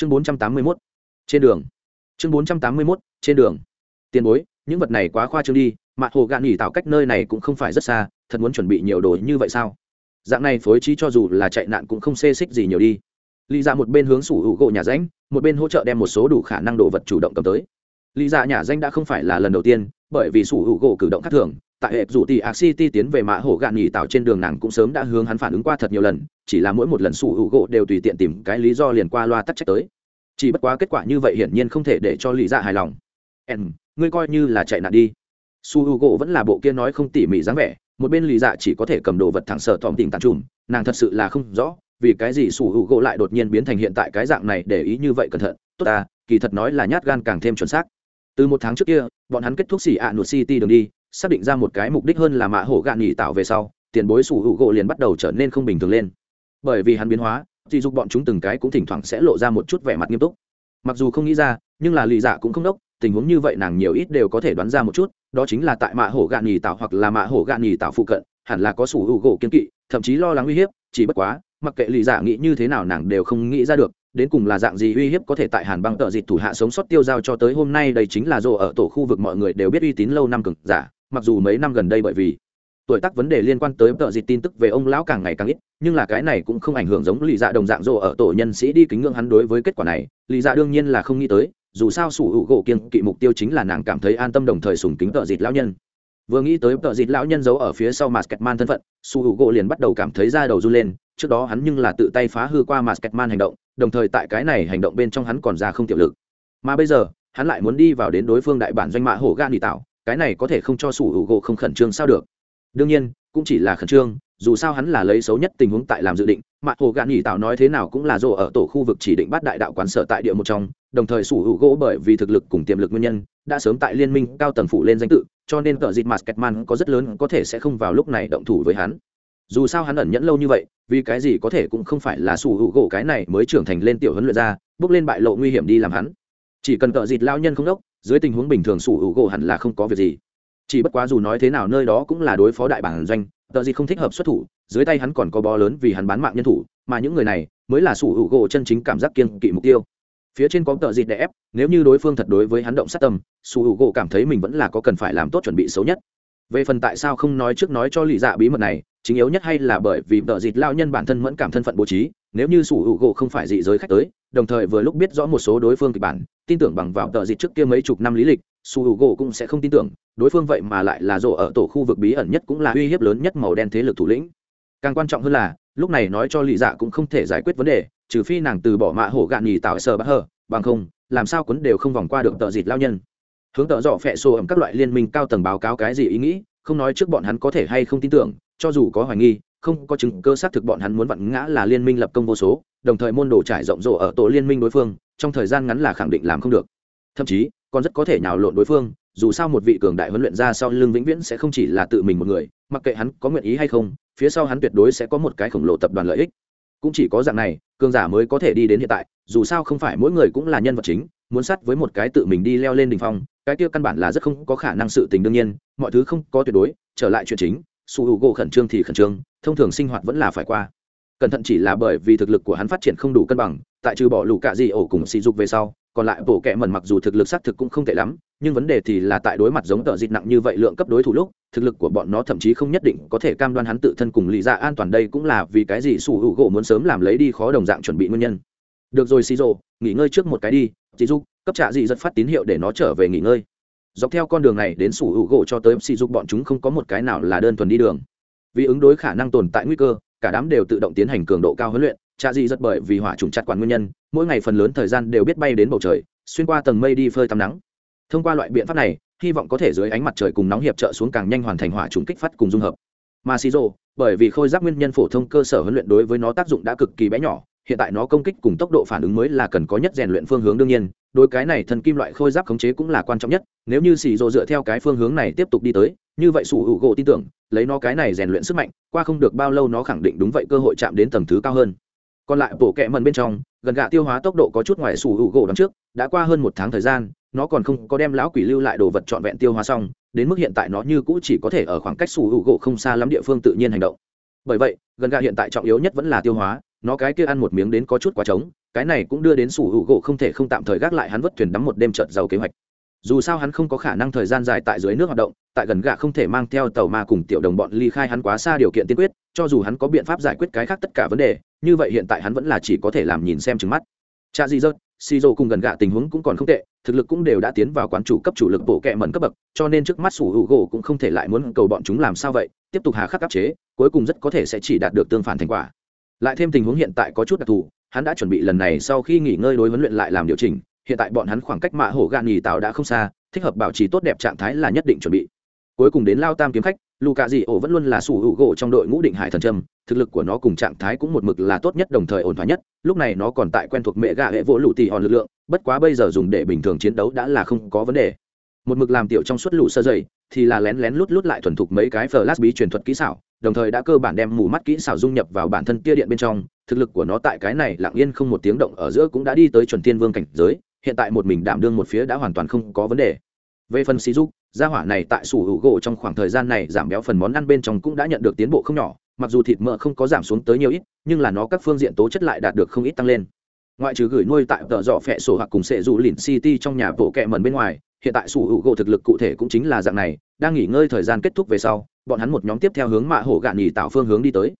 chương bốn trăm tám mươi mốt, trên đường. Chương bốn trăm tám mươi mốt, trên đường. Tiền bối, những vật này quá khoa trương đi mặt hồ gạn nghỉ tạo cách nơi này cũng không phải rất xa, thật muốn chuẩn bị nhiều đồ như vậy sao? Dạng này phối trí cho dù là chạy nạn cũng không xê xích gì nhiều đi. Lý ra một bên hướng sủ hữu gỗ nhà ránh một bên hỗ trợ đem một số đủ khả năng đồ vật chủ động cầm tới. Lý ra nhà danh đã không phải là lần đầu tiên, bởi vì sủ hữu gỗ cử động khác thường tại hệ rủ tỷ ạc city tiến về mã hổ gạn nghỉ tạo trên đường nàng cũng sớm đã hướng hắn phản ứng qua thật nhiều lần, chỉ là mỗi một lần sủ hữu gỗ đều tùy tiện tìm cái lý do liền qua loa tắc trách tới. Chỉ bất quá kết quả như vậy hiển nhiên không thể để cho lý dạ hài lòng. Em, ngươi coi như là chạy nạn đi. Su h u gỗ vẫn là bộ kia nói không tỉ mỉ dáng vẻ, một bên lý dạ chỉ có thể cầm đồ vật thẳng sợ tòm tình tàn trùm, nàng thật sự là không rõ, vì cái gì su h u gỗ lại đột nhiên biến thành hiện tại cái dạng này để ý như vậy cẩn thận. Tốt ta, kỳ thật nói là nhát gan càng thêm chuẩn xác. Từ một tháng trước kia, bọn hắn kết thúc xỉ ạ nụt city đường đi xác định ra một cái mục đích hơn là mạ hổ gạn nghỉ tạo về sau, tiền bối sủ hữu gỗ liền bắt đầu trở nên không bình thường lên. Bởi vì hắn biến hóa thì dục bọn chúng từng cái cũng thỉnh thoảng sẽ lộ ra một chút vẻ mặt nghiêm túc. Mặc dù không nghĩ ra, nhưng là lì dạ cũng không đốc, tình huống như vậy nàng nhiều ít đều có thể đoán ra một chút, đó chính là tại mạ hổ gạn nhì tạo hoặc là mạ hổ gạn nhì tạo phụ cận, hẳn là có sủ hữu gỗ kiên kỵ, thậm chí lo lắng uy hiếp, chỉ bất quá, mặc kệ lì dạ nghĩ như thế nào nàng đều không nghĩ ra được, đến cùng là dạng gì uy hiếp có thể tại hàn băng tợ dịt thủ hạ sống sót tiêu giao cho tới hôm nay đây chính là rộ ở tổ khu vực mọi người đều biết uy tín lâu năm cực giả mặc dù mấy năm gần đây bởi vì tuổi tác vấn đề liên quan tới tợ dịt tin tức về ông lão càng ngày càng ít, nhưng là cái này cũng không ảnh hưởng giống lì dạ đồng dạng rộ ở tổ nhân sĩ đi kính ngưỡng hắn đối với kết quả này. Lì dạ đương nhiên là không nghĩ tới, dù sao sủ hữu gỗ kiên kỵ mục tiêu chính là nàng cảm thấy an tâm đồng thời sùng kính tợ dịt lão nhân. Vừa nghĩ tới tợ dịt lão nhân giấu ở phía sau man thân phận, sủ hữu gỗ liền bắt đầu cảm thấy da đầu run lên, trước đó hắn nhưng là tự tay phá hư qua man hành động, đồng thời tại cái này hành động bên trong hắn còn ra không tiểu lực. Mà bây giờ, hắn lại muốn đi vào đến đối phương đại bản doanh mạ hổ gan đi tạo cái này có thể không cho Sủ hữu gỗ không khẩn trương sao được. Đương nhiên, cũng chỉ là khẩn trương, dù sao hắn là lấy xấu nhất tình huống tại làm dự định, mà hồ gạn nghỉ tạo nói thế nào cũng là rộ ở tổ khu vực chỉ định bắt đại đạo quán sở tại địa một trong, đồng thời sủ hữu gỗ bởi vì thực lực cùng tiềm lực nguyên nhân, đã sớm tại liên minh cao tầng phủ lên danh tự, cho nên cờ dịt masketman có rất lớn có thể sẽ không vào lúc này động thủ với hắn. Dù sao hắn ẩn nhẫn lâu như vậy, vì cái gì có thể cũng không phải là sủ hữu gỗ cái này mới trưởng thành lên tiểu huấn luyện ra, bước lên bại lộ nguy hiểm đi làm hắn. Chỉ cần cờ dịt lao nhân không đốc dưới tình huống bình thường sủ hữu gỗ hẳn là không có việc gì. Chỉ bất quá dù nói thế nào nơi đó cũng là đối phó đại bản doanh tờ gì không thích hợp xuất thủ, dưới tay hắn còn có bó lớn vì hắn bán mạng nhân thủ, mà những người này mới là sủ hữu gỗ chân chính cảm giác kiên kỵ mục tiêu. Phía trên có tờ dịt đè ép, nếu như đối phương thật đối với hắn động sát tâm, sủ hữu gỗ cảm thấy mình vẫn là có cần phải làm tốt chuẩn bị xấu nhất. Về phần tại sao không nói trước nói cho lì dạ bí mật này, chính yếu nhất hay là bởi vì tờ dịt lao nhân bản thân mẫn cảm thân phận bố trí, nếu như sủ hữu gỗ không phải dị giới khách tới đồng thời vừa lúc biết rõ một số đối phương kịch bản, tin tưởng bằng vào tờ dịch trước kia mấy chục năm lý lịch, su h u gỗ cũng sẽ không tin tưởng, đối phương vậy mà lại là rộ ở tổ khu vực bí ẩn nhất cũng là uy hiếp lớn nhất màu đen thế lực thủ lĩnh. Càng quan trọng hơn là, lúc này nói cho lì dạ cũng không thể giải quyết vấn đề, trừ phi nàng từ bỏ mạ hổ gạn nhì tạo sờ bát hờ, bằng không, làm sao quấn đều không vòng qua được tờ dịt lao nhân. Hướng tợ dọ phẹ xô ẩm các loại liên minh cao tầng báo cáo cái gì ý nghĩ, không nói trước bọn hắn có thể hay không tin tưởng, cho dù có hoài nghi, không có chứng cơ xác thực bọn hắn muốn vặn ngã là liên minh lập công vô số đồng thời môn đồ trải rộng rộ ở tổ liên minh đối phương, trong thời gian ngắn là khẳng định làm không được. Thậm chí, còn rất có thể nhào lộn đối phương, dù sao một vị cường đại huấn luyện ra sau lưng vĩnh viễn sẽ không chỉ là tự mình một người, mặc kệ hắn có nguyện ý hay không, phía sau hắn tuyệt đối sẽ có một cái khổng lồ tập đoàn lợi ích. Cũng chỉ có dạng này, cường giả mới có thể đi đến hiện tại, dù sao không phải mỗi người cũng là nhân vật chính, muốn sát với một cái tự mình đi leo lên đ ỉ n h phong, cái kia căn bản là rất không có khả năng sự tình đương nhiên, mọi thứ không có tuyệt đối, trở lại chuyện chính, su h u gỗ khẩn trương thì khẩn trương, thông thường sinh hoạt vẫn là phải qua cẩn thận chỉ là bởi vì thực lực của hắn phát triển không đủ cân bằng, tại trừ bỏ lũ cạ gì ổ cùng sỉ dục về sau, còn lại bộ kệ mẩn mặc dù thực lực xác thực cũng không tệ lắm, nhưng vấn đề thì là tại đối mặt giống tợ dịch nặng như vậy lượng cấp đối thủ lúc, thực lực của bọn nó thậm chí không nhất định có thể cam đoan hắn tự thân cùng lý ra an toàn đây cũng là vì cái gì sủ hữu gỗ muốn sớm làm lấy đi khó đồng dạng chuẩn bị nguyên nhân. Được rồi, xì rồ, nghỉ ngơi trước một cái đi, xì dục, cấp trạ dị rất phát tín hiệu để nó trở về nghỉ ngơi. Dọc theo con đường này đến sủ hữu gỗ cho tới xì dục bọn chúng không có một cái nào là đơn thuần đi đường. Vì ứng đối khả năng tồn tại nguy cơ cả đám đều tự động tiến hành cường độ cao huấn luyện trạ dị rất bởi vì hỏa trùng chặt quản nguyên nhân, mỗi ngày phần lớn thời gian đều biết bay đến bầu trời, xuyên qua tầng mây đi phơi tắm nắng. Thông qua loại biện pháp này, hy vọng có thể dưới ánh mặt trời cùng nóng hiệp trợ xuống càng nhanh hoàn thành hỏa trùng kích phát cùng dung hợp. Mà xì rồ bởi vì khôi giáp nguyên nhân phổ thông cơ sở huấn luyện đối với nó tác dụng đã cực kỳ bé nhỏ, hiện tại nó công kích cùng tốc độ phản ứng mới là cần có nhất rèn luyện phương hướng đương nhiên, đối cái này thần kim loại khôi giáp khống chế cũng là quan trọng nhất, nếu như xì rồ dựa theo cái phương hướng này tiếp tục đi tới như vậy sủ hữu gỗ tin tưởng, lấy nó cái này rèn luyện sức mạnh, qua không được bao lâu nó khẳng định đúng vậy cơ hội chạm đến tầng thứ cao hơn. Còn lại bộ kẹ mần bên trong, gần gạ tiêu hóa tốc độ có chút ngoài sủ hữu gỗ đằng trước, đã qua hơn một tháng thời gian, nó còn không có đem lão quỷ lưu lại đồ vật trọn vẹn tiêu hóa xong, đến mức hiện tại nó như cũ chỉ có thể ở khoảng cách sủ hữu gỗ không xa lắm địa phương tự nhiên hành động. Bởi vậy, gần gạ hiện tại trọng yếu nhất vẫn là tiêu hóa, nó cái kia ăn một miếng đến có chút quá trống, cái này cũng đưa đến sủ hữu gỗ không thể không tạm thời gác lại hắn vất thuyền đắm một đêm trợt giàu kế hoạch dù sao hắn không có khả năng thời gian dài tại dưới nước hoạt động, tại gần gạ không thể mang theo tàu ma cùng tiểu đồng bọn ly khai hắn quá xa điều kiện tiên quyết, cho dù hắn có biện pháp giải quyết cái khác tất cả vấn đề, như vậy hiện tại hắn vẫn là chỉ có thể làm nhìn xem trứng mắt. Cha di rớt si rô cùng gần gạ tình huống cũng còn không tệ, thực lực cũng đều đã tiến vào quán chủ cấp chủ lực bộ kệ mẩn cấp bậc, cho nên trước mắt sủ hữu gỗ cũng không thể lại muốn cầu bọn chúng làm sao vậy, tiếp tục hà khắc áp chế, cuối cùng rất có thể sẽ chỉ đạt được tương phản thành quả. Lại thêm tình huống hiện tại có chút đặc thù, hắn đã chuẩn bị lần này sau khi nghỉ ngơi đối huấn luyện lại làm điều chỉnh hiện tại bọn hắn khoảng cách mạ hổ gạn nghỉ tạo đã không xa, thích hợp bảo trì tốt đẹp trạng thái là nhất định chuẩn bị. Cuối cùng đến lao tam kiếm khách lù cạ dị ổ vẫn luôn là sủ hữu gỗ trong đội ngũ định hải thần trâm thực lực của nó cùng trạng thái cũng một mực là tốt nhất đồng thời ổn thỏa nhất, lúc này nó còn tại quen thuộc mẹ gạ hệ vỗ lụ tì hòn lực lượng, bất quá bây giờ dùng để bình thường chiến đấu đã là không có vấn đề. Một mực làm tiểu trong suốt lũ sơ dày thì là lén lén lút lút lại thuần thục mấy cái flash bí truyền thuật kỹ xảo, đồng thời đã cơ bản đem mù mắt kỹ xảo dung nhập vào bản thân tia điện bên trong, thực lực của nó tại cái này lặng yên không một tiếng động ở giữa cũng đã đi tới chuẩn tiên vương cảnh giới hiện tại một mình đảm đương một phía đã hoàn toàn không có vấn đề. Về phần xí giúp gia hỏa này tại sủ hữu gỗ trong khoảng thời gian này giảm béo phần món ăn bên trong cũng đã nhận được tiến bộ không nhỏ, mặc dù thịt mỡ không có giảm xuống tới nhiều ít, nhưng là nó các phương diện tố chất lại đạt được không ít tăng lên. Ngoại trừ gửi nuôi tại tợ dọ phẹ sổ hoặc cùng sệ dù lìn city trong nhà bộ kẹ mần bên ngoài, hiện tại sủ hữu gỗ thực lực cụ thể cũng chính là dạng này, đang nghỉ ngơi thời gian kết thúc về sau, bọn hắn một nhóm tiếp theo hướng mạ hổ gạn nghỉ tạo phương hướng đi tới.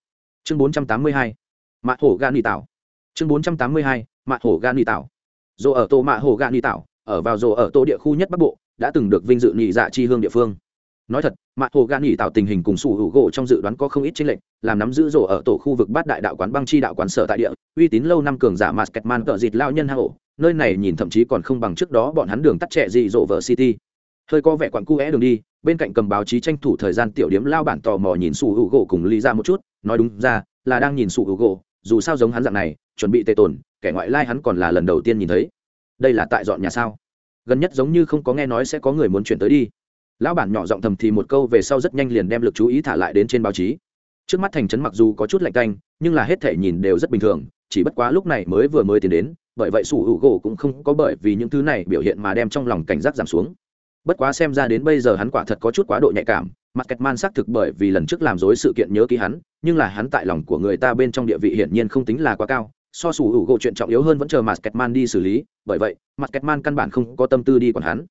Chương 482 mạ hổ gạn nghỉ tạo chương 482 mạ hổ gạn nghỉ tạo dồ ở tô mạ hồ gạn nghỉ tạo ở vào dồ ở tô địa khu nhất bắc bộ, đã từng được vinh dự nhị dạ chi hương địa phương. Nói thật, mạ hồ gạn nghỉ tạo tình hình cùng sủ hữu gỗ trong dự đoán có không ít chênh lệch, làm nắm giữ rổ ở tổ khu vực bát đại đạo quán băng chi đạo quán sở tại địa, uy tín lâu năm cường giả mạt man cỡ dịt lao nhân hang ổ, nơi này nhìn thậm chí còn không bằng trước đó bọn hắn đường tắt trẻ gì rộ vợ city. Hơi có vẻ quặn cu é đường đi, bên cạnh cầm báo chí tranh thủ thời gian tiểu điếm lao bản tò mò nhìn sủ hữu gỗ cùng ly ra một chút, nói đúng ra, là đang nhìn sủ hữu gỗ, dù sao giống hắn dạng này chuẩn bị tề tồn, kẻ ngoại lai hắn còn là lần đầu tiên nhìn thấy. Đây là tại dọn nhà sao? Gần nhất giống như không có nghe nói sẽ có người muốn chuyển tới đi. Lão bản nhỏ giọng thầm thì một câu về sau rất nhanh liền đem lực chú ý thả lại đến trên báo chí. Trước mắt thành trấn mặc dù có chút lạnh canh nhưng là hết thể nhìn đều rất bình thường, chỉ bất quá lúc này mới vừa mới tiến đến, bởi vậy sủ hữu gỗ cũng không có bởi vì những thứ này biểu hiện mà đem trong lòng cảnh giác giảm xuống. Bất quá xem ra đến bây giờ hắn quả thật có chút quá độ nhạy cảm mặt kẹt man xác thực bởi vì lần trước làm dối sự kiện nhớ ký hắn, nhưng là hắn tại lòng của người ta bên trong địa vị hiển nhiên không tính là quá cao so sủ hữu gỗ chuyện trọng yếu hơn vẫn chờ mặt kẹt man đi xử lý, bởi vậy mặt kẹt man căn bản không có tâm tư đi còn hắn.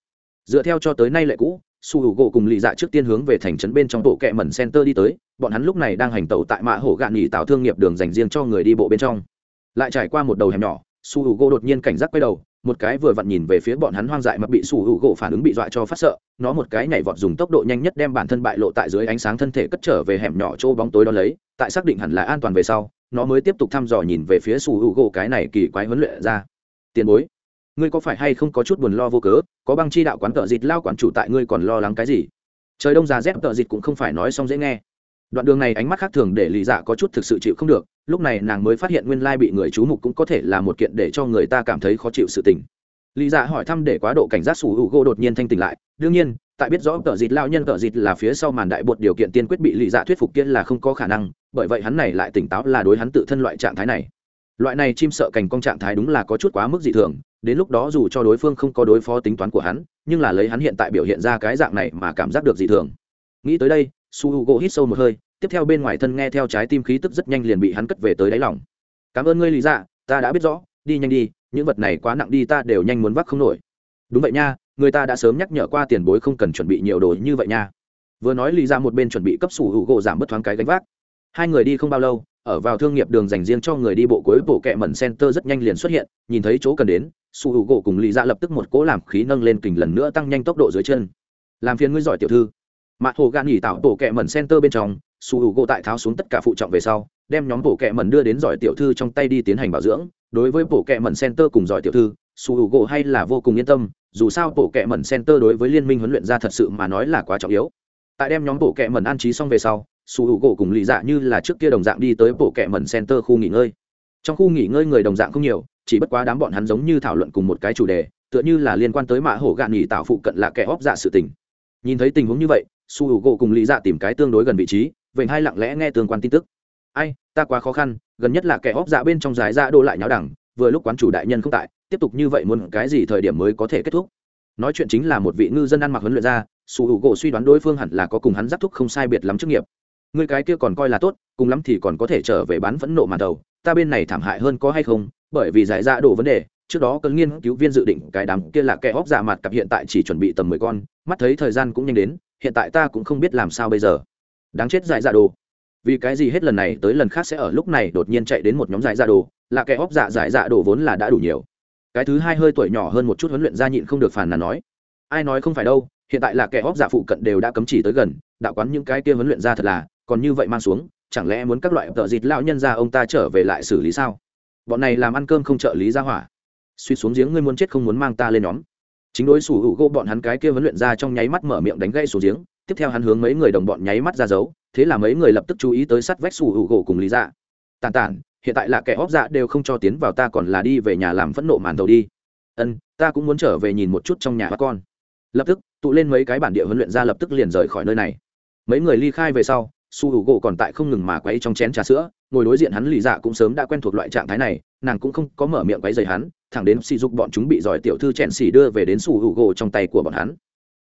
Dựa theo cho tới nay lệ cũ su hữu gỗ cùng lì dạ trước tiên hướng về thành trấn bên trong bộ kẹ mẩn center đi tới, bọn hắn lúc này đang hành tẩu tại mạ hổ gạn nghỉ tạo thương nghiệp đường dành riêng cho người đi bộ bên trong. Lại trải qua một đầu hẻm nhỏ su hữu gỗ đột nhiên cảnh giác quay đầu, một cái vừa vặn nhìn về phía bọn hắn hoang dại mà bị su hữu gỗ phản ứng bị dọa cho phát sợ, nó một cái nhảy vọt dùng tốc độ nhanh nhất đem bản thân bại lộ tại dưới ánh sáng thân thể cất trở về hẻm nhỏ chỗ bóng tối đó lấy, tại xác định hẳn là an toàn về sau nó mới tiếp tục thăm dò nhìn về phía sủ hữu gỗ cái này kỳ quái huấn luyện ra. Tiền bối, ngươi có phải hay không có chút buồn lo vô cớ? Có băng chi đạo quán tợ dịt lao quản chủ tại ngươi còn lo lắng cái gì? Trời đông già rét tợ dịt cũng không phải nói xong dễ nghe. Đoạn đường này ánh mắt khác thường để lì dạ có chút thực sự chịu không được, lúc này nàng mới phát hiện nguyên lai bị người chú mục cũng có thể là một kiện để cho người ta cảm thấy khó chịu sự tình. Lì dạ hỏi thăm để quá độ cảnh giác sủ hữu gỗ đột nhiên thanh tỉnh lại, đương nhiên tại biết rõ tờ dịt lao nhân tờ dịt là phía sau màn đại bột điều kiện tiên quyết bị lì dạ thuyết phục kia là không có khả năng, bởi vậy hắn này lại tỉnh táo là đối hắn tự thân loại trạng thái này. Loại này chim sợ cành công trạng thái đúng là có chút quá mức dị thường, đến lúc đó dù cho đối phương không có đối phó tính toán của hắn, nhưng là lấy hắn hiện tại biểu hiện ra cái dạng này mà cảm giác được dị thường. Nghĩ tới đây, su h u gỗ hít sâu một hơi, tiếp theo bên ngoài thân nghe theo trái tim khí tức rất nhanh liền bị hắn cất về tới đáy lòng. Cảm ơn ngươi lý dạ ta đã biết rõ, đi nhanh đi, những vật này quá nặng đi ta đều nhanh muốn vác không nổi. Đúng vậy nha người ta đã sớm nhắc nhở qua tiền bối không cần chuẩn bị nhiều đồ như vậy nha. Vừa nói Lì ra một bên chuẩn bị cấp sủ hữu gỗ giảm bớt thoáng cái gánh vác. Hai người đi không bao lâu, ở vào thương nghiệp đường dành riêng cho người đi bộ cuối bộ kẹ mẩn center rất nhanh liền xuất hiện, nhìn thấy chỗ cần đến, sủ hữu gỗ cùng Lì ra lập tức một cỗ làm khí nâng lên kình lần nữa tăng nhanh tốc độ dưới chân. Làm phiền ngươi giỏi tiểu thư. Mặt hồ gan nghỉ tạo bộ kẹ mẩn center bên trong, sủ hữu gỗ tại tháo xuống tất cả phụ trọng về sau, đem nhóm bộ kẹ mẩn đưa đến giỏi tiểu thư trong tay đi tiến hành bảo dưỡng. Đối với bộ kẹ mẩn center cùng giỏi tiểu thư, sủ hữu gỗ hay là vô cùng yên tâm dù sao bộ kệ mẩn center đối với liên minh huấn luyện ra thật sự mà nói là quá trọng yếu. Tại đem nhóm bộ kệ mẩn an trí xong về sau, su hữu gỗ cùng lì dạ như là trước kia đồng dạng đi tới bộ kệ mẩn center khu nghỉ ngơi. Trong khu nghỉ ngơi người đồng dạng không nhiều, chỉ bất quá đám bọn hắn giống như thảo luận cùng một cái chủ đề, tựa như là liên quan tới mã hổ gạn nghỉ tạo phụ cận là kẻ hóp dạ sự tình. Nhìn thấy tình huống như vậy, su hữu gỗ cùng lý dạ tìm cái tương đối gần vị trí vậy hai lặng lẽ nghe tương quan tin tức. Ai, ta quá khó khăn, gần nhất là kẻ hóp dạ bên trong giải ra đô lại nháo đẳng vừa lúc quán chủ đại nhân không tại tiếp tục như vậy muốn cái gì thời điểm mới có thể kết thúc? Nói chuyện chính là một vị ngư dân ăn mặc huấn luyện ra sủ hữu gỗ suy đoán đối phương hẳn là có cùng hắn giáp thúc không sai biệt lắm chức nghiệp. Người cái kia còn coi là tốt, cùng lắm thì còn có thể trở về bán phẫn nộ màn đầu, ta bên này thảm hại hơn có hay không? Bởi vì giải ra đủ vấn đề, trước đó cần nghiên cứu viên dự định cái đám kia là kẻ óc giả mặt cặp hiện tại chỉ chuẩn bị tầm mười con, mắt thấy thời gian cũng nhanh đến, hiện tại ta cũng không biết làm sao bây giờ. Đáng chết giải ra đồ. Vì cái gì hết lần này tới lần khác sẽ ở lúc này đột nhiên chạy đến một nhóm giải ra đồ, là kẻ óc giả giải ra đồ vốn là đã đủ nhiều cái thứ hai hơi tuổi nhỏ hơn một chút huấn luyện gia nhịn không được phản là nói, ai nói không phải đâu, hiện tại là kẻ óc giả phụ cận đều đã cấm chỉ tới gần, đạo quán những cái kia huấn luyện ra thật là, còn như vậy mang xuống, chẳng lẽ muốn các loại tợ dịt lão nhân ra ông ta trở về lại xử lý sao? Bọn này làm ăn cơm không trợ lý ra hỏa. Suy xuống giếng, ngươi muốn chết không muốn mang ta lên nhóm. Chính đối xử hữu gỗ bọn hắn cái kia huấn luyện ra trong nháy mắt mở miệng đánh gây xuống giếng, tiếp theo hắn hướng mấy người đồng bọn nháy mắt ra dấu, thế là mấy người lập tức chú ý tới sắt vách sủ hữu gỗ cùng lý dạ. Tàn tản hiện tại là kẻ hóp dạ đều không cho tiến vào, ta còn là đi về nhà làm phẫn nộ màn tàu đi. Ân, ta cũng muốn trở về nhìn một chút trong nhà các con. Lập tức, tụ lên mấy cái bản địa huấn luyện ra lập tức liền rời khỏi nơi này. Mấy người ly khai về sau, su hữu gỗ còn tại không ngừng mà quấy trong chén trà sữa, ngồi đối diện hắn lì dạ cũng sớm đã quen thuộc loại trạng thái này, nàng cũng không có mở miệng quấy dày hắn, thẳng đến sỉ dục bọn chúng bị giỏi tiểu thư chèn xỉ đưa về đến su hữu gỗ trong tay của bọn hắn.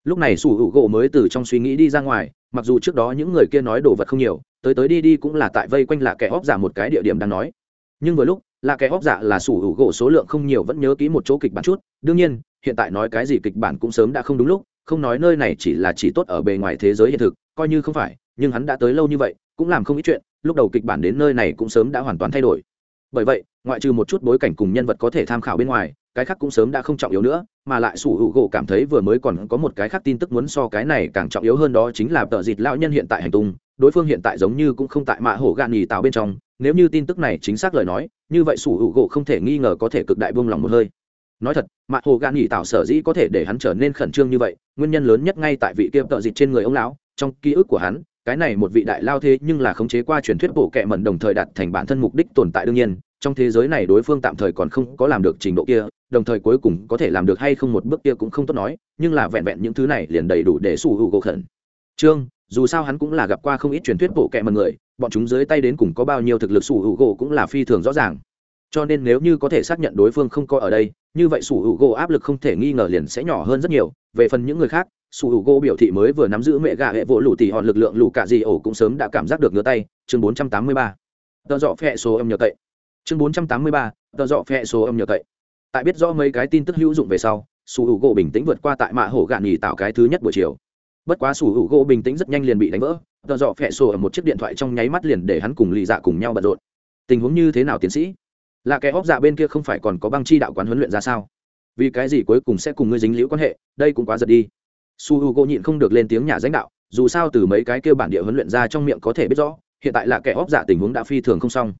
Lúc này su hữu gỗ mới từ trong suy nghĩ đi ra ngoài, mặc dù trước đó những người kia nói đồ vật không nhiều tới tới đi đi cũng là tại vây quanh là kẻ óc giả một cái địa điểm đang nói. Nhưng vừa lúc là kẻ óc giả là sủ hữu gỗ số lượng không nhiều vẫn nhớ kỹ một chỗ kịch bản chút. Đương nhiên, hiện tại nói cái gì kịch bản cũng sớm đã không đúng lúc, không nói nơi này chỉ là chỉ tốt ở bề ngoài thế giới hiện thực, coi như không phải, nhưng hắn đã tới lâu như vậy, cũng làm không ít chuyện, lúc đầu kịch bản đến nơi này cũng sớm đã hoàn toàn thay đổi. Bởi vậy, ngoại trừ một chút bối cảnh cùng nhân vật có thể tham khảo bên ngoài, cái khác cũng sớm đã không trọng yếu nữa, mà lại sủ hữu gỗ cảm thấy vừa mới còn có một cái khác tin tức muốn so cái này càng trọng yếu hơn đó chính là tờ dịt lão nhân hiện tại hành tung đối phương hiện tại giống như cũng không tại mạ hổ gạn nhì tạo bên trong, nếu như tin tức này chính xác lời nói, như vậy sủ hữu gỗ không thể nghi ngờ có thể cực đại buông lòng một hơi. Nói thật, mạ hồ gan nghỉ tạo sở dĩ có thể để hắn trở nên khẩn trương như vậy, nguyên nhân lớn nhất ngay tại vị kia tợ dịch trên người ông lão, trong ký ức của hắn, cái này một vị đại lao thế nhưng là khống chế qua truyền thuyết bộ kệ mẩn đồng thời đạt thành bản thân mục đích tồn tại đương nhiên, trong thế giới này đối phương tạm thời còn không có làm được trình độ kia, đồng thời cuối cùng có thể làm được hay không một bước kia cũng không tốt nói, nhưng là vẹn vẹn những thứ này liền đầy đủ để sủ hữu gỗ khẩn. Trương dù sao hắn cũng là gặp qua không ít truyền thuyết bộ kệ mẩn người, bọn chúng dưới tay đến cùng có bao nhiêu thực lực sủ hữu gỗ cũng là phi thường rõ ràng. Cho nên nếu như có thể xác nhận đối phương không có ở đây, như vậy sủ hữu gỗ áp lực không thể nghi ngờ liền sẽ nhỏ hơn rất nhiều. Về phần những người khác, sủ hữu gỗ biểu thị mới vừa nắm giữ mẹ gà hệ vỗ lũ tỉ hòn lực lượng lũ cạ gì ổ cũng sớm đã cảm giác được ngứa tay. Chương bốn trăm tám mươi ba. Tờ dọ phẹ số âm nhờ cậy. Chương bốn trăm tám mươi ba. Tờ dọ phẹ số âm nhờ cậy. Tại biết rõ mấy cái tin tức hữu dụng về sau, sủ hữu gỗ bình tĩnh vượt qua tại mạ hổ gạn nghỉ tạo cái thứ nhất buổi chiều bất quá sủ hữu gỗ bình tĩnh rất nhanh liền bị đánh vỡ tờ dọ phẹ sổ ở một chiếc điện thoại trong nháy mắt liền để hắn cùng lì dạ cùng nhau bận rộn. Tình huống như thế nào tiến sĩ? Là kẻ óc dạ bên kia không phải còn có băng chi đạo quán huấn luyện ra sao? Vì cái gì cuối cùng sẽ cùng ngươi dính liễu quan hệ? Đây cũng quá giật đi. Su h u gỗ nhịn không được lên tiếng nhà danh đạo, dù sao từ mấy cái kêu bản địa huấn luyện ra trong miệng có thể biết rõ, hiện tại là kẻ óc dạ tình huống đã phi thường không xong.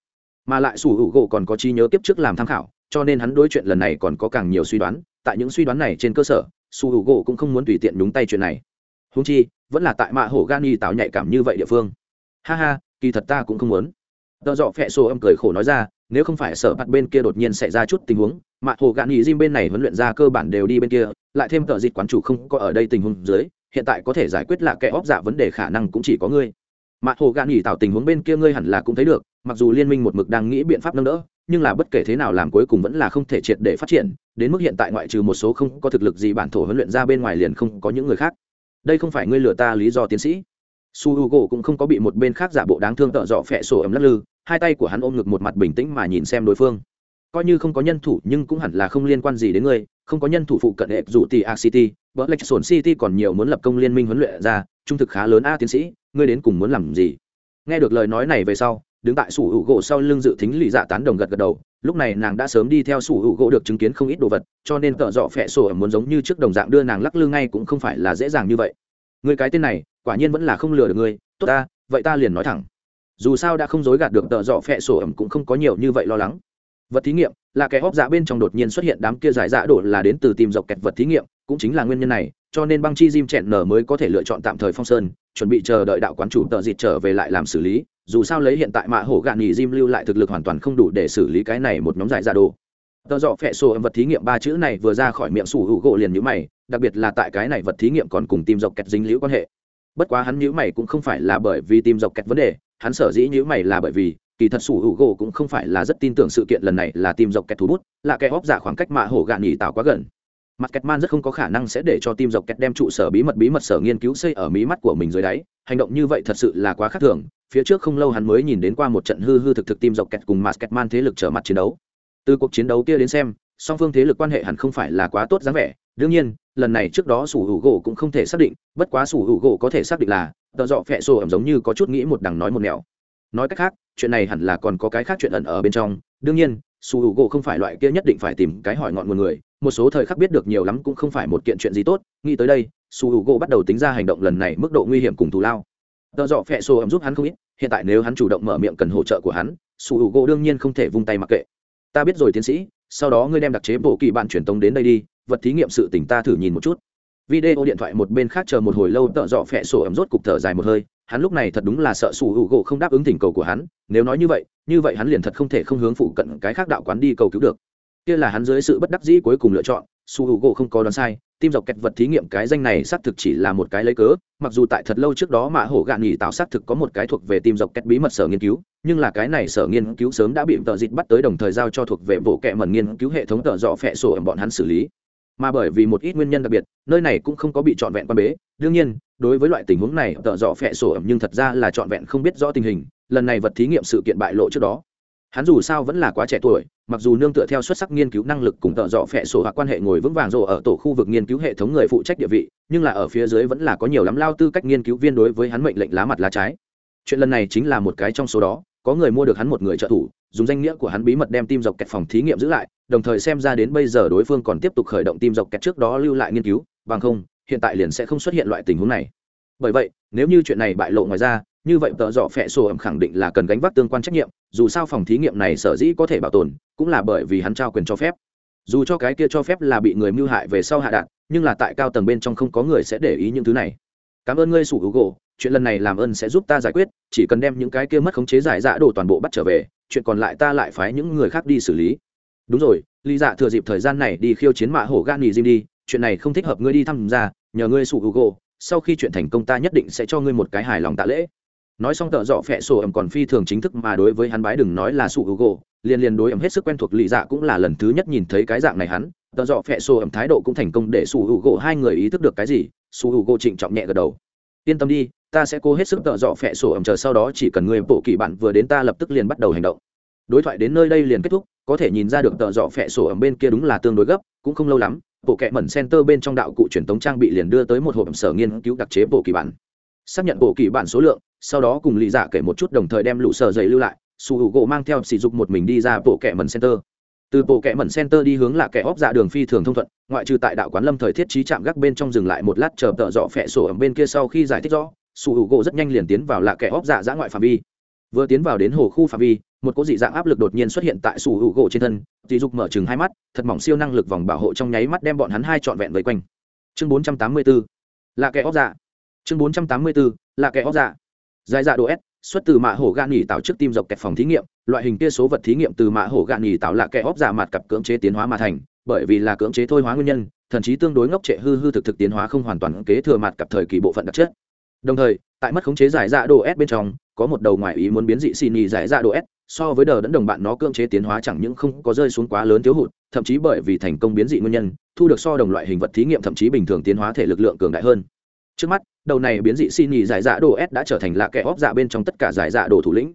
Mà lại su h u gỗ còn có trí nhớ kiếp trước làm tham khảo, cho nên hắn đối chuyện lần này còn có càng nhiều suy đoán. Tại những suy đoán này trên cơ sở su h u gỗ cũng không muốn tùy tiện nhúng tay chuyện này húng chi, vẫn là tại mạ hổ gan y tạo nhạy cảm như vậy địa phương. Ha ha, kỳ thật ta cũng không muốn. Tợ dọ phẹ sổ âm cười khổ nói ra, nếu không phải sở mặt bên kia đột nhiên xảy ra chút tình huống, mạ hồ gạn nghỉ diêm bên này huấn luyện ra cơ bản đều đi bên kia, lại thêm tợ dịch quán chủ không có ở đây tình huống dưới, hiện tại có thể giải quyết là kẻ óc giả vấn đề khả năng cũng chỉ có ngươi. Mạ hồ gạn nghỉ tạo tình huống bên kia ngươi hẳn là cũng thấy được, mặc dù liên minh một mực đang nghĩ biện pháp nâng đỡ, nhưng là bất kể thế nào làm cuối cùng vẫn là không thể triệt để phát triển, đến mức hiện tại ngoại trừ một số không có thực lực gì bản thổ huấn luyện ra bên ngoài liền không có những người khác đây không phải ngươi lừa ta lý do tiến sĩ. Su h u gỗ cũng không có bị một bên khác giả bộ đáng thương tợ dọ phẹ sổ ấm lắc lư, hai tay của hắn ôm ngực một mặt bình tĩnh mà nhìn xem đối phương. Coi như không có nhân thủ nhưng cũng hẳn là không liên quan gì đến ngươi, không có nhân thủ phụ cận hệ dù tỷ a city vợ lệch sổn city còn nhiều muốn lập công liên minh huấn luyện ra, trung thực khá lớn a tiến sĩ, ngươi đến cùng muốn làm gì? Nghe được lời nói này về sau, đứng tại sủ hữu gỗ sau lưng dự tính lì dạ tán đồng gật gật đầu lúc này nàng đã sớm đi theo sủ hữu gỗ được chứng kiến không ít đồ vật, cho nên tợ dọ phẹ sổ muốn giống như trước đồng dạng đưa nàng lắc lư ngay cũng không phải là dễ dàng như vậy. Người cái tên này, quả nhiên vẫn là không lừa được ngươi tốt ta, vậy ta liền nói thẳng. Dù sao đã không dối gạt được tợ dọ phẹ sổ ẩm cũng không có nhiều như vậy lo lắng. Vật thí nghiệm, là kẻ hóp dạ bên trong đột nhiên xuất hiện đám kia giải dạ đổ là đến từ tìm dọc kẹt vật thí nghiệm, cũng chính là nguyên nhân này, cho nên băng chi diêm chẹn nở mới có thể lựa chọn tạm thời phong sơn, chuẩn bị chờ đợi đạo quán chủ tợ dịt trở về lại làm xử lý dù sao lấy hiện tại mạ hổ gạn nghỉ diêm lưu lại thực lực hoàn toàn không đủ để xử lý cái này một nhóm giải ra đồ. Tờ dọ phẹ sổ ẩm vật thí nghiệm ba chữ này vừa ra khỏi miệng sủ hữu gỗ liền nhữ mày, đặc biệt là tại cái này vật thí nghiệm còn cùng tìm dọc kẹt dính liễu quan hệ. Bất quá hắn nhữ mày cũng không phải là bởi vì tìm dọc kẹt vấn đề, hắn sở dĩ nhữ mày là bởi vì, kỳ thật sủ hữu gỗ cũng không phải là rất tin tưởng sự kiện lần này là tìm dọc kẹt thú bút, là kẻ óp giả khoảng cách mạ hổ gạn nghỉ tạo quá gần. Mặt kẹt man rất không có khả năng sẽ để cho tim dọc kẹt đem trụ sở bí mật bí mật sở nghiên cứu xây ở mí mắt của mình dưới đáy, hành động như vậy thật sự là quá khác thường phía trước không lâu hắn mới nhìn đến qua một trận hư hư thực thực tim dọc kẹt cùng mạt kẹt man thế lực trở mặt chiến đấu. Từ cuộc chiến đấu kia đến xem, song phương thế lực quan hệ hẳn không phải là quá tốt dáng vẻ. Đương nhiên, lần này trước đó sủ hữu gỗ cũng không thể xác định, bất quá sủ hữu gỗ có thể xác định là, tợ dọ phẹ sổ ẩm giống như có chút nghĩ một đằng nói một nẻo. Nói cách khác, chuyện này hẳn là còn có cái khác chuyện ẩn ở bên trong. Đương nhiên, sủ hữu gỗ không phải loại kia nhất định phải tìm cái hỏi ngọn nguồn người, một số thời khắc biết được nhiều lắm cũng không phải một kiện chuyện gì tốt. Nghĩ tới đây, sủ hữu gỗ bắt đầu tính ra hành động lần này mức độ nguy hiểm cùng thù lao tờ dọ phẹ sổ ẩm giúp hắn không ít, hiện tại nếu hắn chủ động mở miệng cần hỗ trợ của hắn sủ hữu gỗ đương nhiên không thể vung tay mặc kệ. Ta biết rồi tiến sĩ, sau đó ngươi đem đặc chế bộ kỳ bạn truyền tống đến đây đi, vật thí nghiệm sự tỉnh ta thử nhìn một chút. Video điện thoại một bên khác chờ một hồi lâu tợ dọ phẹ sổ ẩm rốt cục thở dài một hơi, hắn lúc này thật đúng là sợ sủ hữu gỗ không đáp ứng thỉnh cầu của hắn, nếu nói như vậy như vậy hắn liền thật không thể không hướng phụ cận cái khác đạo quán đi cầu cứu được. Kia là hắn dưới sự bất đắc dĩ cuối cùng lựa chọn sủ hữu gỗ không có đoán sai tim dọc kẹt vật thí nghiệm cái danh này xác thực chỉ là một cái lấy cớ, mặc dù tại thật lâu trước đó mạ hổ gạn nghỉ tạo xác thực có một cái thuộc về tim dọc kẹt bí mật sở nghiên cứu, nhưng là cái này sở nghiên cứu sớm đã bị tợ dịch bắt tới đồng thời giao cho thuộc về bộ kệ mẩn nghiên cứu hệ thống tợ dọ phẹ sổ bọn hắn xử lý. Mà bởi vì một ít nguyên nhân đặc biệt, nơi này cũng không có bị trọn vẹn quan bế. Đương nhiên, đối với loại tình huống này, tợ dọ phẹ sổ ẩm nhưng thật ra là trọn vẹn không biết rõ tình hình. Lần này vật thí nghiệm sự kiện bại lộ trước đó hắn dù sao vẫn là quá trẻ tuổi, mặc dù nương tựa theo xuất sắc nghiên cứu năng lực cùng tợ dọ phẹ sổ hoặc quan hệ ngồi vững vàng rộ ở tổ khu vực nghiên cứu hệ thống người phụ trách địa vị, nhưng là ở phía dưới vẫn là có nhiều lắm lao tư cách nghiên cứu viên đối với hắn mệnh lệnh lá mặt lá trái. Chuyện lần này chính là một cái trong số đó, có người mua được hắn một người trợ thủ, dùng danh nghĩa của hắn bí mật đem tim dọc kẹt phòng thí nghiệm giữ lại, đồng thời xem ra đến bây giờ đối phương còn tiếp tục khởi động tim dọc kẹt trước đó lưu lại nghiên cứu, bằng không, hiện tại liền sẽ không xuất hiện loại tình huống này bởi vậy, nếu như chuyện này bại lộ ngoài ra, như vậy tợ dọ phẹ sổ ẩm khẳng định là cần gánh vác tương quan trách nhiệm, dù sao phòng thí nghiệm này sở dĩ có thể bảo tồn, cũng là bởi vì hắn trao quyền cho phép. Dù cho cái kia cho phép là bị người mưu hại về sau hạ đạn, nhưng là tại cao tầng bên trong không có người sẽ để ý những thứ này. Cảm ơn ngươi, sủ hữu gỗ. Chuyện lần này làm ơn sẽ giúp ta giải quyết, chỉ cần đem những cái kia mất khống chế giải dạ đồ toàn bộ bắt trở về, chuyện còn lại ta lại phái những người khác đi xử lý. Đúng rồi, lý dạ thừa dịp thời gian này đi khiêu chiến mạ hổ gan nghỉ diêm đi, chuyện này không thích hợp ngươi đi tham gia, nhờ ngươi, sủ hữu gỗ sau khi chuyện thành công ta nhất định sẽ cho ngươi một cái hài lòng tạ lễ. Nói xong tợ dọ phẹ sổ ẩm còn phi thường chính thức mà đối với hắn bái đừng nói là sụ hữu gỗ liền liền đối ẩm hết sức quen thuộc lì dạ cũng là lần thứ nhất nhìn thấy cái dạng này hắn. Tợ dọ phẹ sổ ẩm thái độ cũng thành công để sụ hữu gỗ hai người ý thức được cái gì, sụ hữu gỗ trịnh trọng nhẹ gật đầu. Yên tâm đi, ta sẽ cố hết sức tợ dọ phẹ sổ ẩm chờ sau đó chỉ cần người bộ kỳ bạn vừa đến ta lập tức liền bắt đầu hành động. Đối thoại đến nơi đây liền kết thúc, có thể nhìn ra được tợ dọ phẹ sổ ẩm bên kia đúng là tương đối gấp, cũng không lâu lắm bộ kệ mẩn center bên trong đạo cụ truyền tống trang bị liền đưa tới một hộp sở nghiên cứu đặc chế bộ kỳ bản. Xác nhận bộ kỳ bản số lượng, sau đó cùng lì giả kể một chút đồng thời đem lũ sở dày lưu lại, su hữu gỗ mang theo sỉ dục một mình đi ra bộ kệ mẩn center. Từ bộ kệ mẩn center đi hướng là kẻ óc dạ đường phi thường thông thuận, ngoại trừ tại đạo quán lâm thời thiết trí chạm gác bên trong dừng lại một lát chờ tợ dọ phẹ sổ ẩm bên kia sau khi giải thích rõ, su hữu gỗ rất nhanh liền tiến vào là kẻ óc dạ dã ngoại phạm vi. Vừa tiến vào đến hồ khu phạm vi một cỗ dị dạng áp lực đột nhiên xuất hiện tại sủ hữu gỗ trên thân dì dục mở chừng hai mắt, thật mỏng siêu năng lực vòng bảo hộ trong nháy mắt đem bọn hắn hai trọn vẹn vây quanh. Chương bốn trăm tám mươi 484 là kẻ óc dạ. Chương bốn trăm tám mươi 484 là kẻ óc dạ. Dài dạ độ s, xuất từ mạ hổ gan nghỉ tạo trước tim dọc kẹp phòng thí nghiệm, loại hình kia số vật thí nghiệm từ mạ hổ gan nghỉ tạo là kẻ óc dạ mặt cặp cưỡng chế tiến hóa mà thành, bởi vì là cưỡng chế thôi hóa nguyên nhân, thần chí tương đối ngốc trệ hư hư thực thực tiến hóa không hoàn toàn kế thừa mặt cặp thời kỳ bộ phận đặc chất. Đồng thời, tại mất khống chế giải dạ độ s bên trong, có một đầu ngoài ý muốn biến dị xì nhì giải dạ độ s so với đờ đẫn đồng bạn nó cưỡng chế tiến hóa chẳng những không có rơi xuống quá lớn thiếu hụt, thậm chí bởi vì thành công biến dị nguyên nhân, thu được so đồng loại hình vật thí nghiệm thậm chí bình thường tiến hóa thể lực lượng cường đại hơn. Trước mắt, đầu này biến dị xin nhì giải dạ đồ s đã trở thành lạ kẻ óc dạ bên trong tất cả giải dạ đồ thủ lĩnh.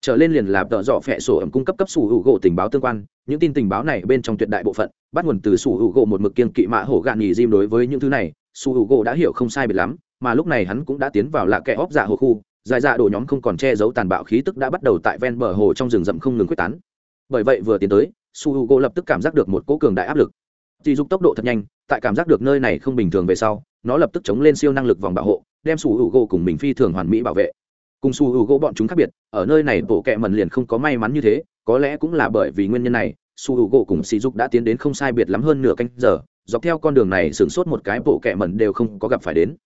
Trở lên liền là tợ dọ phẹ sổ ẩm cung cấp cấp sủ hữu gỗ tình báo tương quan, những tin tình báo này bên trong tuyệt đại bộ phận bắt nguồn từ sủ hữu gỗ một mực kiên kỵ mạ hổ gạn nhì diêm đối với những thứ này, sủ hữu gỗ đã hiểu không sai biệt lắm, mà lúc này hắn cũng đã tiến vào lạ kẻ óc dạ hồ khu Dài dạ đổ nhóm không còn che giấu tàn bạo khí tức đã bắt đầu tại ven bờ hồ trong rừng rậm không ngừng quyết tán. Bởi vậy vừa tiến tới, su h u g o lập tức cảm giác được một cỗ cường đại áp lực. Dì dục tốc độ thật nhanh, tại cảm giác được nơi này không bình thường về sau, nó lập tức chống lên siêu năng lực vòng bảo hộ, đem su h u g o cùng mình phi thường hoàn mỹ bảo vệ. Cùng su h u g o bọn chúng khác biệt, ở nơi này bộ kẹ mần liền không có may mắn như thế, có lẽ cũng là bởi vì nguyên nhân này, su h u g o cùng sỉ dục đã tiến đến không sai biệt lắm hơn nửa canh giờ, dọc theo con đường này sửng sốt một cái bộ kẹ mần đều không có gặp phải đến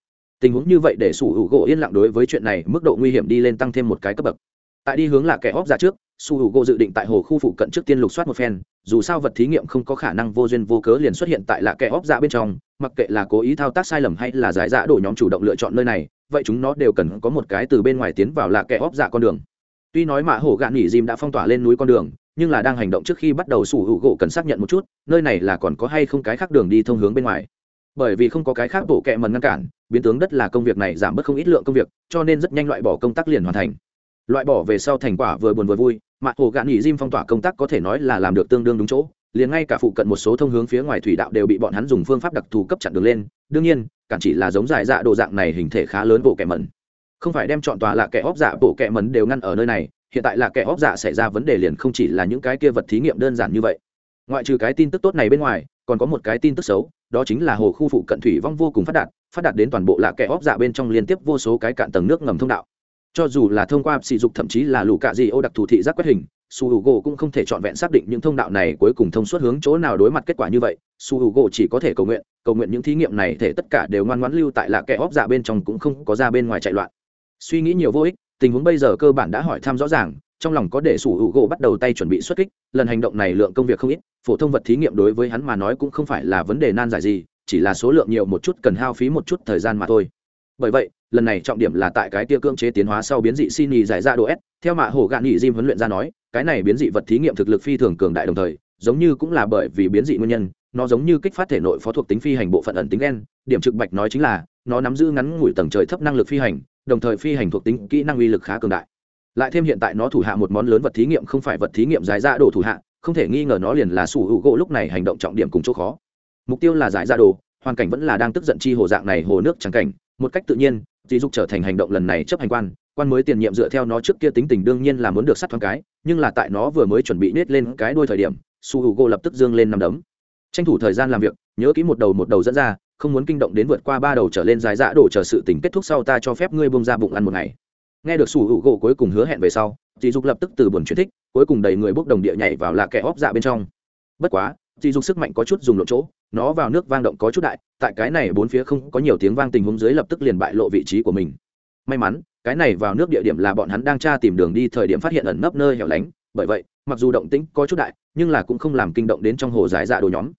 tình huống như vậy để sủ hữu gỗ yên lặng đối với chuyện này mức độ nguy hiểm đi lên tăng thêm một cái cấp bậc. Tại đi hướng là kẻ hóp ra trước su hữu gỗ dự định tại hồ khu phụ cận trước tiên lục soát một phen, dù sao vật thí nghiệm không có khả năng vô duyên vô cớ liền xuất hiện tại là kẻ hóp giả bên trong, mặc kệ là cố ý thao tác sai lầm hay là giải dạ đổi nhóm chủ động lựa chọn nơi này, vậy chúng nó đều cần có một cái từ bên ngoài tiến vào là kẻ hóp giả con đường. Tuy nói mạ hổ gạn nghỉ dìm đã phong tỏa lên núi con đường, nhưng là đang hành động trước khi bắt đầu sủ hữu gỗ cần xác nhận một chút, nơi này là còn có hay không cái khác đường đi thông hướng bên ngoài. Bởi vì không có cái khác bộ kẹ mần ngăn cản biến tướng đất là công việc này giảm bớt không ít lượng công việc, cho nên rất nhanh loại bỏ công tác liền hoàn thành. Loại bỏ về sau thành quả vừa buồn vừa vui mạ hồ gạn nghỉ diêm phong tỏa công tác có thể nói là làm được tương đương đúng chỗ, liền ngay cả phụ cận một số thông hướng phía ngoài thủy đạo đều bị bọn hắn dùng phương pháp đặc thù cấp chặn đường lên, đương nhiên, cản chỉ là giống dài dạ đồ dạng này hình thể khá lớn bộ kẻ mẩn. Không phải đem chọn tòa là kẻ óc dạ bộ kẻ mẩn đều ngăn ở nơi này, hiện tại là kẻ óc dạ xảy ra vấn đề liền không chỉ là những cái kia vật thí nghiệm đơn giản như vậy. Ngoại trừ cái tin tức tốt này bên ngoài, còn có một cái tin tức xấu, đó chính là hồ khu phụ cận thủy vong vô cùng phát đạt phát đạt đến toàn bộ là kẻ óc dạ bên trong liên tiếp vô số cái cạn tầng nước ngầm thông đạo. Cho dù là thông qua sỉ dục thậm chí là lũ cạ gì ô đặc thù thị giác quét hình, su h u gỗ cũng không thể trọn vẹn xác định những thông đạo này cuối cùng thông suốt hướng chỗ nào đối mặt kết quả như vậy. Su h u gỗ chỉ có thể cầu nguyện cầu nguyện những thí nghiệm này thể tất cả đều ngoan ngoãn lưu tại là kẻ óc dạ bên trong cũng không có ra bên ngoài chạy loạn. Suy nghĩ nhiều vô ích, tình huống bây giờ cơ bản đã hỏi thăm rõ ràng, trong lòng có để sủ hữu gỗ bắt đầu tay chuẩn bị xuất kích, lần hành động này lượng công việc không ít, phổ thông vật thí nghiệm đối với hắn mà nói cũng không phải là vấn đề nan giải gì chỉ là số lượng nhiều một chút cần hao phí một chút thời gian mà thôi. Bởi vậy, lần này trọng điểm là tại cái tia cưỡng chế tiến hóa sau biến dị xin nhì giải ra độ s, theo mạ hồ gạn nhị diêm huấn luyện ra nói, cái này biến dị vật thí nghiệm thực lực phi thường cường đại đồng thời, giống như cũng là bởi vì biến dị nguyên nhân, nó giống như kích phát thể nội phó thuộc tính phi hành bộ phận ẩn tính gen, điểm trực bạch nói chính là, nó nắm giữ ngắn ngủi tầng trời thấp năng lực phi hành, đồng thời phi hành thuộc tính kỹ năng uy lực khá cường đại. Lại thêm hiện tại nó thủ hạ một món lớn vật thí nghiệm không phải vật thí nghiệm giải ra đồ thủ hạ, không thể nghi ngờ nó liền là sủ hữu gỗ lúc này hành động trọng điểm cùng chỗ khó mục tiêu là giải ra đồ, hoàn cảnh vẫn là đang tức giận chi hồ dạng này hồ nước trắng cảnh. Một cách tự nhiên dì dục trở thành hành động lần này chấp hành quan quan mới tiền nhiệm dựa theo nó trước kia tính tình đương nhiên là muốn được sát thoáng cái, nhưng là tại nó vừa mới chuẩn bị nết lên cái đôi thời điểm, su h u g o lập tức dương lên nằm đấm. Tranh thủ thời gian làm việc, nhớ kỹ một đầu một đầu dẫn ra, không muốn kinh động đến vượt qua ba đầu trở lên dài dã đổ chờ sự tình kết thúc sau ta cho phép ngươi bông ra bụng ăn một ngày. Nghe được su h u g o cuối cùng hứa hẹn về sau dì dục lập tức từ buồn chuyển thích, cuối cùng đầy người bốc đồng địa nhảy vào là kẻ óp dạ bên trong. Bất quá Dị dục sức mạnh có chút dùng lộ chỗ, nó vào nước vang động có chút đại, tại cái này bốn phía không có nhiều tiếng vang tình huống dưới lập tức liền bại lộ vị trí của mình. May mắn, cái này vào nước địa điểm là bọn hắn đang tra tìm đường đi thời điểm phát hiện ẩn nấp nơi hẻo lánh, bởi vậy, mặc dù động tĩnh có chút đại, nhưng là cũng không làm kinh động đến trong hồ giải dạ đồ nhóm.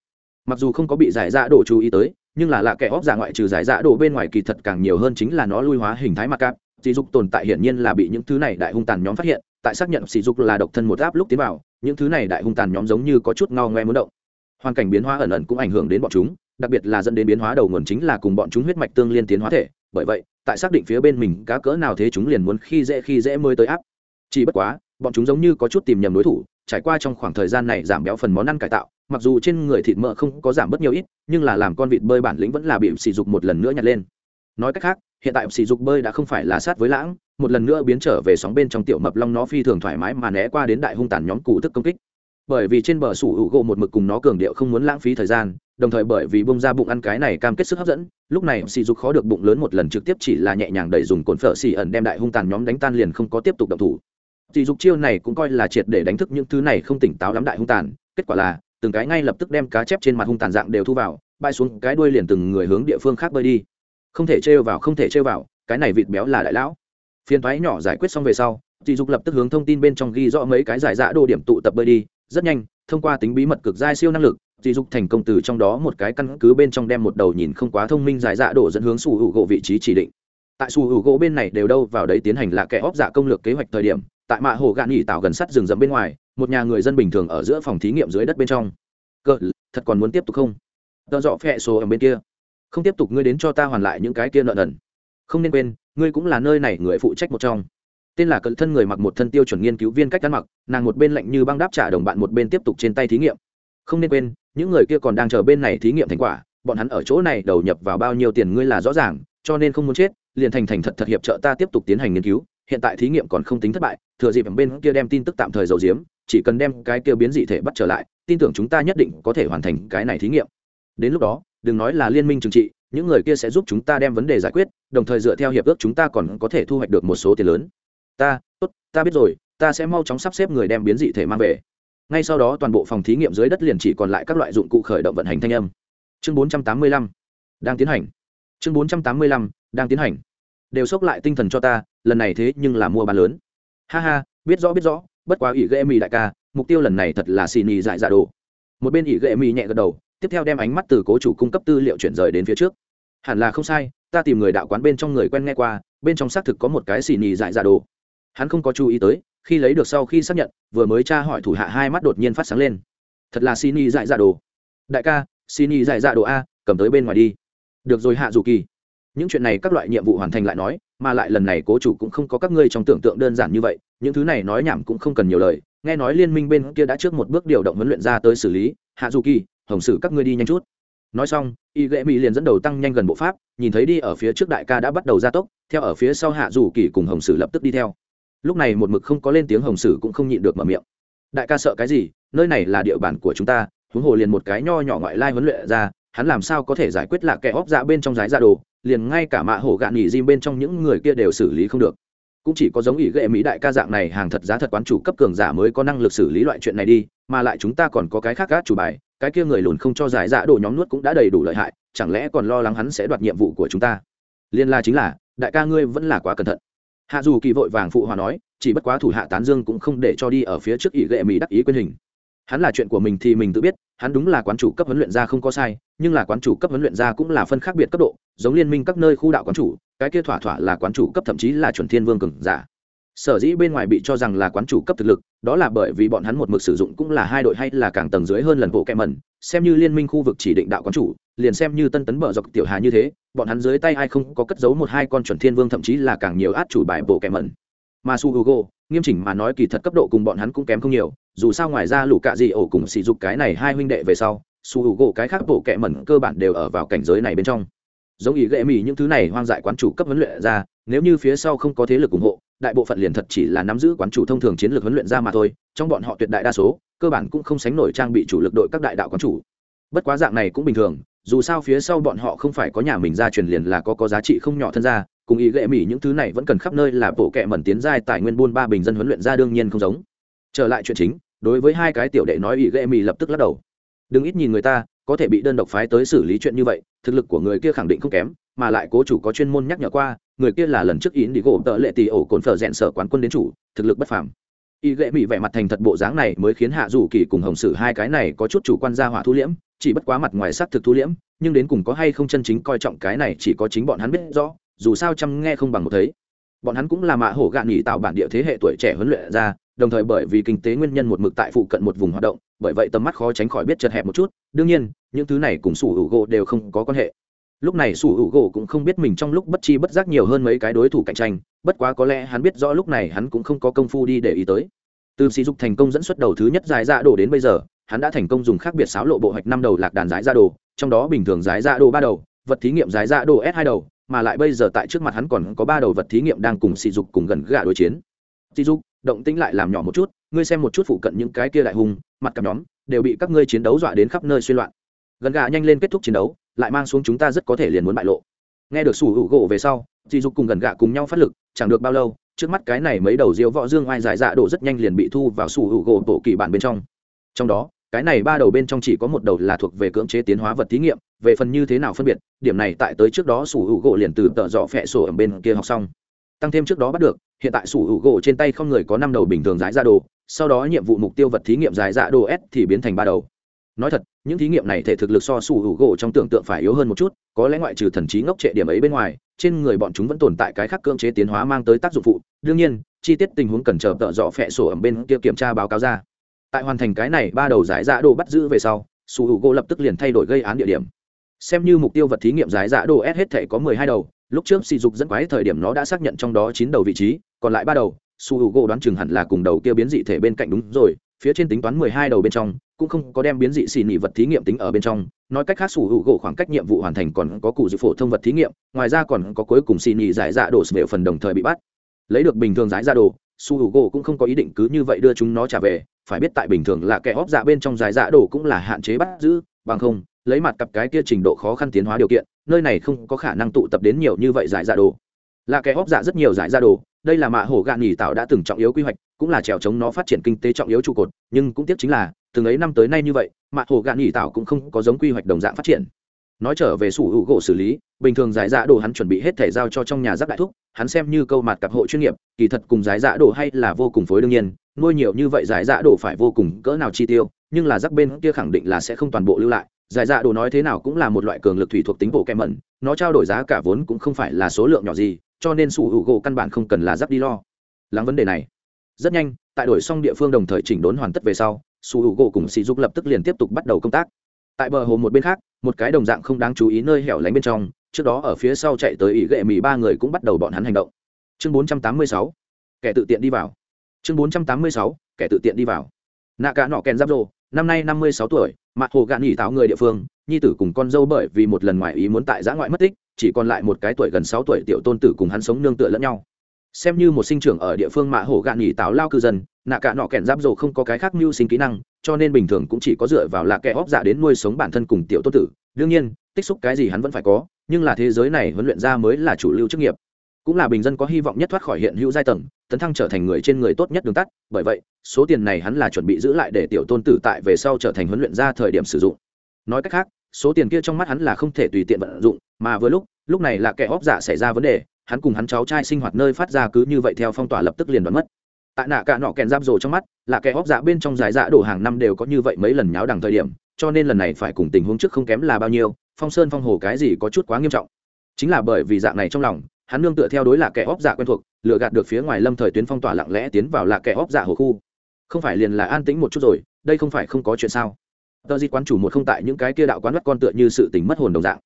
Mặc dù không có bị giải dạ đồ chú ý tới, nhưng là lạ kẻ óc giả ngoại trừ giải dạ đồ bên ngoài kỳ thật càng nhiều hơn chính là nó lui hóa hình thái mặc cạp. Sỉ dục tồn tại hiển nhiên là bị những thứ này đại hung tàn nhóm phát hiện, tại xác nhận sỉ dục là độc thân một áp lúc tiến vào, những thứ này đại hung tàn nhóm giống như có chút ngao ngoe muốn động hoàn cảnh biến hóa ẩn ẩn cũng ảnh hưởng đến bọn chúng, đặc biệt là dẫn đến biến hóa đầu nguồn chính là cùng bọn chúng huyết mạch tương liên tiến hóa thể. Bởi vậy, tại xác định phía bên mình cá cỡ nào thế chúng liền muốn khi dễ khi dễ mới tới áp. Chỉ bất quá, bọn chúng giống như có chút tìm nhầm đối thủ, trải qua trong khoảng thời gian này giảm béo phần món ăn cải tạo, mặc dù trên người thịt mỡ không có giảm bớt nhiều ít, nhưng là làm con vịt bơi bản lĩnh vẫn là bị sỉ dục một lần nữa nhặt lên. Nói cách khác, hiện tại sỉ dục bơi đã không phải là sát với lãng, một lần nữa biến trở về sóng bên trong tiểu mập long nó phi thường thoải mái mà né qua đến đại hung tàn nhóm cụ thức công kích bởi vì trên bờ sủ hữu gỗ một mực cùng nó cường điệu không muốn lãng phí thời gian, đồng thời bởi vì bông ra bụng ăn cái này cam kết sức hấp dẫn, lúc này sỉ dục khó được bụng lớn một lần trực tiếp chỉ là nhẹ nhàng đẩy dùng cồn phở xỉ ẩn đem đại hung tàn nhóm đánh tan liền không có tiếp tục động thủ. Sỉ dục chiêu này cũng coi là triệt để đánh thức những thứ này không tỉnh táo lắm đại hung tàn, kết quả là, từng cái ngay lập tức đem cá chép trên mặt hung tàn dạng đều thu vào bay xuống cái đuôi liền từng người hướng địa phương khác bơi đi. Không thể trêu vào, không thể trêu vào, cái này vịt béo là đại lão. Phiền thoái nhỏ giải quyết xong về sau, sỉ dục lập tức hướng thông tin bên trong ghi rõ mấy cái giải dạ đồ điểm tụ tập bơi đi rất nhanh, thông qua tính bí mật cực giai siêu năng lực dì dục thành công từ trong đó một cái căn cứ bên trong đem một đầu nhìn không quá thông minh dài dạ đổ dẫn hướng su hữu gỗ vị trí chỉ định. Tại su hữu gỗ bên này đều đâu vào đấy tiến hành là kẻ óp dạ công lược kế hoạch thời điểm, tại mạ hồ gạn nghỉ tạo gần sắt rừng rậm bên ngoài, một nhà người dân bình thường ở giữa phòng thí nghiệm dưới đất bên trong. Cơ, thật còn muốn tiếp tục không? Tợ dọ phẹ số ở bên kia. Không tiếp tục, ngươi đến cho ta hoàn lại những cái kia nợ nần. Không nên quên, ngươi cũng là nơi này người phụ trách một trong tên là cận thân người mặc một thân tiêu chuẩn nghiên cứu viên cách ăn mặc, nàng một bên lạnh như băng đáp trả đồng bạn một bên tiếp tục trên tay thí nghiệm. Không nên quên, những người kia còn đang chờ bên này thí nghiệm thành quả, bọn hắn ở chỗ này đầu nhập vào bao nhiêu tiền ngươi là rõ ràng, cho nên không muốn chết, liền thành thành thật thật hiệp trợ ta tiếp tục tiến hành nghiên cứu, hiện tại thí nghiệm còn không tính thất bại, thừa dịp bên kia đem tin tức tạm thời giấu giếm, chỉ cần đem cái kia biến dị thể bắt trở lại, tin tưởng chúng ta nhất định có thể hoàn thành cái này thí nghiệm. Đến lúc đó, đừng nói là liên minh trừng trị, những người kia sẽ giúp chúng ta đem vấn đề giải quyết, đồng thời dựa theo hiệp ước chúng ta còn có thể thu hoạch được một số tiền lớn ta, tốt, ta biết rồi, ta sẽ mau chóng sắp xếp người đem biến dị thể mang về. Ngay sau đó toàn bộ phòng thí nghiệm dưới đất liền chỉ còn lại các loại dụng cụ khởi động vận hành thanh âm. Chương 485 đang tiến hành. Chương 485 đang tiến hành. Đều xốc lại tinh thần cho ta, lần này thế nhưng là mua bán lớn. Ha ha, biết rõ biết rõ, bất quá ỷ ghệ mì đại ca, mục tiêu lần này thật là xì nhì dại dạ đồ. Một bên ỷ ghệ mì nhẹ gật đầu, tiếp theo đem ánh mắt từ cố chủ cung cấp tư liệu chuyển rời đến phía trước. Hẳn là không sai, ta tìm người đạo quán bên trong người quen nghe qua, bên trong xác thực có một cái xì nhì dại dạ đồ hắn không có chú ý tới, khi lấy được sau khi xác nhận, vừa mới tra hỏi thủ hạ hai mắt đột nhiên phát sáng lên. Thật là xin y dại dạ đồ. Đại ca, xin y dại dạ đồ a, cầm tới bên ngoài đi. Được rồi hạ dù kỳ. Những chuyện này các loại nhiệm vụ hoàn thành lại nói, mà lại lần này cố chủ cũng không có các ngươi trong tưởng tượng đơn giản như vậy, những thứ này nói nhảm cũng không cần nhiều lời. Nghe nói liên minh bên kia đã trước một bước điều động huấn luyện ra tới xử lý. Hạ du kỳ, hồng sử các ngươi đi nhanh chút. Nói xong, y ghệ mỹ liền dẫn đầu tăng nhanh gần bộ pháp, nhìn thấy đi ở phía trước đại ca đã bắt đầu gia tốc, theo ở phía sau hạ dù kỳ cùng hồng sử lập tức đi theo lúc này một mực không có lên tiếng hồng sử cũng không nhịn được mở miệng. Đại ca sợ cái gì? Nơi này là địa bàn của chúng ta, huống hồ liền một cái nho nhỏ ngoại lai huấn luyện ra, hắn làm sao có thể giải quyết là kẻ óc dạ bên trong giái ra dạ đồ, liền ngay cả mạ hổ gạn nghỉ diêm bên trong những người kia đều xử lý không được. Cũng chỉ có giống ỷ ghệ mỹ đại ca dạng này hàng thật giá thật quán chủ cấp cường giả mới có năng lực xử lý loại chuyện này đi, mà lại chúng ta còn có cái khác gác chủ bài, cái kia người lùn không cho giải dạ đồ nhóm nuốt cũng đã đầy đủ lợi hại, chẳng lẽ còn lo lắng hắn sẽ đoạt nhiệm vụ của chúng ta? Liên la chính là, đại ca ngươi vẫn là quá cẩn thận hạ dù kỳ vội vàng phụ hòa nói, chỉ bất quá thủ hạ tán dương cũng không để cho đi ở phía trước ỷ ghệ mỹ đắc ý quyên hình. Hắn là chuyện của mình thì mình tự biết, hắn đúng là quán chủ cấp huấn luyện gia không có sai, nhưng là quán chủ cấp huấn luyện gia cũng là phân khác biệt cấp độ, giống liên minh các nơi khu đạo quán chủ, cái kia thỏa thỏa là quán chủ cấp thậm chí là chuẩn thiên vương cường giả sở dĩ bên ngoài bị cho rằng là quán chủ cấp thực lực, đó là bởi vì bọn hắn một mực sử dụng cũng là hai đội hay là càng tầng dưới hơn lần bộ kẹ mẩn. Xem như liên minh khu vực chỉ định đạo quán chủ, liền xem như tân tấn bờ dọc tiểu hà như thế, bọn hắn dưới tay ai không có cất giấu một hai con chuẩn thiên vương thậm chí là càng nhiều át chủ bài bộ kẹ mẩn. Mà su hugo, nghiêm chỉnh mà nói kỳ thật cấp độ cùng bọn hắn cũng kém không nhiều, dù sao ngoài ra lũ cạ gì ổ cùng sỉ dục cái này hai huynh đệ về sau, su hugo cái khác bộ kẹ mẩn cơ bản đều ở vào cảnh giới này bên trong. Giống ý ghệ mỹ những thứ này hoang dại quán chủ cấp huấn luyện ra, nếu như phía sau không có thế lực ủng hộ đại bộ phận liền thật chỉ là nắm giữ quán chủ thông thường chiến lược huấn luyện ra mà thôi, trong bọn họ tuyệt đại đa số, cơ bản cũng không sánh nổi trang bị chủ lực đội các đại đạo quán chủ. Bất quá dạng này cũng bình thường, dù sao phía sau bọn họ không phải có nhà mình ra truyền liền là có có giá trị không nhỏ thân ra cùng ý ghệ mỹ những thứ này vẫn cần khắp nơi là bộ kệ mẩn tiến giai tài nguyên buôn ba bình dân huấn luyện ra đương nhiên không giống. Trở lại chuyện chính, đối với hai cái tiểu đệ nói ý ghệ mỹ lập tức lắc đầu. Đừng ít nhìn người ta, có thể bị đơn độc phái tới xử lý chuyện như vậy, thực lực của người kia khẳng định không kém, mà lại cố chủ có chuyên môn nhắc nhở qua người kia là lần trước yến đi gỗ tợ lệ tỷ ổ cồn phở rẽn sở quán quân đến chủ, thực lực bất phàm. Y ghệ mỹ vẻ mặt thành thật bộ dáng này mới khiến hạ dù kỳ cùng hồng sử hai cái này có chút chủ quan gia hỏa thu liễm, chỉ bất quá mặt ngoài s thực thu liễm, nhưng đến cùng có hay không chân chính coi trọng cái này chỉ có chính bọn hắn biết rõ, dù sao chăm nghe không bằng một thấy. Bọn hắn cũng là mạ hổ gạn nghỉ tạo bản địa thế hệ tuổi trẻ huấn luyện ra, đồng thời bởi vì kinh tế nguyên nhân một mực tại phụ cận một vùng hoạt động, bởi vậy tầm mắt khó tránh khỏi biết chật hẹp một chút, đương nhiên, những thứ này cùng sủ hữu gỗ đều không có quan hệ lúc này sủ hữu gỗ cũng không biết mình trong lúc bất chi bất giác nhiều hơn mấy cái đối thủ cạnh tranh, bất quá có lẽ hắn biết rõ lúc này hắn cũng không có công phu đi để ý tới. Từ sỉ dục thành công dẫn xuất đầu thứ nhất giải ra đồ đến bây giờ, hắn đã thành công dùng khác biệt sáo lộ bộ hoạch năm đầu lạc đàn giải ra đồ, trong đó bình thường giải ra đồ ba đầu, vật thí nghiệm giải ra đồ s hai đầu, mà lại bây giờ tại trước mặt hắn còn có ba đầu vật thí nghiệm đang cùng sỉ dục cùng gần gà đối chiến. Sỉ dục, động tĩnh lại làm nhỏ một chút, ngươi xem một chút phụ cận những cái kia đại hùng, mặt cặp nhóm, đều bị các ngươi chiến đấu dọa đến khắp nơi xuyên loạn. Gần gà nhanh lên kết thúc chiến đấu lại mang xuống chúng ta rất có thể liền muốn bại lộ. Nghe được sủ hữu gỗ về sau dì dục cùng gần gạ cùng nhau phát lực, chẳng được bao lâu, trước mắt cái này mấy đầu diêu võ dương oai dài dạ đổ rất nhanh liền bị thu vào sủ hữu gỗ bộ kỳ bản bên trong. Trong đó, cái này ba đầu bên trong chỉ có một đầu là thuộc về cưỡng chế tiến hóa vật thí nghiệm, về phần như thế nào phân biệt, điểm này tại tới trước đó sủ hữu gỗ liền từ tợ dọ phẹ sổ ở bên kia học xong. Tăng thêm trước đó bắt được, hiện tại sủ hữu gỗ trên tay không người có năm đầu bình thường giải dạ đồ sau đó nhiệm vụ mục tiêu vật thí nghiệm dài dạ đồ s thì biến thành ba đầu nói thật, những thí nghiệm này thể thực lực so sủ hữu gỗ trong tưởng tượng phải yếu hơn một chút, có lẽ ngoại trừ thần trí ngốc trệ điểm ấy bên ngoài, trên người bọn chúng vẫn tồn tại cái khác cưỡng chế tiến hóa mang tới tác dụng phụ. Đương nhiên, chi tiết tình huống cần chờ tợ dọ phẹ sổ ẩm bên kia kiểm tra báo cáo ra. Tại hoàn thành cái này ba đầu giải dạ đồ bắt giữ về sau, sủ hữu gỗ lập tức liền thay đổi gây án địa điểm. Xem như mục tiêu vật thí nghiệm giải dạ đồ s hết thể có mười hai đầu, lúc trước sỉ dục dẫn quái thời điểm nó đã xác nhận trong đó chín đầu vị trí, còn lại ba đầu su h u gỗ đoán chừng hẳn là cùng đầu kia biến dị thể bên cạnh đúng rồi phía trên tính toán mười hai đầu bên trong, cũng không có đem biến dị xì nị vật thí nghiệm tính ở bên trong. Nói cách khác su hữu gỗ khoảng cách nhiệm vụ hoàn thành còn có cụ dự phổ thông vật thí nghiệm, ngoài ra còn có cuối cùng xì nị giải dạ đồ về phần đồng thời bị bắt. Lấy được bình thường giải dạ đồ su hữu gỗ cũng không có ý định cứ như vậy đưa chúng nó trả về. Phải biết tại bình thường là kẻ hóp dạ bên trong giải dạ đồ cũng là hạn chế bắt giữ, bằng không, lấy mặt cặp cái kia trình độ khó khăn tiến hóa điều kiện, nơi này không có khả năng tụ tập đến nhiều như vậy giải dạ đồ. Là kẻ hóp dạ rất nhiều giải dạ đồ, đây là mạ hổ gạn nghỉ tạo đã từng trọng yếu quy hoạch cũng là trèo chống nó phát triển kinh tế trọng yếu trụ cột, nhưng cũng tiếc chính là từng ấy năm tới nay như vậy mạ hồ gạn nghỉ tạo cũng không có giống quy hoạch đồng dạng phát triển. Nói trở về sủ hữu gỗ xử lý, bình thường giải dạ đồ hắn chuẩn bị hết thể giao cho trong nhà giáp đại thúc, hắn xem như câu mặt cặp hộ chuyên nghiệp, kỳ thật cùng giải dạ đồ hay là vô cùng phối đương nhiên, nuôi nhiều như vậy giải dạ đồ phải vô cùng cỡ nào chi tiêu, nhưng là giáp bên kia khẳng định là sẽ không toàn bộ lưu lại. Giải dạ đồ nói thế nào cũng là một loại cường lực thủy thuộc tính bộ kèm mẩn, nó trao đổi giá cả vốn cũng không phải là số lượng nhỏ gì, cho nên sủ hữu gỗ căn bản không cần là giáp đi lo. Lắng vấn đề này rất nhanh tại đổi xong địa phương đồng thời chỉnh đốn hoàn tất về sau su h u gỗ cùng sỉ dục lập tức liền tiếp tục bắt đầu công tác. Tại bờ hồ một bên khác một cái đồng dạng không đáng chú ý nơi hẻo lánh bên trong trước đó ở phía sau chạy tới ỷ gệ mì ba người cũng bắt đầu bọn hắn hành động. Chương 486, kẻ tự tiện đi vào. Chương 486, kẻ tự tiện đi vào. Nạ cả nọ kèn giáp rô năm nay năm mươi sáu tuổi mặt hồ gạn nghỉ táo người địa phương nhi tử cùng con dâu bởi vì một lần ngoài ý muốn tại giã ngoại mất tích chỉ còn lại một cái tuổi gần sáu tuổi tiểu tôn tử cùng hắn sống nương tựa lẫn nhau xem như một sinh trưởng ở địa phương mạ hổ gạn nghỉ táo lao cư dân, nạ cả nọ kẻn giáp rồ không có cái khác mưu sinh kỹ năng, cho nên bình thường cũng chỉ có dựa vào là kẻ óc dạ đến nuôi sống bản thân cùng tiểu tôn tử. Đương nhiên, tích xúc cái gì hắn vẫn phải có, nhưng là thế giới này huấn luyện ra mới là chủ lưu chức nghiệp. Cũng là bình dân có hy vọng nhất thoát khỏi hiện hữu giai tầng, tấn thăng trở thành người trên người tốt nhất đường tắt. Bởi vậy, số tiền này hắn là chuẩn bị giữ lại để tiểu tôn tử tại về sau trở thành huấn luyện ra thời điểm sử dụng. Nói cách khác, số tiền kia trong mắt hắn là không thể tùy tiện vận dụng, mà vừa lúc lúc này là kẻ óc dạ xảy ra vấn đề hắn cùng hắn cháu trai sinh hoạt nơi phát ra cứ như vậy theo phong tỏa lập tức liền đoán mất. Tại nạ cả nọ kèn giáp rồ trong mắt, là kẻ óc dạ bên trong dài dạ đổ hàng năm đều có như vậy mấy lần nháo đằng thời điểm, cho nên lần này phải cùng tình huống trước không kém là bao nhiêu, phong sơn phong hồ cái gì có chút quá nghiêm trọng. Chính là bởi vì dạng này trong lòng, hắn nương tựa theo đối là kẻ óc dạ quen thuộc lựa gạt được phía ngoài lâm thời tuyến phong tỏa lặng lẽ tiến vào là kẻ óc dạ hồ khu. Không phải liền là an tĩnh một chút rồi, đây không phải không có chuyện sao? Tờ di quán chủ một không tại những cái kia đạo quán mắt con tựa như sự tình mất hồn đồng dạng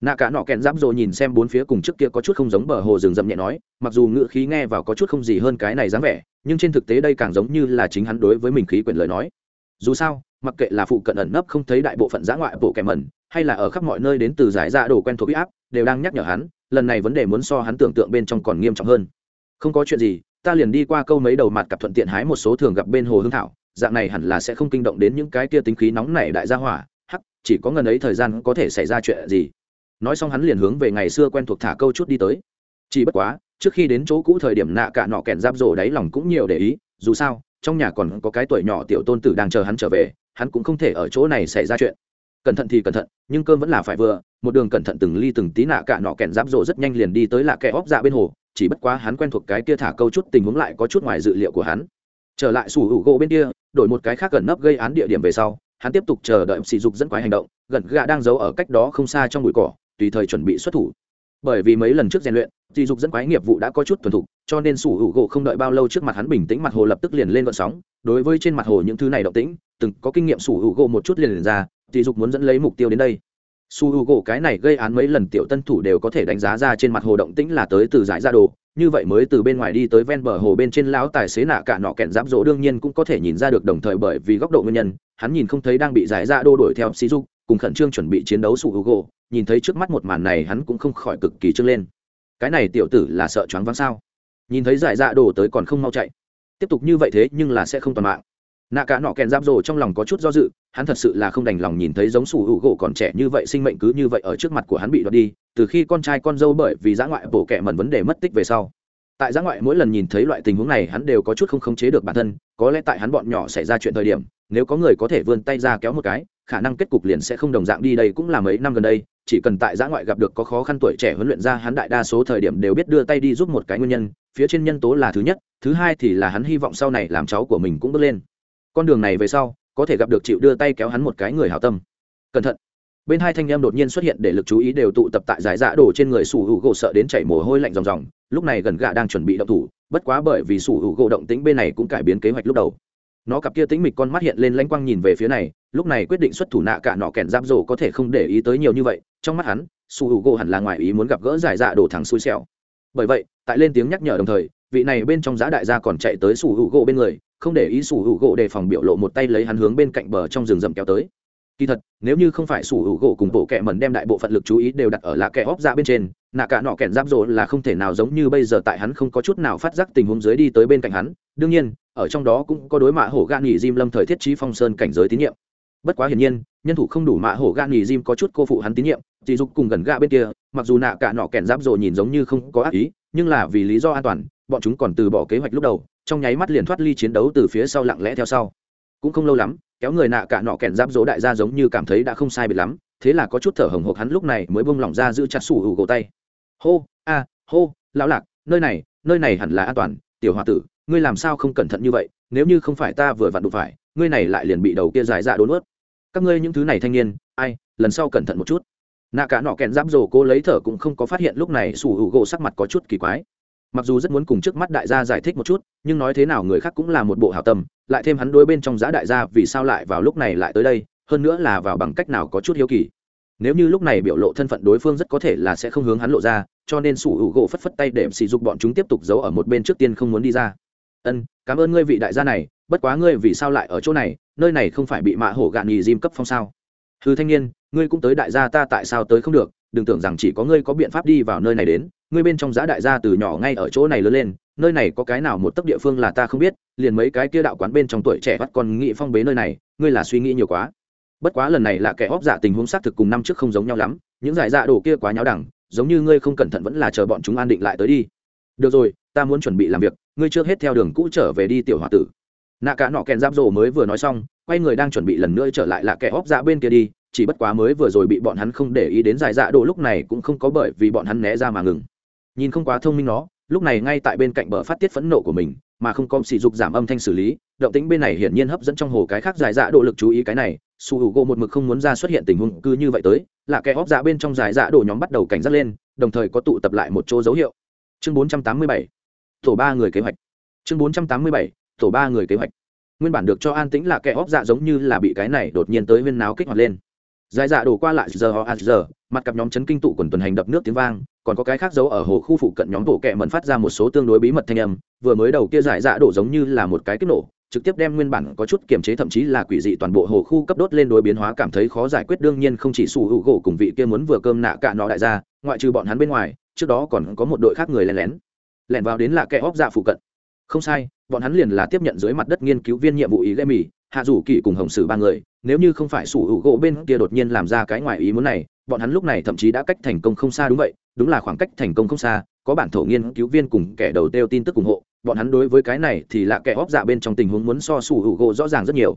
nạ cả nọ kèn giáp rồi nhìn xem bốn phía cùng trước kia có chút không giống bờ hồ rừng rậm nhẹ nói, mặc dù ngựa khí nghe vào có chút không gì hơn cái này dáng vẻ, nhưng trên thực tế đây càng giống như là chính hắn đối với mình khí quyền lời nói. Dù sao, mặc kệ là phụ cận ẩn nấp không thấy đại bộ phận giã ngoại bộ kèm ẩn hay là ở khắp mọi nơi đến từ giải ra đồ quen thuộc huy áp, đều đang nhắc nhở hắn, lần này vấn đề muốn so hắn tưởng tượng bên trong còn nghiêm trọng hơn. Không có chuyện gì, ta liền đi qua câu mấy đầu mặt cặp thuận tiện hái một số thường gặp bên hồ hương thảo, dạng này hẳn là sẽ không kinh động đến những cái kia tính khí nóng này đại gia hỏa. Hắc, chỉ có ngần ấy thời gian có thể xảy ra chuyện gì? Nói xong hắn liền hướng về ngày xưa quen thuộc thả câu chút đi tới. Chỉ bất quá, trước khi đến chỗ cũ thời điểm nạ cả nọ kèn giáp rổ đáy lòng cũng nhiều để ý, dù sao, trong nhà còn có cái tuổi nhỏ tiểu tôn tử đang chờ hắn trở về, hắn cũng không thể ở chỗ này xảy ra chuyện. Cẩn thận thì cẩn thận, nhưng cơm vẫn là phải vừa, một đường cẩn thận từng ly từng tí nạ cả nọ kèn giáp rổ rất nhanh liền đi tới lạ kẻ óc dạ bên hồ, chỉ bất quá hắn quen thuộc cái kia thả câu chút tình huống lại có chút ngoài dự liệu của hắn. Trở lại sủ hữu gỗ bên kia, đổi một cái khác gần nấp gây án địa điểm về sau, hắn tiếp tục chờ đợi sỉ dục dẫn quái hành động, gần gà đang giấu ở cách đó không xa trong bụi cỏ tùy thời chuẩn bị xuất thủ. Bởi vì mấy lần trước rèn luyện dì dục dẫn quái nghiệp vụ đã có chút thuần thục cho nên sủ hữu gỗ không đợi bao lâu trước mặt hắn bình tĩnh mặt hồ lập tức liền lên vận sóng. Đối với trên mặt hồ những thứ này động tĩnh từng có kinh nghiệm sủ hữu gỗ một chút liền, liền ra dì dục muốn dẫn lấy mục tiêu đến đây. Su h u gỗ cái này gây án mấy lần tiểu tân thủ đều có thể đánh giá ra trên mặt hồ động tĩnh là tới từ giải ra đồ như vậy mới từ bên ngoài đi tới ven bờ hồ bên trên lão tài xế nạ cả nọ kẹn giáp rỗ đương nhiên cũng có thể nhìn ra được đồng thời bởi vì góc độ nguyên nhân hắn nhìn không thấy đang bị giải ra đô đuổi theo sĩ dục cùng khẩn trương chuẩn bị chiến đấu su h u gỗ nhìn thấy trước mắt một màn này hắn cũng không khỏi cực kỳ trưng lên. Cái này tiểu tử là sợ choáng váng sao? Nhìn thấy giải dạ đổ tới còn không mau chạy. Tiếp tục như vậy thế nhưng là sẽ không toàn mạng. Nạ cả nọ kèn giáp rồ trong lòng có chút do dự, hắn thật sự là không đành lòng nhìn thấy giống sủ hữu gỗ còn trẻ như vậy, sinh mệnh cứ như vậy ở trước mặt của hắn bị đoạt đi, từ khi con trai con dâu bởi vì giã ngoại bổ kẻ mẩn vấn đề mất tích về sau. Tại giã ngoại mỗi lần nhìn thấy loại tình huống này, hắn đều có chút không khống chế được bản thân, có lẽ tại hắn bọn nhỏ xảy ra chuyện thời điểm, nếu có người có thể vươn tay ra kéo một cái, khả năng kết cục liền sẽ không đồng dạng đi đây cũng là mấy năm gần đây chỉ cần tại giã ngoại gặp được có khó khăn tuổi trẻ huấn luyện ra hắn đại đa số thời điểm đều biết đưa tay đi giúp một cái nguyên nhân, phía trên nhân tố là thứ nhất, thứ hai thì là hắn hy vọng sau này làm cháu của mình cũng bước lên. Con đường này về sau, có thể gặp được chịu đưa tay kéo hắn một cái người hảo tâm. Cẩn thận. Bên hai thanh em đột nhiên xuất hiện để lực chú ý đều tụ tập tại giải dạ giã đổ trên người sủ hữu gỗ sợ đến chảy mồ hôi lạnh ròng ròng, lúc này gần gạ đang chuẩn bị động thủ, bất quá bởi vì sủ hữu gỗ động tính bên này cũng cải biến kế hoạch lúc đầu nó cặp kia tính mịch con mắt hiện lên lãnh quang nhìn về phía này, lúc này quyết định xuất thủ nạ cả nọ kẹn giáp rổ có thể không để ý tới nhiều như vậy, trong mắt hắn sủ hữu gỗ hẳn là ngoài ý muốn gặp gỡ giải dạ đổ thẳng xui xẻo. Bởi vậy, tại lên tiếng nhắc nhở đồng thời, vị này bên trong giá đại gia còn chạy tới sủ hữu gỗ bên người, không để ý sủ hữu gỗ đề phòng biểu lộ một tay lấy hắn hướng bên cạnh bờ trong rừng rậm kéo tới. Kỳ thật, nếu như không phải sủ hữu gỗ cùng bộ kẹ mẩn đem đại bộ phận lực chú ý đều đặt ở là kẻ óc ra dạ bên trên, nạ cả nọ kẹn giáp rổ là không thể nào giống như bây giờ tại hắn không có chút nào phát giác tình huống dưới đi tới bên cạnh hắn. Đương nhiên ở trong đó cũng có đối mạ hổ gan nghỉ diêm lâm thời thiết trí phong sơn cảnh giới tín nhiệm. Bất quá hiển nhiên, nhân thủ không đủ mạ hổ gan nghỉ diêm có chút cô phụ hắn tín nhiệm chỉ dục cùng gần gạ bên kia, mặc dù nạ cả nọ kẹn giáp rộ nhìn giống như không có ác ý, nhưng là vì lý do an toàn, bọn chúng còn từ bỏ kế hoạch lúc đầu, trong nháy mắt liền thoát ly chiến đấu từ phía sau lặng lẽ theo sau. Cũng không lâu lắm, kéo người nạ cả nọ kẹn giáp dỗ đại gia giống như cảm thấy đã không sai biệt lắm, thế là có chút thở hồng hộc hắn lúc này mới bông lỏng ra giữ chặt sủ hữu gỗ tay. Hô, a, hô, lão lạc, nơi này nơi này hẳn là an toàn tiểu h o a tử, ngươi làm sao không cẩn thận như vậy, nếu như không phải ta vừa vặn đụng phải, ngươi này lại liền bị đầu kia dài dạ đốn ướt các ngươi những thứ này thanh niên, ai, lần sau cẩn thận một chút. Nạ cả nọ kẹn giáp rồ cô lấy thở cũng không có phát hiện lúc này sủ hữu gỗ sắc mặt có chút kỳ quái. Mặc dù rất muốn cùng trước mắt đại gia giải thích một chút, nhưng nói thế nào người khác cũng là một bộ hảo tâm, lại thêm hắn đôi bên trong giá đại gia vì sao lại vào lúc này lại tới đây, hơn nữa là vào bằng cách nào có chút hiếu kỳ. Nếu như lúc này biểu lộ thân phận đối phương rất có thể là sẽ không hướng hắn lộ ra cho nên sủ hữu gỗ phất phất tay để sỉ dục bọn chúng tiếp tục giấu ở một bên trước tiên không muốn đi ra. Ân, cảm ơn ngươi vị đại gia này, bất quá ngươi vì sao lại ở chỗ này, nơi này không phải bị mạ hổ gạn nhì diêm cấp phong sao? Hư thanh niên, ngươi cũng tới đại gia ta tại sao tới không được, đừng tưởng rằng chỉ có ngươi có biện pháp đi vào nơi này đến, ngươi bên trong giá đại gia từ nhỏ ngay ở chỗ này lớn lên, nơi này có cái nào một tấc địa phương là ta không biết, liền mấy cái kia đạo quán bên trong tuổi trẻ bắt còn nghị phong bế nơi này, ngươi là suy nghĩ nhiều quá. Bất quá lần này là kẻ óc giả tình huống xác thực cùng năm trước không giống nhau lắm, những giải dạ đồ kia quá nháo đẳng giống như ngươi không cẩn thận vẫn là chờ bọn chúng an định lại tới đi. Được rồi, ta muốn chuẩn bị làm việc, ngươi trước hết theo đường cũ trở về đi, tiểu h o a tử. Nạ cả nọ kèn giáp rổ mới vừa nói xong, quay người đang chuẩn bị lần nữa trở lại là kẻ óp dạ bên kia đi, chỉ bất quá mới vừa rồi bị bọn hắn không để ý đến giải dạ đồ lúc này cũng không có bởi vì bọn hắn né ra mà ngừng. Nhìn không quá thông minh nó, lúc này ngay tại bên cạnh bờ phát tiết phẫn nộ của mình, mà không có sỉ dục giảm âm thanh xử lý, động tĩnh bên này hiển nhiên hấp dẫn trong hồ cái khác giải dạ độ lực chú ý cái này su hữu gỗ một mực không muốn ra xuất hiện tình huống cứ như vậy tới, là kẻ óc dạ bên trong giải dạ đổ nhóm bắt đầu cảnh giác lên, đồng thời có tụ tập lại một chỗ dấu hiệu. Chương 487 tổ ba người kế hoạch. Chương 487 tổ ba người kế hoạch. Nguyên bản được cho an tĩnh là kẻ óc dạ giống như là bị cái này đột nhiên tới viên náo kích hoạt lên. Giải dạ đổ qua lại giờ họ giờ, mặt cặp nhóm chấn kinh tụ quần tuần hành đập nước tiếng vang, còn có cái khác giấu ở hồ khu phụ cận nhóm bộ kẹ mẩn phát ra một số tương đối bí mật thanh âm, vừa mới đầu kia giải dạ đổ giống như là một cái kích nổ trực tiếp đem nguyên bản có chút kiềm chế thậm chí là quỷ dị toàn bộ hồ khu cấp đốt lên đối biến hóa cảm thấy khó giải quyết, đương nhiên không chỉ sủ hữu gỗ cùng vị kia muốn vừa cơm nạ cả nó đại gia, ngoại trừ bọn hắn bên ngoài, trước đó còn có một đội khác người lén lén. Lẻn vào đến là kẻ óc dạ phụ cận. Không sai, bọn hắn liền là tiếp nhận dưới mặt đất nghiên cứu viên nhiệm vụ ý lê mì hạ rủ kỳ cùng hồng sử ba người, nếu như không phải sủ hữu gỗ bên kia đột nhiên làm ra cái ngoài ý muốn này, bọn hắn lúc này thậm chí đã cách thành công không xa đúng vậy, đúng là khoảng cách thành công không xa, có bản thổ nghiên cứu viên cùng kẻ đầu têu tin tức ủng hộ bọn hắn đối với cái này thì là kẻ óc dạ bên trong tình huống muốn so sủ hữu gỗ rõ ràng rất nhiều.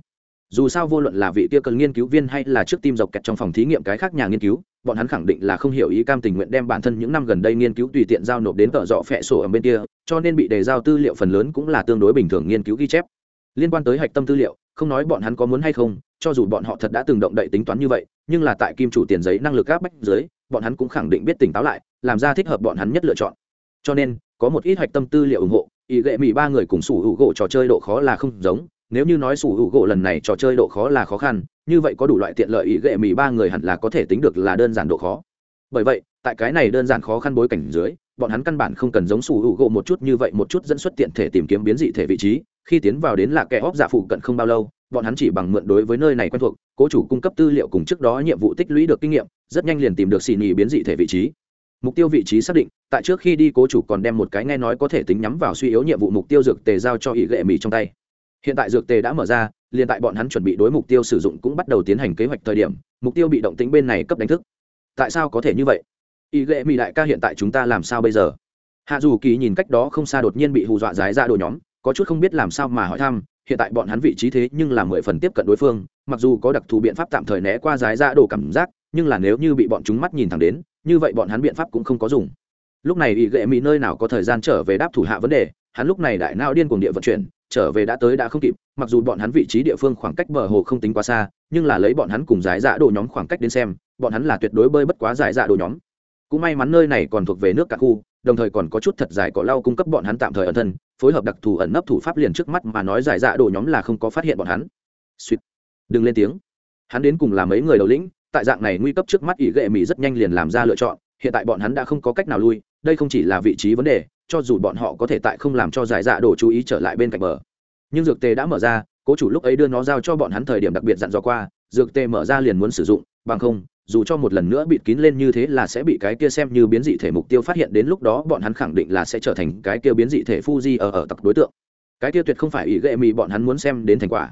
Dù sao vô luận là vị kia cần nghiên cứu viên hay là trước tim dọc kẹt trong phòng thí nghiệm cái khác nhà nghiên cứu, bọn hắn khẳng định là không hiểu ý cam tình nguyện đem bản thân những năm gần đây nghiên cứu tùy tiện giao nộp đến tợ dọ phẹ sổ ở bên kia, cho nên bị đề giao tư liệu phần lớn cũng là tương đối bình thường nghiên cứu ghi chép. Liên quan tới hạch tâm tư liệu, không nói bọn hắn có muốn hay không, cho dù bọn họ thật đã từng động đậy tính toán như vậy, nhưng là tại kim chủ tiền giấy năng lực áp bách dưới, bọn hắn cũng khẳng định biết tỉnh táo lại, làm ra thích hợp bọn hắn nhất lựa chọn. Cho nên, có một ít hạch tâm tư liệu ủng hộ ý gệ mỹ ba người cùng sủ hữu gỗ trò chơi độ khó là không giống. Nếu như nói sủ hữu gỗ lần này trò chơi độ khó là khó khăn, như vậy có đủ loại tiện lợi ý gệ mỹ ba người hẳn là có thể tính được là đơn giản độ khó. Bởi vậy, tại cái này đơn giản khó khăn bối cảnh dưới, bọn hắn căn bản không cần giống sủ hữu gỗ một chút như vậy một chút dẫn xuất tiện thể tìm kiếm biến dị thể vị trí. Khi tiến vào đến là kẻ hóc giả phụ cận không bao lâu, bọn hắn chỉ bằng mượn đối với nơi này quen thuộc, cố chủ cung cấp tư liệu cùng trước đó nhiệm vụ tích lũy được kinh nghiệm, rất nhanh liền tìm được xì nhì biến dị thể vị trí mục tiêu vị trí xác định, tại trước khi đi cố chủ còn đem một cái nghe nói có thể tính nhắm vào suy yếu nhiệm vụ mục tiêu dược tề giao cho ý gệ mỹ trong tay. Hiện tại dược tề đã mở ra, liền tại bọn hắn chuẩn bị đối mục tiêu sử dụng cũng bắt đầu tiến hành kế hoạch thời điểm, mục tiêu bị động tính bên này cấp đánh thức. Tại sao có thể như vậy? Ý gệ mỹ đại ca hiện tại chúng ta làm sao bây giờ? Hạ dù kỳ nhìn cách đó không xa đột nhiên bị hù dọa dái ra đồ nhóm, có chút không biết làm sao mà hỏi thăm hiện tại bọn hắn vị trí thế nhưng là mười phần tiếp cận đối phương, mặc dù có đặc thù biện pháp tạm thời né qua giái ra đồ cảm giác, nhưng là nếu như bị bọn chúng mắt nhìn thẳng đến, như vậy bọn hắn biện pháp cũng không có dùng. Lúc này ý ghệ mỹ nơi nào có thời gian trở về đáp thủ hạ vấn đề, hắn lúc này đại não điên cuồng địa vận chuyển, trở về đã tới đã không kịp, mặc dù bọn hắn vị trí địa phương khoảng cách bờ hồ không tính quá xa, nhưng là lấy bọn hắn cùng giải dạ đồ nhóm khoảng cách đến xem, bọn hắn là tuyệt đối bơi bất quá giải dạ đồ nhóm. Cũng may mắn nơi này còn thuộc về nước cả khu đồng thời còn có chút thật dài cỏ lau cung cấp bọn hắn tạm thời ẩn thân, phối hợp đặc thù ẩn nấp thủ pháp liền trước mắt mà nói giải dạ đồ nhóm là không có phát hiện bọn hắn. Suýt đừng lên tiếng. Hắn đến cùng là mấy người đầu lĩnh, tại dạng này nguy cấp trước mắt ỷ gệ mỹ rất nhanh liền làm ra lựa chọn, hiện tại bọn hắn đã không có cách nào lui, đây không chỉ là vị trí vấn đề, cho dù bọn họ có thể tại không làm cho giải dạ đồ chú ý trở lại bên cạnh bờ. Nhưng dược tề đã mở ra, cố chủ lúc ấy đưa nó giao cho bọn hắn thời điểm đặc biệt dặn dò qua, dược tề mở ra liền muốn sử dụng, bằng không dù cho một lần nữa bịt kín lên như thế là sẽ bị cái kia xem như biến dị thể mục tiêu phát hiện đến lúc đó bọn hắn khẳng định là sẽ trở thành cái kia biến dị thể Fuji ở ở tập đối tượng. Cái kia tuyệt không phải ý ghệ mì bọn hắn muốn xem đến thành quả.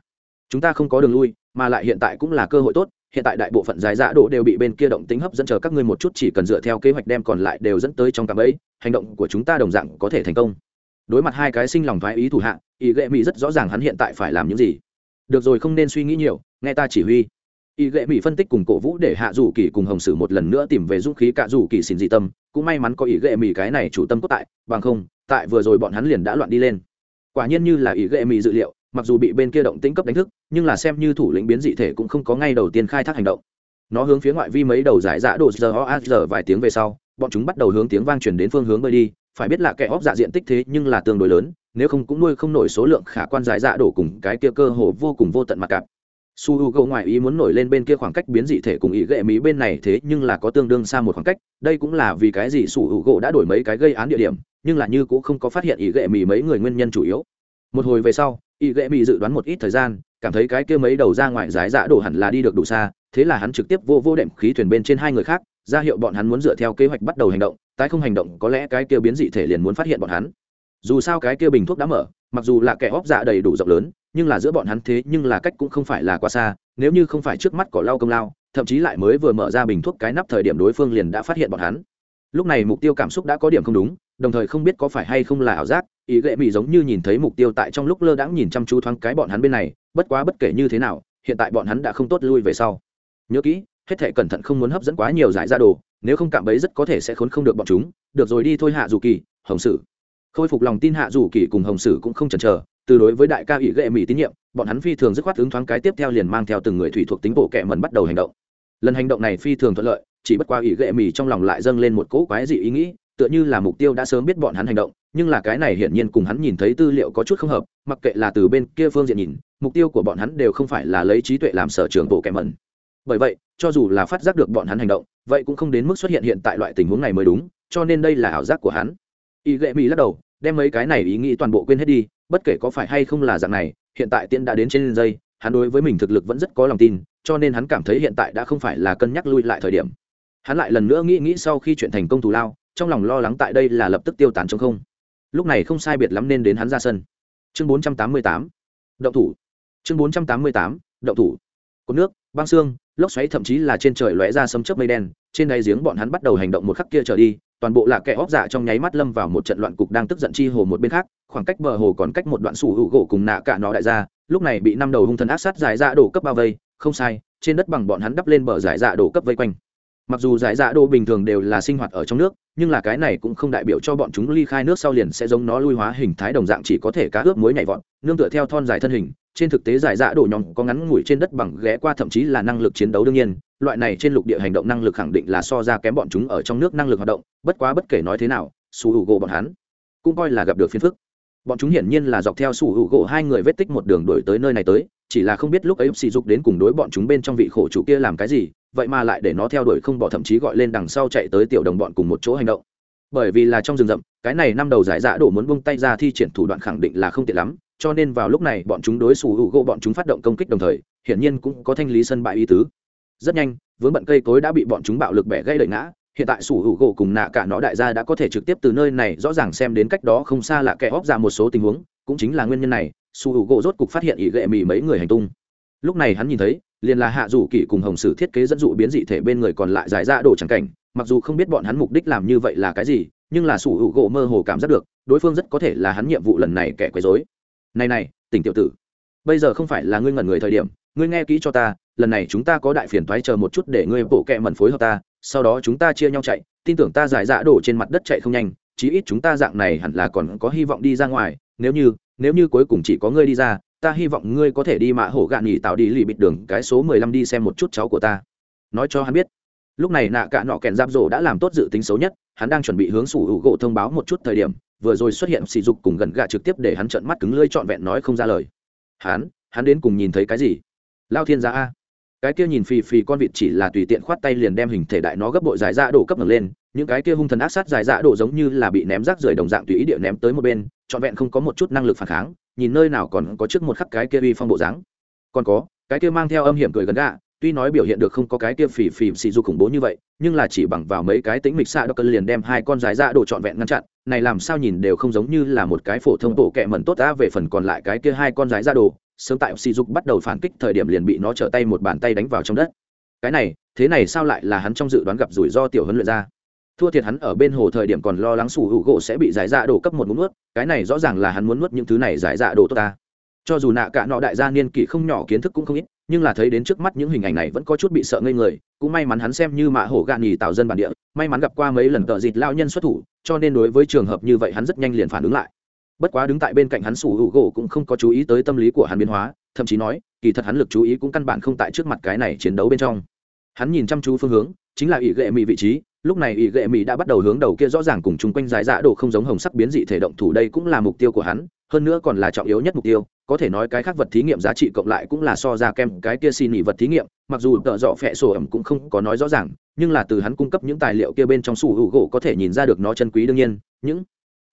Chúng ta không có đường lui, mà lại hiện tại cũng là cơ hội tốt, hiện tại đại bộ phận giải dạ độ đều bị bên kia động tính hấp dẫn chờ các ngươi một chút chỉ cần dựa theo kế hoạch đem còn lại đều dẫn tới trong cạm ấy, hành động của chúng ta đồng dạng có thể thành công. Đối mặt hai cái sinh lòng thoái ý thủ hạ, ý ghệ mì rất rõ ràng hắn hiện tại phải làm những gì. Được rồi không nên suy nghĩ nhiều, nghe ta chỉ huy y ghệ mỹ phân tích cùng cổ vũ để hạ dù kỳ cùng hồng sử một lần nữa tìm về dũng khí cả dù kỳ xin dị tâm, cũng may mắn có y ghệ mỹ cái này chủ tâm cốt tại, bằng không, tại vừa rồi bọn hắn liền đã loạn đi lên. Quả nhiên như là y ghệ mỹ dự liệu, mặc dù bị bên kia động tĩnh cấp đánh thức, nhưng là xem như thủ lĩnh biến dị thể cũng không có ngay đầu tiên khai thác hành động. Nó hướng phía ngoại vi mấy đầu giải dạ đồ giờ o giờ vài tiếng về sau, bọn chúng bắt đầu hướng tiếng vang chuyển đến phương hướng bơi đi, phải biết là kẻ óc dạ diện tích thế nhưng là tương đối lớn, nếu không cũng nuôi không nổi số lượng khả quan giải dạ đổ cùng cái kia cơ hồ vô cùng vô tận mặt cặp su h u gỗ ngoài ý muốn nổi lên bên kia khoảng cách biến dị thể cùng ý ghệ mỹ bên này thế nhưng là có tương đương xa một khoảng cách, đây cũng là vì cái gì su h u gỗ đã đổi mấy cái gây án địa điểm, nhưng là như cũng không có phát hiện ý ghệ mỹ mấy người nguyên nhân chủ yếu. Một hồi về sau, ý ghệ mỹ dự đoán một ít thời gian, cảm thấy cái kia mấy đầu ra ngoài giải dạ đổ hẳn là đi được đủ xa, thế là hắn trực tiếp vô vô đệm khí thuyền bên trên hai người khác, ra hiệu bọn hắn muốn dựa theo kế hoạch bắt đầu hành động, tái không hành động có lẽ cái kia biến dị thể liền muốn phát hiện bọn hắn. Dù sao cái kia bình thuốc đã mở, mặc dù là kẻ óc dạ đầy đủ rộng lớn nhưng là giữa bọn hắn thế nhưng là cách cũng không phải là quá xa, nếu như không phải trước mắt cỏ lau công lao, thậm chí lại mới vừa mở ra bình thuốc cái nắp thời điểm đối phương liền đã phát hiện bọn hắn. Lúc này mục tiêu cảm xúc đã có điểm không đúng, đồng thời không biết có phải hay không là ảo giác, ý ghệ mỹ giống như nhìn thấy mục tiêu tại trong lúc lơ đãng nhìn chăm chú thoáng cái bọn hắn bên này, bất quá bất kể như thế nào, hiện tại bọn hắn đã không tốt lui về sau. Nhớ kỹ, hết thể cẩn thận không muốn hấp dẫn quá nhiều giải ra đồ, nếu không cảm ấy rất có thể sẽ khốn không được bọn chúng, được rồi đi thôi hạ dù kỳ, hồng sử. Khôi phục lòng tin hạ dù kỳ cùng hồng sử cũng không chần chờ từ đối với đại ca ủy ghệ mỹ tín nhiệm, bọn hắn phi thường dứt khoát ứng thoáng cái tiếp theo liền mang theo từng người thủy thuộc tính bộ kệ mần bắt đầu hành động. Lần hành động này phi thường thuận lợi, chỉ bất qua ủy ghệ mỹ trong lòng lại dâng lên một cỗ quái dị ý nghĩ, tựa như là mục tiêu đã sớm biết bọn hắn hành động, nhưng là cái này hiển nhiên cùng hắn nhìn thấy tư liệu có chút không hợp, mặc kệ là từ bên kia phương diện nhìn, mục tiêu của bọn hắn đều không phải là lấy trí tuệ làm sở trường bộ kệ mần bởi vậy, cho dù là phát giác được bọn hắn hành động, vậy cũng không đến mức xuất hiện hiện tại loại tình huống này mới đúng, cho nên đây là ảo giác của hắn. Ý ghệ mỹ lắc đầu, đem mấy cái này ý nghĩ toàn bộ quên hết đi bất kể có phải hay không là dạng này, hiện tại tiễn đã đến trên dây, hắn đối với mình thực lực vẫn rất có lòng tin, cho nên hắn cảm thấy hiện tại đã không phải là cân nhắc lui lại thời điểm. Hắn lại lần nữa nghĩ nghĩ sau khi chuyện thành công thù lao, trong lòng lo lắng tại đây là lập tức tiêu tán trong không. Lúc này không sai biệt lắm nên đến hắn ra sân. Chương 488 động thủ. Chương 488 động thủ. Cột nước, băng xương, lốc xoáy thậm chí là trên trời lóe ra sấm chớp mây đen, trên đáy giếng bọn hắn bắt đầu hành động một khắc kia trở đi toàn bộ là kẻ óc dạ trong nháy mắt lâm vào một trận loạn cục đang tức giận chi hồ một bên khác, khoảng cách bờ hồ còn cách một đoạn sủ hữu gỗ cùng nạ cả nó đại ra lúc này bị năm đầu hung thần ác sát giải dạ đổ cấp bao vây, không sai, trên đất bằng bọn hắn đắp lên bờ giải dạ đổ cấp vây quanh mặc dù giải dạ đồ bình thường đều là sinh hoạt ở trong nước, nhưng là cái này cũng không đại biểu cho bọn chúng ly khai nước sau liền sẽ giống nó lui hóa hình thái đồng dạng chỉ có thể cá ướp muối nhảy vọt, nương tựa theo thon dài thân hình, trên thực tế giải dạ đổ nhóm có ngắn ngủi trên đất bằng ghé qua thậm chí là năng lực chiến đấu đương nhiên, loại này trên lục địa hành động năng lực khẳng định là so ra kém bọn chúng ở trong nước năng lực hoạt động, bất quá bất kể nói thế nào, su hữu gỗ bọn hắn cũng coi là gặp được phiền phức. Bọn chúng hiển nhiên là dọc theo su hữu gỗ hai người vết tích một đường đổi tới nơi này tới, chỉ là không biết lúc ấy sỉ dục đến cùng đối bọn chúng bên trong vị khổ chủ kia làm cái gì vậy mà lại để nó theo đuổi không bỏ thậm chí gọi lên đằng sau chạy tới tiểu đồng bọn cùng một chỗ hành động. Bởi vì là trong rừng rậm, cái này năm đầu giải dạ đổ muốn buông tay ra thi triển thủ đoạn khẳng định là không tiện lắm, cho nên vào lúc này bọn chúng đối xù hữu gỗ bọn chúng phát động công kích đồng thời, hiển nhiên cũng có thanh lý sân bãi ý tứ. Rất nhanh, vướng bận cây cối đã bị bọn chúng bạo lực bẻ gây đợi ngã, hiện tại sủ hữu gỗ cùng nạ cả nó đại gia đã có thể trực tiếp từ nơi này rõ ràng xem đến cách đó không xa là kẻ óc ra một số tình huống, cũng chính là nguyên nhân này sủ hữu gỗ rốt cục phát hiện ý ghệ mì mấy người hành tung lúc này hắn nhìn thấy, liền là hạ dù kỷ cùng hồng sử thiết kế dẫn dụ biến dị thể bên người còn lại giải ra đổ trắng cảnh, mặc dù không biết bọn hắn mục đích làm như vậy là cái gì, nhưng là sủ hữu gỗ mơ hồ cảm giác được, đối phương rất có thể là hắn nhiệm vụ lần này kẻ quấy dối này này, tỉnh tiểu tử, bây giờ không phải là ngươi ngẩn người thời điểm, ngươi nghe kỹ cho ta, lần này chúng ta có đại phiền thoái chờ một chút để ngươi bộ kẹ mẩn phối hợp ta, sau đó chúng ta chia nhau chạy, tin tưởng ta giải dạ đổ trên mặt đất chạy không nhanh, chí ít chúng ta dạng này hẳn là còn có hy vọng đi ra ngoài, nếu như nếu như cuối cùng chỉ có ngươi đi ra ta hy vọng ngươi có thể đi mạ hổ gạn nghỉ tạo đi lì bịt đường, cái số mười lăm đi xem một chút cháu của ta. Nói cho hắn biết. Lúc này nạ cả nọ kèn giáp rổ đã làm tốt dự tính xấu nhất, hắn đang chuẩn bị hướng sủ hữu gỗ thông báo một chút thời điểm, vừa rồi xuất hiện sỉ dục cùng gần gạ trực tiếp để hắn trợn mắt cứng lưỡi trọn vẹn nói không ra lời. Hắn hắn đến cùng nhìn thấy cái gì? Lao thiên gia a. Cái kia nhìn phì phì con vịt chỉ là tùy tiện khoát tay liền đem hình thể đại nó gấp bội dài dạ đổ cấp ngẩng lên, những cái kia hung thần ác sát dài dạ đổ giống như là bị ném rác rưởi đồng dạng tùy ý địa ném tới một bên, trọn vẹn không có một chút năng lực phản kháng nhìn nơi nào còn có trước một khắc cái kia uy phong bộ dáng. Còn có, cái kia mang theo âm hiểm cười gần gạ tuy nói biểu hiện được không có cái kia phì phì xì du khủng bố như vậy, nhưng là chỉ bằng vào mấy cái tính mịch xạ đ cân liền đem hai con dài dạ ra đổ trọn vẹn ngăn chặn, này làm sao nhìn đều không giống như là một cái phổ thông bộ kẹ mẩn tốt đã về phần còn lại cái kia hai con dài ra đồ, sớm tại xì dục bắt đầu phản kích thời điểm liền bị nó trở tay một bàn tay đánh vào trong đất. Cái này, thế này sao lại là hắn trong dự đoán gặp rủi ro tiểu huấn luyện ra? Thua thiệt hắn ở bên hồ thời điểm còn lo lắng sủ hữu gỗ sẽ bị giải dạ đổ cấp một muốn nuốt, cái này rõ ràng là hắn muốn nuốt những thứ này giải dạ đổ tốt ta. Cho dù nạ cả nọ đại gia niên kỷ không nhỏ kiến thức cũng không ít, nhưng là thấy đến trước mắt những hình ảnh này vẫn có chút bị sợ ngây người, cũng may mắn hắn xem như mạ hổ gạn nhì tạo dân bản địa, may mắn gặp qua mấy lần tợ dịt lao nhân xuất thủ, cho nên đối với trường hợp như vậy hắn rất nhanh liền phản ứng lại. Bất quá đứng tại bên cạnh hắn sủ hữu gỗ cũng không có chú ý tới tâm lý của hắn biến hóa, thậm chí nói, kỳ thật hắn lực chú ý cũng căn bản không tại trước mặt cái này chiến đấu bên trong. Hắn nhìn chăm chú phương hướng, chính là ỷ gệ mỹ vị trí lúc này ỷ gệ mỹ đã bắt đầu hướng đầu kia rõ ràng cùng chung quanh dài dạ đồ không giống hồng sắc biến dị thể động thủ, đây cũng là mục tiêu của hắn, hơn nữa còn là trọng yếu nhất mục tiêu, có thể nói cái khác vật thí nghiệm giá trị cộng lại cũng là so ra kem cái kia xin nghỉ vật thí nghiệm, mặc dù tợ dọ phẹ sổ ẩm cũng không có nói rõ ràng, nhưng là từ hắn cung cấp những tài liệu kia bên trong sủ hữu gỗ có thể nhìn ra được nó chân quý đương nhiên, những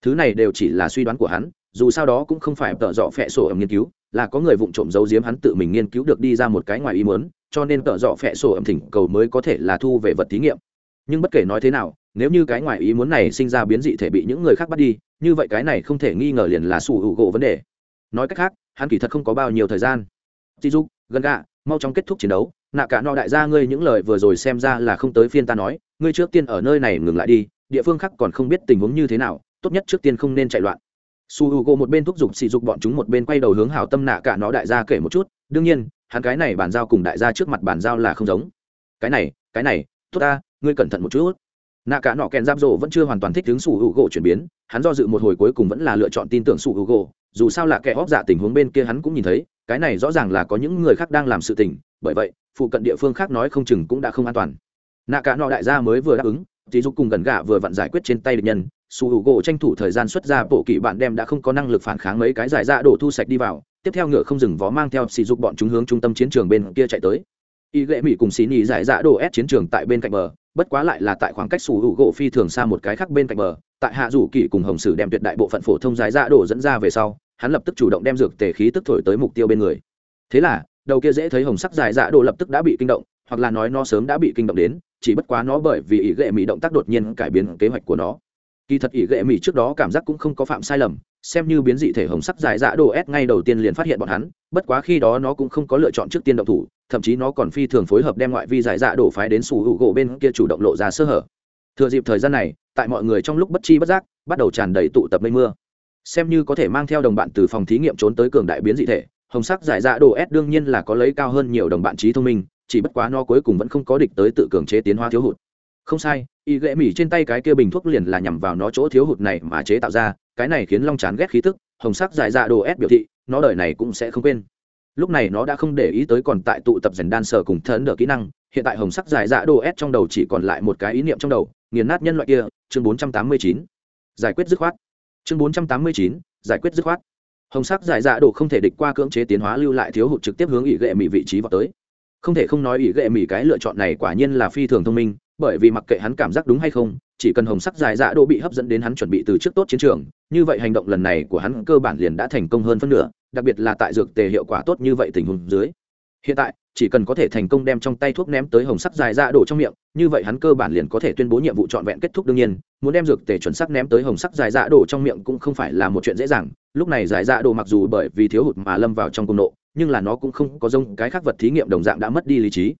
thứ này đều chỉ là suy đoán của hắn, dù sao đó cũng không phải tợ dọ phẹ sổ ẩm nghiên cứu, là có người vụng trộm giấu giếm hắn tự mình nghiên cứu được đi ra một cái ngoài ý muốn, cho nên tợ dọ phẹ sổ ẩm thỉnh cầu mới có thể là thu về vật thí nghiệm nhưng bất kể nói thế nào, nếu như cái ngoài ý muốn này sinh ra biến dị thể bị những người khác bắt đi, như vậy cái này không thể nghi ngờ liền là sủ hữu gỗ vấn đề. Nói cách khác, hắn kỳ thật không có bao nhiêu thời gian. Dì dục, gần gạ, mau chóng kết thúc chiến đấu. Nạ cả nọ đại gia ngươi những lời vừa rồi xem ra là không tới phiên ta nói. Ngươi trước tiên ở nơi này ngừng lại đi, địa phương khác còn không biết tình huống như thế nào, tốt nhất trước tiên không nên chạy loạn. Su h u gỗ một bên thúc giục sỉ dục bọn chúng một bên quay đầu hướng Hào tâm nạ cả nó đại gia kể một chút. Đương nhiên, hắn cái này bàn giao cùng đại gia trước mặt bàn giao là không giống. Cái này cái này, tốt ta ngươi cẩn thận một chút. Nạ cả nọ kèn giáp rộ vẫn chưa hoàn toàn thích ứng sủ hữu gỗ chuyển biến, hắn do dự một hồi cuối cùng vẫn là lựa chọn tin tưởng sủ hữu gỗ, dù sao là kẻ hóp dạ tình huống bên kia hắn cũng nhìn thấy, cái này rõ ràng là có những người khác đang làm sự tình, bởi vậy, phụ cận địa phương khác nói không chừng cũng đã không an toàn. Nạ cả nọ đại gia mới vừa đáp ứng thì dục cùng gần gạ vừa vặn giải quyết trên tay địch nhân, sủ hữu gỗ tranh thủ thời gian xuất ra bộ kỵ bạn đem đã không có năng lực phản kháng mấy cái giải ra đổ thu sạch đi vào, tiếp theo ngựa không dừng vó mang theo sỉ dục bọn chúng hướng trung tâm chiến trường bên kia chạy tới y ghệ mỹ cùng xì nhì giải dạ đổ ép chiến trường tại bên cạnh bờ, bất quá lại là tại khoảng cách sủ hữu gỗ phi thường xa một cái khác bên cạnh bờ. Tại hạ rủ kỵ cùng hồng sử đem tuyệt đại bộ phận phổ thông giải dạ đổ dẫn ra về sau, hắn lập tức chủ động đem dược tề khí tức thổi tới mục tiêu bên người. Thế là, đầu kia dễ thấy hồng sắc giải dạ đổ lập tức đã bị kinh động, hoặc là nói nó sớm đã bị kinh động đến, chỉ bất quá nó bởi vì ý ghệ mỹ động tác đột nhiên cải biến kế hoạch của nó. Kỳ thật Y lệ mỹ trước đó cảm giác cũng không có phạm sai lầm xem như biến dị thể hồng sắc dài dã đồ s ngay đầu tiên liền phát hiện bọn hắn, bất quá khi đó nó cũng không có lựa chọn trước tiên động thủ, thậm chí nó còn phi thường phối hợp đem ngoại vi giải dạ đổ phái đến sủ hữu gỗ bên kia chủ động lộ ra sơ hở. Thừa dịp thời gian này, tại mọi người trong lúc bất chi bất giác, bắt đầu tràn đầy tụ tập mây mưa. Xem như có thể mang theo đồng bạn từ phòng thí nghiệm trốn tới cường đại biến dị thể, hồng sắc giải dạ đồ s đương nhiên là có lấy cao hơn nhiều đồng bạn trí thông minh, chỉ bất quá nó cuối cùng vẫn không có địch tới tự cường chế tiến hóa thiếu hụt không sai y ghệ mỹ trên tay cái kia bình thuốc liền là nhằm vào nó chỗ thiếu hụt này mà chế tạo ra cái này khiến long chán ghét khí tức hồng sắc dài dạ đồ ép biểu thị nó đời này cũng sẽ không quên. Lúc này nó đã không để ý tới còn tại tụ tập rèn đan sở cùng thấn đỡ kỹ năng hiện tại hồng sắc dài dạ đồ ép trong đầu chỉ còn lại một cái ý niệm trong đầu nghiền nát nhân loại kia chương 489. giải quyết dứt khoát. Chương 489, giải quyết dứt khoát. Hồng sắc dài dạ đồ không thể địch qua cưỡng chế tiến hóa lưu lại thiếu hụt trực tiếp hướng ỷ ghệ mỹ vị trí vào tới. Không thể không nói ỷ ghệ mỹ cái lựa chọn này quả nhiên là phi thường thông minh bởi vì mặc kệ hắn cảm giác đúng hay không, chỉ cần hồng sắc dài dạ đỗ bị hấp dẫn đến hắn chuẩn bị từ trước tốt chiến trường, như vậy hành động lần này của hắn cơ bản liền đã thành công hơn phân nửa, đặc biệt là tại dược tề hiệu quả tốt như vậy tình huống dưới. Hiện tại, chỉ cần có thể thành công đem trong tay thuốc ném tới hồng sắc dài dạ đổ trong miệng, như vậy hắn cơ bản liền có thể tuyên bố nhiệm vụ trọn vẹn kết thúc đương nhiên, muốn đem dược tề chuẩn sắc ném tới hồng sắc dài dạ đổ trong miệng cũng không phải là một chuyện dễ dàng. Lúc này dài dạ đổ mặc dù bởi vì thiếu hụt mà lâm vào trong công nộ, nhưng là nó cũng không có giống cái khác vật thí nghiệm đồng dạng đã mất đi lý trí.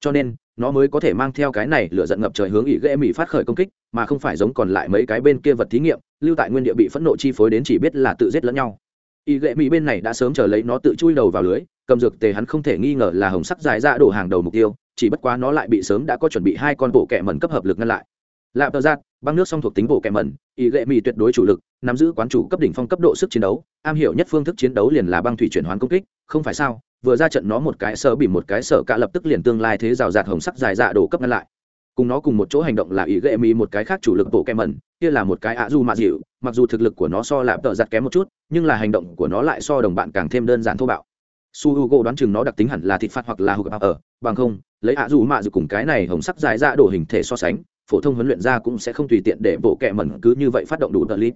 Cho nên nó mới có thể mang theo cái này lửa giận ngập trời hướng ỷ ghệ mỹ phát khởi công kích, mà không phải giống còn lại mấy cái bên kia vật thí nghiệm, lưu tại nguyên địa bị phẫn nộ chi phối đến chỉ biết là tự giết lẫn nhau. Ỷ ghệ mỹ bên này đã sớm chờ lấy nó tự chui đầu vào lưới, cầm dược tề hắn không thể nghi ngờ là hồng sắc dài ra đổ hàng đầu mục tiêu, chỉ bất quá nó lại bị sớm đã có chuẩn bị hai con bộ kẹ mẩn cấp hợp lực ngăn lại. Lạp tờ giác băng nước song thuộc tính bộ kẹ mẩn, ỷ lệ mỹ tuyệt đối chủ lực, nắm giữ quán chủ cấp đỉnh phong cấp độ sức chiến đấu, am hiểu nhất phương thức chiến đấu liền là băng thủy chuyển hoán công kích, không phải sao? Vừa ra trận nó một cái sợ bị một cái sợ cả lập tức liền tương lai thế rào rạt hồng sắc dài dạ đổ cấp ngăn lại. Cùng nó cùng một chỗ hành động là ý ghệ mỹ một cái khác chủ lực bộ kem mẩn, kia là một cái ạ du mạ dịu, mặc dù thực lực của nó so lạp tợ giặt kém một chút, nhưng là hành động của nó lại so đồng bạn càng thêm đơn giản thô bạo. Su hugo đoán chừng nó đặc tính hẳn là thịt phạt hoặc là hụt ở, bằng không, lấy ạ du mạ dịu cùng cái này hồng sắc dài dạ đổ hình thể so sánh, phổ thông huấn luyện ra cũng sẽ không tùy tiện để bộ kẹ mẩn cứ như vậy phát động đủ tờ lít.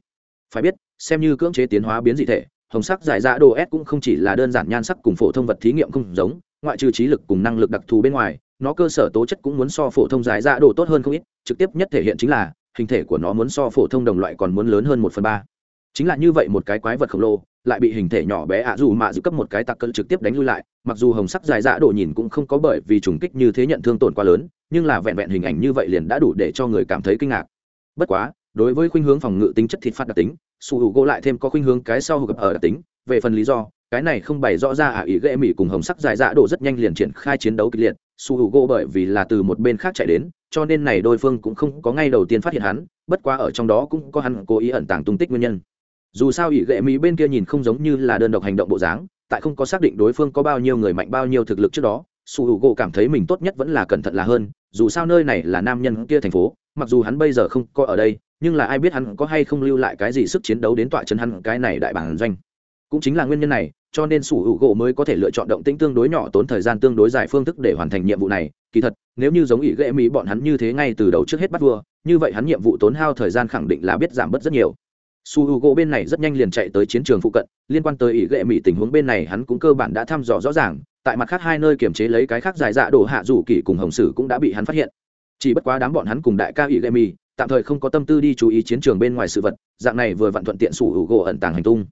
Phải biết, xem như cưỡng chế tiến hóa biến dị thể hồng sắc giải dạ đồ s cũng không chỉ là đơn giản nhan sắc cùng phổ thông vật thí nghiệm không giống, ngoại trừ trí lực cùng năng lực đặc thù bên ngoài, nó cơ sở tố chất cũng muốn so phổ thông giải dạ đồ tốt hơn không ít, trực tiếp nhất thể hiện chính là, hình thể của nó muốn so phổ thông đồng loại còn muốn lớn hơn một phần ba. Chính là như vậy một cái quái vật khổng lồ, lại bị hình thể nhỏ bé ạ dù mạ giữ cấp một cái tặc cỡ trực tiếp đánh lui lại, mặc dù hồng sắc dài dạ đồ nhìn cũng không có bởi vì trùng kích như thế nhận thương tổn quá lớn, nhưng là vẹn vẹn hình ảnh như vậy liền đã đủ để cho người cảm thấy kinh ngạc. Bất quá đối với khuynh hướng phòng ngự tính chất thịt phạt đặc tính, su hữu gỗ lại thêm có khuynh hướng cái sau hữu gặp ở đặc tính. Về phần lý do, cái này không bày rõ ra ả ý ghệ mỹ cùng hồng sắc dài dạ độ rất nhanh liền triển khai chiến đấu kịch liệt. Su hữu gỗ bởi vì là từ một bên khác chạy đến, cho nên này đôi phương cũng không có ngay đầu tiên phát hiện hắn, bất quá ở trong đó cũng có hắn cố ý ẩn tàng tung tích nguyên nhân. Dù sao ỷ ghệ mỹ bên kia nhìn không giống như là đơn độc hành động bộ dáng, tại không có xác định đối phương có bao nhiêu người mạnh bao nhiêu thực lực trước đó, su hữu gỗ cảm thấy mình tốt nhất vẫn là cẩn thận là hơn. Dù sao nơi này là nam nhân kia thành phố, mặc dù hắn bây giờ không có ở đây nhưng là ai biết hắn có hay không lưu lại cái gì sức chiến đấu đến tọa chân hắn cái này đại bản doanh. Cũng chính là nguyên nhân này, cho nên sủ hữu gỗ mới có thể lựa chọn động tĩnh tương đối nhỏ tốn thời gian tương đối dài phương thức để hoàn thành nhiệm vụ này. Kỳ thật, nếu như giống ý ghệ mỹ bọn hắn như thế ngay từ đầu trước hết bắt vua, như vậy hắn nhiệm vụ tốn hao thời gian khẳng định là biết giảm bớt rất nhiều. Su hữu u gỗ bên này rất nhanh liền chạy tới chiến trường phụ cận, liên quan tới ý ghệ mỹ tình huống bên này hắn cũng cơ bản đã thăm dò rõ ràng, tại mặt khác hai nơi kiểm chế lấy cái khác dài dạ đổ hạ rủ kỳ cùng hồng sử cũng đã bị hắn phát hiện. Chỉ bất quá đám bọn hắn cùng đại ca ý ghệ mỹ tạm thời không có tâm tư đi chú ý chiến trường bên ngoài sự vật, dạng này vừa vặn thuận tiện sủ hữu gỗ ẩn tàng hành tung.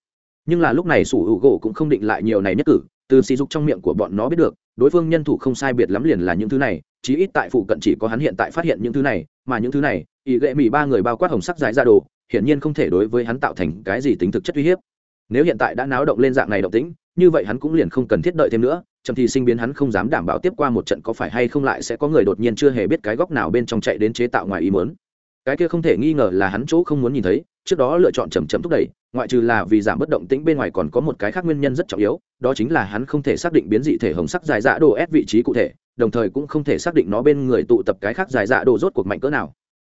Nhưng là lúc này sủ hữu gỗ cũng không định lại nhiều này nhất cử, từ sỉ dục trong miệng của bọn nó biết được, đối phương nhân thủ không sai biệt lắm liền là những thứ này, chí ít tại phụ cận chỉ có hắn hiện tại phát hiện những thứ này, mà những thứ này ý ghệ mỹ ba người bao quát hồng sắc dài ra đồ, hiển nhiên không thể đối với hắn tạo thành cái gì tính thực chất uy hiếp. Nếu hiện tại đã náo động lên dạng này động tĩnh, như vậy hắn cũng liền không cần thiết đợi thêm nữa trầm thì sinh biến hắn không dám đảm bảo tiếp qua một trận có phải hay không lại sẽ có người đột nhiên chưa hề biết cái góc nào bên trong chạy đến chế tạo ngoài ý mớn cái kia không thể nghi ngờ là hắn chỗ không muốn nhìn thấy, trước đó lựa chọn chầm chậm thúc đẩy, ngoại trừ là vì giảm bất động tĩnh bên ngoài còn có một cái khác nguyên nhân rất trọng yếu, đó chính là hắn không thể xác định biến dị thể hồng sắc dài dạ đồ ép vị trí cụ thể, đồng thời cũng không thể xác định nó bên người tụ tập cái khác dài dạ đồ rốt cuộc mạnh cỡ nào.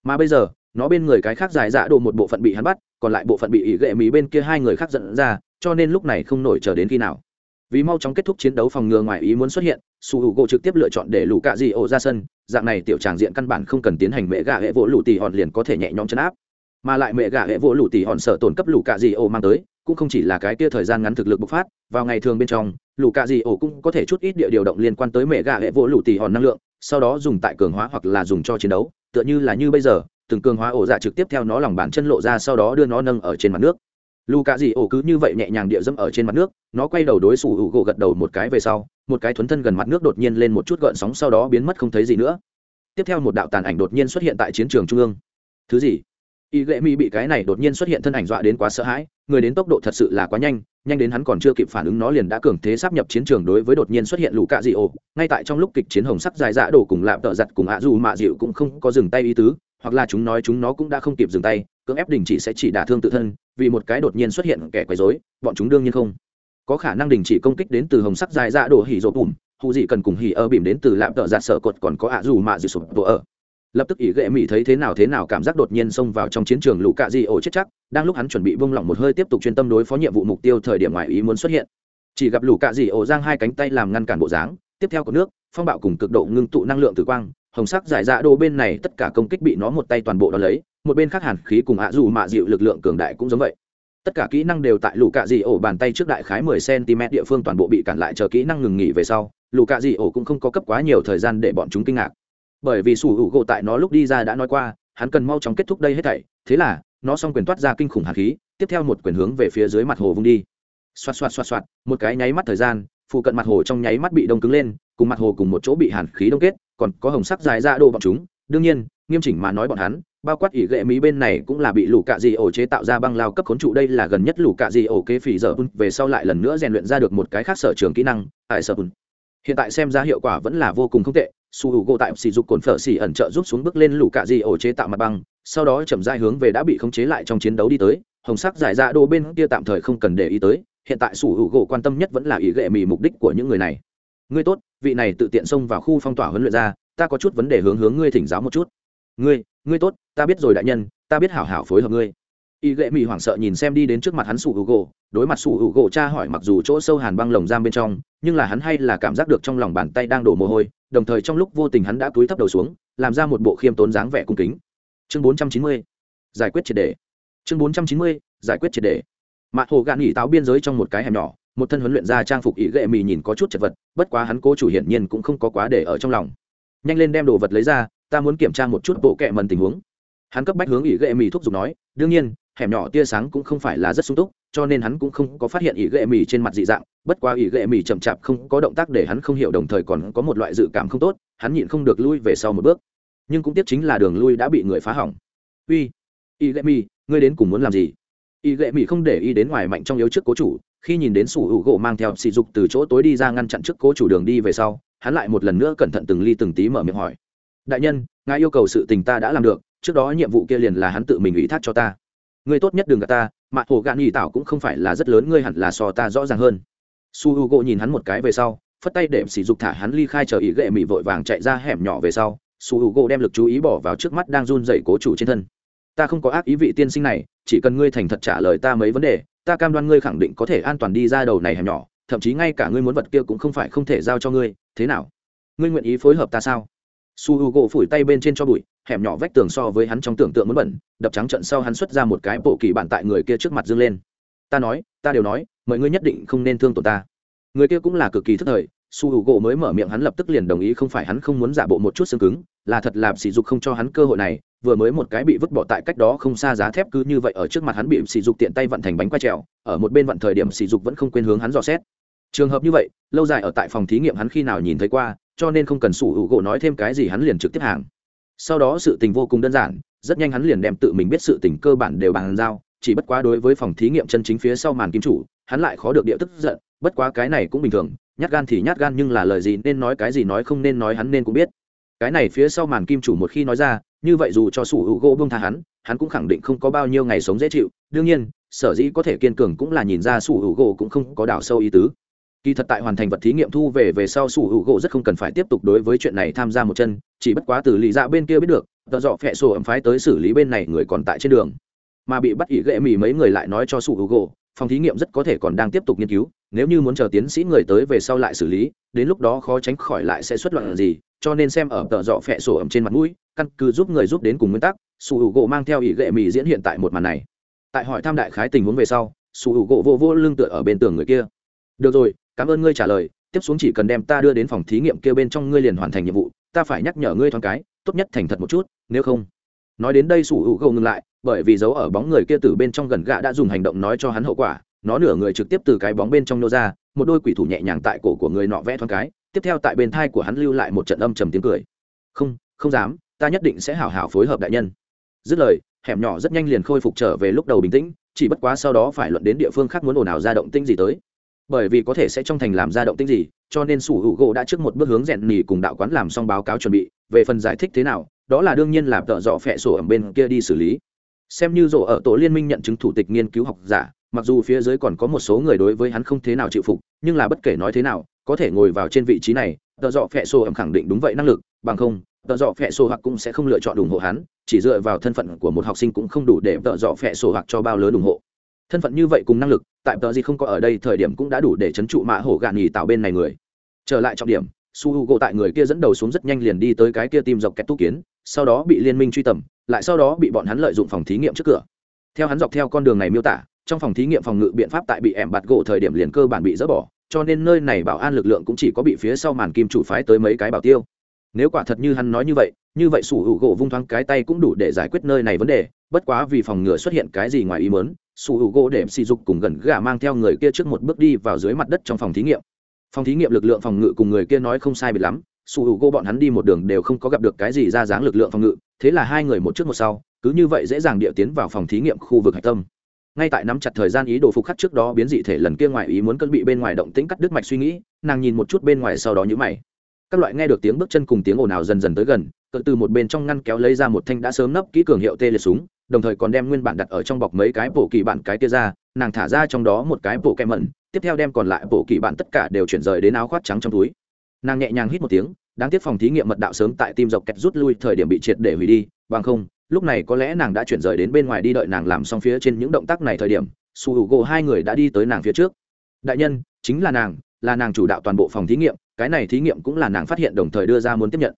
Mà bây giờ, nó bên người cái khác dài dạ đồ một bộ phận bị hắn bắt, còn lại bộ phận bị ỉ gệ mí bên kia hai người khác dẫn ra, cho nên lúc này không nổi chờ đến khi nào vì mau chóng kết thúc chiến đấu phòng ngừa ngoài ý muốn xuất hiện, su h u gỗ trực tiếp lựa chọn để lũ cạ di ổ ra sân. Dạng này tiểu tràng diện căn bản không cần tiến hành mẹ gà hệ vỗ lũ tỉ hòn liền có thể nhẹ nhõm chấn áp. Mà lại mẹ gà hệ vỗ lũ tỉ hòn sợ tổn cấp lũ cạ di ổ mang tới, cũng không chỉ là cái kia thời gian ngắn thực lực bộc phát, vào ngày thường bên trong, lũ cạ di ổ cũng có thể chút ít địa điều động liên quan tới mẹ gà hệ vỗ lũ tỉ hòn năng lượng, sau đó dùng tại cường hóa hoặc là dùng cho chiến đấu, tựa như là như bây giờ, từng cường hóa ổ dạ trực tiếp theo nó lòng bàn chân lộ ra sau đó đưa nó nâng ở trên mặt nước lù cạ dị ổ cứ như vậy nhẹ nhàng địa dẫm ở trên mặt nước, nó quay đầu đối xù hữu gỗ gật đầu một cái về sau, một cái thuấn thân gần mặt nước đột nhiên lên một chút gợn sóng sau đó biến mất không thấy gì nữa. Tiếp theo một đạo tàn ảnh đột nhiên xuất hiện tại chiến trường trung ương. Thứ gì? Y lệ mỹ bị cái này đột nhiên xuất hiện thân ảnh dọa đến quá sợ hãi, người đến tốc độ thật sự là quá nhanh nhanh đến hắn còn chưa kịp phản ứng nó liền đã cường thế sắp nhập chiến trường đối với đột nhiên xuất hiện lũ cạ dị ổ. Ngay tại trong lúc kịch chiến hồng sắc dài dã đổ cùng lạm tợ giặt cùng ạ dù mạ dịu cũng không có dừng tay ý tứ, hoặc là chúng nói chúng nó cũng đã không kịp dừng tay cưỡng ép đình chỉ sẽ chỉ đả thương tự thân, vì một cái đột nhiên xuất hiện kẻ quấy rối, bọn chúng đương nhiên không. Có khả năng đình chỉ công kích đến từ hồng sắc dài dạ đổ hỉ rộp ủm hụ dị cần cùng hỉ ở bìm đến từ lạm tợ dạ sở cột còn có ạ dù mạ dị sụp bộ ở. Lập tức ỷ ghệ mỹ thấy thế nào thế nào cảm giác đột nhiên xông vào trong chiến trường lũ cạ dị ổ chết chắc, đang lúc hắn chuẩn bị vung lỏng một hơi tiếp tục chuyên tâm đối phó nhiệm vụ mục tiêu thời điểm ngoài ý muốn xuất hiện. Chỉ gặp lũ cạ dị ổ giang hai cánh tay làm ngăn cản bộ dáng, tiếp theo có nước, phong bạo cùng cực độ ngưng tụ năng lượng tử quang, hồng sắc giải dạ đô bên này tất cả công kích bị nó một tay toàn bộ đ lấy một bên khác hàn khí cùng ạ dù mạ dịu lực lượng cường đại cũng giống vậy. Tất cả kỹ năng đều tại lũ cạ dị ổ bàn tay trước đại khái mười cm địa phương toàn bộ bị cản lại chờ kỹ năng ngừng nghỉ về sau, lũ cạ dị ổ cũng không có cấp quá nhiều thời gian để bọn chúng kinh ngạc. Bởi vì sủ hữu gỗ tại nó lúc đi ra đã nói qua, hắn cần mau chóng kết thúc đây hết thảy. Thế là, nó xong quyền toát ra kinh khủng hạt khí, tiếp theo một quyền hướng về phía dưới mặt hồ vung đi. Xoạt xoạt xoạt xoạt, một cái nháy mắt thời gian, phụ cận mặt hồ trong nháy mắt bị đông cứng lên, cùng mặt hồ cùng một chỗ bị hàn khí đông kết, còn có hồng sắc dài ra đồ bọn chúng. Đương nhiên nghiêm chỉnh mà nói bọn hắn, bao quát ỷ ghệ mỹ bên này cũng là bị lũ cạ dị ổ chế tạo ra băng lao cấp khốn trụ. Đây là gần nhất lũ cạ dị ổ kế phỉ giờ về sau lại lần nữa rèn luyện ra được một cái khác sở trường kỹ năng, tại sở hiện tại xem ra hiệu quả vẫn là vô cùng không tệ. Su hữu gỗ tại sỉ dục cồn phở xỉ ẩn trợ giúp xuống bước lên lũ cạ dị ổ chế tạo mặt băng, sau đó chậm dai hướng về đã bị khống chế lại trong chiến đấu đi tới. Hồng sắc giải dạ ra đồ bên kia tạm thời không cần để ý tới. Hiện tại su hữu gỗ quan tâm nhất vẫn là ỷ ghệ mỹ mục đích của những người này. Ngươi tốt, vị này tự tiện xông vào khu phong tỏa huấn luyện ra, ta có chút vấn đề hướng hướng ngươi thỉnh giáo một chút ngươi ngươi tốt, ta biết rồi đại nhân, ta biết hảo hảo phối hợp ngươi. Y gệ mỹ hoảng sợ nhìn xem đi đến trước mặt hắn sủ hữu gỗ đối mặt sủ hữu gỗ cha hỏi mặc dù chỗ sâu hàn băng lồng giam bên trong, nhưng là hắn hay là cảm giác được trong lòng bàn tay đang đổ mồ hôi, đồng thời trong lúc vô tình hắn đã túi thấp đầu xuống, làm ra một bộ khiêm tốn dáng vẻ cung kính. Chương bốn trăm chín mươi, giải quyết triệt đề. Chương bốn trăm chín mươi, giải quyết triệt đề. Mạ hồ gạn nghỉ táo biên giới trong một cái hẻm nhỏ, một thân huấn luyện ra trang phục ý ghệ mì nhìn có chút chật vật, bất quá hắn cố chủ hiển nhiên cũng không có quá để ở trong lòng. Nhanh lên đem đồ vật lấy ra ta muốn kiểm tra một chút bộ kệ mần tình huống. Hắn cấp bách hướng ỷ gệ mì thúc giục nói, đương nhiên, hẻm nhỏ tia sáng cũng không phải là rất sung túc, cho nên hắn cũng không có phát hiện ỷ gệ mì trên mặt dị dạng, bất quá ỷ gệ mì chậm chạp không có động tác để hắn không hiểu đồng thời còn có một loại dự cảm không tốt, hắn nhịn không được lui về sau một bước. Nhưng cũng tiếp chính là đường lui đã bị người phá hỏng. Uy, ỷ gệ mì, ngươi đến cùng muốn làm gì? Ỷ gệ mì không để ý đến ngoài mạnh trong yếu trước cố chủ, khi nhìn đến sủ hữu gỗ mang theo sỉ dục từ chỗ tối đi ra ngăn chặn trước cố chủ đường đi về sau, hắn lại một lần nữa cẩn thận từng ly từng tí mở miệng hỏi đại nhân, ngài yêu cầu sự tình ta đã làm được, trước đó nhiệm vụ kia liền là hắn tự mình ủy thác cho ta. Ngươi tốt nhất đừng gạt ta mạ hồ gạn nhì tạo cũng không phải là rất lớn, ngươi hẳn là so ta rõ ràng hơn. Su h u gỗ nhìn hắn một cái về sau, phất tay để sỉ dục thả hắn ly khai chờ ý ghệ mị vội vàng chạy ra hẻm nhỏ về sau, su h u gỗ đem lực chú ý bỏ vào trước mắt đang run dậy cố chủ trên thân. Ta không có ác ý vị tiên sinh này, chỉ cần ngươi thành thật trả lời ta mấy vấn đề, ta cam đoan ngươi khẳng định có thể an toàn đi ra đầu này hẻm nhỏ, thậm chí ngay cả ngươi muốn vật kia cũng không phải không thể giao cho ngươi, thế nào? Ngươi nguyện ý phối hợp ta sao? Su h u gỗ phủi tay bên trên cho bụi, hẻm nhỏ vách tường so với hắn trong tưởng tượng muốn bẩn, đập trắng trận sau hắn xuất ra một cái bộ kỳ bản tại người kia trước mặt dâng lên. Ta nói, ta đều nói, mọi người nhất định không nên thương tổn ta. Người kia cũng là cực kỳ thức thời, su h u gỗ mới mở miệng hắn lập tức liền đồng ý không phải hắn không muốn giả bộ một chút xương cứng, là thật làm sỉ dục không cho hắn cơ hội này, vừa mới một cái bị vứt bỏ tại cách đó không xa giá thép cứ như vậy ở trước mặt hắn bị sỉ dục tiện tay vận thành bánh quay trèo, ở một bên vận thời điểm sỉ dục vẫn không quên hướng hắn dò xét. Trường hợp như vậy, lâu dài ở tại phòng thí nghiệm hắn khi nào nhìn thấy qua cho nên không cần sủ hữu gỗ nói thêm cái gì hắn liền trực tiếp hàng. Sau đó sự tình vô cùng đơn giản, rất nhanh hắn liền đem tự mình biết sự tình cơ bản đều bàn giao, chỉ bất quá đối với phòng thí nghiệm chân chính phía sau màn kim chủ, hắn lại khó được địa tức giận, bất quá cái này cũng bình thường, nhát gan thì nhát gan nhưng là lời gì nên nói cái gì nói không nên nói hắn nên cũng biết. Cái này phía sau màn kim chủ một khi nói ra, như vậy dù cho sủ hữu gỗ bông tha hắn hắn cũng khẳng định không có bao nhiêu ngày sống dễ chịu. Đương nhiên, sở dĩ có thể kiên cường cũng là nhìn ra sủ hữu gỗ cũng không có đảo sâu ý tứ kỳ thật tại hoàn thành vật thí nghiệm thu về về sau sủ hữu gỗ rất không cần phải tiếp tục đối với chuyện này tham gia một chân, chỉ bất quá từ lý dạ bên kia biết được tờ dọ phẹ sổ ẩm phái tới xử lý bên này người còn tại trên đường. Mà bị bắt ỉ ghệ mì mấy người lại nói cho sủ hữu gỗ, phòng thí nghiệm rất có thể còn đang tiếp tục nghiên cứu, nếu như muốn chờ tiến sĩ người tới về sau lại xử lý, đến lúc đó khó tránh khỏi lại sẽ xuất loạn gì, cho nên xem ở tờ dọ phẹ sổ ẩm trên mặt mũi, căn cứ giúp người giúp đến cùng nguyên tắc, sủ hữu gỗ mang theo ỉ ghệ mì diễn hiện tại một màn này. Tại hỏi tham đại khái tình huống về sau, sủ hữu gỗ vô vô lưng tựa ở bên tường người kia. Được rồi cảm ơn ngươi trả lời, tiếp xuống chỉ cần đem ta đưa đến phòng thí nghiệm kia bên trong ngươi liền hoàn thành nhiệm vụ, ta phải nhắc nhở ngươi thoáng cái, tốt nhất thành thật một chút, nếu không. Nói đến đây sủ hữu gâu ngừng lại, bởi vì dấu ở bóng người kia từ bên trong gần gạ đã dùng hành động nói cho hắn hậu quả, nó nửa người trực tiếp từ cái bóng bên trong nô ra, một đôi quỷ thủ nhẹ nhàng tại cổ của người nọ vẽ thoáng cái, tiếp theo tại bên thai của hắn lưu lại một trận âm trầm tiếng cười. Không không dám, ta nhất định sẽ hảo hảo phối hợp đại nhân. Dứt lời, hẻm nhỏ rất nhanh liền khôi phục trở về lúc đầu bình tĩnh, chỉ bất quá sau đó phải luận đến địa phương khác muốn ồn ào ra động tĩnh gì tới bởi vì có thể sẽ trong thành làm ra động tĩnh gì, cho nên sủ hữu gỗ đã trước một bước hướng rèn nỉ cùng đạo quán làm xong báo cáo chuẩn bị, về phần giải thích thế nào, đó là đương nhiên là tợ dọ phẹ sổ ở bên kia đi xử lý. Xem như rổ ở tổ liên minh nhận chứng thủ tịch nghiên cứu học giả, mặc dù phía dưới còn có một số người đối với hắn không thế nào chịu phục, nhưng là bất kể nói thế nào, có thể ngồi vào trên vị trí này, tợ dọ phẹ sổ ẩm khẳng định đúng vậy năng lực, bằng không, tợ dọ phẹ sổ hoặc cũng sẽ không lựa chọn ủng hộ hắn, chỉ dựa vào thân phận của một học sinh cũng không đủ để tợ dọ phẹ sổ hoặc cho bao lớn ủng hộ thân phận như vậy cùng năng lực, tại tờ gì không có ở đây, thời điểm cũng đã đủ để chấn trụ mạ hổ gạn nhì tạo bên này người. Trở lại trọng điểm, su h u gỗ tại người kia dẫn đầu xuống rất nhanh liền đi tới cái kia tìm dọc kẹt tu kiến, sau đó bị liên minh truy tầm, lại sau đó bị bọn hắn lợi dụng phòng thí nghiệm trước cửa. Theo hắn dọc theo con đường này miêu tả, trong phòng thí nghiệm phòng ngự biện pháp tại bị ẻm bạt gỗ thời điểm liền cơ bản bị dỡ bỏ, cho nên nơi này bảo an lực lượng cũng chỉ có bị phía sau màn kim chủ phái tới mấy cái bảo tiêu. Nếu quả thật như hắn nói như vậy như vậy sủ hữu gỗ vung thoáng cái tay cũng đủ để giải quyết nơi này vấn đề bất quá vì phòng ngừa xuất hiện cái gì ngoài ý mớn sủ hữu gỗ để sỉ dục cùng gần gà mang theo người kia trước một bước đi vào dưới mặt đất trong phòng thí nghiệm. Phòng thí nghiệm lực lượng phòng ngự cùng người kia nói không sai biệt lắm sủ hữu gỗ bọn hắn đi một đường đều không có gặp được cái gì ra dáng lực lượng phòng ngự, thế là hai người một trước một sau, cứ như vậy dễ dàng địa tiến vào phòng thí nghiệm khu vực hạch tâm. Ngay tại nắm chặt thời gian ý đồ phục khắc trước đó biến dị thể lần kia ngoài ý muốn cơn bị bên ngoài động tĩnh cắt đứt mạch suy nghĩ, nàng nhìn một chút bên ngoài sau đó nhữ mày. Các loại nghe được tiếng bước chân cùng tiếng ồn ào dần dần tới gần, cỡ từ một bên trong ngăn kéo lấy ra một thanh đã sớm nấp kỹ cường hiệu tê liệt súng đồng thời còn đem nguyên bản đặt ở trong bọc mấy cái bộ kỳ bản cái kia ra, nàng thả ra trong đó một cái bộ kem mẩn, tiếp theo đem còn lại bộ kỳ bản tất cả đều chuyển rời đến áo khoác trắng trong túi. Nàng nhẹ nhàng hít một tiếng, đáng tiếc phòng thí nghiệm mật đạo sớm tại tim dọc kẹt rút lui thời điểm bị triệt để hủy đi, bằng không, lúc này có lẽ nàng đã chuyển rời đến bên ngoài đi đợi nàng làm xong phía trên những động tác này thời điểm, su h u gỗ hai người đã đi tới nàng phía trước. Đại nhân, chính là nàng là nàng chủ đạo toàn bộ phòng thí nghiệm, cái này thí nghiệm cũng là nàng phát hiện đồng thời đưa ra muốn tiếp nhận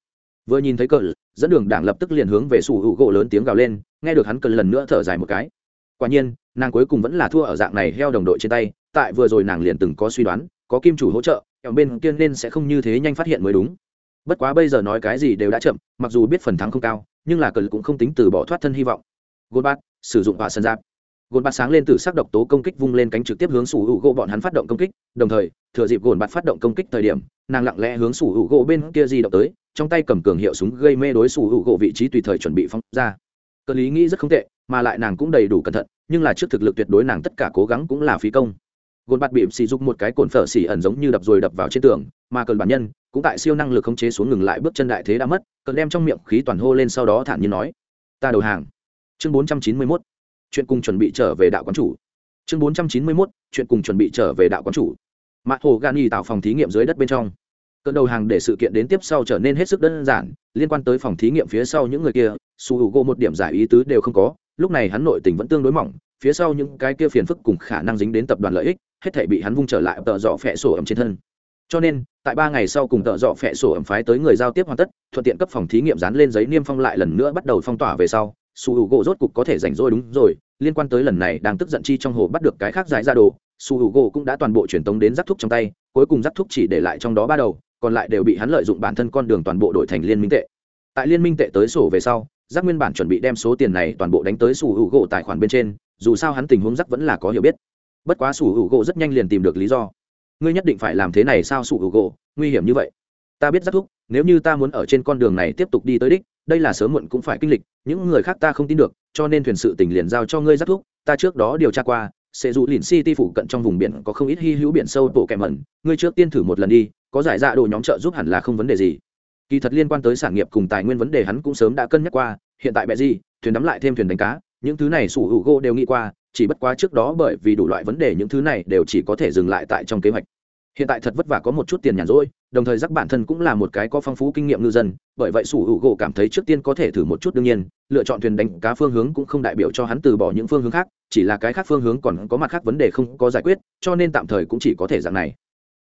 vừa nhìn thấy cờ, dẫn đường đảng lập tức liền hướng về sủ hữu gỗ lớn tiếng gào lên, nghe được hắn cờ lần nữa thở dài một cái. Quả nhiên, nàng cuối cùng vẫn là thua ở dạng này heo đồng đội trên tay, tại vừa rồi nàng liền từng có suy đoán, có kim chủ hỗ trợ ở bên kia nên sẽ không như thế nhanh phát hiện mới đúng. Bất quá bây giờ nói cái gì đều đã chậm, mặc dù biết phần thắng không cao, nhưng là cờ cũng không tính từ bỏ thoát thân hy vọng. Gôn bát, sử dụng và sân giáp. Gồn bạt sáng lên từ sắc độc tố công kích vung lên cánh trực tiếp hướng sủ hữu gỗ bọn hắn phát động công kích, đồng thời, thừa dịp gồn bạt phát động công kích thời điểm, nàng lặng lẽ hướng sủ hữu gỗ bên kia di động tới trong tay cầm cường hiệu súng gây mê đối xù hữu gỗ vị trí tùy thời chuẩn bị phóng ra. Cơ lý nghĩ rất không tệ, mà lại nàng cũng đầy đủ cẩn thận, nhưng là trước thực lực tuyệt đối nàng tất cả cố gắng cũng là phí công. Gồn bạt bịm xì dục một cái cồn phở xì ẩn giống như đập rồi đập vào trên tường, mà cần bản nhân cũng tại siêu năng lực khống chế xuống ngừng lại bước chân đại thế đã mất cần đem trong miệng khí toàn hô lên sau đó thản nhiên nói, ta đầu hàng. Chương bốn trăm chín mươi mốt, chuyện cùng chuẩn bị trở về đạo quán chủ. Chương bốn trăm chín mươi mốt, chuyện cùng chuẩn bị trở về đạo quán chủ. Mạ hồ gani tạo phòng thí nghiệm dưới đất bên trong cỡ đầu hàng để sự kiện đến tiếp sau trở nên hết sức đơn giản, liên quan tới phòng thí nghiệm phía sau những người kia, su h u gỗ một điểm giải ý tứ đều không có, lúc này hắn nội tình vẫn tương đối mỏng, phía sau những cái kia phiền phức cùng khả năng dính đến tập đoàn lợi ích, hết thể bị hắn vung trở lại tợ dọ phẹ sổ ẩm trên thân. Cho nên, tại ba ngày sau cùng tợ dọ phẹ sổ ẩm phái tới người giao tiếp hoàn tất, thuận tiện cấp phòng thí nghiệm dán lên giấy niêm phong lại lần nữa bắt đầu phong tỏa về sau, su h u gỗ rốt cục có thể rảnh rỗi đúng rồi, liên quan tới lần này đang tức giận chi trong hồ bắt được cái khác giải ra đồ, su h u gỗ cũng đã toàn bộ truyền tống đến giáp thúc trong tay, cuối cùng giáp thúc chỉ để lại trong đó ba đầu còn lại đều bị hắn lợi dụng bản thân con đường toàn bộ đổi thành liên minh tệ. Tại liên minh tệ tới sổ về sau, giác nguyên bản chuẩn bị đem số tiền này toàn bộ đánh tới sủ hữu gỗ tài khoản bên trên, dù sao hắn tình huống giác vẫn là có hiểu biết. Bất quá sủ hữu gỗ rất nhanh liền tìm được lý do. Ngươi nhất định phải làm thế này sao sủ hữu gỗ? Nguy hiểm như vậy. Ta biết giác thúc, nếu như ta muốn ở trên con đường này tiếp tục đi tới đích, đây là sớm muộn cũng phải kinh lịch, những người khác ta không tin được, cho nên thuyền sự tình liền giao cho ngươi giác thúc, ta trước đó điều tra qua sẽ dù lìn city phụ cận trong vùng biển có không ít hy hữu biển sâu bộ kẹm mẩn, ngươi trước tiên thử một lần đi, có giải ra đồ nhóm trợ giúp hẳn là không vấn đề gì. Kỳ thật liên quan tới sản nghiệp cùng tài nguyên vấn đề hắn cũng sớm đã cân nhắc qua, hiện tại bẹ gì, thuyền đắm lại thêm thuyền đánh cá, những thứ này sủ hữu gỗ đều nghĩ qua, chỉ bất quá trước đó bởi vì đủ loại vấn đề những thứ này đều chỉ có thể dừng lại tại trong kế hoạch hiện tại thật vất vả có một chút tiền nhàn rỗi, đồng thời giác bản thân cũng là một cái có phong phú kinh nghiệm ngư dân, bởi vậy sủ hữu gỗ cảm thấy trước tiên có thể thử một chút đương nhiên, lựa chọn thuyền đánh cá phương hướng cũng không đại biểu cho hắn từ bỏ những phương hướng khác, chỉ là cái khác phương hướng còn có mặt khác vấn đề không có giải quyết, cho nên tạm thời cũng chỉ có thể dạng này.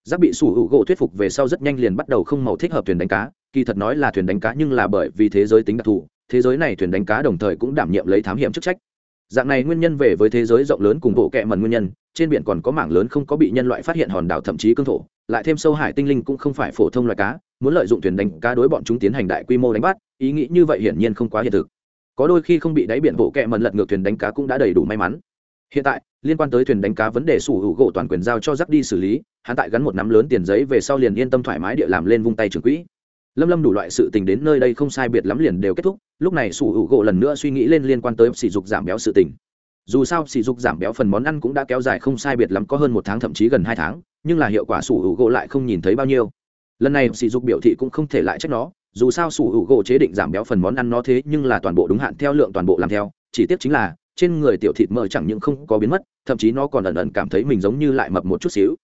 Giác bị sủ hữu gỗ thuyết phục về sau rất nhanh liền bắt đầu không màu thích hợp thuyền đánh cá, kỳ thật nói là thuyền đánh cá nhưng là bởi vì thế giới tính đặc thù, thế giới này thuyền đánh cá đồng thời cũng đảm nhiệm lấy thám hiểm chức trách dạng này nguyên nhân về với thế giới rộng lớn cùng bộ kệ mần nguyên nhân, trên biển còn có mảng lớn không có bị nhân loại phát hiện hòn đảo thậm chí cương thổ, lại thêm sâu hải tinh linh cũng không phải phổ thông loài cá, muốn lợi dụng thuyền đánh cá đối bọn chúng tiến hành đại quy mô đánh bắt, ý nghĩ như vậy hiển nhiên không quá hiện thực. Có đôi khi không bị đáy biển bộ kệ mần lật ngược thuyền đánh cá cũng đã đầy đủ may mắn. Hiện tại, liên quan tới thuyền đánh cá vấn đề sủ hữu gỗ toàn quyền giao cho giáp đi xử lý, hắn tại gắn một nắm lớn tiền giấy về sau liền yên tâm thoải mái địa làm lên vung tay trường quỹ lâm lâm đủ loại sự tình đến nơi đây không sai biệt lắm liền đều kết thúc, lúc này sủ hữu gỗ lần nữa suy nghĩ lên liên quan tới sỉ dục giảm béo sự tình. Dù sao sỉ dục giảm béo phần món ăn cũng đã kéo dài không sai biệt lắm có hơn một tháng thậm chí gần hai tháng, nhưng là hiệu quả sủ hữu gỗ lại không nhìn thấy bao nhiêu. Lần này sỉ dục biểu thị cũng không thể lại trách nó, dù sao sủ hữu gỗ chế định giảm béo phần món ăn nó thế nhưng là toàn bộ đúng hạn theo lượng toàn bộ làm theo, chỉ tiếc chính là, trên người tiểu thịt mỡ chẳng những không có biến mất, thậm chí nó còn ẩn ẩn cảm thấy mình giống như lại mập một chút xíu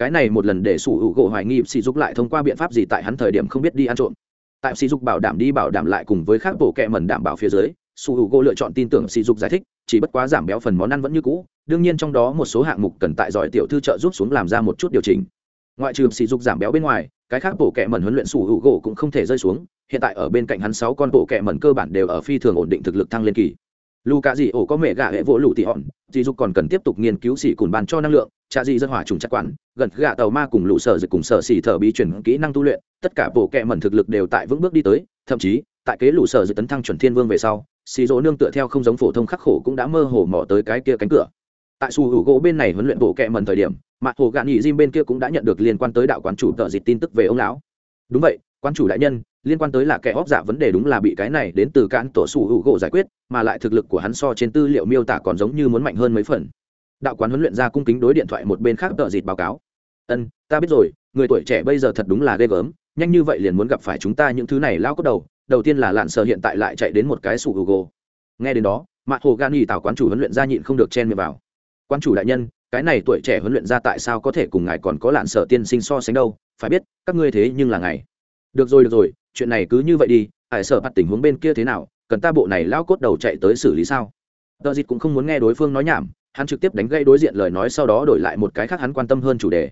cái này một lần để sủ hữu gỗ hoài nghi sỉ dục lại thông qua biện pháp gì tại hắn thời điểm không biết đi ăn trộm. Tại sỉ dục bảo đảm đi bảo đảm lại cùng với các bộ kệ mẩn đảm bảo phía dưới, sủ hữu gỗ lựa chọn tin tưởng sỉ dục giải thích, chỉ bất quá giảm béo phần món ăn vẫn như cũ, đương nhiên trong đó một số hạng mục cần tại giỏi tiểu thư trợ giúp xuống làm ra một chút điều chỉnh. Ngoại trừ sỉ dục giảm béo bên ngoài, cái khác bộ kệ mẩn huấn luyện sủ hữu gỗ cũng không thể rơi xuống, hiện tại ở bên cạnh hắn sáu con bộ kệ mẩn cơ bản đều ở phi thường ổn định thực lực thăng lên kỳ. Lù cả gì ổ có mẹ gà hệ vỗ lũ tị hòn dì dục còn cần tiếp tục nghiên cứu xỉ cùn bàn cho năng lượng trạ dị dân hỏa trùng chắc quản gần gạ tàu ma cùng lũ sở dịch cùng sở xỉ thở bí chuyển kỹ năng tu luyện, tất cả bộ kệ mẩn thực lực đều tại vững bước đi tới, thậm chí, tại kế lũ sở dịch tấn thăng chuẩn thiên vương về sau, xì dỗ nương tựa theo không giống phổ thông khắc khổ cũng đã mơ hồ mỏ tới cái kia cánh cửa. Tại su hữu gỗ bên này huấn luyện bộ kệ mẩn thời điểm mặt hồ gạn nhị diêm bên kia cũng đã nhận được liên quan tới đạo quán chủ tợ dịch tin tức về ông lão. Đúng vậy quan chủ đại nhân, liên quan tới là kẻ óc giả vấn đề đúng là bị cái này đến từ cản tổ sủ hữu gỗ giải quyết, mà lại thực lực của hắn so trên tư liệu miêu tả còn giống như muốn mạnh hơn mấy phần đạo quán huấn luyện ra cung kính đối điện thoại một bên khác tợ dịt báo cáo. Ân, ta biết rồi, người tuổi trẻ bây giờ thật đúng là ghê gớm, nhanh như vậy liền muốn gặp phải chúng ta những thứ này lao cốt đầu đầu tiên là lạn sợ hiện tại lại chạy đến một cái sủ google. nghe đến đó mạ hồ gan y tào quán chủ huấn luyện ra nhịn không được chen miệng vào. Quan chủ đại nhân, cái này tuổi trẻ huấn luyện ra tại sao có thể cùng ngài còn có lạn sợ tiên sinh so sánh đâu, phải biết, các ngươi thế nhưng là ngài. Được rồi được rồi, chuyện này cứ như vậy đi, hải sợ bắt tình huống bên kia thế nào, cần ta bộ này lao cốt đầu chạy tới xử lý sao? Tờ dịt cũng không muốn nghe đối phương nói nhảm hắn trực tiếp đánh gây đối diện lời nói sau đó đổi lại một cái khác hắn quan tâm hơn chủ đề.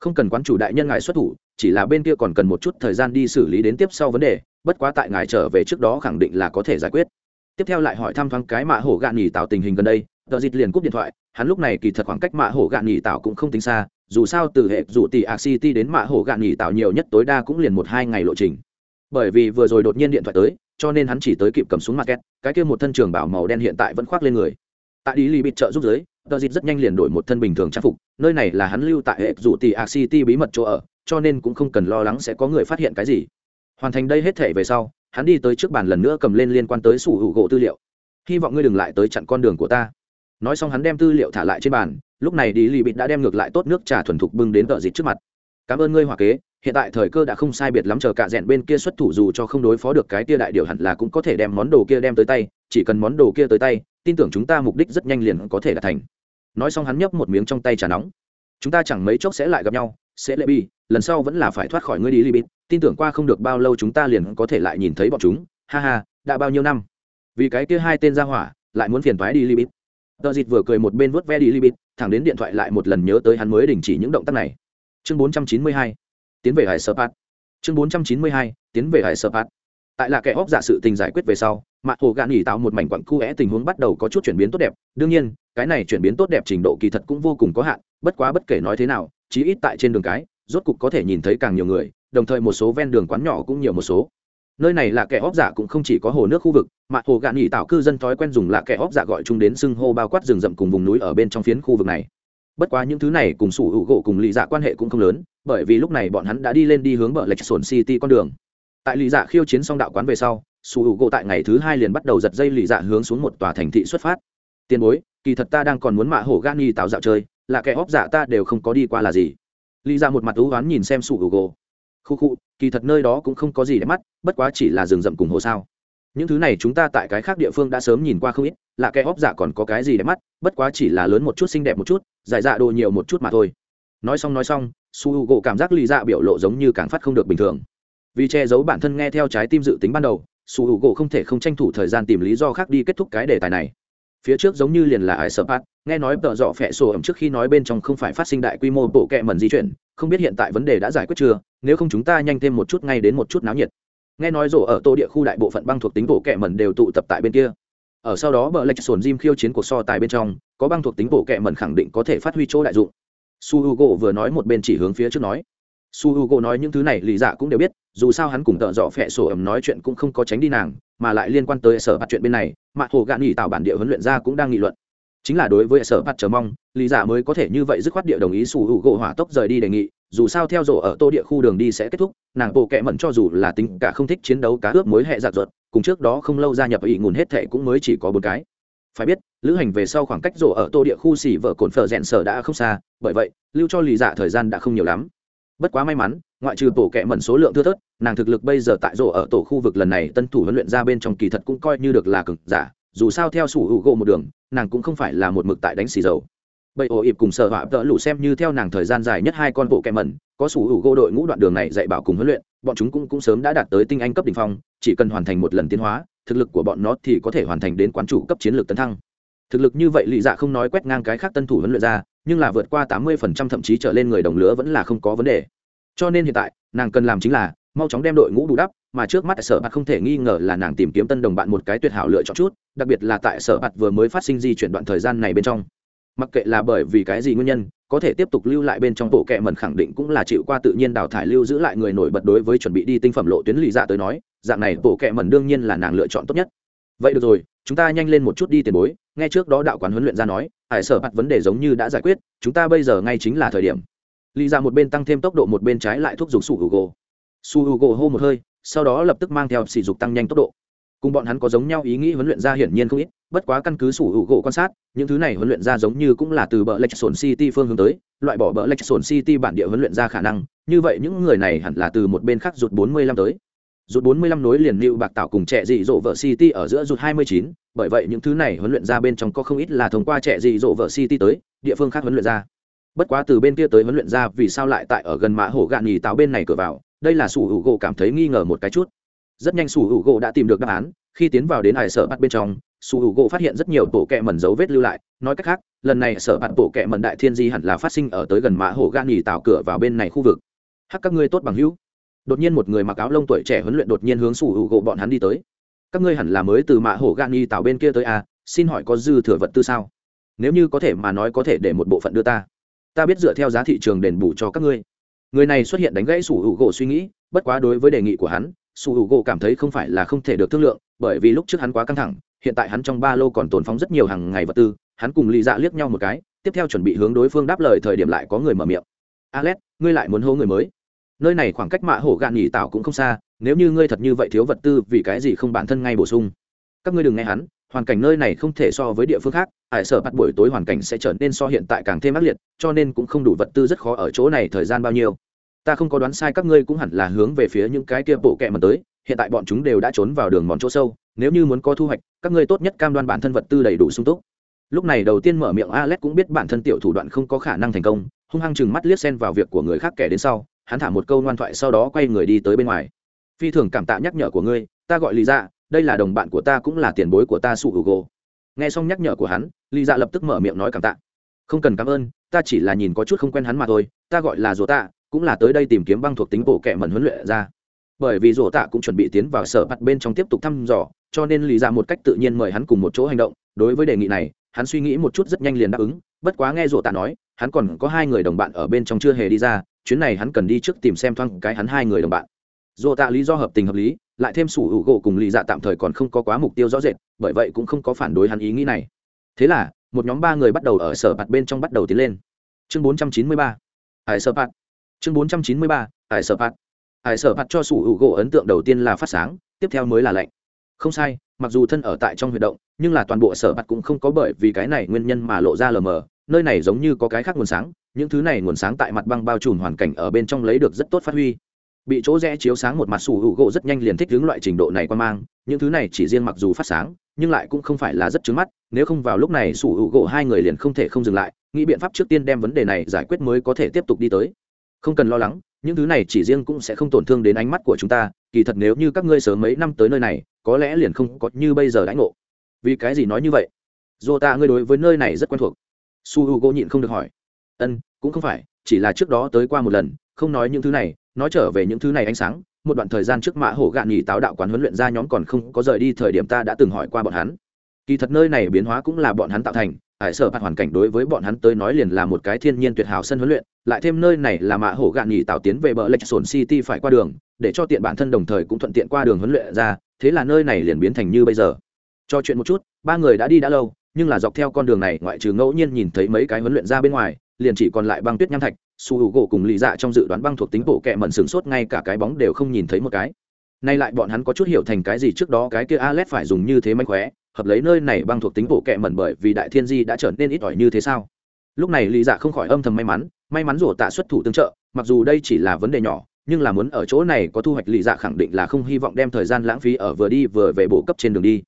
Không cần quán chủ đại nhân ngài xuất thủ, chỉ là bên kia còn cần một chút thời gian đi xử lý đến tiếp sau vấn đề, bất quá tại ngài trở về trước đó khẳng định là có thể giải quyết. Tiếp theo lại hỏi thăm thoáng cái mạ hổ gạn nghỉ tạo tình hình gần đây, tờ dịt liền cúp điện thoại, hắn lúc này kỳ thật khoảng cách mạ hổ gạn nghỉ tạo cũng không tính xa, dù sao từ hệ dù tỷ ạc city đến mạ hổ gạn nghỉ tạo nhiều nhất tối đa cũng liền một hai ngày lộ trình. Bởi vì vừa rồi đột nhiên điện thoại tới, cho nên hắn chỉ tới kịp cầm súng market cái kia một thân trường bảo màu đen hiện tại vẫn khoác lên người tại đi lì bịt trợ giúp giới tờ dịt rất nhanh liền đổi một thân bình thường trang phục. Nơi này là hắn lưu tại hệ dù tỷ a city bí mật chỗ ở, cho nên cũng không cần lo lắng sẽ có người phát hiện cái gì. Hoàn thành đây hết thể về sau, hắn đi tới trước bàn lần nữa cầm lên liên quan tới sủ hữu gỗ tư liệu. Hy vọng ngươi đừng lại tới chặn con đường của ta. Nói xong hắn đem tư liệu thả lại trên bàn, lúc này đi lì bịt đã đem ngược lại tốt nước trà thuần thục bưng đến tờ dịt trước mặt. Cảm ơn ngươi hòa kế, hiện tại thời cơ đã không sai biệt lắm chờ cả rẽn bên kia xuất thủ dù cho không đối phó được cái kia đại điều hẳn là cũng có thể đem món đồ kia đem tới tay, chỉ cần món đồ kia tới tay tin tưởng chúng ta mục đích rất nhanh liền có thể đạt thành. Nói xong hắn nhấp một miếng trong tay trà nóng. Chúng ta chẳng mấy chốc sẽ lại gặp nhau, sẽ lệ bi, lần sau vẫn là phải thoát khỏi ngươi đi libit, tin tưởng qua không được bao lâu chúng ta liền có thể lại nhìn thấy bọn chúng. Ha ha, đã bao nhiêu năm? Vì cái kia hai tên ra hỏa, lại muốn phiền thoái đi libit. Tờ dịt vừa cười một bên vớt ve đi libit, thẳng đến điện thoại lại một lần nhớ tới hắn mới đình chỉ những động tác này. Chương 492 tiến về hải sơ pat chương 492 tiến về hải sơ pat tại là kẻ óc giả sự tình giải quyết về sau mạ hồ gạn nghỉ tạo một mảnh quặng khu é tình huống bắt đầu có chút chuyển biến tốt đẹp. Đương nhiên, cái này chuyển biến tốt đẹp trình độ kỳ thật cũng vô cùng có hạn, bất quá bất kể nói thế nào, chí ít tại trên đường cái, rốt cục có thể nhìn thấy càng nhiều người, đồng thời một số ven đường quán nhỏ cũng nhiều một số. Nơi này là kẻ óc giả cũng không chỉ có hồ nước khu vực, mà hồ gạn nghỉ tạo cư dân thói quen dùng là kẻ óc giả gọi chung đến xưng hô bao quát rừng rậm cùng vùng núi ở bên trong phiến khu vực này. Bất quá những thứ này cùng sủ hữu gỗ cùng lì dạ quan hệ cũng không lớn, bởi vì lúc này bọn hắn đã đi lên đi hướng bờ lệch sồn city con đường tại lì dạ khiêu chiến xong đạo quán về sau sủ hữu gỗ tại ngày thứ hai liền bắt đầu giật dây lì dạ hướng xuống một tòa thành thị xuất phát. Tiền bối, kỳ thật ta đang còn muốn mạ hổ gan nhi tạo dạo chơi, là kẻ óc giả dạ ta đều không có đi qua là gì? Lì dạ một mặt ú oán nhìn xem sủ hữu gỗ. Khu khu, kỳ thật nơi đó cũng không có gì để mắt, bất quá chỉ là rừng rậm cùng hồ sao. Những thứ này chúng ta tại cái khác địa phương đã sớm nhìn qua không ít, là kẻ óc giả dạ còn có cái gì để mắt, bất quá chỉ là lớn một chút xinh đẹp một chút, giải dạ đồ nhiều một chút mà thôi. Nói xong nói xong, su h u gỗ cảm giác lì dạ biểu lộ giống như càng phát không được bình thường vì che giấu bản thân nghe theo trái tim dự tính ban đầu, su h u gỗ không thể không tranh thủ thời gian tìm lý do khác đi kết thúc cái đề tài này. Phía trước giống như liền là ai sợ pat nghe nói tợ dọ phẹ sổ ẩm trước khi nói bên trong không phải phát sinh đại quy mô bộ kẹ mần di chuyển, không biết hiện tại vấn đề đã giải quyết chưa, nếu không chúng ta nhanh thêm một chút ngay đến một chút náo nhiệt. Nghe nói rổ ở tô địa khu đại bộ phận băng thuộc tính bộ kẹ mần đều tụ tập tại bên kia. Ở sau đó bờ lệch sồn diêm khiêu chiến cuộc so tài bên trong, có băng thuộc tính bộ kẹ mần khẳng định có thể phát huy chỗ đại dụng. Su h u gỗ vừa nói một bên chỉ hướng phía trước nói su h u g o nói những thứ này lì dạ cũng đều biết, dù sao hắn cùng tợ dọ phẹ sổ ẩm nói chuyện cũng không có tránh đi nàng, mà lại liên quan tới sở bạt chuyện bên này mạ hồ gạn nghỉ tạo bản địa huấn luyện ra cũng đang nghị luận. Chính là đối với sở bạt chờ mong lý Dạ mới có thể như vậy dứt khoát địa đồng ý su h u g o hỏa tốc rời đi đề nghị, dù sao theo rổ ở tô địa khu đường đi sẽ kết thúc, nàng bộ kệ mẩn cho dù là tính cả không thích chiến đấu cá ướp mối hệ giặc ruột, cùng trước đó không lâu gia nhập ý ngùn hết thệ cũng mới chỉ có bốn cái. Phải biết, lữ hành về sau khoảng cách rổ ở tô địa khu xỉ vợ cồn phở rẽn sở đã không xa, bởi vậy, lưu cho lì dạ thời gian đã không nhiều lắm bất quá may mắn, ngoại trừ tổ kẹ mẩn số lượng thưa thớt, nàng thực lực bây giờ tại rổ ở tổ khu vực lần này tân thủ huấn luyện ra bên trong kỳ thật cũng coi như được là cực giả, dù sao theo sủ hữu gỗ một đường, nàng cũng không phải là một mực tại đánh xì dầu. Bậy ổ ịp cùng sợ họa tợ lũ xem như theo nàng thời gian dài nhất hai con bộ kẹ mẩn, có sủ hữu gỗ đội ngũ đoạn đường này dạy bảo cùng huấn luyện, bọn chúng cũng cũng sớm đã đạt tới tinh anh cấp đ ỉ n h phong, chỉ cần hoàn thành một lần tiến hóa, thực lực của bọn nó thì có thể hoàn thành đến quán chủ cấp chiến lược tấn thăng. Thực lực như vậy lì dạ không nói quét ngang cái khác tân thủ huấn luyện ra nhưng là vượt qua tám mươi phần trăm thậm chí trở lên người đồng lứa vẫn là không có vấn đề. Cho nên hiện tại, nàng cần làm chính là, mau chóng đem đội ngũ đủ đắp, mà trước mắt sở bạt không thể nghi ngờ là nàng tìm kiếm tân đồng bạn một cái tuyệt hảo lựa chọn chút, đặc biệt là tại sở bạt vừa mới phát sinh di chuyển đoạn thời gian này bên trong. Mặc kệ là bởi vì cái gì nguyên nhân, có thể tiếp tục lưu lại bên trong bộ kệ mẩn khẳng định cũng là chịu qua tự nhiên đào thải lưu giữ lại người nổi bật đối với chuẩn bị đi tinh phẩm lộ tuyến lì dạ tới nói, dạng này bộ kệ mẩn đương nhiên là nàng lựa chọn tốt nhất. Vậy được rồi, chúng ta nhanh lên một chút đi tiền bối, nghe trước đó đạo quán huấn luyện ra nói hải sở mặt vấn đề giống như đã giải quyết, chúng ta bây giờ ngay chính là thời điểm. Lì ra dạ một bên tăng thêm tốc độ một bên trái lại thúc giục su hugo. Su hugo hô một hơi, sau đó lập tức mang theo sỉ dục tăng nhanh tốc độ. Cùng bọn hắn có giống nhau ý nghĩ huấn luyện ra hiển nhiên không ít, bất quá căn cứ sủ hữu gỗ quan sát, những thứ này huấn luyện ra giống như cũng là từ bờ lệch sồn city phương hướng tới, loại bỏ bờ lệch sồn city bản địa huấn luyện ra khả năng, như vậy những người này hẳn là từ một bên khác rụt 45 tới rụt 45 nối liền lưu bạc tạo cùng trẻ dị dỗ vợ city ở giữa rụt 29, bởi vậy những thứ này huấn luyện ra bên trong có không ít là thông qua trẻ dị dỗ vợ city tới địa phương khác huấn luyện ra. Bất quá từ bên kia tới huấn luyện ra vì sao lại tại ở gần mã hổ gạn nhì tạo bên này cửa vào đây là sủ hữu gỗ cảm thấy nghi ngờ một cái chút. Rất nhanh sủ hữu gỗ đã tìm được đáp án khi tiến vào đến hải sở bắt bên trong sủ hữu gỗ phát hiện rất nhiều bộ kệ mẩn dấu vết lưu lại nói cách khác lần này sở bắt bộ kệ mẩn đại thiên di hẳn là phát sinh ở tới gần mã hổ gạn nhì tạo cửa vào bên này khu vực. Hắc các ngươi tốt bằng hữu đột nhiên một người mặc áo lông tuổi trẻ huấn luyện đột nhiên hướng sủ hữu gỗ bọn hắn đi tới. Các ngươi hẳn là mới từ Mạ hổ gan y tạo bên kia tới à xin hỏi có dư thừa vật tư sao? Nếu như có thể mà nói có thể để một bộ phận đưa ta. Ta biết dựa theo giá thị trường đền bù cho các ngươi. Người này xuất hiện đánh gãy sủ hữu gỗ suy nghĩ, bất quá đối với đề nghị của hắn, sủ hữu gỗ cảm thấy không phải là không thể được thương lượng, bởi vì lúc trước hắn quá căng thẳng, hiện tại hắn trong ba lô còn tồn phóng rất nhiều hàng ngày vật tư, hắn cùng lì dạ liếc nhau một cái, tiếp theo chuẩn bị hướng đối phương đáp lời thời điểm lại có người mở miệng. Alex, ngươi lại muốn hô người mới nơi này khoảng cách mạ hổ gạn nghỉ tạo cũng không xa, nếu như ngươi thật như vậy thiếu vật tư, vì cái gì không bản thân ngay bổ sung? Các ngươi đừng nghe hắn, hoàn cảnh nơi này không thể so với địa phương khác, ải sở bắt buổi tối hoàn cảnh sẽ trở nên so hiện tại càng thêm ác liệt, cho nên cũng không đủ vật tư rất khó ở chỗ này thời gian bao nhiêu. Ta không có đoán sai các ngươi cũng hẳn là hướng về phía những cái kia bộ kẹ mà tới, hiện tại bọn chúng đều đã trốn vào đường mòn chỗ sâu, nếu như muốn có thu hoạch, các ngươi tốt nhất cam đoan bản thân vật tư đầy đủ sung túc. Lúc này đầu tiên mở miệng alex cũng biết bản thân tiểu thủ đoạn không có khả năng thành công, hung hăng chừng mắt liếc xen vào việc của người khác kẻ đến sau hắn thả một câu ngoan thoại sau đó quay người đi tới bên ngoài. Phi thường cảm tạ nhắc nhở của ngươi, ta gọi lý dạ đây là đồng bạn của ta cũng là tiền bối của ta sụ hugo. Nghe xong nhắc nhở của hắn lý dạ lập tức mở miệng nói cảm tạ. Không cần cảm ơn, ta chỉ là nhìn có chút không quen hắn mà thôi, ta gọi là rỗ tạ, cũng là tới đây tìm kiếm băng thuộc tính bộ kệ mẩn huấn luyện ra. Bởi vì rỗ tạ cũng chuẩn bị tiến vào sở mặt bên trong tiếp tục thăm dò, cho nên lý dạ một cách tự nhiên mời hắn cùng một chỗ hành động. Đối với đề nghị này, hắn suy nghĩ một chút rất nhanh liền đáp ứng, bất quá nghe rỗ tạ nói, hắn còn có hai người đồng bạn ở bên trong chưa hề đi ra chuyến này hắn cần đi trước tìm xem thoáng cái hắn hai người đồng bạn. Dù tạ lý do hợp tình hợp lý, lại thêm sủ hữu gỗ cùng lì dạ tạm thời còn không có quá mục tiêu rõ rệt, bởi vậy cũng không có phản đối hắn ý nghĩ này. Thế là, một nhóm ba người bắt đầu ở sở bạt bên trong bắt đầu tiến lên. Chương bốn trăm chín mươi ba, hải sở bạt chương bốn trăm chín mươi ba, hải sở bạt hải sở bạt cho sủ hữu gỗ ấn tượng đầu tiên là phát sáng, tiếp theo mới là lạnh. Không sai, mặc dù thân ở tại trong huy động, nhưng là toàn bộ sở bạt cũng không có bởi vì cái này nguyên nhân mà lộ ra lờ mờ nơi này giống như có cái khác nguồn sáng, những thứ này nguồn sáng tại mặt băng bao trùm hoàn cảnh ở bên trong lấy được rất tốt phát huy. Bị chỗ rẽ chiếu sáng một mặt sủ hữu gỗ rất nhanh liền thích hướng loại trình độ này qua mang, những thứ này chỉ riêng mặc dù phát sáng, nhưng lại cũng không phải là rất trứng mắt, nếu không vào lúc này sủ hữu gỗ hai người liền không thể không dừng lại, nghĩ biện pháp trước tiên đem vấn đề này giải quyết mới có thể tiếp tục đi tới. Không cần lo lắng, những thứ này chỉ riêng cũng sẽ không tổn thương đến ánh mắt của chúng ta, kỳ thật nếu như các ngươi sớm mấy năm tới nơi này, có lẽ liền không có như bây giờ đãi ngộ. Vì cái gì nói như vậy? Dù ta, ngươi đối với nơi này rất quen thuộc su h u gỗ nhịn không được hỏi. Ân, cũng không phải, chỉ là trước đó tới qua một lần, không nói những thứ này, nói trở về những thứ này ánh sáng, một đoạn thời gian trước Mạ hổ gạn nghỉ táo đạo quán huấn luyện ra nhóm còn không có rời đi thời điểm ta đã từng hỏi qua bọn hắn. Kỳ thật nơi này biến hóa cũng là bọn hắn tạo thành, ải sở phạt hoàn cảnh đối với bọn hắn tới nói liền là một cái thiên nhiên tuyệt hảo sân huấn luyện, lại thêm nơi này là Mạ hổ gạn nghỉ tạo tiến về bờ lệch Sồn city phải qua đường, để cho tiện bản thân đồng thời cũng thuận tiện qua đường huấn luyện ra, thế là nơi này liền biến thành như bây giờ. Cho chuyện một chút, ba người đã đi đã lâu nhưng là dọc theo con đường này, ngoại trừ ngẫu nhiên nhìn thấy mấy cái huấn luyện ra bên ngoài, liền chỉ còn lại băng tuyết nham thạch, su hữu gỗ cùng lì dạ trong dự đoán băng thuộc tính bộ kẹ mẩn sửng sốt, ngay cả cái bóng đều không nhìn thấy một cái. Nay lại bọn hắn có chút hiểu thành cái gì trước đó, cái kia alet phải dùng như thế mánh khóe, hợp lấy nơi này băng thuộc tính bộ kẹ mẩn bởi vì đại thiên di đã trở nên ít ỏi như thế sao? Lúc này lì dạ không khỏi âm thầm may mắn may mắn rủa tạ xuất thủ tương trợ, mặc dù đây chỉ là vấn đề nhỏ, nhưng là muốn ở chỗ này có thu hoạch lì dạ khẳng định là không hy vọng đem thời gian lãng phí ở vừa đi vừa về bộ cấp trên đường đi.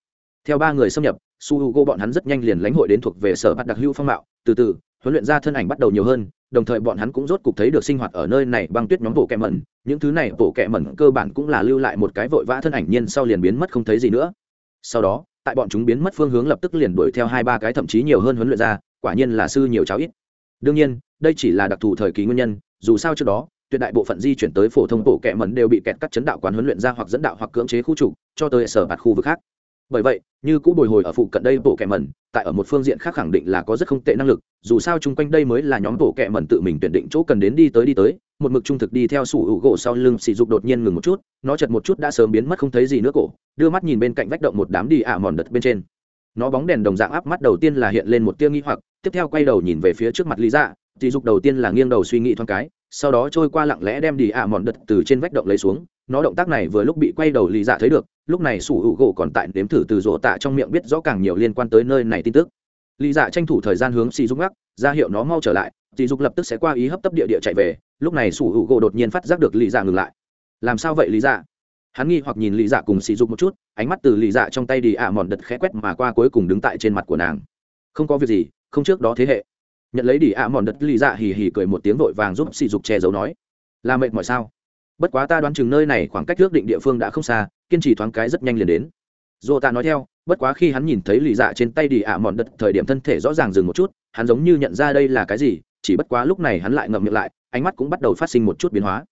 Theo ba người xâm nhập su h u g o bọn hắn rất nhanh liền lãnh hội đến thuộc về sở bắt đặc hữu phong mạo, từ từ, huấn luyện ra thân ảnh bắt đầu nhiều hơn, đồng thời bọn hắn cũng rốt cục thấy được sinh hoạt ở nơi này băng tuyết nhóm bộ kẹ mẩn, những thứ này bộ kẹ mẩn cơ bản cũng là lưu lại một cái vội vã thân ảnh nhiên sau liền biến mất không thấy gì nữa. Sau đó, tại bọn chúng biến mất phương hướng lập tức liền đuổi theo hai ba cái thậm chí nhiều hơn huấn luyện ra, quả nhiên là sư nhiều cháu ít. Đương nhiên, đây chỉ là đặc thù thời kỳ nguyên nhân, dù sao trước đó, tuyệt đại bộ phận di chuyển tới phổ thông bộ kẹ mẩn đều bị kẹt các chấn đạo quán huấn luyện ra hoặc dẫn đạo hoặc cưỡng chế khu trục, cho tới sở bạt khu vực khác bởi vậy, như cũ bồi hồi ở phụ cận đây bộ kẻ mẩn, tại ở một phương diện khác khẳng định là có rất không tệ năng lực, dù sao chung quanh đây mới là nhóm bộ kẻ mẩn tự mình tuyển định chỗ cần đến đi tới đi tới, một mực trung thực đi theo sủ hữu gỗ sau lưng sỉ dục đột nhiên ngừng một chút, nó chật một chút đã sớm biến mất không thấy gì nữa cổ, đưa mắt nhìn bên cạnh vách động một đám đi ả mòn đật bên trên. Nó bóng đèn đồng dạng áp mắt đầu tiên là hiện lên một tia nghi hoặc, tiếp theo quay đầu nhìn về phía trước mặt lý dạ sỉ dục đầu tiên là nghiêng đầu suy nghĩ thoáng cái, sau đó trôi qua lặng lẽ đem đi ả mòn đật từ trên vách động lấy xuống, nó động tác này vừa lúc bị quay đầu lý dạ thấy được lúc này sủ hữu gỗ còn tại nếm thử từ rỗ tạ trong miệng biết rõ càng nhiều liên quan tới nơi này tin tức. Lý dạ tranh thủ thời gian hướng xì dục ngắc, ra hiệu nó mau trở lại dì dục lập tức sẽ qua ý hấp tấp địa địa chạy về, lúc này sủ hữu gỗ đột nhiên phát giác được lý dạ ngừng lại. Làm sao vậy lý dạ? Hắn nghi hoặc nhìn lý dạ cùng xì dục một chút, ánh mắt từ lý dạ trong tay đi ạ mòn đật khẽ quét mà qua cuối cùng đứng tại trên mặt của nàng. Không có việc gì, không trước đó thế hệ. Nhận lấy đi ạ mòn đật, lý dạ hì hì cười một tiếng vội vàng giúp xì dục che giấu nói, là mệt mỏi sao? Bất quá ta đoán chừng nơi này khoảng cách ước định địa phương đã không xa, kiên trì thoáng cái rất nhanh liền đến. Dù ta nói theo, bất quá khi hắn nhìn thấy lì dạ trên tay đi ạ mòn đật thời điểm thân thể rõ ràng dừng một chút, hắn giống như nhận ra đây là cái gì, chỉ bất quá lúc này hắn lại ngậm miệng lại, ánh mắt cũng bắt đầu phát sinh một chút biến hóa.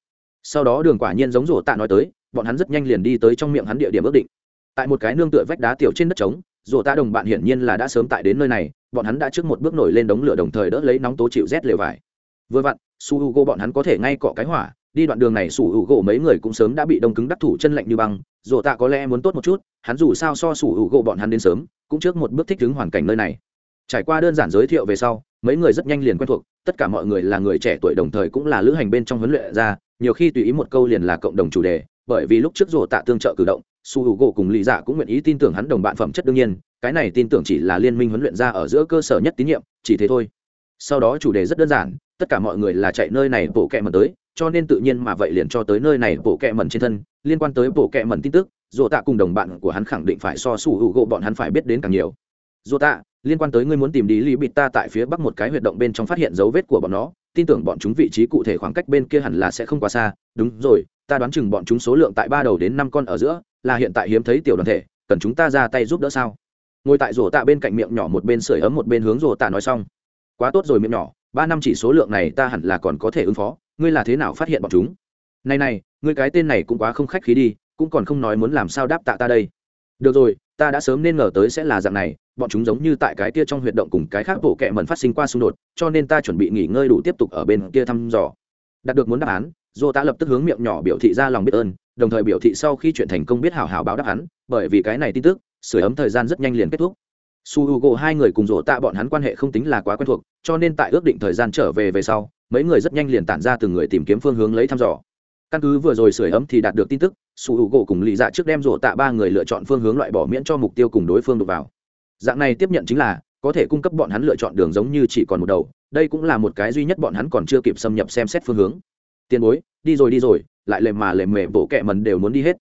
Sau đó đường quả nhiên giống rổ tạ nói tới, bọn hắn rất nhanh liền đi tới trong miệng hắn địa điểm ước định. Tại một cái nương tựa vách đá tiểu trên đất trống rổ tạ đồng bạn hiển nhiên là đã sớm tại đến nơi này, bọn hắn đã trước một bước nổi lên đống lửa đồng thời đỡ lấy nóng tố chịu rét lều vải. Vừa vặn, su h u g o bọn hắn có thể ngay cọ cái hỏa đi đoạn đường này sủ hữu gỗ mấy người cũng sớm đã bị đông cứng đắc thủ chân lạnh như băng. Dồ tạ có lẽ muốn tốt một chút, hắn dù sao so sủ hữu gỗ bọn hắn đến sớm, cũng trước một bước thích ứng hoàn cảnh nơi này. Trải qua đơn giản giới thiệu về sau, mấy người rất nhanh liền quen thuộc, tất cả mọi người là người trẻ tuổi đồng thời cũng là lữ hành bên trong huấn luyện ra nhiều khi tùy ý một câu liền là cộng đồng chủ đề, bởi vì lúc trước rổ tạ tương trợ cử động su hữu gỗ cùng lý dạ cũng nguyện ý tin tưởng hắn đồng bạn phẩm chất đương nhiên, cái này tin tưởng chỉ là liên minh huấn luyện ra ở giữa cơ sở nhất tín nhiệm, chỉ thế thôi. Sau đó chủ đề rất đơn giản, tất cả mọi người là chạy nơi này bổ kẹ mần tới cho nên tự nhiên mà vậy liền cho tới nơi này bộ kẹ mẩn trên thân, liên quan tới bộ kẹ mẩn tin tức dồ tạ cùng đồng bạn của hắn khẳng định phải so sủ hữu gỗ bọn hắn phải biết đến càng nhiều. Dồ tạ, liên quan tới ngươi muốn tìm đi lý bịt ta tại phía bắc một cái huyệt động bên trong phát hiện dấu vết của bọn nó, tin tưởng bọn chúng vị trí cụ thể khoảng cách bên kia hẳn là sẽ không quá xa. Đúng rồi, ta đoán chừng bọn chúng số lượng tại ba đầu đến năm con ở giữa, là hiện tại hiếm thấy tiểu đoàn thể, cần chúng ta ra tay giúp đỡ sao? Ngồi tại rổ tạ bên cạnh miệng nhỏ một bên sưởi ấm một bên hướng rổ tạ nói xong. Quá tốt rồi miệng nhỏ, ba năm chỉ số lượng này ta hẳn là còn có thể ứng phó ngươi là thế nào phát hiện bọn chúng? Này này, ngươi cái tên này cũng quá không khách khí đi, cũng còn không nói muốn làm sao đáp tạ ta đây. Được rồi, ta đã sớm nên ngờ tới sẽ là dạng này, bọn chúng giống như tại cái kia trong huyệt động cùng cái khác bộ kệ mẩn phát sinh qua xung đột, cho nên ta chuẩn bị nghỉ ngơi đủ tiếp tục ở bên kia thăm dò. Đạt được muốn đáp án, dô ta lập tức hướng miệng nhỏ biểu thị ra lòng biết ơn, đồng thời biểu thị sau khi chuyện thành công biết hảo hảo báo đáp án, bởi vì cái này tin tức sửa ấm thời gian rất nhanh liền kết thúc su h u gỗ hai người cùng rổ tạ bọn hắn quan hệ không tính là quá quen thuộc, cho nên tại ước định thời gian trở về về sau, mấy người rất nhanh liền tản ra từng người tìm kiếm phương hướng lấy thăm dò. Căn cứ vừa rồi sửa ấm thì đạt được tin tức, su h u gỗ cùng lì dạ trước đem rổ tạ ba người lựa chọn phương hướng loại bỏ miễn cho mục tiêu cùng đối phương đục vào. Dạng này tiếp nhận chính là, có thể cung cấp bọn hắn lựa chọn đường giống như chỉ còn một đầu, đây cũng là một cái duy nhất bọn hắn còn chưa kịp xâm nhập xem xét phương hướng. Tiền bối, đi rồi đi rồi, lại lềm mà lềm mề bộ kẹ mần đều muốn đi hết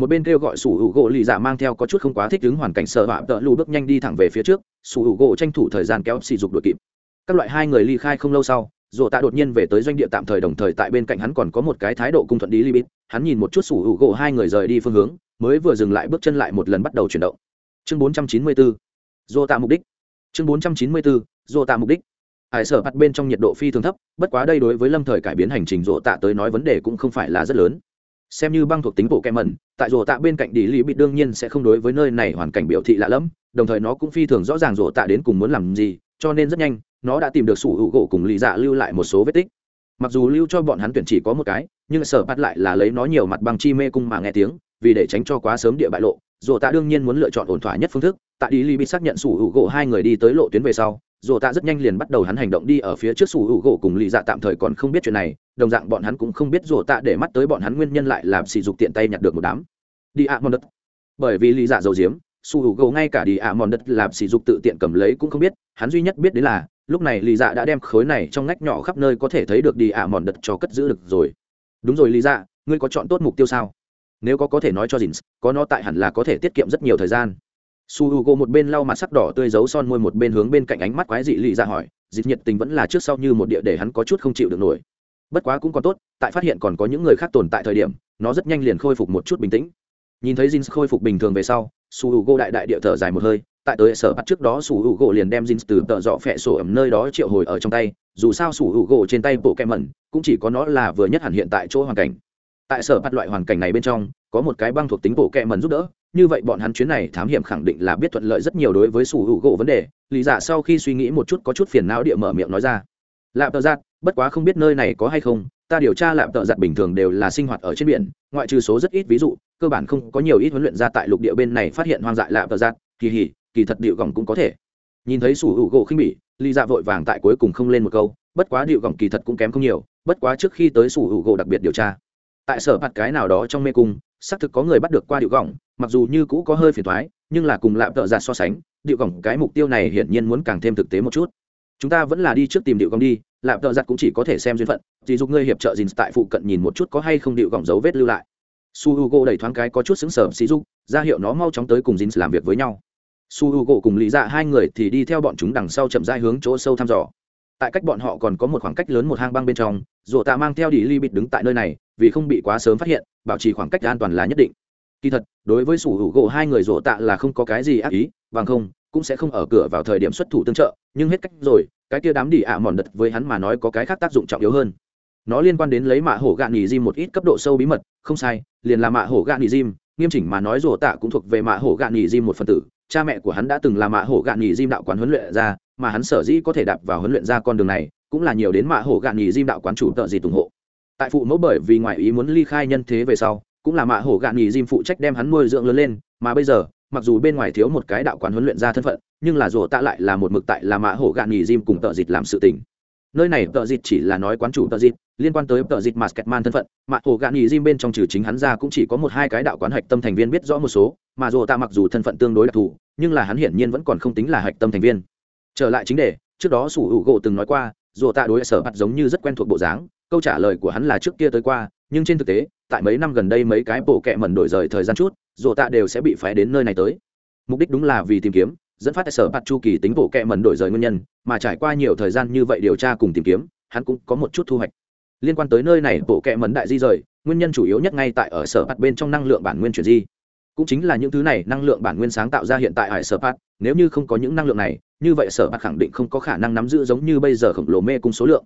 một bên kêu gọi sủ hữu gỗ lì dạ mang theo có chút không quá thích ứng hoàn cảnh sợ họa tợ lù bước nhanh đi thẳng về phía trước, sủ hữu gỗ tranh thủ thời gian kéo xì dục đội kịp. Các loại hai người ly khai không lâu sau dồ tạ đột nhiên về tới doanh địa tạm thời đồng thời tại bên cạnh hắn còn có một cái thái độ cung thuận đi li bít hắn nhìn một chút sủ hữu gỗ hai người rời đi phương hướng, mới vừa dừng lại bước chân lại một lần bắt đầu chuyển động. Chương 494 dồ tạ mục đích. Chương 494 dồ tạ mục đích. Hải sở bắt bên trong nhiệt độ phi thường thấp, bất quá đây đối với lâm thời cải biến hành trình dồ tạ tới nói vấn đề cũng không phải là rất lớn xem như băng thuộc tính bộ kem mẩn, tại rổ tạ bên cạnh đi lì bị đương nhiên sẽ không đối với nơi này hoàn cảnh biểu thị lạ lẫm, đồng thời nó cũng phi thường rõ ràng rổ tạ đến cùng muốn làm gì, cho nên rất nhanh, nó đã tìm được sủ hữu gỗ cùng lì dạ lưu lại một số vết tích. Mặc dù lưu cho bọn hắn tuyển chỉ có một cái, nhưng sở bắt lại là lấy nó nhiều mặt băng chi mê cung mà nghe tiếng, vì để tránh cho quá sớm địa bại lộ rổ tạ đương nhiên muốn lựa chọn ổn thỏa nhất phương thức. Tại đi lì bị xác nhận sủ hữu gỗ hai người đi tới lộ tuyến về sau rổ tạ rất nhanh liền bắt đầu hắn hành động đi ở phía trước sủ hữu gỗ cùng lì dạ tạm thời còn không biết chuyện này, đồng dạng bọn hắn cũng không biết rổ tạ để mắt tới bọn hắn nguyên nhân lại làm sỉ dục tiện tay nhặt được một đám. Đi ạ mòn đất. Bởi vì lì dạ dầu diếm sủ hữu gỗ ngay cả đi ạ mòn đất làm sỉ dục tự tiện cầm lấy cũng không biết, hắn duy nhất biết đến là, lúc này lì dạ đã đem khối này trong ngách nhỏ khắp nơi có thể thấy được đi ạ mòn đất cho cất giữ được rồi. Đúng rồi, lì dạ ngươi có chọn tốt mục tiêu sao? Nếu có có thể nói cho dins có nó tại hẳn là có thể tiết kiệm rất nhiều thời gian su h u g o một bên lau mặt sắc đỏ tươi giấu son môi, một bên hướng bên cạnh ánh mắt quái dị lì ra hỏi dịp nhiệt tình vẫn là trước sau như một địa để hắn có chút không chịu được nổi. Bất quá cũng còn tốt, tại phát hiện còn có những người khác tồn tại thời điểm, nó rất nhanh liền khôi phục một chút bình tĩnh. Nhìn thấy jin khôi phục bình thường về sau, su h u g o đại đại địa thở dài một hơi, tại tới sở bắt trước đó su h u g o liền đem jin từ tợ dọ phẹ sổ ẩm nơi đó triệu hồi ở trong tay, dù sao su h u g o trên tay bộ kem mẩn, cũng chỉ có nó là vừa nhất hẳn hiện tại chỗ hoàn cảnh tại sở bắt loại hoàn cảnh này bên trong, có một cái băng thuộc tính bộ kệ mần giúp đỡ, như vậy bọn hắn chuyến này thám hiểm khẳng định là biết thuận lợi rất nhiều đối với sủ hữu gỗ vấn đề. Lý giả sau khi suy nghĩ một chút có chút phiền não địa mở miệng nói ra. Lạp tợ giặt bất quá không biết nơi này có hay không, ta điều tra lạp tợ giặt bình thường đều là sinh hoạt ở trên biển, ngoại trừ số rất ít ví dụ, cơ bản không có nhiều ít huấn luyện ra tại lục địa bên này phát hiện hoang dại lạp tợ giặt kỳ hỉ, kỳ thật điệu gỏng cũng có thể. Nhìn thấy sủ hữu gỗ khinh bỉ, lý dạ vội vàng tại cuối cùng không lên một câu, bất quá điệu gỏng kỳ thật cũng kém không nhiều, bất quá trước khi tới sủ hữu gỗ đặc biệt điều tra tại sở mặt cái nào đó trong mê cung, xác thực có người bắt được qua điệu gỏng mặc dù như cũ có hơi phiền thoái nhưng là cùng lạm tợ giả so sánh, điệu gỏng cái mục tiêu này hiển nhiên muốn càng thêm thực tế một chút. Chúng ta vẫn là đi trước tìm điệu gỏng đi lạm tợ giặt cũng chỉ có thể xem duyên phận, chỉ dục ngươi hiệp trợ dìn tại phụ cận nhìn một chút có hay không điệu gỏng dấu vết lưu lại. Su h u g o đẩy thoáng cái có chút xứng sở, xí dục, ra hiệu nó mau chóng tới cùng dìn làm việc với nhau. Su h u g o cùng lý dạ hai người thì đi theo bọn chúng đằng sau chậm dai hướng chỗ sâu thăm dò. Tại cách bọn họ còn có một khoảng cách lớn một hang băng bên trong rổ tạ mang theo đi li bịt đứng tại nơi này vì không bị quá sớm phát hiện, bảo trì khoảng cách an toàn là nhất định. Kỳ thật, đối với sủ hữu gỗ hai người rổ tạ là không có cái gì ác ý, bằng không, cũng sẽ không ở cửa vào thời điểm xuất thủ tương trợ, nhưng hết cách rồi, cái kia đám đi ạ mòn đật với hắn mà nói có cái khác tác dụng trọng yếu hơn. Nó liên quan đến lấy mạ hổ gạn nghỉ diêm một ít cấp độ sâu bí mật, không sai, liền là mạ hổ gạn nghỉ diêm nghiêm chỉnh mà nói rổ tạ cũng thuộc về mạ hổ gạn nghỉ diêm một phần tử. Cha mẹ của hắn đã từng là mạ hổ gạn nghỉ diêm đạo quán huấn luyện ra mà hắn sở dĩ có thể đạp vào huấn luyện ra con đường này, cũng là nhiều đến mạ hổ gạn nghỉ diêm đạo quán chủ tợ gì ủng hộ tại phụ mẫu bởi vì ngoại ý muốn ly khai nhân thế về sau, cũng là mạ hổ gạn nghỉ diêm phụ trách đem hắn nuôi dưỡng lớn lên, mà bây giờ, mặc dù bên ngoài thiếu một cái đạo quán huấn luyện ra thân phận, nhưng là rổ tạ lại là một mực tại là mạ hổ gạn nghỉ diêm cùng tợ dịch làm sự tình. Nơi này tợ dịch chỉ là nói quán chủ tợ dịch liên quan tới tợ dịch masketman thân phận, mạ hổ gạn nghỉ diêm bên trong trừ chính hắn ra cũng chỉ có một hai cái đạo quán hạch tâm thành viên biết rõ một số, mà rổ tạ mặc dù thân phận tương đối đặc thù, nhưng là hắn hiển nhiên vẫn còn không tính là hạch tâm thành viên. Trở lại chính đề, trước đó sủ hữu gỗ từng nói qua rổ tạ đối sở mặt giống như rất quen thuộc bộ dáng câu trả lời của hắn là trước kia tới qua, nhưng trên thực tế, tại mấy năm gần đây mấy cái bộ kệ mẩn đổi rời thời gian chút rổ tạ đều sẽ bị phái đến nơi này tới. Mục đích đúng là vì tìm kiếm, dẫn phát sở bạt chu kỳ tính bộ kệ mẩn đổi rời nguyên nhân, mà trải qua nhiều thời gian như vậy điều tra cùng tìm kiếm, hắn cũng có một chút thu hoạch. Liên quan tới nơi này, bộ kệ mẩn đại di rời, nguyên nhân chủ yếu nhất ngay tại ở sở bạt bên trong năng lượng bản nguyên chuyển di. Cũng chính là những thứ này năng lượng bản nguyên sáng tạo ra hiện tại hải sở bạt, nếu như không có những năng lượng này, như vậy sở bạt khẳng định không có khả năng nắm giữ giống như bây giờ khổng lồ mê cung số lượng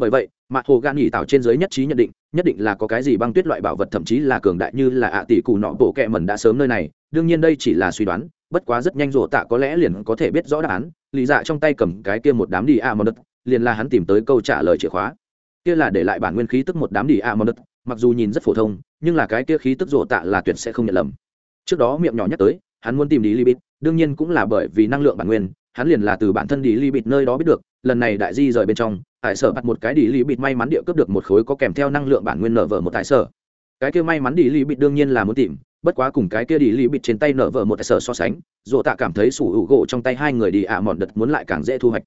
bởi vậy mặt hồ gan nghỉ tạo trên giới nhất trí nhận định, nhất định là có cái gì băng tuyết loại bảo vật, thậm chí là cường đại như là ạ tỷ cụ nọ bộ kẹ mẩn đã sớm nơi này. Đương nhiên đây chỉ là suy đoán, bất quá rất nhanh rổ tạ có lẽ liền có thể biết rõ đáp án. Lý dạ trong tay cầm cái kia một đám đi a mòn đất, liền là hắn tìm tới câu trả lời chìa khóa. Kia là để lại bản nguyên khí tức một đám đi a mòn đất, mặc dù nhìn rất phổ thông, nhưng là cái kia khí tức rổ tạ là tuyệt sẽ không nhận lầm. Trước đó miệng nhỏ nhắc tới, hắn muốn tìm đi libit đương nhiên cũng là bởi vì năng lượng bản nguyên hắn liền là từ bản thân đi libit nơi đó biết được, lần này đại di rời bên trong tại sở bắt một cái đi libit may mắn địa cướp được một khối có kèm theo năng lượng bản nguyên nở vở một tại sở. Cái kia may mắn đi libit đương nhiên là muốn tìm, bất quá cùng cái kia đi libit trên tay nở vở một tại sở so sánh dỗ tạ cảm thấy sủ hữu gỗ trong tay hai người đi ạ mòn đật muốn lại càng dễ thu hoạch.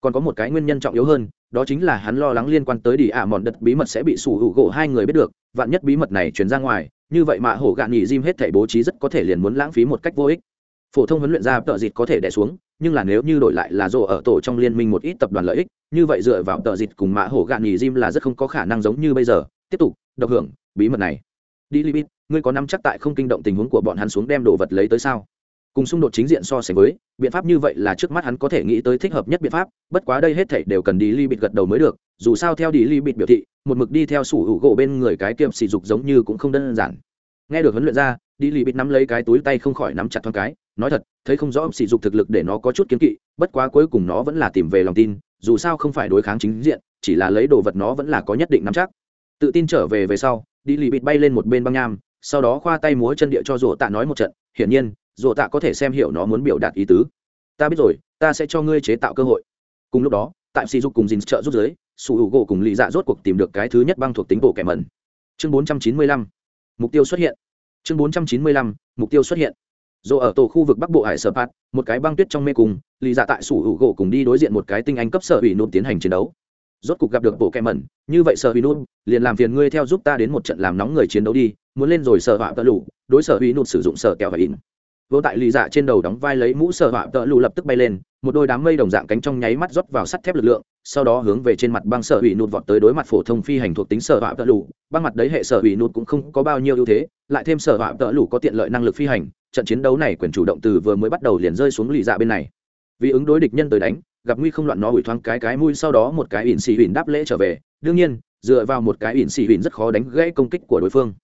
Còn có một cái nguyên nhân trọng yếu hơn, đó chính là hắn lo lắng liên quan tới đi ạ mòn đật bí mật sẽ bị sủ hữu gỗ hai người biết được, vạn nhất bí mật này truyền ra ngoài, như vậy mà hổ gạn nghỉ diêm hết thể bố trí rất có thể liền muốn lãng phí một cách vô ích. Phổ thông huấn luyện ra tợ dịt có thể đẻ xuống nhưng là nếu như đổi lại là rổ ở tổ trong liên minh một ít tập đoàn lợi ích, như vậy dựa vào tờ dịt cùng mã hổ gạn nghỉ Jim là rất không có khả năng giống như bây giờ. Tiếp tục, độc hưởng, bí mật này. Đi libit, ngươi có nắm chắc tại không kinh động tình huống của bọn hắn xuống đem đồ vật lấy tới sao? Cùng xung đột chính diện so sánh với, biện pháp như vậy là trước mắt hắn có thể nghĩ tới thích hợp nhất biện pháp, bất quá đây hết thảy đều cần đi li bịt gật đầu mới được. Dù sao theo đi li bịt biểu thị, một mực đi theo sủ hữu gỗ bên người cái kiệm sỉ dục giống như cũng không đơn giản. Nghe được huấn luyện ra, đi li bịt nắm lấy cái túi tay không khỏi nắm chặt thoáng cái nói thật, thấy không rõ sỉ dục thực lực để nó có chút kiến kỵ, bất quá cuối cùng nó vẫn là tìm về lòng tin, dù sao không phải đối kháng chính diện, chỉ là lấy đồ vật nó vẫn là có nhất định nắm chắc. Tự tin trở về về sau, đi lì bịt bay lên một bên băng nham, sau đó khoa tay múa chân địa cho rổ tạ nói một trận, hiển nhiên rổ tạ có thể xem hiểu nó muốn biểu đạt ý tứ. Ta biết rồi, ta sẽ cho ngươi chế tạo cơ hội. Cùng lúc đó, tại sỉ dục cùng dình trợ rút giới sủ hữu gỗ cùng lì dạ rốt cuộc tìm được cái thứ nhất băng thuộc tính bộ kẻ mẩn. Chương 495 mục tiêu xuất hiện. Chương 495 mục tiêu xuất hiện dù ở tổ khu vực bắc bộ hải sở pat một cái băng tuyết trong mê cung lì dạ tại sủ hữu gỗ cùng đi đối diện một cái tinh anh cấp sở hủy nôn tiến hành chiến đấu. Rốt cuộc gặp được bộ kẹ mẩn, như vậy sở hủy nôn liền làm phiền ngươi theo giúp ta đến một trận làm nóng người chiến đấu đi, muốn lên rồi sở họa tợ lụ đối sở hủy nôn sử dụng sở kẹo và in vô tại lì dạ trên đầu đóng vai lấy mũ sở họa tợ lụ lập tức bay lên một đôi đám mây đồng dạng cánh trong nháy mắt rót vào sắt thép lực lượng, sau đó hướng về trên mặt băng sở hủy nụt vọt tới đối mặt phổ thông phi hành thuộc tính sở họa tợ lụ băng mặt đấy hệ sở hủy nụt cũng không có bao nhiêu ưu thế, lại thêm sở họa tợ lụ có tiện lợi năng lực phi hành, trận chiến đấu này quyền chủ động từ vừa mới bắt đầu liền rơi xuống lì dạ bên này. Vì ứng đối địch nhân tới đánh, gặp nguy không loạn nó hủy thoáng cái cái mũi, sau đó một cái ỉn xì ỉn đáp lễ trở về. Đương nhiên, dựa vào một cái ỉn xì ỉn rất khó đánh gãy công kích của đối phương.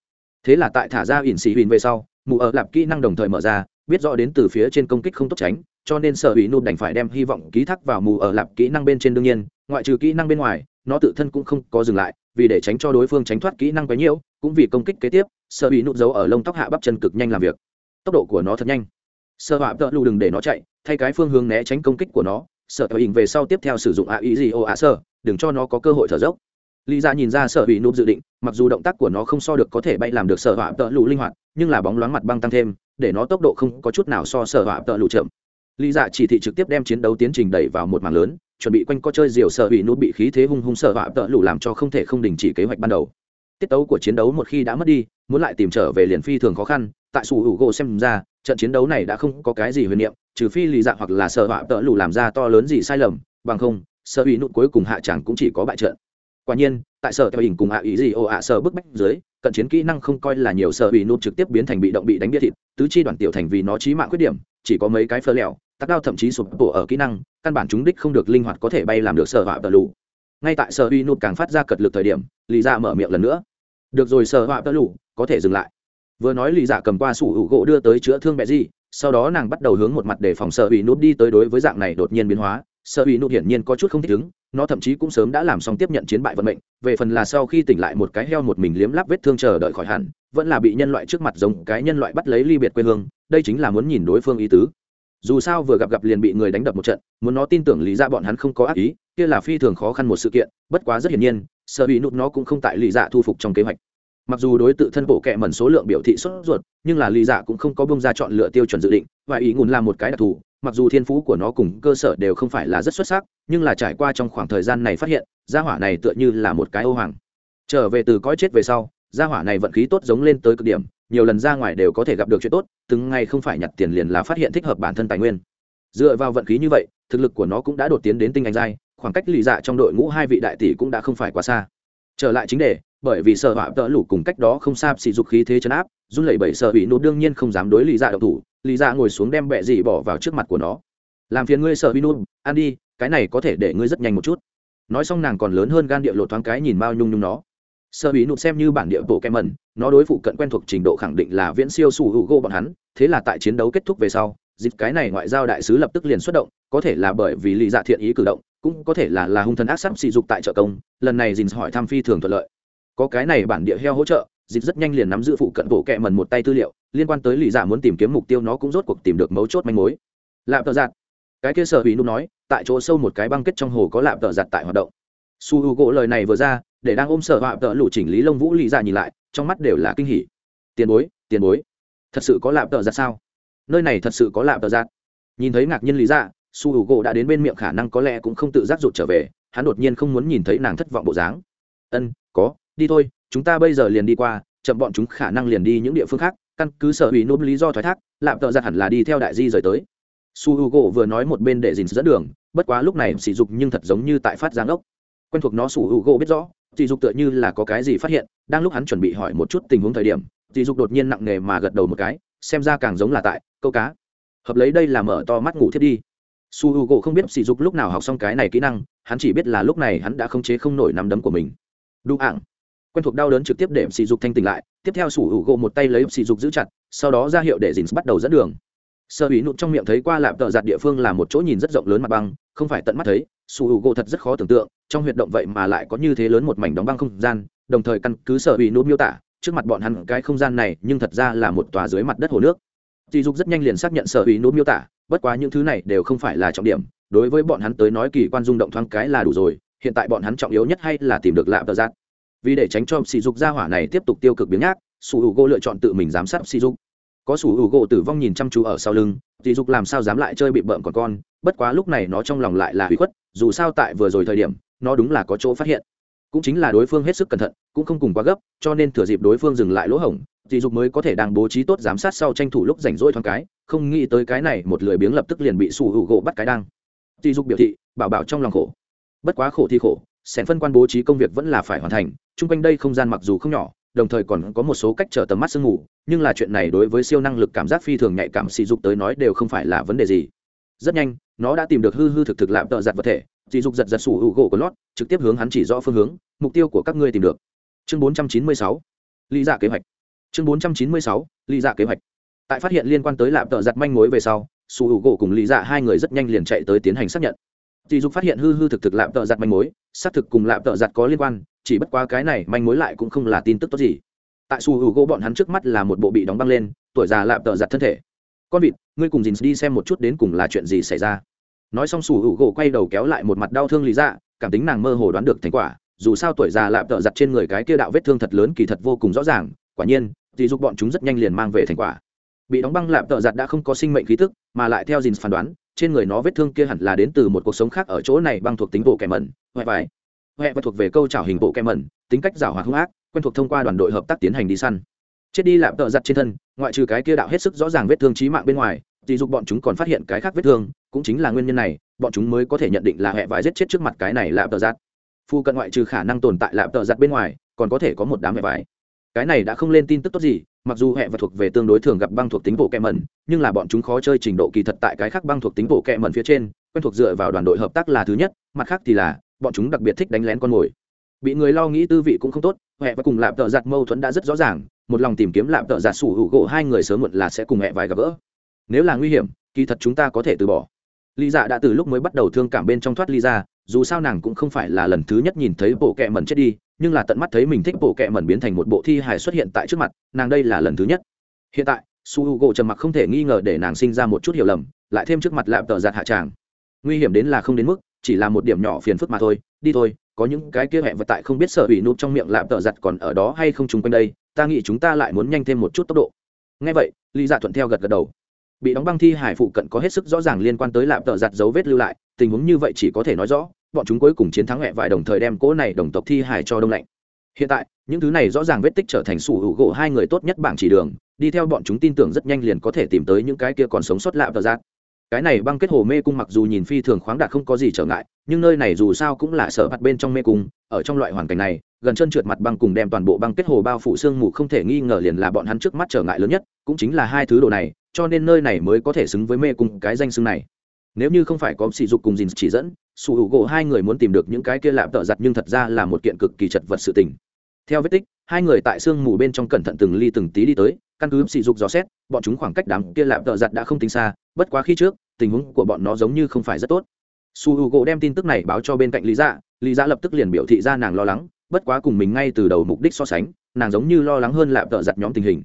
Thế là tại thả ra ỉn xì ỉn về sau, mù ở lạp kỹ năng đồng thời mở ra, biết rõ đến từ phía trên công kích không tốt tránh cho nên sở ủy nụ đành phải đem hy vọng ký thác vào mù ở lạp kỹ năng bên trên đương nhiên, ngoại trừ kỹ năng bên ngoài, nó tự thân cũng không có dừng lại, vì để tránh cho đối phương tránh thoát kỹ năng quấy nhiễu cũng vì công kích kế tiếp, sở ủy nụ giấu ở lông tóc hạ bắp chân cực nhanh làm việc. Tốc độ của nó thật nhanh. Sở họa tợ lù đừng để nó chạy, thay cái phương hướng né tránh công kích của nó sợ hình về sau tiếp theo sử dụng a ý gì ô ạ sơ, đừng cho nó có cơ hội thở dốc. Lý ra nhìn ra sở ủy nụ dự định, mặc dù động tác của nó không so được có thể bay làm được sở họa tợ lù linh hoạt, nhưng là bóng loáng mặt băng tăng thêm, để nó tốc độ không có chút nào so sở họa tợ lù chậm lý dạ chỉ thị trực tiếp đem chiến đấu tiến trình đẩy vào một mảng lớn, chuẩn bị quanh co chơi diều sợ bị nút bị khí thế hung hung sợ vạ tợ lù làm cho không thể không đình chỉ kế hoạch ban đầu. Tiết tấu của chiến đấu một khi đã mất đi, muốn lại tìm trở về liền phi thường khó khăn, tại sủ hữu gỗ xem ra, trận chiến đấu này đã không có cái gì huyền niệm, trừ phi lý dạ hoặc là sợ vạ tợ lù làm ra to lớn gì sai lầm, bằng không sợ bị nút cuối cùng hạ chẳng cũng chỉ có bại trận. Quả nhiên, tại sở theo hình cùng ạ ý gì ồ ạ sở bức bách dưới, cận chiến kỹ năng không coi là nhiều, sở bị nút trực tiếp biến thành bị động bị đánh bia thịt, tứ chi đoàn tiểu thành vì nó trí mạng khuyết điểm, chỉ có mấy cái phơ lẹo tắc đao thậm chí sụp bộ ở kỹ năng, căn bản chúng đích không được linh hoạt có thể bay làm được sở họa tờ lù. Ngay tại sở uy nụt càng phát ra cật lực thời điểm lì ra dạ mở miệng lần nữa. Được rồi sở họa tờ lù, có thể dừng lại. Vừa nói lì giả dạ cầm qua sủ hữu gỗ đưa tới chữa thương mẹ gì, sau đó nàng bắt đầu hướng một mặt để phòng sở uy nụt đi tới đối với dạng này đột nhiên biến hóa. Sở uy nụt hiển nhiên có chút không thích ứng, nó thậm chí cũng sớm đã làm xong tiếp nhận chiến bại vận mệnh, về phần là sau khi tỉnh lại một cái heo một mình liếm láp vết thương chờ đợi khỏi hẳn, vẫn là bị nhân loại trước mặt giống cái nhân loại bắt lấy ly biệt quê hương, đây chính là muốn nhìn đối phương ý tứ dù sao vừa gặp gặp liền bị người đánh đập một trận, muốn nó tin tưởng lý ra bọn hắn không có ác ý, kia là phi thường khó khăn một sự kiện, bất quá rất hiển nhiên sở bị nụt nó cũng không tại lý dạ thu phục trong kế hoạch. Mặc dù đối tự thân bộ kệ mẩn số lượng biểu thị sốt ruột, nhưng là lý dạ cũng không có bông ra chọn lựa tiêu chuẩn dự định, và ý ngùn là một cái đặc thù, mặc dù thiên phú của nó cùng cơ sở đều không phải là rất xuất sắc, nhưng là trải qua trong khoảng thời gian này phát hiện, gia hỏa này tựa như là một cái ô hoàng. Trở về từ cõi chết về sau, gia hỏa này vận khí tốt giống lên tới cực điểm nhiều lần ra ngoài đều có thể gặp được chuyện tốt, từng ngày không phải nhặt tiền liền là phát hiện thích hợp bản thân tài nguyên. Dựa vào vận khí như vậy, thực lực của nó cũng đã đột tiến đến tinh anh giai, khoảng cách lì dạ trong đội ngũ hai vị đại tỷ cũng đã không phải quá xa. Trở lại chính đề, bởi vì sợ họa tợ lủ cùng cách đó không xa sỉ dục khí thế chấn áp, run lẩy bẩy sợ bị nút đương nhiên không dám đối lì dạ độc thủ, lì dạ ngồi xuống đem bẹ dị bỏ vào trước mặt của nó. Làm phiền ngươi sợ bị nút ăn đi, cái này có thể để ngươi rất nhanh một chút. Nói xong nàng còn lớn hơn gan địa lộ thoáng cái nhìn bao nhung nhung nó. Sơ ý nụt xem như bản địa bộ kem mẩn nó đối phụ cận quen thuộc trình độ khẳng định là viễn siêu su hữu gỗ bọn hắn, thế là tại chiến đấu kết thúc về sau dịp cái này ngoại giao đại sứ lập tức liền xuất động, có thể là bởi vì lý dạ thiện ý cử động, cũng có thể là là hung thần ác sắp sỉ dục tại trợ công, lần này dình hỏi thăm phi thường thuận lợi. Có cái này bản địa heo hỗ trợ dịp rất nhanh liền nắm giữ phụ cận bộ kẹ mần một tay tư liệu, liên quan tới lý dạ muốn tìm kiếm mục tiêu nó cũng rốt cuộc tìm được mấu chốt manh mối. Lạp tờ giặt cái kia sở hủy nút nói, tại chỗ sâu một cái băng kết trong hồ có lạp tờ giặt tại hoạt động. Su h u gỗ lời này vừa ra để đang ôm sở họa tợ lụ chỉnh lý lông vũ lý ra dạ nhìn lại, trong mắt đều là kinh hỉ. Tiền bối tiền bối, thật sự có lạp tợ giặt sao? Nơi này thật sự có lạp tợ giặt. Nhìn thấy ngạc nhiên lý ra dạ, su h u gỗ đã đến bên miệng khả năng có lẽ cũng không tự giác rụt trở về, hắn đột nhiên không muốn nhìn thấy nàng thất vọng bộ dáng. Ân, có, đi thôi, chúng ta bây giờ liền đi qua, chậm bọn chúng khả năng liền đi những địa phương khác, căn cứ sở hủy nộp lý do thoái thác, lạp tợ giặt hẳn là đi theo đại di rời tới. Su h u gỗ vừa nói một bên để dình dẫn đường, bất quá lúc này sỉ dục nhưng thật giống như tại phát giáng ốc. Quen thuộc nó su h u gỗ biết rõ sỉ dục tựa như là có cái gì phát hiện, đang lúc hắn chuẩn bị hỏi một chút tình huống thời điểm sỉ dục đột nhiên nặng nề mà gật đầu một cái, xem ra càng giống là tại, câu cá. Hợp lấy đây là mở to mắt ngủ thiết đi. Su h u gỗ không biết sỉ dục lúc nào học xong cái này kỹ năng, hắn chỉ biết là lúc này hắn đã không chế không nổi nắm đấm của mình. Đu ảng. Quen thuộc đau đớn trực tiếp để sỉ dục thanh tỉnh lại, tiếp theo su h u gỗ một tay lấy sỉ dục giữ chặt, sau đó ra hiệu để dình bắt đầu dẫn đường sơ ý nụt trong miệng thấy qua lạp tợ giặt địa phương là một chỗ nhìn rất rộng lớn mặt băng, không phải tận mắt thấy su hữu gỗ thật rất khó tưởng tượng, trong huyệt động vậy mà lại có như thế lớn một mảnh đóng băng không gian, đồng thời căn cứ sở ý nụt miêu tả, trước mặt bọn hắn cái không gian này nhưng thật ra là một tòa dưới mặt đất hồ nước. Dì dục rất nhanh liền xác nhận sở ý nụt miêu tả, bất quá những thứ này đều không phải là trọng điểm, đối với bọn hắn tới nói kỳ quan dung động thoáng cái là đủ rồi, hiện tại bọn hắn trọng yếu nhất hay là tìm được lạp tợ giặt vì để tránh cho sỉ dục gia hỏa này tiếp tục tiêu cực biến nhác su hữu gỗ lựa chọn tự mình giám sát sỉ dục có sủ hữu gỗ tử vong nhìn chăm chú ở sau lưng, dì dục làm sao dám lại chơi bị bợm còn con, bất quá lúc này nó trong lòng lại là hủy khuất, dù sao tại vừa rồi thời điểm, nó đúng là có chỗ phát hiện. Cũng chính là đối phương hết sức cẩn thận, cũng không cùng quá gấp, cho nên thừa dịp đối phương dừng lại lỗ hổng, dì dục mới có thể đang bố trí tốt giám sát sau tranh thủ lúc rảnh rỗi thoáng cái, không nghĩ tới cái này một lười biếng lập tức liền bị sủ hữu gỗ bắt cái đang dì dục biểu thị, bảo bảo trong lòng khổ. Bất quá khổ thì khổ, sẻn phân quan bố trí công việc vẫn là phải hoàn thành, chung quanh đây không gian mặc dù không nhỏ đồng thời còn có một số cách trở tầm mắt sương mù, nhưng là chuyện này đối với siêu năng lực cảm giác phi thường nhạy cảm sỉ dục tới nói đều không phải là vấn đề gì. Rất nhanh, nó đã tìm được hư hư thực thực lạm tợ giặt vật thể sỉ dục giật giật sủ hữu gỗ của lót, trực tiếp hướng hắn chỉ rõ phương hướng, mục tiêu của các ngươi tìm được. Chương 496 lý dạ kế hoạch. Chương 496 lý dạ kế hoạch. Tại phát hiện liên quan tới lạm tợ giặt manh mối về sau, sủ hữu gỗ cùng lý dạ hai người rất nhanh liền chạy tới tiến hành xác nhận. Sỉ dục phát hiện hư hư thực thực lạm tợ giặt manh mối, xác thực cùng lạm tợ giặt có liên quan chỉ bất quá cái này manh mối lại cũng không là tin tức tốt gì. Tại su hữu gỗ bọn hắn trước mắt là một bộ bị đóng băng lên, tuổi già lạp tợ giặt thân thể. Con vịt, ngươi cùng dìn đi xem một chút đến cùng là chuyện gì xảy ra. Nói xong su hữu gỗ quay đầu kéo lại một mặt đau thương lý dạ cảm tính nàng mơ hồ đoán được thành quả, dù sao tuổi già lạp tợ giặt trên người cái kia đạo vết thương thật lớn kỳ thật vô cùng rõ ràng, quả nhiên, thì giúp bọn chúng rất nhanh liền mang về thành quả. Bị đóng băng lạp tợ giặt đã không có sinh mệnh khí tức, mà lại theo dìn phán đoán, trên người nó vết thương kia hẳn là đến từ một cuộc sống khác ở chỗ này băng thuộc tính bộ kẻ mẩn huệ vải huệ và thuộc về câu trảo hình bộ kem mẩn, tính cách giảo hoạt hung ác, quen thuộc thông qua đoàn đội hợp tác tiến hành đi săn. Chết đi lạm tợ giặt trên thân, ngoại trừ cái kia đạo hết sức rõ ràng vết thương trí mạng bên ngoài, thì dục bọn chúng còn phát hiện cái khác vết thương, cũng chính là nguyên nhân này, bọn chúng mới có thể nhận định là hệ vải giết chết trước mặt cái này lạm tợ giặt phu cận ngoại trừ khả năng tồn tại lạm tợ giặt bên ngoài, còn có thể có một đám hệ vải. Cái này đã không lên tin tức tốt gì, mặc dù hệ và thuộc về tương đối thường gặp băng thuộc tính bộ kẹ mẩn, nhưng là bọn chúng khó chơi trình độ kỳ thật tại cái khác băng thuộc tính bộ kẹ mẩn phía trên, quen thuộc dựa vào đoàn đội hợp tác là thứ nhất, mặt khác thì là bọn chúng đặc biệt thích đánh lén con mồi. Bị người lo nghĩ tư vị cũng không tốt, huệ và cùng lạp tợ giặt mâu thuẫn đã rất rõ ràng, một lòng tìm kiếm lạp tợ giặt sủ hữu gỗ hai người sớm muộn là sẽ cùng hẹ vài gặp gỡ. Nếu là nguy hiểm, kỳ thật chúng ta có thể từ bỏ. Lý dạ đã từ lúc mới bắt đầu thương cảm bên trong thoát ly ra dạ, dù sao nàng cũng không phải là lần thứ nhất nhìn thấy bộ kẹ mẩn chết đi, nhưng là tận mắt thấy mình thích bộ kẹ mẩn biến thành một bộ thi hài xuất hiện tại trước mặt, nàng đây là lần thứ nhất. Hiện tại su h u gỗ trầm mặc không thể nghi ngờ để nàng sinh ra một chút hiểu lầm, lại thêm trước mặt lạp tờ giạt hạ tràng. Nguy hiểm đến là không đến mức chỉ là một điểm nhỏ phiền phức mà thôi. Đi thôi, có những cái kia hẹn vật tại không biết sợ hủy nút trong miệng lạm tợ giặt còn ở đó hay không chung quanh đây, ta nghĩ chúng ta lại muốn nhanh thêm một chút tốc độ. Ngay vậy, lý dạ thuận theo gật gật đầu. Bị đóng băng thi hải phụ cận có hết sức rõ ràng liên quan tới lạm tợ giặt dấu vết lưu lại, tình huống như vậy chỉ có thể nói rõ, bọn chúng cuối cùng chiến thắng hẹn vải đồng thời đem cỗ này đồng tộc thi hải cho đông lạnh. Hiện tại, những thứ này rõ ràng vết tích trở thành sủ hữu gỗ hai người tốt nhất bảng chỉ đường, đi theo bọn chúng tin tưởng rất nhanh liền có thể tìm tới những cái kia còn sống sót lạm tợ giặt cái này băng kết hồ mê cung mặc dù nhìn phi thường khoáng đạt không có gì trở ngại, nhưng nơi này dù sao cũng là sở mặt bên trong mê cung, ở trong loại hoàn cảnh này, gần chân trượt mặt băng cùng đem toàn bộ băng kết hồ bao phủ sương mù không thể nghi ngờ liền là bọn hắn trước mắt trở ngại lớn nhất, cũng chính là hai thứ đồ này, cho nên nơi này mới có thể xứng với mê cung cái danh xưng này. Nếu như không phải có sỉ dục cùng dìn chỉ dẫn sủ hữu gỗ hai người muốn tìm được những cái kia lạm tợ giặt nhưng thật ra là một kiện cực kỳ chật vật sự tình theo vết tích, hai người tại sương mù bên trong cẩn thận từng ly từng tí đi tới, căn cứ sỉ dục dò xét, bọn chúng khoảng cách đám kia lạp tợ giặt đã không tính xa, bất quá khi trước, tình huống của bọn nó giống như không phải rất tốt. Su hữu gỗ đem tin tức này báo cho bên cạnh lý dạ lý dạ lập tức liền biểu thị ra nàng lo lắng, bất quá cùng mình ngay từ đầu mục đích so sánh, nàng giống như lo lắng hơn lạp tợ giặt nhóm tình hình.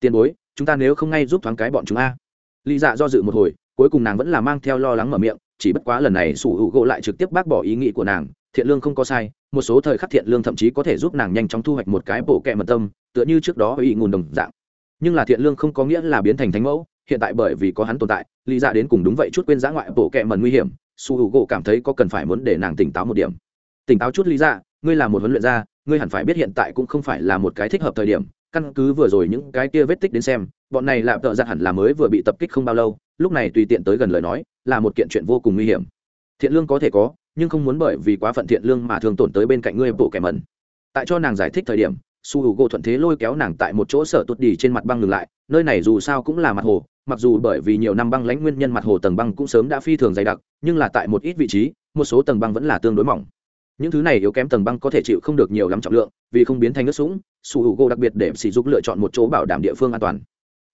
Tiền bối, chúng ta nếu không ngay giúp thoáng cái bọn chúng a. Lý dạ do dự một hồi, cuối cùng nàng vẫn là mang theo lo lắng mở miệng, chỉ bất quá lần này su h u gỗ lại trực tiếp bác bỏ ý nghĩ của nàng thiện lương không có sai, một số thời khắc thiện lương thậm chí có thể giúp nàng nhanh chóng thu hoạch một cái bộ kẹ mật tâm, tựa như trước đó ý ngùn đồng dạng. Nhưng là thiện lương không có nghĩa là biến thành thánh mẫu, hiện tại bởi vì có hắn tồn tại, lý ra đến cùng đúng vậy chút quên giã ngoại bộ kẹ mật nguy hiểm, su hữu gỗ cảm thấy có cần phải muốn để nàng tỉnh táo một điểm. Tỉnh táo chút, lý ra ngươi là một huấn luyện gia, ngươi hẳn phải biết hiện tại cũng không phải là một cái thích hợp thời điểm, căn cứ vừa rồi những cái kia vết tích đến xem, bọn này lạp tợ giặt hẳn là mới vừa bị tập kích không bao lâu, lúc này tùy tiện tới gần lời nói, là một kiện chuyện vô cùng nguy hiểm. Thiện lương có thể có nhưng không muốn bởi vì quá phận thiện lương mà thường tổn tới bên cạnh ngươi bộ kẻ mẩn. Tại cho nàng giải thích thời điểm, su hữu gỗ thuận thế lôi kéo nàng tại một chỗ sở tuột đi trên mặt băng ngừng lại, nơi này dù sao cũng là mặt hồ, mặc dù bởi vì nhiều năm băng lãnh nguyên nhân mặt hồ tầng băng cũng sớm đã phi thường dày đặc, nhưng là tại một ít vị trí, một số tầng băng vẫn là tương đối mỏng. Những thứ này yếu kém tầng băng có thể chịu không được nhiều lắm trọng lượng, vì không biến thành nước sũng, su hữu gỗ đặc biệt để sỉ dục lựa chọn một chỗ bảo đảm địa phương an toàn.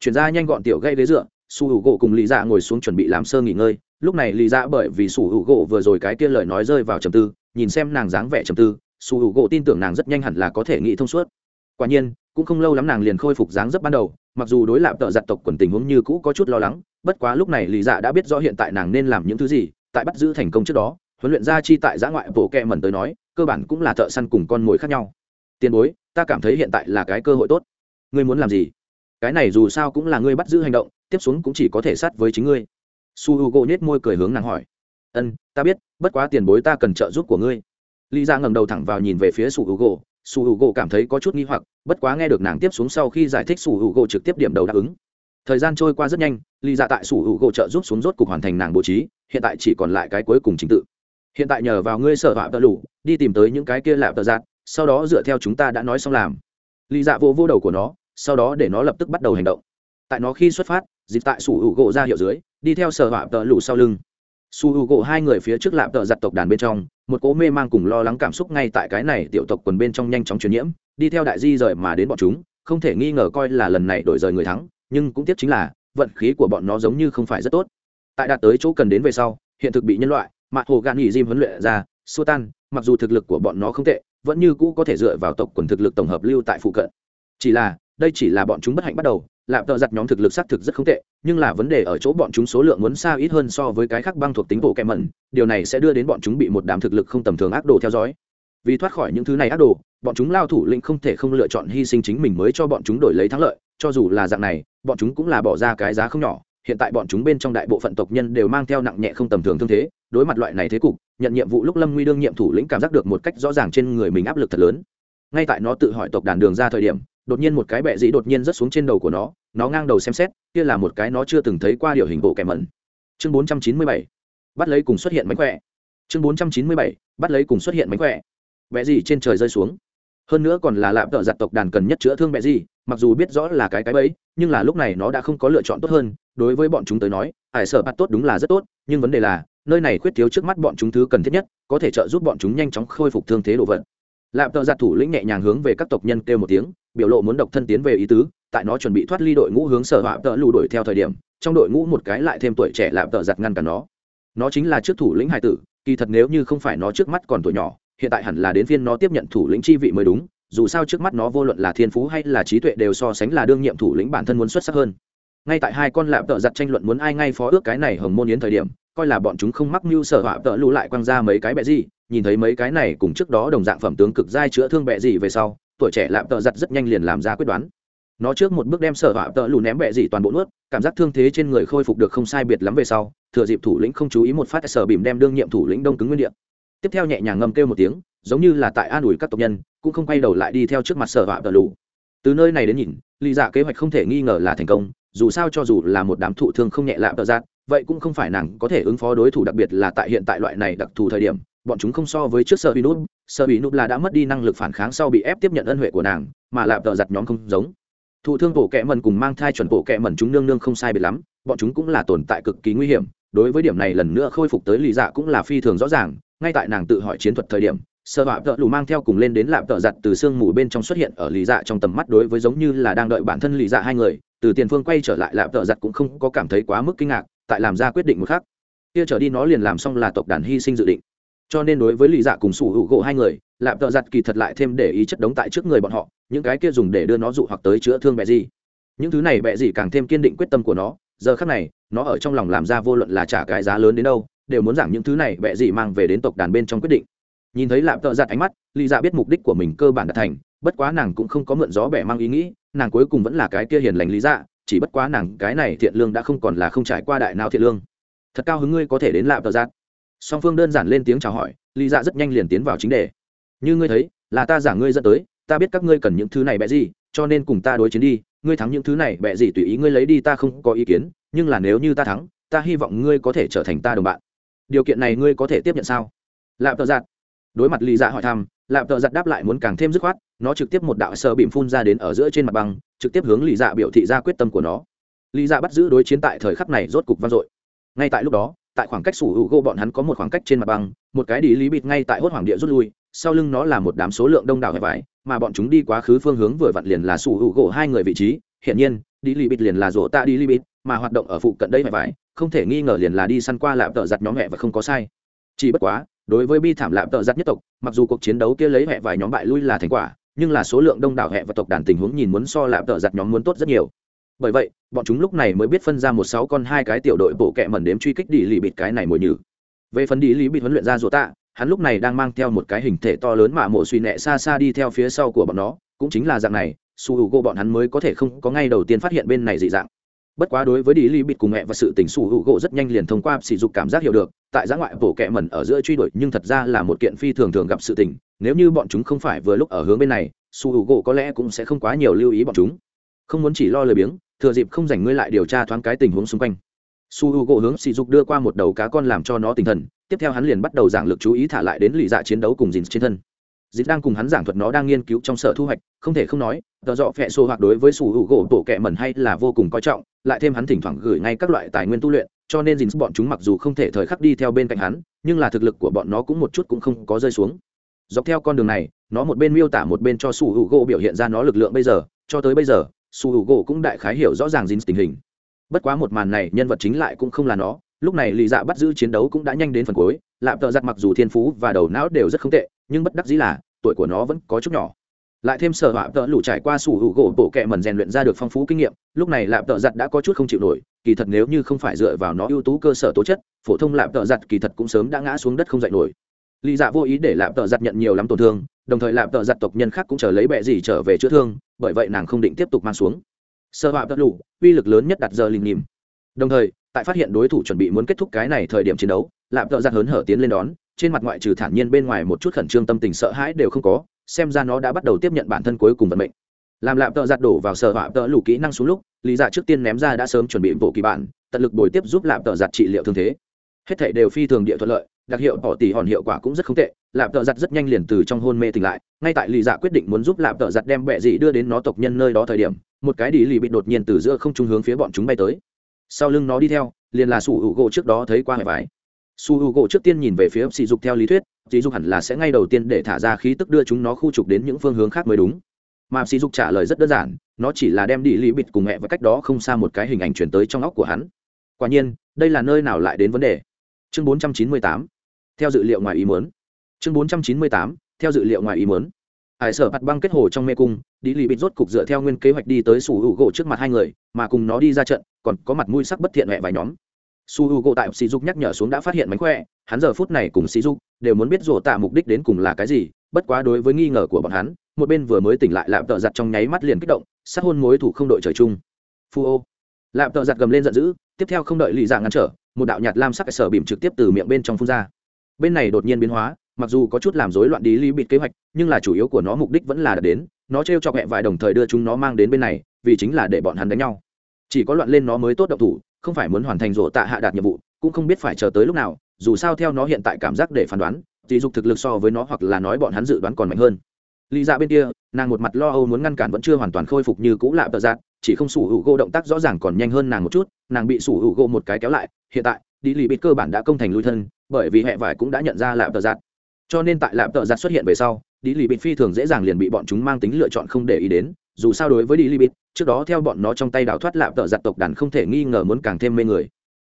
Chuyển ra nhanh gọn tiểu gây ghế dựa, su hữu gỗ cùng lý dạ ngồi xuống chuẩn bị làm sơ nghỉ ngơi lúc này lì dạ bởi vì sủ hữu gỗ vừa rồi cái kia lời nói rơi vào trầm tư, nhìn xem nàng dáng vẻ trầm tư, sủ hữu gỗ tin tưởng nàng rất nhanh hẳn là có thể nghĩ thông suốt. Quả nhiên, cũng không lâu lắm nàng liền khôi phục dáng dấp ban đầu, mặc dù đối lạp tợ giặt tộc quần tình huống như cũ có chút lo lắng, bất quá lúc này lì dạ đã biết rõ hiện tại nàng nên làm những thứ gì, tại bắt giữ thành công trước đó, huấn luyện gia chi tại giã ngoại bộ kẹ mẩn tới nói, cơ bản cũng là thợ săn cùng con mồi khác nhau. Tiền bối, ta cảm thấy hiện tại là cái cơ hội tốt. Ngươi muốn làm gì? Cái này dù sao cũng là ngươi bắt giữ hành động, tiếp xuống cũng chỉ có thể sát với chính ngươi su h u gỗ nhét môi cười hướng nàng hỏi. Ân, ta biết, bất quá tiền bối ta cần trợ giúp của ngươi. Lý dạ ra ngầm đầu thẳng vào nhìn về phía su h u gỗ su h u gỗ cảm thấy có chút nghi hoặc, bất quá nghe được nàng tiếp xuống sau khi giải thích su h u gỗ trực tiếp điểm đầu đáp ứng. Thời gian trôi qua rất nhanh, lý ra tại su h u gỗ trợ giúp xuống rốt cục hoàn thành nàng bố trí, hiện tại chỉ còn lại cái cuối cùng trình tự. Hiện tại nhờ vào ngươi sở họa tờ lủ, đi tìm tới những cái kia lạp tờ giạt sau đó dựa theo chúng ta đã nói xong làm. Lý dạ vô vô đầu của nó, sau đó để nó lập tức bắt đầu hành động. Tại nó khi xuất phát dịp tại sủ hữu gỗ ra hiệu dưới đi theo sở họa tợ lụ sau lưng. Su h u gộ hai người phía trước lạp tợ giặt tộc đàn bên trong, một cỗ mê mang cùng lo lắng cảm xúc ngay tại cái này tiểu tộc quần bên trong nhanh chóng truyền nhiễm, đi theo đại di rời mà đến bọn chúng, không thể nghi ngờ coi là lần này đổi rời người thắng, nhưng cũng tiếc chính là, vận khí của bọn nó giống như không phải rất tốt. Tại đạt tới chỗ cần đến về sau, hiện thực bị nhân loại mạ hồ gan nghỉ diêm huấn luyện ra, xua tan, mặc dù thực lực của bọn nó không tệ, vẫn như cũ có thể dựa vào tộc quần thực lực tổng hợp lưu tại phụ cận. Chỉ là, đây chỉ là bọn chúng bất hạnh bắt đầu lạp tợ giặt nhóm thực lực xác thực rất không tệ, nhưng là vấn đề ở chỗ bọn chúng số lượng muốn xa ít hơn so với cái khác băng thuộc tính bộ kẹm mẩn, điều này sẽ đưa đến bọn chúng bị một đám thực lực không tầm thường ác đồ theo dõi. Vì thoát khỏi những thứ này ác đồ, bọn chúng lao thủ lĩnh không thể không lựa chọn hy sinh chính mình mới cho bọn chúng đổi lấy thắng lợi, cho dù là dạng này, bọn chúng cũng là bỏ ra cái giá không nhỏ. Hiện tại bọn chúng bên trong đại bộ phận tộc nhân đều mang theo nặng nhẹ không tầm thường thương thế, đối mặt loại này thế cục, nhận nhiệm vụ lúc lâm nguy đương nhiệm thủ lĩnh cảm giác được một cách rõ ràng trên người mình áp lực thật lớn. Ngay tại nó tự hỏi tộc đàn đường ra thời điểm đột nhiên một cái bẹ dĩ đột nhiên rớt xuống trên đầu của nó nó ngang đầu xem xét, kia là một cái nó chưa từng thấy qua điều hình bộ kẻ mẩn. Chương 497 bắt lấy cùng xuất hiện mánh khỏe. Chương 497 bắt lấy cùng xuất hiện mánh khỏe. Bẹ dĩ trên trời rơi xuống. Hơn nữa còn là lạm tợ giặt tộc đàn cần nhất chữa thương bẹ dĩ, mặc dù biết rõ là cái cái bẫy, nhưng là lúc này nó đã không có lựa chọn tốt hơn. Đối với bọn chúng tới nói, ải sở bắt tốt đúng là rất tốt, nhưng vấn đề là, nơi này khuyết thiếu trước mắt bọn chúng thứ cần thiết nhất, có thể trợ giúp bọn chúng nhanh chóng khôi phục thương thế đồ vật. Lạm tợ giặt thủ lĩnh nhẹ nhàng hướng về các tộc nhân kêu một tiếng biểu lộ muốn độc thân tiến về ý tứ, tại nó chuẩn bị thoát ly đội ngũ hướng sở họa tợ lù đuổi theo thời điểm, trong đội ngũ một cái lại thêm tuổi trẻ lạm tợ giặt ngăn cả nó. Nó chính là trước thủ lĩnh hải tử, kỳ thật nếu như không phải nó trước mắt còn tuổi nhỏ, hiện tại hẳn là đến phiên nó tiếp nhận thủ lĩnh chi vị mới đúng, dù sao trước mắt nó vô luận là thiên phú hay là trí tuệ đều so sánh là đương nhiệm thủ lĩnh bản thân muốn xuất sắc hơn. Ngay tại hai con lạm tợ giặt tranh luận muốn ai ngay phó ước cái này hồng môn yến thời điểm, coi là bọn chúng không mắc mưu sở họa tợ lù lại quăng ra mấy cái bẹ gì, nhìn thấy mấy cái này cùng trước đó đồng dạng phẩm tướng cực giai chữa thương bẹ gì về sau tuổi trẻ lạm tợ giặt rất nhanh liền làm ra quyết đoán. Nó trước một bước đem sở họa tợ lù ném bẹ gì toàn bộ nuốt, cảm giác thương thế trên người khôi phục được không sai biệt lắm về sau, thừa dịp thủ lĩnh không chú ý một phát sở bìm đem đương nhiệm thủ lĩnh đông cứng nguyên địa. Tiếp theo nhẹ nhàng ngầm kêu một tiếng, giống như là tại an ủi các tộc nhân, cũng không quay đầu lại đi theo trước mặt sở họa tợ lù. Từ nơi này đến nhìn lý dạ kế hoạch không thể nghi ngờ là thành công, dù sao cho dù là một đám thụ thương không nhẹ lạ tợ giác vậy cũng không phải nàng có thể ứng phó đối thủ đặc biệt là tại hiện tại loại này đặc thù thời điểm, bọn chúng không so với trước sơ bị nút. Sơ bị nút là đã mất đi năng lực phản kháng sau bị ép tiếp nhận ân huệ của nàng, mà lạp tợ giặt nhóm không giống. Thụ thương bộ kẹ mần cùng mang thai chuẩn bộ kẹ mần chúng nương nương không sai biệt lắm, bọn chúng cũng là tồn tại cực kỳ nguy hiểm. Đối với điểm này lần nữa khôi phục tới lì dạ cũng là phi thường rõ ràng, ngay tại nàng tự hỏi chiến thuật thời điểm sơ họa tợ lù mang theo cùng lên đến lạp tợ giặt từ sương mù bên trong xuất hiện ở lì dạ trong tầm mắt đối với giống như là đang đợi bản thân lì dạ hai người, từ tiền phương quay trở lại lạp tợ giặt cũng không có cảm thấy quá mức kinh ngạc tại làm ra quyết định một khác kia trở đi nó liền làm xong là tộc đàn hy sinh dự định. Cho nên đối với lì dạ cùng sủ hữu gỗ hai người, lạp tợ giặt kỳ thật lại thêm để ý chất đống tại trước người bọn họ, những cái kia dùng để đưa nó dụ hoặc tới chữa thương bẹ gì. Những thứ này bẹ gì càng thêm kiên định quyết tâm của nó, giờ khắc này, nó ở trong lòng làm ra vô luận là trả cái giá lớn đến đâu, đều muốn giảm những thứ này bẹ gì mang về đến tộc đàn bên trong quyết định. Nhìn thấy lạp tợ giặt ánh mắt lì dạ biết mục đích của mình cơ bản đã thành, bất quá nàng cũng không có mượn gió bẻ mang ý nghĩ, nàng cuối cùng vẫn là cái kia hiền lành lý dạ chỉ bất quá nàng cái này thiện lương đã không còn là không trải qua đại não thiện lương. Thật cao hứng ngươi có thể đến lạp tờ giác song phương đơn giản lên tiếng chào hỏi, lý dạ rất nhanh liền tiến vào chính đề. Như ngươi thấy, là ta giả ngươi dẫn tới, ta biết các ngươi cần những thứ này bẹ gì, cho nên cùng ta đối chiến đi, ngươi thắng những thứ này bẹ gì tùy ý ngươi lấy đi ta không có ý kiến, nhưng là nếu như ta thắng, ta hy vọng ngươi có thể trở thành ta đồng bạn. Điều kiện này ngươi có thể tiếp nhận sao? Lạp tờ giác đối mặt lý dạ hỏi thăm lạp tợ giặt đáp lại muốn càng thêm dứt khoát, nó trực tiếp một đạo sơ bìm phun ra đến ở giữa trên mặt băng, trực tiếp hướng lý dạ biểu thị ra quyết tâm của nó. Lý dạ bắt giữ đối chiến tại thời khắc này rốt cục vang dội. Ngay tại lúc đó, tại khoảng cách sủ hữu gỗ bọn hắn có một khoảng cách trên mặt băng, một cái đi lý bịt ngay tại hốt hoàng địa rút lui, sau lưng nó là một đám số lượng đông đảo hẹp vải, mà bọn chúng đi quá khứ phương hướng vừa vặn liền là sủ hữu gỗ hai người vị trí hiện nhiên đi lý bịt liền là rổ ta đi lý bịt, mà hoạt động ở phụ cận đây hẹp vải, không thể nghi ngờ liền là đi săn qua lạp tợ giặt nhóm hẹ và không có sai. Chỉ bất quá đối với bi thảm lạm tợ giặt nhất tộc, mặc dù cuộc chiến đấu kia lấy hẹ vài nhóm bại lui là thành quả, nhưng là số lượng đông đảo hẹ và tộc đàn tình huống nhìn muốn so lạm tợ giặt nhóm muốn tốt rất nhiều. Bởi vậy, bọn chúng lúc này mới biết phân ra một sáu con hai cái tiểu đội bộ kẹ mẩn đếm truy kích đi lì bịt cái này mồi nhử. Về phần đi lì bịt huấn luyện ra rỗ tạ, hắn lúc này đang mang theo một cái hình thể to lớn mà mộ suy nẹ xa xa đi theo phía sau của bọn nó, cũng chính là dạng này, su h u bọn hắn mới có thể không có ngay đầu tiên phát hiện bên này dị dạng bất quá đối với đi lý bịt cùng mẹ và sự tình sủ hữu gỗ rất nhanh liền thông qua sỉ dục cảm giác hiểu được, tại giã ngoại bổ kẹ mẩn ở giữa truy đuổi, nhưng thật ra là một kiện phi thường thường gặp sự tình, nếu như bọn chúng không phải vừa lúc ở hướng bên này sủ hữu gỗ có lẽ cũng sẽ không quá nhiều lưu ý bọn chúng. Không muốn chỉ lo lời biếng, thừa dịp không dành ngươi lại điều tra thoáng cái tình huống xung quanh. Su h u gỗ hướng sỉ dục đưa qua một đầu cá con làm cho nó tinh thần, tiếp theo hắn liền bắt đầu giảng lực chú ý thả lại đến lì dạ chiến đấu cùng dìn trên thân. Dịch đang cùng hắn giảng thuật nó đang nghiên cứu trong sở thu hoạch, không thể không nói tờ dọ phẹ xô hoặc đối với sủ hữu gỗ tổ kẹ mẩn hay là vô cùng coi trọng, lại thêm hắn thỉnh thoảng gửi ngay các loại tài nguyên tu luyện, cho nên dình bọn chúng mặc dù không thể thời khắc đi theo bên cạnh hắn, nhưng là thực lực của bọn nó cũng một chút cũng không có rơi xuống. Dọc theo con đường này, nó một bên miêu tả một bên cho sủ hữu gỗ biểu hiện ra nó lực lượng bây giờ, cho tới bây giờ sủ hữu gỗ cũng đại khái hiểu rõ ràng dình tình hình. Bất quá một màn này, nhân vật chính lại cũng không là nó, lúc này lì dạ bắt giữ chiến đấu cũng đã nhanh đến phần cuối, lạm tợ giặc mặc dù thiên phú và đầu não đều rất không tệ, nhưng bất đắc dĩ là, tuổi của nó vẫn có chút nhỏ lại thêm sở họa tợ lũ trải qua sủ hữu gỗ bộ kẹ mần rèn luyện ra được phong phú kinh nghiệm, lúc này lạp tợ giặt đã có chút không chịu nổi, kỳ thật nếu như không phải dựa vào nó ưu tú cơ sở tố chất, phổ thông lạp tợ giặt kỳ thật cũng sớm đã ngã xuống đất không dậy nổi. Lý dạ vô ý để lạp tợ giặt nhận nhiều lắm tổn thương, đồng thời lạp tợ giặt tộc nhân khác cũng chờ lấy bẹ gì trở về chữa thương, bởi vậy nàng không định tiếp tục mang xuống. Sở họa tợ lũ, uy lực lớn nhất đặt giờ linh nhìm đồng thời, tại phát hiện đối thủ chuẩn bị muốn kết thúc cái này thời điểm chiến đấu, lạp tợ giặt hớn hở tiến lên đón, trên mặt ngoại trừ thản nhiên bên ngoài một chút khẩn trương tâm tình sợ hãi đều không có xem ra nó đã bắt đầu tiếp nhận bản thân cuối cùng vận mệnh. Làm lạp tợ giặt đổ vào sở họa tợ lủ kỹ năng xuống lúc, lý dạ trước tiên ném ra đã sớm chuẩn bị bộ kỳ bản, tận lực bồi tiếp giúp lạp tợ giặt trị liệu thương thế. Hết thể đều phi thường địa thuận lợi, đặc hiệu bỏ tỷ hòn hiệu quả cũng rất không tệ, lạp tợ giặt rất nhanh liền từ trong hôn mê tỉnh lại, ngay tại lý dạ quyết định muốn giúp lạp tợ giặt đem bẹ dị đưa đến nó tộc nhân nơi đó thời điểm, một cái đi lì bị đột nhiên từ giữa không trung hướng phía bọn chúng bay tới. Sau lưng nó đi theo, liền là su hữu gỗ trước đó thấy qua hệ vải. Su u gỗ trước tiên nhìn về phía sỉ dục theo lý thuyết sỉ dục hẳn là sẽ ngay đầu tiên để thả ra khí tức đưa chúng nó khu trục đến những phương hướng khác mới đúng. Mà sỉ dục trả lời rất đơn giản, nó chỉ là đem đi lý bịt cùng mẹ và cách đó không xa một cái hình ảnh chuyển tới trong óc của hắn. Quả nhiên, đây là nơi nào lại đến vấn đề? Chương 498 theo dự liệu ngoài ý muốn. Chương 498 theo dự liệu ngoài ý muốn. Hải sở mặt băng kết hồ trong mê cung đi lì bịt rốt cục dựa theo nguyên kế hoạch đi tới xủ u gỗ trước mặt hai người, mà cùng nó đi ra trận, còn có mặt mũi sắc bất thiện mẹ vài nhóm. Su h u gỗ tại sỉ dục nhắc nhở xuống đã phát hiện mánh khỏe, hắn giờ phút này cùng sỉ dục đều muốn biết rổ tạ mục đích đến cùng là cái gì, bất quá đối với nghi ngờ của bọn hắn, một bên vừa mới tỉnh lại lạm tợ giặt trong nháy mắt liền kích động, sát hôn mối thủ không đội trời chung. Phu ô. Lạm tợ giặt gầm lên giận dữ, tiếp theo không đợi lì dạng ngăn trở, một đạo nhạt lam sắc sở bìm trực tiếp từ miệng bên trong phun ra. Bên này đột nhiên biến hóa, mặc dù có chút làm rối loạn đi lý bịt kế hoạch, nhưng là chủ yếu của nó mục đích vẫn là đạt đến, nó t r e o cho mẹ vài đồng thời đưa chúng nó mang đến bên này, vì chính là để bọn hắn đánh nhau. Chỉ có loạn lên nó mới tốt động thủ, không phải muốn hoàn thành rổ tạ hạ đạt nhiệm vụ, cũng không biết phải chờ tới lúc nào dù sao theo nó hiện tại cảm giác để phán đoán dì dục thực lực so với nó hoặc là nói bọn hắn dự đoán còn mạnh hơn. Lý dạ bên kia, nàng một mặt lo âu muốn ngăn cản vẫn chưa hoàn toàn khôi phục như cũ lạ tờ giác chỉ không sủ hữu gỗ động tác rõ ràng còn nhanh hơn nàng một chút, nàng bị sủ hữu gỗ một cái kéo lại, hiện tại, đi lì bịt cơ bản đã công thành lui thân, bởi vì hệ vải cũng đã nhận ra lạ tờ giác cho nên tại lạ tờ giác xuất hiện về sau, đi lì bịt phi thường dễ dàng liền bị bọn chúng mang tính lựa chọn không để ý đến, dù sao đối với đi lì bịt, trước đó theo bọn nó trong tay đào thoát lạ tờ giạt tộc đàn không thể nghi ngờ muốn càng thêm mê người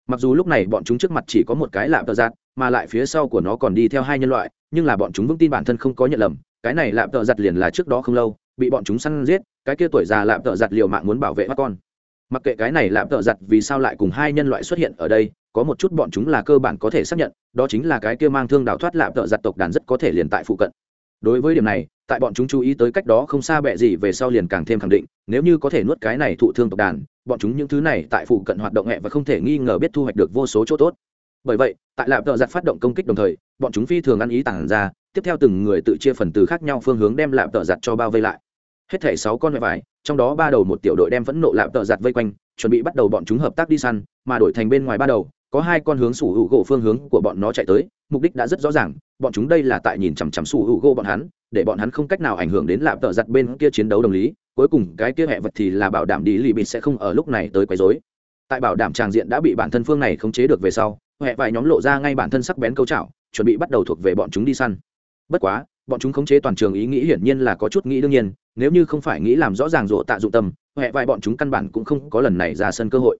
mặc dù lúc này bọn chúng trước mặt chỉ có một cái lạ tợ giạt mà lại phía sau của nó còn đi theo hai nhân loại, nhưng là bọn chúng vững tin bản thân không có nhận lầm, cái này lạ tợ giặt liền là trước đó không lâu, bị bọn chúng săn giết, cái kia tuổi già lạ tợ giặt liều mạng muốn bảo vệ mắt con. Mặc kệ cái này lạ tợ giặt vì sao lại cùng hai nhân loại xuất hiện ở đây, có một chút bọn chúng là cơ bản có thể xác nhận, đó chính là cái kia mang thương đào thoát lạ tợ giặt tộc đàn rất có thể liền tại phụ cận. Đối với điểm này, tại bọn chúng chú ý tới cách đó không xa bẹ gì về sau liền càng thêm khẳng định, nếu như có thể nuốt cái này thụ thương tộc đàn bọn chúng những thứ này tại phụ cận hoạt động hẹ và không thể nghi ngờ biết thu hoạch được vô số chỗ tốt. Bởi vậy, tại lạp tợ giặt phát động công kích đồng thời, bọn chúng phi thường ăn ý tản ra, tiếp theo từng người tự chia phần từ khác nhau phương hướng đem lạp tợ giặt cho bao vây lại. Hết thảy sáu con mẹ vải, trong đó ba đầu một tiểu đội đem phẫn nộ lạp tợ giặt vây quanh, chuẩn bị bắt đầu bọn chúng hợp tác đi săn, mà đổi thành bên ngoài ba đầu, có hai con hướng sủ hữu gỗ phương hướng của bọn nó chạy tới, mục đích đã rất rõ ràng, bọn chúng đây là tại nhìn chằm chằm sủ hữu gỗ bọn hắn, để bọn hắn không cách nào ảnh hưởng đến lạp tợ giặt bên kia chiến đấu đồng lý cuối cùng cái kia hẹ vật thì là bảo đảm đi lì bịt sẽ không ở lúc này tới quấy rối. Tại bảo đảm tràng diện đã bị bản thân phương này khống chế được về sau, hẹ vài nhóm lộ ra ngay bản thân sắc bén câu chảo, chuẩn bị bắt đầu thuộc về bọn chúng đi săn. Bất quá, bọn chúng khống chế toàn trường ý nghĩ hiển nhiên là có chút nghĩ đương nhiên, nếu như không phải nghĩ làm rõ ràng rộ tạ dụng tâm huệ vài bọn chúng căn bản cũng không có lần này ra sân cơ hội.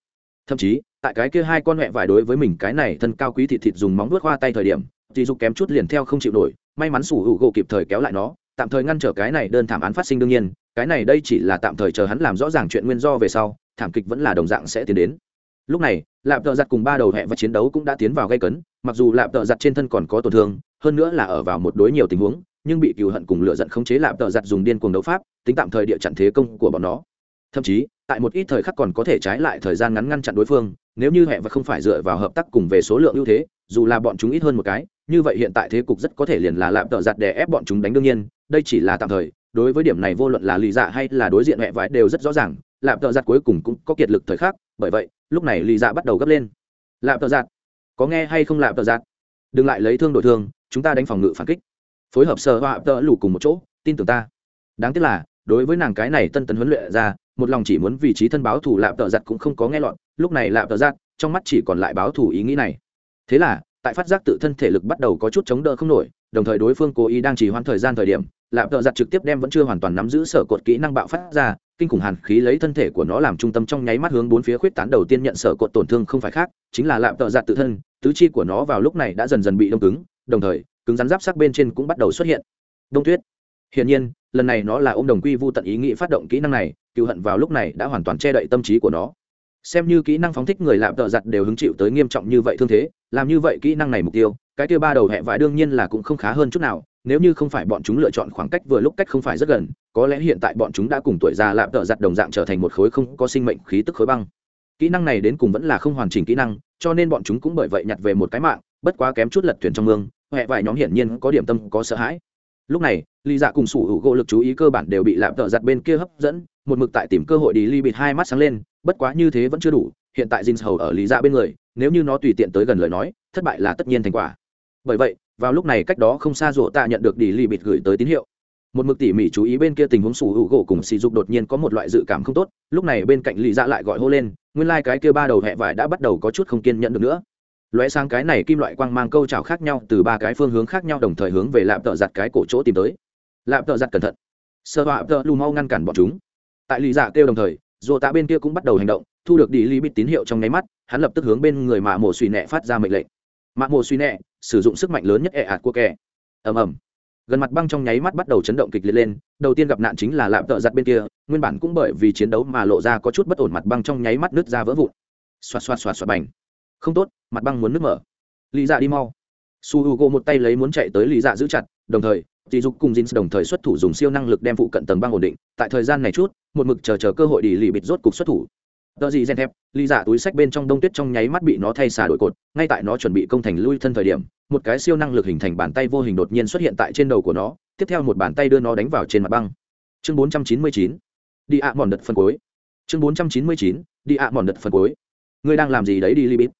Thậm chí, tại cái kia hai con huệ vải đối với mình cái này thân cao quý thịt thịt dùng móng vuốt khoa tay thời điểm thì dục kém chút liền theo không chịu nổi, may mắn sủ hữu gỗ kịp thời kéo lại nó tạm thời ngăn trở cái này đơn thảm án phát sinh đương nhiên, cái này đây chỉ là tạm thời chờ hắn làm rõ ràng chuyện nguyên do về sau, thảm kịch vẫn là đồng dạng sẽ tiến đến. Lúc này, lạp tợ giặt cùng ba đầu hẹ và chiến đấu cũng đã tiến vào gây cấn, mặc dù lạp tợ giặt trên thân còn có tổn thương, hơn nữa là ở vào một đối nhiều tình huống, nhưng bị cựu hận cùng lựa giận khống chế lạp tợ giặt dùng điên cuồng đấu pháp, tính tạm thời địa chặn thế công của bọn nó. Thậm chí, tại một ít thời khắc còn có thể trái lại thời gian ngắn ngăn chặn đối phương, nếu như hẹ và không phải dựa vào hợp tác cùng về số lượng ưu thế, dù là bọn chúng ít hơn một cái như vậy hiện tại thế cục rất có thể liền là Lạm tợ giặt để ép bọn chúng đánh đương nhiên, đây chỉ là tạm thời, đối với điểm này vô luận là lì dạ hay là đối diện mẹ vải đều rất rõ ràng, Lạm tợ giặt cuối cùng cũng có kiệt lực thời khắc, bởi vậy, lúc này lì dạ bắt đầu gấp lên. Lạm tợ giặt, có nghe hay không Lạm tợ giặt? Đừng lại lấy thương đổi thương, chúng ta đánh phòng ngự phản kích. Phối hợp sơ họa tợ lủ cùng một chỗ, tin tưởng ta. Đáng tiếc là, đối với nàng cái này tân tấn huấn luyện ra, một lòng chỉ muốn vị trí thân báo thủ Lạm tợ giặt cũng không có nghe lọt, lúc này Lạm tợ giặt, trong mắt chỉ còn lại báo thủ ý nghĩ này. Thế là tại phát giác tự thân thể lực bắt đầu có chút chống đỡ không nổi, đồng thời đối phương cố ý đang chỉ hoãn thời gian thời điểm, lạp tợ giặt trực tiếp đem vẫn chưa hoàn toàn nắm giữ sở cột kỹ năng bạo phát ra, kinh khủng hàn khí lấy thân thể của nó làm trung tâm trong nháy mắt hướng bốn phía khuyết tán đầu tiên nhận sở cột tổn thương không phải khác, chính là lạm tợ giặt tự thân, tứ chi của nó vào lúc này đã dần dần bị đông cứng, đồng thời, cứng rắn giáp sắc bên trên cũng bắt đầu xuất hiện. Đông tuyết. Hiển nhiên, lần này nó là ôm đồng quy vu tận ý nghĩ phát động kỹ năng này cựu hận vào lúc này đã hoàn toàn che đậy tâm trí của nó xem như kỹ năng phóng thích người lạm tợ giặt đều hứng chịu tới nghiêm trọng như vậy thương thế, làm như vậy kỹ năng này mục tiêu, cái tiêu ba đầu hẹ vải đương nhiên là cũng không khá hơn chút nào, nếu như không phải bọn chúng lựa chọn khoảng cách vừa lúc cách không phải rất gần, có lẽ hiện tại bọn chúng đã cùng tuổi già lạm tợ giặt đồng dạng trở thành một khối không có sinh mệnh khí tức khối băng. Kỹ năng này đến cùng vẫn là không hoàn chỉnh kỹ năng, cho nên bọn chúng cũng bởi vậy nhặt về một cái mạng, bất quá kém chút lật thuyền trong mương, hẹ vải nhóm hiển nhiên có điểm tâm, có sợ hãi lúc này lì dạ cùng sủ hữu gỗ lực chú ý cơ bản đều bị lạm tợ giặt bên kia hấp dẫn, một mực tại tìm cơ hội đi ly bịt hai mắt sáng lên, bất quá như thế vẫn chưa đủ, hiện tại Jin hầu ở lý dạ bên người, nếu như nó tùy tiện tới gần lời nói, thất bại là tất nhiên thành quả. Bởi vậy, vào lúc này cách đó không xa rổ tạ nhận được đi ly bịt gửi tới tín hiệu. Một mực tỉ mỉ chú ý bên kia tình huống sủ hữu gỗ cùng sỉ dục đột nhiên có một loại dự cảm không tốt, lúc này bên cạnh lì dạ lại gọi hô lên, nguyên lai、like、cái kia ba đầu hẹ vải đã bắt đầu có chút không kiên nhận được nữa lóe sang cái này kim loại quang mang câu trào khác nhau từ ba cái phương hướng khác nhau đồng thời hướng về lạm tợ giặt cái cổ chỗ tìm tới. Lạm tợ giặt cẩn thận. Sơ họa tợ lù mau ngăn cản bọn chúng. Tại lì dạ kêu đồng thời, dù tạ bên kia cũng bắt đầu hành động, thu được đi lý bít tín hiệu trong nháy mắt, hắn lập tức hướng bên người mạ mổ suy nẹ phát ra mệnh lệnh. Mạ mổ suy nẹ, sử dụng sức mạnh lớn nhất ẹ ạt của kẻ. Ầm ầm. Gần mặt băng trong nháy mắt bắt đầu chấn động kịch liệt lên, đầu tiên gặp nạn chính là lạm tợ giặt bên kia, nguyên bản cũng bởi vì chiến đấu mà lộ ra có chút bất ổn mặt băng trong nháy mắt nứt ra vỡ vụn. Xoạt xoạt xoạt xoạt bành không tốt, mặt băng muốn nứt mở. Lý dạ đi mau. Su h u gỗ một tay lấy muốn chạy tới lý dạ giữ chặt, đồng thời dì dục cùng jin đồng thời xuất thủ dùng siêu năng lực đem phụ cận tầng băng ổn định. Tại thời gian này chút, một mực chờ chờ cơ hội đi lì bịt rốt cục xuất thủ. Tờ gì gen thép, lý dạ túi sách bên trong đông tuyết trong nháy mắt bị nó thay xà đổi cột. Ngay tại nó chuẩn bị công thành lui thân thời điểm, một cái siêu năng lực hình thành bàn tay vô hình đột nhiên xuất hiện tại trên đầu của nó. Tiếp theo một bàn tay đưa nó đánh vào trên mặt băng. Chương 499 đi ạ mòn đợt phân cuối. Chương 499 đi ạ mòn đợt phân cuối. Ngươi đang làm gì đấy đi libit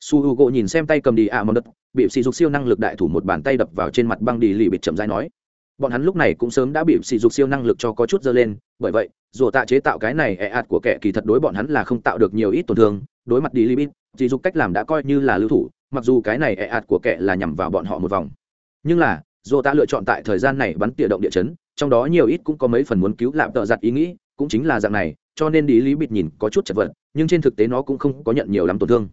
su h u gỗ nhìn xem tay cầm đi ạ mòn đất, bị sỉ dục siêu năng lực đại thủ một bàn tay đập vào trên mặt băng đi lì bịt chậm rãi nói. Bọn hắn lúc này cũng sớm đã bị sỉ dục siêu năng lực cho có chút dơ lên, bởi vậy, dù tạ chế tạo cái này ẹ ạt của kẻ kỳ thật đối bọn hắn là không tạo được nhiều ít tổn thương, đối mặt đi lì bịt, sỉ dục cách làm đã coi như là lưu thủ, mặc dù cái này ẹ ạt của kẻ là nhằm vào bọn họ một vòng. Nhưng là, dù tạ lựa chọn tại thời gian này bắn tỉa động địa chấn, trong đó nhiều ít cũng có mấy phần muốn cứu lạm tợ giặt ý nghĩ, cũng chính là dạng này, cho nên đi lý bịt nhìn có chút chật vật, nhưng trên thực tế nó cũng không có nhận nhiều lắm tổn thương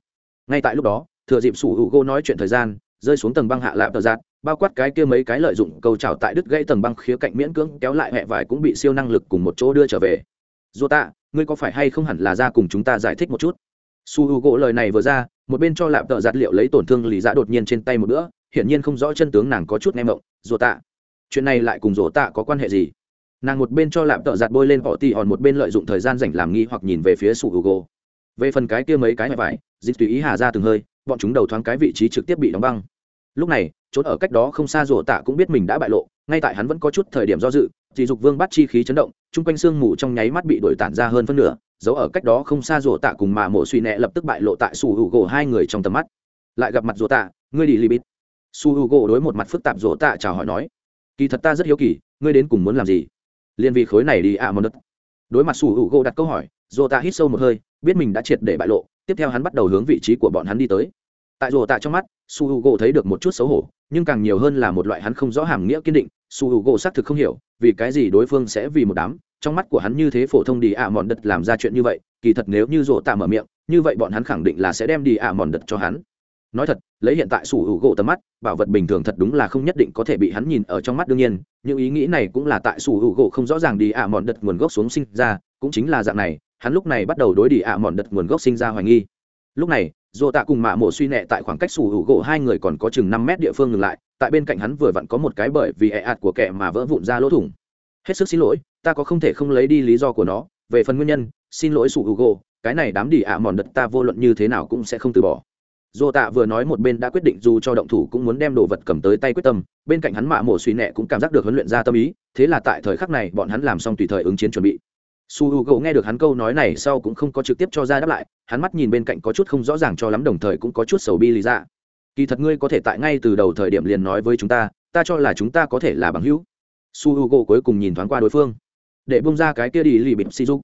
ngay tại lúc đó, thừa dịp sủ hữu gỗ nói chuyện thời gian, rơi xuống tầng băng hạ lạp tờ giạt, bao quát cái kia mấy cái lợi dụng cầu trào tại đứt gãy tầng băng khía cạnh miễn cưỡng kéo lại hẹ vải cũng bị siêu năng lực cùng một chỗ đưa trở về. Dù tạ, ngươi có phải hay không hẳn là ra cùng chúng ta giải thích một chút? Su h u gỗ lời này vừa ra, một bên cho lạp tợ giặt liệu lấy tổn thương lý dạ đột nhiên trên tay một bữa, hiển nhiên không rõ chân tướng nàng có chút nghe mộng. Dù tạ, chuyện này lại cùng dù tạ có quan hệ gì? Nàng một bên cho lạp tợ giặt bôi lên họ tì hòn, một bên lợi dụng thời gian rảnh làm nghi hoặc nhìn về phía sủ hữu gỗ. Về phần cái kia mấy cái mẹ vải dịch tùy ý hà ra từng hơi, bọn chúng đầu thoáng cái vị trí trực tiếp bị đóng băng. Lúc này, trốn ở cách đó không xa rùa tạ cũng biết mình đã bại lộ, ngay tại hắn vẫn có chút thời điểm do dự, thì dục vương bắt chi khí chấn động, chung quanh sương mù trong nháy mắt bị đổi tản ra hơn phân nửa, giấu ở cách đó không xa rùa tạ cùng mà mổ suy nẹ lập tức bại lộ tại su hữu gỗ hai người trong tầm mắt. Lại gặp mặt rùa tạ, ngươi đi libit. Su hữu gỗ đối một mặt phức tạp rùa tạ chào hỏi nói, kỳ thật ta rất hiếu kỳ, ngươi đến cùng muốn làm gì? Liên vì khối này đi ạ à một đất đối mặt su hữu gỗ đặt câu hỏi, rùa tạ hít sâu một hơi, biết mình đã triệt để bại lộ tiếp theo hắn bắt đầu hướng vị trí của bọn hắn đi tới. Tại rổ tạ trong mắt, su h u gỗ thấy được một chút xấu hổ, nhưng càng nhiều hơn là một loại hắn không rõ hàm nghĩa kiên định. Su h u gỗ xác thực không hiểu, vì cái gì đối phương sẽ vì một đám, trong mắt của hắn như thế phổ thông đi ạ mòn đất làm ra chuyện như vậy, kỳ thật nếu như rổ tạ mở miệng, như vậy bọn hắn khẳng định là sẽ đem đi ạ mòn đất cho hắn. Nói thật, lấy hiện tại sủ hữu gỗ tầm mắt, bảo vật bình thường thật đúng là không nhất định có thể bị hắn nhìn ở trong mắt đương nhiên, những ý nghĩ này cũng là tại sủ hữu gỗ không rõ ràng đi ạ mòn đất nguồn gốc xuống sinh ra, cũng chính là dạng này hắn lúc này bắt đầu đối đi ạ mòn đất nguồn gốc sinh ra hoài nghi. Lúc này dồ tạ cùng mạ mổ suy nẹ tại khoảng cách sủ hữu gỗ hai người còn có chừng năm mét địa phương ngừng lại, tại bên cạnh hắn vừa vặn có một cái bởi vì ẹ ạt của kẻ mà vỡ vụn ra lỗ thủng. Hết sức xin lỗi, ta có không thể không lấy đi lý do của nó. Về phần nguyên nhân, xin lỗi sủ hữu gỗ, cái này đám đi ạ mòn đật ta vô luận như thế nào cũng sẽ không từ bỏ. Dồ tạ vừa nói một bên đã quyết định dù cho động thủ cũng muốn đem đồ vật cầm tới tay quyết tâm, bên cạnh hắn mạ mổ suy nẹ cũng cảm giác được huấn luyện ra tâm ý, thế là tại thời khắc này bọn hắn làm xong tùy thời ứng chiến chuẩn bị su h u gỗ nghe được hắn câu nói này sau cũng không có trực tiếp cho ra đáp lại, hắn mắt nhìn bên cạnh có chút không rõ ràng cho lắm, đồng thời cũng có chút sầu bi lý ra kỳ thật ngươi có thể tại ngay từ đầu thời điểm liền nói với chúng ta ta cho là chúng ta có thể là bằng hữu. Su h u gỗ cuối cùng nhìn thoáng qua đối phương. Để bông ra cái kia đi, lì bịp si dục.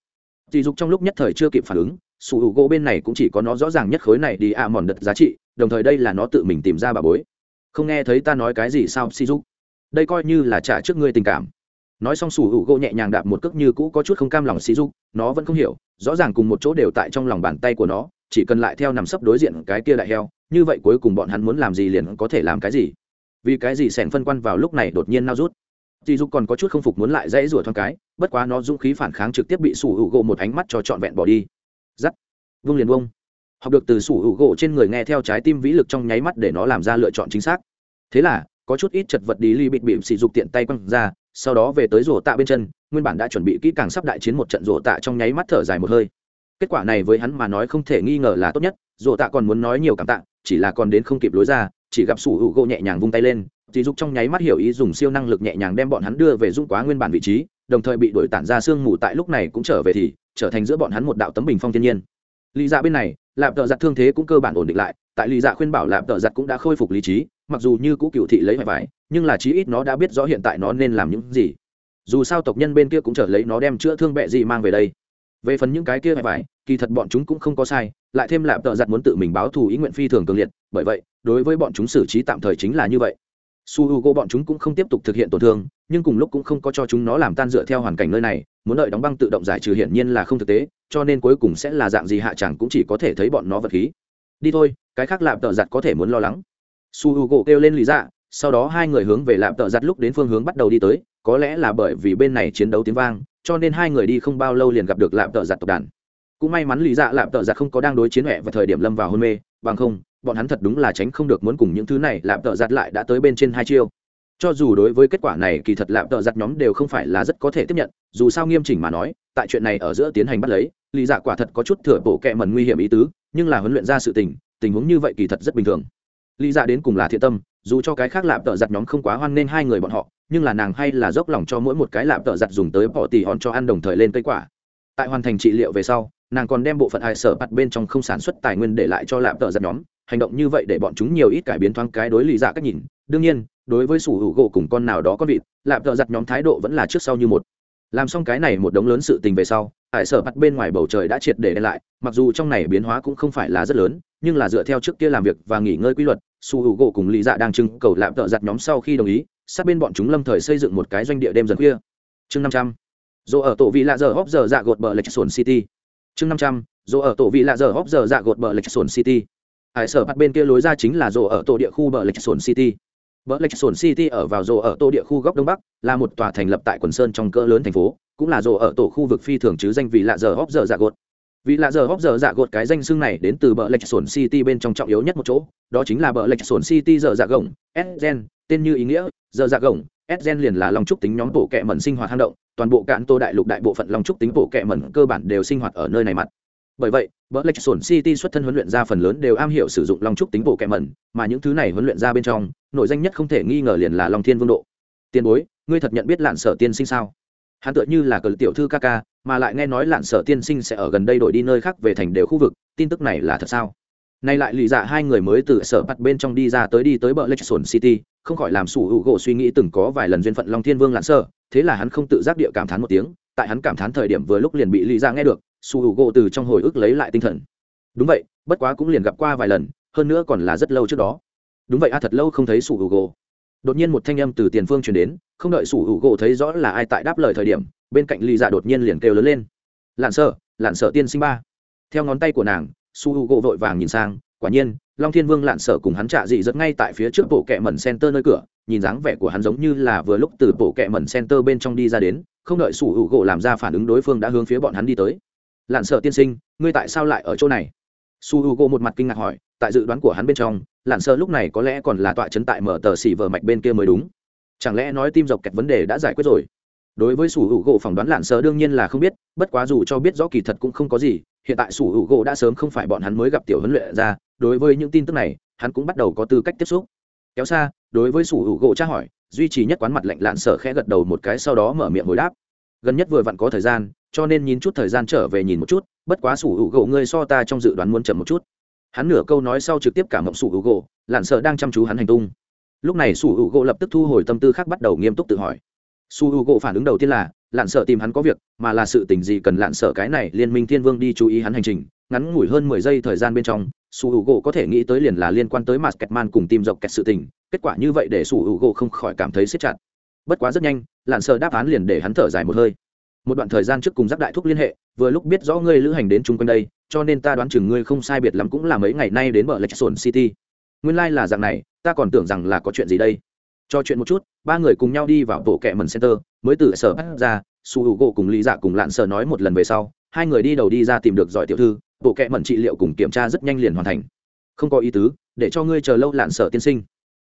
Si dục trong lúc nhất thời chưa kịp phản ứng, su h u gỗ bên này cũng chỉ có nó rõ ràng nhất khối này đi ạ mòn đật giá trị, đồng thời đây là nó tự mình tìm ra bà bối. Không nghe thấy ta nói cái gì sao si dục? Đây coi như là trả trước ngươi tình cảm nói xong sủ hữu gỗ nhẹ nhàng đạp một cước như cũ có chút không cam lòng xí dục, nó vẫn không hiểu, rõ ràng cùng một chỗ đều tại trong lòng bàn tay của nó, chỉ cần lại theo nằm sấp đối diện cái kia đại heo, như vậy cuối cùng bọn hắn muốn làm gì liền có thể làm cái gì. Vì cái gì sẻn phân quan vào lúc này đột nhiên nao rút? Dì dục còn có chút không phục muốn lại dãy rủa thoáng cái, bất quá nó dũng khí phản kháng trực tiếp bị sủ hữu gỗ một ánh mắt cho trọn vẹn bỏ đi. Giắt. Vung liền vung. Học được từ sủ hữu gỗ trên người nghe theo trái tim vĩ lực trong nháy mắt để nó làm ra lựa chọn chính xác. Thế là, có chút ít chật vật đi ly bịt bịm sỉ dục tiện tay quăng ra sau đó về tới rổ tạ bên chân, nguyên bản đã chuẩn bị kỹ càng sắp đại chiến một trận rổ tạ trong nháy mắt thở dài một hơi. Kết quả này với hắn mà nói không thể nghi ngờ là tốt nhất, rổ tạ còn muốn nói nhiều cảm tạ, chỉ là còn đến không kịp lối ra, chỉ gặp sủ hữu gỗ nhẹ nhàng vung tay lên dì dục trong nháy mắt hiểu ý dùng siêu năng lực nhẹ nhàng đem bọn hắn đưa về dung quá nguyên bản vị trí, đồng thời bị đổi tản ra sương mù tại lúc này cũng trở về thì trở thành giữa bọn hắn một đạo tấm bình phong thiên nhiên. Lý dạ bên này, lạp tợ giặt thương thế cũng cơ bản ổn định lại, tại lý dạ khuyên bảo lạp tợ giặt cũng đã khôi phục lý trí mặc dù như cũ cựu thị lấy vải vải, nhưng là chí ít nó đã biết rõ hiện tại nó nên làm những gì. Dù sao tộc nhân bên kia cũng trở lấy nó đem chữa thương bệ gì mang về đây. Về phần những cái kia vải vải, kỳ thật bọn chúng cũng không có sai, lại thêm lạp tợ giặt muốn tự mình báo thù ý nguyện phi thường cường liệt, bởi vậy, đối với bọn chúng xử trí tạm thời chính là như vậy. Su h u g bọn chúng cũng không tiếp tục thực hiện tổn thương, nhưng cùng lúc cũng không có cho chúng nó làm tan dựa theo hoàn cảnh nơi này, muốn đợi đóng băng tự động giải trừ hiển nhiên là không thực tế, cho nên cuối cùng sẽ là dạng gì hạ chẳng cũng chỉ có thể thấy bọn nó vật khí. Đi thôi, cái khác lạp tợ giặt có thể muốn lo lắng su h u gỗ kêu lên lý dạ sau đó hai người hướng về lạm tợ giặt lúc đến phương hướng bắt đầu đi tới, có lẽ là bởi vì bên này chiến đấu tiếng vang, cho nên hai người đi không bao lâu liền gặp được lạm tợ giặt tộc đàn. Cũng may mắn lý dạ lạm tợ giặt không có đang đối chiến huệ vào thời điểm lâm vào hôn mê, bằng không, bọn hắn thật đúng là tránh không được muốn cùng những thứ này lạm tợ giặt lại đã tới bên trên hai chiêu. Cho dù đối với kết quả này kỳ thật lạm tợ giặt nhóm đều không phải là rất có thể tiếp nhận, dù sao nghiêm chỉnh mà nói, tại chuyện này ở giữa tiến hành bắt lấy lý dạ quả thật có chút thừa bộ kẹ mần nguy hiểm ý tứ, nhưng là huấn luyện ra sự tình tình huống như vậy kỳ thật rất bình thường lý dạ đến cùng là thiện tâm, dù cho cái khác lạp tợ giặt nhóm không quá hoan nên hai người bọn họ, nhưng là nàng hay là dốc lòng cho mỗi một cái lạp tợ giặt dùng tới bỏ tỉ hòn cho ăn đồng thời lên cây quả. Tại hoàn thành trị liệu về sau, nàng còn đem bộ phận ai sở bặt bên trong không sản xuất tài nguyên để lại cho lạp tợ giặt nhóm, hành động như vậy để bọn chúng nhiều ít cải biến thoáng cái đối lý dạ cách nhìn. Đương nhiên, đối với sủ hữu gỗ cùng con nào đó con vịt, lạp tợ giặt nhóm thái độ vẫn là trước sau như một. Làm xong cái này một đống lớn sự tình về sau tại sở mặt bên ngoài bầu trời đã triệt để đen lại, mặc dù trong này biến hóa cũng không phải là rất lớn, nhưng là dựa theo trước kia làm việc và nghỉ ngơi quy luật su hữu gỗ cùng lý dạ đang trưng cầu lạm tợ giặt nhóm sau khi đồng ý, sát bên bọn chúng lâm thời xây dựng một cái doanh địa đêm dần khuya. Chương năm trăm. Dỗ ở tổ vị lạ giờ hóc giờ dạ gột bờ lệch sồn city. Chương năm trăm. Dỗ ở tổ vị lạ giờ hóc giờ dạ gột bờ lệch sồn city. Hải sở mặt bên kia lối ra chính là dỗ ở tổ địa khu bờ lệch sồn city. Bờ lệch sồn city ở vào dỗ ở tổ địa khu góc đông bắc, là một tòa thành lập tại quần sơn trong cỡ lớn thành phố, cũng là dỗ ở tổ khu vực phi thường chứ danh vị lạ giờ hóc giờ dạ gột vì là giờ hóc giờ dạ gột cái danh xưng này đến từ bờ lệch sồn city bên trong trọng yếu nhất một chỗ, đó chính là bờ lệch sồn city giờ dạ gồng, s gen, tên như ý nghĩa, giờ dạ gồng, s gen liền là lòng trúc tính nhóm bộ kệ mẩn sinh hoạt hang động, toàn bộ cạn tô đại lục đại bộ phận lòng trúc tính bộ kệ mẩn cơ bản đều sinh hoạt ở nơi này mặt. Bởi vậy, bờ lệch sồn city xuất thân huấn luyện ra phần lớn đều am hiểu sử dụng long trúc tính bộ kệ mẩn, mà những thứ này huấn luyện ra bên trong nội danh nhất không thể nghi ngờ liền là long thiên vương độ. Tiền bối, ngươi thật nhận biết lạn sở tiên sinh sao? Hắn tựa như là cờ tiểu thư ca ca mà lại nghe nói lạn sở tiên sinh sẽ ở gần đây đổi đi nơi khác về thành đều khu vực, tin tức này là thật sao? Nay lại lì dạ hai người mới từ sở bắt bên trong đi ra tới đi tới bờ lệch sồn city, không khỏi làm sủ hữu gỗ suy nghĩ từng có vài lần duyên phận long thiên vương lạn sở, thế là hắn không tự giác địa cảm thán một tiếng, tại hắn cảm thán thời điểm vừa lúc liền bị lì dạ nghe được, sủ hữu gỗ từ trong hồi ức lấy lại tinh thần. Đúng vậy, bất quá cũng liền gặp qua vài lần, hơn nữa còn là rất lâu trước đó. Đúng vậy a, thật lâu không thấy sủ hữu gỗ đột nhiên một thanh âm từ tiền phương truyền đến, không đợi sủ hữu gỗ thấy rõ là ai tại đáp lời thời điểm, bên cạnh lì dạ đột nhiên liền kêu lớn lên. Lạn sợ lạn sợ tiên sinh ba. Theo ngón tay của nàng su hữu u gỗ vội vàng nhìn sang, quả nhiên, long thiên vương lạn sợ cùng hắn trả dị rất ngay tại phía trước bộ kẹ mẩn center nơi cửa, nhìn dáng vẻ của hắn giống như là vừa lúc từ bộ kẹ mẩn center bên trong đi ra đến, không đợi sủ hữu u gỗ làm ra phản ứng đối phương đã hướng phía bọn hắn đi tới. Lạn sợ tiên sinh, ngươi tại sao lại ở chỗ này? Su hữu u gỗ một mặt kinh ngạc hỏi tại dự đoán của hắn bên trong lặn sơ lúc này có lẽ còn là tọa chấn tại mở tờ xỉ vờ mạch bên kia mới đúng. Chẳng lẽ nói tim dọc kẹt vấn đề đã giải quyết rồi? Đối với sủ hữu gỗ phỏng đoán lặn sơ đương nhiên là không biết, bất quá dù cho biết rõ kỳ thật cũng không có gì, hiện tại sủ hữu gỗ đã sớm không phải bọn hắn mới gặp tiểu huấn luyện ra, đối với những tin tức này, hắn cũng bắt đầu có tư cách tiếp xúc. Kéo xa, đối với sủ hữu gỗ tra hỏi, duy trì nhất quán mặt lạnh, lạn sở khẽ gật đầu một cái sau đó mở miệng hồi đáp. Gần nhất vừa vặn có thời gian, cho nên nhìn chút thời gian trở về nhìn một chút, bất quá sủ hữu gỗ ngươi so ta trong dự đoán muốn chậm một chút hắn nửa câu nói sau trực tiếp cả mộng sủ hữu gỗ lạn sợ đang chăm chú hắn hành tung. Lúc này sủ hữu gỗ lập tức thu hồi tâm tư khác bắt đầu nghiêm túc tự hỏi. Su hữu gỗ phản ứng đầu tiên là lạn sợ tìm hắn có việc, mà là sự tình gì cần lạn sợ cái này liên minh thiên vương đi chú ý hắn hành trình. Ngắn ngủi hơn mười giây thời gian bên trong su hữu gỗ có thể nghĩ tới liền là liên quan tới mặt kẹt man cùng tìm dọc kẹt sự tình. Kết quả như vậy để su hữu gỗ không khỏi cảm thấy xếp chặt. Bất quá rất nhanh lạn sợ đáp án liền để hắn thở dài một hơi. Một đoạn thời gian trước cùng giáp đại thúc liên hệ, vừa lúc biết rõ ngươi lữ hành đến chung quanh đây cho nên ta đoán chừng ngươi không sai biệt lắm cũng là mấy ngày nay đến bờ lệch sồn city. Nguyên lai、like、là dạng này, ta còn tưởng rằng là có chuyện gì đây. Cho chuyện một chút, ba người cùng nhau đi vào bộ kẹ mần center, mới từ sở bắt ra, su h u gỗ cùng lý dạ cùng lạn sở nói một lần về sau, hai người đi đầu đi ra tìm được giỏi tiểu thư bộ kẹ mần trị liệu cùng kiểm tra rất nhanh liền hoàn thành. Không có ý tứ, để cho ngươi chờ lâu lạn sở tiên sinh.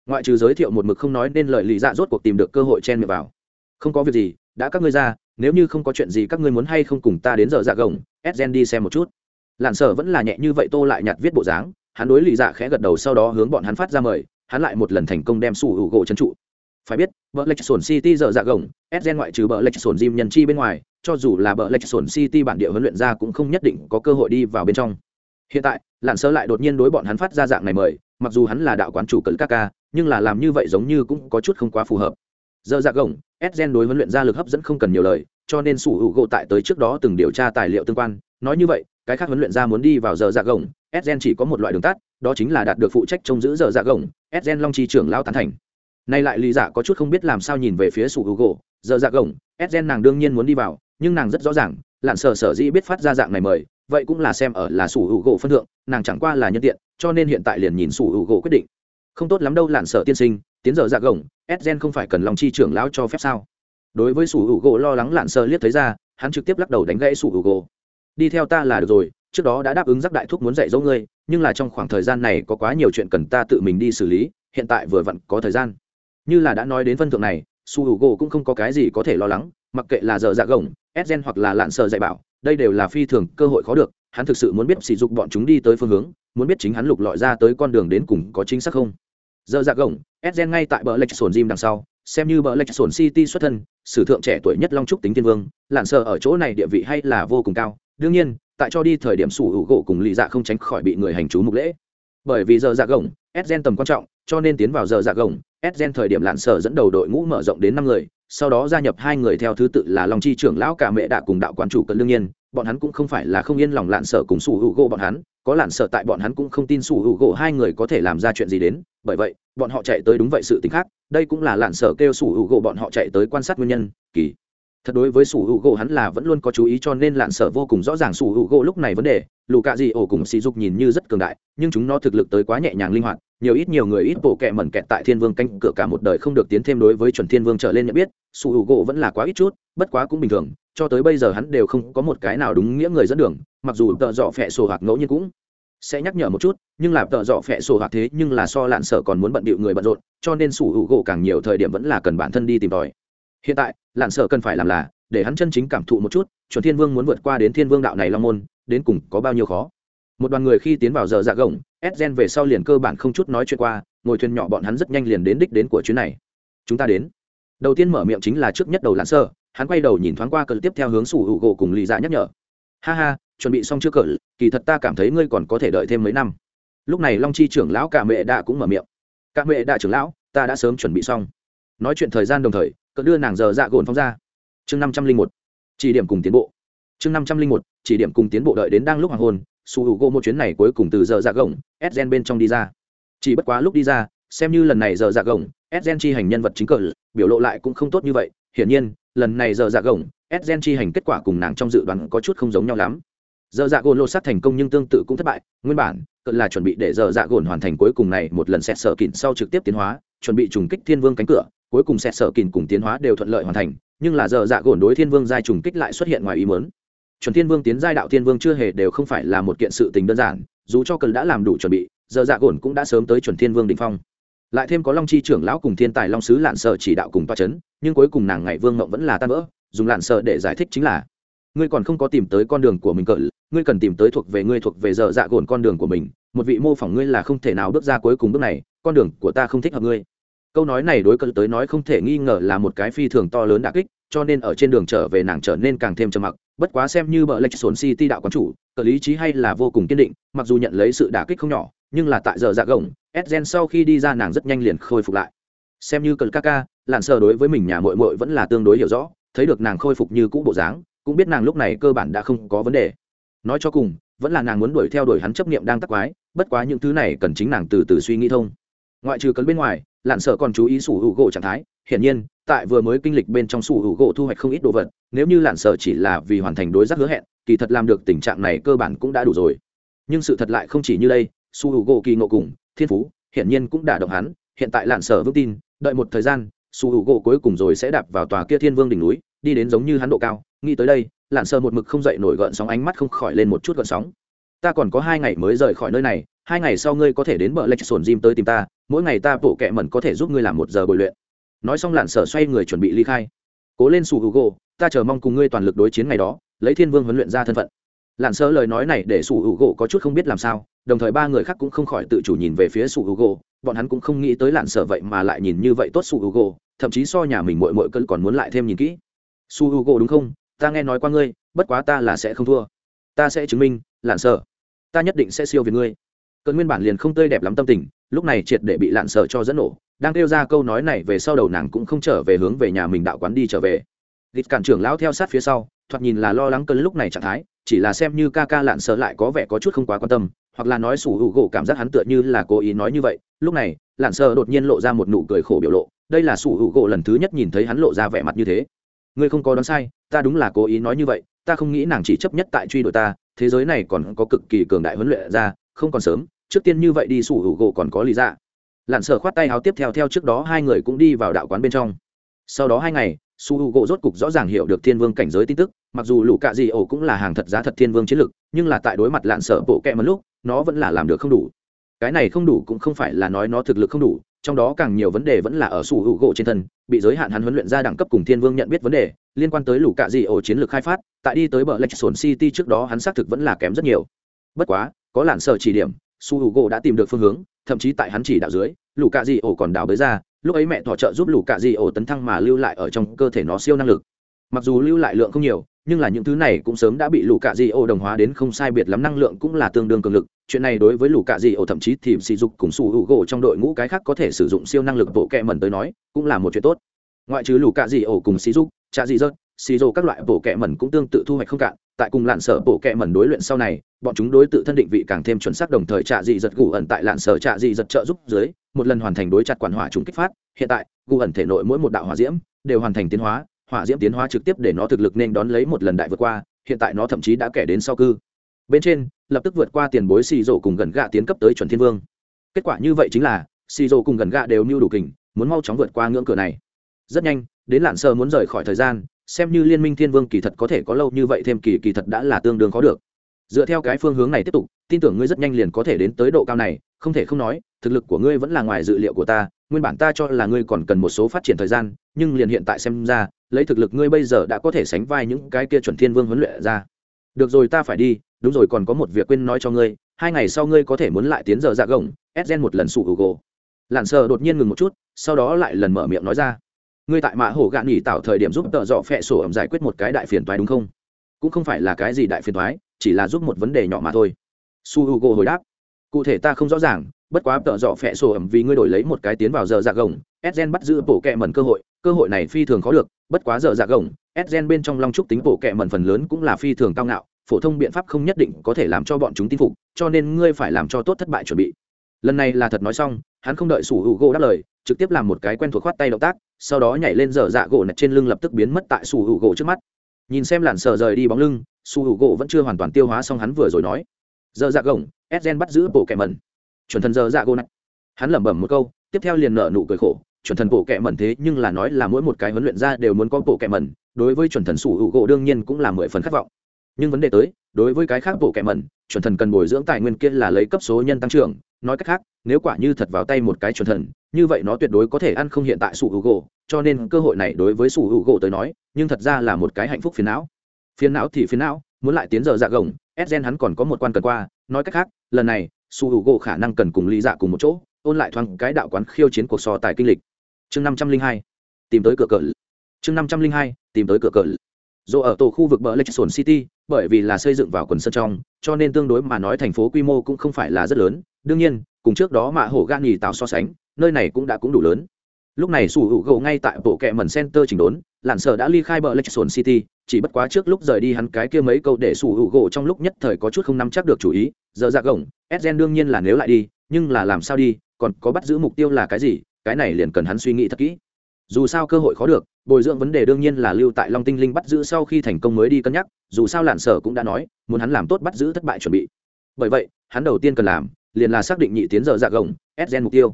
Ngoại trừ giới thiệu một mực không nói nên lời lý dạ rốt cuộc tìm được cơ hội chen miệng vào. Không có việc gì, đã các ngươi ra, nếu như không có chuyện gì các ngươi muốn hay không cùng ta đến giờ dạ gồng edgen đi xem một chút lạn sở vẫn là nhẹ như vậy tô lại nhặt viết bộ dáng, hắn đối lì dạ khẽ gật đầu sau đó hướng bọn hắn phát ra mời, hắn lại một lần thành công đem sủ hữu gỗ trấn trụ. Phải biết, bờ lệch sồn city dở dạ gồng sgen ngoại trừ bờ lệch sồn jim nhân chi bên ngoài, cho dù là bờ lệch sồn city bản địa huấn luyện ra cũng không nhất định có cơ hội đi vào bên trong. Hiện tại, lạn sơ lại đột nhiên đối bọn hắn phát ra dạng này mời, mặc dù hắn là đạo quán chủ cỡ ca nhưng là làm như vậy giống như cũng có chút không quá phù hợp. Dở dạ gồng sgen đối huấn luyện ra lực hấp dẫn không cần nhiều lời, cho nên sủ hữu gỗ tại tới trước đó từng điều tra tài liệu tương quan, nói như vậy cái khác huấn luyện ra muốn đi vào giờ dạ gồng edgen chỉ có một loại đường tắt, đó chính là đạt được phụ trách trông giữ giờ dạ gồng edgen long chi trưởng lao tán thành. Nay lại lý dạ có chút không biết làm sao nhìn về phía sủ hữu gỗ giờ dạ gồng edgen nàng đương nhiên muốn đi vào, nhưng nàng rất rõ ràng lặn sở sở dĩ biết phát ra dạng này mời, vậy cũng là xem ở là sủ hữu gỗ phân thượng, nàng chẳng qua là nhân tiện, cho nên hiện tại liền nhìn sủ hữu gỗ quyết định. Không tốt lắm đâu lặn sở tiên sinh, tiến giờ dạ gồng edgen không phải cần lòng chi trưởng lão cho phép sao? Đối với sủ hữu gỗ lo lắng lặn sở liếc thấy ra, hắn trực tiếp lắc đầu đánh gãy sủ hữu gỗ đi theo ta là được rồi, trước đó đã đáp ứng giác đại thúc muốn dạy dỗ ngươi, nhưng là trong khoảng thời gian này có quá nhiều chuyện cần ta tự mình đi xử lý, hiện tại vừa vặn có thời gian. Như là đã nói đến phân thượng này, su h u gỗ cũng không có cái gì có thể lo lắng, mặc kệ là dở dạ gồng edgen hoặc là lạn sợ dạy bảo, đây đều là phi thường cơ hội khó được, hắn thực sự muốn biết sỉ dục bọn chúng đi tới phương hướng, muốn biết chính hắn lục lọi ra tới con đường đến cùng có chính xác không. Dở dạ gồng edgen ngay tại bờ lệch sồn gym đằng sau, xem như bờ lệch sồn city xuất thân, sử thượng trẻ tuổi nhất long trúc tính thiên vương, lạn sợ ở chỗ này địa vị hay là vô cùng cao đương nhiên, tại cho đi thời điểm sủ hữu gỗ cùng lì dạ không tránh khỏi bị người hành chú mục lễ. Bởi vì giờ dạ gồng Sgen tầm quan trọng, cho nên tiến vào giờ dạ gồng Sgen thời điểm lạn sở dẫn đầu đội ngũ mở rộng đến năm người, sau đó gia nhập hai người theo thứ tự là long chi trưởng lão cả mẹ đạ cùng đạo quán chủ cận đương nhiên. Bọn hắn cũng không phải là không yên lòng lạn sở cùng sủ hữu gỗ bọn hắn, có lạn sở tại bọn hắn cũng không tin sủ hữu gỗ hai người có thể làm ra chuyện gì đến. Bởi vậy, bọn họ chạy tới đúng vậy sự t khác, đây cũng là lạn sở kêu sủ hữu gỗ bọn họ chạy tới quan sát nguyên nhân, kỳ thật đối với sủ hữu gỗ hắn là vẫn luôn có chú ý cho nên lạn sở vô cùng rõ ràng sủ hữu gỗ lúc này vấn đề. Lù cạ dị ổ cùng sỉ dục nhìn như rất cường đại, nhưng chúng nó thực lực tới quá nhẹ nhàng linh hoạt, nhiều ít nhiều người ít bộ kẹ mẩn kẹt tại thiên vương canh cửa cả một đời không được tiến thêm đối với chuẩn thiên vương trở lên nhận biết, sủ hữu gỗ vẫn là quá ít chút, bất quá cũng bình thường, cho tới bây giờ hắn đều không có một cái nào đúng nghĩa người dẫn đường, mặc dù tợ dọ phẹ sổ hoặc ngẫu nhiên cũng sẽ nhắc nhở một chút, nhưng là tợ dọ phẹ sổ hoặc thế nhưng là so lạn sở còn muốn bận bịu người bận rộn, cho nên sủ hữu gỗ càng nhiều thời điểm vẫn là cần bản thân đi tìm tòi hiện tại, lạn sở cần phải làm là, để hắn chân chính cảm thụ một chút, chuẩn thiên vương muốn vượt qua đến thiên vương đạo này long môn, đến cùng có bao nhiêu khó. Một đoàn người khi tiến vào giờ dạ gồng edgen về sau liền cơ bản không chút nói chuyện qua, ngồi thuyền nhỏ bọn hắn rất nhanh liền đến đích đến của chuyến này. Chúng ta đến. Đầu tiên mở miệng chính là trước nhất đầu lặn sơ hắn quay đầu nhìn thoáng qua cờ tiếp theo hướng sủ hữu gỗ cùng lì dạ nhắc nhở. Ha ha, chuẩn bị xong chưa cờ, kỳ thật ta cảm thấy ngươi còn có thể đợi thêm mấy năm. Lúc này long chi trưởng lão cả mẹ đã cũng mở miệng. Cả mẹ đã trưởng lão, ta đã sớm chuẩn bị xong. Nói chuyện thời gian đồng thời cỡ đưa nàng giờ dạ gồn phong ra. Chương năm trăm linh một, chỉ điểm cùng tiến bộ. Chương năm trăm linh một, chỉ điểm cùng tiến bộ đợi đến đang lúc hoàng hôn, su h u gỗ một chuyến này cuối cùng từ giờ dạ gồng s gen bên trong đi ra. Chỉ bất quá lúc đi ra, xem như lần này giờ dạ gồng s gen chi hành nhân vật chính cờ, biểu lộ lại cũng không tốt như vậy. Hiển nhiên, lần này giờ dạ gồng s gen chi hành kết quả cùng nàng trong dự đoán có chút không giống nhau lắm. Giờ dạ gồn lột sát thành công nhưng tương tự cũng thất bại. Nguyên bản cận là chuẩn bị để giờ dạ gồn hoàn thành cuối cùng này một lần xét sở kịn sau trực tiếp tiến hóa, chuẩn bị trùng kích thiên vương cánh cửa cuối cùng xét sở kìn cùng tiến hóa đều thuận lợi hoàn thành, nhưng là giờ dạ gồn đối thiên vương giai trùng kích lại xuất hiện ngoài ý mớn chuẩn thiên vương tiến giai đạo thiên vương chưa hề đều không phải là một kiện sự tình đơn giản, dù cho cần đã làm đủ chuẩn bị, giờ dạ gồn cũng đã sớm tới chuẩn thiên vương đ phong. Lại thêm có long chi trưởng lão cùng thiên tài long sứ lạn sợ chỉ đạo cùng toa c h ấ n nhưng cuối cùng nàng ngày vương mộng vẫn là tan vỡ, dùng lạn sợ để giải thích chính là, ngươi còn không có tìm tới con đường của mình cỡ, ngươi cần tìm tới thuộc về ngươi thuộc về giờ dạ gồn con đường của mình, một vị mô phỏng ngươi là không thể nào bước ra cuối cùng bước này, con đường của ta không thích hợp ngươi câu nói này đối cỡ tới nói không thể nghi ngờ là một cái phi thường to lớn đà kích, cho nên ở trên đường trở về nàng trở nên càng thêm trầm mặc. Bất quá xem như bờ lệch sồn city đạo quán chủ, cờ lý trí hay là vô cùng kiên định, mặc dù nhận lấy sự đả kích không nhỏ, nhưng là tại giờ dạ gồng edgen sau khi đi ra nàng rất nhanh liền khôi phục lại. Xem như cờ ca lặn sờ đối với mình nhà mội mội vẫn là tương đối hiểu rõ, thấy được nàng khôi phục như cũ bộ dáng, cũng biết nàng lúc này cơ bản đã không có vấn đề. Nói cho cùng, vẫn là nàng muốn đuổi theo đuổi hắn chấp niệm đang tắc quái, bất quá những thứ này cần chính nàng từ từ suy nghĩ thông. Ngoại trừ cấn bên ngoài lặn sợ còn chú ý sủ hữu gỗ trạng thái. Hiển nhiên, tại vừa mới kinh lịch bên trong sủ hữu gỗ thu hoạch không ít đồ vật, nếu như lặn sợ chỉ là vì hoàn thành đối giác hứa hẹn, kỳ thật làm được tình trạng này cơ bản cũng đã đủ rồi. Nhưng sự thật lại không chỉ như đây, sủ hữu gỗ kỳ ngộ cùng, thiên phú, hiển nhiên cũng đả động hắn. Hiện tại lặn sợ vững tin, đợi một thời gian, sủ hữu gỗ cuối cùng rồi sẽ đạp vào tòa kia thiên vương đỉnh núi, đi đến giống như hắn độ cao. Nghĩ tới đây lặn sợ một mực không dậy nổi gợn sóng ánh mắt không khỏi lên một chút gợn sóng. Ta còn có hai ngày mới rời khỏi nơi này, hai ngày sau ngươi có thể đến bờ lệch sồn diêm tới tìm ta mỗi ngày ta bộ kệ mẩn có thể giúp ngươi làm một giờ bồi luyện. Nói xong lặn sở xoay người chuẩn bị ly khai. Cố lên sủ hữu gỗ ta chờ mong cùng ngươi toàn lực đối chiến ngày đó, lấy thiên vương huấn luyện ra thân phận. Lặn sở lời nói này để sủ hữu gỗ có chút không biết làm sao, đồng thời ba người khác cũng không khỏi tự chủ nhìn về phía sủ hữu gỗ bọn hắn cũng không nghĩ tới lặn sở vậy mà lại nhìn như vậy tốt sủ hữu gỗ thậm chí so nhà mình mội mội cân còn muốn lại thêm nhìn kỹ. Sủ hữu gỗ đúng không? Ta nghe nói qua ngươi, bất quá ta là sẽ không thua. Ta sẽ chứng minh, lặn sở, ta nhất định sẽ siêu về ngươi. Cơn nguyên bản liền không tươi đẹp lắm tâm tình lúc này triệt để bị lạn sợ cho dẫn nổ, đang kêu ra câu nói này về sau đầu nàng cũng không trở về hướng về nhà mình đạo quán đi trở về. Gịt cản trưởng lão theo sát phía sau, thoạt nhìn là lo lắng cơn lúc này trạng thái, chỉ là xem như ca ca lạn sợ lại có vẻ có chút không quá quan tâm, hoặc là nói sủ hữu gỗ cảm giác hắn tựa như là cố ý nói như vậy. Lúc này, lạn sợ đột nhiên lộ ra một nụ cười khổ biểu lộ, đây là sủ hữu gỗ lần thứ nhất nhìn thấy hắn lộ ra vẻ mặt như thế. Ngươi không có đoán sai, ta đúng là cố ý nói như vậy, ta không nghĩ nàng chỉ chấp nhất tại truy đuổi ta, thế giới này còn có cực kỳ cường đại huấn luyện ra, không còn sớm trước tiên như vậy đi, sủ hữu gỗ còn có lý ra dạ. lặn sở khoát tay áo tiếp theo theo trước đó hai người cũng đi vào đạo quán bên trong. Sau đó hai ngày su h u gỗ rốt cục rõ ràng hiểu được thiên vương cảnh giới tin tức, mặc dù lũ cạ dị ổ cũng là hàng thật giá thật thiên vương chiến lực, nhưng là tại đối mặt lạn sở bộ kẹ mất lúc, nó vẫn là làm được không đủ. Cái này không đủ cũng không phải là nói nó thực lực không đủ, trong đó càng nhiều vấn đề vẫn là ở su h u gỗ trên thân, bị giới hạn hắn huấn luyện ra đẳng cấp cùng thiên vương nhận biết vấn đề, liên quan tới lũ cạ dị ổ chiến lược khai phát, tại đi tới bờ lệch sồn city trước đó hắn xác thực vẫn là kém rất nhiều. Bất quá, có lạn sở chỉ điểm su h u gỗ đã tìm được phương hướng, thậm chí tại hắn chỉ đạo dưới lũ cạ dị ổ còn đào bới ra, lúc ấy mẹ thọ trợ giúp lũ cạ dị ổ tấn thăng mà lưu lại ở trong cơ thể nó siêu năng lực. Mặc dù lưu lại lượng không nhiều, nhưng là những thứ này cũng sớm đã bị lũ cạ dị ổ đồng hóa đến không sai biệt lắm năng lượng cũng là tương đương cường lực. Chuyện này đối với lũ cạ dị ổ thậm chí thì sỉ dục cùng su h u gỗ trong đội ngũ cái khác có thể sử dụng siêu năng lực bộ kẹ mẩn tới nói, cũng là một chuyện tốt. Ngoại trừ lũ cạ dị ổ cùng sỉ dục trạ dị dớt xì rồ các loại bộ kẹ mẩn cũng tương tự thu hoạch không cạn tại cùng lạn sở bộ kẹ mẩn đối luyện sau này, bọn chúng đối tự thân định vị càng thêm chuẩn xác đồng thời trạ dị giật gù ẩn tại lạn sở trạ dị giật trợ giúp dưới, một lần hoàn thành đối chặt quản hỏa chúng kích phát, hiện tại, gù ẩn thể nội mỗi một đạo hỏa diễm đều hoàn thành tiến hóa, hỏa diễm tiến hóa trực tiếp để nó thực lực nên đón lấy một lần đại vượt qua, hiện tại nó thậm chí đã kẻ đến sau cư. Bên trên, lập tức vượt qua tiền bối xì rổ cùng gần gạ tiến cấp tới chuẩn thiên vương. Kết quả như vậy chính là, xì rổ cùng gần gạ đều mưu đủ kình, muốn mau chóng vượt qua ngưỡng cửa này. Rất nhanh, đến lạn sơ muốn rời khỏi thời gian xem như liên minh thiên vương kỳ thật có thể có lâu như vậy thêm kỳ kỳ thật đã là tương đương khó được. Dựa theo cái phương hướng này tiếp tục, tin tưởng ngươi rất nhanh liền có thể đến tới độ cao này, không thể không nói, thực lực của ngươi vẫn là ngoài dự liệu của ta, nguyên bản ta cho là ngươi còn cần một số phát triển thời gian, nhưng liền hiện tại xem ra, lấy thực lực ngươi bây giờ đã có thể sánh vai những cái kia chuẩn thiên vương huấn luyện ra. Được rồi ta phải đi, đúng rồi còn có một việc quên nói cho ngươi, hai ngày sau ngươi có thể muốn lại tiến giờ dạ gồng edgen một lần sụ gồ lặn sờ đột nhiên ngừng một chút, sau đó lại lần mở miệng nói ra ngươi tại mạ hổ gạn nghỉ tạo thời điểm giúp tợ dọ phẹ sổ ẩm giải quyết một cái đại phiền toái đúng không? Cũng không phải là cái gì đại phiền toái, chỉ là giúp một vấn đề nhỏ mà thôi. Su h u g o hồi đáp. Cụ thể ta không rõ ràng, bất quá tợ dọ phẹ sổ ẩm vì ngươi đổi lấy một cái tiến vào giờ dạ gồng edgen bắt giữ bổ kẹ mẩn cơ hội cơ hội này phi thường khó được, bất quá giờ dạ gồng edgen bên trong long trúc tính bổ kẹ mẩn phần lớn cũng là phi thường cao ngạo, phổ thông biện pháp không nhất định có thể làm cho bọn chúng tin phục, cho nên ngươi phải làm cho tốt thất bại chuẩn bị. Lần này là thật nói xong, hắn không đợi sủ hữu gỗ đáp lời trực tiếp làm một cái quen thuộc khoát tay động tác, sau đó nhảy lên dở dạ gỗ nạch trên lưng lập tức biến mất tại su hữu gỗ trước mắt. Nhìn xem làn sờ rời đi bóng lưng, su hữu gỗ vẫn chưa hoàn toàn tiêu hóa xong hắn vừa rồi nói. Dở dạ gồng edgen bắt giữ bộ kẻ mẩn. Chuẩn thần dở dạ gỗ nạch hắn lẩm bẩm một câu, tiếp theo liền nở nụ cười khổ. Chuẩn thần bộ kẻ mẩn thế nhưng là nói là mỗi một cái huấn luyện ra đều muốn có bộ kẻ mẩn, đối với chuẩn thần su hữu gỗ đương nhiên cũng là mười phần khát vọng. Nhưng vấn đề tới, đối với cái khác bộ kẻ mẩn, chuẩn thần cần bồi dưỡng tài nguyên kia là lấy cấp số nhân tăng trưởng. Nói cách khác, nếu quả như thật vào tay một cái chuẩn thần như vậy nó tuyệt đối có thể ăn không hiện tại sủ hữu gỗ, cho nên cơ hội này đối với sủ hữu gỗ tới nói, nhưng thật ra là một cái hạnh phúc phiền não. Phiền não thì phiền não, muốn lại tiến giờ dạ gồng edgen hắn còn có một quan cần qua, nói cách khác, lần này, sủ hữu gỗ khả năng cần cùng lý dạ cùng một chỗ, ôn lại thoáng cái đạo quán khiêu chiến cuộc so tài kinh lịch. Chương năm trăm linh hai, tìm tới cửa cờ chương năm trăm linh hai, tìm tới cửa cờ dù ở tổ khu vực bờ lake city, bởi vì là xây dựng vào quần sân trong, cho nên tương đối mà nói thành phố quy mô cũng không phải là rất lớn. Đương nhiên cùng trước đó mạ hổ gan nhì tạo so sánh, nơi này cũng đã cũng đủ lớn. Lúc này sủ hữu gỗ ngay tại bộ kệ mần center chỉnh đốn, lặn sở đã ly khai bờ lake city, chỉ bất quá trước lúc rời đi hắn cái kia mấy câu để sủ hữu gỗ trong lúc nhất thời có chút không nắm chắc được chủ ý, giờ ra gồng edgen đương nhiên là nếu lại đi, nhưng là làm sao đi, còn có bắt giữ mục tiêu là cái gì, cái này liền cần hắn suy nghĩ thật kỹ. Dù sao cơ hội khó được, bồi dưỡng vấn đề đương nhiên là lưu tại long tinh linh bắt giữ sau khi thành công mới đi cân nhắc, dù sao lạn sở cũng đã nói, muốn hắn làm tốt bắt giữ thất bại chuẩn bị. Bởi vậy, hắn đầu tiên cần làm liền là xác định nhị tiến giờ dạ gồng edgen mục tiêu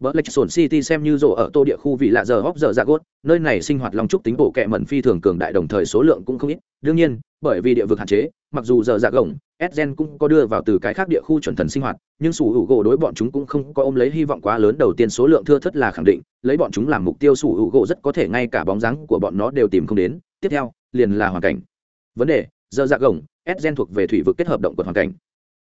Bờ Lệch Sồn City xem như rổ ở tô địa khu vị lạ giờ hóc giờ dạ gốt, nơi này sinh hoạt long trúc tính bộ kệ mẩn phi thường cường đại đồng thời số lượng cũng không ít. Đương nhiên, bởi vì địa vực hạn chế, mặc dù giờ dạ gồng, Edgen cũng có đưa vào từ cái khác địa khu chuẩn thần sinh hoạt, nhưng sủ hữu gỗ đối bọn chúng cũng không có ôm lấy hy vọng quá lớn đầu tiên số lượng thưa thất là khẳng định, lấy bọn chúng làm mục tiêu sủ hữu gỗ rất có thể ngay cả bóng dáng của bọn nó đều tìm không đến. Tiếp theo, liền là hoàn cảnh. Vấn đề, giờ dạ gồng, Edgen thuộc về thủy vực kết hợp động quật hoàn cảnh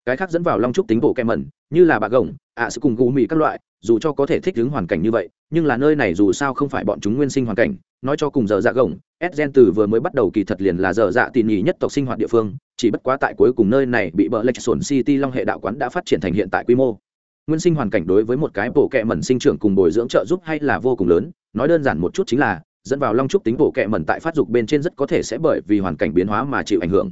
cái khác dẫn vào long trúc tính bộ kem mẩn, như là bạc gồng, ạ sẽ cùng gù mì các loại, dù cho có thể thích ứng hoàn cảnh như vậy, nhưng là nơi này dù sao không phải bọn chúng nguyên sinh hoàn cảnh, nói cho cùng giờ dạ gồng, edgen từ vừa mới bắt đầu kỳ thật liền là giờ dạ tỉ nhì nhất tộc sinh hoạt địa phương, chỉ bất quá tại cuối cùng nơi này bị bờ lệch sổn city long hệ đạo quán đã phát triển thành hiện tại quy mô. Nguyên sinh hoàn cảnh đối với một cái bộ kẹ mẩn sinh trưởng cùng bồi dưỡng trợ giúp hay là vô cùng lớn, nói đơn giản một chút chính là, dẫn vào long trúc tính bộ kẹ mẩn tại phát dục bên trên rất có thể sẽ bởi vì hoàn cảnh biến hóa mà chịu ảnh hưởng.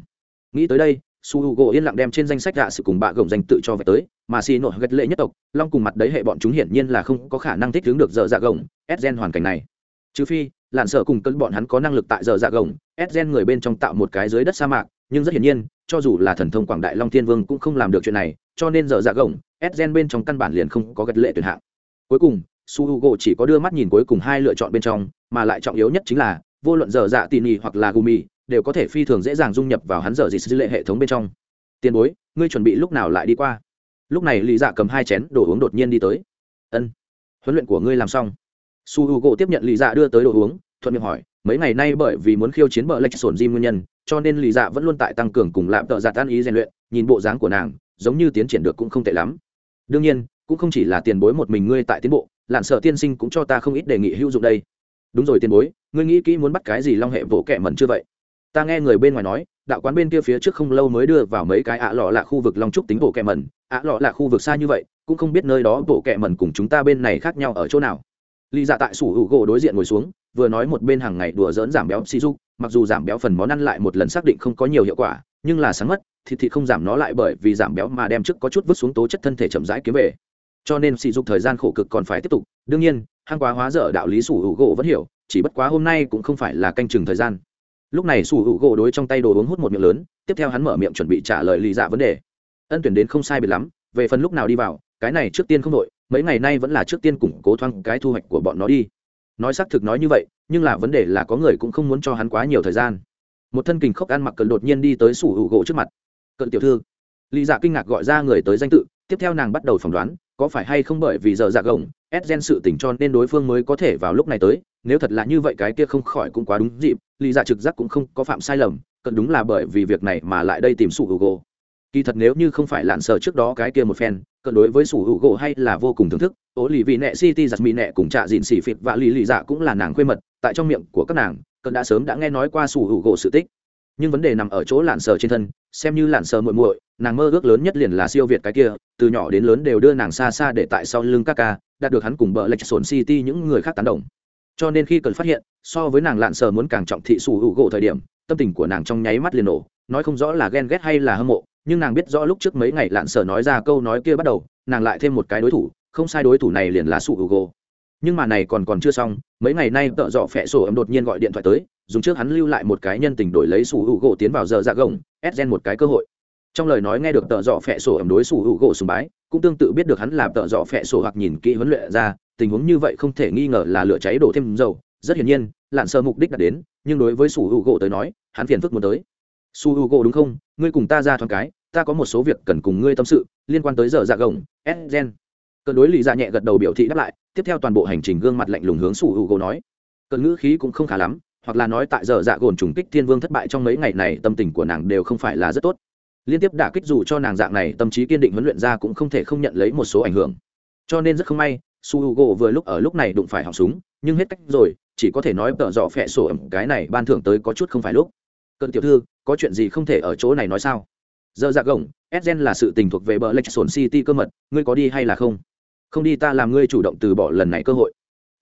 Nghĩ tới đây su h u g o yên lặng đem trên danh sách gạ sự cùng bạ gồng danh tự cho về tới, mà xì nội gật lệ nhất tộc, long cùng mặt đấy hệ bọn chúng hiển nhiên là không có khả năng thích ứng được giờ dạ gồng edgen hoàn cảnh này. Trừ phi lặn sợ cùng cân bọn hắn có năng lực tại giờ dạ gồng edgen người bên trong tạo một cái dưới đất sa mạc, nhưng rất hiển nhiên, cho dù là thần thông quảng đại long thiên vương cũng không làm được chuyện này, cho nên giờ dạ gồng edgen bên trong căn bản liền không có gật lệ tuyệt hạng. Cuối cùng, su h u g o chỉ có đưa mắt nhìn cuối cùng hai lựa chọn bên trong, mà lại trọng yếu nhất chính là, vô luận giờ dạ tỉ nỉ hoặc là gumi đều có thể phi thường dễ dàng dung nhập vào hắn dở dịt dữ lệ hệ thống bên trong. Tiền bối, ngươi chuẩn bị lúc nào lại đi qua? Lúc này lý dạ cầm hai chén đồ uống đột nhiên đi tới. Ân, huấn luyện của ngươi làm xong. Su h u gỗ tiếp nhận lý dạ đưa tới đồ uống, thuận miệng hỏi, mấy ngày nay bởi vì muốn khiêu chiến bờ lệch sổn di nguyên nhân, cho nên lý dạ vẫn luôn tại tăng cường cùng lạm tợ dạ tan ý rèn luyện, nhìn bộ dáng của nàng, giống như tiến triển được cũng không tệ lắm. Đương nhiên, cũng không chỉ là tiền bối một mình ngươi tại tiến bộ, lạn sợ tiên sinh cũng cho ta không ít đề nghị hữu dụng đây. Đúng rồi tiền bối, ngươi nghĩ kỹ muốn bắt cái gì long hệ vỗ kẻ mẩn chưa vậy? Ta nghe người bên ngoài nói, đạo quán bên kia phía trước không lâu mới đưa vào mấy cái ạ lọ là khu vực long trúc tính bộ kẹ mẩn. ạ lọ là khu vực xa như vậy, cũng không biết nơi đó bộ kẹ mẩn cùng chúng ta bên này khác nhau ở chỗ nào. Lý dạ tại sủ hữu gỗ đối diện ngồi xuống, vừa nói một bên hàng ngày đùa dỡn giảm béo si dục, mặc dù giảm béo phần món ăn lại một lần xác định không có nhiều hiệu quả, nhưng là sáng mất, thịt thịt không giảm nó lại bởi vì giảm béo mà đem trước có chút vứt xuống tố chất thân thể chậm rãi kiếm về. Cho nên sỉ dục thời gian khổ cực còn phải tiếp tục. Đương nhiên hang quá hóa dở đạo lý sủ hữu gỗ vẫn hiểu, chỉ bất quá hôm nay cũng không phải là canh chừng thời gian lúc này sủ hữu gỗ đối trong tay đồ uống hút một miệng lớn, tiếp theo hắn mở miệng chuẩn bị trả lời lý dạ vấn đề. Ân tuyển đến không sai biệt lắm, về phần lúc nào đi vào, cái này trước tiên không đội mấy ngày nay vẫn là trước tiên củng cố thoáng cái thu hoạch của bọn nó đi. Nói xác thực nói như vậy, nhưng là vấn đề là có người cũng không muốn cho hắn quá nhiều thời gian. Một thân kình khốc ăn mặc cận đột nhiên đi tới sủ hữu gỗ trước mặt. Cận tiểu thư. Lý dạ kinh ngạc gọi ra người tới danh tự, tiếp theo nàng bắt đầu phỏng đoán có phải hay không bởi vì giờ dạ gồng ép gen sự tỉnh cho nên đối phương mới có thể vào lúc này tới, nếu thật là như vậy cái kia không khỏi cũng quá đúng dịp lý dạ trực giác cũng không có phạm sai lầm, cận đúng là bởi vì việc này mà lại đây tìm sủ hữu gỗ kỳ thật nếu như không phải lạn sờ trước đó cái kia một phen, cận đối với sủ hữu gỗ hay là vô cùng thưởng thức, ố lì vị nẹ city giặt mỹ nẹ cùng trạ dịn xỉ phịt và lì lì dạ cũng là nàng khuê mật, tại trong miệng của các nàng, cận đã sớm đã nghe nói qua sủ hữu gỗ sự tích nhưng vấn đề nằm ở chỗ lạn sờ trên thân, xem như lạn sờ muội muội, nàng mơ ước lớn nhất liền là siêu việt cái kia, từ nhỏ đến lớn đều đưa nàng xa xa để tại sau lưng các ca, đạt được hắn cùng bợ lệch sồn city những người khác tán đồng. Cho nên khi cần phát hiện, so với nàng lạn sờ muốn càng trọng thị sủ hữu gỗ thời điểm, tâm tình của nàng trong nháy mắt liền nổ, nói không rõ là ghen ghét hay là hâm mộ, nhưng nàng biết rõ lúc trước mấy ngày lạn sờ nói ra câu nói kia bắt đầu, nàng lại thêm một cái đối thủ, không sai đối thủ này liền là sủ hữu gỗ. Nhưng mà này còn còn chưa xong, mấy ngày nay tợ dọ phẹ sổ ấm đột nhiên gọi điện thoại tới dùng trước hắn lưu lại một cái nhân tình đổi lấy sủ hữu gỗ tiến vào giờ dạ gồng, ép gen một cái cơ hội. Trong lời nói nghe được tợ dọ phẹ sổ ẩm đối sủ hữu gỗ sùng bái, cũng tương tự biết được hắn làm tợ dọ phẹ sổ hoặc nhìn kỹ huấn luyện ra, tình huống như vậy không thể nghi ngờ là lửa cháy đổ thêm dầu. Rất hiển nhiên lặn sơ mục đích đã đến, nhưng đối với sủ hữu gỗ tới nói, hắn phiền phức muốn tới. Su hữu gỗ đúng không? Ngươi cùng ta ra thoáng cái, ta có một số việc cần cùng ngươi tâm sự, liên quan tới giờ dạ gồng, ép gen. Cơn đối lì dạ nhẹ gật đầu biểu thị đáp lại, tiếp theo toàn bộ hành trình gương mặt lạnh lùng hướng sủ hữu gỗ nói. Cơn ngữ khí cũng không khá lắm hoặc là nói tại giờ dạ gồn trùng kích thiên vương thất bại trong mấy ngày này, tâm tình của nàng đều không phải là rất tốt. Liên tiếp đả kích dù cho nàng dạng này, tâm trí kiên định huấn luyện ra cũng không thể không nhận lấy một số ảnh hưởng. Cho nên rất không may, su h u g o vừa lúc ở lúc này đụng phải họng súng, nhưng hết cách rồi, chỉ có thể nói tợ dọ phẹ sổ ẩm, cái này ban thưởng tới có chút không phải lúc. Cơn tiểu thư, có chuyện gì không thể ở chỗ này nói sao? Giờ dạ gồng edgen là sự tình thuộc về bờ lệch sồn city cơ mật, ngươi có đi hay là không? Không đi ta làm ngươi chủ động từ bỏ lần này cơ hội.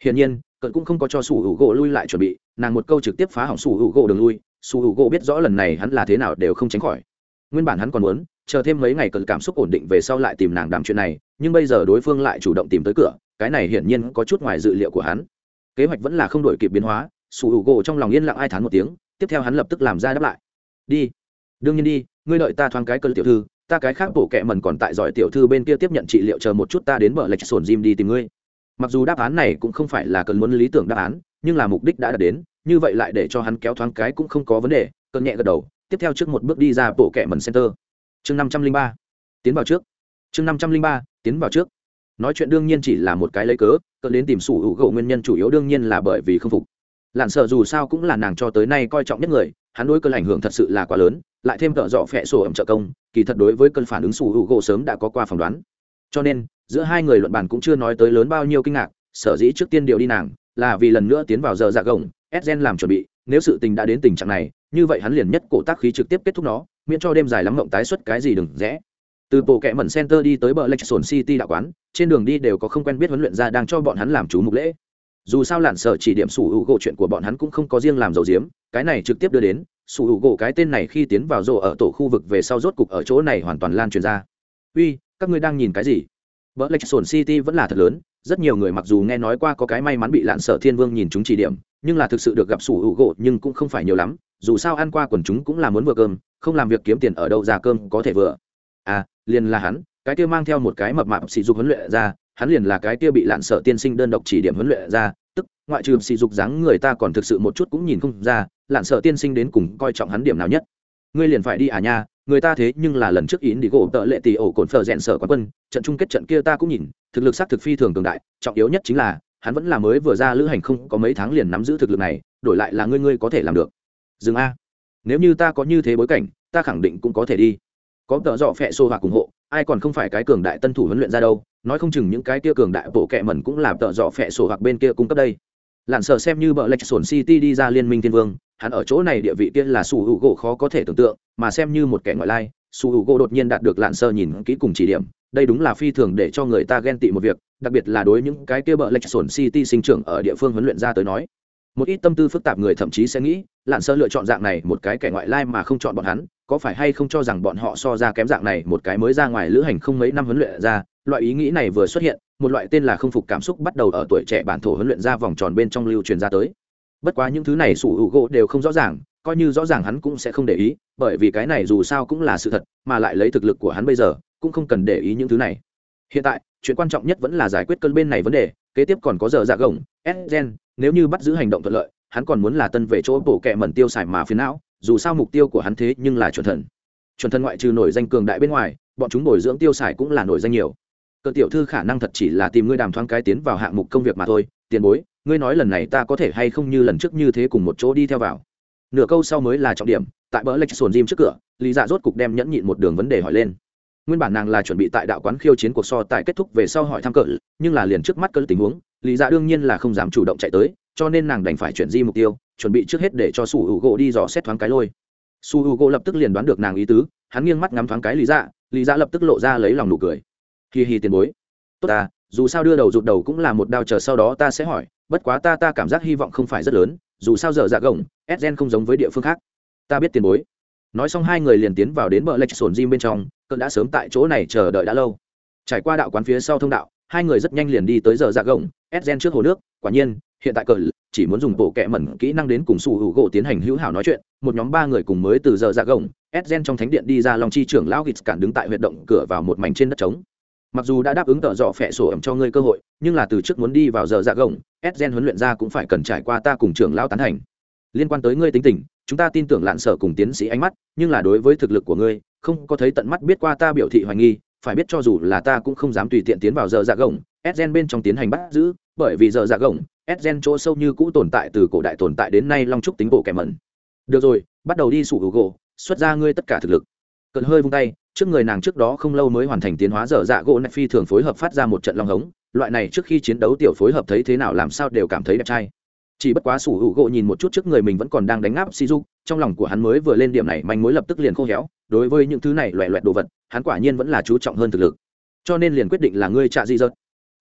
Hiển nhiên cận cũng không có cho sủ hữu gỗ lui lại chuẩn bị, nàng một câu trực tiếp phá hỏng sủ hữu gỗ đường lui, sủ hữu gỗ biết rõ lần này hắn là thế nào đều không tránh khỏi. Nguyên bản hắn còn muốn, chờ thêm mấy ngày cận cảm xúc ổn định về sau lại tìm nàng đàm chuyện này, nhưng bây giờ đối phương lại chủ động tìm tới cửa, cái này hiển nhiên có chút ngoài dự liệu của hắn. Kế hoạch vẫn là không đổi kịp biến hóa, sủ hữu gỗ trong lòng yên lặng ai thán một tiếng, tiếp theo hắn lập tức làm ra đáp lại. Đi, đương nhiên đi, ngươi đợi ta thoáng cái cơn tiểu thư, ta cái khác bổ kẹ mần còn tại giỏi tiểu thư bên kia tiếp nhận trị liệu chờ một chút ta đến bờ lệch sồn gym đi tìm ngươi mặc dù đáp án này cũng không phải là cần muốn lý tưởng đáp án, nhưng là mục đích đã đạt đến, như vậy lại để cho hắn kéo thoáng cái cũng không có vấn đề, cơn nhẹ gật đầu, tiếp theo trước một bước đi ra bộ kệ mần center. Chương năm trăm linh ba, tiến vào trước. Chương năm trăm linh ba, tiến vào trước. Nói chuyện đương nhiên chỉ là một cái lấy cớ, cơn đến tìm sủ hữu gỗ nguyên nhân chủ yếu đương nhiên là bởi vì không phục. Lặn sợ dù sao cũng là nàng cho tới nay coi trọng nhất người, hắn đối cơn ảnh hưởng thật sự là quá lớn, lại thêm tợ dọ phẹ sổ ẩm trợ công, kỳ thật đối với cơn phản ứng sủ hữu gỗ sớm đã có qua phỏng đoán. Cho nên giữa hai người luận bàn cũng chưa nói tới lớn bao nhiêu kinh ngạc, sở dĩ trước tiên điều đi nàng là vì lần nữa tiến vào giờ dạ gồng edgen làm chuẩn bị, nếu sự tình đã đến tình trạng này, như vậy hắn liền nhất cổ tác khí trực tiếp kết thúc nó, miễn cho đêm dài lắm mộng tái xuất cái gì đừng rẽ. Từ bộ kệ mẩn center đi tới bờ lệch sồn city đạo quán, trên đường đi đều có không quen biết huấn luyện ra đang cho bọn hắn làm chú mục lễ. Dù sao lặn sở chỉ điểm sủ hữu gỗ chuyện của bọn hắn cũng không có riêng làm dầu diếm, cái này trực tiếp đưa đến, sủ hữu gỗ cái tên này khi tiến vào rộ ở tổ khu vực về sau rốt cục ở chỗ này hoàn toàn lan truyền ra. Uy, các ngươi đang nhìn cái gì? Vợ lệch sồn city vẫn là thật lớn, rất nhiều người mặc dù nghe nói qua có cái may mắn bị lạn sở thiên vương nhìn chúng chỉ điểm, nhưng là thực sự được gặp sủ hữu gỗ nhưng cũng không phải nhiều lắm, dù sao ăn qua quần chúng cũng là muốn vừa cơm, không làm việc kiếm tiền ở đâu ra cơm có thể vừa. À liền là hắn, cái kia mang theo một cái mập mạp sỉ dục huấn luyện ra, hắn liền là cái kia bị lạn sở tiên sinh đơn độc chỉ điểm huấn luyện ra, tức, ngoại trừ sỉ dục dáng người ta còn thực sự một chút cũng nhìn không ra, lạn sở tiên sinh đến cùng coi trọng hắn điểm nào nhất. Ngươi liền phải đi à nha người ta thế nhưng là lần trước yến đi gỗ tợ lệ tỷ ổ cồn phở rèn sở quán quân, trận chung kết trận kia ta cũng nhìn, thực lực xác thực phi thường cường đại, trọng yếu nhất chính là, hắn vẫn là mới vừa ra lữ hành không có mấy tháng liền nắm giữ thực lực này, đổi lại là ngươi ngươi có thể làm được. Dừng a. Nếu như ta có như thế bối cảnh, ta khẳng định cũng có thể đi. Có tợ dọ phẹ xô hoặc ủng hộ, ai còn không phải cái cường đại tân thủ huấn luyện ra đâu, nói không chừng những cái kia cường đại bộ kệ mẩn cũng làm tợ dọ phẹ xô hoặc bên kia cung cấp đây lặn sợ xem như bờ lệch sổn city đi ra liên minh thiên vương, hắn ở chỗ này địa vị kia là su hữu gỗ khó có thể tưởng tượng, mà xem như một kẻ ngoại lai su hữu gỗ đột nhiên đạt được lặn sợ nhìn kỹ cùng chỉ điểm, đây đúng là phi thường để cho người ta ghen tị một việc, đặc biệt là đối những cái kia bờ lệch sổn city sinh trưởng ở địa phương huấn luyện ra tới nói. Một ít tâm tư phức tạp người thậm chí sẽ nghĩ lặn sơ lựa chọn dạng này một cái kẻ ngoại lai mà không chọn bọn hắn, có phải hay không cho rằng bọn họ so ra kém dạng này một cái mới ra ngoài lữ hành không mấy năm huấn luyện ra, loại ý nghĩ này vừa xuất hiện một loại tên là không phục cảm xúc bắt đầu ở tuổi trẻ bản thổ huấn luyện ra vòng tròn bên trong lưu truyền ra tới. Bất quá những thứ này sủ hữu gỗ đều không rõ ràng, coi như rõ ràng hắn cũng sẽ không để ý, bởi vì cái này dù sao cũng là sự thật, mà lại lấy thực lực của hắn bây giờ, cũng không cần để ý những thứ này. Hiện tại, chuyện quan trọng nhất vẫn là giải quyết cơn bên này vấn đề, kế tiếp còn có giờ dạ gồng, s nếu như bắt giữ hành động thuận lợi, hắn còn muốn là tân về chỗ bổ kẹ mẩn tiêu xài mà phiến não, dù sao mục tiêu của hắn thế nhưng là chuẩn thần. Chuẩn thần ngoại trừ nổi danh cường đại bên ngoài, bọn chúng bồi dưỡng tiêu xài cũng là nổi danh nhiều cờ tiểu thư khả năng thật chỉ là tìm ngươi đàm thoáng cái tiến vào hạng mục công việc mà thôi, tiền bối, ngươi nói lần này ta có thể hay không như lần trước như thế cùng một chỗ đi theo vào? Nửa câu sau mới là trọng điểm, tại bờ lệch sồn diêm trước cửa, lý dạ rốt cục đem nhẫn nhịn một đường vấn đề hỏi lên. Nguyên bản nàng là chuẩn bị tại đạo quán khiêu chiến cuộc so tại kết thúc về sau hỏi thăm cỡ, nhưng là liền trước mắt cỡ tình huống, lý dạ đương nhiên là không dám chủ động chạy tới, cho nên nàng đành phải chuyển di mục tiêu, chuẩn bị trước hết để cho su u gỗ đi dò xét thoáng cái lôi. Su u gỗ lập tức liền đoán được nàng ý tứ, hắn nghiêng mắt ngắm thoáng cái lý dạ lý dạ lập tức lộ ra lấy lòng nụ cười hì hì tiền bối. Tốt ta, dù sao đưa đầu rụt đầu cũng là một đao chờ sau đó ta sẽ hỏi, bất quá ta ta cảm giác hy vọng không phải rất lớn, dù sao giờ dạ gồng edgen không giống với địa phương khác. Ta biết tiền bối. Nói xong hai người liền tiến vào đến bờ lệch sồn gym bên trong, cơn đã sớm tại chỗ này chờ đợi đã lâu. Trải qua đạo quán phía sau thông đạo, hai người rất nhanh liền đi tới giờ dạ gồng edgen trước hồ nước, quả nhiên, hiện tại cờ chỉ muốn dùng bộ kẹ mẩn kỹ năng đến cùng sủ hữu gỗ tiến hành hữu hảo nói chuyện, một nhóm ba người cùng mới từ giờ dạ gồng edgen trong thánh điện đi ra long chi trưởng lão gịt cản đứng tại huyệt động cửa vào một mảnh trên đất trống mặc dù đã đáp ứng tợ dọ phẹ sổ ẩm cho ngươi cơ hội, nhưng là từ trước muốn đi vào giờ dạ gồng edgen huấn luyện ra cũng phải cần trải qua ta cùng trưởng lao tán thành. Liên quan tới ngươi tính tình, chúng ta tin tưởng lạn sở cùng tiến sĩ ánh mắt, nhưng là đối với thực lực của ngươi, không có thấy tận mắt biết qua ta biểu thị hoài nghi, phải biết cho dù là ta cũng không dám tùy tiện tiến vào giờ dạ gồng edgen bên trong tiến hành bắt giữ, bởi vì giờ dạ gồng edgen chỗ sâu như cũ tồn tại từ cổ đại tồn tại đến nay long trúc tính bộ kẻ mẩn. Được rồi, bắt đầu đi sủ hữu gỗ xuất ra ngươi tất cả thực lực. Cận hơi vung tay trước người nàng trước đó không lâu mới hoàn thành tiến hóa dở dạ gỗ nạch phi thường phối hợp phát ra một trận long hống, loại này trước khi chiến đấu tiểu phối hợp thấy thế nào làm sao đều cảm thấy đẹp trai. Chỉ bất quá sủ hữu gỗ nhìn một chút trước người mình vẫn còn đang đánh áp si du trong lòng của hắn mới vừa lên điểm này manh mối lập tức liền khô héo, đối với những thứ này loẹ loẹt đồ vật, hắn quả nhiên vẫn là chú trọng hơn thực lực. Cho nên liền quyết định là ngươi trạ di dật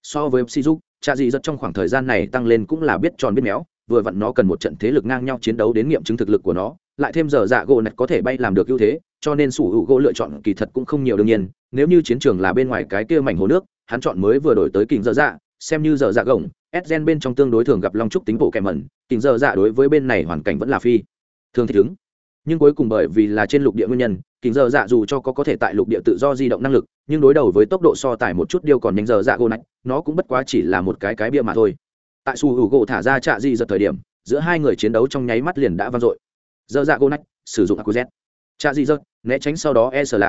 so với si du trạ di dật trong khoảng thời gian này tăng lên cũng là biết tròn biết méo vừa vặn nó cần một trận thế lực ngang nhau chiến đấu đến nghiệm chứng thực lực của nó, lại thêm giờ dạ gỗ nạch có thể bay làm được ưu thế, cho nên sủ hữu gỗ lựa chọn kỳ thật cũng không nhiều đương nhiên. Nếu như chiến trường là bên ngoài cái kia mảnh hồ nước, hắn chọn mới vừa đổi tới kình dở dạ xem như giờ dạ gồng Edgen bên trong tương đối thường gặp long trúc tính bộ kèm mẩn, kình dở dạ đối với bên này hoàn cảnh vẫn là phi thường thích ứng. Nhưng cuối cùng bởi vì là trên lục địa nguyên nhân, kình dở dạ dù cho có có thể tại lục địa tự do di động năng lực, nhưng đối đầu với tốc độ so tải một chút điều còn nhanh giờ dạ gỗ nạch nó cũng bất quá chỉ là một cái cái bia mà thôi tại su hữu gỗ thả ra trạ di giật thời điểm, giữa hai người chiến đấu trong nháy mắt liền đã vang dội. Dơ dạ gô nách, sử dụng akuzet trạ di giật, né tránh sau đó e sờ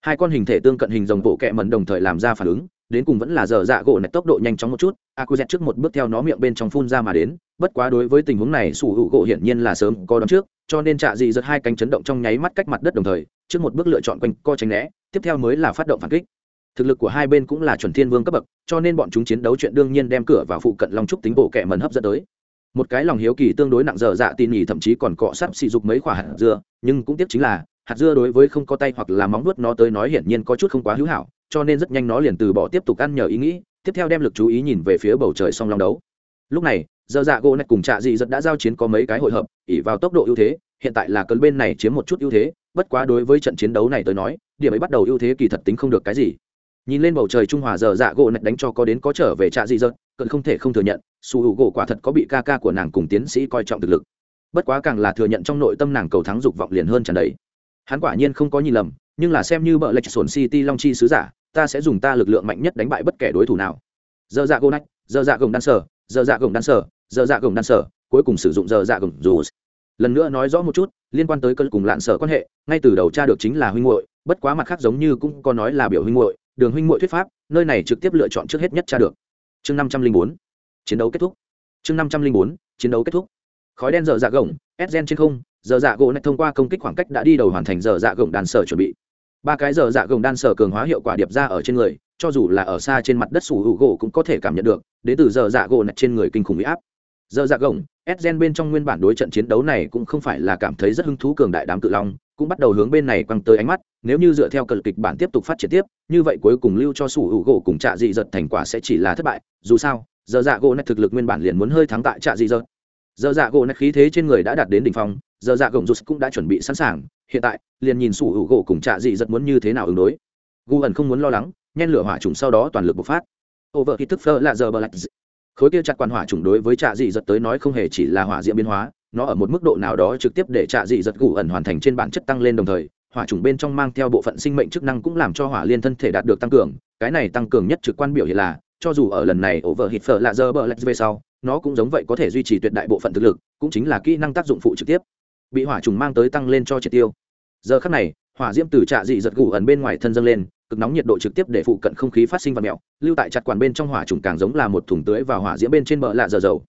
hai con hình thể tương cận hình dòng bộ kẹ mần đồng thời làm ra phản ứng, đến cùng vẫn là dơ dạ gỗ nạch tốc độ nhanh chóng một chút akuzet trước một bước theo nó miệng bên trong phun ra mà đến, bất quá đối với tình huống này sủ hữu gỗ hiển nhiên là sớm có đón trước, cho nên trạ dị giật hai cánh chấn động trong nháy mắt cách mặt đất đồng thời, trước một bước lựa chọn quanh co tránh né, tiếp theo mới là phát động phản kích thực lực của hai bên cũng là chuẩn thiên vương cấp bậc, cho nên bọn chúng chiến đấu chuyện đương nhiên đem cửa vào phụ cận long trúc tính bộ kẻ mần hấp dẫn tới. Một cái lòng hiếu kỳ tương đối nặng dở dạ tin nhỉ thậm chí còn cọ sắp xì dục mấy quả hạt dưa, nhưng cũng tiếc chính là, hạt dưa đối với không có tay hoặc là móng nuốt nó tới nói hiển nhiên có chút không quá hữu hảo, cho nên rất nhanh nó liền từ bỏ tiếp tục ăn nhờ ý nghĩ, tiếp theo đem lực chú ý nhìn về phía bầu trời song long đấu. Lúc này dơ dạ gỗ này cùng trạ dị giật đã giao chiến có mấy cái hội hợp ỉ vào tốc độ ưu thế, hiện tại là cơn bên này chiếm một chút ưu thế, bất quá đối với trận chiến đấu này tới nói, điểm ấy bắt đầu ưu thế kỳ thật tính không được cái gì nhìn lên bầu trời trung hòa giờ dạ gỗ nạch đánh cho có đến có trở về trạ dị dợt, cận không thể không thừa nhận su hữu gỗ quả thật có bị ca ca của nàng cùng tiến sĩ coi trọng thực lực. Bất quá càng là thừa nhận trong nội tâm nàng cầu thắng dục vọng liền hơn tràn đầy. Hắn quả nhiên không có nhìn lầm, nhưng là xem như bợ lệch sổn city long chi sứ giả, ta sẽ dùng ta lực lượng mạnh nhất đánh bại bất kể đối thủ nào. Giờ dạ gỗ nạch, giờ dạ gồng đan sở, giờ dạ gồng đan sở, giờ dạ gồng đan sở, cuối cùng sử dụng giờ dạ gồng dù. Lần nữa nói rõ một chút, liên quan tới cơn cùng lạn sở quan hệ, ngay từ đầu cha được chính là huynh muội, bất quá mặt khác giống như cũng có nói là biểu huynh muội đường huynh muội thuyết pháp, nơi này trực tiếp lựa chọn trước hết nhất tra được. Chương năm trăm linh bốn, chiến đấu kết thúc. Chương năm trăm linh bốn, chiến đấu kết thúc. Khói đen dở dạ gồng edgen trên không, dở dạ gỗ này thông qua công kích khoảng cách đã đi đầu hoàn thành dở dạ gồng đan sở chuẩn bị. Ba cái dở dạ gồng đan sở cường hóa hiệu quả điệp ra ở trên người, cho dù là ở xa trên mặt đất sủ hữu gỗ cũng có thể cảm nhận được, đến từ dở dạ gỗ này trên người kinh khủng huy áp giờ dạ gồng edgen bên trong nguyên bản đối trận chiến đấu này cũng không phải là cảm thấy rất hứng thú cường đại đám cự long, cũng bắt đầu hướng bên này quăng tới ánh mắt, nếu như dựa theo cờ kịch bản tiếp tục phát triển tiếp, như vậy cuối cùng lưu cho sủ hữu gỗ cùng trạ dị giật thành quả sẽ chỉ là thất bại, dù sao, giờ dạ gỗ này thực lực nguyên bản liền muốn hơi thắng tại trạ dị dật. Giờ dạ gỗ này khí thế trên người đã đạt đến đỉnh phong, giờ dạ gồng rút cũng đã chuẩn bị sẵn sàng, hiện tại, liền nhìn sủ hữu gỗ cùng trạ dị giật muốn như thế nào ứng đối. Gu ẩn không muốn lo lắng, nhen lửa hỏa trùng sau đó toàn lực bộc phát. Over khi thức phơ là giờ bờ lạch khối kia chặt quan hỏa trùng đối với trạ dị giật tới nói không hề chỉ là hỏa diễm biến hóa, nó ở một mức độ nào đó trực tiếp để trạ dị giật gù ẩn hoàn thành trên bản chất tăng lên đồng thời, hỏa trùng bên trong mang theo bộ phận sinh mệnh chức năng cũng làm cho hỏa liên thân thể đạt được tăng cường. Cái này tăng cường nhất trực quan biểu hiện là, cho dù ở lần này ổ vợ hít phở là giờ bờ lạch về sau, nó cũng giống vậy có thể duy trì tuyệt đại bộ phận thực lực, cũng chính là kỹ năng tác dụng phụ trực tiếp. Bị hỏa trùng mang tới tăng lên cho triệt tiêu. Giờ khắc này, hỏa diễm từ trạ dị giật gù ẩn bên ngoài thân dâng lên cực nóng nhiệt độ trực tiếp để phụ cận không khí phát sinh và mèo lưu tại chặt quản bên trong hỏa trùng càng giống là một thùng tưới và hỏa diễm bên trên bờ lạ dở dầu.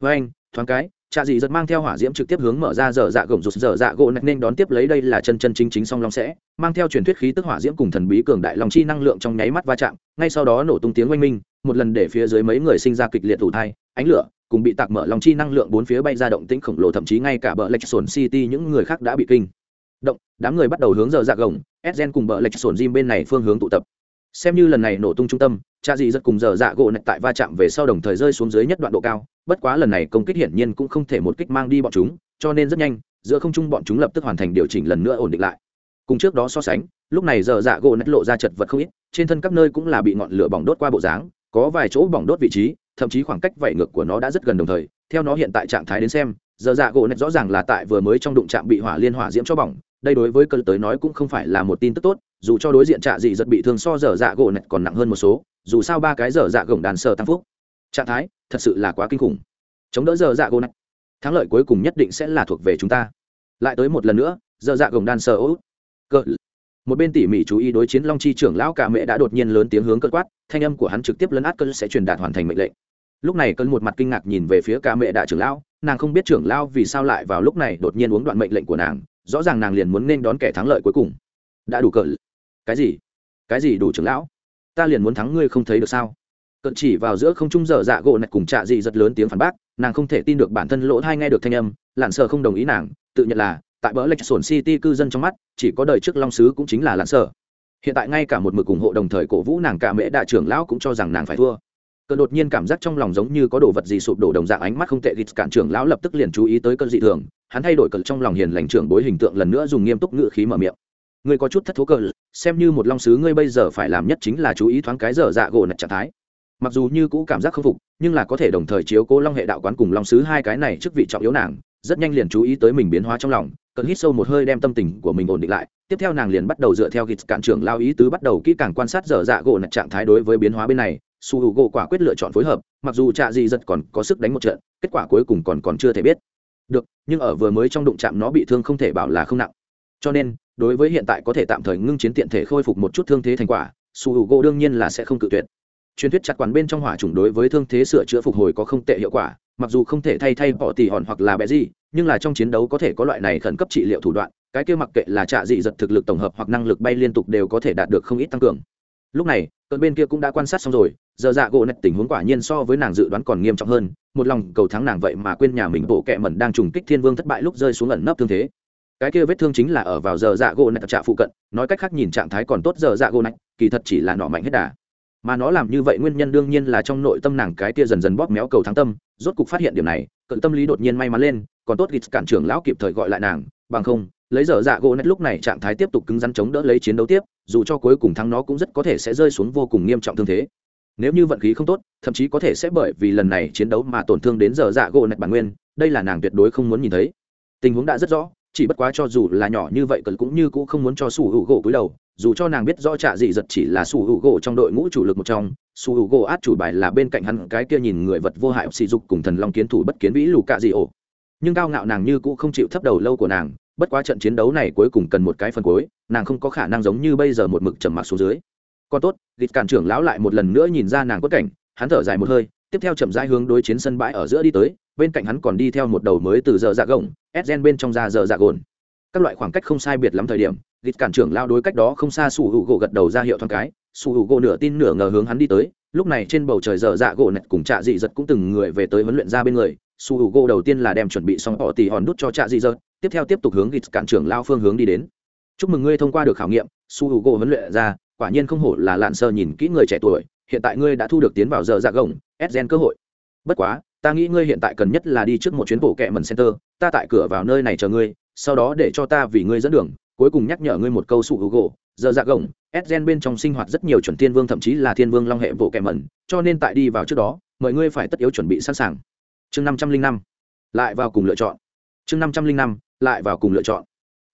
Với anh, thoáng cái trà dị giật mang theo hỏa diễm trực tiếp hướng mở ra dở dạ gồng rụt, dở dạ gỗ nạch nên đón tiếp lấy đây là chân chân chính chính song long sẽ, mang theo truyền thuyết khí tức hỏa diễm cùng thần bí cường đại long chi năng lượng trong nháy mắt va chạm, ngay sau đó nổ tung tiếng oanh minh, một lần để phía dưới mấy người sinh ra kịch liệt thủ thai, ánh lửa cùng bị tạc mở long chi năng lượng bốn phía bay ra động tĩnh khổng lồ, thậm chí ngay cả bờ lệch sồn city những người khác đã bị kinh động, đám người bắt đầu hướng giờ dạ gồng edgen cùng bờ lệch sồn gym bên này phương hướng tụ tập. Xem như lần này nổ tung trung tâm, cha dị rất cùng giờ dạ gỗ nạch tại va chạm về sau đồng thời rơi xuống dưới nhất đoạn độ cao, bất quá lần này công kích hiển nhiên cũng không thể một kích mang đi bọn chúng, cho nên rất nhanh, giữa không trung bọn chúng lập tức hoàn thành điều chỉnh lần nữa ổn định lại. Cùng trước đó so sánh, lúc này giờ dạ gỗ nạch lộ ra chật vật không ít, trên thân các nơi cũng là bị ngọn lửa bỏng đốt qua bộ dáng, có vài chỗ bỏng đốt vị trí, thậm chí khoảng cách vảy ngược của nó đã rất gần đồng thời, theo nó hiện tại trạng thái đến xem, giờ dạ gỗ nạch rõ ràng là tại vừa mới trong đụng chạm bị hỏa liên hỏa diễm cho bỏng đây đối với cơn tới nói cũng không phải là một tin tức tốt, dù cho đối diện trạ dị giật bị thương so dở dạ gỗ nạch còn nặng hơn một số, dù sao ba cái dở dạ gồng đàn sờ tăng phúc. Trạng thái, thật sự là quá kinh khủng. Chống đỡ dở dạ gỗ nạch thắng lợi cuối cùng nhất định sẽ là thuộc về chúng ta. Lại tới một lần nữa, dở dạ gồng đàn sờ ô cơ một bên tỉ mỉ chú ý đối chiến long chi trưởng lão cả mẹ đã đột nhiên lớn tiếng hướng cơn quát, thanh âm của hắn trực tiếp lấn át cơn sẽ truyền đạt hoàn thành mệnh lệnh. Lúc này cơn một mặt kinh ngạc nhìn về phía cả mẹ đại trưởng lão, nàng không biết trưởng lão vì sao lại vào lúc này đột nhiên uống đoạn mệnh lệnh của nàng rõ ràng nàng liền muốn nên đón kẻ thắng lợi cuối cùng. Đã đủ cỡ. Cái gì? Cái gì đủ trưởng lão? Ta liền muốn thắng ngươi không thấy được sao? Cận chỉ vào giữa không trung dở dạ gỗ nạch cùng trạ dị rất lớn tiếng phản bác, nàng không thể tin được bản thân lỗ thai nghe được thanh âm lặn sợ không đồng ý nàng, tự nhận là, tại bỡ lệch sổn city cư dân trong mắt, chỉ có đời trước long sứ cũng chính là lặn sợ hiện tại ngay cả một mực ủng hộ đồng thời cổ vũ nàng cả mễ đại trưởng lão cũng cho rằng nàng phải thua cơ đột nhiên cảm giác trong lòng giống như có đồ vật gì sụp đổ đồng dạng ánh mắt không tệ gịt cản trưởng lão lập tức liền chú ý tới cơn dị thường, hắn thay đổi cờ trong lòng hiền lành trưởng bối hình tượng lần nữa dùng nghiêm túc ngự khí mở miệng. Ngươi có chút thất thố cờ, xem như một long sứ ngươi bây giờ phải làm nhất chính là chú ý thoáng cái dở dạ gỗ nạch trạng thái. Mặc dù như cũ cảm giác khâm phục, nhưng là có thể đồng thời chiếu cố long hệ đạo quán cùng long sứ hai cái này trước vị trọng yếu nàng, rất nhanh liền chú ý tới mình biến hóa trong lòng cần hít sâu một hơi đem tâm tình của mình ổn định lại. Tiếp theo nàng liền bắt đầu dựa theo gịt cản trưởng lao ý tứ bắt đầu kỹ càng quan sát dở dạ gỗ nạch trạng thái đối với biến hóa bên này su h u gỗ quả quyết lựa chọn phối hợp, mặc dù trạ dị giật còn có sức đánh một trận, kết quả cuối cùng còn còn chưa thể biết. Được, nhưng ở vừa mới trong đụng chạm nó bị thương không thể bảo là không nặng. Cho nên, đối với hiện tại có thể tạm thời ngưng chiến tiện thể khôi phục một chút thương thế thành quả, su h u gỗ đương nhiên là sẽ không cự tuyệt. Truyền thuyết chặt quán bên trong hỏa chủng đối với thương thế sửa chữa phục hồi có không tệ hiệu quả, mặc dù không thể thay thay bỏ tỉ hòn hoặc là bé gì, nhưng là trong chiến đấu có thể có loại này khẩn cấp trị liệu thủ đoạn, cái kia mặc kệ là trạ dị giật thực lực tổng hợp hoặc năng lực bay liên tục đều có thể đạt được không ít tăng cường. Lúc này, cơn bên kia cũng đã quan sát xong rồi giờ dạ gỗ nạch tình huống quả nhiên so với nàng dự đoán còn nghiêm trọng hơn, một lòng cầu thắng nàng vậy mà quên nhà mình bộ kẹ mẩn đang trùng kích thiên vương thất bại lúc rơi xuống ẩn nấp thương thế. Cái kia vết thương chính là ở vào giờ dạ gỗ nạch trạ phụ cận, nói cách khác nhìn trạng thái còn tốt giờ dạ gỗ nạch, kỳ thật chỉ là nọ mạnh hết đà. Mà nó làm như vậy nguyên nhân đương nhiên là trong nội tâm nàng cái kia dần dần bóp méo cầu thắng tâm, rốt cục phát hiện điểm này cận tâm lý đột nhiên may mắn lên, còn tốt gịt cản trưởng lão kịp thời gọi lại nàng, bằng không, lấy giờ dạ gỗ nạch lúc này trạng thái tiếp tục cứng rắn chống đỡ lấy chiến đấu tiếp, dù cho cuối cùng thắng nó cũng rất có thể sẽ rơi xuống vô cùng nghiêm trọng thương thế nếu như vận khí không tốt, thậm chí có thể sẽ bởi vì lần này chiến đấu mà tổn thương đến giờ dạ gỗ nạch bản nguyên, đây là nàng tuyệt đối không muốn nhìn thấy. Tình huống đã rất rõ, chỉ bất quá cho dù là nhỏ như vậy cần cũng như cũng không muốn cho sủ hữu gỗ cúi đầu, dù cho nàng biết rõ trạ dị giật chỉ là sủ hữu gỗ trong đội ngũ chủ lực một trong sủ hữu gỗ át chủ bài là bên cạnh hắn cái kia nhìn người vật vô hại sỉ dục cùng thần long kiến thủ bất kiến vĩ lù cạ dị ổ. Nhưng cao ngạo nàng như cũng không chịu thấp đầu lâu của nàng, bất quá trận chiến đấu này cuối cùng cần một cái phần cuối, nàng không có khả năng giống như bây giờ một mực trầm mặc xuống dưới còn tốt lịch cản trưởng lão lại một lần nữa nhìn ra nàng quất cảnh, hắn thở dài một hơi, tiếp theo chậm rãi hướng đối chiến sân bãi ở giữa đi tới, bên cạnh hắn còn đi theo một đầu mới từ giờ dạ gồng edgen bên trong ra giờ dạ gồn. Các loại khoảng cách không sai biệt lắm thời điểm lịch cản trưởng lao đối cách đó không xa sủ hữu gỗ gật đầu ra hiệu thoáng cái, sủ hữu gỗ nửa tin nửa ngờ hướng hắn đi tới, lúc này trên bầu trời giờ dạ gỗ nạch cùng trạ dị giật cũng từng người về tới huấn luyện ra bên người, sủ hữu gỗ đầu tiên là đem chuẩn bị xong họ tỉ hòn đút cho trạ dị giật tiếp theo tiếp tục hướng lịch cản trưởng lao phương hướng đi đến. Chúc mừng ngươi thông qua được khảo nghiệm, sủ hữu gỗ huấn luyện ra quả nhiên không hổ là lạn sơ nhìn kỹ người trẻ tuổi, hiện tại ngươi đã thu được tiến vào giờ dạ gồng edgen cơ hội. Bất quá, ta nghĩ ngươi hiện tại cần nhất là đi trước một chuyến bộ kệ mần center, ta tại cửa vào nơi này chờ ngươi, sau đó để cho ta vì ngươi dẫn đường, cuối cùng nhắc nhở ngươi một câu sụ hữu gỗ, giờ dạ gồng edgen bên trong sinh hoạt rất nhiều chuẩn thiên vương thậm chí là thiên vương long hệ bộ kệ mần cho nên tại đi vào trước đó mọi ngươi phải tất yếu chuẩn bị sẵn sàng. Chương năm trăm linh năm, lại vào cùng lựa chọn. Chương năm trăm linh năm, lại vào cùng lựa chọn.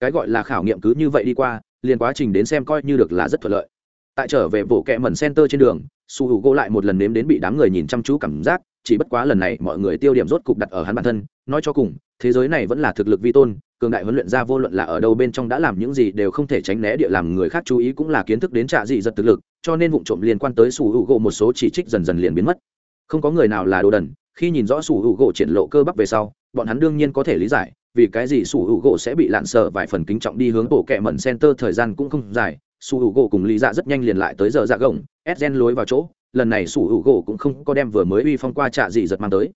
Cái gọi là khảo nghiệm cứ như vậy đi qua, liền quá trình đến xem coi như được là rất thuận lợi tại trở về bộ kẹ mẩn center trên đường, su hữu gỗ lại một lần nếm đến bị đám người nhìn chăm chú cảm giác, chỉ bất quá lần này mọi người tiêu điểm rốt cục đặt ở hắn bản thân, nói cho cùng, thế giới này vẫn là thực lực vi tôn, cường đại huấn luyện ra vô luận là ở đâu bên trong đã làm những gì đều không thể tránh né địa làm người khác chú ý cũng là kiến thức đến trạ dị giật thực lực, cho nên vụ trộm liên quan tới su hữu gỗ một số chỉ trích dần dần liền biến mất. Không có người nào là đồ đần, khi nhìn rõ su hữu gỗ triển lộ cơ bắp về sau, bọn hắn đương nhiên có thể lý giải, vì cái gì su hữu gỗ sẽ bị lạn sợ vài phần kính trọng đi hướng bộ kẹ mẩn center thời gian cũng không dài su hữu gỗ cùng lý dạ rất nhanh liền lại tới giờ dạ gồng, ép gen lối vào chỗ. Lần này su hữu gỗ cũng không có đem vừa mới uy phong qua trạ gì giật mang tới.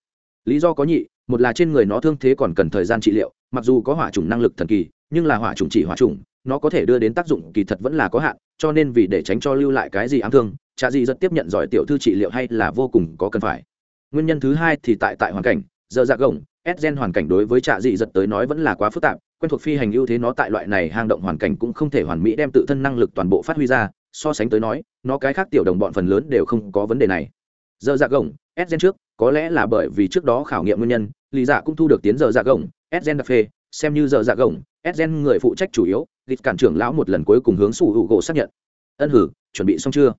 Lý do có nhị, một là trên người nó thương thế còn cần thời gian trị liệu, mặc dù có hỏa trùng năng lực thần kỳ, nhưng là hỏa trùng chỉ hỏa trùng nó có thể đưa đến tác dụng kỳ thật vẫn là có hạn, cho nên vì để tránh cho lưu lại cái gì ám thương, trạ gì rất tiếp nhận giỏi tiểu thư trị liệu hay là vô cùng có cần phải. Nguyên nhân thứ hai thì tại tại hoàn cảnh, giờ dạ gồng Edgen hoàn cảnh đối với trạ dị giật tới nói vẫn là quá phức tạp, quen thuộc phi hành ưu thế nó tại loại này hang động hoàn cảnh cũng không thể hoàn mỹ đem tự thân năng lực toàn bộ phát huy ra, so sánh tới nói, nó cái khác tiểu đồng bọn phần lớn đều không có vấn đề này. Giờ dạ gồng, Edgen trước, có lẽ là bởi vì trước đó khảo nghiệm nguyên nhân, lý dạ cũng thu được tiến giờ dạ gồng, Edgen đặc phê, xem như giờ dạ gồng, Edgen người phụ trách chủ yếu, lịch cản trưởng lão một lần cuối cùng hướng Su Hugo xác nhận. Ân hử, chuẩn bị xong chưa?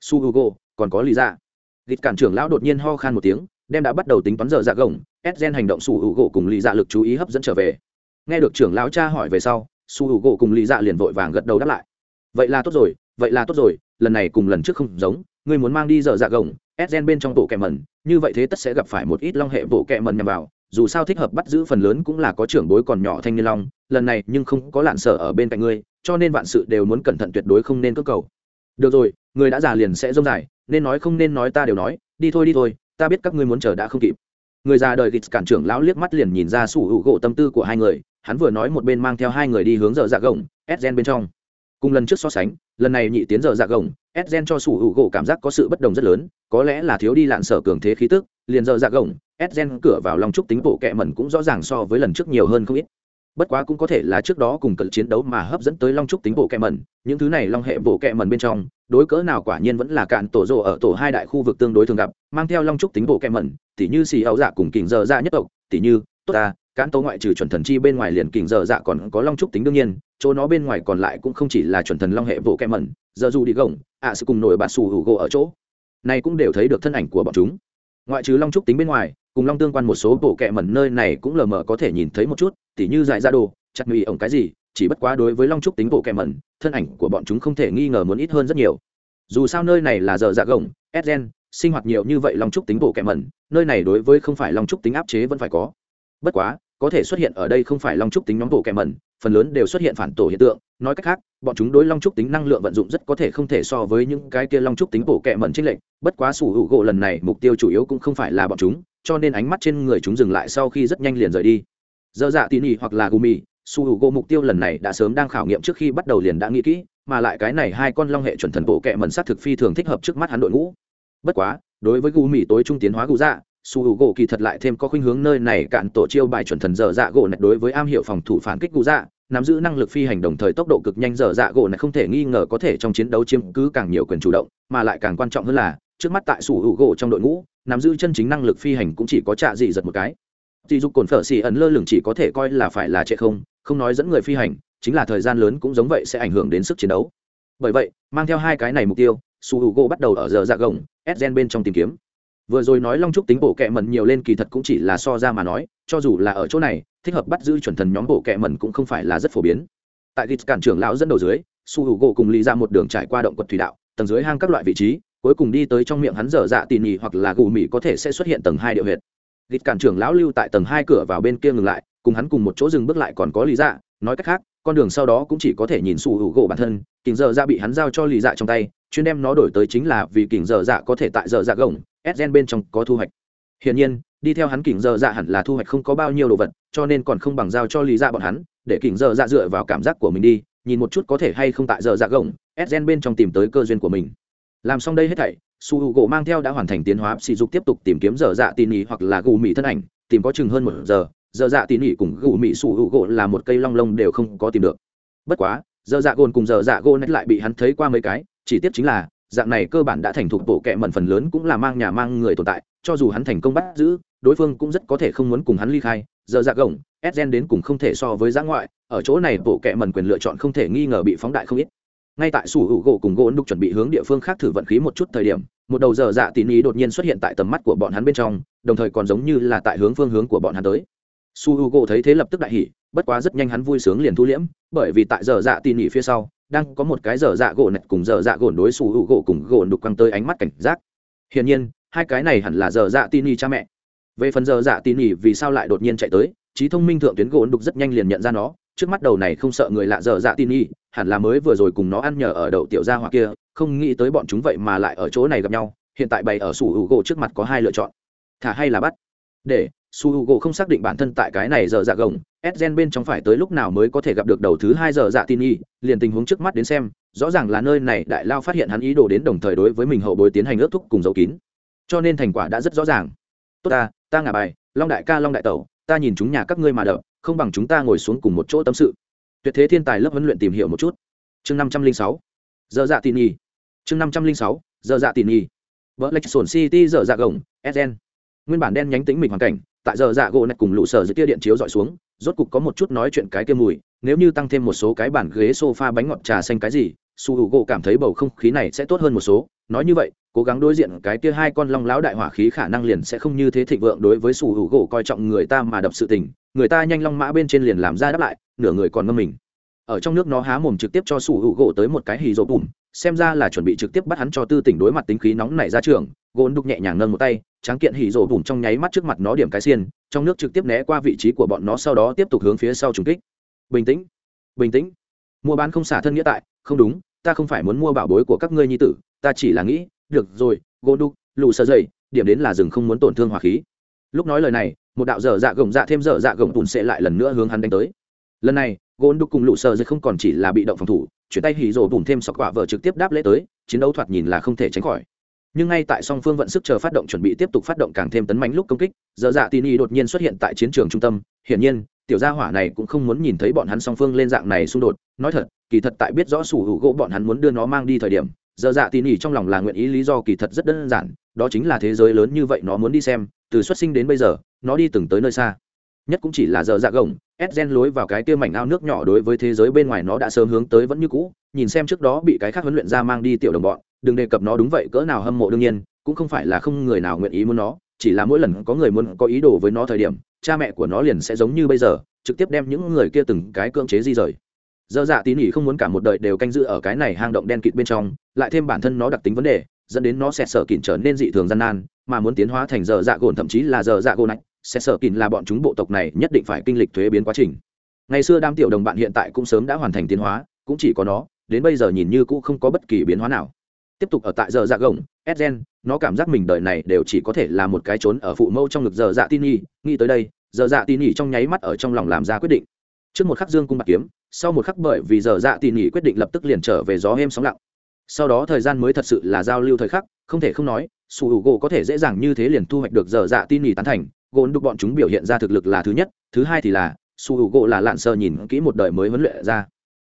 Su Hugo, còn có lý dạ. Lịch cản trưởng lão đột nhiên ho khan một tiếng, đem đã bắt đầu tính toán giờ dạ gồng edgen hành động sủ hữu gỗ cùng lì dạ lực chú ý hấp dẫn trở về. Nghe được trưởng lão cha hỏi về sau sủ hữu gỗ cùng lì dạ liền vội vàng gật đầu đáp lại. Vậy là tốt rồi, vậy là tốt rồi, lần này cùng lần trước không giống, ngươi muốn mang đi giờ dạ gồng edgen bên trong bộ kẹ mần như vậy thế tất sẽ gặp phải một ít long hệ bộ kẹ mần nhằm vào, dù sao thích hợp bắt giữ phần lớn cũng là có trưởng bối còn nhỏ thanh niên long, lần này nhưng không có lạn sở ở bên cạnh ngươi, cho nên vạn sự đều muốn cẩn thận tuyệt đối không nên cơ cầu. Được rồi, người đã già liền sẽ rông dài, nên nói không nên nói ta đều nói, đi thôi đi thôi ta biết các ngươi muốn chờ đã không kịp. Người già đời gịt cản trưởng lão liếc mắt liền nhìn ra sủ hữu gỗ tâm tư của hai người, hắn vừa nói một bên mang theo hai người đi hướng giờ dạ gồng edgen bên trong. Cùng lần trước so sánh, lần này nhị tiến giờ dạ gồng edgen cho sủ hữu gỗ cảm giác có sự bất đồng rất lớn, có lẽ là thiếu đi lạn sở cường thế khí tức, liền giờ dạ gồng edgen cửa vào lòng trúc tính bộ kẹ mẩn cũng rõ ràng so với lần trước nhiều hơn không ít bất quá cũng có thể là trước đó cùng cận chiến đấu mà hấp dẫn tới long trúc tính bộ kẹ mẩn những thứ này long hệ bộ kẹ mẩn bên trong đối cỡ nào quả nhiên vẫn là cạn tổ rộ ở tổ hai đại khu vực tương đối thường gặp mang theo long trúc tính bộ kẹ mẩn tỉ như xì ấu dạ cùng kình dơ dạ nhất tộc tỉ như tốt ta cạn tố ngoại trừ chuẩn thần chi bên ngoài liền kình dơ dạ còn có long trúc tính đương nhiên chỗ nó bên ngoài còn lại cũng không chỉ là chuẩn thần long hệ bộ kẹ mẩn giờ dù đi gồng ạ à, sự cùng nổi bạt xù hữu gỗ ở chỗ. Này cũng đều thấy được thân ảnh của bọn chúng. Ngoại trừ long trúc tính bên ngoài cùng long tương quan một số bộ kệ mẩn nơi này cũng lờ mờ có thể nhìn thấy một chút, tỉ như dại ra đồ, chặt mì ổng cái gì, chỉ bất quá đối với long trúc tính bộ kệ mẩn, thân ảnh của bọn chúng không thể nghi ngờ muốn ít hơn rất nhiều. Dù sao nơi này là giờ dạ gồng edgen sinh hoạt nhiều như vậy long trúc tính bộ kệ mẩn, nơi này đối với không phải long trúc tính áp chế vẫn phải có. Bất quá, có thể xuất hiện ở đây không phải long trúc tính nhóm bộ kệ mẩn, phần lớn đều xuất hiện phản tổ hiện tượng, nói cách khác, bọn chúng đối long trúc tính năng lượng vận dụng rất có thể không thể so với những cái kia long trúc tính bộ kẹ mẩn trích lệnh bất quá sủ hữu gỗ lần này mục tiêu chủ yếu cũng không phải là bọn chúng cho nên ánh mắt trên người chúng dừng lại sau khi rất nhanh liền rời đi. Dơ dạ tỉ nỉ hoặc là gumi su hữu gỗ mục tiêu lần này đã sớm đang khảo nghiệm trước khi bắt đầu liền đã nghĩ kỹ, mà lại cái này hai con long hệ chuẩn thần bộ kệ mẩn sát thực phi thường thích hợp trước mắt hắn đội ngũ. Bất quá, đối với gu tối trung tiến hóa gu dạ su hữu gỗ kỳ thật lại thêm có khuynh hướng nơi này cạn tổ chiêu bài chuẩn thần dở dạ gỗ này đối với am hiệu phòng thủ phản kích gu dạ nắm giữ năng lực phi hành đồng thời tốc độ cực nhanh dở dạ gỗ này không thể nghi ngờ có thể trong chiến đấu chiếm cứ càng nhiều quyền chủ động, mà lại càng quan trọng hơn là trước mắt tại sủ hữu gỗ trong đội ngũ nắm giữ chân chính năng lực phi hành cũng chỉ có trạ dị giật một cái dị dục cồn phở xì ẩn lơ lửng chỉ có thể coi là phải là trệ không, không nói dẫn người phi hành, chính là thời gian lớn cũng giống vậy sẽ ảnh hưởng đến sức chiến đấu. Bởi vậy, mang theo hai cái này mục tiêu, Su Gỗ bắt đầu ở giờ dạ gồng, ép gen bên trong tìm kiếm. Vừa rồi nói long trúc tính bộ kẹ mẩn nhiều lên kỳ thật cũng chỉ là so ra mà nói, cho dù là ở chỗ này, thích hợp bắt giữ chuẩn thần nhóm bộ kẹ mẩn cũng không phải là rất phổ biến. Tại Git cản trưởng lão dẫn đầu dưới, Su Gỗ cùng lý ra một đường trải qua động quật thủy đạo, tầng dưới hang các loại vị trí, cuối cùng đi tới trong miệng hắn dở dạ tỉ mỉ hoặc là gù mỉ có thể sẽ xuất hiện tầng hai địa huyệt. Gịt cản trưởng lão lưu tại tầng hai cửa vào bên kia ngừng lại, cùng hắn cùng một chỗ dừng bước lại còn có lý dạ nói cách khác, con đường sau đó cũng chỉ có thể nhìn sủ hữu gỗ bản thân, kình dở dạ bị hắn giao cho lý dạ trong tay, chuyên đem nó đổi tới chính là vì kỉnh dở dạ có thể tại dở dạ gồng s gen bên trong có thu hoạch. Hiển nhiên, đi theo hắn kỉnh dở dạ hẳn là thu hoạch không có bao nhiêu đồ vật, cho nên còn không bằng giao cho lý dạ bọn hắn, để kỉnh dở dạ dựa vào cảm giác của mình đi, nhìn một chút có thể hay không tại dở dạ gồng s gen bên trong tìm tới cơ duyên của mình làm xong đây hết thảy, su h u gỗ mang theo đã hoàn thành tiến hóa, sỉ dục tiếp tục tìm kiếm dở dạ tỉ nỉ hoặc là gù mị thân ảnh, tìm có chừng hơn một giờ, dở dạ tỉ nỉ cùng gù mị su h u gỗ là một cây long lông đều không có tìm được. Bất quá, dở dạ gồn cùng dở dạ gôn lại bị hắn thấy qua mấy cái, chỉ tiếp chính là, dạng này cơ bản đã thành thục bộ kệ mẩn phần lớn cũng là mang nhà mang người tồn tại, cho dù hắn thành công bắt giữ, đối phương cũng rất có thể không muốn cùng hắn ly khai. Giờ dạ gồng edgen đến cùng không thể so với giã ngoại, ở chỗ này bộ kệ mẩn quyền lựa chọn không thể nghi ngờ bị phóng đại không ít ngay tại sủ hữu gỗ cùng gỗ đục chuẩn bị hướng địa phương khác thử vận khí một chút thời điểm, một đầu giờ dạ tín ý đột nhiên xuất hiện tại tầm mắt của bọn hắn bên trong, đồng thời còn giống như là tại hướng phương hướng của bọn hắn tới. Su h u gỗ thấy thế lập tức đại hỉ, bất quá rất nhanh hắn vui sướng liền thu liễm, bởi vì tại giờ dạ tín ý phía sau, đang có một cái giờ dạ gỗ nạch cùng giờ dạ gỗ đối su h u gỗ cùng gỗ đục quăng tới ánh mắt cảnh giác. Hiển nhiên, hai cái này hẳn là giờ dạ tín ý cha mẹ. Về phần giờ dạ tín ý vì sao lại đột nhiên chạy tới, trí thông minh thượng tuyến gỗ đục rất nhanh liền nhận ra nó trước mắt đầu này không sợ người lạ dở dạ tin y, hẳn là mới vừa rồi cùng nó ăn nhờ ở đậu tiểu gia hoặc kia, không nghĩ tới bọn chúng vậy mà lại ở chỗ này gặp nhau, hiện tại bày ở sủ hữu gỗ trước mặt có hai lựa chọn. Thả hay là bắt? Để, su hữu gỗ không xác định bản thân tại cái này dở dạ gồng, s gen bên trong phải tới lúc nào mới có thể gặp được đầu thứ hai dở dạ tin y, liền tình huống trước mắt đến xem, rõ ràng là nơi này đại lao phát hiện hắn ý đồ đến đồng thời đối với mình hậu bối tiến hành ước thúc cùng dấu kín. Cho nên thành quả đã rất rõ ràng. Tốt ta ta ngả bài, long đại ca long đại tẩu, ta nhìn chúng nhà các ngươi mà đợi không bằng chúng ta ngồi xuống cùng một chỗ tâm sự. Tuyệt thế thiên tài lớp huấn luyện tìm hiểu một chút. Chương năm trăm linh sáu. Giờ dạ tin nhi chương năm trăm linh sáu. Giờ dạ tin nhi vợ lệch sổn city giờ dạ gồng sn nguyên bản đen nhánh tính mình hoàn cảnh, tại giờ dạ gỗ này cùng lũ sở dưới kia điện chiếu dọi xuống, rốt cục có một chút nói chuyện cái kia mùi, nếu như tăng thêm một số cái bản ghế sofa bánh ngọt trà xanh cái gì, su hữu gỗ cảm thấy bầu không khí này sẽ tốt hơn một số. Nói như vậy, cố gắng đối diện cái kia hai con long lão đại hỏa khí khả năng liền sẽ không như thế thịnh vượng đối với su hữu gỗ coi trọng người ta mà đập sự tình người ta nhanh long mã bên trên liền làm ra đáp lại, nửa người còn ngâm mình. Ở trong nước nó há mồm trực tiếp cho sủ hữu gỗ tới một cái hì rộ bùm, xem ra là chuẩn bị trực tiếp bắt hắn cho tư tỉnh đối mặt tính khí nóng này ra trường, gôn đục nhẹ nhàng nâng một tay, tráng kiện hì rộ bùm trong nháy mắt trước mặt nó điểm cái xiên, trong nước trực tiếp né qua vị trí của bọn nó sau đó tiếp tục hướng phía sau trùng kích. Bình tĩnh bình tĩnh. Mua bán không xả thân nghĩa tại, không đúng, ta không phải muốn mua bảo bối của các ngươi nhi tử, ta chỉ là nghĩ, được rồi, gôn đục, lù sơ dậy, điểm đến là rừng không muốn tổn thương hỏa khí. Lúc nói lời này một đạo dở dạ gồng dạ thêm dở dạ gồng tùn sẽ lại lần nữa hướng hắn đánh tới. Lần này gỗ đục cùng lũ sờ dây không còn chỉ là bị động phòng thủ, chuyển tay hỉ rổ bùn thêm sọc quả vợ trực tiếp đáp lễ tới, chiến đấu thoạt nhìn là không thể tránh khỏi. Nhưng ngay tại song phương vận sức chờ phát động chuẩn bị tiếp tục phát động càng thêm tấn mánh lúc công kích, dở dạ tin y đột nhiên xuất hiện tại chiến trường trung tâm, hiển nhiên, tiểu gia hỏa này cũng không muốn nhìn thấy bọn hắn song phương lên dạng này xung đột, nói thật, kỳ thật tại biết rõ sủ hữu gỗ bọn hắn muốn đưa nó mang đi thời điểm, Dở dạ tin y trong lòng là nguyện ý lý do kỳ thật rất đơn giản, đó chính là thế giới lớn như vậy nó muốn đi xem, từ xuất sinh đến bây giờ nó đi từng tới nơi xa. Nhất cũng chỉ là giờ dạ gồng, ép gen lối vào cái kia mảnh ao nước nhỏ đối với thế giới bên ngoài nó đã sớm hướng tới vẫn như cũ, nhìn xem trước đó bị cái khác huấn luyện ra mang đi tiểu đồng bọn, đừng đề cập nó đúng vậy, cỡ nào hâm mộ đương nhiên, cũng không phải là không người nào nguyện ý muốn nó, chỉ là mỗi lần có người muốn, có ý đồ với nó thời điểm, cha mẹ của nó liền sẽ giống như bây giờ, trực tiếp đem những người kia từng cái cưỡng chế di rời. Dơ dạ tín ỉ không muốn cả một đời đều canh giữ ở cái này hang động đen kịt bên trong, lại thêm bản thân nó đặc tính vấn đề, dẫn đến nó sẽ sợ kịn trở nên dị thường gian nan, mà muốn tiến hóa thành dơ dạ gồn, thậm chí là dơ dạ gồn này sẽ sợ kín là bọn chúng bộ tộc này nhất định phải kinh lịch thuế biến quá trình. Ngày xưa đám tiểu đồng bạn hiện tại cũng sớm đã hoàn thành tiến hóa, cũng chỉ có nó, đến bây giờ nhìn như cũng không có bất kỳ biến hóa nào. Tiếp tục ở tại giờ dạ gồng edgen nó cảm giác mình đời này đều chỉ có thể là một cái trốn ở phụ mâu trong ngực giờ dạ tin nhi nghĩ tới đây, giờ dạ tin nhi trong nháy mắt ở trong lòng làm ra quyết định. Trước một khắc dương cung bạc kiếm, sau một khắc bởi vì giờ dạ tin nhi quyết định lập tức liền trở về gió êm sóng lặng. Sau đó thời gian mới thật sự là giao lưu thời khắc, không thể không nói su hữu gỗ có thể dễ dàng như thế liền thu hoạch được giờ dạ tin nhi tán thành gôn đục bọn chúng biểu hiện ra thực lực là thứ nhất, thứ hai thì là, su hữu gỗ là lạn sơ nhìn kỹ một đời mới huấn luyện ra.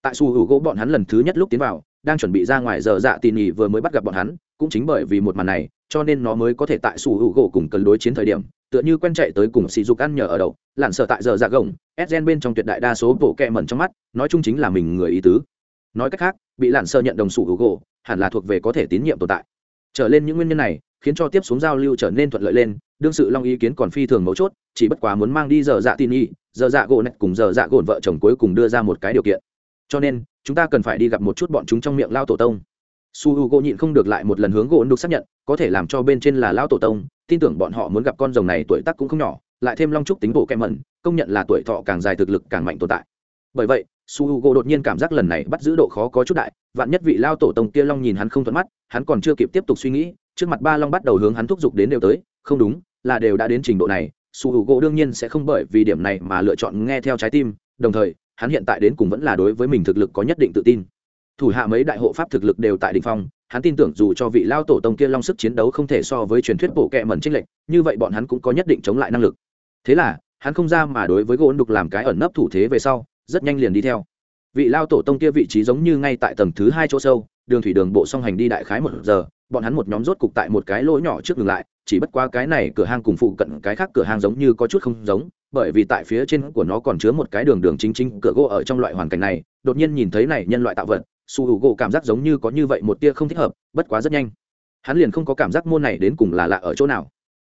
Tại su hữu gỗ bọn hắn lần thứ nhất lúc tiến vào, đang chuẩn bị ra ngoài giờ dạ tỉ nỉ vừa mới bắt gặp bọn hắn, cũng chính bởi vì một màn này, cho nên nó mới có thể tại su hữu gỗ cùng cân đối chiến thời điểm, tựa như quen chạy tới cùng sỉ dục ăn nhờ ở đậu lặn sợ tại giờ dạ gồng edgen bên trong tuyệt đại đa số bộ kẹ mẩn trong mắt, nói chung chính là mình người ý tứ. Nói cách khác, bị lặn sợ nhận đồng su hữu gỗ, hẳn là thuộc về có thể tín nhiệm tồn tại. Trở lên những nguyên nhân này khiến cho tiếp xuống giao lưu trở nên thuận lợi lên, đương sự long ý kiến còn phi thường mấu chốt, chỉ bất quá muốn mang đi giờ dạ tin y, giờ dạ gỗ nạch cùng giờ dạ gồn vợ chồng cuối cùng đưa ra một cái điều kiện. Cho nên, chúng ta cần phải đi gặp một chút bọn chúng trong miệng lao tổ tông. Su h u gỗ nhịn không được lại một lần hướng gỗ đục xác nhận, có thể làm cho bên trên là lao tổ tông, tin tưởng bọn họ muốn gặp con rồng này tuổi tác cũng không nhỏ, lại thêm long trúc tính bộ kem mẩn, công nhận là tuổi thọ càng dài thực lực càng mạnh tồn tại. Bởi vậy, su h u gỗ đột nhiên cảm giác lần này bắt giữ độ khó có chút đại, vạn nhất vị lao tổ tông kia long nhìn hắn không thuận mắt, hắn còn chưa kịp tiếp tục suy nghĩ trước mặt ba long bắt đầu hướng hắn thúc giục đến đều tới, không đúng, là đều đã đến trình độ này, su h u gỗ đương nhiên sẽ không bởi vì điểm này mà lựa chọn nghe theo trái tim, đồng thời, hắn hiện tại đến cùng vẫn là đối với mình thực lực có nhất định tự tin. Thủ hạ mấy đại hộ pháp thực lực đều tại đ ỉ n h phong, hắn tin tưởng dù cho vị lao tổ tông kia long sức chiến đấu không thể so với truyền thuyết bộ kệ mẩn trinh lệnh như vậy bọn hắn cũng có nhất định chống lại năng lực. Thế là, hắn không ra mà đối với gỗ đục làm cái ẩn nấp thủ thế về sau, rất nhanh liền đi theo. Vị lao tổ tông kia vị trí giống như ngay tại tầng thứ hai chỗ sâu, đường thủy đường bộ song hành đi đại khái một giờ bọn hắn một nhóm rốt cục tại một cái lỗ nhỏ trước ngừng lại, chỉ bất qua cái này cửa hang cùng phụ cận cái khác cửa hang giống như có chút không giống, bởi vì tại phía trên của nó còn chứa một cái đường đường chính chính cửa gỗ ở trong loại hoàn cảnh này, đột nhiên nhìn thấy này nhân loại tạo vật, su hữu gỗ cảm giác giống như có như vậy một tia không thích hợp, bất quá rất nhanh. Hắn liền không có cảm giác môn này đến cùng là lạ ở chỗ nào.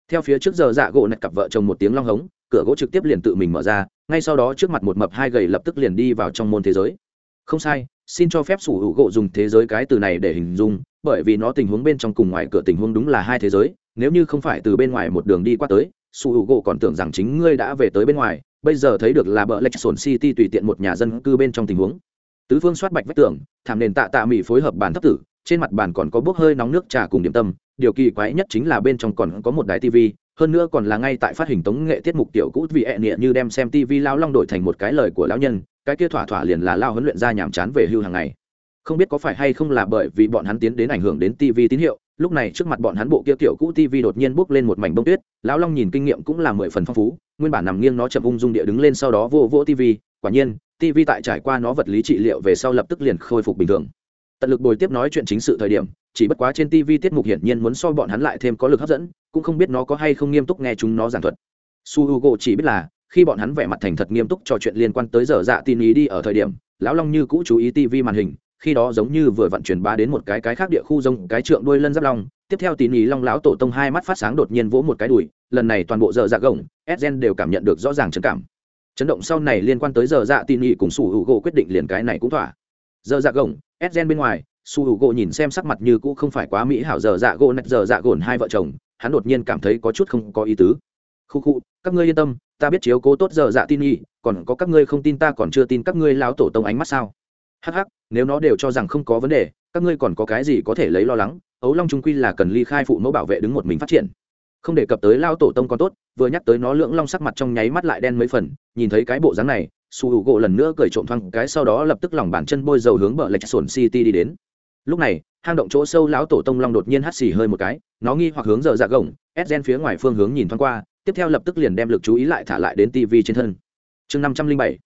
Theo phía trước giờ dạ gỗ nạch cặp vợ chồng một tiếng long hống, cửa gỗ trực tiếp liền tự mình mở ra, ngay sau đó trước mặt một mập hai gầy lập tức liền đi vào trong môn thế giới. Không sai xin cho phép sủ hữu gỗ dùng thế giới cái từ này để hình dung, bởi vì nó tình huống bên trong cùng ngoài cửa tình huống đúng là hai thế giới, nếu như không phải từ bên ngoài một đường đi qua tới, sủ hữu gỗ còn tưởng rằng chính ngươi đã về tới bên ngoài, bây giờ thấy được là bờ lệch sồn city tùy tiện một nhà dân cư bên trong tình huống. Tứ phương soát bạch vách tường, thảm nền tạ tạ mỹ phối hợp bàn thấp tử, trên mặt bàn còn có bốc hơi nóng nước trà cùng điểm tâm, điều kỳ quái nhất chính là bên trong còn có một đài tv hơn nữa còn là ngay tại phát hình tống nghệ tiết mục tiểu cũ vì ẹ nịa như đem xem tv lao long đổi thành một cái lời của lão nhân cái kia thỏa thỏa liền là lao huấn luyện ra nhàm chán về hưu hàng ngày. Không biết có phải hay không là bởi vì bọn hắn tiến đến ảnh hưởng đến tv tín hiệu, lúc này trước mặt bọn hắn bộ kia tiểu cũ tv đột nhiên bốc lên một mảnh bông tuyết, lão long nhìn kinh nghiệm cũng là mười phần phong phú, nguyên bản nằm nghiêng nó chậm ung dung địa đứng lên sau đó vô vô tv quả nhiên tv tại trải qua nó vật lý trị liệu về sau lập tức liền khôi phục bình thường. Tận lực bồi tiếp nói chuyện chính sự thời điểm, chỉ bất quá trên tv tiết mục hiển nhiên muốn so bọn hắn lại thêm có lực hấp dẫn, cũng không biết nó có hay không nghiêm túc nghe chúng nó giảng thuật. Su h u g o chỉ biết là khi bọn hắn vẻ mặt thành thật nghiêm túc trò chuyện liên quan tới giờ dạ tin ý đi ở thời điểm, lão long như cũ chú ý tv màn hình, khi đó giống như vừa vận chuyển ba đến một cái cái khác địa khu rông, cái trượng đuôi lân giáp long. Tiếp theo tín ý long lão tổ tông hai mắt phát sáng đột nhiên vỗ một cái đùi, lần này toàn bộ giờ dạ gồng edgen đều cảm nhận được rõ ràng trấn cảm. Chấn động sau này liên quan tới giờ dạ tin ý cùng su hữu u quyết định liền cái này cũng thỏa. Giờ dạ gồng edgen bên ngoài, su hữu u nhìn xem sắc mặt như cũ không phải quá mỹ hảo giờ dạ gỗ nạch giờ dạ gồn hai vợ chồng, hắn đột nhiên cảm thấy có chút không có ý tứ. Khu khu, các ngươi yên tâm ta biết chiếu cố tốt giờ dạ tin nhi, còn có các ngươi không tin ta còn chưa tin các ngươi lão tổ tông ánh mắt sao? Hắc hắc, nếu nó đều cho rằng không có vấn đề, các ngươi còn có cái gì có thể lấy lo lắng? Ấu long trung quy là cần ly khai phụ mẫu bảo vệ đứng một mình phát triển. Không đề cập tới lao tổ tông còn tốt, vừa nhắc tới nó lưỡng long sắc mặt trong nháy mắt lại đen mấy phần, nhìn thấy cái bộ dáng này, su h u gỗ lần nữa cởi trộm thoang cái sau đó lập tức lòng bàn chân bôi dầu hướng bờ lệch sồn city đi đến. Lúc này, hang động chỗ sâu lão tổ tông long đột nhiên hắt xì hơi một cái, nó nghi hoặc hướng giờ dạ gồng ép gen phía ngoài phương hướng nhìn thoáng qua tiếp theo lập tức liền đem lực chú ý lại thả lại đến tv trên thân. chương năm trăm linh bảy,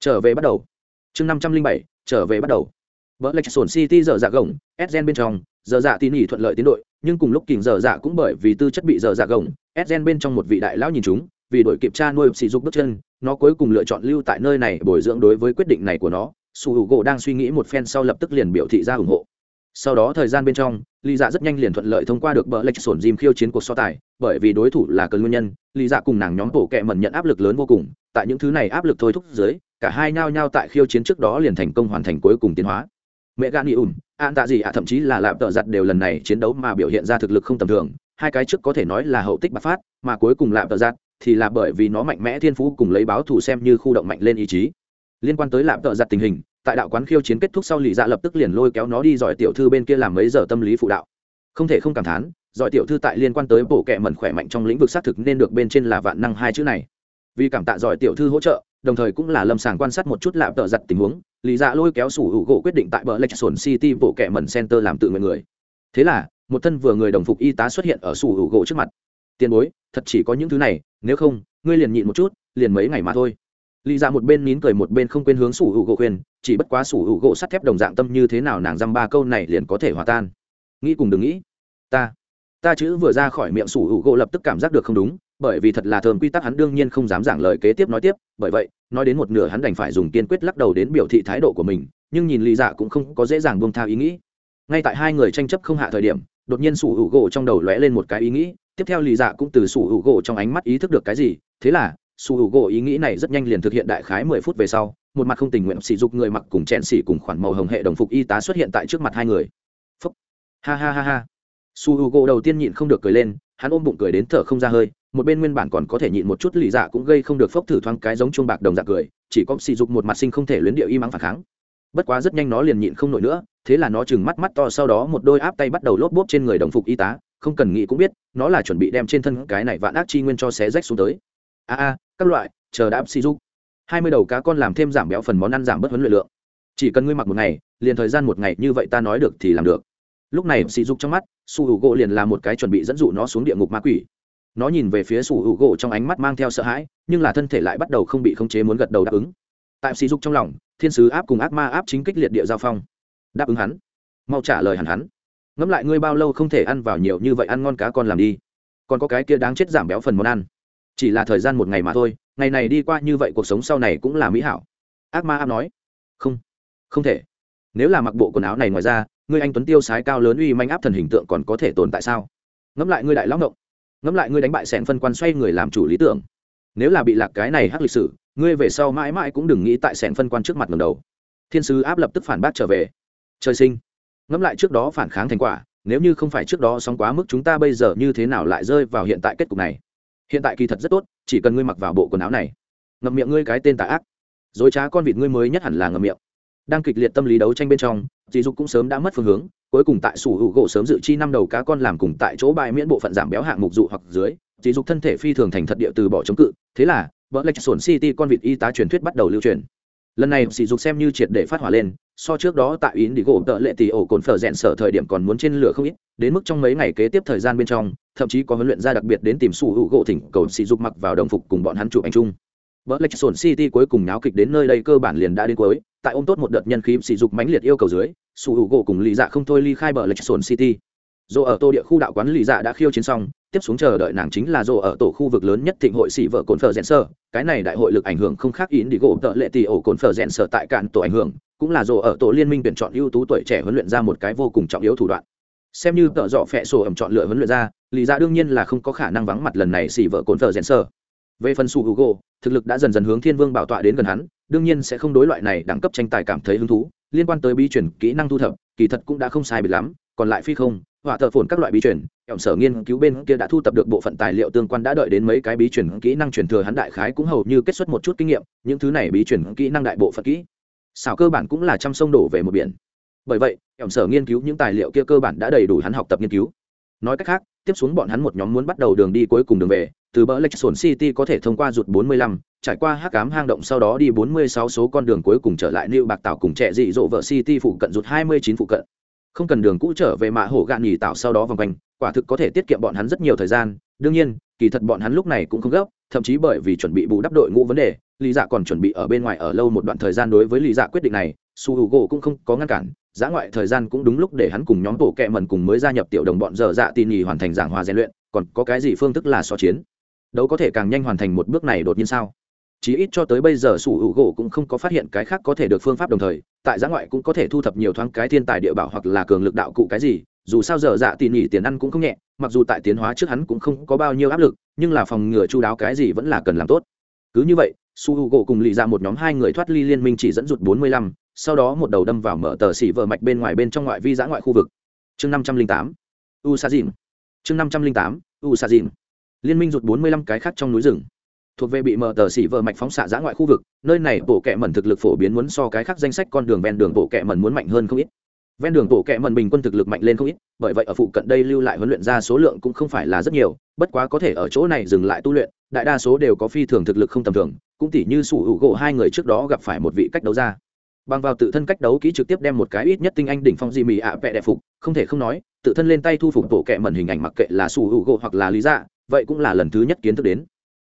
trở về bắt đầu. chương năm trăm linh bảy, trở về bắt đầu. Vợ lệch sổn city dở dạ gồng edgen bên trong, dở dạ tin nghỉ thuận lợi tiến đội, nhưng cùng lúc kình dở dạ cũng bởi vì tư chất bị dở dạ gồng edgen bên trong một vị đại lão nhìn chúng, vì đội kiểm tra nuôi sỉ dục bước chân, nó cuối cùng lựa chọn lưu tại nơi này bồi dưỡng đối với quyết định này của nó. Su hữu gỗ đang suy nghĩ một phen sau lập tức liền biểu thị ra ủng hộ sau đó thời gian bên trong, lý dạ rất nhanh liền thuận lợi thông qua được bờ lệch sổn dìm khiêu chiến cuộc so tài, bởi vì đối thủ là cơn nguyên nhân, lý dạ cùng nàng nhóm bổ kẹ mẩn nhận áp lực lớn vô cùng, tại những thứ này áp lực thôi thúc dưới, cả hai nhao nhao tại khiêu chiến trước đó liền thành công hoàn thành cuối cùng tiến hóa. Mẹ gan y ủn an tạ gì ạ thậm chí là Lạm tợ giặt đều lần này chiến đấu mà biểu hiện ra thực lực không tầm thường, hai cái trước có thể nói là hậu tích bạc phát, mà cuối cùng Lạm tợ giặt thì là bởi vì nó mạnh mẽ thiên phú cùng lấy báo thù xem như khu động mạnh lên ý chí. Liên quan tới Lạm tợ giặt tình hình tại đạo quán khiêu chiến kết thúc sau lì dạ lập tức liền lôi kéo nó đi giỏi tiểu thư bên kia làm mấy giờ tâm lý phụ đạo. Không thể không cảm thán, giỏi tiểu thư tại liên quan tới bổ kẹ mẩn khỏe mạnh trong lĩnh vực xác thực nên được bên trên là vạn năng hai chữ này. Vì cảm tạ giỏi tiểu thư hỗ trợ, đồng thời cũng là lâm sàng quan sát một chút lạp tợ giặt tình huống lý dạ lôi kéo sủ hữu gỗ quyết định tại bờ lệch sồn city bộ kẹ mẩn center làm tự nguyện người. Thế là, một thân vừa người đồng phục y tá xuất hiện ở sủ hữu gỗ trước mặt. Tiền bối, thật chỉ có những thứ này, nếu không, ngươi liền nhịn một chút, liền mấy ngày mà thôi lý dạ một bên nín cười một bên không quên hướng sủ hữu gỗ khuyên, chỉ bất quá sủ hữu gỗ sắt thép đồng dạng tâm như thế nào nàng dăm ba câu này liền có thể hòa tan. Nghĩ cùng đừng nghĩ. Ta ta chữ vừa ra khỏi miệng sủ hữu gỗ lập tức cảm giác được không đúng, bởi vì thật là thơm quy tắc hắn đương nhiên không dám giảng lời kế tiếp nói tiếp, bởi vậy, nói đến một nửa hắn đành phải dùng kiên quyết lắc đầu đến biểu thị thái độ của mình, nhưng nhìn lý dạ cũng không có dễ dàng buông tha ý nghĩ. Ngay tại hai người tranh chấp không hạ thời điểm, đột nhiên sủ hữu gỗ trong đầu lóe lên một cái ý nghĩ, tiếp theo lý dạ cũng từ sủ hữu gỗ trong ánh mắt ý thức được cái gì, thế là su hữu gỗ ý nghĩ này rất nhanh liền thực hiện đại khái mười phút về sau, một mặt không tình nguyện sỉ dục người mặc cùng chèn xỉ cùng khoản màu hồng hệ đồng phục y tá xuất hiện tại trước mặt hai người. Phúc. Ha ha ha ha. Su hữu gỗ đầu tiên nhịn không được cười lên, hắn ôm bụng cười đến thở không ra hơi, một bên nguyên bản còn có thể nhịn một chút lì dạ cũng gây không được phốc thử thoáng cái giống chuông bạc đồng dạng cười, chỉ có sỉ dục một mặt sinh không thể luyến điệu y mắng phản kháng. Bất quá rất nhanh nó liền nhịn không nổi nữa, thế là nó chừng mắt mắt to sau đó một đôi áp tay bắt đầu lốp bốp trên người đồng phục y tá, không cần nghĩ cũng biết, nó là chuẩn bị đem trên thân cái này vạn ác chi nguyên cho xé rách xuống tới. A a các loại, chờ đã xì giúp. Hai mươi đầu cá con làm thêm giảm béo phần món ăn giảm bớt huấn luyện lượng. Chỉ cần ngươi mặc một ngày, liền thời gian một ngày như vậy ta nói được thì làm được. Lúc này sỉ dục trong mắt, su hữu gỗ liền là một cái chuẩn bị dẫn dụ nó xuống địa ngục ma quỷ. Nó nhìn về phía su hữu gỗ trong ánh mắt mang theo sợ hãi, nhưng là thân thể lại bắt đầu không bị khống chế muốn gật đầu đáp ứng. Tại sỉ dục trong lòng, thiên sứ áp cùng ác ma áp chính kích liệt địa giao phong. Đáp ứng hắn. Mau trả lời hẳn hắn. Ngẫm lại ngươi bao lâu không thể ăn vào nhiều như vậy ăn ngon cá con làm đi. Còn có cái kia đáng chết giảm béo phần món ăn chỉ là thời gian một ngày mà thôi, ngày này đi qua như vậy cuộc sống sau này cũng là mỹ hảo. Ác ma áp nói. Không không thể. Nếu là mặc bộ quần áo này ngoài ra, ngươi anh tuấn tiêu sái cao lớn uy manh áp thần hình tượng còn có thể tồn tại sao? Ngẫm lại ngươi đại lão động ngẫm lại ngươi đánh bại sẹn phân quan xoay người làm chủ lý tưởng. Nếu là bị lạc cái này hắc lịch sử, ngươi về sau mãi mãi cũng đừng nghĩ tại sẹn phân quan trước mặt lần đầu. Thiên sứ áp lập tức phản bác trở về. Trời sinh. Ngẫm lại trước đó phản kháng thành quả, nếu như không phải trước đó sóng quá mức chúng ta bây giờ như thế nào lại rơi vào hiện tại kết cục này? Hiện tại kỳ thật rất tốt, chỉ cần ngươi mặc vào bộ quần áo này. Ngậm miệng ngươi cái tên tà ác. Dối trá con vịt ngươi mới nhất hẳn là ngậm miệng. Đang kịch liệt tâm lý đấu tranh bên trong dì dục cũng sớm đã mất phương hướng, cuối cùng tại sủ hữu gỗ sớm dự chi năm đầu cá con làm cùng tại chỗ bài miễn bộ phận giảm béo hạng mục dụ hoặc dưới dì dục thân thể phi thường thành thật địa từ bỏ chống cự, thế là vợ lệch sổn city con vịt y tá truyền thuyết bắt đầu lưu truyền. Lần này sỉ dục xem như triệt để phát hỏa lên so trước đó tại ý đi gỗ tợ lệ tỷ ổ cồn phở rẽn sở thời điểm còn muốn trên lửa không ít, đến mức trong mấy ngày kế tiếp thời gian bên trong, thậm chí có huấn luyện ra đặc biệt đến tìm sủ hữu gỗ thỉnh cầu sỉ dục mặc vào đồng phục cùng bọn hắn chụp ảnh chung. Vợ lệch sổn city cuối cùng náo kịch đến nơi đây cơ bản liền đã đến cuối, tại ôm tốt một đợt nhân khí sỉ dục mãnh liệt yêu cầu dưới, sủ hữu gỗ cùng lý dạ không thôi ly khai bờ lệch sổn city. Dù ở tô địa khu đạo quán lý dạ đã khiêu chiến xong tiếp xuống chờ đợi nàng chính là rồ ở tổ khu vực lớn nhất thịnh hội xỉ vợ cồn phở rèn sơ. Cái này đại hội lực ảnh hưởng không khác ý đi gỗ tợ lệ tỷ ổ cồn phở rèn sơ tại cạn tổ ảnh hưởng, cũng là rồ ở tổ liên minh tuyển chọn ưu tú tuổi trẻ huấn luyện ra một cái vô cùng trọng yếu thủ đoạn. Xem như tợ dọ phẹ sổ ẩm chọn lựa huấn luyện ra, lý ra đương nhiên là không có khả năng vắng mặt lần này xỉ vợ cồn phở rèn sơ. Về phần su hugo, thực lực đã dần dần hướng thiên vương bảo tọa đến gần hắn, đương nhiên sẽ không đối loại này đẳng cấp tranh tài cảm thấy hứng thú, liên quan tới bí chuyển kỹ năng thu thập, kỳ thật cũng đã không sai biệt lắm, còn lại phi không hỏa thợ phồn các loại bí chuyển ẻm sở nghiên cứu bên kia đã thu tập được bộ phận tài liệu tương quan đã đợi đến mấy cái bí chuyển kỹ năng truyền thừa hắn đại khái cũng hầu như kết xuất một chút kinh nghiệm những thứ này bí chuyển kỹ năng đại bộ phận kỹ. Xảo cơ bản cũng là trăm sông đổ về một biển. Bởi vậy ẻm sở nghiên cứu những tài liệu kia cơ bản đã đầy đủ hắn học tập nghiên cứu. Nói cách khác tiếp xuống bọn hắn một nhóm muốn bắt đầu đường đi cuối cùng đường về từ bờ lệch sồn city có thể thông qua rụt 45, trải qua hắc cám hang động sau đó đi 46 số con đường cuối cùng trở lại lưu Bạc Tảo cùng trẻ dị dỗ vợ City phụ cận rụt 29 phụ cận không cần đường cũ trở về mạ hổ gạn nhì tạo sau đó vòng quanh, quả thực có thể tiết kiệm bọn hắn rất nhiều thời gian. Đương nhiên, kỳ thật bọn hắn lúc này cũng không gấp, thậm chí bởi vì chuẩn bị bù đắp đội ngũ vấn đề, lý dạ còn chuẩn bị ở bên ngoài ở lâu một đoạn thời gian đối với lý dạ quyết định này, su hữu gỗ cũng không có ngăn cản. Giã ngoại thời gian cũng đúng lúc để hắn cùng nhóm tổ kẹ mần cùng mới gia nhập tiểu đồng bọn dở dạ tin nhì hoàn thành giảng hòa rèn luyện, còn có cái gì phương thức là so chiến? Đấu có thể càng nhanh hoàn thành một bước này đột nhiên sao? Chí ít cho tới bây giờ sủ hữu gỗ cũng không có phát hiện cái khác có thể được phương pháp đồng thời, tại giã ngoại cũng có thể thu thập nhiều thoáng cái thiên tài địa bảo hoặc là cường lực đạo cụ cái gì, dù sao giờ dạ tỉ nỉ tiền ăn cũng không nhẹ, mặc dù tại tiến hóa trước hắn cũng không có bao nhiêu áp lực, nhưng là phòng ngừa chu đáo cái gì vẫn là cần làm tốt. Cứ như vậy su h u gỗ cùng lì ra một nhóm hai người thoát ly liên minh chỉ dẫn rụt bốn mươi lăm, sau đó một đầu đâm vào mở tờ xỉ vợ mạch bên ngoài bên trong ngoại vi giã ngoại khu vực. Chương năm trăm linh tám u sa dìn chương năm trăm linh tám u sa dìn liên minh rụt bốn mươi lăm cái khác trong núi rừng thuộc về bị mở tờ xỉ vợ mạch phóng xạ giã ngoại khu vực, nơi này bộ kệ mẩn thực lực phổ biến muốn so cái khác danh sách con đường ven đường bộ kệ mẩn muốn mạnh hơn không ít. Ven đường bộ kệ mẩn bình quân thực lực mạnh lên không ít, bởi vậy ở phụ cận đây lưu lại huấn luyện ra số lượng cũng không phải là rất nhiều, bất quá có thể ở chỗ này dừng lại tu luyện, đại đa số đều có phi thường thực lực không tầm thường, cũng tỉ như sủ hữu gỗ hai người trước đó gặp phải một vị cách đấu ra bằng vào tự thân cách đấu kỹ trực tiếp đem một cái ít nhất tinh anh đỉnh phong di mì ạ vẹ đẹp phục, không thể không nói, tự thân lên tay thu phục bộ kệ mẩn hình ảnh mặc kệ là sủ hữu gỗ hoặc là lý dạ vậy cũng là lần thứ nhất kiến thức đến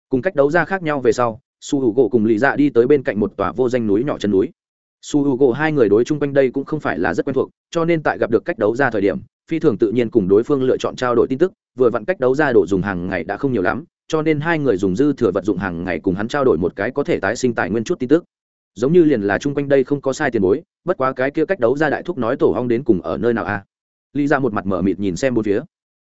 cùng cách đấu ra khác nhau về sau, su h u gỗ cùng lì dạ đi tới bên cạnh một tòa vô danh núi nhỏ chân núi. Su h u gỗ hai người đối chung quanh đây cũng không phải là rất quen thuộc, cho nên tại gặp được cách đấu ra thời điểm, phi thường tự nhiên cùng đối phương lựa chọn trao đổi tin tức, vừa vặn cách đấu ra đồ dùng hàng ngày đã không nhiều lắm, cho nên hai người dùng dư thừa vật dụng hàng ngày cùng hắn trao đổi một cái có thể tái sinh tài nguyên chút tin tức. Giống như liền là chung quanh đây không có sai tiền bối, bất quá cái kia cách đấu ra đại thúc nói tổ hong đến cùng ở nơi nào a à? ly ra dạ một mặt mở mịt nhìn xem bốn phía.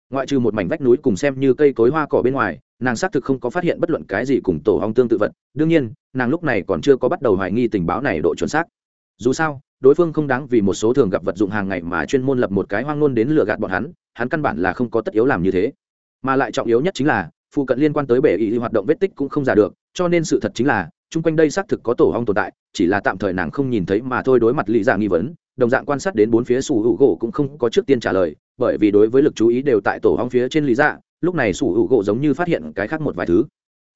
Ngoại trừ một mảnh vách núi cùng xem như cây cối hoa cỏ bên ngoài nàng xác thực không có phát hiện bất luận cái gì cùng tổ hong tương tự vật, đương nhiên, nàng lúc này còn chưa có bắt đầu hoài nghi tình báo này độ chuẩn xác. Dù sao, đối phương không đáng vì một số thường gặp vật dụng hàng ngày mà chuyên môn lập một cái hoang ngôn đến lừa gạt bọn hắn hắn căn bản là không có tất yếu làm như thế. Mà lại trọng yếu nhất chính là, phụ cận liên quan tới bể ý hoạt động vết tích cũng không giả được, cho nên sự thật chính là, chung quanh đây xác thực có tổ hong tồn tại, chỉ là tạm thời nàng không nhìn thấy mà thôi đối mặt lý giả dạ nghi vấn, đồng dạng quan sát đến bốn phía sủ hữu gỗ cũng không có trước tiên trả lời, bởi vì đối với lực chú ý đều tại tổ hong phía trên lý dạ lúc này su hữu gỗ giống như phát hiện cái khác một vài thứ.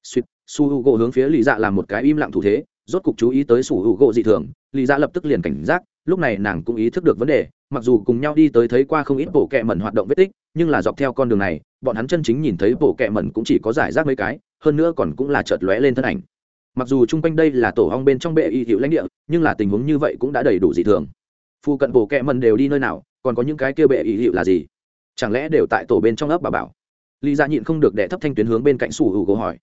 Suýt su hữu gỗ hướng phía lì dạ làm một cái im lặng thủ thế, rốt cục chú ý tới su hữu gỗ dị thường. Lì dạ lập tức liền cảnh giác, lúc này nàng cũng ý thức được vấn đề, mặc dù cùng nhau đi tới thấy qua không ít bộ kẹ mẩn hoạt động vết tích, nhưng là dọc theo con đường này, bọn hắn chân chính nhìn thấy bộ kẹ mẩn cũng chỉ có giải rác mấy cái, hơn nữa còn cũng là chợt lóe lên thân ảnh. Mặc dù chung quanh đây là tổ hong bên trong bệ y hiệu lãnh địa, nhưng là tình huống như vậy cũng đã đầy đủ dị thường. Phụ cận bộ kẹ mẩn đều đi nơi nào, còn có những cái kia bệ y hiệu là gì? Chẳng lẽ đều tại tổ bên trong ấp bà bảo? Lý dạ nhịn không được đẻ thấp thanh tuyến hướng bên cạnh su U gỗ hỏi.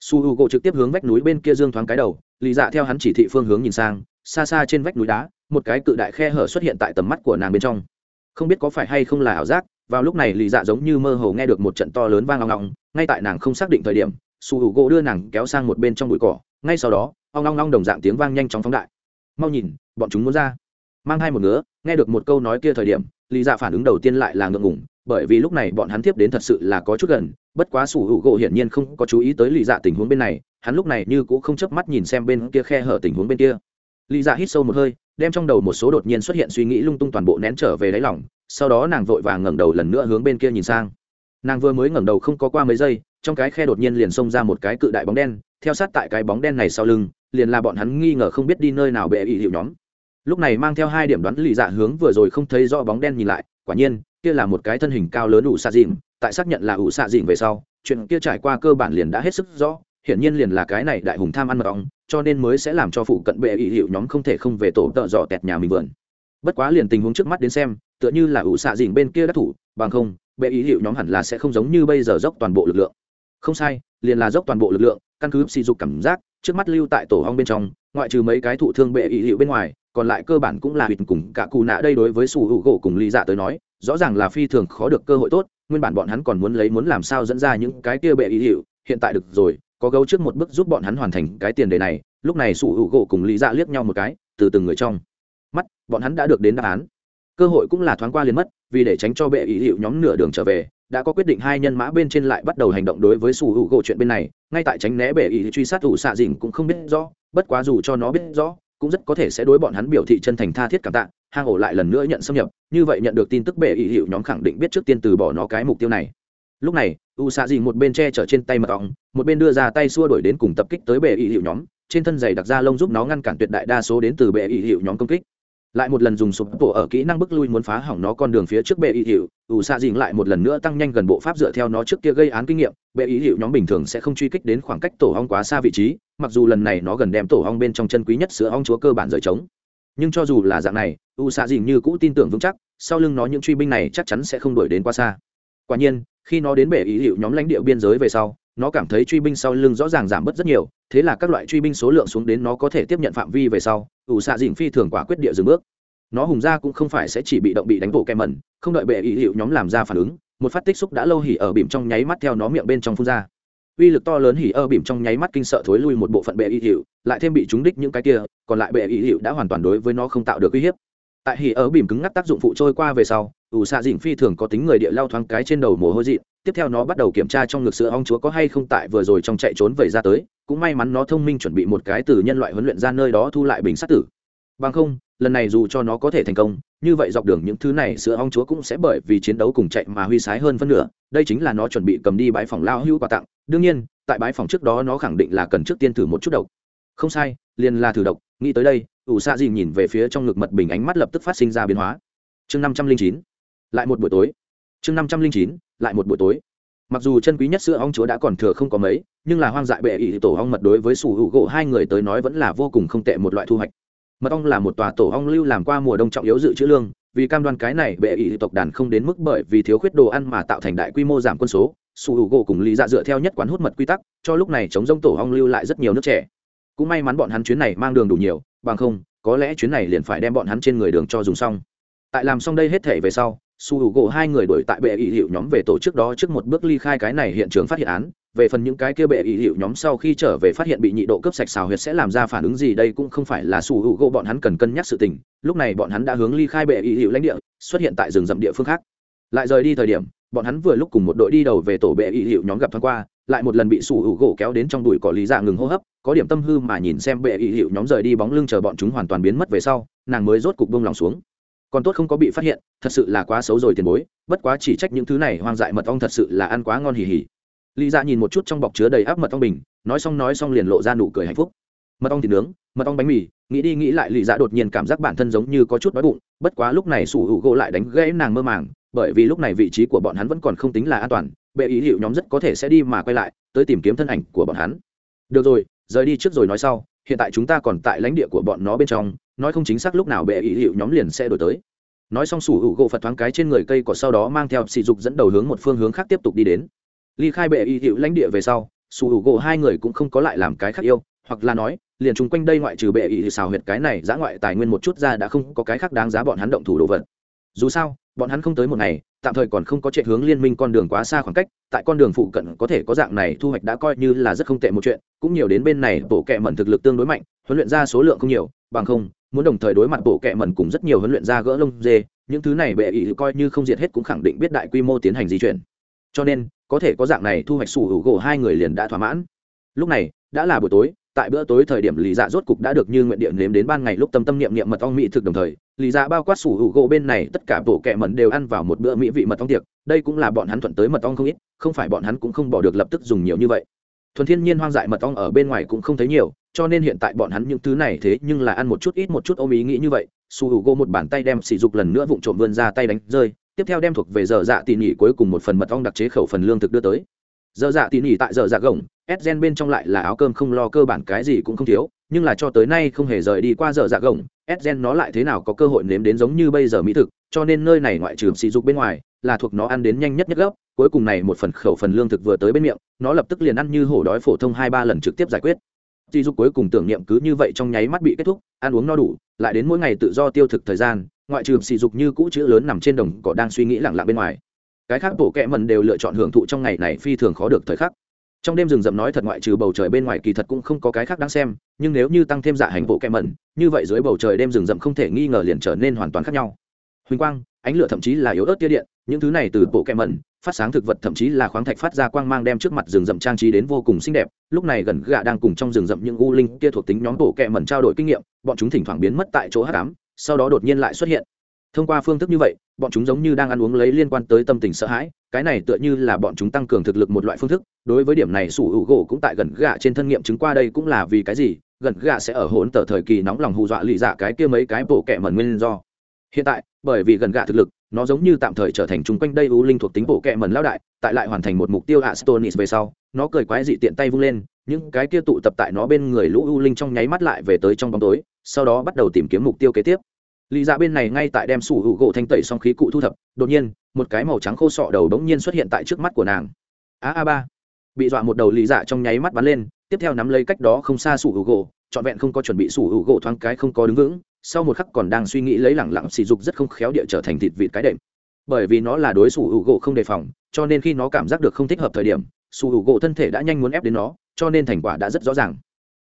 Su U gỗ trực tiếp hướng vách núi bên kia dương thoáng cái đầu, lý dạ theo hắn chỉ thị phương hướng nhìn sang, xa xa trên vách núi đá, một cái cự đại khe hở xuất hiện tại tầm mắt của nàng bên trong. Không biết có phải hay không là ảo giác, vào lúc này lì dạ giống như mơ hồ nghe được một trận to lớn vang long long ngay tại nàng không xác định thời điểm, su U gỗ đưa nàng kéo sang một bên trong bụi cỏ, ngay sau đó, ong long long đồng dạng tiếng vang nhanh chóng phóng đại. Mau nhìn, bọn chúng muốn ra. Mang hai một ngứa, nghe được một câu nói kia thời điểm lì dạ phản ứng đầu tiên lại là ngượng ngủng bởi vì lúc này bọn hắn tiếp đến thật sự là có chút gần bất quá sủ hữu gỗ hiển nhiên không có chú ý tới lì dạ tình huống bên này hắn lúc này như cũng không chớp mắt nhìn xem bên kia khe hở tình huống bên kia. Lì dạ hít sâu một hơi đem trong đầu một số đột nhiên xuất hiện suy nghĩ lung tung toàn bộ nén trở về đáy lỏng, sau đó nàng vội vàng ngẩng đầu lần nữa hướng bên kia nhìn sang. Nàng vừa mới ngẩng đầu không có qua mấy giây trong cái khe đột nhiên liền xông ra một cái cự đại bóng đen theo sát tại cái bóng đen này sau lưng liền là bọn hắn nghi ngờ không biết đi nơi nào bệ ý hiệu nhóm. Lúc này mang theo hai điểm đoán lì dạ hướng vừa rồi không thấy rõ bóng đen nhìn lại quả nhiên, kia là một cái thân hình cao lớn ủ xạ dịnh tại xác nhận là ủ xạ dịnh về sau, chuyện kia trải qua cơ bản liền đã hết sức rõ, hiển nhiên liền là cái này đại hùng tham ăn mật ong, cho nên mới sẽ làm cho phụ cận bệ ý hiệu nhóm không thể không về tổ tợ dò tẹt nhà mình vườn. Bất quá liền tình huống trước mắt đến xem, tựa như là ủ xạ dịnh bên kia đắc thủ, bằng không, bệ ý hiệu nhóm hẳn là sẽ không giống như bây giờ dốc toàn bộ lực lượng. Không sai, liền là dốc toàn bộ lực lượng, căn cứ sỉ dục cảm giác, trước mắt lưu tại tổ ong bên trong, ngoại trừ mấy cái thụ thương bệ ý hiệu bên ngoài còn lại cơ bản cũng là hụt cùng cả cù nạ đây đối với sủ hữu gỗ cùng lý dạ tới nói, rõ ràng là phi thường khó được cơ hội tốt, nguyên bản bọn hắn còn muốn lấy muốn làm sao dẫn ra những cái kia bệ ý hiệu hiện tại được rồi, có gấu trước một bước giúp bọn hắn hoàn thành cái tiền đề này, lúc này sủ hữu gỗ cùng lý dạ liếc nhau một cái, từ từng người trong mắt, bọn hắn đã được đến đáp án. Cơ hội cũng là thoáng qua liền mất, vì để tránh cho bệ ý hiệu nhóm nửa đường trở về, đã có quyết định hai nhân mã bên trên lại bắt đầu hành động đối với sủ hữu gỗ chuyện bên này, ngay tại tránh né bệ ý truy sát ủ xạ dình cũng không biết rõ, bất quá dù cho nó biết rõ cũng rất có thể sẽ đối bọn hắn biểu thị chân thành tha thiết cảm tạ, hang ổ lại lần nữa nhận xâm nhập, như vậy nhận được tin tức bệ ý hiệu nhóm khẳng định biết trước tiên từ bỏ nó cái mục tiêu này. Lúc này, u xạ dì một bên che chở trên tay mật ong, một bên đưa ra tay xua đuổi đến cùng tập kích tới bệ ý hiệu nhóm, trên thân giày đặc ra lông giúp nó ngăn cản tuyệt đại đa số đến từ bệ ý hiệu nhóm công kích lại một lần dùng sụp bộ ở kỹ năng bức lui muốn phá hỏng nó con đường phía trước bệ ý hiệu ủ xạ dình lại một lần nữa tăng nhanh gần bộ pháp dựa theo nó trước kia gây án kinh nghiệm, bệ ý hiệu nhóm bình thường sẽ không truy kích đến khoảng cách tổ hong quá xa vị trí, mặc dù lần này nó gần đem tổ hong bên trong chân quý nhất sữa hong chúa cơ bản rời trống. Nhưng cho dù là dạng này, ủ xạ dình như cũ tin tưởng vững chắc, sau lưng nó những truy binh này chắc chắn sẽ không đuổi đến quá xa. Quả nhiên, khi nó đến bệ ý hiệu nhóm lãnh địa biên giới về sau nó cảm thấy truy binh sau lưng rõ ràng giảm bớt rất nhiều, thế là các loại truy binh số lượng xuống đến nó có thể tiếp nhận phạm vi về sau, ủ xạ dình phi thường quả quyết địa dừng bước. Nó hùng ra cũng không phải sẽ chỉ bị động bị đánh bộ kem mẩn, không đợi bệ ý hiệu nhóm làm ra phản ứng, một phát tích xúc đã lâu hỉ ở bìm trong nháy mắt theo nó miệng bên trong phun ra. Uy lực to lớn hỉ ở bìm trong nháy mắt kinh sợ thối lui một bộ phận bệ ý hiệu, lại thêm bị trúng đích những cái kia, còn lại bệ ý hiệu đã hoàn toàn đối với nó không tạo được uy hiếp. Tại hỉ ở bìm cứng ngắc tác dụng phụ trôi qua về sau ủ xạ dịn phi thường có tính người địa lao thoáng cái trên đầu mồ hôi dị, tiếp theo nó bắt đầu kiểm tra trong ngực sữa ong chúa có hay không tại vừa rồi trong chạy trốn vẩy ra tới, cũng may mắn nó thông minh chuẩn bị một cái từ nhân loại huấn luyện ra nơi đó thu lại bình sát tử. Bằng không, lần này dù cho nó có thể thành công, như vậy dọc đường những thứ này sữa ong chúa cũng sẽ bởi vì chiến đấu cùng chạy mà huy sái hơn phân nửa, đây chính là nó chuẩn bị cầm đi bãi phòng lao hữu quà tặng. Đương nhiên, tại bãi phòng trước đó nó khẳng định là cần trước tiên thử một chút độc. Không sai, liền là thử độc. Nghĩ tới đây, ủ xạ dìm nhìn về phía trong ngực mật bình ánh mắt lập tức phát sinh ra biến hóa. Chương năm trăm linh chín lại một buổi tối. Chương năm trăm linh chín, lại một buổi tối. Mặc dù chân quý nhất sữa ong chúa đã còn thừa không có mấy, nhưng là hoang dại bệ ỷ tổ ong mật đối với sủ hữu gỗ hai người tới nói vẫn là vô cùng không tệ một loại thu hoạch. Mật ong là một tòa tổ ong lưu làm qua mùa đông trọng yếu dự trữ lương, vì cam đoan cái này bệ ỷ tộc đàn không đến mức bởi vì thiếu khuyết đồ ăn mà tạo thành đại quy mô giảm quân số, sủ hữu gỗ cùng lý dạ dựa theo nhất quán hút mật quy tắc, cho lúc này chống rông tổ ong lưu lại rất nhiều nước trẻ. Cũng may mắn bọn hắn chuyến này mang đường đủ nhiều, bằng không, có lẽ chuyến này liền phải đem bọn hắn trên người đường cho dùng xong. Tại làm xong đây hết thể về sau su hữu gỗ hai người đuổi tại bệ ý hiệu nhóm về tổ chức đó trước một bước ly khai cái này hiện trường phát hiện án. Về phần những cái kia bệ ý hiệu nhóm sau khi trở về phát hiện bị nhị độ cấp sạch xào huyệt sẽ làm ra phản ứng gì đây cũng không phải là su hữu gỗ bọn hắn cần cân nhắc sự tình. Lúc này bọn hắn đã hướng ly khai bệ ý hiệu lãnh địa, xuất hiện tại rừng rậm địa phương khác. Lại rời đi thời điểm, bọn hắn vừa lúc cùng một đội đi đầu về tổ bệ ý hiệu nhóm gặp thoáng qua, lại một lần bị sủ hữu gỗ kéo đến trong đùi cỏ lý dạ ngừng hô hấp, có điểm tâm hư mà nhìn xem bệ ý hiệu nhóm rời đi bóng lưng chờ bọn chúng hoàn toàn biến mất về sau, nàng mới rốt cục bông lòng xuống còn tốt không có bị phát hiện, thật sự là quá xấu rồi tiền bối, bất quá chỉ trách những thứ này hoang dại mật ong thật sự là ăn quá ngon hì hì. Lý dạ nhìn một chút trong bọc chứa đầy áp mật ong bình, nói xong nói xong liền lộ ra nụ cười hạnh phúc. Mật ong thịt nướng, mật ong bánh mì, nghĩ đi nghĩ lại lý dạ đột nhiên cảm giác bản thân giống như có chút đói bụng, bất quá lúc này sủ hữu gỗ lại đánh gãy nàng mơ màng, bởi vì lúc này vị trí của bọn hắn vẫn còn không tính là an toàn, bệ ý hiệu nhóm rất có thể sẽ đi mà quay lại, tới tìm kiếm thân ảnh của bọn hắn. Được rồi, rời đi trước rồi nói sau, hiện tại chúng ta còn tại lãnh địa của bọn nó bên trong nói không chính xác lúc nào bệ ý hiệu nhóm liền sẽ đổi tới. Nói xong sủ hữu gỗ phật thoáng cái trên người cây cỏ sau đó mang theo sỉ dục dẫn đầu hướng một phương hướng khác tiếp tục đi đến. Ly khai bệ ý hiệu lãnh địa về sau, sủ hữu gỗ hai người cũng không có lại làm cái khác yêu, hoặc là nói, liền chung quanh đây ngoại trừ bệ ý xào huyệt cái này giã ngoại tài nguyên một chút ra đã không có cái khác đáng giá bọn hắn động thủ đồ vật. Dù sao, bọn hắn không tới một ngày tạm thời còn không có chạy hướng liên minh con đường quá xa khoảng cách, tại con đường phụ cận có thể có dạng này thu hoạch đã coi như là rất không tệ một chuyện, cũng nhiều đến bên này bộ kệ mẩn thực lực tương đối mạnh, huấn luyện ra số lượng không nhiều, bằng không, muốn đồng thời đối mặt bộ kệ mẩn cùng rất nhiều huấn luyện ra gỡ lông dê, những thứ này bệ ý coi như không diệt hết cũng khẳng định biết đại quy mô tiến hành di chuyển. Cho nên, có thể có dạng này thu hoạch sủ hữu gỗ hai người liền đã thỏa mãn. Lúc này, đã là buổi tối, tại bữa tối thời điểm lý dạ rốt cục đã được như nguyện điện nếm đến ban ngày lúc tâm tâm niệm niệm mật ong mỹ thực đồng thời lý dạ bao quát sủ hữu gỗ bên này, tất cả bộ kẹ mẩn đều ăn vào một bữa mỹ vị mật ong tiệc. Đây cũng là bọn hắn thuận tới mật ong không ít, không phải bọn hắn cũng không bỏ được lập tức dùng nhiều như vậy. Thuần thiên nhiên hoang dại mật ong ở bên ngoài cũng không thấy nhiều, cho nên hiện tại bọn hắn những thứ này thế nhưng là ăn một chút ít một chút ôm ý nghĩ như vậy. Su hữu gỗ một bàn tay đem sỉ dục lần nữa vụng trộm vươn ra tay đánh rơi, tiếp theo đem thuộc về giờ dạ tỉ nỉ cuối cùng một phần mật ong đặc chế khẩu phần lương thực đưa tới. Giờ dạ tỉ nỉ tại giờ dạ gồng ép gen bên trong lại là áo cơm không lo cơ bản cái gì cũng không thiếu, nhưng là cho tới nay không hề rời đi qua giờ dạ gồng Esgen nó lại thế nào có cơ hội nếm đến giống như bây giờ mỹ thực cho nên nơi này ngoại trừ sỉ dục bên ngoài là thuộc nó ăn đến nhanh nhất nhất gốc cuối cùng này một phần khẩu phần lương thực vừa tới bên miệng nó lập tức liền ăn như hổ đói phổ thông hai ba lần trực tiếp giải quyết Tỷ dục cuối cùng tưởng niệm cứ như vậy trong nháy mắt bị kết thúc, ăn uống no đủ, lại đến mỗi ngày tự do tiêu thực thời gian, ngoại trừ sỉ dục như cũ chữ lớn nằm trên đồng cỏ đang suy nghĩ lặng lặng bên ngoài. Cái khác bộ kệ mần đều lựa chọn hưởng thụ trong ngày này phi thường khó được thời khắc. Trong đêm rừng rậm nói thật ngoại trừ bầu trời bên ngoài kỳ thật cũng không có cái khác đáng xem, nhưng nếu như tăng thêm dạ hành bộ kệ mẩn như vậy dưới bầu trời đêm rừng rậm không thể nghi ngờ liền trở nên hoàn toàn khác nhau. Huỳnh quang, ánh lửa thậm chí là yếu ớt tia điện, những thứ này từ bộ kệ mẩn phát sáng thực vật thậm chí là khoáng thạch phát ra quang mang đem trước mặt rừng rậm trang trí đến vô cùng xinh đẹp lúc này gần gạ đang cùng trong rừng rậm những u linh kia thuộc tính nhóm bộ kẹ mẩn trao đổi kinh nghiệm bọn chúng thỉnh thoảng biến mất tại chỗ hát đám sau đó đột nhiên lại xuất hiện thông qua phương thức như vậy, bọn chúng giống như đang ăn uống lấy liên quan tới tâm tình sợ hãi, cái này tựa như là bọn chúng tăng cường thực lực một loại phương thức, đối với điểm này sủ hữu gỗ cũng tại gần gạ trên thân nghiệm chứng qua đây cũng là vì cái gì, gần gạ sẽ ở hỗn tờ thời kỳ nóng lòng hù dọa lì dạ cái kia mấy cái bộ kẹ mẩn nguyên do. Hiện tại, bởi vì gần gạ thực lực, nó giống như tạm thời trở thành chung quanh đây u linh thuộc tính bộ kẹ mẩn lao đại, tại lại hoàn thành một mục tiêu astonis về sau, nó cười quái dị tiện tay vung lên, những cái kia tụ tập tại nó bên người lũ u linh trong nháy mắt lại về tới trong bóng tối, sau đó bắt đầu tìm kiếm mục tiêu kế tiếp lý dạ bên này ngay tại đem sủ hữu gỗ thanh tẩy xong khí cụ thu thập, đột nhiên, một cái màu trắng khô sọ đầu bỗng nhiên xuất hiện tại trước mắt của nàng. A a ba. Bị dọa một đầu lý dạ trong nháy mắt bắn lên, tiếp theo nắm lấy cách đó không xa sủ hữu gỗ, trọn vẹn không có chuẩn bị sủ hữu gỗ thoáng cái không có đứng vững, sau một khắc còn đang suy nghĩ lấy lẳng lặng sỉ dục rất không khéo địa trở thành thịt vịt cái đệm. Bởi vì nó là đối sủ hữu gỗ không đề phòng, cho nên khi nó cảm giác được không thích hợp thời điểm, sủ hữu gỗ thân thể đã nhanh muốn ép đến nó, cho nên thành quả đã rất rõ ràng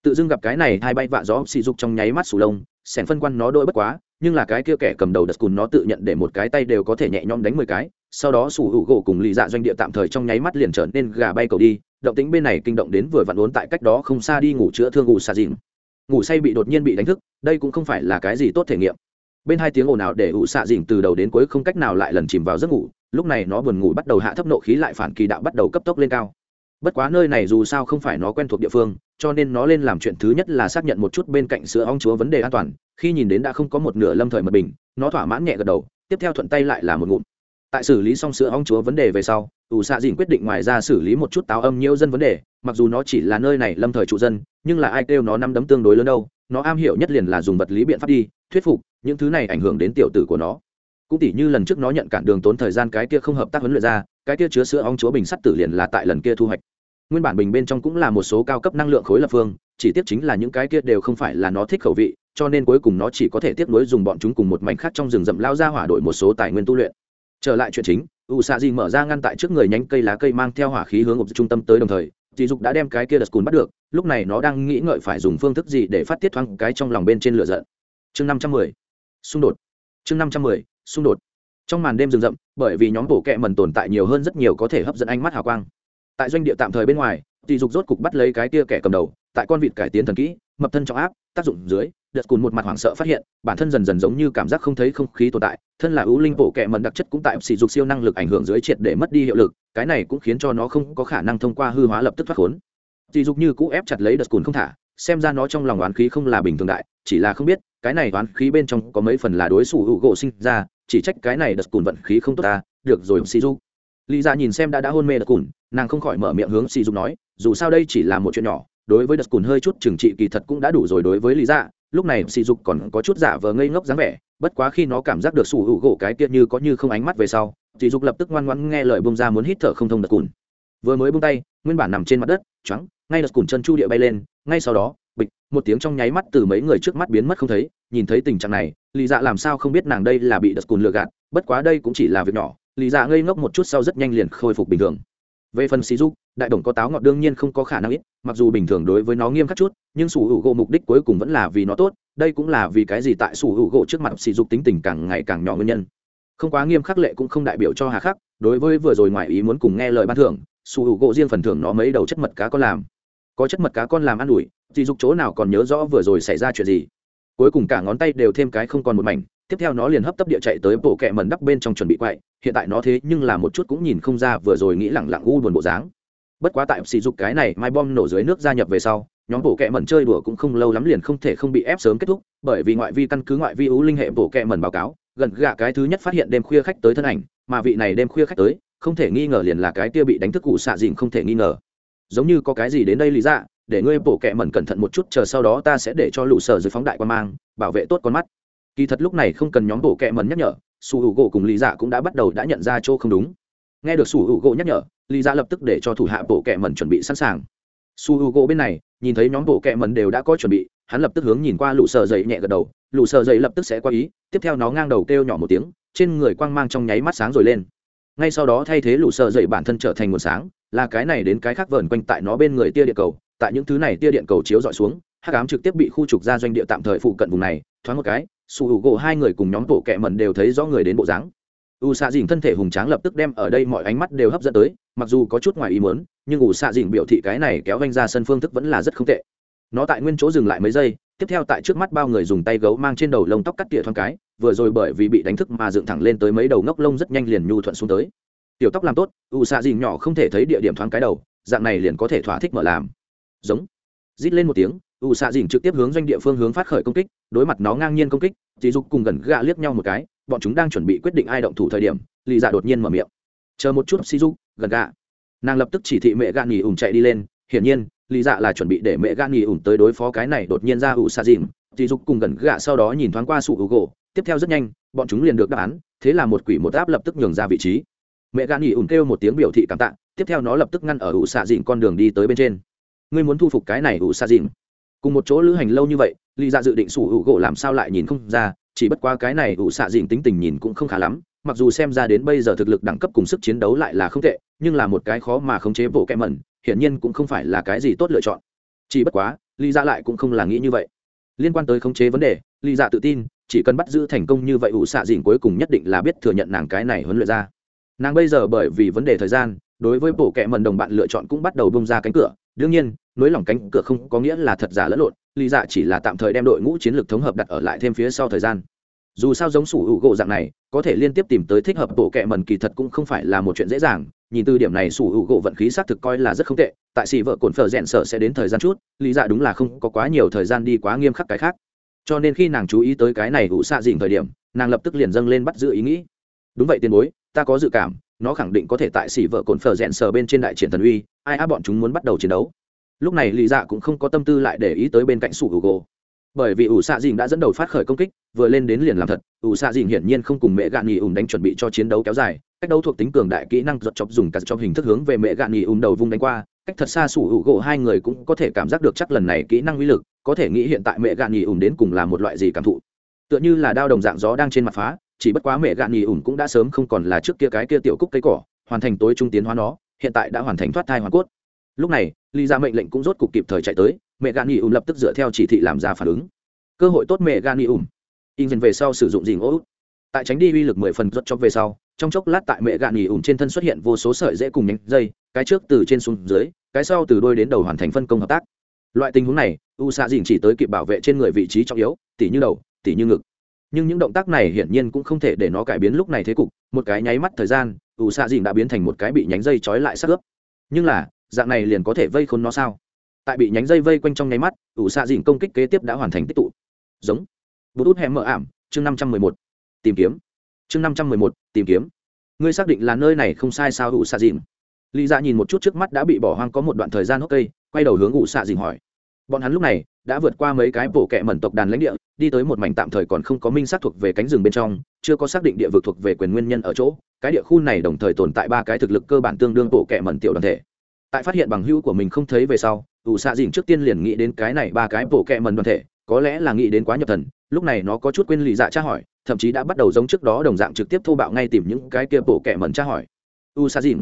tự dưng gặp cái này hai bay vạ gió xì dục trong nháy mắt sủ lông, sẻn phân quan nó đôi bất quá, nhưng là cái kia kẻ cầm đầu đật cùn nó tự nhận để một cái tay đều có thể nhẹ nhõm đánh mười cái, sau đó sủ hữu gỗ cùng lì dạ doanh địa tạm thời trong nháy mắt liền trở nên gà bay cầu đi, động tính bên này kinh động đến vừa vặn uốn tại cách đó không xa đi ngủ chữa thương ngủ xà dìm ngủ say bị đột nhiên bị đánh thức, đây cũng không phải là cái gì tốt thể nghiệm. Bên hai tiếng ồn ào để ủ xạ dìm từ đầu đến cuối không cách nào lại lần chìm vào giấc ngủ, lúc này nó buồn ngủ bắt đầu hạ thấp nộ khí lại phản kỳ đạo bắt đầu cấp tốc lên cao bất quá nơi này dù sao không phải nó quen thuộc địa phương, cho nên nó lên làm chuyện thứ nhất là xác nhận một chút bên cạnh sữa ong chúa vấn đề an toàn, khi nhìn đến đã không có một nửa lâm thời mật bình, nó thỏa mãn nhẹ gật đầu, tiếp theo thuận tay lại là một ngụm. Tại xử lý xong sữa ong chúa vấn đề về sau, ủ xạ dìn quyết định ngoài ra xử lý một chút táo âm nhiễu dân vấn đề, mặc dù nó chỉ là nơi này lâm thời trụ dân, nhưng là ai kêu nó năm đấm tương đối lớn đâu, nó am hiểu nhất liền là dùng vật lý biện pháp đi, thuyết phục, những thứ này ảnh hưởng đến tiểu tử của nó. Cũng tỉ như lần trước nó nhận cản đường tốn thời gian cái kia không hợp tác huấn luyện ra, cái kia chứa sữa ong chúa bình sắt tử liền là tại lần kia thu hoạch nguyên bản bình bên trong cũng là một số cao cấp năng lượng khối lập phương, chỉ tiếc chính là những cái kia đều không phải là nó thích khẩu vị, cho nên cuối cùng nó chỉ có thể tiếp nối dùng bọn chúng cùng một mảnh khác trong rừng rậm lao ra hỏa đội một số tài nguyên tu luyện. Trở lại chuyện chính u xạ di mở ra ngăn tại trước người nhánh cây lá cây mang theo hỏa khí hướng ộp trung tâm tới đồng thời dì dục đã đem cái kia đật cùn bắt được, lúc này nó đang nghĩ ngợi phải dùng phương thức gì để phát tiết thoáng cái trong lòng bên trên lửa giận. Chương năm trăm mười, xung đột. Chương năm trăm mười, xung đột. Trong màn đêm rừng rậm, bởi vì nhóm bổ kẹ mần tồn tại nhiều hơn rất nhiều có thể hấp dẫn ánh mắt hào quang tại doanh địa tạm thời bên ngoài, tỷ dục rốt cục bắt lấy cái kia kẻ cầm đầu, tại con vịt cải tiến thần kỹ, mập thân trọng áp, tác dụng dưới, đợt cùn một mặt hoảng sợ phát hiện, bản thân dần dần giống như cảm giác không thấy không khí tồn tại, thân là ưu linh bộ kẹ mần đặc chất cũng tại sỉ dục siêu năng lực ảnh hưởng dưới triệt để mất đi hiệu lực, cái này cũng khiến cho nó không có khả năng thông qua hư hóa lập tức thoát khốn. Sỉ dục như cũ ép chặt lấy đợt cùn không thả, xem ra nó trong lòng oán khí không là bình thường đại, chỉ là không biết, cái này oán khí bên trong có mấy phần là đối xử hữu gỗ sinh ra, chỉ trách cái này đợt cùn vận khí không tốt ta, được rồi, sỉ dục lý ra nhìn xem đã đã hôn mê đợt cùn, nàng không khỏi mở miệng hướng sỉ dục nói, dù sao đây chỉ là một chuyện nhỏ, đối với đợt cùn hơi chút trừng trị kỳ thật cũng đã đủ rồi đối với lý dạ lúc này sỉ dục còn có chút giả vờ ngây ngốc dáng vẻ, bất quá khi nó cảm giác được sủ hữu gỗ cái kia như có như không ánh mắt về sau sỉ dục lập tức ngoan ngoãn nghe lời bông ra muốn hít thở không thông đợt cùn. Vừa mới bông tay, nguyên bản nằm trên mặt đất trắng ngay đợt cùn chân chu địa bay lên, ngay sau đó, bịch, một tiếng trong nháy mắt từ mấy người trước mắt biến mất không thấy, nhìn thấy tình trạng này, lý dạ làm sao không biết nàng đây là bị đợt cùn lừa gạt, bất quá đây cũng chỉ là việc nhỏ lý dạ ngây ngốc một chút sau rất nhanh liền khôi phục bình thường. Về phần xì dục, đại đồng có táo ngọt đương nhiên không có khả năng ít, mặc dù bình thường đối với nó nghiêm khắc chút, nhưng sủ hữu gỗ mục đích cuối cùng vẫn là vì nó tốt, đây cũng là vì cái gì tại sủ hữu gỗ trước mặt xì dục tính tình càng ngày càng nhỏ nguyên nhân. Không quá nghiêm khắc lệ cũng không đại biểu cho hà khắc, đối với vừa rồi ngoài ý muốn cùng nghe lời ban thưởng, sủ hữu gỗ riêng phần thưởng nó mấy đầu chất mật cá con làm. Có chất mật cá con làm ăn ủi Xì dục chỗ nào còn nhớ rõ vừa rồi xảy ra chuyện gì? Cuối cùng cả ngón tay đều thêm cái không còn một mảnh, tiếp theo nó liền hấp tấp địa chạy tới bộ kẹ mần đắp bên trong chuẩn bị quậy, hiện tại nó thế nhưng là một chút cũng nhìn không ra vừa rồi nghĩ lẳng lặng u buồn bộ dáng. Bất quá tại sỉ dục cái này mai bom nổ dưới nước gia nhập về sau, nhóm bộ kẹ mần chơi đùa cũng không lâu lắm liền không thể không bị ép sớm kết thúc, bởi vì ngoại vi căn cứ ngoại vi ú linh hệ bộ kẹ mần báo cáo, gần gạ cái thứ nhất phát hiện đêm khuya khách tới thân ảnh, mà vị này đêm khuya khách tới, không thể nghi ngờ liền là cái kia bị đánh thức cụ xạ dịn không thể nghi ngờ giống như có cái gì đến đây lý dạ để ngươi bổ kẹ mẩn cẩn thận một chút, chờ sau đó ta sẽ để cho lũ sở dưới phóng đại quan mang, bảo vệ tốt con mắt. Kỳ thật lúc này không cần nhóm bổ kẹ mẩn nhắc nhở su hữu gỗ cùng lý dạ cũng đã bắt đầu đã nhận ra chỗ không đúng. Nghe được su hữu gỗ nhắc nhở, lý dạ lập tức để cho thủ hạ bổ kẹ mẩn chuẩn bị sẵn sàng. Su hữu gỗ bên này, nhìn thấy nhóm bổ kẹ mẩn đều đã có chuẩn bị, hắn lập tức hướng nhìn qua lũ sở dậy nhẹ gật đầu, lũ sở dậy lập tức sẽ qua ý, tiếp theo nó ngang đầu kêu nhỏ một tiếng, trên người quang mang trong nháy mắt sáng rồi lên ngay sau đó thay thế lũ sợ dậy bản thân trở thành nguồn sáng, là cái này đến cái khác vờn quanh tại nó bên người tia địa cầu, tại những thứ này tia điện cầu chiếu dọi xuống, hắc ám trực tiếp bị khu trục ra doanh địa tạm thời phụ cận vùng này, thoáng một cái, su hữu gỗ hai người cùng nhóm tổ kẹ mần đều thấy rõ người đến bộ dáng. U xạ dìn thân thể hùng tráng lập tức đem ở đây mọi ánh mắt đều hấp dẫn tới, mặc dù có chút ngoài ý muốn, nhưng u xạ dìn biểu thị cái này kéo vanh ra sân phương thức vẫn là rất không tệ. Nó tại nguyên chỗ dừng lại mấy giây tiếp theo tại trước mắt bao người dùng tay gấu mang trên đầu lông tóc cắt tỉa thoáng cái, vừa rồi bởi vì bị đánh thức mà dựng thẳng lên tới mấy đầu ngốc lông rất nhanh liền nhu thuận xuống tới. Tiểu tóc làm tốt ụ xạ dìn nhỏ không thể thấy địa điểm thoáng cái đầu, dạng này liền có thể thỏa thích mở làm. Giống. Rít lên một tiếng ụ xạ dìn trực tiếp hướng doanh địa phương hướng phát khởi công kích, đối mặt nó ngang nhiên công kích dì dục cùng gần gạ liếc nhau một cái, bọn chúng đang chuẩn bị quyết định ai động thủ thời điểm, lì dạ đột nhiên mở miệng. Chờ một chút si dục, gần gạ. Nàng lập tức chỉ thị mẹ gạ nghỉ ủng chạy đi lên, hiển nhiên Lý dạ là chuẩn bị để mẹ gạ nghỉ ủng tới đối phó cái này đột nhiên ra ủ xạ dìm. Thì dục cùng gần gạ sau đó nhìn thoáng qua sụ gỗ tiếp theo rất nhanh, bọn chúng liền được đáp án, thế là một quỷ một áp lập tức nhường ra vị trí. Mẹ gạ nghỉ ủng kêu một tiếng biểu thị cảm tạ, tiếp theo nó lập tức ngăn ở ủ xạ dìm con đường đi tới bên trên. Ngươi muốn thu phục cái này ủ xạ dìm? Cùng một chỗ lữ hành lâu như vậy, lý Dạ dự định sủ hữu gỗ làm sao lại nhìn không ra, chỉ bất qua cái này ủ xạ dìm tính tình nhìn cũng không khá lắm, mặc dù xem ra đến bây giờ thực lực đẳng cấp cùng sức chiến đấu lại là không tệ, nhưng là một cái khó mà khống chế bộ kẹ mẩn hiển nhiên cũng không phải là cái gì tốt lựa chọn. Chỉ bất quá, lý ra lại cũng không là nghĩ như vậy. Liên quan tới khống chế vấn đề, lý ra tự tin, chỉ cần bắt giữ thành công như vậy ủ xạ dìn cuối cùng nhất định là biết thừa nhận nàng cái này huấn luyện ra. Nàng bây giờ bởi vì vấn đề thời gian, đối với bộ kệ mần đồng bạn lựa chọn cũng bắt đầu bung ra cánh cửa. Đương nhiên, nối lỏng cánh cửa không có nghĩa là thật giả lẫn lộn, lý dạ chỉ là tạm thời đem đội ngũ chiến lược thống hợp đặt ở lại thêm phía sau thời gian. Dù sao giống sủ hữu gỗ dạng này, có thể liên tiếp tìm tới thích hợp bộ kệ mần kỳ thật cũng không phải là một chuyện dễ dàng nhìn từ điểm này sủ hữu gỗ vận khí xác thực coi là rất không tệ, tại xì vợ cồn phở rẽn sợ sẽ đến thời gian chút, lý dạ đúng là không có quá nhiều thời gian đi quá nghiêm khắc cái khác. Cho nên khi nàng chú ý tới cái này hữu xạ dình thời điểm, nàng lập tức liền dâng lên bắt giữ ý nghĩ. Đúng vậy tiền bối, ta có dự cảm, nó khẳng định có thể tại xỉ vợ cồn phở rẽn sờ bên trên đại triển thần uy, ai á bọn chúng muốn bắt đầu chiến đấu. Lúc này lì dạ cũng không có tâm tư lại để ý tới bên cạnh sủ hữu gỗ bởi vì ủ xạ dìn đã dẫn đầu phát khởi công kích, vừa lên đến liền làm thật. Ủ xạ dìn hiển nhiên không cùng mẹ gạn nghỉ ủng đánh chuẩn bị cho chiến đấu kéo dài, cách đấu thuộc tính cường đại kỹ năng giật chọc dùng cả trong hình thức hướng về mẹ gạn nghỉ ủng đầu vung đánh qua, cách thật xa sủ hữu gỗ hai người cũng có thể cảm giác được chắc lần này kỹ năng uy lực, có thể nghĩ hiện tại mẹ gạn nghỉ ủng đến cùng là một loại gì cảm thụ. Tựa như là đao đồng dạng gió đang trên mặt phá, chỉ bất quá mẹ gạn nghỉ ủng cũng đã sớm không còn là trước kia cái kia tiểu cúc cây cỏ, hoàn thành tối trung tiến hóa nó, hiện tại đã hoàn thành thoát thai hoàn cốt. Lúc này ly ra dạ mệnh lệnh cũng rốt cục kịp thời chạy tới mẹ gan nghỉ ùm lập tức dựa theo chỉ thị làm ra phản ứng. Cơ hội tốt mẹ gan nghỉ ùm. In dần về sau sử dụng gì ngỗ tại tránh đi uy lực mười phần rút cho về sau, trong chốc lát tại mẹ gạn nghỉ ủng trên thân xuất hiện vô số sợi dễ cùng nhánh dây, cái trước từ trên xuống dưới, cái sau từ đôi đến đầu hoàn thành phân công hợp tác. Loại tình huống này, u xạ dìn chỉ tới kịp bảo vệ trên người vị trí trọng yếu, tỉ như đầu, tỉ như ngực. Nhưng những động tác này hiển nhiên cũng không thể để nó cải biến lúc này thế cục, một cái nháy mắt thời gian, u xạ dìn đã biến thành một cái bị nhánh dây trói lại sát ướp. Nhưng là, dạng này liền có thể vây khốn nó sao? Tại bị nhánh dây vây quanh trong nháy mắt u xạ dìn công kích kế tiếp đã hoàn thành tích tụ. Giống. Bút út hẻm mở ảm, chương năm trăm mười một. Tìm kiếm. Chương năm trăm mười một, tìm kiếm. Ngươi xác định là nơi này không sai sao u xạ dìn? Lý ra nhìn một chút trước mắt đã bị bỏ hoang có một đoạn thời gian hốc cây, quay đầu hướng u xạ dìn hỏi. Bọn hắn lúc này đã vượt qua mấy cái bổ kẹ mẩn tộc đàn lãnh địa, đi tới một mảnh tạm thời còn không có minh xác thuộc về cánh rừng bên trong, chưa có xác định địa vực thuộc về quyền nguyên nhân ở chỗ. Cái địa khu này đồng thời tồn tại ba cái thực lực cơ bản tương đương bổ kẹ mẩn tiểu đoàn thể. Tại phát hiện bằng hữu của mình không thấy về sau ủ xạ dìn trước tiên liền nghĩ đến cái này ba cái bộ kẹ mần đoàn thể, có lẽ là nghĩ đến quá nhập thần, lúc này nó có chút quên lì dạ tra hỏi, thậm chí đã bắt đầu giống trước đó đồng dạng trực tiếp thô bạo ngay tìm những cái kia bộ kẹ mần tra hỏi. U xạ dìn.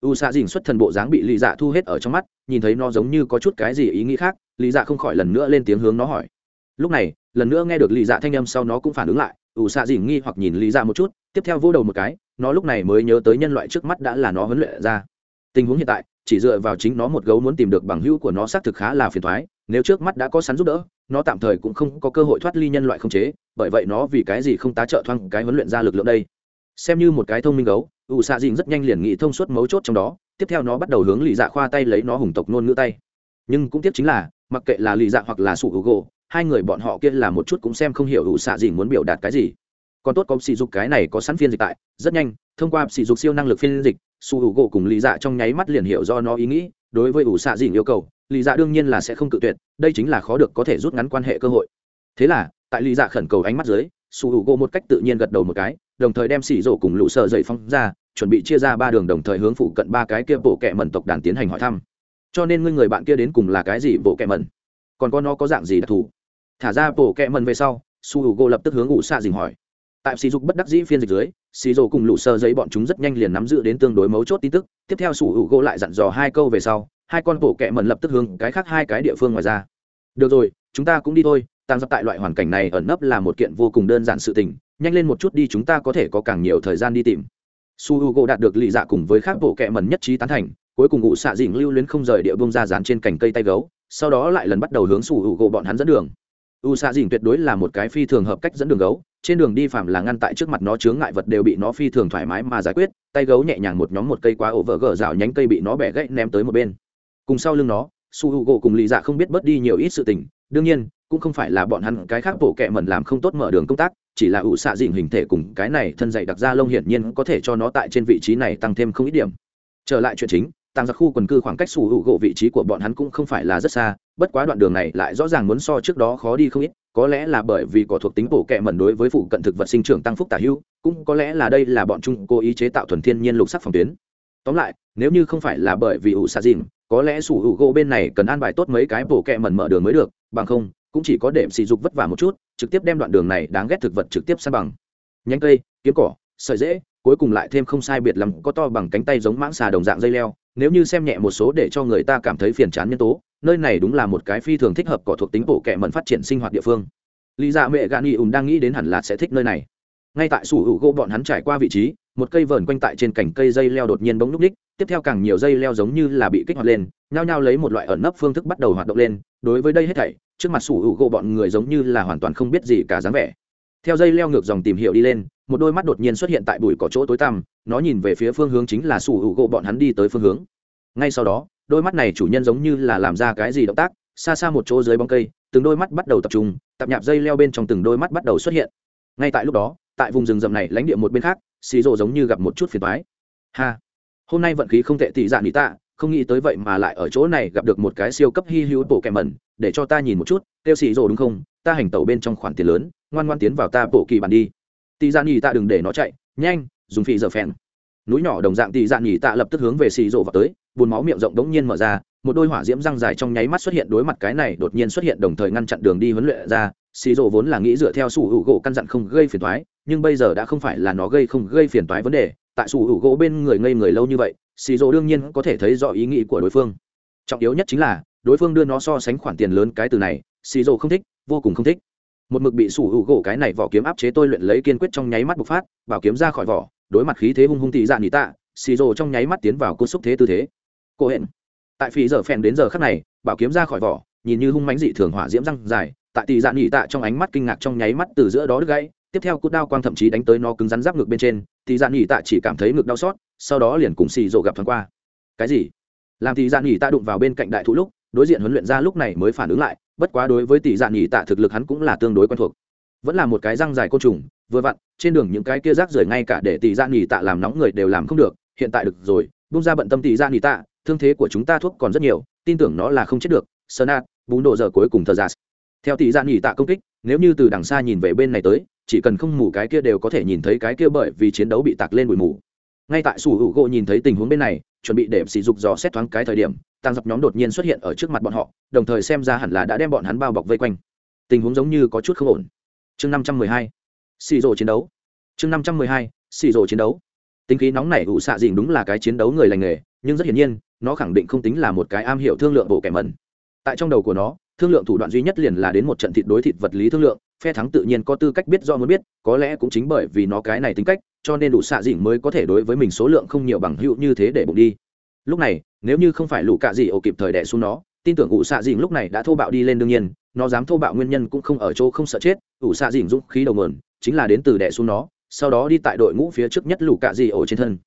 U xạ dìn xuất thần bộ dáng bị lì dạ thu hết ở trong mắt, nhìn thấy nó giống như có chút cái gì ý nghĩ khác, lì dạ không khỏi lần nữa lên tiếng hướng nó hỏi. Lúc này, lần nữa nghe được lì dạ thanh âm sau nó cũng phản ứng lại, ủ xạ dìn nghi hoặc nhìn lì dạ một chút, tiếp theo vô đầu một cái, nó lúc này mới nhớ tới nhân loại trước mắt đã là nó huấn luyện ra. Tình huống hiện tại chỉ dựa vào chính nó một gấu muốn tìm được bằng hữu của nó xác thực khá là phiền thoái, nếu trước mắt đã có sắn giúp đỡ, nó tạm thời cũng không có cơ hội thoát ly nhân loại không chế, bởi vậy nó vì cái gì không tá trợ thoang cái huấn luyện ra lực lượng đây? Xem như một cái thông minh gấu, ủ xạ dịn rất nhanh liền nghĩ thông suốt mấu chốt trong đó, tiếp theo nó bắt đầu hướng lì dạ khoa tay lấy nó hùng tộc nôn ngữ tay. Nhưng cũng tiếc chính là, mặc kệ là lì dạ hoặc là sủ hữu gỗ hai người bọn họ kia là một chút cũng xem không hiểu ủ xạ dịn muốn biểu đạt cái gì. Còn tốt có sỉ dục cái này có sẵn phiên dịch tại, rất nhanh, thông qua sỉ dục siêu năng lực phiên dịch su hữu gỗ cùng lì dạ trong nháy mắt liền hiểu do nó ý nghĩ, đối với ủ xạ dìn yêu cầu lì dạ đương nhiên là sẽ không cự tuyệt, đây chính là khó được có thể rút ngắn quan hệ cơ hội. Thế là, tại lì dạ khẩn cầu ánh mắt dưới, su hữu gỗ một cách tự nhiên gật đầu một cái, đồng thời đem xỉ rổ cùng lũ sợ dậy phong ra, chuẩn bị chia ra ba đường đồng thời hướng phụ cận ba cái kia bộ kệ mẩn tộc đàn tiến hành hỏi thăm. Cho nên ngươi người bạn kia đến cùng là cái gì bộ kệ mẩn? Còn có nó có dạng gì đặc thù? Thả ra bộ kệ mẩn về sau, su h u lập tức hướng ủ xạ dình hỏi tại sỉ dục bất đắc dĩ phiên dịch dưới xì rồ cùng lũ sơ giấy bọn chúng rất nhanh liền nắm giữ đến tương đối mấu chốt tin tức. Tiếp theo sủ hữu u lại dặn dò hai câu về sau, hai con bộ kệ mẩn lập tức hướng cái khác hai cái địa phương ngoài ra. Được rồi, chúng ta cũng đi thôi tăng dập tại loại hoàn cảnh này ẩn nấp là một kiện vô cùng đơn giản sự tình, nhanh lên một chút đi chúng ta có thể có càng nhiều thời gian đi tìm. Su h u g đạt được lì dạ cùng với các bộ kệ mẩn nhất trí tán thành, cuối cùng ngụ xạ dình lưu luyến không rời địa bông ra dán trên cành cây tay gấu, sau đó lại lần bắt đầu hướng sủ hữu gỗ bọn hắn dẫn đường. U xạ dình tuyệt đối là một cái phi thường hợp cách dẫn đường gấu trên đường đi phạm là ngăn tại trước mặt nó chướng ngại vật đều bị nó phi thường thoải mái mà giải quyết, tay gấu nhẹ nhàng một nhóm một cây quá ổ vỡ gờ rào nhánh cây bị nó bẻ gãy ném tới một bên. Cùng sau lưng nó, su hữu gỗ cùng lì dạ không biết bớt đi nhiều ít sự tình, đương nhiên, cũng không phải là bọn hắn cái khác bộ kệ mẩn làm không tốt mở đường công tác, chỉ là ủ xạ dịnh hình thể cùng cái này thân dày đặc ra lông hiển nhiên có thể cho nó tại trên vị trí này tăng thêm không ít điểm. Trở lại chuyện chính, tàng giặc khu quần cư khoảng cách sủ hữu gỗ vị trí của bọn hắn cũng không phải là rất xa, bất quá đoạn đường này lại rõ ràng muốn so trước đó khó đi không ít có lẽ là bởi vì có thuộc tính bổ kẹ mẩn đối với phụ cận thực vật sinh trưởng tăng phúc tả hữu, cũng có lẽ là đây là bọn chúng cố ý chế tạo thuần thiên nhiên lục sắc phòng tuyến. Tóm lại, nếu như không phải là bởi vì ủ xa dìm, có lẽ sủ hữu gỗ bên này cần an bài tốt mấy cái bổ kẹ mẩn mở đường mới được, bằng không, cũng chỉ có đệm sỉ dục vất vả một chút, trực tiếp đem đoạn đường này đáng ghét thực vật trực tiếp san bằng. Nhánh cây, kiếm cỏ, sợi dễ, cuối cùng lại thêm không sai biệt lắm có to bằng cánh tay giống mãng xà đồng dạng dây leo, nếu như xem nhẹ một số để cho người ta cảm thấy phiền chán nhân tố nơi này đúng là một cái phi thường thích hợp cỏ thuộc tính bộ kệ mẩn phát triển sinh hoạt địa phương. Lý dạ mẹ gạn nghị ùn đang nghĩ đến hẳn là sẽ thích nơi này. Ngay tại sủ hữu gỗ bọn hắn trải qua vị trí, một cây vờn quanh tại trên cành cây dây leo đột nhiên bỗng núp ních, tiếp theo càng nhiều dây leo giống như là bị kích hoạt lên, nhao nhao lấy một loại ẩn nấp phương thức bắt đầu hoạt động lên, đối với đây hết thảy, trước mặt sủ hữu gỗ bọn người giống như là hoàn toàn không biết gì cả dáng vẻ. Theo dây leo ngược dòng tìm hiểu đi lên, một đôi mắt đột nhiên xuất hiện tại bụi cỏ chỗ tối tăm, nó nhìn về phía phương hướng chính là sủ hữu gỗ bọn hắn đi tới phương hướng. Ngay sau đó đôi mắt này chủ nhân giống như là làm ra cái gì động tác, xa xa một chỗ dưới bóng cây, từng đôi mắt bắt đầu tập trung tập nhạp dây leo bên trong từng đôi mắt bắt đầu xuất hiện. Ngay tại lúc đó, tại vùng rừng rậm này lãnh địa một bên khác, xì rộ giống như gặp một chút phiền toái. Ha! Hôm nay vận khí không tệ tỷ dạ nghĩ tạ, không nghĩ tới vậy mà lại ở chỗ này gặp được một cái siêu cấp hy hữu bộ kèm mẩn, để cho ta nhìn một chút tiêu xì rộ đúng không? Ta hành tẩu bên trong khoản tiền lớn, ngoan ngoan tiến vào ta bộ kỳ bản đi. Tỷ dạ nỉ tạ đừng để nó chạy, nhanh, dùng phi giờ phèn. Núi nhỏ đồng dạng tỷ dạ nỉ tạ lập tức hướng về xì rộ vào tới bùn máu miệng rộng đống nhiên mở ra, một đôi hỏa diễm răng dài trong nháy mắt xuất hiện đối mặt cái này đột nhiên xuất hiện đồng thời ngăn chặn đường đi huấn luyện ra. Xì rộ vốn là nghĩ dựa theo sủ hữu gỗ căn dặn không gây phiền toái, nhưng bây giờ đã không phải là nó gây không gây phiền toái vấn đề. Tại sủ hữu gỗ bên người ngây người lâu như vậy, xì rộ đương nhiên có thể thấy rõ ý nghĩ của đối phương. Trọng yếu nhất chính là, đối phương đưa nó so sánh khoản tiền lớn cái từ này, xì rộ không thích, vô cùng không thích. Một mực bị sủ hữu gỗ cái này vỏ kiếm áp chế tôi luyện lấy kiên quyết trong nháy mắt bộc phát, bảo kiếm ra khỏi vỏ, đối mặt khí thế hung hung tị dạ nỉ tạ, xì rộ trong nháy mắt tiến vào cốt xúc thế tư thế cô hẹn tại phí giờ phèn đến giờ khắc này, bảo kiếm ra khỏi vỏ, nhìn như hung mánh dị thường hỏa diễm răng dài, tại tỷ dạ nghỉ tạ trong ánh mắt kinh ngạc trong nháy mắt từ giữa đó đứt gãy, tiếp theo cút đao quang thậm chí đánh tới nó cứng rắn giáp ngực bên trên, tỷ dạ nghỉ tạ chỉ cảm thấy ngực đau xót, sau đó liền cùng xì rộ gặp thoáng qua. Cái gì? Làm tỷ dạ nghỉ tạ đụng vào bên cạnh đại thụ lúc, đối diện huấn luyện ra lúc này mới phản ứng lại, bất quá đối với tỷ dạ nghỉ tạ thực lực hắn cũng là tương đối quen thuộc. Vẫn là một cái răng dài côn trùng, vừa vặn, trên đường những cái kia rác rưởi ngay cả để tỷ dạ nghỉ tạ làm nóng người đều làm không được, hiện tại được rồi bung ra bận tâm tỷ dạ nghỉ tạ thương thế của chúng ta thuốc còn rất nhiều, tin tưởng nó là không chết được. Sơ nát bún độ giờ cuối cùng thờ giả theo tỷ dạ nghỉ tạ công kích, nếu như từ đằng xa nhìn về bên này tới, chỉ cần không mù cái kia đều có thể nhìn thấy cái kia bởi vì chiến đấu bị tạc lên bụi mù. Ngay tại sủ hữu gỗ nhìn thấy tình huống bên này, chuẩn bị để sỉ dục dò xét thoáng cái thời điểm tăng dập nhóm đột nhiên xuất hiện ở trước mặt bọn họ, đồng thời xem ra hẳn là đã đem bọn hắn bao bọc vây quanh. Tình huống giống như có chút không ổn. Chương năm trăm mười hai xì rồ chiến đấu. Chương năm trăm mười hai xì rồ chiến đấu. Tính khí nóng này ủ xạ dình đúng là cái chiến đấu người lành nghề, nhưng rất hiển nhiên nó khẳng định không tính là một cái am hiểu thương lượng bộ kẻ mẩn. Tại trong đầu của nó, thương lượng thủ đoạn duy nhất liền là đến một trận thịt đối thịt vật lý thương lượng, phe thắng tự nhiên có tư cách biết do muốn biết, có lẽ cũng chính bởi vì nó cái này tính cách, cho nên đủ xạ dịnh mới có thể đối với mình số lượng không nhiều bằng hữu như thế để bụng đi. Lúc này, nếu như không phải lũ cạ dị ổ kịp thời đẻ xuống nó, tin tưởng ủ xạ dịnh lúc này đã thô bạo đi lên đương nhiên, nó dám thô bạo nguyên nhân cũng không ở chỗ không sợ chết, ủ xạ dịnh dũng khí đầu mườn chính là đến từ đẻ xuống nó, sau đó đi tại đội ngũ phía trước nhất lũ cạ dị ổ trên thân.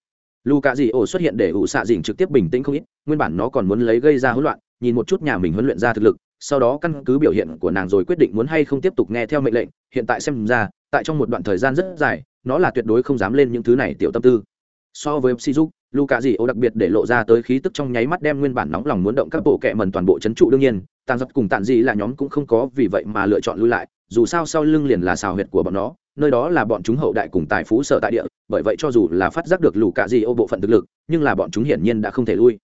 Lu cạ dị ổ xuất hiện để ủ xạ dình trực tiếp bình tĩnh không ít, nguyên bản nó còn muốn lấy gây ra hỗn loạn, nhìn một chút nhà mình huấn luyện ra thực lực, sau đó căn cứ biểu hiện của nàng rồi quyết định muốn hay không tiếp tục nghe theo mệnh lệnh, hiện tại xem ra, tại trong một đoạn thời gian rất dài, nó là tuyệt đối không dám lên những thứ này tiểu tâm tư. So với shizu luka dị Ổ đặc biệt để lộ ra tới khí tức trong nháy mắt đem nguyên bản nóng lòng muốn động các bộ kệ mần toàn bộ chấn trụ đương nhiên, tàn giật cùng tàn dị là nhóm cũng không có vì vậy mà lựa chọn lui lại dù sao sau lưng liền là xào huyệt của bọn nó, nơi đó là bọn chúng hậu đại cùng tài phú sở tại địa, bởi vậy cho dù là phát giác được lù cạ dị ô bộ phận thực lực, nhưng là bọn chúng hiển nhiên đã không thể lui.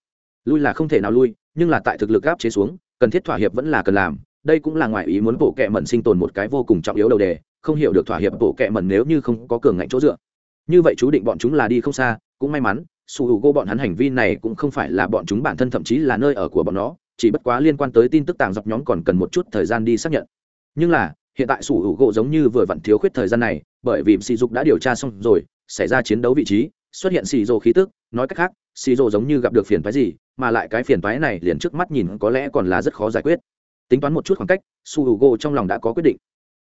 Lui là không thể nào lui, nhưng là tại thực lực áp chế xuống, cần thiết thỏa hiệp vẫn là cần làm. Đây cũng là ngoài ý muốn bộ kệ mẩn sinh tồn một cái vô cùng trọng yếu đầu đề, không hiểu được thỏa hiệp bộ kệ mẩn nếu như không có cường ngạnh chỗ dựa. Như vậy chú định bọn chúng là đi không xa, cũng may mắn, su hữu gô bọn hắn hành vi này cũng không phải là bọn chúng bản thân thậm chí là nơi ở của bọn nó, chỉ bất quá liên quan tới tin tức tàng dọc nhóm còn cần một chút thời gian đi xác nhận. Nhưng là hiện tại sủ hữu u giống như vừa vặn thiếu khuyết thời gian này, bởi vì sỉ dục đã điều tra xong rồi, xảy ra chiến đấu vị trí, xuất hiện sỉ dô khí tức. Nói cách khác sỉ dô giống như gặp được phiền phái gì, mà lại cái phiền phái này liền trước mắt nhìn có lẽ còn là rất khó giải quyết. Tính toán một chút khoảng cách su h u g o trong lòng đã có quyết định.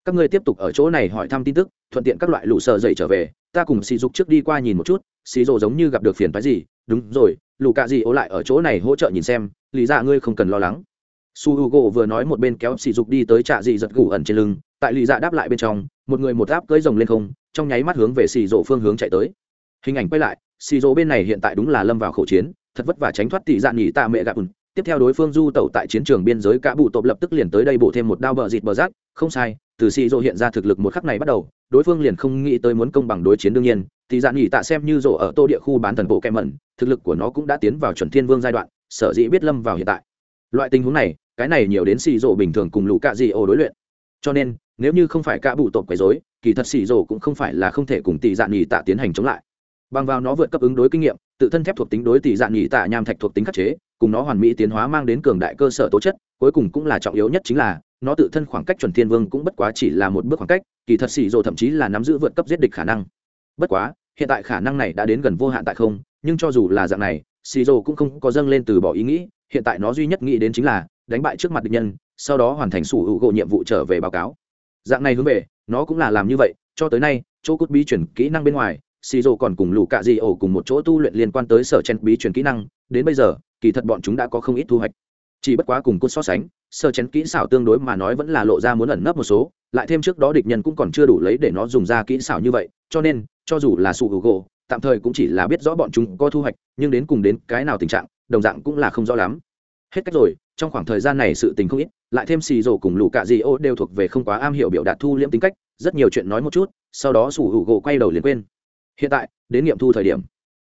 Các ngươi tiếp tục ở chỗ này hỏi thăm tin tức, thuận tiện các loại lũ sợ dậy trở về. Ta cùng sỉ dục trước đi qua nhìn một chút sỉ dô giống như gặp được phiền phái gì. Đúng rồi, lũ cạ gì ố lại ở chỗ này hỗ trợ nhìn xem, lý ra ngươi không cần lo lắng. Su h u g o vừa nói một bên kéo sỉ dục đi tới trạ dị giật gù ẩn trên lưng tại lì dạ đáp lại bên trong, một người một áp cưỡi rồng lên không, trong nháy mắt hướng về xì rộ phương hướng chạy tới. Hình ảnh quay lại, xì rộ bên này hiện tại đúng là lâm vào khẩu chiến, thật vất vả tránh thoát tỷ dạn nhỉ tạ mẹ gạp tiếp theo đối phương du tẩu tại chiến trường biên giới cả bụ tộp lập tức liền tới đây bổ thêm một đao bờ dịt bờ rác. Không sai, từ xì rộ hiện ra thực lực một khắc này bắt đầu, đối phương liền không nghĩ tới muốn công bằng đối chiến đương nhiên. Tỷ dạn nhỉ tạ xem như rộ ở tô địa khu bán thần bộ kẹm mẩn, thực lực của nó cũng đã tiến vào chuẩn thiên vương giai đoạn, sở dĩ biết lâm vào hiện tại. Loại tình huống này, cái này nhiều đến xì rộ bình thường cùng lũ cạ dị ổ đối luyện. Cho nên nếu như không phải cả bụ tộp quấy dối kỳ thật xì rổ cũng không phải là không thể cùng tỷ dạng nhì tạ tiến hành chống lại. Bằng vào nó vượt cấp ứng đối kinh nghiệm, tự thân thép thuộc tính đối tỷ dạng nhì tạ nham thạch thuộc tính khắc chế, cùng nó hoàn mỹ tiến hóa mang đến cường đại cơ sở tố chất, cuối cùng cũng là trọng yếu nhất chính là, nó tự thân khoảng cách chuẩn thiên vương cũng bất quá chỉ là một bước khoảng cách, kỳ thật xì rổ thậm chí là nắm giữ vượt cấp giết địch khả năng. Bất quá, hiện tại khả năng này đã đến gần vô hạn tại không, nhưng cho dù là dạng này xì rổ cũng không có dâng lên từ bỏ ý nghĩ, hiện tại nó duy nhất nghĩ đến chính là, đánh bại trước mặt địch nhân, sau đó hoàn thành sủ hữu gộ nhiệm vụ trở về báo cáo dạng này hướng về, nó cũng là làm như vậy, cho tới nay, chỗ cút bí chuyển kỹ năng bên ngoài xì rồ còn cùng lù cạ di ổ cùng một chỗ tu luyện liên quan tới sở chen bí chuyển kỹ năng, đến bây giờ, kỳ thật bọn chúng đã có không ít thu hoạch. Chỉ bất quá cùng cút so sánh, sở chen kỹ xảo tương đối mà nói vẫn là lộ ra muốn ẩn nấp một số, lại thêm trước đó địch nhân cũng còn chưa đủ lấy để nó dùng ra kỹ xảo như vậy, cho nên, cho dù là sụ hữu gỗ, tạm thời cũng chỉ là biết rõ bọn chúng có thu hoạch, nhưng đến cùng đến cái nào tình trạng, đồng dạng cũng là không rõ lắm. Hết cách rồi, trong khoảng thời gian này sự tình không ít lại thêm xì rổ cùng lũ cạ dị ô đều thuộc về không quá am hiểu biểu đạt thu liễm tính cách, rất nhiều chuyện nói một chút, sau đó sủ hữu gỗ quay đầu liền quên. Hiện tại, đến nghiệm thu thời điểm.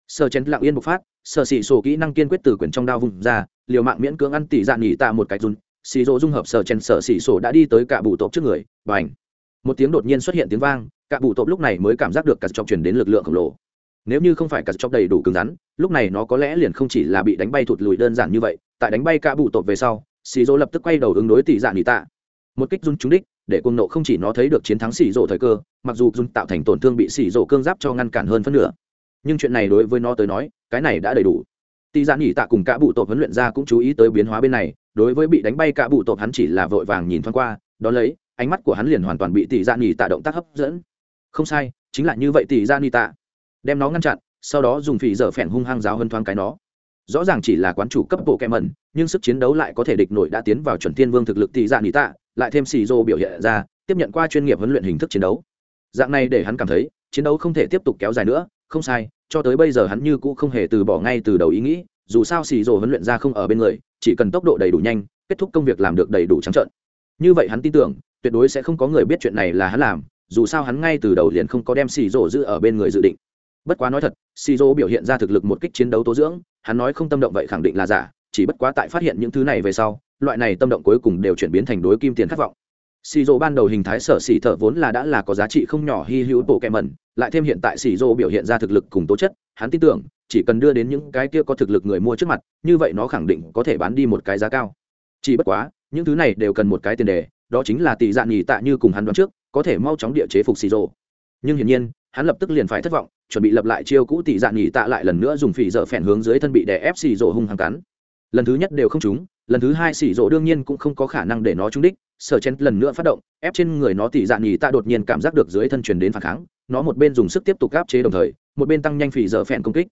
Sơ chén lặng yên bộc phát, sơ xì sổ kỹ năng kiên quyết từ quyển trong đao vùng ra, liều mạng miễn cưỡng ăn tỉ dạn nghỉ tạ một cái run. Xì rỗ dung hợp sơ chén, sơ xì sổ đã đi tới cả bụ tộp trước người và ảnh một tiếng đột nhiên xuất hiện tiếng vang, cả bụ tộp lúc này mới cảm giác được cả chọc chuyển đến lực lượng khổng lồ. Nếu như không phải cả chọc đầy đủ cứng rắn, lúc này nó có lẽ liền không chỉ là bị đánh bay thụt lùi đơn giản như vậy, tại đánh bay cả bụ tộp về sau xì dỗ lập tức quay đầu ứng đối tỷ dạ nỉ tạ. Một kích run trúng đích, để cuồng nộ không chỉ nó thấy được chiến thắng xì dỗ thời cơ, mặc dù run tạo thành tổn thương bị xì dỗ cương giáp cho ngăn cản hơn phân nửa. Nhưng chuyện này đối với nó tới nói, cái này đã đầy đủ. Tỷ dạ nghỉ tạ cùng cả bụ tộc huấn luyện ra cũng chú ý tới biến hóa bên này, đối với bị đánh bay cả bụ tộc hắn chỉ là vội vàng nhìn thoáng qua đó lấy, ánh mắt của hắn liền hoàn toàn bị tỷ dạ nghỉ tạ động tác hấp dẫn. Không sai, chính là như vậy tỷ dạ nghỉ tạ. Đem nó ngăn chặn, sau đó dùng phỉ dở phèn hung hăng giáo hơn thoáng cái nó rõ ràng chỉ là quán chủ cấp bộ kẹm mẩn, nhưng sức chiến đấu lại có thể địch nổi đã tiến vào chuẩn thiên vương thực lực tỷ dạ nghỉ tạ, lại thêm xì rô biểu hiện ra, tiếp nhận qua chuyên nghiệp huấn luyện hình thức chiến đấu. Dạng này để hắn cảm thấy, chiến đấu không thể tiếp tục kéo dài nữa, không sai, cho tới bây giờ hắn như cũ không hề từ bỏ ngay từ đầu ý nghĩ, dù sao xì rồ huấn luyện ra không ở bên người, chỉ cần tốc độ đầy đủ nhanh, kết thúc công việc làm được đầy đủ trắng trợn. Như vậy hắn tin tưởng, tuyệt đối sẽ không có người biết chuyện này là hắn làm, dù sao hắn ngay từ đầu liền không có đem xì rồ giữ ở bên người dự định. Bất quá nói thật, xì rồ biểu hiện ra thực lực một kích chiến đấu tố dưỡng hắn nói không tâm động vậy khẳng định là giả, chỉ bất quá tại phát hiện những thứ này về sau, loại này tâm động cuối cùng đều chuyển biến thành đối kim tiền khát vọng. Xì rồ ban đầu hình thái sở xỉ thợ vốn là đã là có giá trị không nhỏ hy hữu bộ kẹ mẩn, lại thêm hiện tại xì rồ biểu hiện ra thực lực cùng tố chất, hắn tin tưởng, chỉ cần đưa đến những cái kia có thực lực người mua trước mặt, như vậy nó khẳng định có thể bán đi một cái giá cao. Chỉ bất quá, những thứ này đều cần một cái tiền đề, đó chính là tỷ dạng nhì tạ như cùng hắn đoán trước, có thể mau chóng địa chế phục xì rồ nhưng hiển nhiên, hắn lập tức liền phải thất vọng chuẩn bị lập lại chiêu cũ tỷ dạn nhì tạ lại lần nữa dùng phỉ dở phèn hướng dưới thân bị đè ép xì rổ hung hăng cắn. Lần thứ nhất đều không trúng, lần thứ hai xì rổ đương nhiên cũng không có khả năng để nó trúng đích. Sở chen lần nữa phát động, ép trên người nó tỷ dạ nhì tạ đột nhiên cảm giác được dưới thân truyền đến phản kháng, nó một bên dùng sức tiếp tục áp chế đồng thời, một bên tăng nhanh phỉ dở phèn công kích.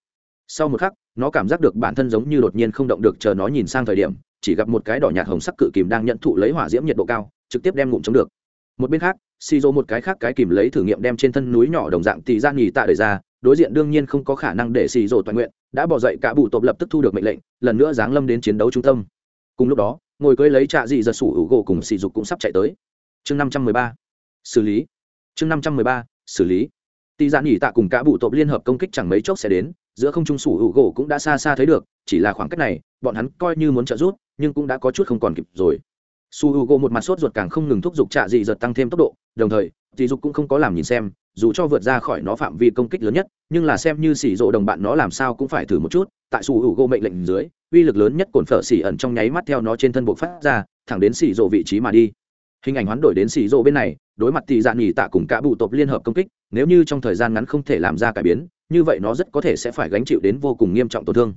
Sau một khắc, nó cảm giác được bản thân giống như đột nhiên không động được chờ nó nhìn sang thời điểm, chỉ gặp một cái đỏ nhạt hồng sắc cự kìm đang nhận thụ lấy hỏa diễm nhiệt độ cao, trực tiếp đem ngụm chống được. Một bên khác xì dô một cái khác cái kìm lấy thử nghiệm đem trên thân núi nhỏ đồng dạng Tì ra nghỉ tạ đời ra, đối diện đương nhiên không có khả năng để xì dô toàn nguyện, đã bỏ dậy cả bụ tộc lập tức thu được mệnh lệnh, lần nữa giáng lâm đến chiến đấu trung tâm. Cùng lúc đó, ngồi cưới lấy trạ dị giật sủ hữu gỗ cùng xì dục cũng sắp chạy tới. Chương năm trăm mười ba, xử lý. Chương năm trăm mười ba, xử lý. Tì ra nghỉ tạ cùng cả bụ tộc liên hợp công kích chẳng mấy chốc sẽ đến, giữa không trung sủ hữu gỗ cũng đã xa xa thấy được, chỉ là khoảng cách này, bọn hắn coi như muốn trợ giúp, nhưng cũng đã có chút không còn kịp rồi su h u gỗ một mặt sốt ruột càng không ngừng thúc giục trạ dị giật tăng thêm tốc độ, đồng thời, dị dục cũng không có làm nhìn xem, dù cho vượt ra khỏi nó phạm vi công kích lớn nhất, nhưng là xem như xỉ rộ đồng bạn nó làm sao cũng phải thử một chút, tại su h u gỗ mệnh lệnh dưới, uy lực lớn nhất cồn phở xỉ ẩn trong nháy mắt theo nó trên thân bộ phát ra, thẳng đến xỉ rộ vị trí mà đi. Hình ảnh hoán đổi đến xỉ rộ bên này, đối mặt thì dạn nghỉ tạ cùng cả bụ tộc liên hợp công kích, nếu như trong thời gian ngắn không thể làm ra cải biến, như vậy nó rất có thể sẽ phải gánh chịu đến vô cùng nghiêm trọng tổn thương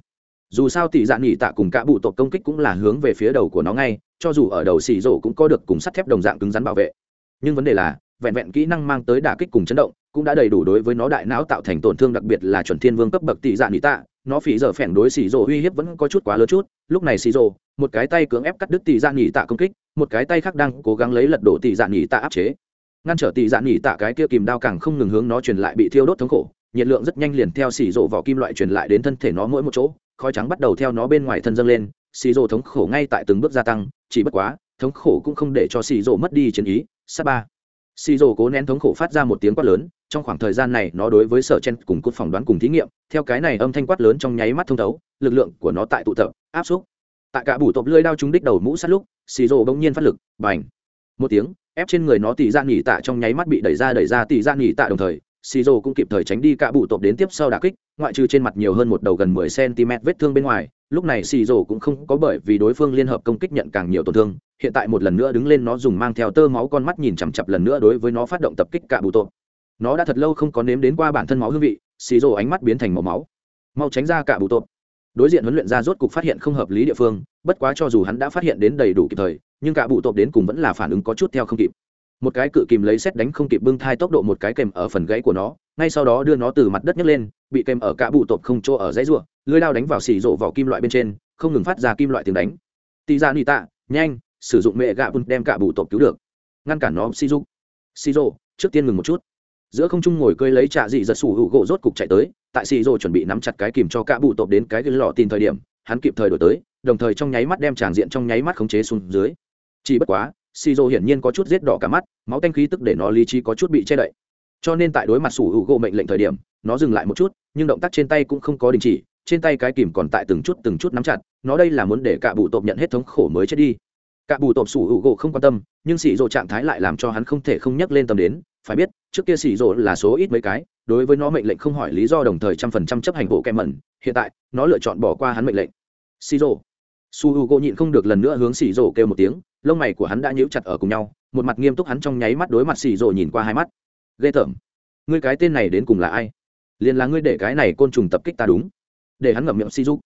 dù sao tỷ dạng nghỉ tạ cùng cả bụ tộc công kích cũng là hướng về phía đầu của nó ngay cho dù ở đầu xì rổ cũng có được cùng sắt thép đồng dạng cứng rắn bảo vệ. Nhưng vấn đề là vẹn vẹn kỹ năng mang tới đả kích cùng chấn động cũng đã đầy đủ đối với nó đại não tạo thành tổn thương đặc biệt là chuẩn thiên vương cấp bậc tỷ dạng nghỉ tạ nó phỉ giờ phèn đối xì rổ uy hiếp vẫn có chút quá lớn chút lúc này xì rổ, một cái tay cưỡng ép cắt đứt tỷ dạng nghỉ tạ công kích một cái tay khác đang cố gắng lấy lật đổ tỷ dạng nghỉ tạ áp chế. Ngăn trở tỷ dạng nghỉ tạ cái kia kìm đao càng không ngừng hướng nó truyền lại bị thiêu đốt thống khổ nhiệt lượng rất nhanh liền theo xì rộ vỏ kim loại truyền lại đến thân thể nó mỗi một chỗ, khói trắng bắt đầu theo nó bên ngoài thân dâng lên, xì rộ thống khổ ngay tại từng bước gia tăng, chỉ bất quá, thống khổ cũng không để cho xì rộ mất đi chiến ý. Sa ba. Xì rộ cố nén thống khổ phát ra một tiếng quát lớn, trong khoảng thời gian này nó đối với sở chen cùng cốt phỏng đoán cùng thí nghiệm, theo cái này âm thanh quát lớn trong nháy mắt thông thấu, lực lượng của nó tại tụ tập, áp xúc. Tại cả bủ tộc lưỡi đao trúng đích đầu mũ sát lúc, xì rộ bỗng nhiên phát lực, bành. Một tiếng, ép trên người nó tỉ ra nghỉ tạ trong nháy mắt bị đẩy ra đẩy ra tỉ ra nghỉ tạ đồng thời xì rồ cũng kịp thời tránh đi cả bụ tộp đến tiếp sau đà kích, ngoại trừ trên mặt nhiều hơn một đầu gần mười cm vết thương bên ngoài, lúc này xì rồ cũng không có bởi vì đối phương liên hợp công kích nhận càng nhiều tổn thương, hiện tại một lần nữa đứng lên nó dùng mang theo tơ máu con mắt nhìn chằm chặp lần nữa đối với nó phát động tập kích cả bù tộp nó đã thật lâu không có nếm đến qua bản thân máu hương vị xì rồ ánh mắt biến thành màu máu. Mau tránh ra cả bù tộp đối diện huấn luyện ra rốt cục phát hiện không hợp lý địa phương, bất quá cho dù hắn đã phát hiện đến đầy đủ kịp thời, nhưng cả bụ tộp đến cùng vẫn là phản ứng có chút theo không kịp một cái cự kìm lấy xét đánh không kịp bưng thai tốc độ một cái kèm ở phần gãy của nó, ngay sau đó đưa nó từ mặt đất nhấc lên, bị kèm ở cả bụ tộp không chỗ ở dãy ruộng, lưới lao đánh vào xì rộ vào kim loại bên trên, không ngừng phát ra kim loại tiếng đánh. Tì ra nị tạ, nhanh, sử dụng mẹ gạ bùn đem cả bụ tộp cứu được. Ngăn cản nó, xì dục xì rộ, trước tiên ngừng một chút. Giữa không trung ngồi cơi lấy trạ dị giật sủ hữu gỗ rốt cục chạy tới, tại xì rộ chuẩn bị nắm chặt cái kìm cho cả bụ tộp đến cái gây lọ tin thời điểm, hắn kịp thời đổi tới, đồng thời trong nháy mắt đem tràng diện trong nháy mắt khống chế xuống dưới. Chỉ bất quá xì rồ hiển nhiên có chút giết đỏ cả mắt, máu tanh khí tức để nó lý trí có chút bị che đậy. Cho nên tại đối mặt sủ hữu gỗ mệnh lệnh thời điểm, nó dừng lại một chút, nhưng động tác trên tay cũng không có đình chỉ, trên tay cái kìm còn tại từng chút từng chút nắm chặt, nó đây là muốn để cả bụ tộc nhận hết thống khổ mới chết đi. Cả bù tộc sủ hữu gỗ không quan tâm, nhưng xì rồ trạng thái lại làm cho hắn không thể không nhắc lên tâm đến, phải biết, trước kia xì rồ là số ít mấy cái, đối với nó mệnh lệnh không hỏi lý do đồng thời trăm phần trăm chấp hành bộ kem mẩn, hiện tại, nó lựa chọn bỏ qua hắn mệnh lệnh. Xì rồ su h u nhịn không được lần nữa hướng xì rồ kêu một tiếng lông mày của hắn đã nhíu chặt ở cùng nhau, một mặt nghiêm túc hắn trong nháy mắt đối mặt xì rồ nhìn qua hai mắt. Ghê tởm. Ngươi cái tên này đến cùng là ai? Liền là ngươi để cái này côn trùng tập kích ta đúng. Để hắn ngậm miệng xì dục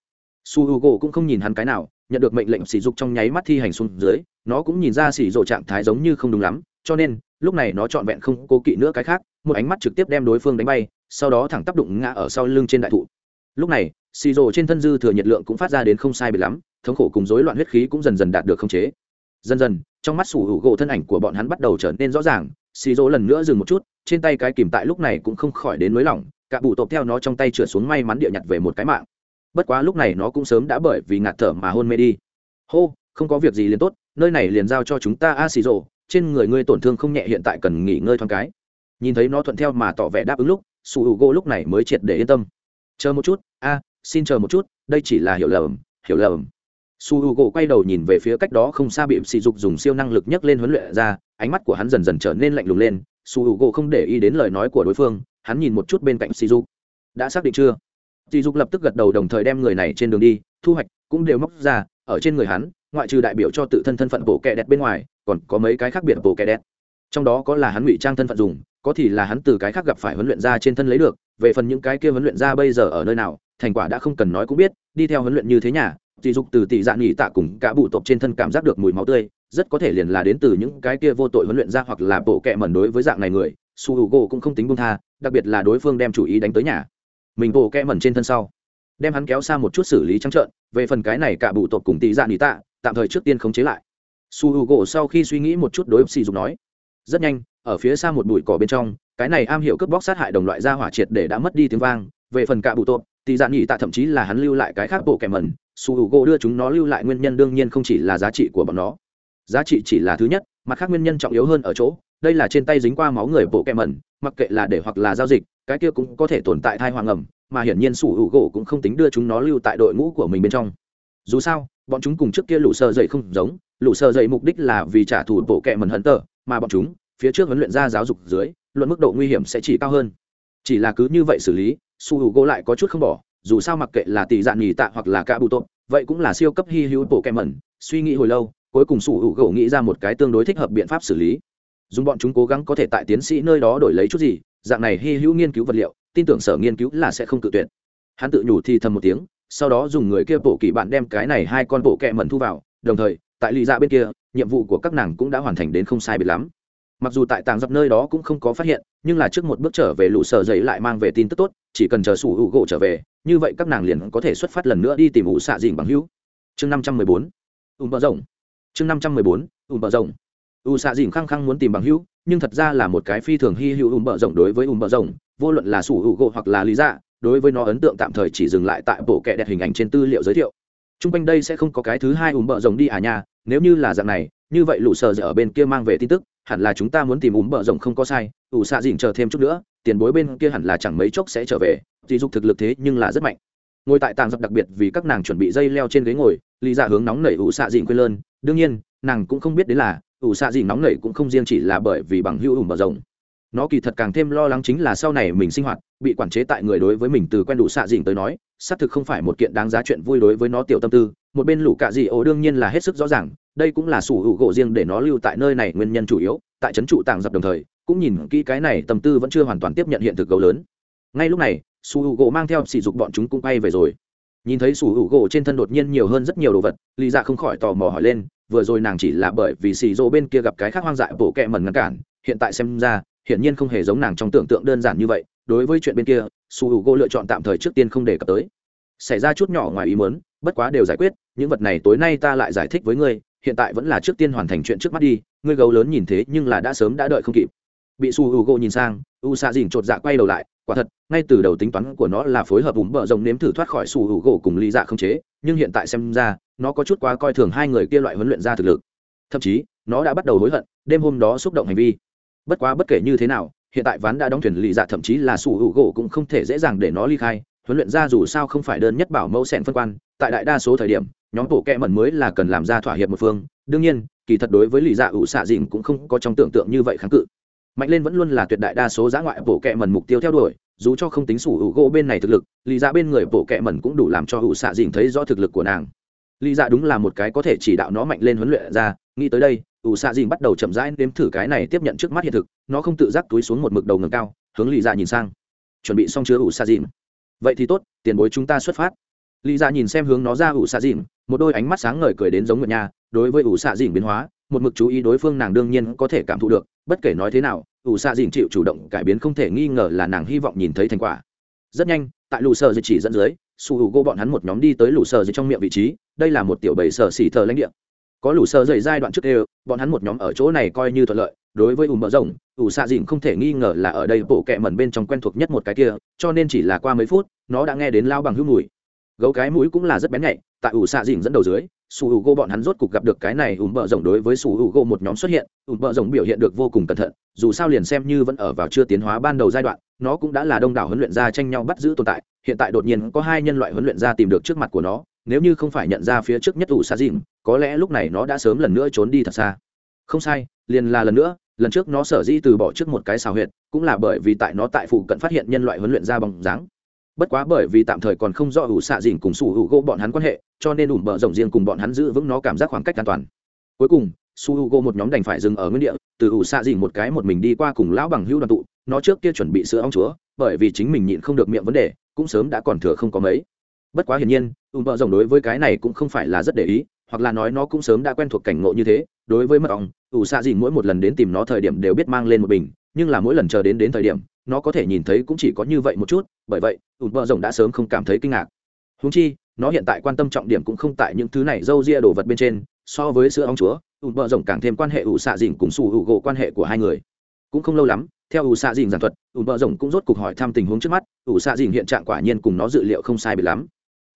su h u gỗ cũng không nhìn hắn cái nào, nhận được mệnh lệnh xì dục trong nháy mắt thi hành xuống dưới, nó cũng nhìn ra sỉ rộ trạng thái giống như không đúng lắm, cho nên, lúc này nó trọn vẹn không cố kỵ nữa cái khác, một ánh mắt trực tiếp đem đối phương đánh bay, sau đó thẳng tắp đụng ngã ở sau lưng trên đại thụ. Lúc này, xì rồ trên thân dư thừa nhiệt lượng cũng phát ra đến không sai bị lắm, thống khổ cùng rối loạn huyết khí cũng dần dần đạt được khống chế dần dần, trong mắt sủ hữu gỗ thân ảnh của bọn hắn bắt đầu trở nên rõ ràng, xì rồ lần nữa dừng một chút, trên tay cái kìm tại lúc này cũng không khỏi đến nới lỏng cả bụ tộp theo nó trong tay trượt xuống may mắn địa nhặt về một cái mạng. Bất quá lúc này nó cũng sớm đã bởi vì ngạt thở mà hôn mê đi. Hô, không có việc gì liền tốt, nơi này liền giao cho chúng ta a xì rồ trên người ngươi tổn thương không nhẹ hiện tại cần nghỉ ngơi thoáng cái. Nhìn thấy nó thuận theo mà tỏ vẻ đáp ứng lúc, sủ hữu gỗ lúc này mới triệt để yên tâm. Chờ một chút, a, xin chờ một chút, đây chỉ là hiểu lầm hiểu lầm su h u quay đầu nhìn về phía cách đó không xa bị sỉ dục dùng siêu năng lực nhấc lên huấn luyện ra, ánh mắt của hắn dần dần trở nên lạnh lùng lên, su h u không để ý đến lời nói của đối phương, hắn nhìn một chút bên cạnh sỉ dục. Đã xác định chưa? Sỉ dục lập tức gật đầu đồng thời đem người này trên đường đi, thu hoạch cũng đều móc ra, ở trên người hắn, ngoại trừ đại biểu cho tự thân thân phận bộ kẹ đẹp bên ngoài, còn có mấy cái khác biệt bộ kẹ đẹp trong đó có là hắn ngụy trang thân phận dùng, có thì là hắn từ cái khác gặp phải huấn luyện ra trên thân lấy được, về phần những cái kia huấn luyện ra bây giờ ở nơi nào, thành quả đã không cần nói cũng biết, đi theo huấn luyện như thế nhà dị dục từ tỷ dạng nghỉ tạ cùng cả bụ tộc trên thân cảm giác được mùi máu tươi, rất có thể liền là đến từ những cái kia vô tội huấn luyện ra hoặc là bộ kệ mẩn đối với dạng này người, su hữu gỗ cũng không tính bông tha, đặc biệt là đối phương đem chủ ý đánh tới nhà. Mình bộ kệ mẩn trên thân sau, đem hắn kéo xa một chút xử lý trắng trợn, về phần cái này cả bụ tộc cùng tỷ dạng nghỉ tạ, tạm thời trước tiên khống chế lại. Su hữu gỗ sau khi suy nghĩ một chút đối sỉ dục nói, rất nhanh, ở phía xa một bụi cỏ bên trong, cái này am hiểu cướp bóc sát hại đồng loại ra hỏa triệt để đã mất đi tiếng vang, về phần cả bụ tộc thì dạn nhị tạ thậm chí là hắn lưu lại cái khác bộ kẻ mẩn, su hữu gỗ đưa chúng nó lưu lại nguyên nhân đương nhiên không chỉ là giá trị của bọn nó. Giá trị chỉ là thứ nhất, mặt khác nguyên nhân trọng yếu hơn ở chỗ, đây là trên tay dính qua máu người bộ kẻ mẩn, mặc kệ là để hoặc là giao dịch, cái kia cũng có thể tồn tại thai hoàng ẩm, mà hiển nhiên su hữu gỗ cũng không tính đưa chúng nó lưu tại đội ngũ của mình bên trong. Dù sao, bọn chúng cùng trước kia lũ sơ dậy không giống, lũ sơ dậy mục đích là vì trả thù bộ kẻ mẩn hận tờ mà bọn chúng, phía trước huấn luyện ra giáo dục dưới, luận mức độ nguy hiểm sẽ chỉ cao hơn. Chỉ là cứ như vậy xử lý su h u gỗ lại có chút không bỏ, dù sao mặc kệ là tỷ dạn nhì tạ hoặc là cả bụ tốt vậy cũng là siêu cấp hy hữu bộ kem mẩn suy nghĩ hồi lâu, cuối cùng su h u gỗ nghĩ ra một cái tương đối thích hợp biện pháp xử lý. Dùng bọn chúng cố gắng có thể tại tiến sĩ nơi đó đổi lấy chút gì, dạng này hy hữu nghiên cứu vật liệu, tin tưởng sở nghiên cứu là sẽ không tự tuyệt. Hắn tự nhủ thì thầm một tiếng, sau đó dùng người kia bộ kỳ bạn đem cái này hai con bộ kẹ mẩn thu vào, đồng thời, tại lì dạ bên kia, nhiệm vụ của các nàng cũng đã hoàn thành đến không sai biệt lắm. Mặc dù tại tàng dọc nơi đó cũng không có phát hiện, nhưng là trước một bước trở về lũ sở giấy lại mang về tin tức tốt chỉ cần chờ sủ hữu gỗ trở về, như vậy các nàng liền có thể xuất phát lần nữa đi tìm ủ xạ dìn bằng hữu. Chương năm trăm mười bốn ùm bờ rồng. Chương năm trăm mười bốn ùm bờ rồng. Ủ xạ dìn khăng khăng muốn tìm bằng hữu, nhưng thật ra là một cái phi thường hy hữu ùm bờ rồng đối với ùm bờ rồng, vô luận là sủ hữu gỗ hoặc là lý dạ đối với nó ấn tượng tạm thời chỉ dừng lại tại bộ kệ đẹp hình ảnh trên tư liệu giới thiệu. T r u n g quanh đây sẽ không có cái thứ hai ùm bờ rồng đi à nhà nếu như là dạng này, như vậy lũ sờ ở bên kia mang về tin tức, hẳn là chúng ta muốn tìm ùm bờ rồng không có sai, ủ xạ dịnh chờ thêm chút nữa tiền bối bên kia hẳn là chẳng mấy chốc sẽ trở về dì dục thực lực thế nhưng là rất mạnh. Ngồi tại tàng dập đặc biệt vì các nàng chuẩn bị dây leo trên ghế ngồi, lý dạ hướng nóng nảy ủ xạ dịn quên lơn, đương nhiên, nàng cũng không biết đến là, ủ xạ dịn nóng nảy cũng không riêng chỉ là bởi vì bằng hữu ủ mở rộng nó kỳ thật càng thêm lo lắng chính là sau này mình sinh hoạt, bị quản chế tại người đối với mình từ quen đủ xạ dịn tới nói, xác thực không phải một kiện đáng giá chuyện vui đối với nó tiểu tâm tư, một bên lũ cạ dị ổ đương nhiên là hết sức rõ ràng, đây cũng là sủ hữu gỗ riêng để nó lưu tại nơi này nguyên nhân chủ yếu, tại trấn trụ tàng dập đồng thời cũng nhìn kỹ cái này tâm tư vẫn chưa hoàn toàn tiếp nhận hiện thực gấu lớn. Ngay lúc này, su hữu gỗ mang theo sỉ dục bọn chúng cũng bay về rồi. Nhìn thấy su hữu gỗ trên thân đột nhiên nhiều hơn rất nhiều đồ vật lì dạ không khỏi tò mò hỏi lên, vừa rồi nàng chỉ là bởi vì xì rô bên kia gặp cái khác hoang dại bộ kẹ mần ngăn cản, hiện tại xem ra, hiển nhiên không hề giống nàng trong tưởng tượng đơn giản như vậy, đối với chuyện bên kia, su h u gỗ lựa chọn tạm thời trước tiên không đề cập tới. Xảy ra chút nhỏ ngoài ý muốn, bất quá đều giải quyết, những vật này tối nay ta lại giải thích với ngươi, hiện tại vẫn là trước tiên hoàn thành chuyện trước mắt đi, ngươi gấu lớn nhìn thế nhưng là đã sớm đã đợi không kịp bị su h u gỗ nhìn sang, u xạ dìn chột dạ quay đầu lại, quả thật, ngay từ đầu tính toán của nó là phối hợp vùng bờ rồng nếm thử thoát khỏi su h u gỗ cùng ly dạ không chế, nhưng hiện tại xem ra, nó có chút quá coi thường hai người kia loại huấn luyện ra thực lực. Thậm chí, nó đã bắt đầu hối hận, đêm hôm đó xúc động hành vi. Bất quá bất kể như thế nào, hiện tại ván đã đóng thuyền lì dạ thậm chí là sủ hữu gỗ cũng không thể dễ dàng để nó ly khai, huấn luyện ra dù sao không phải đơn nhất bảo mẫu sẻn phân quan, tại đại đa số thời điểm, nhóm bộ kẹ mẩn mới là cần làm ra thỏa hiệp một phương. Đương nhiên, kỳ thật đối với lì dạ ủ xạ dìn cũng không có trong tưởng tượng như vậy kháng cự mạnh lên vẫn luôn là tuyệt đại đa số giã ngoại bộ kệ mẩn mục tiêu theo đuổi, dù cho không tính sủ hữu gỗ bên này thực lực, Lý dạ bên người bộ kệ mẩn cũng đủ làm cho ủ xạ dìn thấy rõ thực lực của nàng. Lý dạ đúng là một cái có thể chỉ đạo nó mạnh lên huấn luyện ra, nghĩ tới đây ủ xạ dìn bắt đầu chậm rãi nếm thử cái này tiếp nhận trước mắt hiện thực, nó không tự giác túi xuống một mực đầu ngầm cao, hướng Lý dạ nhìn sang. Chuẩn bị xong chứa ủ xạ dìn vậy thì tốt, tiền bối chúng ta xuất phát. Lý ra nhìn xem hướng nó ra ủ xạ dìn một đôi ánh mắt sáng ngời cười đến giống ngựa nha, đối với ủ xạ dìn biến hóa, một mực chú ý đối phương nàng đương nhiên có thể cảm thụ được bất kể nói thế nào, ủ xạ dìn chịu chủ động cải biến không thể nghi ngờ là nàng hy vọng nhìn thấy thành quả. Rất nhanh, tại lù sờ dịch chỉ dẫn dưới, su hữu gô bọn hắn một nhóm đi tới lù sờ dịch trong miệng vị trí, đây là một tiểu bầy sở xỉ thờ lãnh địa. Có lù sờ dậy giai đoạn trước đều bọn hắn một nhóm ở chỗ này coi như thuận lợi, đối với ủ mở rộng, ủ xạ dìn không thể nghi ngờ là ở đây bộ kẹ mẩn bên trong quen thuộc nhất một cái kia, cho nên chỉ là qua mấy phút, nó đã nghe đến lao bằng hữu mùi. Gấu cái mũi cũng là rất bén nhạy, tại ủ xạ dìn dẫn đầu dưới sủ hữu u gỗ bọn hắn rốt cục gặp được cái này ùm bợ rồng đối với sủ hữu u gỗ một nhóm xuất hiện ùm bợ rồng biểu hiện được vô cùng cẩn thận, dù sao liền xem như vẫn ở vào chưa tiến hóa ban đầu giai đoạn, nó cũng đã là đông đảo huấn luyện gia tranh nhau bắt giữ tồn tại, hiện tại đột nhiên có hai nhân loại huấn luyện gia tìm được trước mặt của nó, nếu như không phải nhận ra phía trước nhất ủ sa dìn có lẽ lúc này nó đã sớm lần nữa trốn đi thật xa. Không sai, liền là lần nữa, lần trước nó sở dĩ từ bỏ trước một cái xào huyệt, cũng là bởi vì tại nó tại phụ cận phát hiện nhân loại huấn luyện ra bằng dáng bất quá bởi vì tạm thời còn không rõ ủ xạ dìn cùng su hữu gỗ bọn hắn quan hệ, cho nên ủ bờ rộng riêng cùng bọn hắn giữ vững nó cảm giác khoảng cách an toàn. Cuối cùng su hữu gỗ một nhóm đành phải dừng ở nguyên địa, từ ủ xạ dìn một cái một mình đi qua cùng lão bằng hữu đoàn tụ, nó trước kia chuẩn bị sữa ong chúa, bởi vì chính mình nhịn không được miệng vấn đề, cũng sớm đã còn thừa không có mấy. Bất quá hiển nhiên ủ bờ rộng đối với cái này cũng không phải là rất để ý, hoặc là nói nó cũng sớm đã quen thuộc cảnh ngộ như thế, đối với mật ong, ủ xạ dìn mỗi một lần đến tìm nó thời điểm đều biết mang lên một bình, nhưng là mỗi lần chờ đến đến thời điểm nó có thể nhìn thấy cũng chỉ có như vậy một chút, bởi vậy, ủn bờ rồng đã sớm không cảm thấy kinh ngạc. Húng chi, nó hiện tại quan tâm trọng điểm cũng không tại những thứ này d â u ria đồ vật bên trên, so với sữa ong chúa, ủn bờ rồng càng thêm quan hệ ủ xạ dìn cùng sủ hữu gỗ quan hệ của hai người. Cũng không lâu lắm, theo ủ xạ dìn giản thuật, ủn bờ rồng cũng rốt cuộc hỏi thăm tình huống trước mắt, ủ xạ dìn hiện trạng quả nhiên cùng nó dự liệu không sai bị lắm.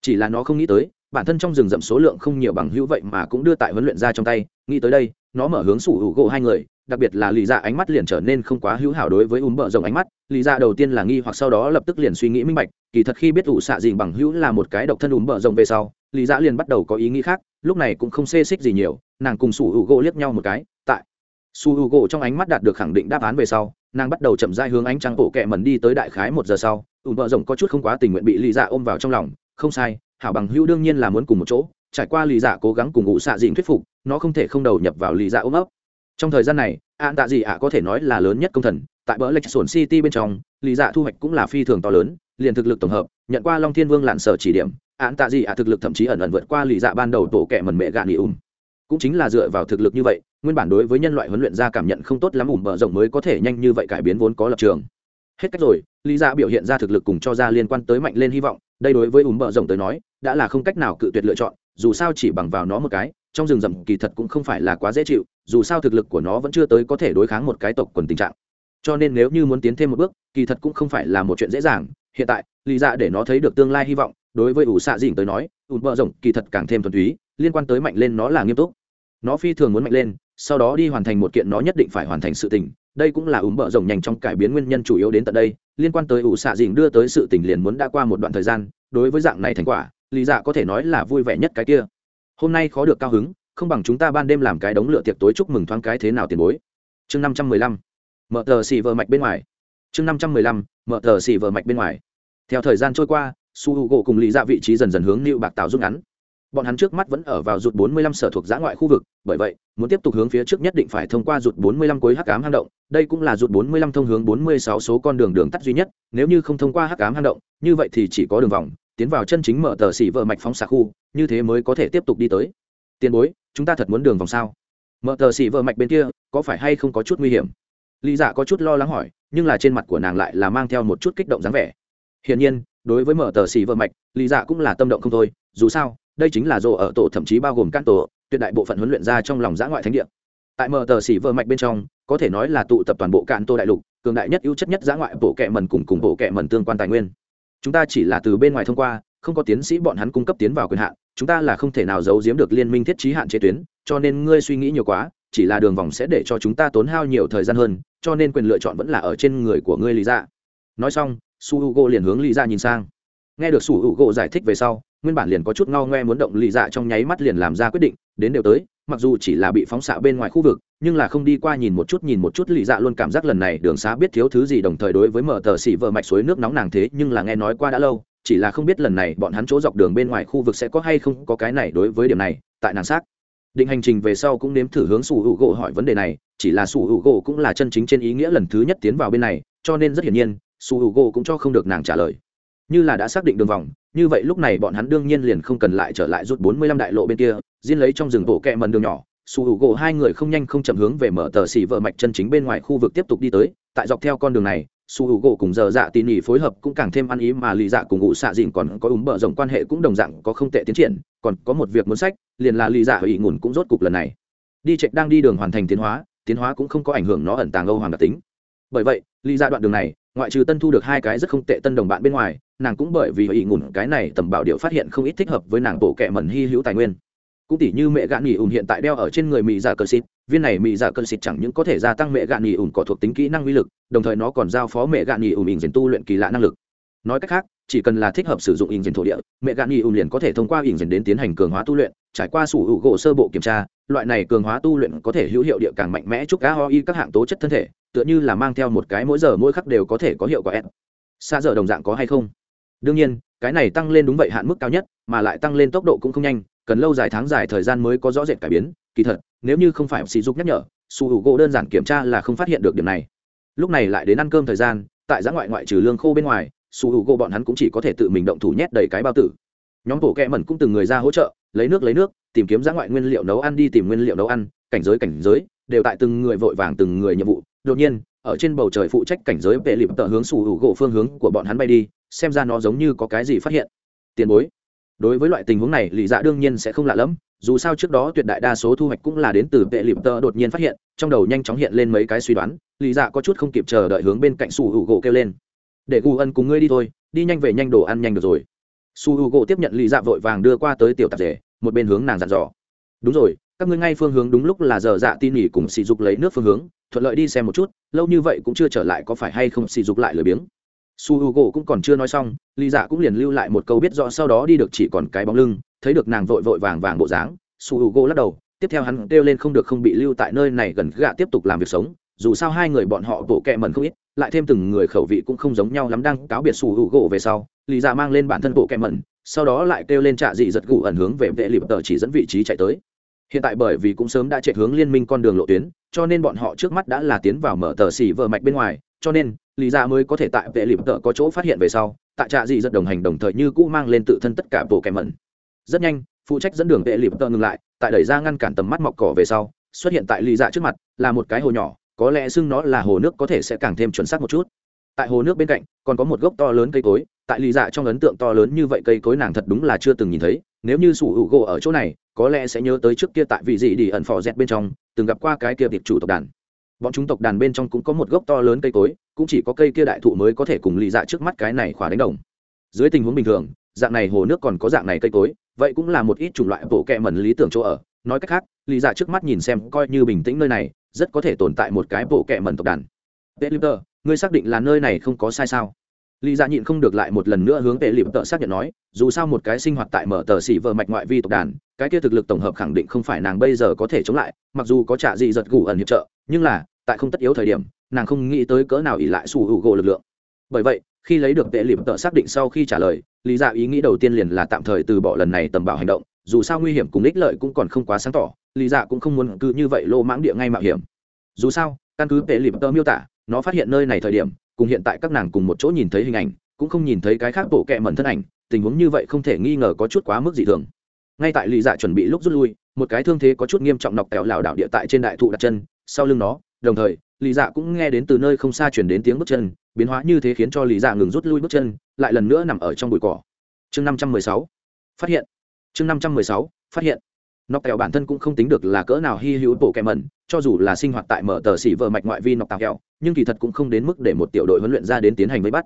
Chỉ là nó không nghĩ tới, bản thân trong rừng rậm số lượng không nhiều bằng hữu vậy mà cũng đưa tại huấn luyện ra trong tay nghĩ tới đây, nó mở hướng sủ hữu gỗ hai người, đặc biệt là lì dạ ánh mắt liền trở nên không quá hữu hảo đối với ùm bợ rồng ánh mắt. Lì dạ đầu tiên là nghi hoặc sau đó lập tức liền suy nghĩ minh bạch, kỳ thật khi biết ủ xạ dìn bằng hữu là một cái độc thân ùm bợ rồng về sau, lì dạ liền bắt đầu có ý nghĩ khác, lúc này cũng không xê xích gì nhiều, nàng cùng sủ hữu gỗ liếc nhau một cái, tại su hữu gỗ trong ánh mắt đạt được khẳng định đáp án về sau, nàng bắt đầu chậm dai hướng ánh trăng bộ kẹ mẩn đi tới đại khái một giờ sau ùm bợ rồng có chút không quá tình nguyện bị lì dạ ôm vào trong lòng, không sai, hảo bằng hữu đương nhiên là muốn cùng một chỗ trải qua lì dạ cố gắng cùng ngụ xạ dịn thuyết phục, nó không thể không đầu nhập vào lì dạ ôm ấp. Trong thời gian này an tạ dị ạ có thể nói là lớn nhất công thần, tại bờ lệch sổn city bên trong lý dạ thu hoạch cũng là phi thường to lớn, liền thực lực tổng hợp, nhận qua long thiên vương lạn sở chỉ điểm an tạ dị ạ thực lực thậm chí ẩn ẩn vượt qua lý dạ ban đầu tổ kẻ mần mệ gạn nghỉ ùm. Cũng chính là dựa vào thực lực như vậy, nguyên bản đối với nhân loại huấn luyện ra cảm nhận không tốt lắm ủng bờ rộng mới có thể nhanh như vậy cải biến vốn có lập trường. Hết cách rồi lý dạ biểu hiện ra thực lực cùng cho ra liên quan tới mạnh lên hy vọng, đây đối với ủng bờ rộng tới nói, đã là không cách nào cự tuyệt lựa chọn dù sao chỉ bằng vào nó một cái, trong rừng rậm kỳ thật cũng không phải là quá dễ chịu, dù sao thực lực của nó vẫn chưa tới có thể đối kháng một cái tộc quần tình trạng. Cho nên nếu như muốn tiến thêm một bước, kỳ thật cũng không phải là một chuyện dễ dàng. Hiện tại, lý dạ để nó thấy được tương lai hy vọng, đối với ủ xạ dìn tới nói, ủ vợ rộng kỳ thật càng thêm thuần túy, liên quan tới mạnh lên nó là nghiêm túc. Nó phi thường muốn mạnh lên, sau đó đi hoàn thành một kiện nó nhất định phải hoàn thành sự tình. Đây cũng là ủ vợ rộng nhanh trong cải biến nguyên nhân chủ yếu đến tận đây. Liên quan tới ủ xạ dìn đưa tới sự tình liền muốn đã qua một đoạn thời gian, đối với dạng này thành quả lý dạ có thể nói là vui vẻ nhất cái kia. Hôm nay khó được cao hứng, không bằng chúng ta ban đêm làm cái đống lửa tiệc tối chúc mừng thoáng cái thế nào tiền bối. Chương năm trăm mười lăm, mở tờ xì vờ mạch bên ngoài. Chương năm trăm mười lăm, mở tờ xì vờ mạch bên ngoài. Theo thời gian trôi qua, su h u gỗ cùng lý Dạ vị trí dần dần hướng nịu bạc tạo rút ngắn. Bọn hắn trước mắt vẫn ở vào rụt bốn mươi lăm sở thuộc giã ngoại khu vực, bởi vậy, muốn tiếp tục hướng phía trước nhất định phải thông qua rụt bốn mươi lăm cuối hắc ám hang động. Đây cũng là rụt bốn mươi lăm thông hướng bốn mươi sáu số con đường đường tắt duy nhất, nếu như không thông qua hắc ám hang động, như vậy thì chỉ có đường vòng tiến vào chân chính mở tờ xỉ vợ mạch phóng xạ khu, như thế mới có thể tiếp tục đi tới. Tiền bối, chúng ta thật muốn đường vòng sao? Mở tờ xỉ vợ mạch bên kia, có phải hay không có chút nguy hiểm? Lý dạ có chút lo lắng hỏi, nhưng là trên mặt của nàng lại là mang theo một chút kích động dáng vẻ. Hiển nhiên, đối với mở tờ xỉ vợ mạch, lý dạ cũng là tâm động không thôi, dù sao, đây chính là rộ ở tổ thậm chí bao gồm các tổ, tuyệt đại bộ phận huấn luyện ra trong lòng giã ngoại thánh địa. Tại mở tờ xỉ vợ mạch bên trong, có thể nói là tụ tập toàn bộ cạn tô đại lục, cường đại nhất, ưu chất nhất giã ngoại bộ kệ mần cùng cùng bộ kệ mần tương quan tài nguyên chúng ta chỉ là từ bên ngoài thông qua, không có tiến sĩ bọn hắn cung cấp tiến vào quyền hạn, chúng ta là không thể nào giấu giếm được liên minh thiết trí hạn chế tuyến, cho nên ngươi suy nghĩ nhiều quá, chỉ là đường vòng sẽ để cho chúng ta tốn hao nhiều thời gian hơn, cho nên quyền lựa chọn vẫn là ở trên người của ngươi lý ra nói xong, su h u g o liền hướng lý ra nhìn sang. Nghe được su h u g o giải thích về sau, nguyên bản liền có chút ngao ngoe muốn động lý dạ trong nháy mắt liền làm ra quyết định, đến đều tới mặc dù chỉ là bị phóng xạ bên ngoài khu vực, nhưng là không đi qua nhìn một chút, nhìn một chút lì dạ luôn cảm giác lần này đường xá biết thiếu thứ gì đồng thời đối với mở tờ xỉ vợ mạch suối nước nóng nàng thế, nhưng là nghe nói qua đã lâu, chỉ là không biết lần này bọn hắn chỗ dọc đường bên ngoài khu vực sẽ có hay không có cái này đối với điểm này, tại nàng xác. Định hành trình về sau cũng nếm thử hướng sủ hữu gỗ hỏi vấn đề này, chỉ là sủ hữu gỗ cũng là chân chính trên ý nghĩa lần thứ nhất tiến vào bên này, cho nên rất hiển nhiên, sủ hữu gỗ cũng cho không được nàng trả lời như là đã xác định đường vòng, như vậy lúc này bọn hắn đương nhiên liền không cần lại trở lại rút bốn mươi lăm đại lộ bên kia, riêng lấy trong rừng bộ kẹ mần đường nhỏ, su hữu gỗ hai người không nhanh không chậm hướng về mở tờ xỉ vợ mạch chân chính bên ngoài khu vực tiếp tục đi tới, tại dọc theo con đường này, su hữu gỗ cùng giờ dạ tỉ nỉ phối hợp cũng càng thêm ăn ý mà lì dạ cùng ngụ xạ dịn còn có ủng bờ rộng quan hệ cũng đồng dạng có không tệ tiến triển, còn có một việc muốn sách, liền là lì dạ ủy ngủn cũng rốt cục lần này. Đi trệch đang đi đường hoàn thành tiến hóa tiến hóa cũng không có ảnh hưởng nó ẩn tàng âu hoàng đặc tính. Bởi vậy, lì dạ đoạn đường này, ngoại trừ tân thu được hai cái rất không tệ tân đồng bạn bên ngoài nàng cũng bởi vì ý ngủn cái này tầm bảo điệu phát hiện không ít thích hợp với nàng bộ kệ mẩn hy hữu tài nguyên. Cũng tỉ như mẹ gạn nghỉ ủn hiện tại đeo ở trên người mỹ giả cơn xịt, viên này mỹ giả cơn xịt chẳng những có thể gia tăng mẹ gạn nghỉ ủn có thuộc tính kỹ năng uy lực, đồng thời nó còn giao phó mẹ gạn nghỉ ủn ỉnh diện tu luyện kỳ lạ năng lực. Nói cách khác, chỉ cần là thích hợp sử dụng ỉnh diện thổ địa, mẹ gạn nghỉ ủn liền có thể thông qua ỉnh diện đến tiến hành cường hóa tu luyện, trải qua sủ hữu gỗ sơ bộ kiểm tra, loại này cường hóa tu luyện có thể hữu hiệu địa càng mạnh mẽ chúc cá ho y các hạng tố chất thân thể, tựa như là mang theo một cái mỗi giờ mỗi khắc đều có thể có hiệu quả s xa giờ đồng dạng có hay không? Đương nhiên, cái này tăng lên đúng vậy hạn mức cao nhất, mà lại tăng lên tốc độ cũng không nhanh, cần lâu dài tháng dài thời gian mới có rõ rệt cải biến. Kỳ thật, nếu như không phải sỉ dục nhắc nhở, su hữu gỗ đơn giản kiểm tra là không phát hiện được điểm này. Lúc này lại đến ăn cơm thời gian, tại giã ngoại ngoại trừ lương khô bên ngoài, su hữu gỗ bọn hắn cũng chỉ có thể tự mình động thủ nhét đầy cái bao tử. Nhóm bộ kẹ mẩn cũng từng người ra hỗ trợ, lấy nước lấy nước, tìm kiếm giã ngoại nguyên liệu nấu ăn đi tìm nguyên liệu nấu ăn, cảnh giới cảnh giới, đều tại từng người vội vàng từng người nhiệm vụ. Đột nhiên, ở trên bầu trời phụ trách cảnh giới vệ lịp tờ hướng su hữu gỗ phương hướng của bọn hắn bay đi xem ra nó giống như có cái gì phát hiện. Tiền bối, đối với loại tình huống này lì dạ đương nhiên sẽ không lạ lẫm, dù sao trước đó tuyệt đại đa số thu hoạch cũng là đến từ vệ lịp tơ đột nhiên phát hiện, trong đầu nhanh chóng hiện lên mấy cái suy đoán lì dạ có chút không kịp chờ đợi hướng bên cạnh su hữu gỗ kêu lên. Để gu ân cùng ngươi đi thôi, đi nhanh về nhanh đồ ăn nhanh được rồi. Su hữu gỗ tiếp nhận lì dạ vội vàng đưa qua tới tiểu tạp rể một bên hướng nàng dặn dò. Đúng rồi, các ngươi ngay phương hướng đúng lúc là giờ dạ tin nghỉ cùng sỉ dục lấy nước phương hướng, thuận lợi đi xem một chút, lâu như vậy cũng chưa trở lại có phải hay không sỉ dục lại lười biếng su h u gỗ cũng còn chưa nói xong, lý dạ cũng liền lưu lại một câu biết rõ sau đó đi được chỉ còn cái bóng lưng, thấy được nàng vội vội vàng vàng bộ dáng, su h u gỗ lắc đầu, tiếp theo hắn kêu lên không được không bị lưu tại nơi này gần gạ tiếp tục làm việc sống, dù sao hai người bọn họ bộ kẹ mẩn không ít, lại thêm từng người khẩu vị cũng không giống nhau lắm đang cáo biệt su h u gỗ về sau, lý dạ mang lên bản thân bộ kẹ mẩn, sau đó lại kêu lên trạ dị giật gù ẩn hướng về vệ lịp tờ chỉ dẫn vị trí chạy tới. Hiện tại bởi vì cũng sớm đã chạy hướng liên minh con đường lộ tuyến, cho nên bọn họ trước mắt đã là tiến vào mở tờ xỉ vợ mạch bên ngoài cho nên, lý ra mới có thể tại vệ lịp tợ có chỗ phát hiện về sau, tại trạ dị rất đồng hành đồng thời như cũ mang lên tự thân tất cả bộ kèm mẩn. Rất nhanh, phụ trách dẫn đường vệ lịp tợ ngừng lại, tại đẩy ra ngăn cản tầm mắt mọc cỏ về sau, xuất hiện tại lý dạ trước mặt, là một cái hồ nhỏ, có lẽ xưng nó là hồ nước có thể sẽ càng thêm chuẩn xác một chút. Tại hồ nước bên cạnh, còn có một gốc to lớn cây cối, tại lý dạ trong ấn tượng to lớn như vậy cây cối nàng thật đúng là chưa từng nhìn thấy, nếu như sủ hữu gỗ ở chỗ này, có lẽ sẽ nhớ tới trước kia tại vị dị đi ẩn phò dẹt bên trong, từng gặp qua cái kia tiệp chủ tộc đàn bọn chúng tộc đàn bên trong cũng có một gốc to lớn cây cối, cũng chỉ có cây kia đại thụ mới có thể cùng lì dạ trước mắt cái này khỏa đánh đồng. Dưới tình huống bình thường, dạng này hồ nước còn có dạng này cây cối, vậy cũng là một ít chủng loại bộ kẹ mẩn lý tưởng chỗ ở. Nói cách khác, lì dạ trước mắt nhìn xem coi như bình tĩnh nơi này, rất có thể tồn tại một cái bộ kẹ mẩn tộc đàn. Tệ lip ngươi xác định là nơi này không có sai sao? Lý dạ nhịn không được lại một lần nữa hướng tệ lip tợ xác nhận nói, dù sao một cái sinh hoạt tại mở tờ xỉ vợ mạch ngoại vi tộc đàn, cái kia thực lực tổng hợp khẳng định không phải nàng bây giờ có thể chống lại, mặc dù có trả gì giật gù ẩn hiệp trợ, nhưng là, tại không tất yếu thời điểm, nàng không nghĩ tới cỡ nào ỉ lại sủ hữu gỗ lực lượng. Bởi vậy, khi lấy được tệ liệm tợ xác định sau khi trả lời, lý dạ ý nghĩ đầu tiên liền là tạm thời từ bỏ lần này tầm bảo hành động, dù sao nguy hiểm cùng ích lợi cũng còn không quá sáng tỏ, lý dạ cũng không muốn cứ như vậy lô mãng địa ngay mạo hiểm. Dù sao, căn cứ tệ liệm tợ miêu tả, nó phát hiện nơi này thời điểm cùng hiện tại các nàng cùng một chỗ nhìn thấy hình ảnh, cũng không nhìn thấy cái khác bộ kẹ mẩn thân ảnh, tình huống như vậy không thể nghi ngờ có chút quá mức dị thường. Ngay tại lý dạ chuẩn bị lúc rút lui, một cái thương thế có chút nghiêm trọng nọc tẹo lảo đảo địa tại trên đại thụ đặt chân, sau lưng nó, đồng thời lý dạ cũng nghe đến từ nơi không xa chuyển đến tiếng bước chân, biến hóa như thế khiến cho lý dạ ngừng rút lui bước chân, lại lần nữa nằm ở trong bụi cỏ. Chương năm trăm mười sáu, phát hiện. Chương năm trăm mười sáu, phát hiện nọc tèo bản thân cũng không tính được là cỡ nào hy hữu bộ kẹ mẩn, cho dù là sinh hoạt tại mở tờ xỉ vợ mạch ngoại vi nọc tàu kẹo, nhưng kỳ thật cũng không đến mức để một tiểu đội huấn luyện ra đến tiến hành vây bắt.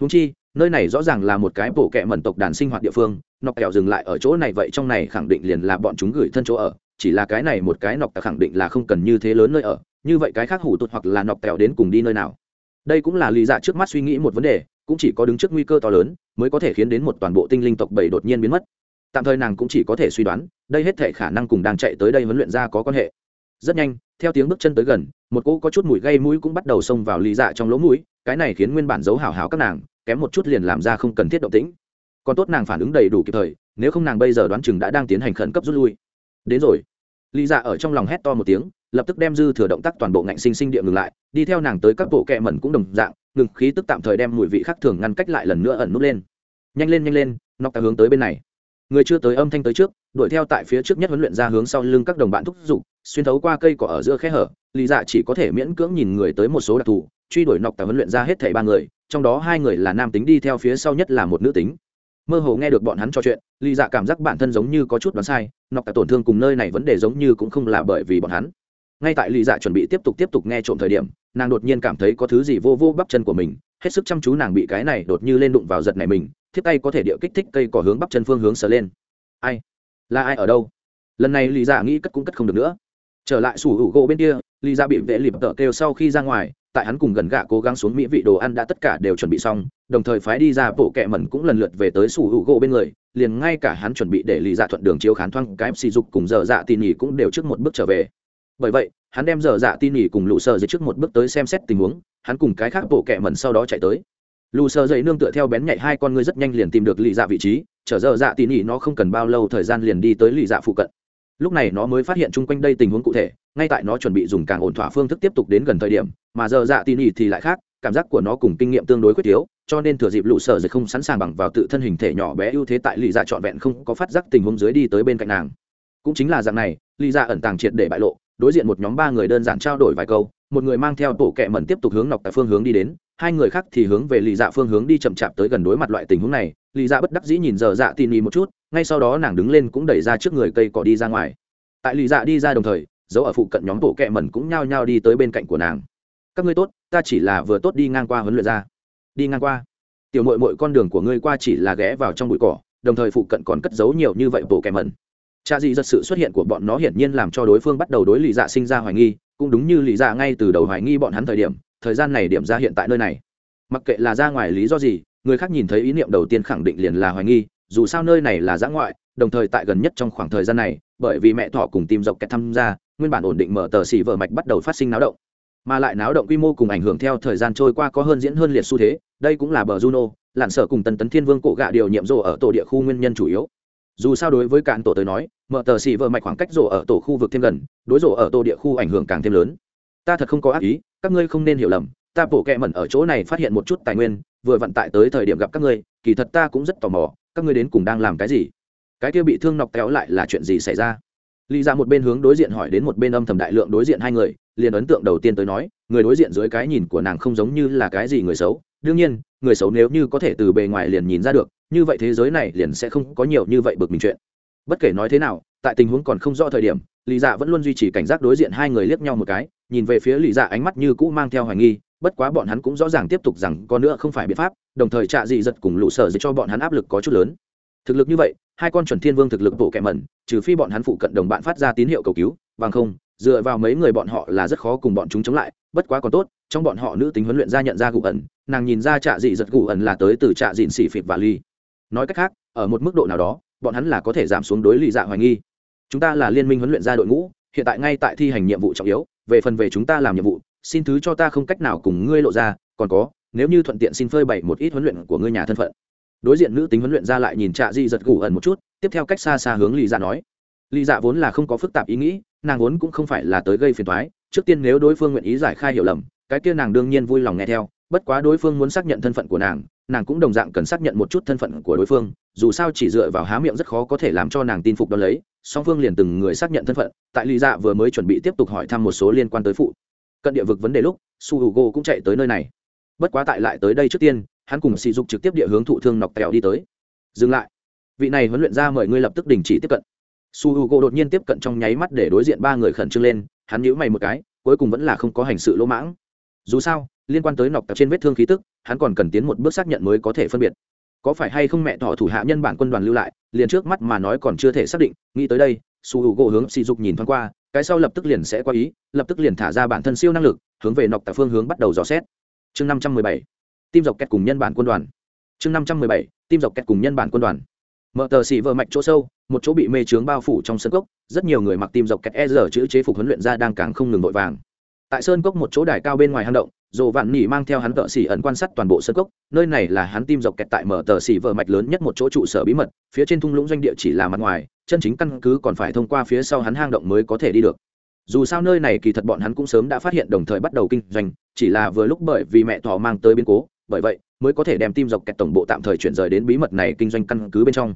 Húng chi, nơi này rõ ràng là một cái bộ kẹ mẩn tộc đàn sinh hoạt địa phương, nọc tèo dừng lại ở chỗ này vậy trong này khẳng định liền là bọn chúng gửi thân chỗ ở, chỉ là cái này một cái nọc tèo khẳng định là không cần như thế lớn nơi ở, như vậy cái khác hủ tụt hoặc là nọc tèo đến cùng đi nơi nào. Đây cũng là lý dạ trước mắt suy nghĩ một vấn đề, cũng chỉ có đứng trước nguy cơ to lớn, mới có thể khiến đến một toàn bộ tinh linh tộc bảy đột nhiên biến mất tạm thời nàng cũng chỉ có thể suy đoán, đây hết thể khả năng cùng đang chạy tới đây huấn luyện ra có quan hệ. Rất nhanh, theo tiếng bước chân tới gần, một cỗ có chút mùi gây mũi cũng bắt đầu xông vào lý dạ trong lỗ mũi, cái này khiến nguyên bản dấu hào hào các nàng, kém một chút liền làm ra không cần thiết động tĩnh. Còn tốt nàng phản ứng đầy đủ kịp thời, nếu không nàng bây giờ đoán chừng đã đang tiến hành khẩn cấp rút lui. Đến rồi. Lý dạ ở trong lòng hét to một tiếng, lập tức đem dư thừa động tác toàn bộ ngạnh sinh sinh địa ngừng lại, đi theo nàng tới các bộ kẹ mẩn cũng đồng dạng, ngừng khí tức tạm thời đem mùi vị khác thường ngăn cách lại lần nữa ẩn nút lên. Nhanh lên nhanh lên nóc ta hướng tới bên này người chưa tới âm thanh tới trước, đuổi theo tại phía trước nhất huấn luyện ra hướng sau lưng các đồng bạn thúc giục, xuyên thấu qua cây cỏ ở giữa khe hở, lý dạ chỉ có thể miễn cưỡng nhìn người tới một số đặc thù, truy đuổi nọc ta huấn luyện ra hết thảy ba người, trong đó hai người là nam tính đi theo phía sau nhất là một nữ tính. Mơ hồ nghe được bọn hắn trò chuyện, lý dạ cảm giác bản thân giống như có chút đoán sai, nọc ta tổn thương cùng nơi này vấn đề giống như cũng không là bởi vì bọn hắn. Ngay tại lý dạ chuẩn bị tiếp tục tiếp tục nghe trộm thời điểm, nàng đột nhiên cảm thấy có thứ gì vô vô bắp chân của mình hết sức chăm chú nàng bị cái này đột như lên đụng vào giật này mình thiết tay có thể địa kích thích cây cỏ hướng bắp chân phương hướng sờ lên. Ai? Là ai ở đâu? Lần này lì dạ nghĩ cất cũng cất không được nữa. Trở lại sủ hữu gỗ bên kia lì dạ bị vệ lịp tợ kêu sau khi ra ngoài, tại hắn cùng gần gạ cố gắng xuống mỹ vị đồ ăn đã tất cả đều chuẩn bị xong, đồng thời phái đi ra bộ kẹ mẩn cũng lần lượt về tới sủ hữu gỗ bên người, liền ngay cả hắn chuẩn bị để lì dạ thuận đường chiếu khán thoang cái sỉ dục cùng dở dạ tỉ nỉ cũng đều trước một bước trở về. Bởi vậy hắn đem dở dạ tin nhỉ cùng lũ sơ dậy trước một bước tới xem xét tình huống, hắn cùng cái khác bộ kẹ mẩn sau đó chạy tới. Lù sơ dậy nương tựa theo bén nhạy hai con ngươi rất nhanh liền tìm được lì dạ vị trí, chở dở dạ tin nhỉ nó không cần bao lâu thời gian liền đi tới lì dạ phụ cận. Lúc này nó mới phát hiện chung quanh đây tình huống cụ thể, ngay tại nó chuẩn bị dùng càng ổn thỏa phương thức tiếp tục đến gần thời điểm, mà dở dạ tin nhỉ thì lại khác, cảm giác của nó cùng kinh nghiệm tương đối quyết yếu, cho nên thừa dịp lũ sở dậy không sẵn sàng bằng vào tự thân hình thể nhỏ bé ưu thế tại lì dạ trọn vẹn không có phát giác tình huống dưới đi tới bên cạnh nàng. Cũng chính là dạng này, lì dạ ẩn tàng triệt để bại lộ đối diện một nhóm ba người đơn giản trao đổi vài câu, một người mang theo tổ kẹ mẩn tiếp tục hướng nọc tại phương hướng đi đến, hai người khác thì hướng về lì dạ phương hướng đi chậm chạp tới gần đối mặt loại tình huống này. Lì dạ bất đắc dĩ nhìn giờ dạ tin ý một chút, ngay sau đó nàng đứng lên cũng đẩy ra trước người cây cỏ đi ra ngoài. Tại lì dạ đi ra đồng thời, dấu ở phụ cận nhóm tổ kẹ mẩn cũng nhao nhao đi tới bên cạnh của nàng. Các ngươi tốt, ta chỉ là vừa tốt đi ngang qua huấn luyện ra. Đi ngang qua? Tiểu mội mội con đường của ngươi qua chỉ là ghé vào trong bụi cỏ, đồng thời phụ cận còn cất giấu nhiều như vậy bộ kẹ mẩn cha dị giật sự xuất hiện của bọn nó hiển nhiên làm cho đối phương bắt đầu đối lì dạ sinh ra hoài nghi, cũng đúng như lì dạ ngay từ đầu hoài nghi bọn hắn thời điểm, thời gian này điểm ra hiện tại nơi này. Mặc kệ là ra ngoài lý do gì, người khác nhìn thấy ý niệm đầu tiên khẳng định liền là hoài nghi, dù sao nơi này là giã ngoại, đồng thời tại gần nhất trong khoảng thời gian này, bởi vì mẹ thỏ cùng tìm dọc kẹt tham gia nguyên bản ổn định mở tờ xỉ vợ mạch bắt đầu phát sinh náo động. Mà lại náo động quy mô cùng ảnh hưởng theo thời gian trôi qua có hơn diễn hơn liệt xu thế, đây cũng là bờ juno lặn sở cùng tần tấn thiên vương cổ gạ điều nhiệm rộ ở tổ địa khu nguyên nhân chủ yếu dù sao đối với cạn tổ tới nói, mở tờ xì vợ mạch khoảng cách rổ ở tổ khu vực thêm gần, đối rổ ở tổ địa khu ảnh hưởng càng thêm lớn. Ta thật không có ác ý, các ngươi không nên hiểu lầm, ta bổ kẹ mẩn ở chỗ này phát hiện một chút tài nguyên, vừa vận tại tới thời điểm gặp các ngươi, kỳ thật ta cũng rất tò mò, các ngươi đến cùng đang làm cái gì? Cái kia bị thương nọc kéo lại là chuyện gì xảy ra? Lý ra một bên hướng đối diện hỏi đến một bên âm thầm đại lượng đối diện hai người, liền ấn tượng đầu tiên tới nói, người đối diện dưới cái nhìn của nàng không giống như là cái gì người xấu. Đương nhiên, người xấu nếu như có thể từ bề ngoài liền nhìn ra được như vậy thế giới này liền sẽ không có nhiều như vậy bực mình chuyện. Bất kể nói thế nào, tại tình huống còn không rõ thời điểm lý dạ vẫn luôn duy trì cảnh giác đối diện hai người liếc nhau một cái, nhìn về phía lý dạ ánh mắt như cũ mang theo hoài nghi, bất quá bọn hắn cũng rõ ràng tiếp tục rằng có nữa không phải biện pháp, đồng thời trạ dị giật cùng lũ sở dịch cho bọn hắn áp lực có chút lớn. Thực lực như vậy, hai con chuẩn thiên vương thực lực bộ kẹ mẩn, trừ phi bọn hắn phụ cận đồng bạn phát ra tín hiệu cầu cứu, bằng không, dựa vào mấy người bọn họ là rất khó cùng bọn chúng chống lại, bất quá còn tốt, trong bọn họ nữ tính huấn luyện ra nhận ra gù ẩn, nàng nhìn ra trạ dị giật gù ẩn là tới từ trạ dịn xỉ phịt và ly nói cách khác, ở một mức độ nào đó, bọn hắn là có thể giảm xuống đối lì dạ hoài nghi. Chúng ta là liên minh huấn luyện ra đội ngũ, hiện tại ngay tại thi hành nhiệm vụ trọng yếu, về phần về chúng ta làm nhiệm vụ, xin thứ cho ta không cách nào cùng ngươi lộ ra, còn có, nếu như thuận tiện xin phơi bày một ít huấn luyện của ngươi nhà thân phận. Đối diện nữ tính huấn luyện ra lại nhìn trạ di giật gù ẩn một chút, tiếp theo cách xa xa hướng lì dạ nói. Lì dạ vốn là không có phức tạp ý nghĩ, nàng vốn cũng không phải là tới gây phiền thoái trước tiên nếu đối phương nguyện ý giải khai hiểu lầm, cái kia nàng đương nhiên vui lòng nghe theo, bất quá đối phương muốn xác nhận thân phận của nàng nàng cũng đồng dạng cần xác nhận một chút thân phận của đối phương, dù sao chỉ dựa vào há miệng rất khó có thể làm cho nàng tin phục đón lấy, song phương liền từng người xác nhận thân phận, tại lý dạ vừa mới chuẩn bị tiếp tục hỏi thăm một số liên quan tới phụ cận địa vực vấn đề lúc, su h u g o cũng chạy tới nơi này. Bất quá tại lại tới đây trước tiên, hắn cùng sỉ dục trực tiếp địa hướng thụ thương nọc tèo đi tới. Dừng lại. Vị này huấn luyện ra mời ngươi lập tức đình chỉ tiếp cận. Su h u g o đột nhiên tiếp cận trong nháy mắt để đối diện ba người khẩn trương lên, hắn nhíu mày một cái, cuối cùng vẫn là không có hành sự lỗ mãng. Dù sao liên quan tới nọc tèo trên vết thương khí tức, hắn còn cần tiến một bước xác nhận mới có thể phân biệt. Có phải hay không mẹ thọ thủ hạ nhân bản quân đoàn lưu lại, liền trước mắt mà nói còn chưa thể xác định, nghĩ tới đây, su h u hướng sỉ dục nhìn thoáng qua, cái sau lập tức liền sẽ qua ý, lập tức liền thả ra bản thân siêu năng lực, hướng về nọc tại phương hướng bắt đầu dò xét. Chương năm trăm mười bảy, tim dọc kẹt cùng nhân bản quân đoàn. Chương năm trăm mười bảy, tim dọc kẹt cùng nhân bản quân đoàn. Mở tờ xỉ vợ mạch chỗ sâu, một chỗ bị mê trướng bao phủ trong sân cốc, rất nhiều người mặc tim dọc kẹt e rờ chữ chế phục huấn luyện ra đang càng không ngừng vội vàng. Tại sơn cốc một chỗ đài cao bên ngoài hang động dồ vạn nỉ mang theo hắn tợ xỉ ẩn quan sát toàn bộ sân cốc, nơi này là hắn tim dọc kẹt tại mở tờ xỉ vợ mạch lớn nhất một chỗ trụ sở bí mật, phía trên thung lũng doanh địa chỉ là mặt ngoài, chân chính căn cứ còn phải thông qua phía sau hắn hang động mới có thể đi được. Dù sao nơi này kỳ thật bọn hắn cũng sớm đã phát hiện đồng thời bắt đầu kinh doanh, chỉ là vừa lúc bởi vì mẹ thỏ mang tới biến cố, bởi vậy mới có thể đem tim dọc kẹt tổng bộ tạm thời chuyển rời đến bí mật này kinh doanh căn cứ bên trong.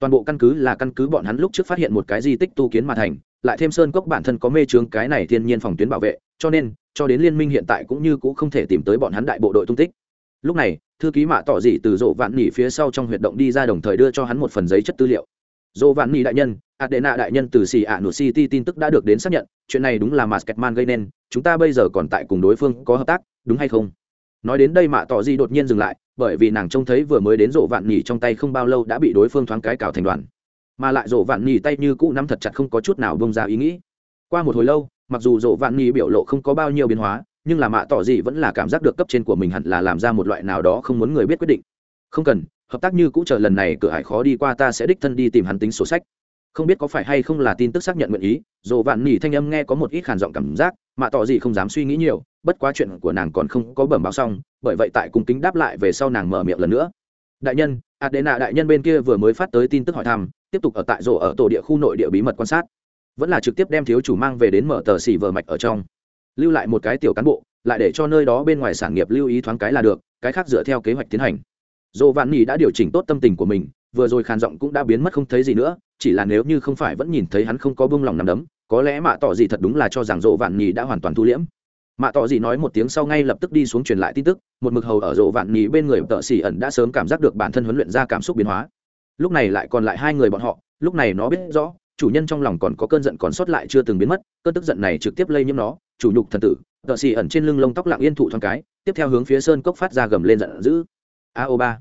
Toàn bộ căn cứ là căn cứ bọn hắn lúc trước phát hiện một cái di tích tu kiến mà thành lại thêm sơn cốc bản thân có mê trướng cái này thiên nhiên phòng tuyến bảo vệ, cho nên, cho đến liên minh hiện tại cũng như cũng không thể tìm tới bọn hắn đại bộ đội tung tích. Lúc này, thư ký mạ tỏ dị từ rộ vạn nỉ phía sau trong huyệt động đi ra đồng thời đưa cho hắn một phần giấy chất tư liệu. Dỗ vạn nỉ đại nhân, adena đại nhân từ xì ạ nụ city tin tức đã được đến xác nhận, chuyện này đúng là masketman gây nên, chúng ta bây giờ còn tại cùng đối phương có hợp tác, đúng hay không? Nói đến đây mạ tỏ dị đột nhiên dừng lại, bởi vì nàng trông thấy vừa mới đến rộ vạn nỉ trong tay không bao lâu đã bị đối phương thoáng cái cào thành đoàn mà lại rộ vạn nhì tay như cũ nắm thật chặt không có chút nào bông ra ý nghĩ. Qua một hồi lâu, mặc dù rộ vạn nhì biểu lộ không có bao nhiêu biến hóa, nhưng là mạ tỏ gì vẫn là cảm giác được cấp trên của mình hẳn là làm ra một loại nào đó không muốn người biết quyết định. Không cần, hợp tác như cũ chờ lần này cửa hải khó đi qua ta sẽ đích thân đi tìm hắn tính sổ sách. Không biết có phải hay không là tin tức xác nhận nguyện ý dồ vạn nỉ thanh âm nghe có một ít khàn giọng cảm giác, mạ tỏ gì không dám suy nghĩ nhiều, bất quá chuyện của nàng còn không có bẩm báo xong, bởi vậy tại cung kính đáp lại về sau nàng mở miệng lần nữa. Đại nhân adena đại nhân bên kia vừa mới phát tới tin tức hỏi thăm, tiếp tục ở tại rổ ở tổ địa khu nội địa bí mật quan sát. Vẫn là trực tiếp đem thiếu chủ mang về đến mở tờ xỉ vờ mạch ở trong. Lưu lại một cái tiểu cán bộ, lại để cho nơi đó bên ngoài sản nghiệp lưu ý thoáng cái là được, cái khác dựa theo kế hoạch tiến hành. Dồ vạn nỉ đã điều chỉnh tốt tâm tình của mình, vừa rồi khàn giọng cũng đã biến mất không thấy gì nữa, chỉ là nếu như không phải vẫn nhìn thấy hắn không có bông lòng nằm đấm, có lẽ mạ tỏ gì thật đúng là cho rằng dồ vạn nỉ đã hoàn toàn thu liễm mạ tỏ gì nói một tiếng sau ngay lập tức đi xuống truyền lại tin tức, một mực hầu ở rộ vạn nhì bên người tợ xỉ ẩn đã sớm cảm giác được bản thân huấn luyện ra cảm xúc biến hóa. Lúc này lại còn lại hai người bọn họ, lúc này nó biết rõ, chủ nhân trong lòng còn có cơn giận còn sót lại chưa từng biến mất, cơn tức giận này trực tiếp lây nhiễm nó, chủ nhục thần tử, tợ xỉ ẩn trên lưng lông tóc lặng yên thụ thoáng cái, tiếp theo hướng phía sơn cốc phát ra gầm lên giận dữ. A o ba.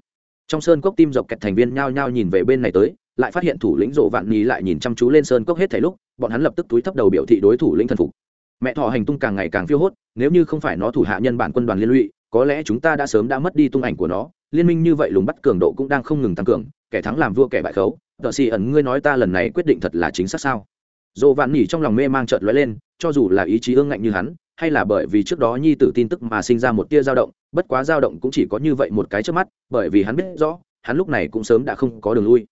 Trong sơn cốc tim dọc kẹt thành viên nhao nhao nhìn về bên này tới, lại phát hiện thủ lĩnh rộ vạn nhì lại nhìn chăm chú lên sơn cốc hết thảy lúc, bọn hắn lập tức túi thấp đầu biểu thị đối thủ lĩnh thần phục mẹ thọ hành tung càng ngày càng phiêu hốt, nếu như không phải nó thủ hạ nhân bản quân đoàn liên lụy, có lẽ chúng ta đã sớm đã mất đi tung ảnh của nó. Liên minh như vậy lùng bắt cường độ cũng đang không ngừng tăng cường, kẻ thắng làm vua kẻ bại khấu. Tợ xì ẩn, ngươi nói ta lần này quyết định thật là chính xác sao? Dồ vạn nỉ trong lòng mê mang trợt lóe lên, cho dù là ý chí ương ngạnh như hắn, hay là bởi vì trước đó nhi tử tin tức mà sinh ra một tia dao động, bất quá dao động cũng chỉ có như vậy một cái trước mắt, bởi vì hắn biết rõ, hắn lúc này cũng sớm đã không có đường lui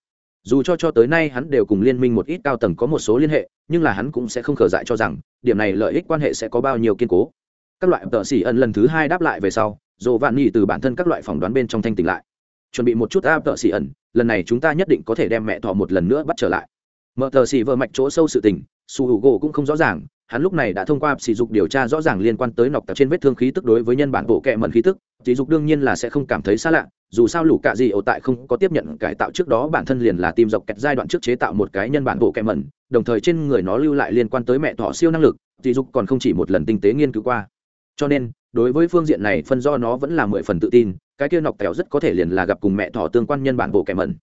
dù cho cho tới nay hắn đều cùng liên minh một ít cao tầng có một số liên hệ, nhưng là hắn cũng sẽ không khờ dại cho rằng, điểm này lợi ích quan hệ sẽ có bao nhiêu kiên cố. Các loại tợ xỉ ẩn lần thứ hai đáp lại về sau dồ vạn Nhi từ bản thân các loại phỏng đoán bên trong thanh tỉnh lại. Chuẩn bị một chút áp tợ xỉ ẩn, lần này chúng ta nhất định có thể đem mẹ thọ một lần nữa bắt trở lại. Mở tờ xỉ vợ mạch chỗ sâu sự tình, su hữu gỗ cũng không rõ ràng, hắn lúc này đã thông qua sỉ dục điều tra rõ ràng liên quan tới nọc tập trên vết thương khí tức đối với nhân bản bộ kệ mẩn khí tức sỉ dục đương nhiên là sẽ không cảm thấy xa lạ dù sao lũ cạ gì ổ tại không có tiếp nhận cải tạo trước đó, bản thân liền là tìm dọc kẹt giai đoạn trước chế tạo một cái nhân bản bộ kệ mẩn, đồng thời trên người nó lưu lại liên quan tới mẹ thọ siêu năng lực, dị dục còn không chỉ một lần tinh tế nghiên cứu qua. Cho nên, đối với phương diện này phân do nó vẫn là mười phần tự tin, cái kia nọc tèo rất có thể liền là gặp cùng mẹ thỏ tương quan nhân bản bộ kệ mẩn.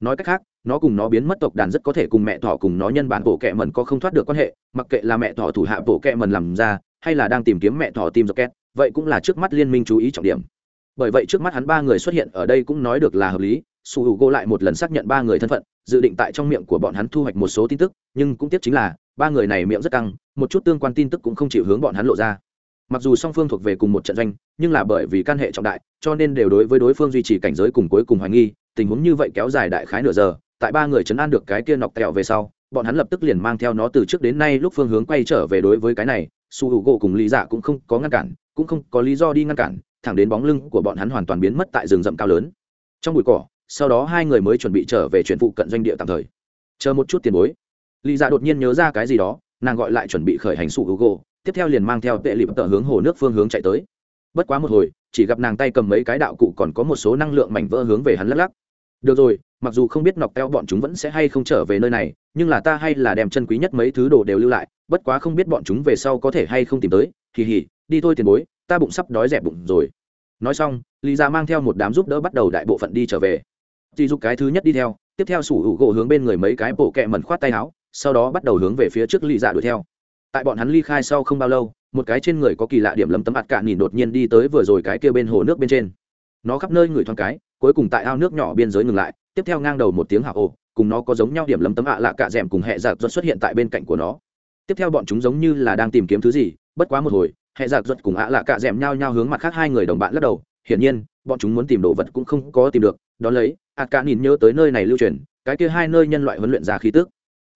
Nói cách khác, nó cùng nó biến mất tộc đàn rất có thể cùng mẹ thỏ cùng nó nhân bản bộ kẹ mần có không thoát được quan hệ, mặc kệ là mẹ thỏ thủ hạ bộ kẹ mần làm ra, hay là đang tìm kiếm mẹ thỏ tìm rocket vậy cũng là trước mắt liên minh chú ý trọng điểm bởi vậy trước mắt hắn ba người xuất hiện ở đây cũng nói được là hợp lý. Su h u gô lại một lần xác nhận ba người thân phận, dự định tại trong miệng của bọn hắn thu hoạch một số tin tức, nhưng cũng tiếp chính là, ba người này miệng rất căng, một chút tương quan tin tức cũng không chịu hướng bọn hắn lộ ra. Mặc dù song phương thuộc về cùng một trận doanh, nhưng là bởi vì căn hệ trọng đại, cho nên đều đối với đối phương duy trì cảnh giới cùng cuối cùng hoài nghi, tình huống như vậy kéo dài đại khái nửa giờ, tại ba người chấn an được cái kia nọc tẹo về sau, bọn hắn lập tức liền mang theo nó từ trước đến nay lúc phương hướng quay trở về đối với cái này su u gỗ cùng lý dạ cũng không có ngăn cản, cũng không có lý do đi ngăn cản thẳng đến bóng lưng của bọn hắn hoàn toàn biến mất tại rừng rậm cao lớn. Trong bụi cỏ, sau đó hai người mới chuẩn bị trở về chuyển phụ cận doanh địa tạm thời. Chờ một chút tiền bối. Lý dạ đột nhiên nhớ ra cái gì đó, nàng gọi lại chuẩn bị khởi hành sụ google tiếp theo liền mang theo tệ lịp tờ hướng hồ nước phương hướng chạy tới. Bất quá một hồi, chỉ gặp nàng tay cầm mấy cái đạo cụ còn có một số năng lượng mảnh vỡ hướng về hắn lắc lắc. Được rồi, mặc dù không biết nọc teo bọn chúng vẫn sẽ hay không trở về nơi này, nhưng là ta hay là đem chân quý nhất mấy thứ đồ đều lưu lại, bất quá không biết bọn chúng về sau có thể hay không tìm tới. Kỳ hỉ đi thôi tiền bối ta bụng sắp đói dẹp bụng rồi. Nói xong, lý ra mang theo một đám giúp đỡ bắt đầu đại bộ phận đi trở về. Chỉ giúp cái thứ nhất đi theo, tiếp theo sủ hữu gỗ hướng bên người mấy cái bộ kẹ mẩn khoát tay áo, sau đó bắt đầu hướng về phía trước lý dạ đuổi theo. Tại bọn hắn ly khai sau không bao lâu, một cái trên người có kỳ lạ điểm lấm tấm ạt cạn nhìn đột nhiên đi tới vừa rồi cái kia bên hồ nước bên trên. Nó khắp nơi người thoáng cái, cuối cùng tại ao nước nhỏ biên giới ngừng lại, tiếp theo ngang đầu một tiếng hạ ồ, cùng nó có giống nhau điểm lấm tấm ạ lạ cạ d cùng hệ giặc xuất hiện tại bên cạnh của nó. Tiếp theo bọn chúng giống như là đang tìm kiếm thứ gì, bất quá một hồi hệ giặc ruột cùng ạ lạ cạ d nhau nhau hướng mặt khác hai người đồng bạn lắc đầu, hiển nhiên, bọn chúng muốn tìm đồ vật cũng không có tìm được, đón lấy ạt cạ nhìn nhớ tới nơi này lưu truyền, cái kia hai nơi nhân loại huấn luyện ra khí tức.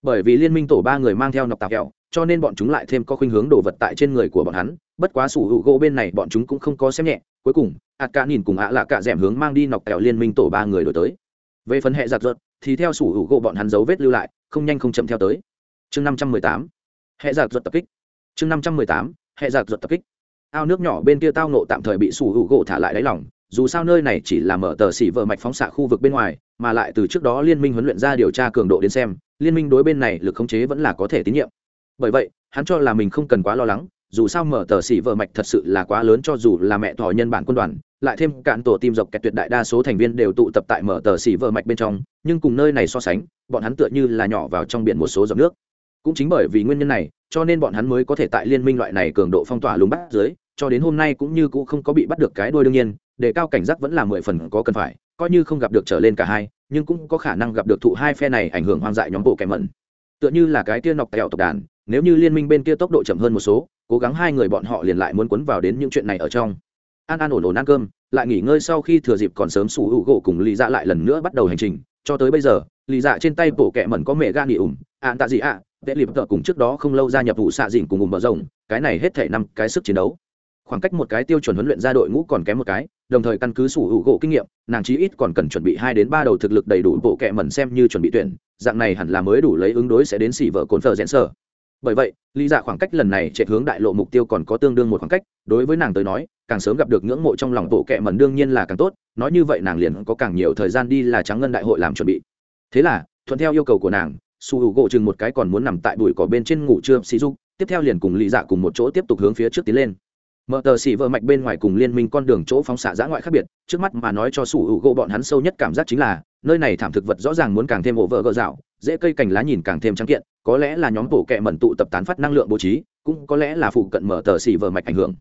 Bởi vì liên minh tổ ba người mang theo nọc tạp kẹo, cho nên bọn chúng lại thêm có khuynh hướng đồ vật tại trên người của bọn hắn, bất quá sủ hữu gỗ bên này bọn chúng cũng không có xem nhẹ. Cuối cùng ạt cả nhìn cùng ạ lạ cả d hướng mang đi nọc kẹo liên minh tổ ba người đổi tới. Về phần hệ giặc ruột thì theo sủ hữu gỗ bọn hắn dấu vết lưu lại, không nhanh không chậm theo tới. Chương năm trăm mười tám. Hệ giặc ruột tập kích. Chương năm trăm mười tám hệ giặc ruột tập kích. Ao nước nhỏ bên kia tao nộ tạm thời bị sủ hữu gỗ thả lại đáy lỏng dù sao nơi này chỉ là mở tờ xỉ vợ mạch phóng xạ khu vực bên ngoài, mà lại từ trước đó liên minh huấn luyện ra điều tra cường độ đến xem, liên minh đối bên này lực khống chế vẫn là có thể tín nhiệm. Bởi vậy, hắn cho là mình không cần quá lo lắng, dù sao mở tờ xỉ vợ mạch thật sự là quá lớn cho dù là mẹ thỏ nhân bản quân đoàn, lại thêm cạn tổ tim dọc kẹt tuyệt đại đa số thành viên đều tụ tập tại mở tờ xỉ vợ mạch bên trong, nhưng cùng nơi này so sánh, bọn hắn tựa như là nhỏ vào trong biển một số giọt nước cũng chính bởi vì nguyên nhân này, cho nên bọn hắn mới có thể tại liên minh loại này cường độ phong tỏa lùng bắt dưới, cho đến hôm nay cũng như cũng không có bị bắt được cái đuôi đương nhiên, để cao cảnh giác vẫn là mười phần có cần phải, coi như không gặp được trở lên cả hai, nhưng cũng có khả năng gặp được thụ hai phe này ảnh hưởng hoang dại nhóm bộ kẻ mẩn. Tựa như là cái kia nọc tẹo tộc đàn, nếu như liên minh bên kia tốc độ chậm hơn một số, cố gắng hai người bọn họ liền lại muốn quấn vào đến những chuyện này ở trong. An an ổn ổn ăn cơm, lại nghỉ ngơi sau khi thừa dịp còn sớm sủ hữu gỗ cùng lý dạ lại lần nữa bắt đầu hành trình, cho tới bây giờ lý dạ trên tay bộ kẹ mẩn có mẹ gan nghỉ ủng ạn tạ gì ạ tệ lịp tợ cùng trước đó không lâu gia nhập vụ xạ dìn cùng ủng mở rồng, cái này hết thể năm cái sức chiến đấu. Khoảng cách một cái tiêu chuẩn huấn luyện ra đội ngũ còn kém một cái, đồng thời căn cứ sủ hữu gỗ kinh nghiệm, nàng chí ít còn cần chuẩn bị hai đến ba đầu thực lực đầy đủ bộ kệ mẩn xem như chuẩn bị tuyển, dạng này hẳn là mới đủ lấy ứng đối sẽ đến xỉ vợ cồn phờ rẽn sở bởi vậy, lý dạ khoảng cách lần này chạy hướng đại lộ mục tiêu còn có tương đương một khoảng cách, đối với nàng tới nói, càng sớm gặp được ngưỡng mộ trong lòng bộ kệ mẩn đương nhiên là càng tốt, nói như vậy nàng liền có càng nhiều thời gian đi là trắng ngân đại hội làm chuẩn bị. Thế là, thuận theo yêu cầu của nàng su h u gỗ chừng một cái còn muốn nằm tại bụi cỏ bên trên ngủ trưa xì dục, tiếp theo liền cùng lì dạ cùng một chỗ tiếp tục hướng phía trước tiến lên. Mở tờ xỉ vợ mạch bên ngoài cùng liên minh con đường chỗ phóng xạ giã ngoại khác biệt, trước mắt mà nói cho sủ hữu gỗ bọn hắn sâu nhất cảm giác chính là, nơi này thảm thực vật rõ ràng muốn càng thêm ổ vợ gợ dạo, dễ cây cành lá nhìn càng thêm trắng kiện, có lẽ là nhóm bổ kẹ mẩn tụ tập tán phát năng lượng bố trí, cũng có lẽ là phụ cận mở tờ xỉ vợ mạch ảnh hưởng.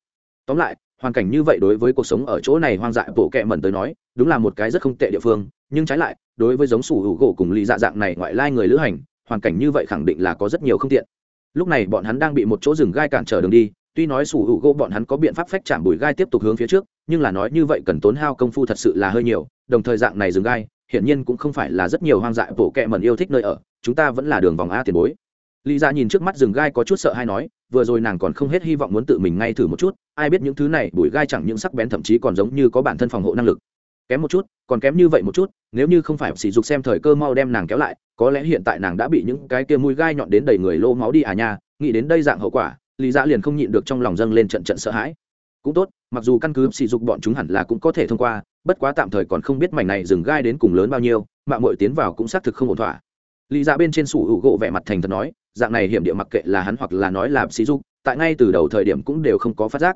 Tóm lại, hoàn cảnh như vậy đối với cuộc sống ở chỗ này hoang dại bổ kẹ mẩn tới nói, đúng là một cái rất không tệ địa phương, nhưng trái lại, đối với giống sủ hữu gỗ cùng lý dạ dạng này ngoại lai người lữ hành hoàn cảnh như vậy khẳng định là có rất nhiều không tiện. Lúc này bọn hắn đang bị một chỗ rừng gai cản trở đường đi, tuy nói sủ hữu gỗ bọn hắn có biện pháp phách chạm bùi gai tiếp tục hướng phía trước, nhưng là nói như vậy cần tốn hao công phu thật sự là hơi nhiều, đồng thời dạng này rừng gai, hiển nhiên cũng không phải là rất nhiều hoang dại bổ kẹ mẩn yêu thích nơi ở, chúng ta vẫn là đường vòng a tiền bối. Lý ra nhìn trước mắt rừng gai có chút sợ hay nói, vừa rồi nàng còn không hết hy vọng muốn tự mình ngay thử một chút, ai biết những thứ này bùi gai chẳng những sắc bén thậm chí còn giống như có bản thân phòng hộ năng lực kém một chút, còn kém như vậy một chút, nếu như không phải sỉ dục xem thời cơ mau đem nàng kéo lại, có lẽ hiện tại nàng đã bị những cái kia mũi gai nhọn đến đầy người lô máu đi à nha, nghĩ đến đây dạng hậu quả, lý dạ liền không nhịn được trong lòng dâng lên trận trận sợ hãi. Cũng tốt, mặc dù căn cứ sỉ dục bọn chúng hẳn là cũng có thể thông qua, bất quá tạm thời còn không biết mảnh này dừng gai đến cùng lớn bao nhiêu mạng mội tiến vào cũng xác thực không ổn thỏa. Lý dạ bên trên sủ hữu gỗ vẻ mặt thành thật nói, dạng này hiểm địa mặc kệ là hắn hoặc là nói là sỉ dục, tại ngay từ đầu thời điểm cũng đều không có phát giác.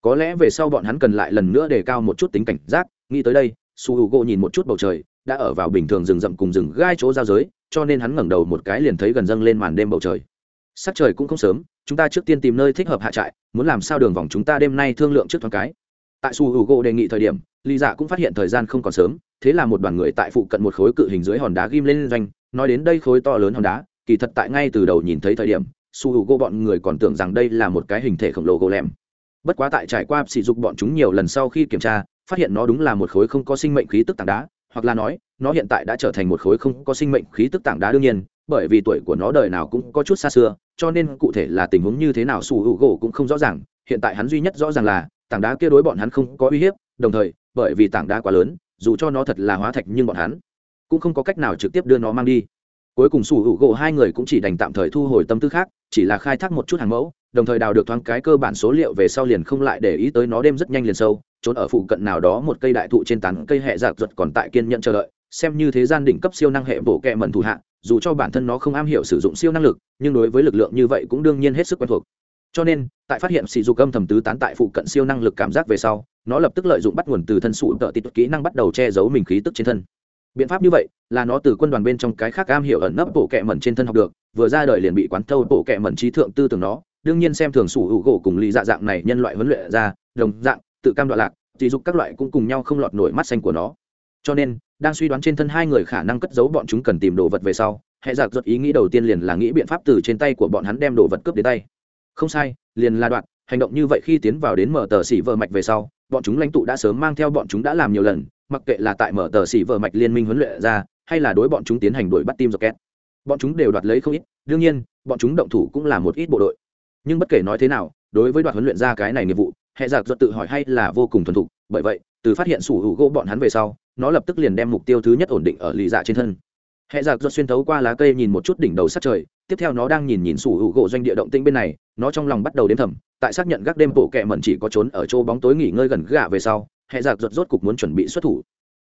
Có lẽ về sau bọn hắn cần lại lần nữa đề cao một chút tính cảnh giác nghĩ tới đây, su h u gỗ nhìn một chút bầu trời, đã ở vào bình thường rừng rậm cùng rừng gai chỗ giao giới, cho nên hắn ngẩng đầu một cái liền thấy gần dâng lên màn đêm bầu trời. Sắc trời cũng không sớm, chúng ta trước tiên tìm nơi thích hợp hạ trại, muốn làm sao đường vòng chúng ta đêm nay thương lượng trước thoáng cái. Tại su h u gỗ đề nghị thời điểm, lý dạ cũng phát hiện thời gian không còn sớm, thế là một đoàn người tại phụ cận một khối cự hình dưới hòn đá ghim lên doanh, nói đến đây khối to lớn hòn đá, kỳ thật tại ngay từ đầu nhìn thấy thời điểm, su h u gỗ bọn người còn tưởng rằng đây là một cái hình thể khổng lồ gỗ lẻm bất quá tại trải qua sỉ dục bọn chúng nhiều lần sau khi kiểm tra phát hiện nó đúng là một khối không có sinh mệnh khí tức tảng đá, hoặc là nói, nó hiện tại đã trở thành một khối không có sinh mệnh khí tức tảng đá đương nhiên, bởi vì tuổi của nó đời nào cũng có chút xa xưa, cho nên cụ thể là tình huống như thế nào sủ hữu gỗ cũng không rõ ràng, hiện tại hắn duy nhất rõ ràng là, tảng đá kia đối bọn hắn không có uy hiếp, đồng thời, bởi vì tảng đá quá lớn, dù cho nó thật là hóa thạch nhưng bọn hắn cũng không có cách nào trực tiếp đưa nó mang đi. Cuối cùng sủ hữu gỗ hai người cũng chỉ đành tạm thời thu hồi tâm tư khác, chỉ là khai thác một chút hàng mẫu đồng thời đào được thoáng cái cơ bản số liệu về sau liền không lại để ý tới nó đêm rất nhanh liền sâu, trốn ở phụ cận nào đó một cây đại thụ trên tán cây hệ giặc ruột còn tại kiên nhận chờ đợi, xem như thế gian đỉnh cấp siêu năng hệ bổ kẹ mẩn thủ hạ, dù cho bản thân nó không am hiểu sử dụng siêu năng lực, nhưng đối với lực lượng như vậy cũng đương nhiên hết sức quen thuộc. Cho nên, tại phát hiện sỉ dục âm thầm tứ tán tại phụ cận siêu năng lực cảm giác về sau, nó lập tức lợi dụng bắt nguồn từ thân sụ tợ tịt kỹ năng bắt đầu che giấu mình khí tức trên thân. Biện pháp như vậy là nó từ quân đoàn bên trong cái khác am hiểu ẩn nấp bộ kẹ mẩn trên thân học được, vừa ra đời liền bị quán thâu bộ kẹ mẩn trí thượng tư tưởng nó đương nhiên xem thường sủ hữu gỗ cùng lý dạ dạng này nhân loại huấn luyện ra, đồng dạng, tự cam đoạn lạc chỉ dục các loại cũng cùng nhau không lọt nổi mắt xanh của nó. Cho nên, đang suy đoán trên thân hai người khả năng cất giấu bọn chúng cần tìm đồ vật về sau, hệ giặc giật ý nghĩ đầu tiên liền là nghĩ biện pháp từ trên tay của bọn hắn đem đồ vật cướp đến tay. Không sai, liền là đoạn, hành động như vậy khi tiến vào đến mở tờ xỉ vợ mạch về sau, bọn chúng lãnh tụ đã sớm mang theo bọn chúng đã làm nhiều lần, mặc kệ là tại mở tờ xỉ vợ mạch liên minh huấn luyện ra, hay là đối bọn chúng tiến hành đuổi bắt tim rocket. Bọn chúng đều đoạt lấy không ít, đương nhiên, bọn chúng động thủ cũng là một ít bộ đội nhưng bất kể nói thế nào, đối với đoạn huấn luyện ra cái này nghiệp vụ hệ giặc giật tự hỏi hay là vô cùng thuần thục, bởi vậy, từ phát hiện sủ hữu gỗ bọn hắn về sau, nó lập tức liền đem mục tiêu thứ nhất ổn định ở lì dạ trên thân. Hệ giặc giật xuyên thấu qua lá cây nhìn một chút đỉnh đầu sát trời, tiếp theo nó đang nhìn nhìn sủ hữu gỗ doanh địa động tĩnh bên này, nó trong lòng bắt đầu đếm thầm, tại xác nhận gác đêm bộ kẹ mẩn chỉ có trốn ở chỗ bóng tối nghỉ ngơi gần gạ về sau hệ giặc giật rốt cục muốn chuẩn bị xuất thủ.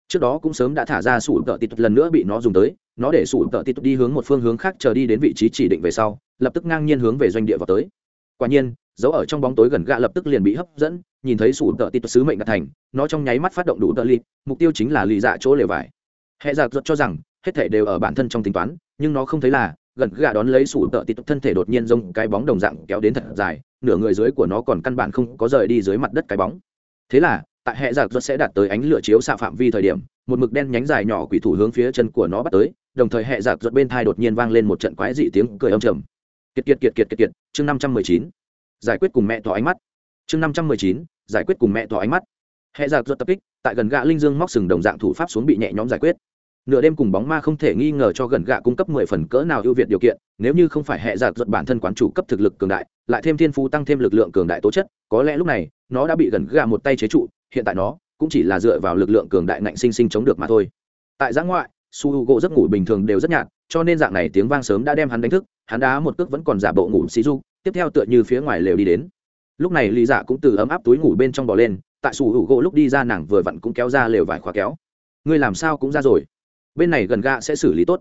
Trước đó cũng sớm đã thả ra sủ tợ tít lần nữa bị nó dùng tới, nó để sủ tợ tít đi hướng một phương hướng khác chờ đi đến vị trí chỉ định về sau, lập tức ngang nhiên hướng về doanh địa vào tới quả nhiên giấu ở trong bóng tối gần gạ lập tức liền bị hấp dẫn, nhìn thấy sủ tợ tít sứ mệnh đạt thành, nó trong nháy mắt phát động đủ tợ ly mục tiêu chính là lì dạ chỗ lều vải. Hệ giặc giật cho rằng, hết thể đều ở bản thân trong tính toán, nhưng nó không thấy là, gần gạ đón lấy sủ tợ tít thân thể đột nhiên giống cái bóng đồng dạng kéo đến thật dài, nửa người dưới của nó còn căn bản không có rời đi dưới mặt đất cái bóng. Thế là, tại hệ dạ giặc ruột sẽ đạt tới ánh lửa chiếu xạ phạm vi thời điểm, một mực đen nhánh dài nhỏ quỷ thủ hướng phía chân của nó bắt tới, đồng thời hệ dạ giặc ruột bên thai đột nhiên vang lên một trận quái dị tiếng cười âm trầm kiệt kiệt kiệt kiệt kiệt kiệt, chương năm trăm mười chín. Giải quyết cùng mẹ thỏ ánh mắt. Chương năm trăm mười chín, giải quyết cùng mẹ thỏ ánh mắt. Hệ giặc ruột tập kích, tại gần gạ linh dương móc sừng đồng dạng thủ pháp xuống bị nhẹ nhõm giải quyết. Nửa đêm cùng bóng ma không thể nghi ngờ cho gần gạ cung cấp mười phần cỡ nào ưu việt điều kiện, nếu như không phải hệ giặc ruột bản thân quán chủ cấp thực lực cường đại, lại thêm thiên phú tăng thêm lực lượng cường đại tố chất, có lẽ lúc này, nó đã bị gần gạ một tay chế trụ, hiện tại nó cũng chỉ là dựa vào lực lượng cường đại ngạnh sinh sinh chống được mà thôi. Tại giã ngoại su h u gỗ giấc ngủ bình thường đều rất nhạt, cho nên dạng này tiếng vang sớm đã đem hắn đánh thức, hắn đá một cước vẫn còn giả bộ ngủ xí du tiếp theo tựa như phía ngoài lều đi đến. Lúc này lý dạ cũng từ ấm áp túi ngủ bên trong bò lên, tại su h u gỗ lúc đi ra nàng vừa vặn cũng kéo ra lều vải khóa kéo. Ngươi làm sao cũng ra rồi. Bên này gần gạ sẽ xử lý tốt.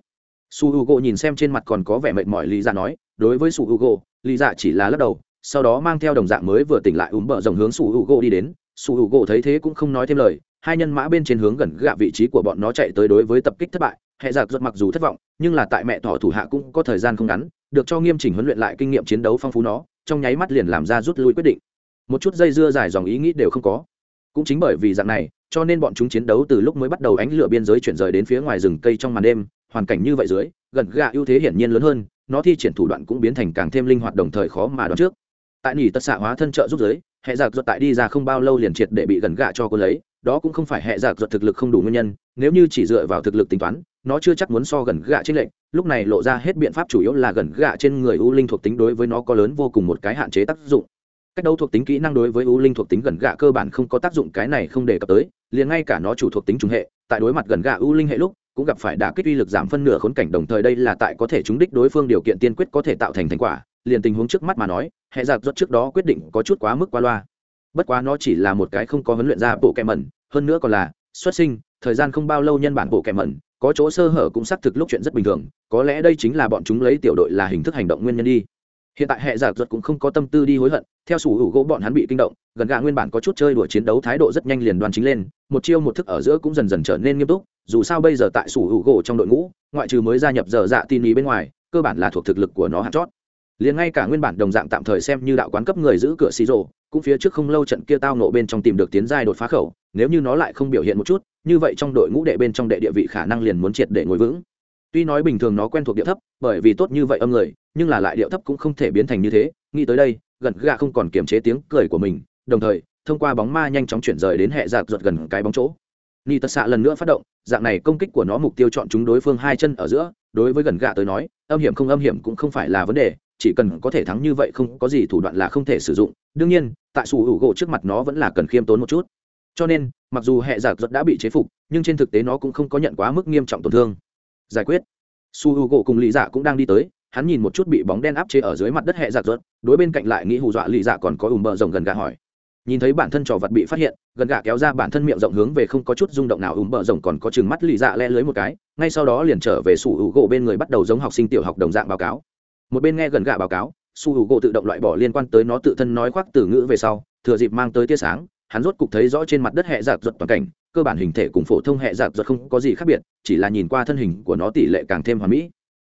Su h u gỗ nhìn xem trên mặt còn có vẻ mệt mỏi, lý dạ nói, đối với su h u gỗ lý dạ chỉ là lắc đầu, sau đó mang theo đồng dạng mới vừa tỉnh lại úm bờ rồng hướng su h u gỗ đi đến. Su hữu gỗ thấy thế cũng không nói thêm lời hai nhân mã bên trên hướng gần gạ vị trí của bọn nó chạy tới đối với tập kích thất bại. Hệ giặc ruột mặc dù thất vọng, nhưng là tại mẹ thỏ thủ hạ cũng có thời gian không ngắn, được cho nghiêm chỉnh huấn luyện lại kinh nghiệm chiến đấu phong phú nó, trong nháy mắt liền làm ra rút lui quyết định. Một chút dây dưa dài dòng ý nghĩ đều không có. Cũng chính bởi vì dạng này, cho nên bọn chúng chiến đấu từ lúc mới bắt đầu ánh lửa biên giới chuyển rời đến phía ngoài rừng cây trong màn đêm, hoàn cảnh như vậy dưới, gần gạ ưu thế hiển nhiên lớn hơn, nó thi triển thủ đoạn cũng biến thành càng thêm linh hoạt đồng thời khó mà đoán trước. Tại nỉ tất xạ hóa thân trợ giúp giới, hệ giặc ruột tại đi ra không bao lâu liền triệt để bị gần gạ cho cô lấy đó cũng không phải hệ giặc ruột thực lực không đủ nguyên nhân, nếu như chỉ dựa vào thực lực tính toán, nó chưa chắc muốn so gần gạ trên lệnh lúc này lộ ra hết biện pháp chủ yếu là gần gạ trên người u linh thuộc tính đối với nó có lớn vô cùng một cái hạn chế tác dụng. Cách đấu thuộc tính kỹ năng đối với u linh thuộc tính gần gạ cơ bản không có tác dụng cái này không đề cập tới, liền ngay cả nó chủ thuộc tính trùng hệ, tại đối mặt gần gạ u linh hệ lúc, cũng gặp phải đả kích uy lực giảm phân nửa khốn cảnh đồng thời đây là tại có thể trúng đích đối phương điều kiện tiên quyết có thể tạo thành thành quả, liền tình huống trước mắt mà nói hệ giặc rốt trước đó quyết định có chút quá mức qua loa bất quá nó chỉ là một cái không có huấn luyện ra bộ kẹ mẩn, hơn nữa còn là xuất sinh, thời gian không bao lâu nhân bản bộ kẹ mẩn, có chỗ sơ hở cũng xác thực lúc chuyện rất bình thường, có lẽ đây chính là bọn chúng lấy tiểu đội là hình thức hành động nguyên nhân đi. Hiện tại hệ giả ruột cũng không có tâm tư đi hối hận, theo sủ hữu gỗ bọn hắn bị kinh động, gần gà nguyên bản có chút chơi đùa chiến đấu thái độ rất nhanh liền đoan chính lên, một chiêu một thức ở giữa cũng dần dần trở nên nghiêm túc, dù sao bây giờ tại sủ hữu gỗ trong đội ngũ, ngoại trừ mới gia nhập giờ dạ tin ý bên ngoài, cơ bản là thuộc thực lực của nó hạt chót liền ngay cả nguyên bản đồng dạng tạm thời xem như đạo quán cấp người giữ cửa xì rồ, cũng phía trước không lâu trận kia tao nộ bên trong tìm được tiến giai đột phá khẩu, nếu như nó lại không biểu hiện một chút, như vậy trong đội ngũ đệ bên trong đệ địa vị khả năng liền muốn triệt để ngồi vững. Tuy nói bình thường nó quen thuộc điệu thấp, bởi vì tốt như vậy âm người, nhưng là lại điệu thấp cũng không thể biến thành như thế, nghĩ tới đây, gần gạ không còn kiềm chế tiếng cười của mình, đồng thời, thông qua bóng ma nhanh chóng chuyển rời đến hệ giặc ruột gần cái bóng chỗ. Ni tật xạ lần nữa phát động, dạng này công kích của nó mục tiêu chọn chúng đối phương hai chân ở giữa, đối với gần gạ tới nói, âm hiểm không âm hiểm cũng không phải là vấn đề chỉ cần có thể thắng như vậy không có gì thủ đoạn là không thể sử dụng. Đương nhiên, tại sủ hữu gỗ trước mặt nó vẫn là cần khiêm tốn một chút. Cho nên, mặc dù hệ giả giật đã bị chế phục, nhưng trên thực tế nó cũng không có nhận quá mức nghiêm trọng tổn thương. Giải quyết. Su hữu gỗ cùng lý giả dạ cũng đang đi tới, hắn nhìn một chút bị bóng đen áp chế ở dưới mặt đất hệ giả giật, đối bên cạnh lại nghĩ hù dọa lì giả dạ còn có ùm bờ rồng gần gà hỏi. Nhìn thấy bản thân trò vật bị phát hiện, gần gà kéo ra bản thân miệng rộng hướng về không có chút rung động nào ùm bờ rồng còn có chừng mắt lì dạ le lưới một cái, ngay sau đó liền trở về sủ hữu gỗ bên người bắt đầu giống học sinh tiểu học đồng dạng báo cáo một bên nghe gần gạ báo cáo, su hữu gỗ tự động loại bỏ liên quan tới nó tự thân nói khoác từ ngữ về sau, thừa dịp mang tới tia sáng, hắn rốt cục thấy rõ trên mặt đất hệ giặc giật toàn cảnh, cơ bản hình thể cùng phổ thông hệ giặc giật không có gì khác biệt, chỉ là nhìn qua thân hình của nó tỷ lệ càng thêm hoàn mỹ.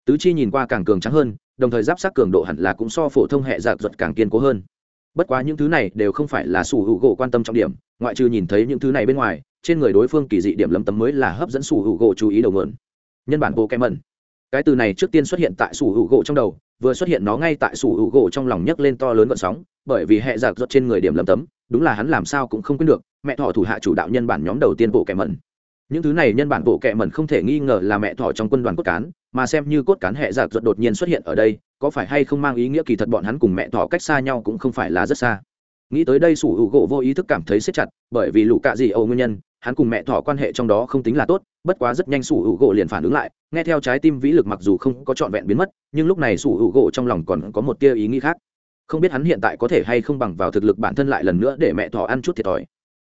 Tứ chi nhìn qua càng cường trắng hơn, đồng thời giáp sát cường độ hẳn là cũng so phổ thông hệ giặc giật càng kiên cố hơn. Bất quá những thứ này đều không phải là su hữu gỗ quan tâm trọng điểm, ngoại trừ nhìn thấy những thứ này bên ngoài, trên người đối phương kỳ dị điểm lấm tấm mới là hấp dẫn su hữu gỗ chú ý đầu nguồn. Nhân bản bộ kem mẩn cái từ này trước tiên xuất hiện tại sủ hữu gỗ trong đầu vừa xuất hiện nó ngay tại sủ hữu gỗ trong lòng nhấc lên to lớn gọn sóng, bởi vì hệ giặc giật trên người điểm lầm tấm, đúng là hắn làm sao cũng không quên được, mẹ thỏ thủ hạ chủ đạo nhân bản nhóm đầu tiên bộ kẻ mẩn. Những thứ này nhân bản bộ kẻ mẩn không thể nghi ngờ là mẹ thỏ trong quân đoàn cốt cán, mà xem như cốt cán hệ giặc giật đột nhiên xuất hiện ở đây, có phải hay không mang ý nghĩa kỳ thật bọn hắn cùng mẹ thỏ cách xa nhau cũng không phải là rất xa. Nghĩ tới đây sủ hữu gỗ vô ý thức cảm thấy xếp chặt, bởi vì lũ cạ dị âu nguyên nhân hắn cùng mẹ thỏ quan hệ trong đó không tính là tốt bất quá rất nhanh sủ hữu gỗ liền phản ứng lại nghe theo trái tim vĩ lực mặc dù không có trọn vẹn biến mất nhưng lúc này sủ hữu gỗ trong lòng còn có một tia ý nghĩ khác. Không biết hắn hiện tại có thể hay không bằng vào thực lực bản thân lại lần nữa để mẹ thỏ ăn chút thiệt thòi.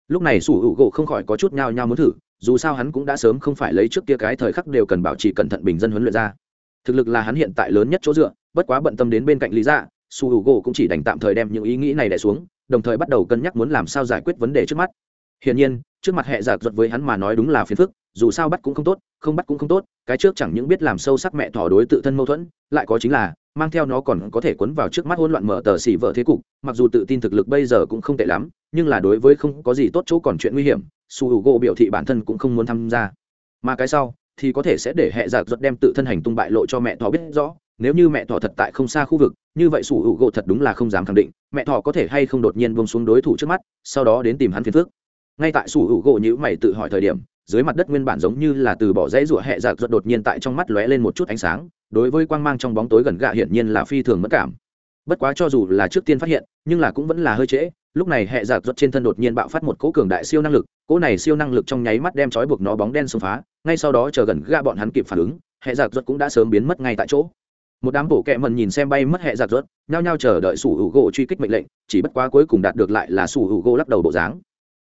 Lúc này sủ hữu gỗ không khỏi có chút nhao nhao muốn thử dù sao hắn cũng đã sớm không phải lấy trước kia cái thời khắc đều cần bảo trì cẩn thận bình dân huấn luyện ra. Thực lực là hắn hiện tại lớn nhất chỗ dựa bất quá bận tâm đến bên cạnh lý ra, su h u gỗ cũng chỉ đành tạm thời đem những ý nghĩ này đẻ xuống đồng thời bắt đầu cân nhắc muốn làm sao giải quyết vấn đề trước mắt hiển nhiên, trước mặt hệ giặc giật với hắn mà nói đúng là phiền phức, dù sao bắt cũng không tốt, không bắt cũng không tốt, cái trước chẳng những biết làm sâu sắc mẹ thỏ đối tự thân mâu thuẫn, lại có chính là, mang theo nó còn có thể cuốn vào trước mắt hỗn loạn mở tờ xỉ vợ thế cục, mặc dù tự tin thực lực bây giờ cũng không tệ lắm, nhưng là đối với không có gì tốt chỗ còn chuyện nguy hiểm, su h u gỗ biểu thị bản thân cũng không muốn tham gia. Mà cái sau, thì có thể sẽ để hệ giặc giật đem tự thân hành tung bại lộ cho mẹ thỏ biết rõ, nếu như mẹ thỏ thật tại không xa khu vực, như vậy su h u gỗ thật đúng là không dám khẳng định, mẹ thỏ có thể hay không đột nhiên bông xuống đối thủ trước mắt, sau đó đến tìm hắn phiền phước ngay tại sủ hữu gỗ nhữ mày tự hỏi thời điểm dưới mặt đất nguyên bản giống như là từ bỏ dãy rụa hệ giặc ruột đột nhiên tại trong mắt lóe lên một chút ánh sáng đối với quang mang trong bóng tối gần gạ hiển nhiên là phi thường mất cảm. Bất quá cho dù là trước tiên phát hiện nhưng là cũng vẫn là hơi trễ lúc này hệ giặc ruột trên thân đột nhiên bạo phát một cỗ cường đại siêu năng lực cỗ này siêu năng lực trong nháy mắt đem trói buộc nó bóng đen xông phá ngay sau đó chờ gần gạ bọn hắn kịp phản ứng hệ giặc ruột cũng đã sớm biến mất ngay tại chỗ. Một đám bổ kẹ mần nhìn xem bay mất hệ giặc ruột, nhao nhao chờ đợi sủ hữu gỗ truy kích mệnh lệnh chỉ bất quá cuối cùng đạt được lại là sủ hữu gỗ lắc đầu bộ dáng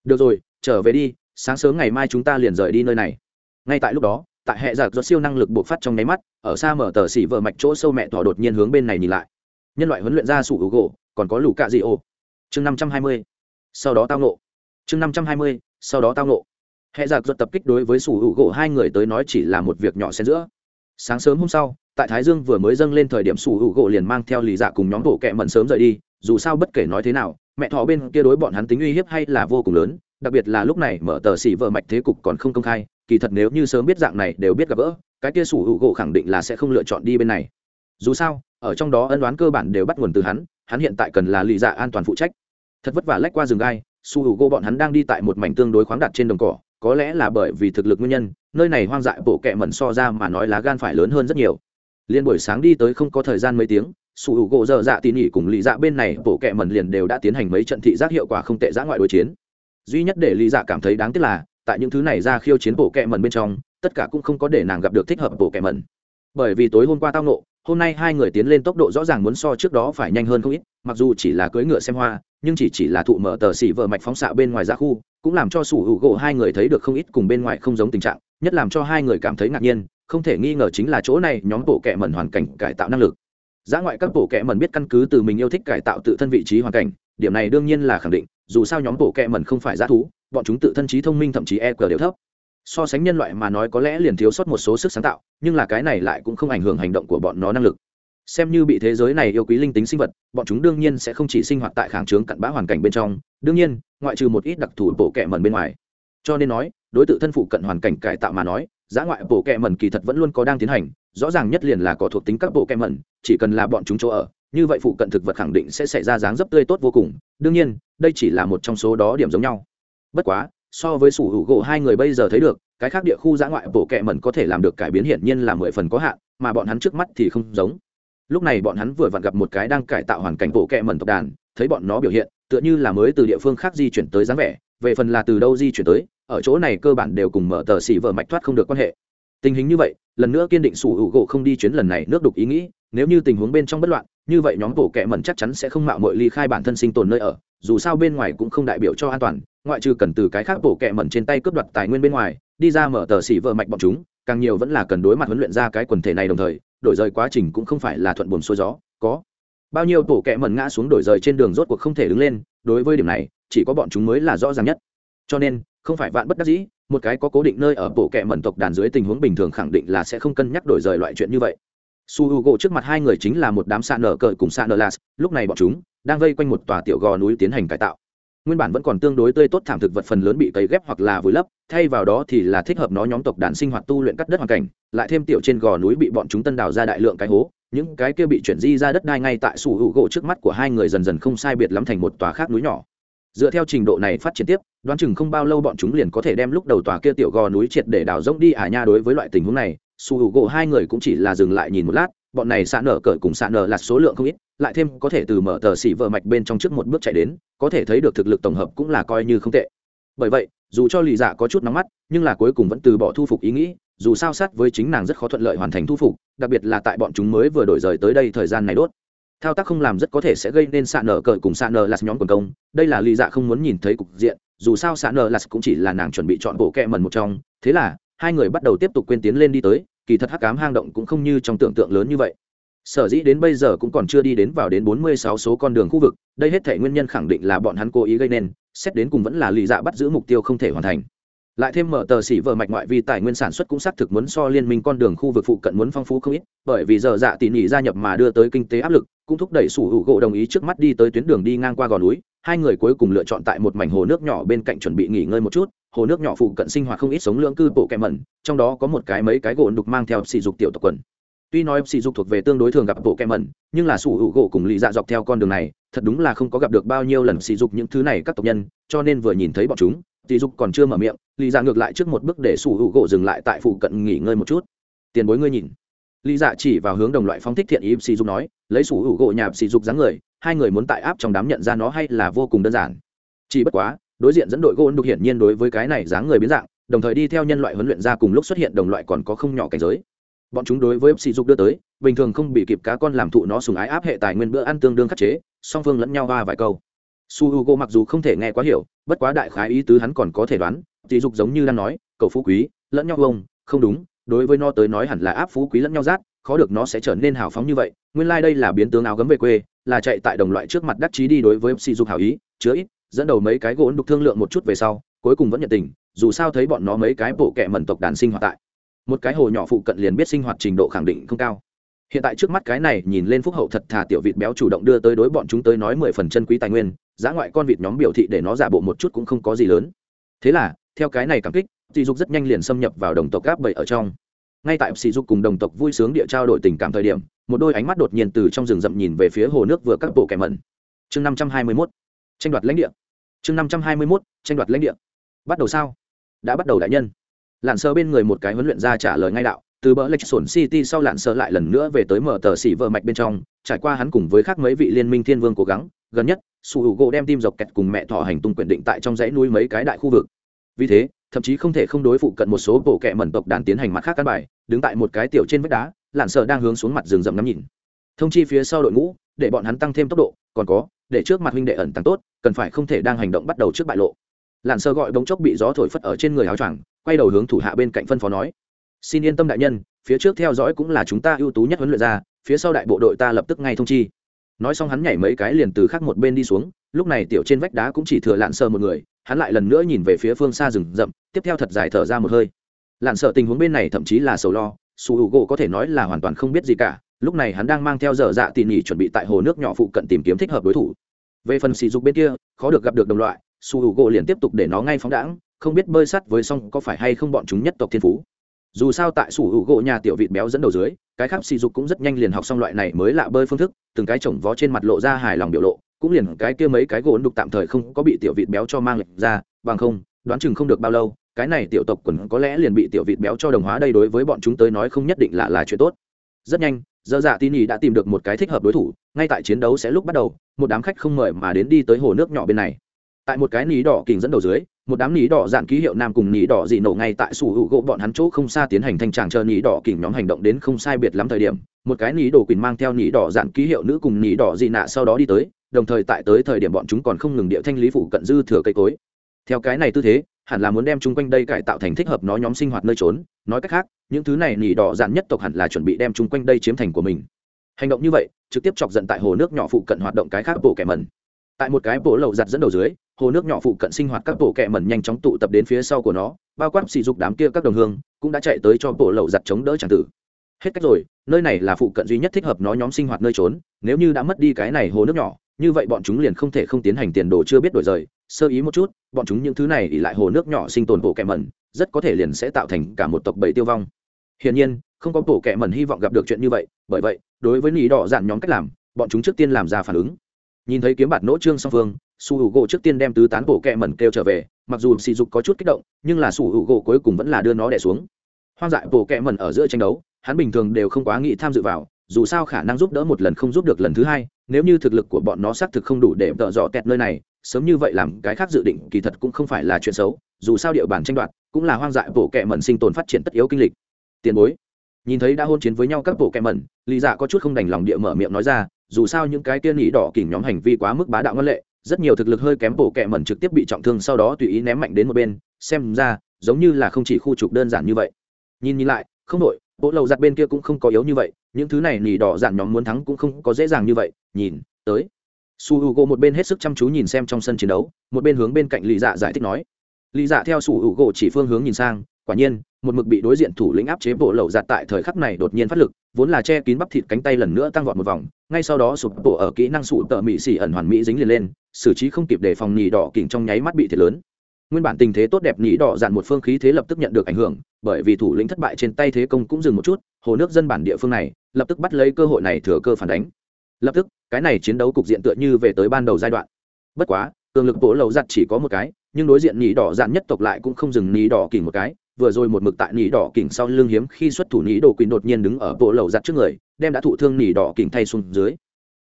được rồi, trở về đi, sáng sớm ngày mai chúng ta liền rời đi nơi này. Ngay tại lúc đó, tại hệ giặc do siêu năng lực bộc phát trong nháy mắt, ở xa mở tờ xỉ vợ mạch chỗ sâu mẹ thỏ đột nhiên hướng bên này nhìn lại. Nhân loại huấn luyện ra sủ hữu gỗ còn có lũ cạ dị ô. Chương năm trăm hai mươi, sau đó tao nộ chương năm trăm hai mươi, sau đó tao nộ hệ giặc do tập kích đối với sủ hữu gỗ hai người tới nói chỉ là một việc nhỏ xen giữa. Sáng sớm hôm sau, tại thái dương vừa mới dâng lên thời điểm sủ hữu gỗ liền mang theo lì dạ cùng nhóm bộ kẹ mận sớm rời đi, dù sao bất kể nói thế nào mẹ thọ bên kia đối bọn hắn tính uy hiếp hay là vô cùng lớn, đặc biệt là lúc này mở tờ xỉ vợ mạch thế cục còn không công khai, kỳ thật nếu như sớm biết dạng này đều biết gặp gỡ, cái kia sủ hữu gỗ khẳng định là sẽ không lựa chọn đi bên này. Dù sao, ở trong đó ân đoán cơ bản đều bắt nguồn từ hắn hắn hiện tại cần là lì dạ an toàn phụ trách. Thật vất vả lách qua rừng gai su hữu gỗ bọn hắn đang đi tại một mảnh tương đối khoáng đặt trên đồng cỏ, có lẽ là bởi vì thực lực nguyên nhân, nơi này hoang dại bộ kẹ mẩn so ra mà nói lá gan phải lớn hơn rất nhiều. Liên buổi sáng đi tới không có thời gian mấy tiếng sủ hữu gỗ dở dạ tỉ nỉ cùng Lý dạ bên này, bộ kệ mẩn liền đều đã tiến hành mấy trận thị giác hiệu quả không tệ giã ngoại đối chiến. Duy nhất để Lý dạ cảm thấy đáng tiếc là, tại những thứ này ra khiêu chiến bộ kệ mẩn bên trong, tất cả cũng không có để nàng gặp được thích hợp bộ kệ mẩn. Bởi vì tối hôm qua tao nộ hôm nay hai người tiến lên tốc độ rõ ràng muốn so trước đó phải nhanh hơn không ít, mặc dù chỉ là cưỡi ngựa xem hoa, nhưng chỉ chỉ là thụ mở tờ xỉ vợ mạch phóng xạ bên ngoài ra khu, cũng làm cho sủ hữu gỗ hai người thấy được không ít cùng bên ngoài không giống tình trạng, nhất làm cho hai người cảm thấy ngạc nhiên, không thể nghi ngờ chính là chỗ này nhóm bộ kệ mẩn hoàn cảnh cải tạo năng lực giá ngoại các bộ kệ mẩn biết căn cứ từ mình yêu thích cải tạo tự thân vị trí hoàn cảnh, điểm này đương nhiên là khẳng định, dù sao nhóm bộ kệ mẩn không phải dã thú, bọn chúng tự thân trí thông minh thậm chí EQ đều thấp. So sánh nhân loại mà nói có lẽ liền thiếu sót một số sức sáng tạo, nhưng là cái này lại cũng không ảnh hưởng hành động của bọn nó năng lực. Xem như bị thế giới này yêu quý linh tính sinh vật, bọn chúng đương nhiên sẽ không chỉ sinh hoạt tại kháng chướng cặn bã hoàn cảnh bên trong, đương nhiên, ngoại trừ một ít đặc thù bộ kệ mẩn bên ngoài. Cho nên nói, đối tự thân phụ cận hoàn cảnh cải tạo mà nói Giã ngoại bộ kẹ mẩn kỳ thật vẫn luôn có đang tiến hành, rõ ràng nhất liền là có thuộc tính các bộ kẹ mẩn, chỉ cần là bọn chúng chỗ ở, như vậy phụ cận thực vật khẳng định sẽ xảy ra dáng dấp tươi tốt vô cùng. Đương nhiên, đây chỉ là một trong số đó điểm giống nhau. Bất quá, so với sủ hữu gỗ hai người bây giờ thấy được, cái khác địa khu giã ngoại bộ kẹ mẩn có thể làm được cải biến hiển nhiên là mười phần có hạn, mà bọn hắn trước mắt thì không giống. Lúc này bọn hắn vừa vặn gặp một cái đang cải tạo hoàn cảnh bộ kẹ mẩn tộc đàn, thấy bọn nó biểu hiện, tựa như là mới từ địa phương khác di chuyển tới dáng vẻ, về phần là từ đâu di chuyển tới ở chỗ này cơ bản đều cùng mở tờ xỉ vợ mạch thoát không được quan hệ. Tình hình như vậy, lần nữa kiên định sủ hữu gỗ không đi chuyến lần này nước đục ý nghĩ, nếu như tình huống bên trong bất loạn, như vậy nhóm tổ kẻ mẩn chắc chắn sẽ không mạo mội ly khai bản thân sinh tồn nơi ở, dù sao bên ngoài cũng không đại biểu cho an toàn, ngoại trừ cần từ cái khác tổ kẻ mẩn trên tay cướp đoạt tài nguyên bên ngoài, đi ra mở tờ xỉ vợ mạch bọn chúng, càng nhiều vẫn là cần đối mặt huấn luyện ra cái quần thể này đồng thời, đổi rời quá trình cũng không phải là thuận buồm xuôi gió, có bao nhiêu tổ kẻ mẩn ngã xuống đổi rời trên đường rốt cuộc không thể đứng lên, đối với điểm này, chỉ có bọn chúng mới là rõ ràng nhất. Cho nên không phải vạn bất đắc dĩ, một cái có cố định nơi ở bộ kệ mẩn tộc đàn dưới tình huống bình thường khẳng định là sẽ không cân nhắc đổi rời loại chuyện như vậy. Su h u gỗ trước mặt hai người chính là một đám sạn nở cờ cùng sạn nở las lúc này bọn chúng đang vây quanh một tòa tiểu gò núi tiến hành cải tạo. Nguyên bản vẫn còn tương đối tươi tốt thảm thực vật phần lớn bị cấy ghép hoặc là vùi lấp, thay vào đó thì là thích hợp nó nhóm tộc đàn sinh hoạt tu luyện cắt đất hoàn cảnh, lại thêm tiểu trên gò núi bị bọn chúng tân đào ra đại lượng cái hố, những cái kia bị chuyển di ra đất đai ngay tại sủ hữu gỗ trước mắt của hai người dần dần không sai biệt lắm thành một tòa khác núi nhỏ. Dựa theo trình độ này phát triển tiếp đoán chừng không bao lâu bọn chúng liền có thể đem lúc đầu tòa kia tiểu gò núi triệt để đào rỗng đi à nha đối với loại tình huống này, Su hữu gỗ hai người cũng chỉ là dừng lại nhìn một lát, bọn này xạ nở cởi cùng xạ nở là số lượng không ít, lại thêm có thể từ mở tờ xỉ vợ mạch bên trong trước một bước chạy đến, có thể thấy được thực lực tổng hợp cũng là coi như không tệ. Bởi vậy, dù cho lì dạ có chút nóng mắt, nhưng là cuối cùng vẫn từ bỏ thu phục ý nghĩ, dù sao sát với chính nàng rất khó thuận lợi hoàn thành thu phục, đặc biệt là tại bọn chúng mới vừa đổi rời tới đây thời gian này đốt. Thao tác không làm rất có thể sẽ gây nên xạ nở cởi cùng xạ nở là nhóm quần công, đây là lì dạ không muốn nhìn thấy cục diện dù sao xạ nở là cũng chỉ là nàng chuẩn bị chọn bộ kẹ mần một trong, thế là, hai người bắt đầu tiếp tục quên tiến lên đi tới, kỳ thật hắc cám hang động cũng không như trong tưởng tượng lớn như vậy. Sở dĩ đến bây giờ cũng còn chưa đi đến vào đến bốn mươi sáu số con đường khu vực, đây hết thể nguyên nhân khẳng định là bọn hắn cố ý gây nên, xét đến cùng vẫn là lì dạ bắt giữ mục tiêu không thể hoàn thành lại thêm mở tờ xỉ vợ mạch ngoại vi tài nguyên sản xuất cũng xác thực muốn so liên minh con đường khu vực phụ cận muốn phong phú không ít, bởi vì giờ dạ tỉ nỉ gia nhập mà đưa tới kinh tế áp lực, cũng thúc đẩy sủ hữu gỗ đồng ý trước mắt đi tới tuyến đường đi ngang qua gò núi. Hai người cuối cùng lựa chọn tại một mảnh hồ nước nhỏ bên cạnh chuẩn bị nghỉ ngơi một chút. Hồ nước nhỏ phụ cận sinh hoạt không ít sống lưỡng cư bộ kẹ mẩn, trong đó có một cái mấy cái gỗ đục mang theo sỉ dục tiểu tộc quần. Tuy nói sỉ dục thuộc về tương đối thường gặp bộ kẹ mẩn, nhưng là sủ hữu gỗ cùng lì dạ dọc theo con đường này, thật đúng là không có gặp được bao nhiêu lần sỉ dục những thứ này các tộc nhân, cho nên vừa nhìn thấy bọn chúng tỷ dục còn chưa mở miệng Lý dạ ngược lại trước một bước để sủ hữu gỗ dừng lại tại phụ cận nghỉ ngơi một chút. Tiền bối ngươi nhìn. Lý dạ chỉ vào hướng đồng loại phóng thích thiện ý sỉ dục nói lấy sủ hữu gỗ nhạp, sỉ dục dáng người hai người muốn tại áp trong đám nhận ra nó hay là vô cùng đơn giản. Chỉ bất quá đối diện dẫn đội gỗ đục hiển nhiên đối với cái này dáng người biến dạng đồng thời đi theo nhân loại huấn luyện ra cùng lúc xuất hiện đồng loại còn có không nhỏ cảnh giới. Bọn chúng đối với sỉ dục đưa tới bình thường không bị kịp cá con làm thụ nó sùng ái áp hệ tài nguyên bữa ăn tương đương khắc chế song phương lẫn nhau va vài câu su h u g o mặc dù không thể nghe quá hiểu, bất quá đại khái ý tứ hắn còn có thể đoán sỉ dục giống như đang nói, cầu phú quý, lẫn nhau ông, không đúng, đối với nó tới nói hẳn là áp phú quý lẫn nhau rát, khó được nó sẽ trở nên hào phóng như vậy, nguyên lai、like、đây là biến tướng áo gấm về quê, là chạy tại đồng loại trước mặt đắc chí đi đối với sỉ dục hảo ý, chứa ít, dẫn đầu mấy cái gỗ đục thương lượng một chút về sau, cuối cùng vẫn nhận tình, dù sao thấy bọn nó mấy cái bộ kệ mẩn tộc đàn sinh hoạt tại. Một cái hồ nhỏ phụ cận liền biết sinh hoạt trình độ khẳng định không cao hiện tại trước mắt cái này nhìn lên phúc hậu thật thà tiểu vịt béo chủ động đưa tới đối bọn chúng tới nói mười phần chân quý tài nguyên, giá ngoại con vịt nhóm biểu thị để nó giả bộ một chút cũng không có gì lớn. Thế là, theo cái này cảm kích sỉ dục rất nhanh liền xâm nhập vào đồng tộc gáp bậy ở trong. Ngay tại sỉ dục cùng đồng tộc vui sướng địa trao đổi tình cảm thời điểm, một đôi ánh mắt đột nhiên từ trong rừng rậm nhìn về phía hồ nước vừa các bộ kẻ mẩn. Chương năm trăm hai mươi mốt. Tranh đoạt lãnh địa. Chương năm trăm hai mươi mốt, tranh đoạt lãnh địa. Bắt đầu sao? Đã bắt đầu đại nhân. Lặn sơ bên người một cái huấn luyện ra trả lời ngay đạo từ bờ lệch sổn city sau lặn sợ lại lần nữa về tới mở tờ xỉ vợ mạch bên trong, trải qua hắn cùng với khác mấy vị liên minh thiên vương cố gắng, gần nhất, su hữu gỗ đem tim dọc kẹt cùng mẹ thọ hành tung quyền định tại trong dãy núi mấy cái đại khu vực. Vì thế, thậm chí không thể không đối phụ cận một số bộ kẹ mẩn tộc đàn tiến hành mặt khác căn bài, đứng tại một cái tiểu trên vách đá lặn sợ đang hướng xuống mặt rừng rậm ngắm nhìn. Thông chi phía sau đội ngũ, để bọn hắn tăng thêm tốc độ, còn có, để trước mặt huynh đệ ẩn tăng tốt, cần phải không thể đang hành động bắt đầu trước bại lộ. Lặn sơ gọi bóng chốc bị gió thổi phất ở trên người áo choàng, quay đầu hướng thủ hạ bên cạnh phân phó nói xin yên tâm đại nhân, phía trước theo dõi cũng là chúng ta ưu tú nhất huấn luyện ra phía sau đại bộ đội ta lập tức ngay thông chi. Nói xong hắn nhảy mấy cái liền từ khác một bên đi xuống, lúc này tiểu trên vách đá cũng chỉ thừa lặn sơ một người, hắn lại lần nữa nhìn về phía phương xa rừng rậm, tiếp theo thật dài thở ra một hơi. Lặn sợ tình huống bên này thậm chí là sầu lo, su hữu gỗ có thể nói là hoàn toàn không biết gì cả, lúc này hắn đang mang theo dở dạ tỉ nhỉ chuẩn bị tại hồ nước nhỏ phụ cận tìm kiếm thích hợp đối thủ. Về phần sỉ dục bên kia, khó được gặp được đồng loại, su hữu gỗ liền tiếp tục để nó ngay phóng đãng, không biết bơi sắt với song có phải hay không bọn chúng nhất tộc thiên phú dù sao tại sủ hữu gỗ nhà tiểu vịt béo dẫn đầu dưới, cái khác xì dục cũng rất nhanh liền học xong loại này mới lạ bơi phương thức, từng cái chồng vó trên mặt lộ ra hài lòng biểu lộ, cũng liền cái kia mấy cái gỗ đục tạm thời không có bị tiểu vịt béo cho mang lệch ra, bằng không, đoán chừng không được bao lâu, cái này tiểu tộc quần có lẽ liền bị tiểu vịt béo cho đồng hóa đây đối với bọn chúng tới nói không nhất định là là chuyện tốt. Rất nhanh, dơ dạ tin nhì đã tìm được một cái thích hợp đối thủ, ngay tại chiến đấu sẽ lúc bắt đầu, một đám khách không mời mà đến đi tới hồ nước nhỏ bên này. Tại một cái nỉ đỏ kình dẫn đầu dưới một đám nỉ đỏ dạn ký hiệu nam cùng nỉ đỏ dị nổ ngay tại sủ hữu gỗ bọn hắn chỗ không xa tiến hành thanh tràng chờ nỉ đỏ kỉnh nhóm hành động đến không sai biệt lắm thời điểm, một cái nỉ đồ quỳnh mang theo nỉ đỏ dạn ký hiệu nữ cùng nỉ đỏ dị nạ sau đó đi tới, đồng thời tại tới thời điểm bọn chúng còn không ngừng địa thanh lý phủ cận dư thừa cây cối. Theo cái này tư thế, hẳn là muốn đem chung quanh đây cải tạo thành thích hợp nó nhóm sinh hoạt nơi trốn, nói cách khác, những thứ này nỉ đỏ dạn nhất tộc hẳn là chuẩn bị đem chung quanh đây chiếm thành của mình. Hành động như vậy, trực tiếp chọc giận tại hồ nước nhỏ phụ cận hoạt động cái khác bộ kẻ mẩn. Tại một cái bộ lầu giặt dẫn đầu dưới hồ nước nhỏ phụ cận sinh hoạt các bộ kẹ mẩn nhanh chóng tụ tập đến phía sau của nó, bao quát sỉ dục đám kia các đồng hương, cũng đã chạy tới cho bộ lậu giặt chống đỡ tràng tử. Hết cách rồi, nơi này là phụ cận duy nhất thích hợp nó nhóm sinh hoạt nơi trốn, nếu như đã mất đi cái này hồ nước nhỏ, như vậy bọn chúng liền không thể không tiến hành tiền đồ chưa biết đổi rời. Sơ ý một chút, bọn chúng những thứ này ỉ lại hồ nước nhỏ sinh tồn bộ kẹ mẩn, rất có thể liền sẽ tạo thành cả một tộc bầy tiêu vong. Hiển nhiên, không có bộ kẹ mẩn hy vọng gặp được chuyện như vậy, bởi vậy, đối với lý đỏ dạn nhóm cách làm, bọn chúng trước tiên làm ra phản ứng nhìn thấy kiếm bạt nỗ trương song phương, su hữu gỗ trước tiên đem tứ tán bộ kẹ mẩn kêu trở về, mặc dù sỉ dục có chút kích động, nhưng là su hữu gỗ cuối cùng vẫn là đưa nó đẻ xuống. Hoang dại bộ kẹ mẩn ở giữa tranh đấu, hắn bình thường đều không quá nghĩ tham dự vào, dù sao khả năng giúp đỡ một lần không giúp được lần thứ hai, nếu như thực lực của bọn nó xác thực không đủ để tợ dọ tẹt nơi này, sớm như vậy làm cái khác dự định kỳ thật cũng không phải là chuyện xấu, dù sao địa bàn tranh đoạt, cũng là hoang dại bộ kẹ mẩn sinh tồn phát triển tất yếu kinh lịch. Tiền bối. Nhìn thấy đã hôn chiến với nhau các bộ kẹ mẩn, lý dạ có chút không đành lòng địa mở miệng nói ra dù sao những cái kia nghĩ đỏ kỉnh nhóm hành vi quá mức bá đạo ngân lệ, rất nhiều thực lực hơi kém bổ kẹ mẩn trực tiếp bị trọng thương sau đó tùy ý ném mạnh đến một bên, xem ra, giống như là không chỉ khu trục đơn giản như vậy. Nhìn nhìn lại, không đội bộ lầu giặt bên kia cũng không có yếu như vậy, những thứ này nỉ đỏ dạn nhóm muốn thắng cũng không có dễ dàng như vậy, nhìn, tới. Su h u gỗ một bên hết sức chăm chú nhìn xem trong sân chiến đấu, một bên hướng bên cạnh lì dạ giải thích nói. Lì dạ theo su h u gỗ chỉ phương hướng nhìn sang, quả nhiên một mực bị đối diện thủ lĩnh áp chế bộ lậu giặt tại thời khắc này đột nhiên phát lực, vốn là che kín bắp thịt cánh tay lần nữa tăng vọt một vòng, ngay sau đó sụp bộ ở kỹ năng sụp tợ mỹ xỉ ẩn hoàn mỹ dính liền lên, xử trí không kịp để phòng nhì đỏ kỉnh trong nháy mắt bị thiệt lớn. Nguyên bản tình thế tốt đẹp nhì đỏ dạn một phương khí thế lập tức nhận được ảnh hưởng, bởi vì thủ lĩnh thất bại trên tay thế công cũng dừng một chút, hồ nước dân bản địa phương này, lập tức bắt lấy cơ hội này thừa cơ phản đánh. Lập tức, cái này chiến đấu cục diện tựa như về tới ban đầu giai đoạn. Bất quá, cường lực bộ lậu giặt chỉ có một cái, nhưng đối diện nhì đỏ dạn nhất tộc lại cũng không dừng nhì đỏ kỉnh một cái vừa rồi một mực tại nỉ đỏ kỉnh sau lưng hiếm khi xuất thủ nỉ đồ quỳnh đột nhiên đứng ở bộ lầu giặt trước người, đem đã thụ thương nỉ đỏ kỉnh thay xuống dưới.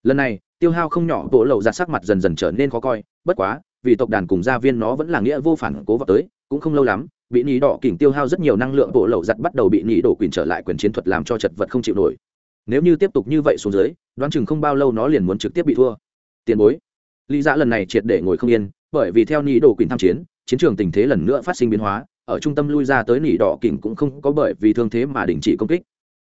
Lần này, tiêu hao không nhỏ, bộ lầu giặt sắc mặt dần dần trở nên khó coi, bất quá, vì tộc đàn cùng gia viên nó vẫn là nghĩa vô phản cố vào tới, cũng không lâu lắm, bị nỉ đỏ kỉnh tiêu hao rất nhiều năng lượng, bộ lầu giặt bắt đầu bị nỉ đổ quỳnh trở lại quyền chiến thuật làm cho chật vật không chịu nổi. Nếu như tiếp tục như vậy xuống dưới, đoán chừng không bao lâu nó liền muốn trực tiếp bị thua. Tiền bối. Lý dạ lần này triệt để ngồi không yên, bởi vì theo nỉ đổ quỳnh tham chiến chiến trường tình thế lần nữa phát sinh biến hóa ở trung tâm lui ra tới nỉ đỏ kỉnh cũng không có bởi vì thương thế mà đình chỉ công kích.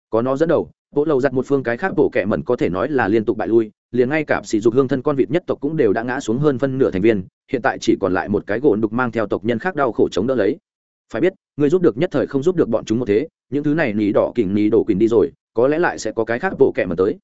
Có nó dẫn đầu, bộ lầu giặt một phương cái khác bộ kẻ mẩn có thể nói là liên tục bại lui, liền ngay cả sỉ dục hương thân con vịt nhất tộc cũng đều đã ngã xuống hơn phân nửa thành viên, hiện tại chỉ còn lại một cái gỗ đục mang theo tộc nhân khác đau khổ chống đỡ lấy. Phải biết, người giúp được nhất thời không giúp được bọn chúng một thế, những thứ này nỉ đỏ kỉnh nỉ đổ kỉnh đi rồi, có lẽ lại sẽ có cái khác bộ kẻ mẩn tới.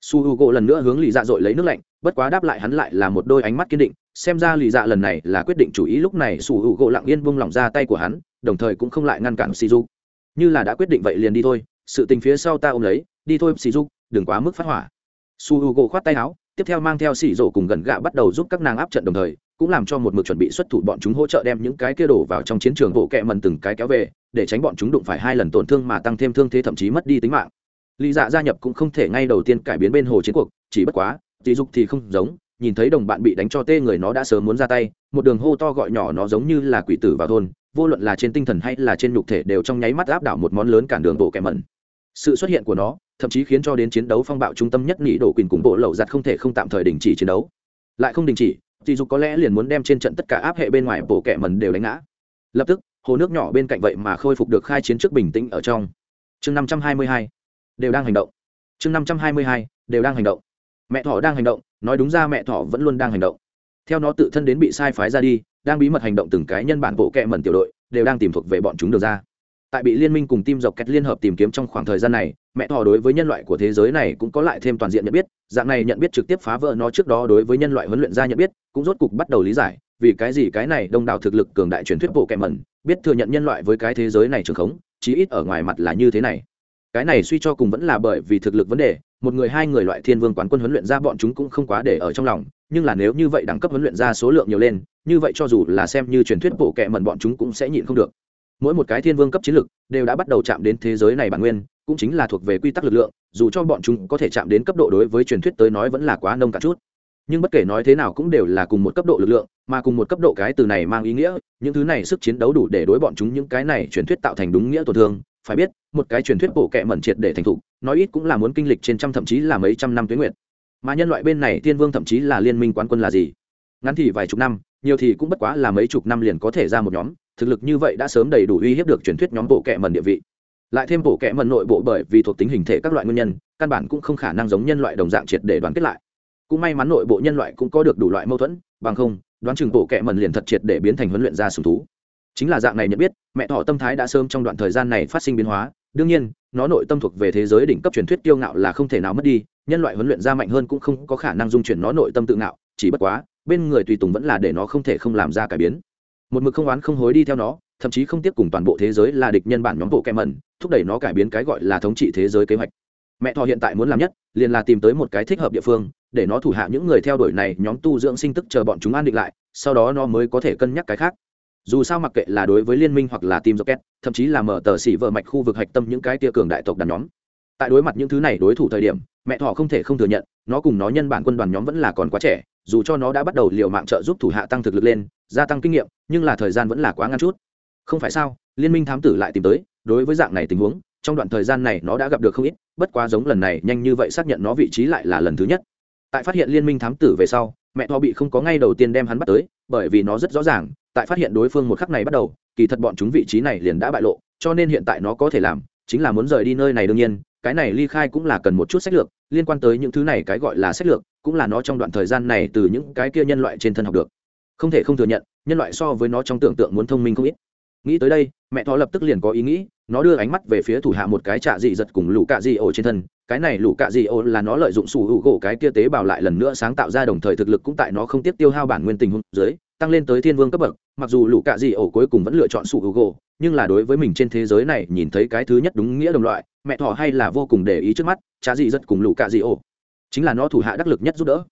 Su h u gỗ lần nữa hướng lì dạ dội lấy nước lạnh, bất quá đáp lại hắn lại là một đôi ánh mắt kiên định xem ra lì dạ lần này là quyết định chủ ý lúc này sủ hữu gỗ lặng yên vung lỏng ra tay của hắn, đồng thời cũng không lại ngăn cản sỉ dục như là đã quyết định vậy liền đi thôi, sự tình phía sau ta ôm lấy, đi thôi sỉ dục đừng quá mức phát hỏa. Su hữu gỗ khoát tay áo, tiếp theo mang theo xỉ rổ cùng gần gạ bắt đầu giúp các nàng áp trận đồng thời, cũng làm cho một mực chuẩn bị xuất thủ bọn chúng hỗ trợ đem những cái kia đổ vào trong chiến trường bộ kẹ mần từng cái kéo về, để tránh bọn chúng đụng phải hai lần tổn thương mà tăng thêm thương thế thậm chí mất đi tính mạng. Lý dạ gia nhập cũng không thể ngay đầu tiên cải biến bên hồ chiến cuộc, chỉ bất quá tỷ dục thì không giống nhìn thấy đồng bạn bị đánh cho tê người nó đã sớm muốn ra tay, một đường hô to gọi nhỏ nó giống như là quỷ tử vào thôn, vô luận là trên tinh thần hay là trên nhục thể đều trong nháy mắt áp đảo một món lớn cản đường bộ kẻ mẩn. Sự xuất hiện của nó, thậm chí khiến cho đến chiến đấu phong bạo trung tâm nhất nỉ đổ quyền cùng bộ lậu giặt không thể không tạm thời đình chỉ chiến đấu. Lại không đình chỉ, thì dục có lẽ liền muốn đem trên trận tất cả áp hệ bên ngoài bộ kẻ mẩn đều đánh ngã. Lập tức, hồ nước nhỏ bên cạnh vậy mà khôi phục được khai chiến trước bình tĩnh ở trong. Chương năm trăm hai mươi hai, đều đang hành động. Chương năm trăm hai mươi hai, đều đang hành động. Mẹ thỏ đang hành động nói đúng ra mẹ thỏ vẫn luôn đang hành động. Theo nó tự thân đến bị sai phái ra đi, đang bí mật hành động từng cái nhân bản bộ kẹ mẩn tiểu đội, đều đang tìm thuộc về bọn chúng được ra. Tại bị liên minh cùng tim dọc cách liên hợp tìm kiếm trong khoảng thời gian này, mẹ thỏ đối với nhân loại của thế giới này cũng có lại thêm toàn diện nhận biết, dạng này nhận biết trực tiếp phá vỡ nó trước đó đối với nhân loại huấn luyện ra nhận biết, cũng rốt cục bắt đầu lý giải, vì cái gì cái này đông đảo thực lực cường đại truyền thuyết bộ kẹ mẩn, biết thừa nhận nhân loại với cái thế giới này trường khống, chí ít ở ngoài mặt là như thế này. Cái này suy cho cùng vẫn là bởi vì thực lực vấn đề một người hai người loại thiên vương quán quân huấn luyện ra bọn chúng cũng không quá để ở trong lòng, nhưng là nếu như vậy đẳng cấp huấn luyện ra số lượng nhiều lên, như vậy cho dù là xem như truyền thuyết bộ kệ mẩn bọn chúng cũng sẽ nhịn không được. Mỗi một cái thiên vương cấp chiến lực đều đã bắt đầu chạm đến thế giới này bản nguyên, cũng chính là thuộc về quy tắc lực lượng, dù cho bọn chúng có thể chạm đến cấp độ đối với truyền thuyết tới nói vẫn là quá nông cả chút. Nhưng bất kể nói thế nào cũng đều là cùng một cấp độ lực lượng, mà cùng một cấp độ cái từ này mang ý nghĩa, những thứ này sức chiến đấu đủ để đối bọn chúng những cái này truyền thuyết tạo thành đúng nghĩa tổn thương. Phải biết, một cái truyền thuyết bộ kệ mẩn triệt để thành thục nói ít cũng là muốn kinh lịch trên trăm thậm chí là mấy trăm năm tuyến nguyện mà nhân loại bên này tiên vương thậm chí là liên minh quán quân là gì? Ngắn thì vài chục năm, nhiều thì cũng bất quá là mấy chục năm liền có thể ra một nhóm, thực lực như vậy đã sớm đầy đủ uy hiếp được truyền thuyết nhóm bộ kệ mần địa vị. Lại thêm bộ kệ mần nội bộ bởi vì thuộc tính hình thể các loại nguyên nhân, căn bản cũng không khả năng giống nhân loại đồng dạng triệt để đoàn kết lại. Cũng may mắn nội bộ nhân loại cũng có được đủ loại mâu thuẫn, bằng không, đoán chừng bộ kệ mần liền thật triệt để biến thành huấn luyện ra sùng thú. Chính là dạng này nhận biết, mẹ thọ tâm thái đã sớm trong đoạn thời gian này phát sinh biến hóa, đương nhiên nó nội tâm thuộc về thế giới đỉnh cấp truyền thuyết kiêu ngạo là không thể nào mất đi, nhân loại huấn luyện ra mạnh hơn cũng không có khả năng dung chuyển nó nội tâm tự ngạo, chỉ bất quá, bên người tùy tùng vẫn là để nó không thể không làm ra cải biến. Một mực không oán không hối đi theo nó, thậm chí không tiếp cùng toàn bộ thế giới là địch nhân bản nhóm bộ kem mẩn thúc đẩy nó cải biến cái gọi là thống trị thế giới kế hoạch. Mẹ thọ hiện tại muốn làm nhất, liền là tìm tới một cái thích hợp địa phương, để nó thủ hạ những người theo đuổi này nhóm tu dưỡng sinh tức chờ bọn chúng an định lại, sau đó nó mới có thể cân nhắc cái khác dù sao mặc kệ là đối với liên minh hoặc là team rocket, thậm chí là mở tờ xỉ vợ mạch khu vực hạch tâm những cái tia cường đại tộc đàn nhóm. Tại đối mặt những thứ này đối thủ thời điểm, mẹ thỏ không thể không thừa nhận, nó cùng nó nhân bản quân đoàn nhóm vẫn là còn quá trẻ, dù cho nó đã bắt đầu liều mạng trợ giúp thủ hạ tăng thực lực lên, gia tăng kinh nghiệm, nhưng là thời gian vẫn là quá ngắn chút. Không phải sao, liên minh thám tử lại tìm tới, đối với dạng này tình huống, trong đoạn thời gian này nó đã gặp được không ít, bất quá giống lần này nhanh như vậy xác nhận nó vị trí lại là lần thứ nhất. Tại phát hiện liên minh thám tử về sau, mẹ thỏ bị không có ngay đầu tiên đem hắn bắt tới, bởi vì nó rất rõ ràng tại phát hiện đối phương một khắc này bắt đầu, kỳ thật bọn chúng vị trí này liền đã bại lộ, cho nên hiện tại nó có thể làm, chính là muốn rời đi nơi này đương nhiên, cái này ly khai cũng là cần một chút sách lược, liên quan tới những thứ này cái gọi là sách lược, cũng là nó trong đoạn thời gian này từ những cái kia nhân loại trên thân học được. Không thể không thừa nhận, nhân loại so với nó trong tưởng tượng muốn thông minh không ít. Nghĩ tới đây, mẹ thỏ lập tức liền có ý nghĩ, nó đưa ánh mắt về phía thủ hạ một cái trạ dị giật cùng lũ cạ dị ổ trên thân, cái này lũ cạ dị ổ là nó lợi dụng sủ hữu gỗ cái kia tế bào lại lần nữa sáng tạo ra đồng thời thực lực cũng tại nó không tiếp tiêu hao bản nguyên tình huống dưới tăng lên tới thiên vương cấp bậc, mặc dù lũ cạ dị ổ cuối cùng vẫn lựa chọn sụ hữu gỗ nhưng là đối với mình trên thế giới này nhìn thấy cái thứ nhất đúng nghĩa đồng loại, mẹ thỏ hay là vô cùng để ý trước mắt trá dị rất cùng lũ cạ dị ổ. Chính là nó thủ hạ đắc lực nhất giúp đỡ.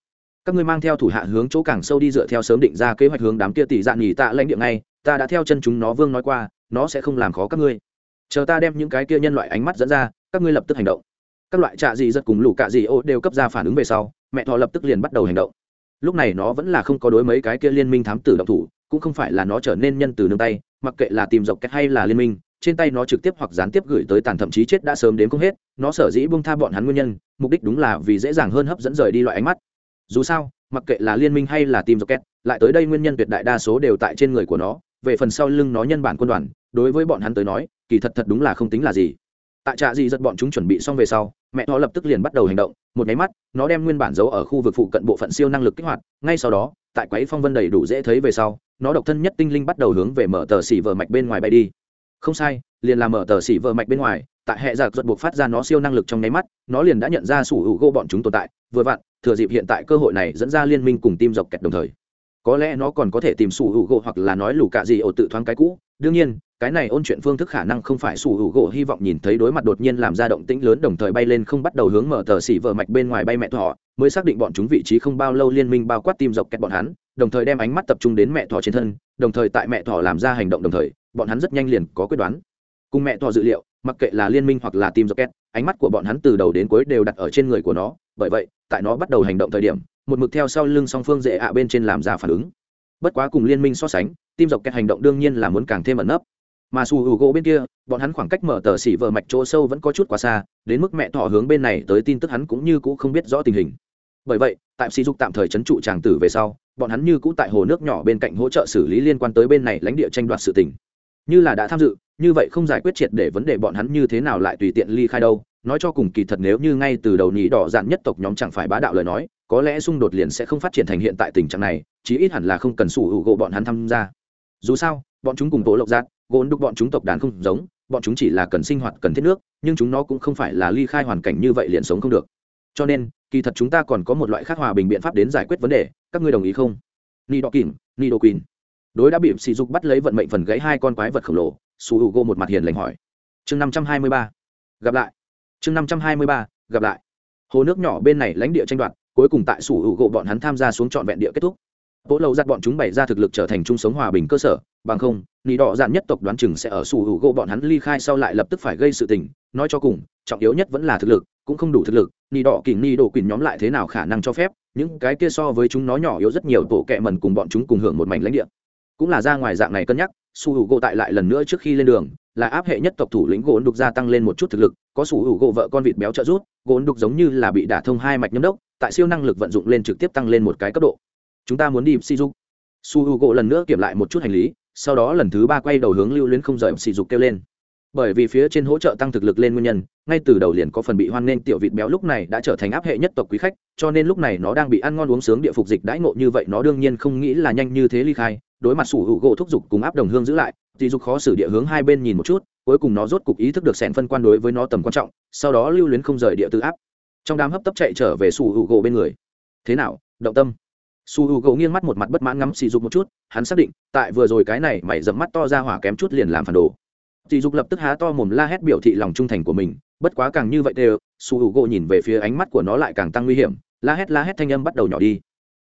Các ngươi mang theo thủ hạ hướng chỗ càng sâu đi dựa theo sớm định ra kế hoạch hướng đám kia tỷ dạn nghỉ tạ lãnh địa ngay, ta đã theo chân chúng nó vương nói qua, nó sẽ không làm khó các ngươi. Chờ ta đem những cái kia nhân loại ánh mắt dẫn ra, các ngươi lập tức hành động. Các loại trạ dị rất cùng lũ cạ dị ô đều cấp ra phản ứng về sau, mẹ thọ lập tức liền bắt đầu hành động lúc này nó vẫn là không có đối mấy cái kia liên minh thám tử động thủ, cũng không phải là nó trở nên nhân từ nương tay, mặc kệ là tìm dọc cách hay là liên minh, trên tay nó trực tiếp hoặc gián tiếp gửi tới tàn thậm chí chết đã sớm đến không hết, nó sở dĩ bung tha bọn hắn nguyên nhân, mục đích đúng là vì dễ dàng hơn hấp dẫn rời đi loại ánh mắt. Dù sao, mặc kệ là liên minh hay là tìm dọc cách lại tới đây nguyên nhân tuyệt đại đa số đều tại trên người của nó, về phần sau lưng nó nhân bản quân đoàn, đối với bọn hắn tới nói, kỳ thật thật đúng là không tính là gì tại trạ dị giật bọn chúng chuẩn bị xong về sau, mẹ nó lập tức liền bắt đầu hành động, một nháy mắt, nó đem nguyên bản giấu ở khu vực phụ cận bộ phận siêu năng lực kích hoạt, ngay sau đó, tại quấy phong vân đầy đủ dễ thấy về sau, nó độc thân nhất tinh linh bắt đầu hướng về mở tờ xỉ vờ mạch bên ngoài bay đi. Không sai, liền là mở tờ xỉ vờ mạch bên ngoài, tại hệ giặc giật buộc phát ra nó siêu năng lực trong nháy mắt, nó liền đã nhận ra sủ hữu gỗ bọn chúng tồn tại, vừa vặn, thừa dịp hiện tại cơ hội này dẫn ra liên minh cùng tim dọc kẹt đồng thời. Có lẽ nó còn có thể tìm sủ hữu gỗ hoặc là nói lù cạ gì ổ tự thoáng cái cũ, đương nhiên cái này ôn chuyện phương thức khả năng không phải sủ hữu gỗ hy vọng nhìn thấy đối mặt đột nhiên làm ra động tĩnh lớn đồng thời bay lên không bắt đầu hướng mở tờ xỉ vợ mạch bên ngoài bay mẹ thọ mới xác định bọn chúng vị trí không bao lâu liên minh bao quát tim dọc kẹt bọn hắn, đồng thời đem ánh mắt tập trung đến mẹ thọ trên thân, đồng thời tại mẹ thọ làm ra hành động đồng thời, bọn hắn rất nhanh liền có quyết đoán. Cùng mẹ thọ dự liệu, mặc kệ là liên minh hoặc là tim dọc kẹt, ánh mắt của bọn hắn từ đầu đến cuối đều đặt ở trên người của nó, bởi vậy, tại nó bắt đầu hành động thời điểm, một mực theo sau lưng song phương dễ ạ bên trên làm ra phản ứng. Bất quá cùng liên minh so sánh tim dọc kẹt hành động đương nhiên là muốn càng thêm ẩn nấp mà su hữu gỗ bên kia, bọn hắn khoảng cách mở tờ xỉ vợ mạch chỗ sâu vẫn có chút quá xa, đến mức mẹ thọ hướng bên này tới tin tức hắn cũng như cũ không biết rõ tình hình. Bởi vậy, tại sỉ dục tạm thời trấn trụ tràng tử về sau, bọn hắn như cũ tại hồ nước nhỏ bên cạnh hỗ trợ xử lý liên quan tới bên này lãnh địa tranh đoạt sự tình. Như là đã tham dự, như vậy không giải quyết triệt để vấn đề bọn hắn như thế nào lại tùy tiện ly khai đâu, nói cho cùng kỳ thật nếu như ngay từ đầu nhị đỏ dạn nhất tộc nhóm chẳng phải bá đạo lời nói, có lẽ xung đột liền sẽ không phát triển thành hiện tại tình trạng này, chí ít hẳn là không cần sủ hữu gỗ bọn hắn tham gia. Dù sao, bọn chúng cùng tổ lộc giác gôn đục bọn chúng tộc đàn không giống, bọn chúng chỉ là cần sinh hoạt, cần thiết nước, nhưng chúng nó cũng không phải là ly khai hoàn cảnh như vậy liền sống không được. Cho nên, kỳ thật chúng ta còn có một loại khác hòa bình biện pháp đến giải quyết vấn đề, các ngươi đồng ý không? Ni đọ kìm ni đô quỳnh đối đã bị sỉ dục bắt lấy vận mệnh phần gãy hai con quái vật khổng lồ, su h u một mặt hiền lành hỏi. Chương năm trăm hai mươi ba, gặp lại. Chương năm trăm hai mươi ba, gặp lại. Hồ nước nhỏ bên này lãnh địa tranh đoạt, cuối cùng tại su h u bọn hắn tham gia xuống trọn vẹn địa kết thúc bố lâu giặt bọn chúng bày ra thực lực trở thành chung sống hòa bình cơ sở, bằng không, nị đỏ dạn nhất tộc đoán chừng sẽ ở sủ hữu gỗ bọn hắn ly khai sau lại lập tức phải gây sự tình. Nói cho cùng, trọng yếu nhất vẫn là thực lực, cũng không đủ thực lực, nị đỏ kỉnh nị đổ quỳnh nhóm lại thế nào khả năng cho phép, những cái kia so với chúng nó nhỏ yếu rất nhiều tổ kẹ mần cùng bọn chúng cùng hưởng một mảnh lãnh địa. Cũng là ra ngoài dạng này cân nhắc, sủ hữu gỗ tại lại lần nữa trước khi lên đường, là áp hệ nhất tộc thủ lĩnh gỗ đục gia tăng lên một chút thực lực, có sủ hữu gỗ vợ con vịt béo trợ rút gỗ đục giống như là bị đả thông hai mạch nhâm đốc, tại siêu năng lực vận dụng lên trực tiếp tăng lên một cái cấp độ chúng ta muốn đi sỉ dục su h u gỗ lần nữa kiểm lại một chút hành lý, sau đó lần thứ ba quay đầu hướng lưu luyến không rời sỉ dục kêu lên. Bởi vì phía trên hỗ trợ tăng thực lực lên nguyên nhân, ngay từ đầu liền có phần bị hoan nên tiểu vịt béo lúc này đã trở thành áp hệ nhất tộc quý khách, cho nên lúc này nó đang bị ăn ngon uống sướng địa phục dịch đãi ngộ như vậy nó đương nhiên không nghĩ là nhanh như thế ly khai, đối mặt sủ hữu gỗ thúc giục cùng áp đồng hương giữ lại, thì dục khó xử địa hướng hai bên nhìn một chút, cuối cùng nó rốt cục ý thức được sẻn phân quan đối với nó tầm quan trọng, sau đó lưu luyến không rời địa tự áp. Trong đám hấp tấp chạy trở về sủ hữu gỗ bên người. Thế nào, động tâm? Su h u gỗ nghiêng mắt một mặt bất mãn ngắm sỉ dục một chút, hắn xác định, tại vừa rồi cái này mày dẫm mắt to ra hỏa kém chút liền làm phản đồ. Sỉ dục lập tức há to mồm la hét biểu thị lòng trung thành của mình, bất quá càng như vậy đều, su h u gỗ nhìn về phía ánh mắt của nó lại càng tăng nguy hiểm, la hét la hét thanh âm bắt đầu nhỏ đi.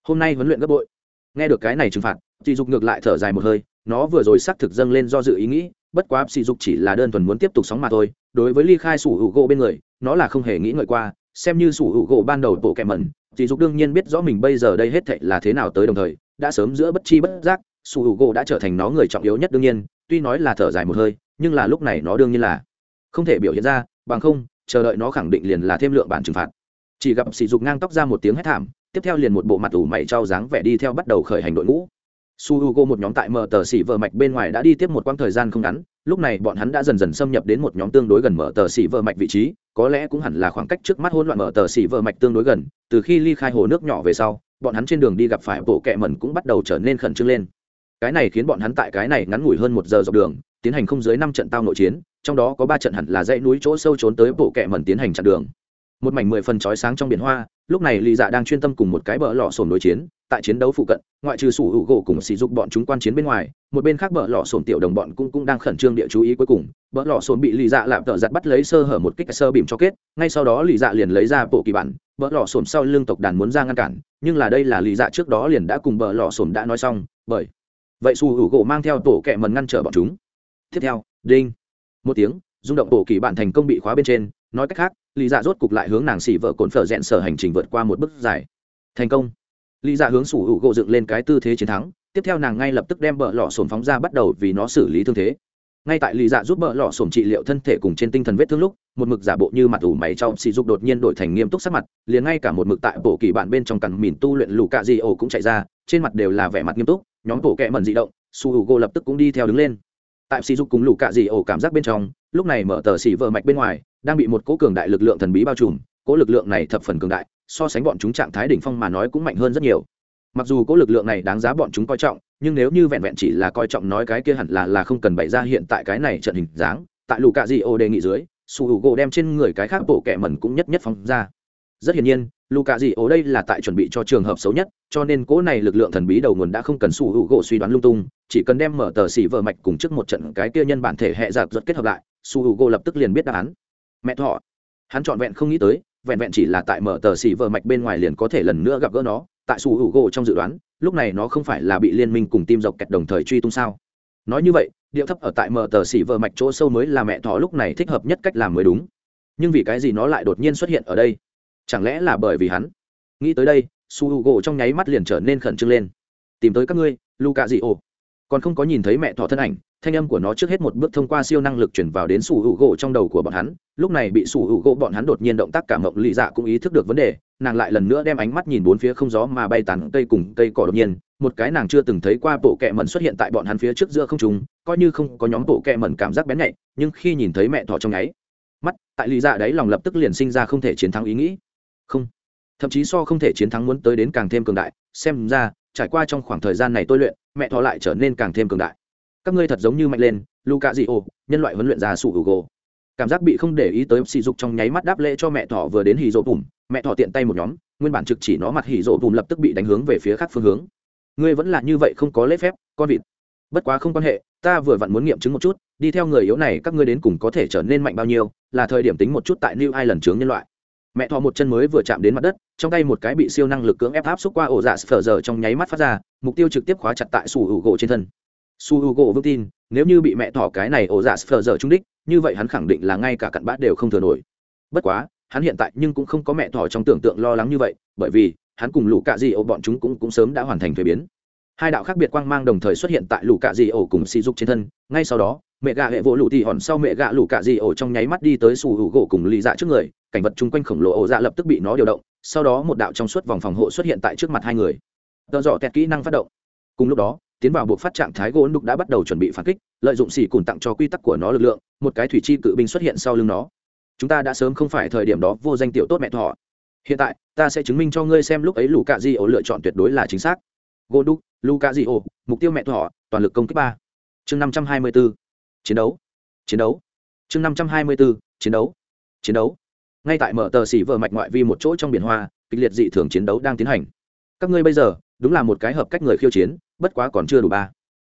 Hôm nay huấn luyện gấp bội. Nghe được cái này trừng phạt sỉ dục ngược lại thở dài một hơi, nó vừa rồi xác thực dâng lên do dự ý nghĩ, bất quá sỉ dục chỉ là đơn thuần muốn tiếp tục sóng mà thôi, đối với ly khai su h u gỗ bên người, nó là không hề nghĩ ngợi qua, xem như sủ hữu gỗ ban đầu bộ kẹ mẩn dì dục đương nhiên biết rõ mình bây giờ đây hết thệ là thế nào tới đồng thời, đã sớm giữa bất chi bất giác sủ hữu gỗ đã trở thành nó người trọng yếu nhất đương nhiên, tuy nói là thở dài một hơi, nhưng là lúc này nó đương nhiên là không thể biểu hiện ra, bằng không, chờ đợi nó khẳng định liền là thêm lượng bản trừng phạt. Chỉ gặp sỉ dục ngang tóc ra một tiếng hét thảm, tiếp theo liền một bộ mặt ủ mày trao dáng vẻ đi theo bắt đầu khởi hành đội ngũ. Su h u g o một nhóm tại mở tờ xỉ vợ mạch bên ngoài đã đi tiếp một quãng thời gian không ngắn, lúc này bọn hắn đã dần dần xâm nhập đến một nhóm tương đối gần mở tờ xỉ vợ mạch vị trí có lẽ cũng hẳn là khoảng cách trước mắt hỗn loạn mở tờ xỉ vợ mạch tương đối gần, từ khi ly khai hồ nước nhỏ về sau, bọn hắn trên đường đi gặp phải bộ kẹ mẩn cũng bắt đầu trở nên khẩn trương lên. Cái này khiến bọn hắn tại cái này ngắn ngủi hơn một giờ dọc đường, tiến hành không dưới năm trận tao nội chiến, trong đó có ba trận hẳn là dãy núi chỗ sâu trốn tới bộ kẹ mẩn tiến hành chặn đường. Một mảnh mười phần chói sáng trong biển hoa, lúc này lì dạ đang chuyên tâm cùng một cái bờ lọ sồn đối chiến tại chiến đấu phụ cận, ngoại trừ sủ hữu gỗ cùng sỉ dục bọn chúng quan chiến bên ngoài, một bên khác bờ lọ sồn tiểu đồng bọn cũng cũng đang khẩn trương địa chú ý cuối cùng. Bờ lọ sồn bị lì dạ lạm tợ giặt bắt lấy sơ hở một kích sơ bìm cho kết, ngay sau đó lì dạ liền lấy ra bộ kỳ bản. Bờ lọ sồn sau lưng tộc đàn muốn ra ngăn cản, nhưng là đây là lì dạ trước đó liền đã cùng bờ lọ sồn đã nói xong, bởi vậy sủ hữu gỗ mang theo tổ kẹ mần ngăn trở bọn chúng. Tiếp theo, đinh, một tiếng, rung động bộ kỳ bản thành công bị khóa bên trên. Nói cách khác, lì dạ rốt cục lại hướng nàng xỉ vợ cồn phở rẽn sở hành trình vượt qua một bước dài. Thành công lý dạ hướng sủ hữu gỗ dựng lên cái tư thế chiến thắng, tiếp theo nàng ngay lập tức đem bờ lọ sổm phóng ra bắt đầu vì nó xử lý thương thế. Ngay tại lý dạ giúp bờ lọ sổm trị liệu thân thể cùng trên tinh thần vết thương lúc, một mực giả bộ như mặt ủ mày trong Sỉ dục đột nhiên đổi thành nghiêm túc sắc mặt, liền ngay cả một mực tại bộ kỳ bạn bên trong cằn mìn tu luyện lù cạ di ổ cũng chạy ra, trên mặt đều là vẻ mặt nghiêm túc, nhóm bộ kẹ mẩn dị động su hữu gỗ lập tức cũng đi theo đứng lên. Tại Sỉ dục cùng lù cạ di ổ cảm giác bên trong, lúc này mở tờ xỉ vợ mạch bên ngoài, đang bị một cỗ cường đại lực lượng thần bí bao trùm, cỗ lực lượng này thập phần cường đại so sánh bọn chúng trạng thái đỉnh phong mà nói cũng mạnh hơn rất nhiều. Mặc dù cố lực lượng này đáng giá bọn chúng coi trọng, nhưng nếu như vẹn vẹn chỉ là coi trọng nói cái kia hẳn là là không cần bày ra hiện tại cái này trận hình dáng, tại lù cạ di ô đề nghị dưới, su hữu gỗ đem trên người cái khác bộ kẻ mẩn cũng nhất nhất phóng ra. Rất hiển nhiên lù cạ di ô đây là tại chuẩn bị cho trường hợp xấu nhất, cho nên cỗ này lực lượng thần bí đầu nguồn đã không cần su hữu gỗ suy đoán lung tung, chỉ cần đem mở tờ xỉ vợ mạch cùng trước một trận cái kia nhân bản thể hệ giặc rất kết hợp lại, su hữu gỗ lập tức liền biết đáp án. Mẹ thọ. Hắn trọn vẹn không nghĩ tới vẹn vẹn chỉ là tại mở tờ xỉ vợ mạch bên ngoài liền có thể lần nữa gặp gỡ nó, tại su hữu gỗ trong dự đoán, lúc này nó không phải là bị liên minh cùng tim dọc kẹt đồng thời truy tung sao? Nói như vậy, điệu thấp ở tại mở tờ xỉ vợ mạch chỗ sâu mới là mẹ thọ lúc này thích hợp nhất cách làm mới đúng. Nhưng vì cái gì nó lại đột nhiên xuất hiện ở đây? Chẳng lẽ là bởi vì hắn? Nghĩ tới đây su hữu gỗ trong nháy mắt liền trở nên khẩn trương lên. Tìm tới các ngươi, luka dị ồ còn không có nhìn thấy mẹ thỏ thân ảnh, thanh âm của nó trước hết một bước thông qua siêu năng lực chuyển vào đến sủ hữu gỗ trong đầu của bọn hắn, lúc này bị sủ hữu gỗ bọn hắn đột nhiên động tác cả mộng lì dạ cũng ý thức được vấn đề, nàng lại lần nữa đem ánh mắt nhìn bốn phía không gió mà bay tàn cây cùng cây cỏ đột nhiên, một cái nàng chưa từng thấy qua bộ kẹ mẩn xuất hiện tại bọn hắn phía trước giữa không trùng coi như không có nhóm bộ kẹ mẩn cảm giác bén nhạy, nhưng khi nhìn thấy mẹ thỏ trong nháy mắt, tại lì dạ đấy lòng lập tức liền sinh ra không thể chiến thắng ý nghĩ. Không, thậm chí so không thể chiến thắng muốn tới đến càng thêm cường đại, xem ra trải qua trong khoảng thời gian này tôi luyện, mẹ thọ lại trở nên càng thêm cường đại. Các ngươi thật giống như mạnh lên luca di ô nhân loại huấn luyện ra sụ hữu gỗ cảm giác bị không để ý tới sỉ dục trong nháy mắt đáp lễ cho mẹ thọ vừa đến hì rỗ bùm mẹ thọ tiện tay một nhóm, nguyên bản trực chỉ nó mặt hì rỗ bùm lập tức bị đánh hướng về phía khác phương hướng. Ngươi vẫn là như vậy không có lễ phép, con vịt. Bất quá không quan hệ, ta vừa vặn muốn nghiệm chứng một chút, đi theo người yếu này các ngươi đến cùng có thể trở nên mạnh bao nhiêu, là thời điểm tính một chút tại new lần chướng nhân loại mẹ thọ một chân mới vừa chạm đến mặt đất, trong tay một cái bị siêu năng lực cưỡng ép áp xúc qua ổ dạ phở giờ trong nháy mắt phát ra, mục tiêu trực tiếp khóa chặt tại suu u gỗ trên thân. Su h u gỗ vững tin, nếu như bị mẹ thỏ cái này ổ dạ phờ giờ trung đích, như vậy hắn khẳng định là ngay cả cặn bát đều không thừa nổi. Bất quá, hắn hiện tại nhưng cũng không có mẹ thỏ trong tưởng tượng lo lắng như vậy, bởi vì, hắn cùng lũ cạ di ổ bọn chúng cũng cũng sớm đã hoàn thành thuế biến. Hai đạo khác biệt quang mang đồng thời xuất hiện tại lũ cạ di ổ cùng si dục trên thân, ngay sau đó mẹ gạ hệ vỗ lũ tỉ hòn sau mẹ gạ lũ cạ dị ổ trong nháy mắt đi tới sù hữu gỗ cùng lì dạ trước người. Cảnh vật chung quanh khổng lồ ổ dạ lập tức bị nó điều động. Sau đó một đạo trong suốt vòng phòng hộ xuất hiện tại trước mặt hai người. Tợ dọ tẹt kỹ năng phát động. Cùng lúc đó, tiến vào buộc phát trạng thái gỗ đục đã bắt đầu chuẩn bị phản kích, lợi dụng xỉ cùn tặng cho quy tắc của nó lực lượng, một cái thủy chi cự binh xuất hiện sau lưng nó. Chúng ta đã sớm không phải thời điểm đó, vô danh tiểu tốt mẹ thọ. Hiện tại, ta sẽ chứng minh cho ngươi xem lúc ấy lù cạ di ổ lựa chọn tuyệt đối là chính xác. Gỗ đục lù cạ di ổ, mục tiêu mẹ thọ, toàn lực công kích ba. Chương năm trăm hai mươi bốn chiến đấu. Chiến đấu. Chương năm trăm hai mươi bốn, chiến đấu. Chiến đấu. Ngay tại mở tờ xỉ vợ mạch ngoại vi một chỗ trong biển hoa kịch liệt dị thường chiến đấu đang tiến hành. Các ngươi bây giờ đúng là một cái hợp cách người khiêu chiến bất quá còn chưa đủ ba.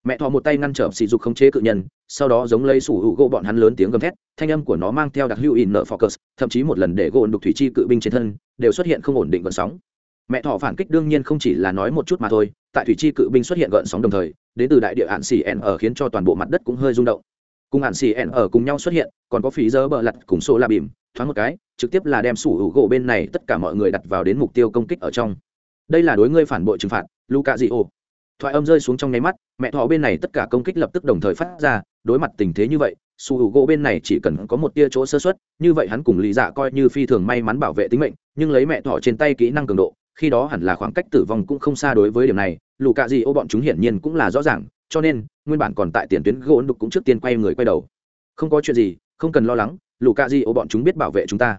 Mẹ thọ một tay ngăn trở sỉ dục khống chế cự nhân sau đó giống lấy sủ hữu gỗ bọn hắn lớn tiếng gầm thét thanh âm của nó mang theo đặc hữu in nợ focus thậm chí một lần để gỗ đục thủy chi cự binh trên thân đều xuất hiện không ổn định gợn sóng. Mẹ thọ phản kích đương nhiên không chỉ là nói một chút mà thôi tại thủy chi cự binh xuất hiện gợn sóng đồng thời đến từ đại địa hạn xỉ n ở khiến cho toàn bộ mặt đất cũng hơi rung động cùng hạn xì ẹn ở cùng nhau xuất hiện, còn có phí dơ bờ lặt cùng xô la bìm, thoáng một cái, trực tiếp là đem sủ hữu gỗ bên này tất cả mọi người đặt vào đến mục tiêu công kích ở trong. Đây là đối ngươi phản bội trừng phạt Luca di ô thoại âm rơi xuống trong nháy mắt, mẹ thọ bên này tất cả công kích lập tức đồng thời phát ra, đối mặt tình thế như vậy su hữu gỗ bên này chỉ cần có một tia chỗ sơ xuất như vậy hắn cùng lý dạ coi như phi thường may mắn bảo vệ tính mệnh, nhưng lấy mẹ thọ trên tay kỹ năng cường độ khi đó hẳn là khoảng cách tử vong cũng không xa đối với điểm này, lù cạ gì ô bọn chúng hiển nhiên cũng là rõ ràng, cho nên, nguyên bản còn tại tiền tuyến gỗ đục cũng trước tiên quay người quay đầu. Không có chuyện gì, không cần lo lắng, lù cạ gì ô bọn chúng biết bảo vệ chúng ta.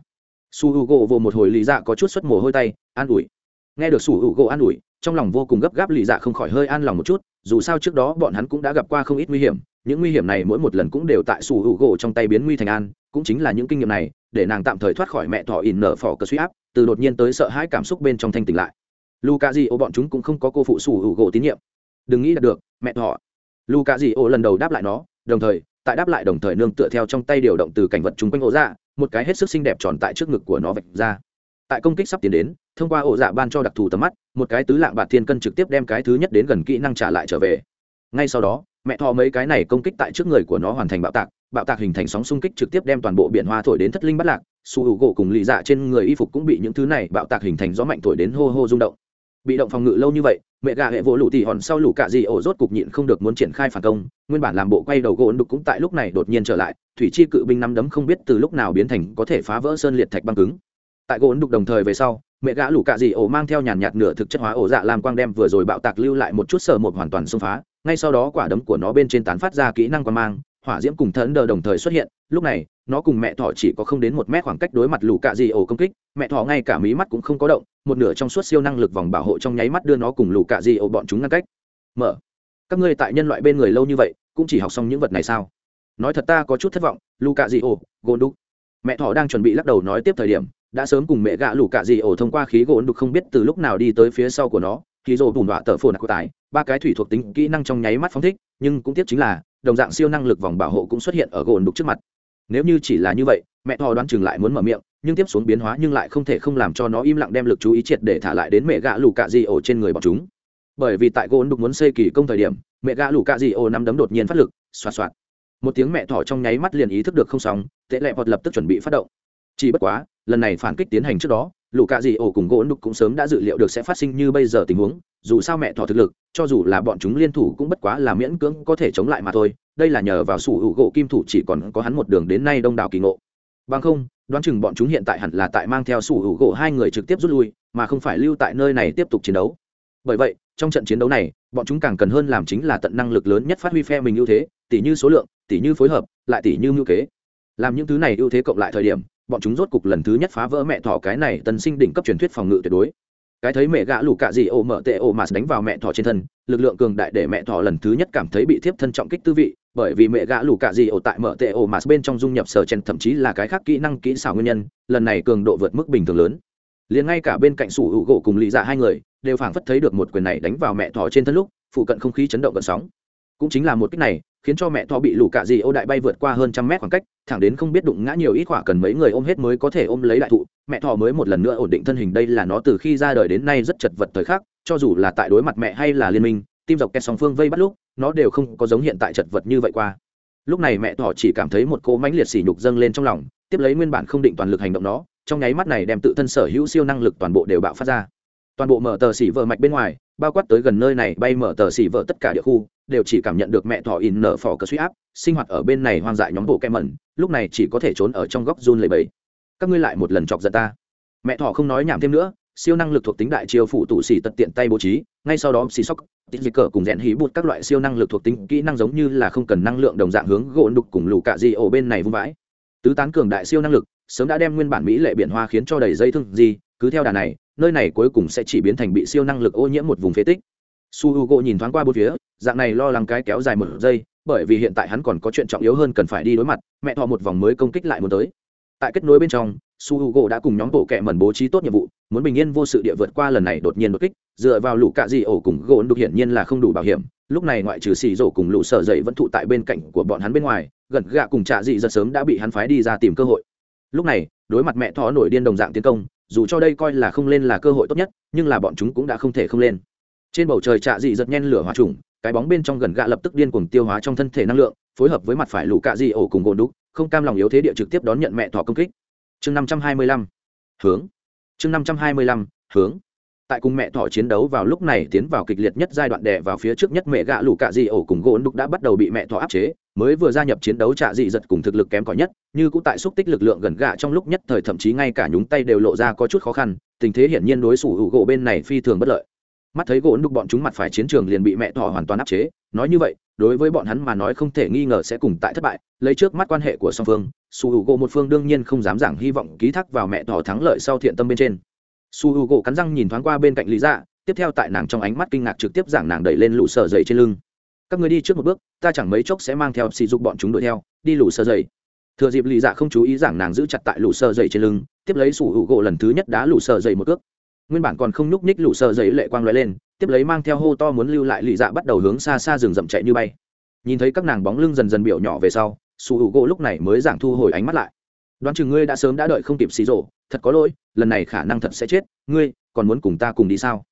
Su h u gỗ vô một hồi lý dạ có chút xuất mồ hôi tay, an ủi. Nghe được su h u gỗ an ủi, trong lòng vô cùng gấp gáp lý dạ không khỏi hơi an lòng một chút, dù sao trước đó bọn hắn cũng đã gặp qua không ít nguy hiểm, những nguy hiểm này mỗi một lần cũng đều tại su h u gỗ trong tay biến nguy thành an, cũng chính là những kinh nghiệm này, để nàng tạm thời thoát khỏi mẹ thỏ ỉn nở phỏ cờ suy áp từ đột nhiên tới sợ hãi cảm xúc bên trong thanh tỉnh lại. Luka di ô bọn chúng cũng không có cô phụ sủ hữu gỗ tín nhiệm. Đừng nghĩ đạt được, mẹ họ. luka di ô lần đầu đáp lại nó, đồng thời, tại đáp lại đồng thời nương tựa theo trong tay điều động từ cảnh vật chung quanh ổ dạ một cái hết sức xinh đẹp tròn tại trước ngực của nó vạch ra. Tại công kích sắp tiến đến, thông qua ổ dạ ban cho đặc thù tầm mắt, một cái tứ lạng bạc thiên cân trực tiếp đem cái thứ nhất đến gần kỹ năng trả lại trở về. Ngay sau đó, mẹ thò mấy cái này công kích tại trước người của nó hoàn thành bạo tạc bạo tạc hình thành sóng xung kích trực tiếp đem toàn bộ biển hoa thổi đến thất linh bắt lạc su hữu gỗ cùng lì dạ trên người y phục cũng bị những thứ này bạo tạc hình thành gió mạnh thổi đến hô hô rung động. Bị động phòng ngự lâu như vậy, mẹ gà hệ vỗ lũ tỉ hòn sau lũ cạ gì ổ rốt cục nhịn không được muốn triển khai phản công, nguyên bản làm bộ quay đầu gỗ đục cũng tại lúc này đột nhiên trở lại, thủy chi cự binh năm đấm không biết từ lúc nào biến thành có thể phá vỡ sơn liệt thạch băng cứng. Tại gỗ đục đồng thời về sau, mẹ gã lũ cạ gì ổ mang theo nhàn nhạt nửa thực chất hóa ổ dạ làm quang đem vừa rồi bạo tạc lưu lại một chút sở một hoàn toàn xông phá, ngay sau đó quả đấm của nó bên trên tán phát ra kỹ năng quan mang, hỏa diễm cùng thần đờ đồng thời xuất hiện, lúc này nó cùng mẹ thỏ chỉ có không đến một mét khoảng cách đối mặt lũ cạ gì ổ công kích mẹ thỏ ngay cả mí mắt cũng không có động một nửa trong suốt siêu năng lực vòng bảo hộ trong nháy mắt đưa nó cùng lũ cạ gì ổ bọn chúng ngăn cách. Mở. Các ngươi tại nhân loại bên người lâu như vậy cũng chỉ học xong những vật này sao? Nói thật ta có chút thất vọng lũ cạ gì ổ gôn đúc. Mẹ thỏ đang chuẩn bị lắc đầu nói tiếp thời điểm đã sớm cùng mẹ gạ lũ cạ gì ổ thông qua khí gôn đục không biết từ lúc nào đi tới phía sau của nó khí rồ bùn đọa tờ phồn nạc tài, ba cái thủy thuộc tính kỹ năng trong nháy mắt phóng thích nhưng cũng tiếc chính là đồng dạng siêu năng lực vòng bảo hộ cũng xuất hiện ở gôn đục trước mặt nếu như chỉ là như vậy mẹ thò đoán chừng lại muốn mở miệng nhưng tiếp xuống biến hóa nhưng lại không thể không làm cho nó im lặng đem lực chú ý triệt để thả lại đến mẹ gạ lù cạ di ổ trên người bọn chúng. Bởi vì tại gôn đục muốn xây kỳ công thời điểm mẹ gạ lù cạ di ổ nắm đấm đột nhiên phát lực xoạt xoạt. Một tiếng mẹ thỏ trong nháy mắt liền ý thức được không sóng, tệ lẹ vọt lập tức chuẩn bị phát động. Chỉ bất quá lần này phản kích tiến hành trước đó lù cạ di ổ cùng gôn đục cũng sớm đã dự liệu được sẽ phát sinh như bây giờ tình huống dù sao mẹ thỏ thực lực, cho dù là bọn chúng liên thủ cũng bất quá là miễn cưỡng có thể chống lại mà thôi, đây là nhờ vào sủ hữu gỗ kim thủ chỉ còn có hắn một đường đến nay đông đảo kỳ ngộ. Bằng không, đoán chừng bọn chúng hiện tại hẳn là tại mang theo sủ hữu gỗ hai người trực tiếp rút lui, mà không phải lưu tại nơi này tiếp tục chiến đấu. Bởi vậy, trong trận chiến đấu này, bọn chúng càng cần hơn làm chính là tận năng lực lớn nhất phát huy phe mình ưu thế tỷ như số lượng tỷ như phối hợp, lại tỷ như ngữ kế. Làm những thứ này ưu thế cộng lại thời điểm, bọn chúng rốt cục lần thứ nhất phá vỡ mẹ thỏ cái này tân sinh đỉnh cấp truyền thuyết phòng ngự tuyệt đối cái thấy mẹ gã lù cạ gì ô mở tệ ô mà đánh vào mẹ thỏ trên thân, lực lượng cường đại để mẹ thỏ lần thứ nhất cảm thấy bị thiếp thân trọng kích tư vị, bởi vì mẹ gã lù cạ gì ổ tại mở tệ ổ mà bên trong dung nhập sở chen thậm chí là cái khác kỹ năng kỹ xảo nguyên nhân, lần này cường độ vượt mức bình thường lớn. Liền ngay cả bên cạnh sủ hữu gỗ cùng lý dạ hai người, đều phảng phất thấy được một quyền này đánh vào mẹ thỏ trên thân lúc, phụ cận không khí chấn động gần sóng. Cũng chính là một cách này, khiến cho mẹ thỏ bị lù cạ gì ô đại bay vượt qua hơn trăm mét khoảng cách, thẳng đến không biết đụng ngã nhiều ít quả cần mấy người ôm hết mới có thể ôm lấy đại thụ mẹ thỏ mới một lần nữa ổn định thân hình, đây là nó từ khi ra đời đến nay rất chật vật thời khắc, cho dù là tại đối mặt mẹ hay là liên minh, tim dọc kẹt song phương vây bắt lúc, nó đều không có giống hiện tại chật vật như vậy qua. Lúc này mẹ thỏ chỉ cảm thấy một cỗ mãnh liệt sỉ nhục dâng lên trong lòng, tiếp lấy nguyên bản không định toàn lực hành động nó, trong nháy mắt này đem tự thân sở hữu siêu năng lực toàn bộ đều bạo phát ra. Toàn bộ mở tờ xỉ vợ mạch bên ngoài, bao quát tới gần nơi này bay mở tờ xỉ vợ tất cả địa khu, đều chỉ cảm nhận được mẹ thỏ in nở phỏ cờ suy áp, sinh hoạt ở bên này hoang dại nhóm bộ kem mẩn, lúc này chỉ có thể trốn ở trong góc run lầy bầy các ngươi lại một lần chọc giận ta. Mẹ thỏ không nói nhảm thêm nữa, siêu năng lực thuộc tính đại chiêu phụ tụ xỉ tật tiện tay bố trí, ngay sau đó xì sóc tích dịch cờ cùng rẽn hí bụt các loại siêu năng lực thuộc tính kỹ năng giống như là không cần năng lượng đồng dạng hướng gỗ đục cùng lù cạ di ổ bên này vung vãi. Tứ tán cường đại siêu năng lực, sớm đã đem nguyên bản mỹ lệ biển hoa khiến cho đầy dây thương gì cứ theo đà này, nơi này cuối cùng sẽ chỉ biến thành bị siêu năng lực ô nhiễm một vùng phế tích. Su h u gỗ nhìn thoáng qua bốn phía, dạng này lo lắng cái kéo dài một giây, bởi vì hiện tại hắn còn có chuyện trọng yếu hơn cần phải đi đối mặt, mẹ thọ một vòng mới công kích lại muốn tới tại kết nối bên trong, su h u gỗ đã cùng nhóm bộ kệ mẩn bố trí tốt nhiệm vụ, muốn bình yên vô sự địa vượt qua lần này đột nhiên đột kích, dựa vào lũ cạ dị ổ cùng gỗ đục hiển nhiên là không đủ bảo hiểm. Lúc này ngoại trừ xì rổ cùng lũ sở dậy vẫn thụ tại bên cạnh của bọn hắn bên ngoài, gần gạ cùng trạ dị giật sớm đã bị hắn phái đi ra tìm cơ hội. Lúc này, đối mặt mẹ thỏ nổi điên đồng dạng tiến công, dù cho đây coi là không lên là cơ hội tốt nhất, nhưng là bọn chúng cũng đã không thể không lên. Trên bầu trời trạ dị giật nhen lửa hỏa trùng, cái bóng bên trong gần gạ lập tức điên cuồng tiêu hóa trong thân thể năng lượng, phối hợp với mặt phải lũ cạ dị ổ cùng gỗ đục không cam lòng yếu thế địa trực tiếp đón nhận mẹ thỏ công kích. Chương năm trăm hai mươi lăm, hướng. Chương năm trăm hai mươi lăm, hướng. Tại cùng mẹ thỏ chiến đấu vào lúc này tiến vào kịch liệt nhất giai đoạn đè vào phía trước nhất mẹ gạ lũ cạ dị ổ cùng gỗ đục đã bắt đầu bị mẹ thỏ áp chế, mới vừa gia nhập chiến đấu trạ dị giật cùng thực lực kém cỏi nhất, như cũng tại xúc tích lực lượng gần gạ trong lúc nhất thời thậm chí ngay cả nhúng tay đều lộ ra có chút khó khăn, tình thế hiển nhiên đối xử hữu gỗ bên này phi thường bất lợi mắt thấy gỗ đục bọn chúng mặt phải chiến trường liền bị mẹ thỏ hoàn toàn áp chế. Nói như vậy, đối với bọn hắn mà nói không thể nghi ngờ sẽ cùng tại thất bại. Lấy trước mắt quan hệ của song phương, su u gỗ một phương đương nhiên không dám giảng hy vọng ký thác vào mẹ thỏ thắng lợi sau thiện tâm bên trên. Su u gỗ cắn răng nhìn thoáng qua bên cạnh lý dạ tiếp theo tại nàng trong ánh mắt kinh ngạc trực tiếp giảng nàng đẩy lên lũ sợ dậy trên lưng. Các người đi trước một bước, ta chẳng mấy chốc sẽ mang theo sỉ dục bọn chúng đuổi theo, đi lũ sợ dậy thừa dịp lý dạ không chú ý giảng nàng giữ chặt tại lũ sợ dậy trên lưng, tiếp lấy su u gỗ lần thứ nhất đá lũ sợ dậy một cước nguyên bản còn không nhúc ních lũ sợ dậy lệ quang lóe lên tiếp lấy mang theo hô to muốn lưu lại lì dạ bắt đầu hướng xa xa rừng rậm chạy như bay. Nhìn thấy các nàng bóng lưng dần dần biểu nhỏ về sau su hữu gỗ lúc này mới giảng thu hồi ánh mắt lại. Đoán chừng ngươi đã sớm đã đợi không kịp xì rổ, thật có lỗi lần này khả năng thật sẽ chết ngươi còn muốn cùng ta cùng đi sao?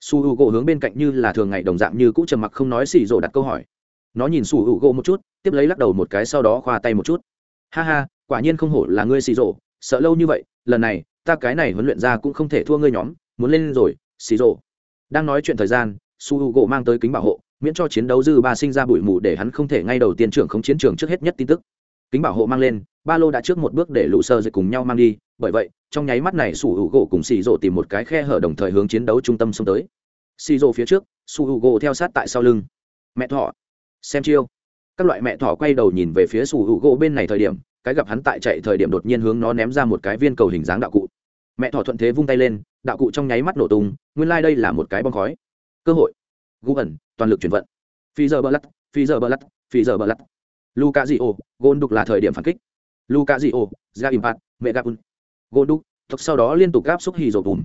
Su hữu gỗ hướng bên cạnh như là thường ngày đồng dạng như cũ trầm mặc không nói xì rổ đặt câu hỏi. Nó nhìn su hữu gỗ một chút tiếp lấy lắc đầu một cái sau đó khoa tay một chút. Ha ha quả nhiên không hổ là ngươi xì rổ, sợ lâu như vậy lần này ta cái này huấn luyện ra cũng không thể thua ngươi nhóm muốn lên rồi, xì rộ đang nói chuyện thời gian, su h u gỗ mang tới kính bảo hộ, miễn cho chiến đấu dư ba sinh ra bụi mù để hắn không thể ngay đầu tiên trưởng không chiến trường trước hết nhất tin tức. Kính bảo hộ mang lên, ba lô đã trước một bước để lũ sơ dịch cùng nhau mang đi, bởi vậy, trong nháy mắt này su hữu gỗ cùng xì rộ tìm một cái khe hở đồng thời hướng chiến đấu trung tâm xông tới. Xì rộ phía trước, su hữu gỗ theo sát tại sau lưng. Mẹ thọ xem chiêu. Các loại mẹ thỏ quay đầu nhìn về phía su hữu gỗ bên này thời điểm, cái gặp hắn tại chạy thời điểm đột nhiên hướng nó ném ra một cái viên cầu hình dáng đạo cụ. Mẹ thỏ thuận thế vung tay lên đạo cụ trong nháy mắt nổ tung, nguyên lai、like、đây là một cái bom khói. Cơ hội. Gu ẩn, toàn lực chuyển vận. Phi giờ bờ lắc phi giờ bờ lắc phi giờ bờ lắc luka di ô gôn đục là thời điểm phản kích. Luka di ô ra impact mẹ gà un. Gôn đục thật sau đó liên tục gáp xúc hì rổ bùm.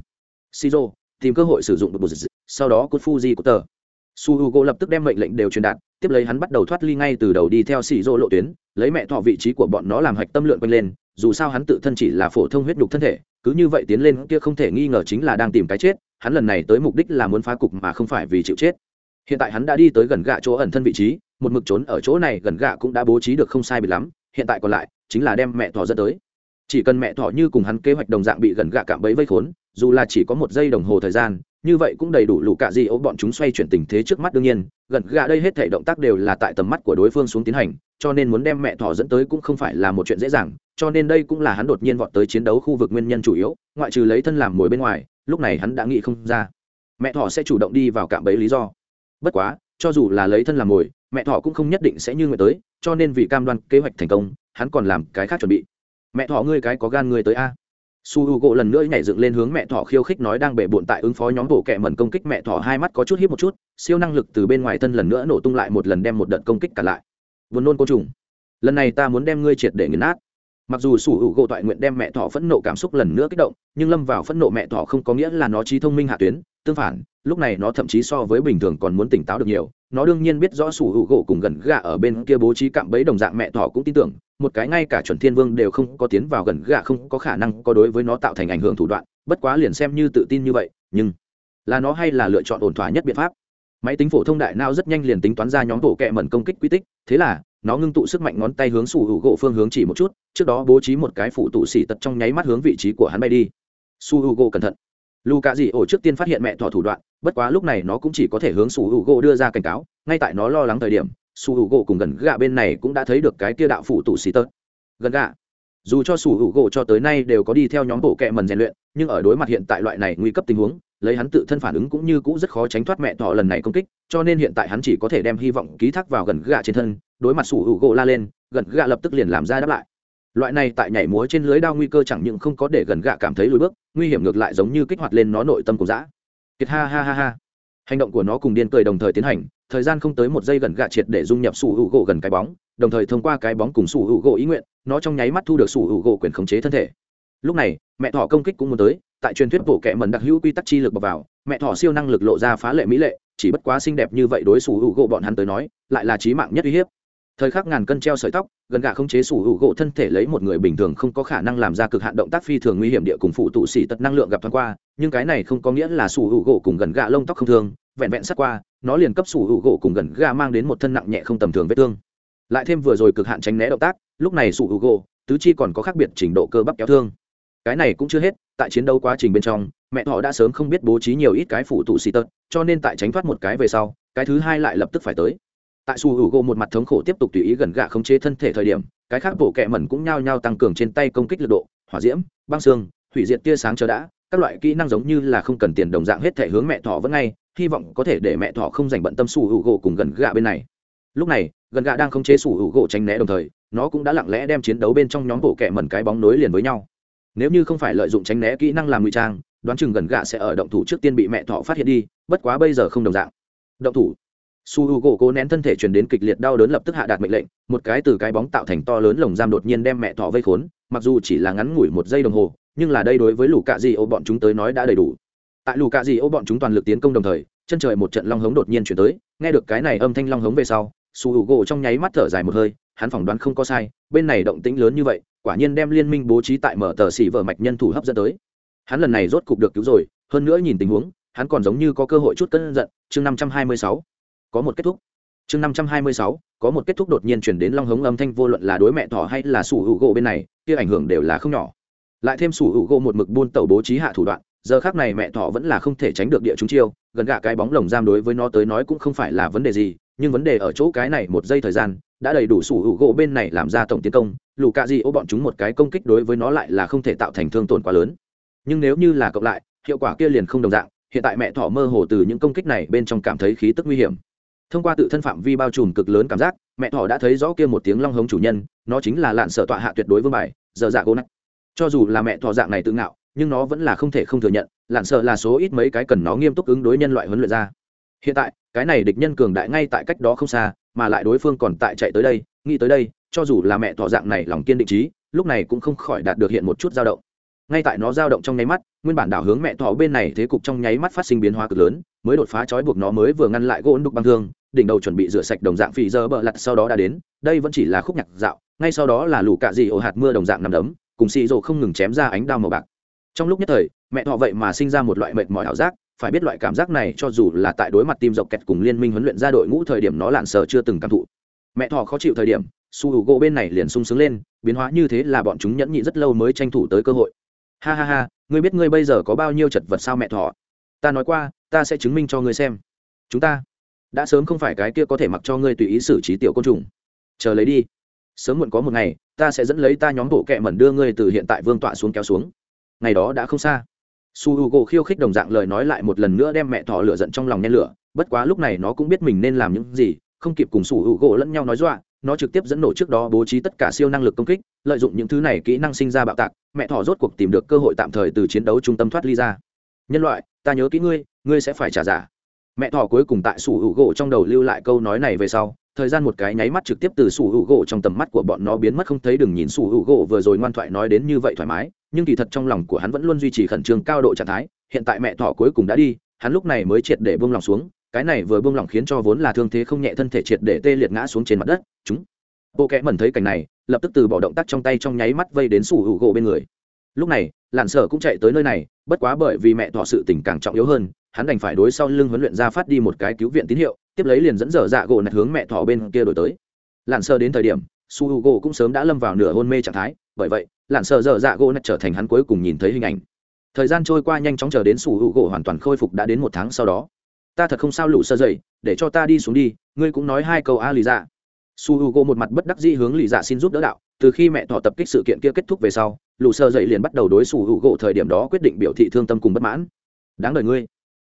Shizu, tìm cơ hội sử dụng bột, sau đó cốt fuji của tờ. Su h u g lập tức đem mệnh lệnh đều truyền đạt, tiếp lấy hắn bắt đầu thoát ly ngay từ đầu đi theo xì rô lộ tuyến, lấy mẹ thọ vị trí của bọn nó làm hạch tâm lượn quanh lên, dù sao hắn tự thân chỉ là phổ thông huyết đục thân thể cứ như vậy tiến lên kia không thể nghi ngờ chính là đang tìm cái chết, hắn lần này tới mục đích là muốn phá cục mà không phải vì chịu chết. Hiện tại hắn đã đi tới gần gạ chỗ ẩn thân vị trí, một mực trốn ở chỗ này gần gạ cũng đã bố trí được không sai bị lắm, hiện tại còn lại chính là đem mẹ thỏ dẫn tới. Chỉ cần mẹ thỏ như cùng hắn kế hoạch đồng dạng bị gần gạ cạm bẫy vây khốn, dù là chỉ có một giây đồng hồ thời gian như vậy cũng đầy đủ lũ cả gì ấu bọn chúng xoay chuyển tình thế trước mắt đương nhiên, gần gạ đây hết thể động tác đều là tại tầm mắt của đối phương xuống tiến hành, cho nên muốn đem mẹ thỏ dẫn tới cũng không phải là một chuyện dễ dàng, cho nên đây cũng là hắn đột nhiên vọt tới chiến đấu khu vực nguyên nhân chủ yếu, ngoại trừ lấy thân làm mồi bên ngoài, lúc này hắn đã nghĩ không ra. Mẹ thỏ sẽ chủ động đi vào cạm bẫy lý do. Bất quá, cho dù là lấy thân làm mồi, mẹ thỏ cũng không nhất định sẽ như nguyện tới, cho nên vì cam đoan kế hoạch thành công, hắn còn làm cái khác chuẩn bị. Mẹ thỏ ngươi cái có gan ngươi tới a? Su h u gỗ lần nữa nhảy dựng lên hướng mẹ thỏ khiêu khích nói đang bể bộn tại ứng phó nhóm bộ kẹ mẩn công kích mẹ thỏ, hai mắt có chút hít một chút, siêu năng lực từ bên ngoài thân lần nữa nổ tung lại một lần đem một đợt công kích cả lại. Vốn nôn côn trùng, lần này ta muốn đem ngươi triệt để nghiền nát. Mặc dù su h u gỗ toại nguyện đem mẹ thỏ phẫn nộ cảm xúc lần nữa kích động, nhưng lâm vào phẫn nộ mẹ thỏ không có nghĩa là nó trí thông minh hạ tuyến, tương phản, lúc này nó thậm chí so với bình thường còn muốn tỉnh táo được nhiều nó đương nhiên biết rõ sủ hữu gỗ cùng gần gà ở bên kia bố trí cạm bẫy đồng dạng mẹ thỏ cũng tin tưởng, một cái ngay cả chuẩn thiên vương đều không có tiến vào gần gà không có khả năng có đối với nó tạo thành ảnh hưởng thủ đoạn, bất quá liền xem như tự tin như vậy, nhưng là nó hay là lựa chọn ổn thỏa nhất biện pháp. Máy tính phổ thông đại não rất nhanh liền tính toán ra nhóm tổ kẹ mẩn công kích quy tích, thế là, nó ngưng tụ sức mạnh ngón tay hướng sủ hữu gỗ phương hướng chỉ một chút, trước đó bố trí một cái phụ tụ xỉ tật trong nháy mắt hướng vị trí của hắn bay đi. Su hữu gỗ cẩn thận lu cạ dị ổ trước tiên phát hiện mẹ thỏ thủ đoạn, bất quá lúc này nó cũng chỉ có thể hướng su hữu gỗ đưa ra cảnh cáo, ngay tại nó lo lắng thời điểm su hữu gỗ cùng gần gạ bên này cũng đã thấy được cái kia đạo phụ tụ xì tớt. Gần gạ, dù cho su hữu gỗ cho tới nay đều có đi theo nhóm bộ kẹ mần rèn luyện, nhưng ở đối mặt hiện tại loại này nguy cấp tình huống, lấy hắn tự thân phản ứng cũng như cũ rất khó tránh thoát mẹ thỏ lần này công kích, cho nên hiện tại hắn chỉ có thể đem hy vọng ký thác vào gần gạ trên thân, đối mặt sủ hữu gỗ la lên, gần gạ lập tức liền làm ra đáp lại loại này tại nhảy múa trên lưới đao nguy cơ chẳng những không có để gần gạ cảm thấy lùi bước, nguy hiểm ngược lại giống như kích hoạt lên nó nội tâm của dã. Kiệt ha ha ha ha. Hành động của nó cùng điên cười đồng thời tiến hành, thời gian không tới một giây gần gạ triệt để dung nhập sủ hữu gỗ gần cái bóng, đồng thời thông qua cái bóng cùng sủ hữu gỗ ý nguyện, nó trong nháy mắt thu được sủ hữu gỗ quyền khống chế thân thể. Lúc này, mẹ thỏ công kích cũng muốn tới, tại truyền thuyết bổ kệ mần đặc hữu quy tắc chi lực bọc vào, mẹ thỏ siêu năng lực lộ ra phá lệ mỹ lệ, chỉ bất quá xinh đẹp như vậy đối sủ hữu gỗ bọn hắn tới nói, lại là trí mạng nhất uy hiếp thời khắc ngàn cân treo sợi tóc, gần gà không chế sủ hữu gỗ thân thể lấy một người bình thường không có khả năng làm ra cực hạn động tác phi thường nguy hiểm địa cùng phụ tụ xỉ tật năng lượng gặp thoáng qua, nhưng cái này không có nghĩa là sủ hữu gỗ cùng gần gà lông tóc không thương vẹn vẹn sát qua, nó liền cấp sủ hữu gỗ cùng gần gà mang đến một thân nặng nhẹ không tầm thường vết thương. Lại thêm vừa rồi cực hạn tránh né động tác, lúc này sủ hữu gỗ, tứ chi còn có khác biệt trình độ cơ bắp kéo thương. Cái này cũng chưa hết, tại chiến đấu quá trình bên trong, mẹ họ đã sớm không biết bố trí nhiều ít cái phụ tụ xì tật, cho nên tại tránh thoát một cái về sau, cái thứ hai lại lập tức phải tới tại su hữu gỗ một mặt thống khổ tiếp tục tùy ý gần gạ khống chế thân thể thời điểm, cái khác bộ kẹ mẩn cũng nhao nhao tăng cường trên tay công kích lực độ, hỏa diễm, băng xương, hủy diệt tia sáng chờ đã, các loại kỹ năng giống như là không cần tiền đồng dạng hết thể hướng mẹ thỏ vẫn ngay, hy vọng có thể để mẹ thỏ không dành bận tâm su hữu gỗ cùng gần gạ bên này. Lúc này, gần gạ đang khống chế su hữu gỗ tránh né đồng thời, nó cũng đã lặng lẽ đem chiến đấu bên trong nhóm bộ kẹ mẩn cái bóng nối liền với nhau. Nếu như không phải lợi dụng tránh né kỹ năng làm ngụy trang, đoán chừng gần gạ sẽ ở động thủ trước tiên bị mẹ thỏ phát hiện đi, bất quá bây giờ không đồng dạng. Động thủ su h u gỗ cố nén thân thể truyền đến kịch liệt đau đớn lập tức hạ đạt mệnh lệnh, một cái từ cái bóng tạo thành to lớn lồng giam đột nhiên đem mẹ thọ vây khốn, mặc dù chỉ là ngắn ngủi một giây đồng hồ, nhưng là đây đối với lù cạ di ô bọn chúng tới nói đã đầy đủ. Tại lù cạ di ô bọn chúng toàn lực tiến công đồng thời, chân trời một trận long hống đột nhiên chuyển tới, nghe được cái này âm thanh long hống về sau, su h u gỗ trong nháy mắt thở dài một hơi, hắn phỏng đoán không có sai, bên này động tĩnh lớn như vậy, quả nhiên đem liên minh bố trí tại mở tờ xỉ vở mạch nhân thủ hấp dẫn tới. Hắn lần này rốt cục được cứu rồi, hơn nữa nhìn tình huống, hắn còn giống như có cơ hội chút cân giận, chương năm trăm hai mươi sáu có một kết thúc. Chương năm trăm hai mươi sáu, có một kết thúc đột nhiên chuyển đến long hống âm thanh vô luận là đối mẹ thỏ hay là sủ hữu gỗ bên này, kia ảnh hưởng đều là không nhỏ. Lại thêm sủ hữu gỗ một mực buôn tẩu bố trí hạ thủ đoạn, giờ khác này mẹ thỏ vẫn là không thể tránh được địa chúng chiêu, gần gạ cái bóng lồng giam đối với nó tới nói cũng không phải là vấn đề gì, nhưng vấn đề ở chỗ cái này một giây thời gian, đã đầy đủ sủ hữu gỗ bên này làm ra tổng tiến công, lù cạ gì ô bọn chúng một cái công kích đối với nó lại là không thể tạo thành thương tổn quá lớn. Nhưng nếu như là cộng lại, hiệu quả kia liền không đồng dạng, hiện tại mẹ thỏ mơ hồ từ những công kích này bên trong cảm thấy khí tức nguy hiểm thông qua tự thân phạm vi bao trùm cực lớn cảm giác, mẹ thỏ đã thấy rõ kia một tiếng long hống chủ nhân, nó chính là lạn sở tọa hạ tuyệt đối vương bài, giờ dạ gỗ nách cho dù là mẹ thỏ dạng này tự ngạo, nhưng nó vẫn là không thể không thừa nhận, lạn sợ là số ít mấy cái cần nó nghiêm túc ứng đối nhân loại huấn luyện ra. Hiện tại, cái này địch nhân cường đại ngay tại cách đó không xa, mà lại đối phương còn tại chạy tới đây, nghĩ tới đây, cho dù là mẹ thỏ dạng này lòng kiên định trí, lúc này cũng không khỏi đạt được hiện một chút dao động. Ngay tại nó dao động trong nháy mắt, nguyên bản đảo hướng mẹ thỏ bên này thế cục trong nháy mắt phát sinh biến hóa cực lớn, mới đột phá trói buộc nó mới vừa ngăn lại gỗ đục băng thương đỉnh đầu chuẩn bị rửa sạch đồng dạng phì dơ bờ lặt sau đó đã đến, đây vẫn chỉ là khúc nhạc dạo, ngay sau đó là lũ cạ dị ổ hạt mưa đồng dạng nằm đấm, cùng xì rồ không ngừng chém ra ánh đao màu bạc. Trong lúc nhất thời, mẹ thọ vậy mà sinh ra một loại mệt mỏi ảo giác, phải biết loại cảm giác này cho dù là tại đối mặt tim dọc kẹt cùng liên minh huấn luyện ra đội ngũ thời điểm nó lạn sờ chưa từng cảm thụ. Mẹ thọ khó chịu thời điểm, su hữu gỗ bên này liền sung sướng lên, biến hóa như thế là bọn chúng nhẫn nhị rất lâu mới tranh thủ tới cơ hội. Ha ha ha, ngươi biết ngươi bây giờ có bao nhiêu chật vật sao mẹ thọ? Ta nói qua, ta sẽ chứng minh cho ngươi xem. Chúng ta đã sớm không phải cái kia có thể mặc cho ngươi tùy ý xử trí tiểu côn trùng. Chờ lấy đi. Sớm muộn có một ngày, ta sẽ dẫn lấy ta nhóm bộ kệ mẩn đưa ngươi từ hiện tại vương tọa xuống kéo xuống. Ngày đó đã không xa. Su h u gỗ khiêu khích đồng dạng lời nói lại một lần nữa đem mẹ thỏ lửa giận trong lòng nhen lửa, bất quá lúc này nó cũng biết mình nên làm những gì, không kịp cùng su h u gỗ lẫn nhau nói dọa, nó trực tiếp dẫn nổ trước đó bố trí tất cả siêu năng lực công kích, lợi dụng những thứ này kỹ năng sinh ra bạo tạc, mẹ thỏ rốt cuộc tìm được cơ hội tạm thời từ chiến đấu trung tâm thoát ly ra. Nhân loại, ta nhớ kỹ ngươi ngươi sẽ phải trả giả mẹ thỏ cuối cùng tại sủ hữu gỗ trong đầu lưu lại câu nói này về sau, thời gian một cái nháy mắt trực tiếp từ sủ hữu gỗ trong tầm mắt của bọn nó biến mất không thấy đừng nhìn sủ hữu gỗ vừa rồi ngoan thoại nói đến như vậy thoải mái, nhưng kỳ thật trong lòng của hắn vẫn luôn duy trì khẩn trương cao độ trạng thái, hiện tại mẹ thỏ cuối cùng đã đi, hắn lúc này mới triệt để buông lòng xuống, cái này vừa buông lòng khiến cho vốn là thương thế không nhẹ thân thể triệt để tê liệt ngã xuống trên mặt đất, chúng. Bộ kẽ mẩn thấy cảnh này, lập tức từ bỏ động tác trong tay trong nháy mắt vây đến sủ hữu gỗ bên người. Lúc này lặn sở cũng chạy tới nơi này, bất quá bởi vì mẹ thọ sự tình càng trọng yếu hơn hắn đành phải đối sau lưng huấn luyện ra phát đi một cái cứu viện tín hiệu, tiếp lấy liền dẫn dở dạ gỗ nạch hướng mẹ thỏ bên kia đổi tới. Lặn sơ đến thời điểm, su h u gỗ cũng sớm đã lâm vào nửa hôn mê trạng thái, bởi vậy lặn sơ dở dạ gỗ nạch trở thành hắn cuối cùng nhìn thấy hình ảnh. Thời gian trôi qua nhanh chóng chờ đến su h u gỗ hoàn toàn khôi phục đã đến một tháng sau đó. Ta thật không sao lũ sơ dậy, để cho ta đi xuống đi, ngươi cũng nói hai câu a lì dạ. Su h u gỗ một mặt bất đắc dĩ hướng lì dạ xin giúp đỡ đạo, từ khi mẹ thọ tập kích sự kiện kia kết thúc về sau, lũ sơ dậy liền bắt đầu đối su h u gỗ thời điểm đó quyết định biểu thị thương tâm cùng bất mãn. Đáng đời ngươi.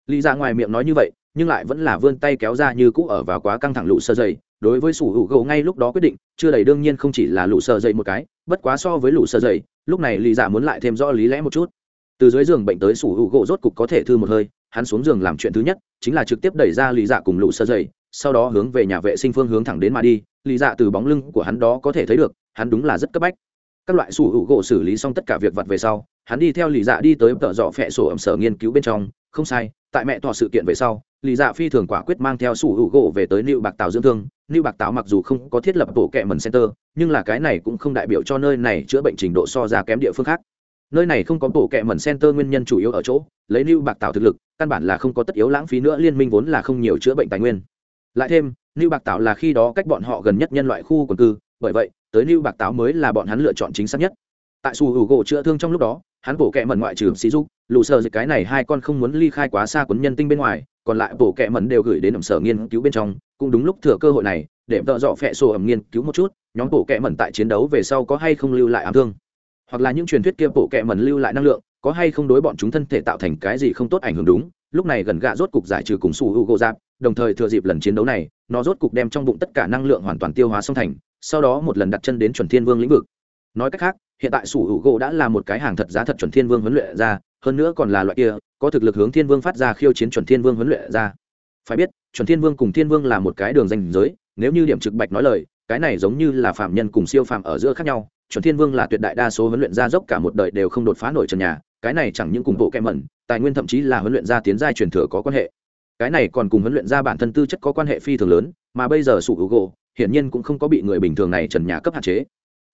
Lý dạ ngoài miệng nói như vậy, nhưng lại vẫn là vươn tay kéo ra như cũ ở vào quá căng thẳng lũ sơ dày. Đối với sủ hữu gỗ ngay lúc đó quyết định, chưa đầy đương nhiên không chỉ là lũ sơ dày một cái, bất quá so với lũ sơ dày, lúc này Lý dạ muốn lại thêm rõ lý lẽ một chút. Từ dưới giường bệnh tới sủ hữu gỗ rốt cục có thể thư một hơi, hắn xuống giường làm chuyện thứ nhất, chính là trực tiếp đẩy ra Lý dạ cùng lũ sơ dày, sau đó hướng về nhà vệ sinh phương hướng thẳng đến mà đi. Lý dạ từ bóng lưng của hắn đó có thể thấy được, hắn đúng là rất cấp bách. Các loại sủ hữu gỗ xử lý xong tất cả việc vặt về sau, hắn đi theo Lý dạ đi tới tợ dọ phẹ sổ ẩm sở nghiên cứu bên trong không sai, tại mẹ tỏ sự kiện về sau lì dạ phi thường quả quyết mang theo sủ hữu gỗ về tới lưu bạc tàu dưỡng thương. Lưu bạc tàu mặc dù không có thiết lập bộ kệ mần center, nhưng là cái này cũng không đại biểu cho nơi này chữa bệnh trình độ so ra kém địa phương khác. Nơi này không có bộ kệ mần center nguyên nhân chủ yếu ở chỗ, lấy lưu bạc tàu thực lực, căn bản là không có tất yếu lãng phí nữa, liên minh vốn là không nhiều chữa bệnh tài nguyên. Lại thêm lưu bạc tàu là khi đó cách bọn họ gần nhất nhân loại khu quần cư, bởi vậy, tới lưu bạc Tào mới là bọn hắn lựa chọn chính xác nhất. Tại sủ hữu gỗ chữa thương trong lúc đó, hắn bộ kệ mẩn ngoại trừ xí dục lũ sợ dịch cái này hai con không muốn ly khai quá xa quấn nhân tinh bên ngoài, còn lại bộ kệ mẩn đều gửi đến ẩm sở nghiên cứu bên trong, cũng đúng lúc thừa cơ hội này, để vợ dọ phẹ sổ ẩm nghiên cứu một chút, nhóm bộ kệ mẩn tại chiến đấu về sau có hay không lưu lại ám thương. Hoặc là những truyền thuyết kia bộ kệ mẩn lưu lại năng lượng, có hay không đối bọn chúng thân thể tạo thành cái gì không tốt ảnh hưởng đúng, lúc này gần gạ rốt cục giải trừ cùng su hữu gỗ giáp, đồng thời thừa dịp lần chiến đấu này, nó rốt cục đem trong bụng tất cả năng lượng hoàn toàn tiêu hóa xong thành, sau đó một lần đặt chân đến chuẩn thiên vương lĩnh vực. Nói cách khác, hiện tại sủ hữu gỗ đã là một cái hàng thật giá thật chuẩn thiên vương huấn luyện ra hơn nữa còn là loại kia, có thực lực hướng thiên vương phát ra khiêu chiến chuẩn thiên vương huấn luyện ra. Phải biết, chuẩn thiên vương cùng thiên vương là một cái đường danh giới, nếu như điểm trực bạch nói lời, cái này giống như là phạm nhân cùng siêu phạm ở giữa khác nhau. Chuẩn thiên vương là tuyệt đại đa số huấn luyện ra dốc cả một đời đều không đột phá nổi trần nhà, cái này chẳng những cùng bộ kem mẩn, tài nguyên thậm chí là huấn luyện gia tiến giai truyền thừa có quan hệ. Cái này còn cùng huấn luyện gia bản thân tư chất có quan hệ phi thường lớn, mà bây giờ sủ hữu gỗ, hiển nhiên cũng không có bị người bình thường này trần nhà cấp hạn chế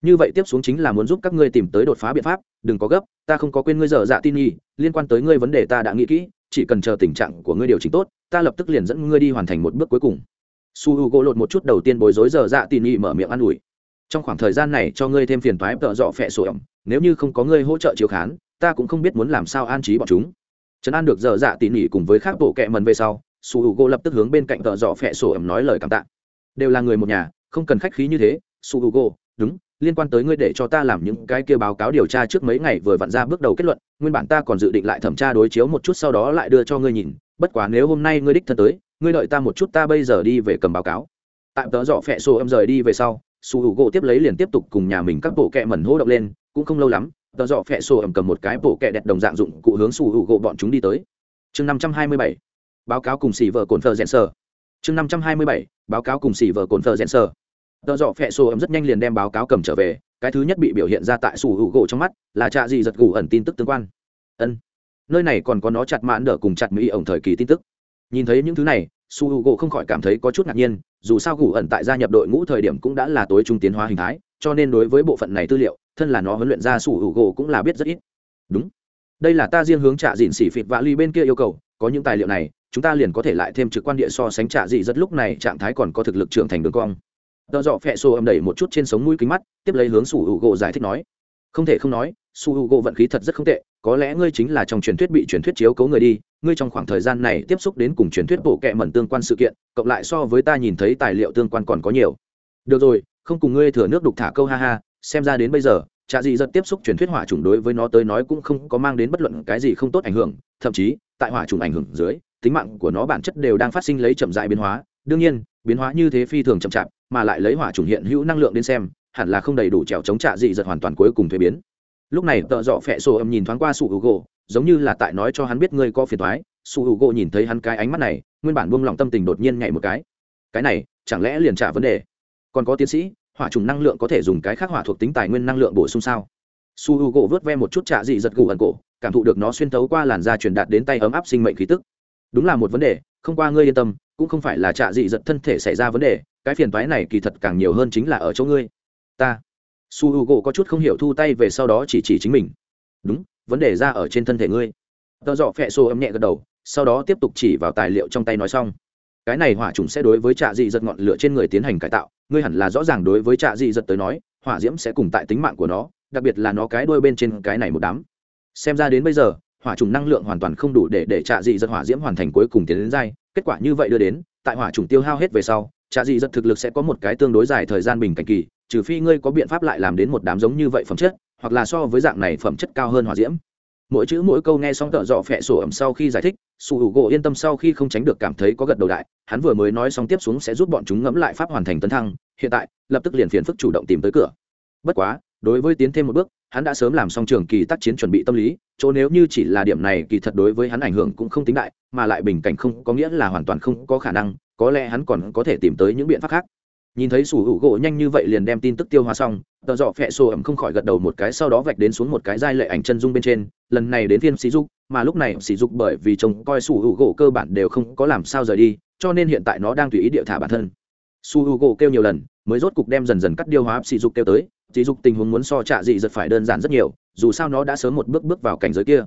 như vậy tiếp xuống chính là muốn giúp các ngươi tìm tới đột phá biện pháp, đừng có gấp, ta không có quên ngươi dở dạ tin nhi, liên quan tới ngươi vấn đề ta đã nghĩ kỹ, chỉ cần chờ tình trạng của ngươi điều chỉnh tốt, ta lập tức liền dẫn ngươi đi hoàn thành một bước cuối cùng. Su h u gỗ lột một chút đầu tiên bối rối dở dạ tin nhi mở miệng an ủi. Trong khoảng thời gian này cho ngươi thêm phiền toái tợ dọ phẹ sổ ẩm, nếu như không có ngươi hỗ trợ chiếu khán, ta cũng không biết muốn làm sao an trí bọn chúng. Trấn an được dở dạ tin nhi cùng với khác bộ kệ mần về sau, su h u gỗ lập tức hướng bên cạnh tợ dọ phẹ sổ ẩm nói lời cảm tạ. Đều là người một nhà, không cần khách khí như thế, su h u gỗ đúng liên quan tới ngươi để cho ta làm những cái kia báo cáo điều tra trước mấy ngày vừa vặn ra bước đầu kết luận, nguyên bản ta còn dự định lại thẩm tra đối chiếu một chút sau đó lại đưa cho ngươi nhìn, bất quá nếu hôm nay ngươi đích thân tới, ngươi đợi ta một chút ta bây giờ đi về cầm báo cáo. Tạm tớ dọ phẹ sổ âm rời đi về sau, su hữu gỗ tiếp lấy liền tiếp tục cùng nhà mình các bộ kẹ mẩn hô động lên, cũng không lâu lắm tớ dọ phẹ sổ âm cầm một cái bộ kẹ đẹp đồng dạng dụng cụ hướng su hữu gỗ bọn chúng đi tới. Chương năm trăm hai mươi bảy, báo cáo cùng xì vợ cồn thờ rẽn sơ chương năm trăm hai mươi bảy, báo cáo cùng xì vợ cồn thờ rẽn sơ tờ dọ phẹ sổ ấm rất nhanh liền đem báo cáo cầm trở về, cái thứ nhất bị biểu hiện ra tại sủ hữu gỗ trong mắt là trạ gì giật gù ẩn tin tức tương quan. Ân, nơi này còn có nó chặt mãn đỡ cùng chặt mỹ ổng thời kỳ tin tức. Nhìn thấy những thứ này su hữu gỗ không khỏi cảm thấy có chút ngạc nhiên, dù sao gù ẩn tại gia nhập đội ngũ thời điểm cũng đã là tối trung tiến hóa hình thái, cho nên đối với bộ phận này tư liệu, thân là nó huấn luyện ra su hữu gỗ cũng là biết rất ít. Đúng. Đây là ta riêng hướng trạ dịn xỉ phịt vạ ly bên kia yêu cầu, có những tài liệu này, chúng ta liền có thể lại thêm trực quan địa so sánh trạ dị rất lúc này trạng thái còn có thực lực trưởng thành đường cong tợ dọ phẹ xô âm đẩy một chút trên sống mũi kính mắt, tiếp lấy hướng su hữu gỗ giải thích nói. Không thể không nói, su hữu gỗ vận khí thật rất không tệ, có lẽ ngươi chính là trong truyền thuyết bị truyền thuyết chiếu cấu người đi, ngươi trong khoảng thời gian này tiếp xúc đến cùng truyền thuyết bộ kệ mẩn tương quan sự kiện, cộng lại so với ta nhìn thấy tài liệu tương quan còn có nhiều. Được rồi, không cùng ngươi thừa nước đục thả câu ha ha, xem ra đến bây giờ trạ dị giật tiếp xúc truyền thuyết hỏa trùng đối với nó tới nói cũng không có mang đến bất luận cái gì không tốt ảnh hưởng, thậm chí, tại hỏa trùng ảnh hưởng dưới, tính mạng của nó bản chất đều đang phát sinh lấy chậm dại biến hóa. Đương nhiên, biến hóa như thế phi thường chậm chạp mà lại lấy hỏa chủng hiện hữu năng lượng đến xem, hẳn là không đầy đủ trèo chống trạ dị giật hoàn toàn cuối cùng thuế biến. Lúc này, tợ dọ phẹ sổ âm nhìn thoáng qua sủ hữu gỗ giống như là tại nói cho hắn biết ngươi có phiền thoái sủ hữu gỗ nhìn thấy hắn cái ánh mắt này, nguyên bản buông lỏng tâm tình đột nhiên nhảy một cái. Cái này, chẳng lẽ liền trả vấn đề? Còn có tiến sĩ, hỏa trùng năng lượng có thể dùng cái khác hỏa thuộc tính tài nguyên năng lượng bổ sung sao? Su hữu gỗ vớt ve một chút trạ dị giật gù ẩn cổ, cảm thụ được nó xuyên tấu qua làn da truyền đạt đến tay ấm áp sinh mệnh khí tức. Đúng là một vấn đề, không qua ngươi yên tâm, cũng không phải là trạ dị giật thân thể xảy ra vấn đề cái phiền toái này kỳ thật càng nhiều hơn chính là ở chỗ ngươi. Ta. Su h u gỗ có chút không hiểu thu tay về sau đó chỉ chỉ chính mình. Đúng, vấn đề ra ở trên thân thể ngươi. Tợ dọ phẹ xô âm nhẹ gật đầu, sau đó tiếp tục chỉ vào tài liệu trong tay nói xong. Cái này hỏa trùng sẽ đối với trạ dị giật ngọn lửa trên người tiến hành cải tạo, ngươi hẳn là rõ ràng đối với trạ dị giật tới nói, hỏa diễm sẽ cùng tại tính mạng của nó, đặc biệt là nó cái đuôi bên trên cái này một đám. Xem ra đến bây giờ, hỏa trùng năng lượng hoàn toàn không đủ để để trạ dị giật hỏa diễm hoàn thành cuối cùng tiến đến dai kết quả như vậy đưa đến, tại hỏa trùng tiêu hao hết về sau trạ dị giật thực lực sẽ có một cái tương đối dài thời gian bình cảnh kỳ, trừ phi ngươi có biện pháp lại làm đến một đám giống như vậy phẩm chất, hoặc là so với dạng này phẩm chất cao hơn hỏa diễm. Mỗi chữ mỗi câu nghe xong tợ dọ phẹ sổ ẩm sau khi giải thích, su hữu gỗ yên tâm sau khi không tránh được cảm thấy có gật đầu đại, hắn vừa mới nói xong tiếp xuống sẽ giúp bọn chúng ngẫm lại pháp hoàn thành tấn thăng, hiện tại, lập tức liền phiền phức chủ động tìm tới cửa. Bất quá, đối với tiến thêm một bước, hắn đã sớm làm xong trường kỳ tác chiến chuẩn bị tâm lý, chỗ nếu như chỉ là điểm này kỳ thật đối với hắn ảnh hưởng cũng không tính đại, mà lại bình cảnh không có nghĩa là hoàn toàn không có khả năng có lẽ hắn còn có thể tìm tới những biện pháp khác. Nhìn thấy sủ hữu gỗ nhanh như vậy liền đem tin tức tiêu hóa xong tờ dọ phẹ sổ ẩm không khỏi gật đầu một cái, sau đó vạch đến xuống một cái giai lệ ảnh chân dung bên trên. Lần này đến phiên sỉ dục, mà lúc này sỉ dục bởi vì trông coi sủ hữu gỗ cơ bản đều không có làm sao rời đi, cho nên hiện tại nó đang tùy ý địa thả bản thân. Su hữu gỗ kêu nhiều lần, mới rốt cục đem dần dần cắt điêu hóa sỉ dục kêu tới. Sỉ dục tình huống muốn so trạ dị giật phải đơn giản rất nhiều, dù sao nó đã sớm một bước bước vào cảnh giới kia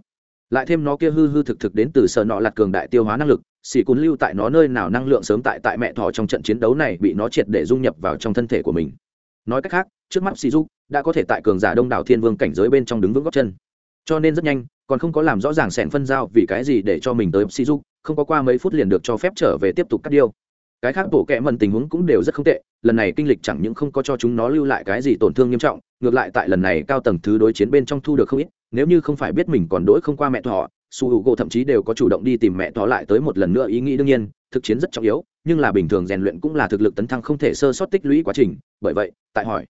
lại thêm nó kia hư hư thực thực đến từ sợ nọ lạt cường đại tiêu hóa năng lực, xỉ cún lưu tại nó nơi nào năng lượng sớm tại tại mẹ thỏ trong trận chiến đấu này bị nó triệt để dung nhập vào trong thân thể của mình. Nói cách khác, trước mắt xỉ dục đã có thể tại cường giả đông đảo thiên vương cảnh giới bên trong đứng vững góc chân. Cho nên rất nhanh, còn không có làm rõ ràng sẻn phân giao vì cái gì để cho mình tới xỉ du không có qua mấy phút liền được cho phép trở về tiếp tục cắt điêu. Cái khác bộ kẽ mần tình huống cũng đều rất không tệ, lần này kinh lịch chẳng những không có cho chúng nó lưu lại cái gì tổn thương nghiêm trọng, ngược lại tại lần này cao tầng thứ đối chiến bên trong thu được không ít nếu như không phải biết mình còn đỗi không qua mẹ thọ su h u gỗ thậm chí đều có chủ động đi tìm mẹ thọ lại tới một lần nữa ý nghĩ đương nhiên, thực chiến rất trọng yếu, nhưng là bình thường rèn luyện cũng là thực lực tấn thăng không thể sơ sót tích lũy quá trình, bởi vậy, tại hỏi.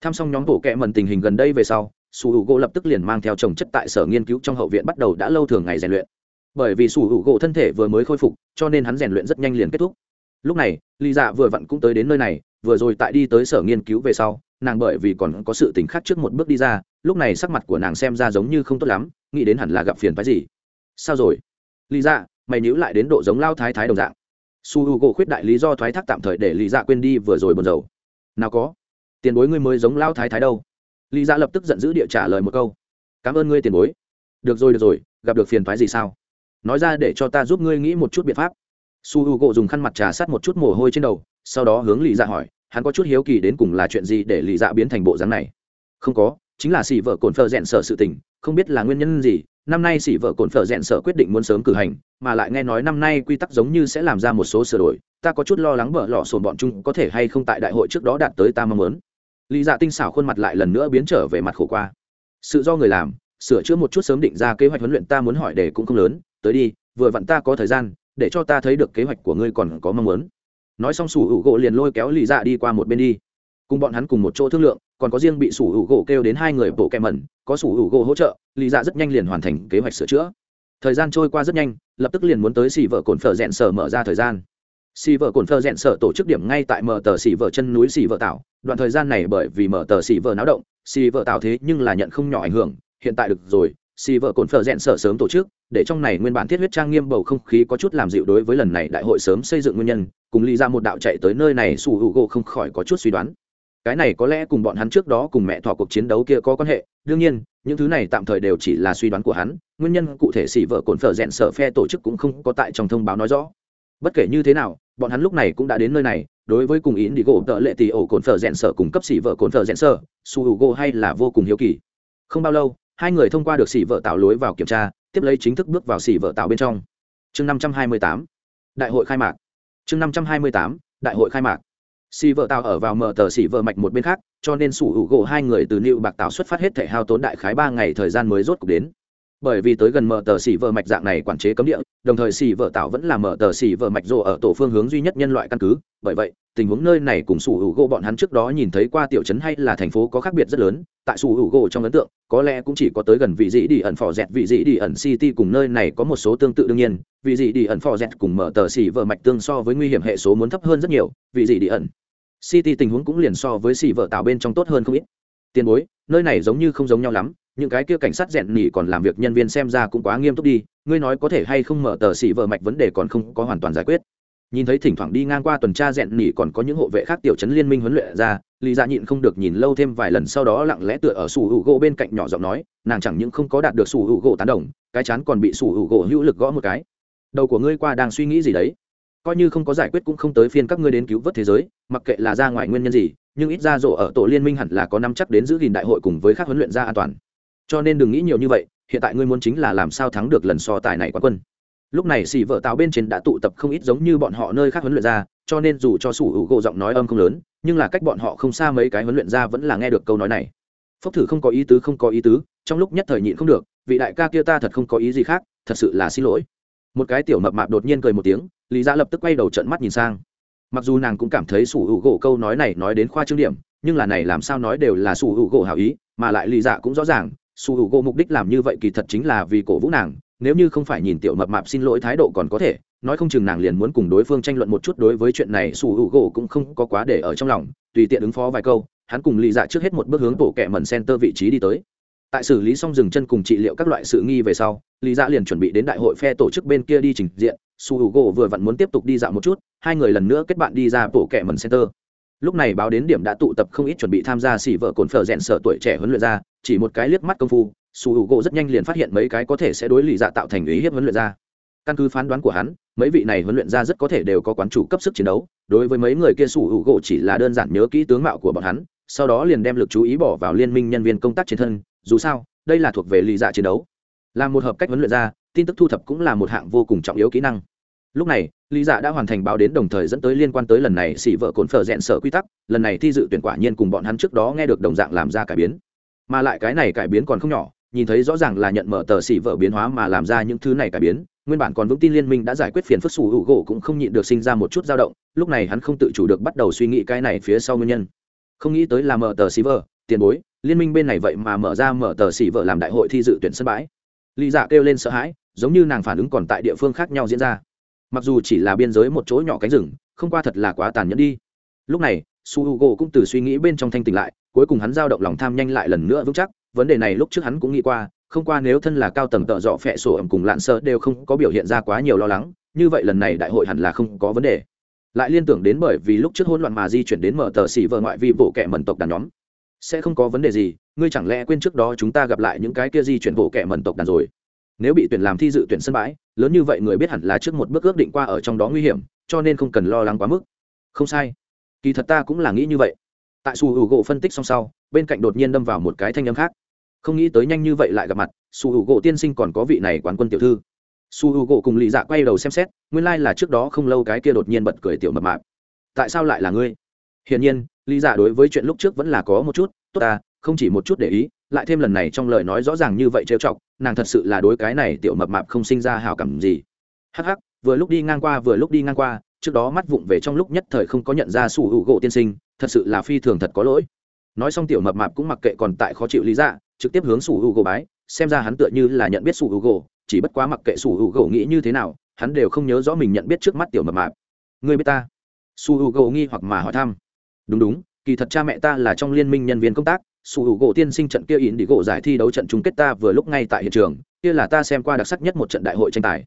Thăm xong nhóm bộ kệ mần tình hình gần đây về sau, su h u gỗ lập tức liền mang theo trồng chất tại sở nghiên cứu trong hậu viện bắt đầu đã lâu thường ngày rèn luyện. Bởi vì su h u gỗ thân thể vừa mới khôi phục, cho nên hắn rèn luyện rất nhanh liền kết thúc. Lúc này ly dạ vừa vặn cũng tới đến nơi này, vừa rồi tại đi tới sở nghiên cứu về sau, nàng bởi vì còn có sự tình khác trước một bước đi ra lúc này sắc mặt của nàng xem ra giống như không tốt lắm, nghĩ đến hẳn là gặp phiền phái gì. Sao rồi? Lý dạ mày nhữ lại đến độ giống lao thái thái đồng dạng. Su h u gỗ khuyết đại lý do thoái thác tạm thời để lý dạ quên đi vừa rồi buồn rầu. Nào có. Tiền bối ngươi mới giống lao thái thái đâu. Lý dạ lập tức giận dữ địa trả lời một câu. Cảm ơn ngươi tiền bối. Được rồi được rồi, gặp được phiền phái gì sao? Nói ra để cho ta giúp ngươi nghĩ một chút biện pháp. Su h u gỗ dùng khăn mặt trà sát một chút mồ hôi trên đầu, sau đó hướng lý dạ hỏi, hắn có chút hiếu kỳ đến cùng là chuyện gì để lý dạ biến thành bộ dáng này? Không có chính là xỉ vợ cồn phở rèn sợ sự tình, không biết là nguyên nhân gì, năm nay xỉ vợ cồn phở rèn sợ quyết định muốn sớm cử hành, mà lại nghe nói năm nay quy tắc giống như sẽ làm ra một số sửa đổi, ta có chút lo lắng bở lọ sồn bọn chúng có thể hay không tại đại hội trước đó đạt tới ta mong muốn. Lý dạ tinh xảo khuôn mặt lại lần nữa biến trở về mặt khổ qua. Sự do người làm, sửa chữa một chút sớm định ra kế hoạch huấn luyện ta muốn hỏi để cũng không lớn, tới đi, vừa vặn ta có thời gian, để cho ta thấy được kế hoạch của ngươi còn có mong muốn. Nói xong sủ hữu gỗ liền lôi kéo lý dạ đi qua một bên đi. Cùng bọn hắn cùng một chỗ thương lượng còn có riêng bị sủ hữu gỗ kêu đến hai người bộ kẹ mẩn, có sủ hữu gỗ hỗ trợ, lý dạ rất nhanh liền hoàn thành kế hoạch sửa chữa. Thời gian trôi qua rất nhanh, lập tức liền muốn tới xì vợ cồn phở rẽn sở mở ra thời gian. Xì vợ cồn phở rẽn sở tổ chức điểm ngay tại mở tờ xì vợ chân núi xì vợ tạo đoạn thời gian này bởi vì mở tờ xì vợ náo động, xì vợ tạo thế nhưng là nhận không nhỏ ảnh hưởng. Hiện tại được rồi, xì vợ cồn phở rẽn sở sớm tổ chức, để trong này nguyên bản thiết huyết trang nghiêm bầu không khí có chút làm dịu đối với lần này đại hội sớm xây dựng nguyên nhân, cùng lý ra một đạo chạy tới nơi này, sủ hữu gỗ không khỏi có chút suy đoán cái này có lẽ cùng bọn hắn trước đó cùng mẹ thọ cuộc chiến đấu kia có quan hệ, đương nhiên, những thứ này tạm thời đều chỉ là suy đoán của hắn, nguyên nhân cụ thể xỉ vợ cồn phở rẽn sở phe tổ chức cũng không có tại trong thông báo nói rõ. Bất kể như thế nào, bọn hắn lúc này cũng đã đến nơi này, đối với cùng ý đi gỗ tợ lệ tỷ ổ cồn phở rẽn sở cùng cấp xỉ vợ cồn phở rẽn sở, su h u gỗ hay là vô cùng hiếu kỳ. Không bao lâu, hai người thông qua được xỉ vợ tạo lối vào kiểm tra, tiếp lấy chính thức bước vào xỉ vợ tạo bên trong. Chương năm trăm hai mươi tám, đại hội khai mạc. Chương năm trăm hai mươi tám, đại hội khai mạc xì vợ tàu ở vào mở tờ xì vợ mạch một bên khác, cho nên sủ hữu gỗ hai người từ liệu bạc tạo xuất phát hết thể hao tốn đại khái ba ngày thời gian mới rốt cục đến. Bởi vì tới gần mở tờ xì vợ mạch dạng này quản chế cấm địa, đồng thời xì vợ tạo vẫn là mở tờ xì vợ mạch rộ ở tổ phương hướng duy nhất nhân loại căn cứ. Bởi vậy, tình huống nơi này cùng sủ hữu gỗ bọn hắn trước đó nhìn thấy qua tiểu trấn hay là thành phố có khác biệt rất lớn, tại sủ hữu gỗ trong ấn tượng, có lẽ cũng chỉ có tới gần vị dĩ đi ẩn phò dẹt, vị dĩ đi ẩn city cùng nơi này có một số tương tự đương nhiên, vị dĩ đi ẩn phò dẹt cùng mở tờ xì vợ mạch tương so với nguy hiểm hệ số muốn thấp hơn rất nhiều, vị dĩ đi ẩn city tình huống cũng liền so với xì vợ tạo bên trong tốt hơn không ít. Tiền bối, nơi này giống như không giống nhau lắm, những cái kia cảnh sát rèn nỉ còn làm việc nhân viên xem ra cũng quá nghiêm túc đi, ngươi nói có thể hay không mở tờ xì vợ mạch vấn đề còn không có hoàn toàn giải quyết. Nhìn thấy thỉnh thoảng đi ngang qua tuần tra rèn nỉ còn có những hộ vệ khác tiểu chấn liên minh huấn luyện ra, lý dạ nhịn không được nhìn lâu thêm vài lần sau đó lặng lẽ tựa ở sủ hữu gỗ bên cạnh nhỏ giọng nói, nàng chẳng những không có đạt được sủ hữu gỗ tán đồng, cái chán còn bị sủ hữu gỗ hữu lực gõ một cái. Đầu của ngươi qua đang suy nghĩ gì đấy? Coi như không có giải quyết cũng không tới phiên các ngươi đến cứu vớt thế giới, mặc kệ là ra ngoài nguyên nhân gì, nhưng ít ra rộ ở tổ liên minh hẳn là có năm chắc đến giữ gìn đại hội cùng với các huấn luyện gia an toàn. Cho nên đừng nghĩ nhiều như vậy, hiện tại ngươi muốn chính là làm sao thắng được lần so tài này quá quân. Lúc này xì vợ tàu bên trên đã tụ tập không ít giống như bọn họ nơi khác huấn luyện ra, cho nên dù cho sủ hữu gộ giọng nói âm không lớn, nhưng là cách bọn họ không xa mấy cái huấn luyện ra vẫn là nghe được câu nói này. Phốc thử không có ý tứ, không có ý tứ, trong lúc nhất thời nhịn không được, vị đại ca kia ta thật không có ý gì khác, thật sự là xin lỗi. Một cái tiểu mập mạp đột nhiên cười một tiếng lý dạ lập tức quay đầu trận mắt nhìn sang. Mặc dù nàng cũng cảm thấy sủ hữu gỗ câu nói này nói đến khoa trương điểm, nhưng là này làm sao nói đều là sủ hữu gỗ hảo ý, mà lại lý dạ cũng rõ ràng, sủ hữu gỗ mục đích làm như vậy kỳ thật chính là vì cổ vũ nàng, nếu như không phải nhìn tiểu mập mạp xin lỗi thái độ còn có thể, nói không chừng nàng liền muốn cùng đối phương tranh luận một chút đối với chuyện này sủ hữu gỗ cũng không có quá để ở trong lòng, tùy tiện ứng phó vài câu, hắn cùng lý dạ trước hết một bước hướng bộ kệ mẩn center vị trí đi tới. Tại xử lý xong dừng chân cùng trị liệu các loại sự nghi về sau, lý dạ liền chuẩn bị đến đại hội phe tổ chức bên kia đi trình diện su h u gỗ vừa vặn muốn tiếp tục đi dạo một chút, hai người lần nữa kết bạn đi ra bộ kẻ mần center. Lúc này báo đến điểm đã tụ tập không ít chuẩn bị tham gia xỉ vợ cồn phở rèn sở tuổi trẻ huấn luyện ra, chỉ một cái liếc mắt công phu, su h u gỗ rất nhanh liền phát hiện mấy cái có thể sẽ đối lì dạ tạo thành ý hiếp huấn luyện ra. Căn cứ phán đoán của hắn, mấy vị này huấn luyện ra rất có thể đều có quán chủ cấp sức chiến đấu, đối với mấy người kia su h u gỗ chỉ là đơn giản nhớ kỹ tướng mạo của bọn hắn, sau đó liền đem lực chú ý bỏ vào liên minh nhân viên công tác trên thân, dù sao, đây là thuộc về lì dạ chiến đấu. Là một hợp cách huấn luyện ra tin tức thu thập cũng là một hạng vô cùng trọng yếu kỹ năng. Lúc này, lý dạ đã hoàn thành báo đến đồng thời dẫn tới liên quan tới lần này xỉ vợ cồn phở rẽn sở quy tắc, lần này thi dự tuyển quả nhiên cùng bọn hắn trước đó nghe được đồng dạng làm ra cải biến. Mà lại cái này cải biến còn không nhỏ, nhìn thấy rõ ràng là nhận mở tờ xỉ vợ biến hóa mà làm ra những thứ này cải biến, nguyên bản còn vững tin liên minh đã giải quyết phiền phức xù hữu gỗ cũng không nhịn được sinh ra một chút dao động, lúc này hắn không tự chủ được bắt đầu suy nghĩ cái này phía sau nguyên nhân. Không nghĩ tới là mở tờ xỉ vợ, tiền bối, liên minh bên này vậy mà mở ra mở tờ xỉ vợ làm đại hội thi dự tuyển sân bãi. Lý dạ kêu lên sợ hãi giống như nàng phản ứng còn tại địa phương khác nhau diễn ra. Mặc dù chỉ là biên giới một chỗ nhỏ cánh rừng, không qua thật là quá tàn nhẫn đi. Lúc này, su h u g o cũng từ suy nghĩ bên trong thanh tỉnh lại, cuối cùng hắn giao động lòng tham nhanh lại lần nữa vững chắc. Vấn đề này lúc trước hắn cũng nghĩ qua, không qua nếu thân là cao tầng tợ dọ phẹ sổ ẩm cùng lạn sơ đều không có biểu hiện ra quá nhiều lo lắng, như vậy lần này đại hội hẳn là không có vấn đề. Lại liên tưởng đến bởi vì lúc trước hỗn loạn mà di chuyển đến mở tờ xỉ vợ ngoại vi bộ kẻ mần tộc đàn nhóm. Sẽ không có vấn đề gì, ngươi chẳng lẽ quên trước đó chúng ta gặp lại những cái kia di chuyển bộ kẻ mần tộc đàn rồi? Nếu bị tuyển làm thi dự tuyển sân bãi, lớn như vậy người biết hẳn là trước một bước ước định qua ở trong đó nguy hiểm, cho nên không cần lo lắng quá mức. Không sai. Kỳ thật ta cũng là nghĩ như vậy. Tại su hữu gỗ phân tích xong sau, bên cạnh đột nhiên đâm vào một cái thanh âm khác. Không nghĩ tới nhanh như vậy lại gặp mặt, su hữu gỗ tiên sinh còn có vị này quán quân tiểu thư. Su hữu gỗ cùng lì dạ quay đầu xem xét, nguyên lai、like、là trước đó không lâu cái kia đột nhiên bật cười tiểu mập mạp. Tại sao lại là ngươi? Hiển nhiên lý dạ đối với chuyện lúc trước vẫn là có một chút, tốt ta không chỉ một chút để ý, lại thêm lần này trong lời nói rõ ràng như vậy trêu chọc, nàng thật sự là đối cái này tiểu mập mạp không sinh ra hào cảm gì. Hắc hắc, vừa lúc đi ngang qua, vừa lúc đi ngang qua, trước đó mắt vụng về trong lúc nhất thời không có nhận ra sủ hữu gỗ tiên sinh, thật sự là phi thường thật có lỗi. Nói xong tiểu mập mạp cũng mặc kệ còn tại khó chịu lý dạ trực tiếp hướng sủ hữu gỗ bái, xem ra hắn tựa như là nhận biết sủ hữu gỗ, chỉ bất quá mặc kệ sủ hữu gỗ nghĩ như thế nào, hắn đều không nhớ rõ mình nhận biết trước mắt tiểu mập mạp. Người biết ta? Su hữu gỗ nghi hoặc mà hỏi thăm. Đúng đúng, kỳ thật cha mẹ ta là trong liên minh nhân viên công tác sủ hữu gỗ tiên sinh trận kia ỉn đi gỗ giải thi đấu trận chung kết ta vừa lúc ngay tại hiện trường, kia là ta xem qua đặc sắc nhất một trận đại hội tranh tài.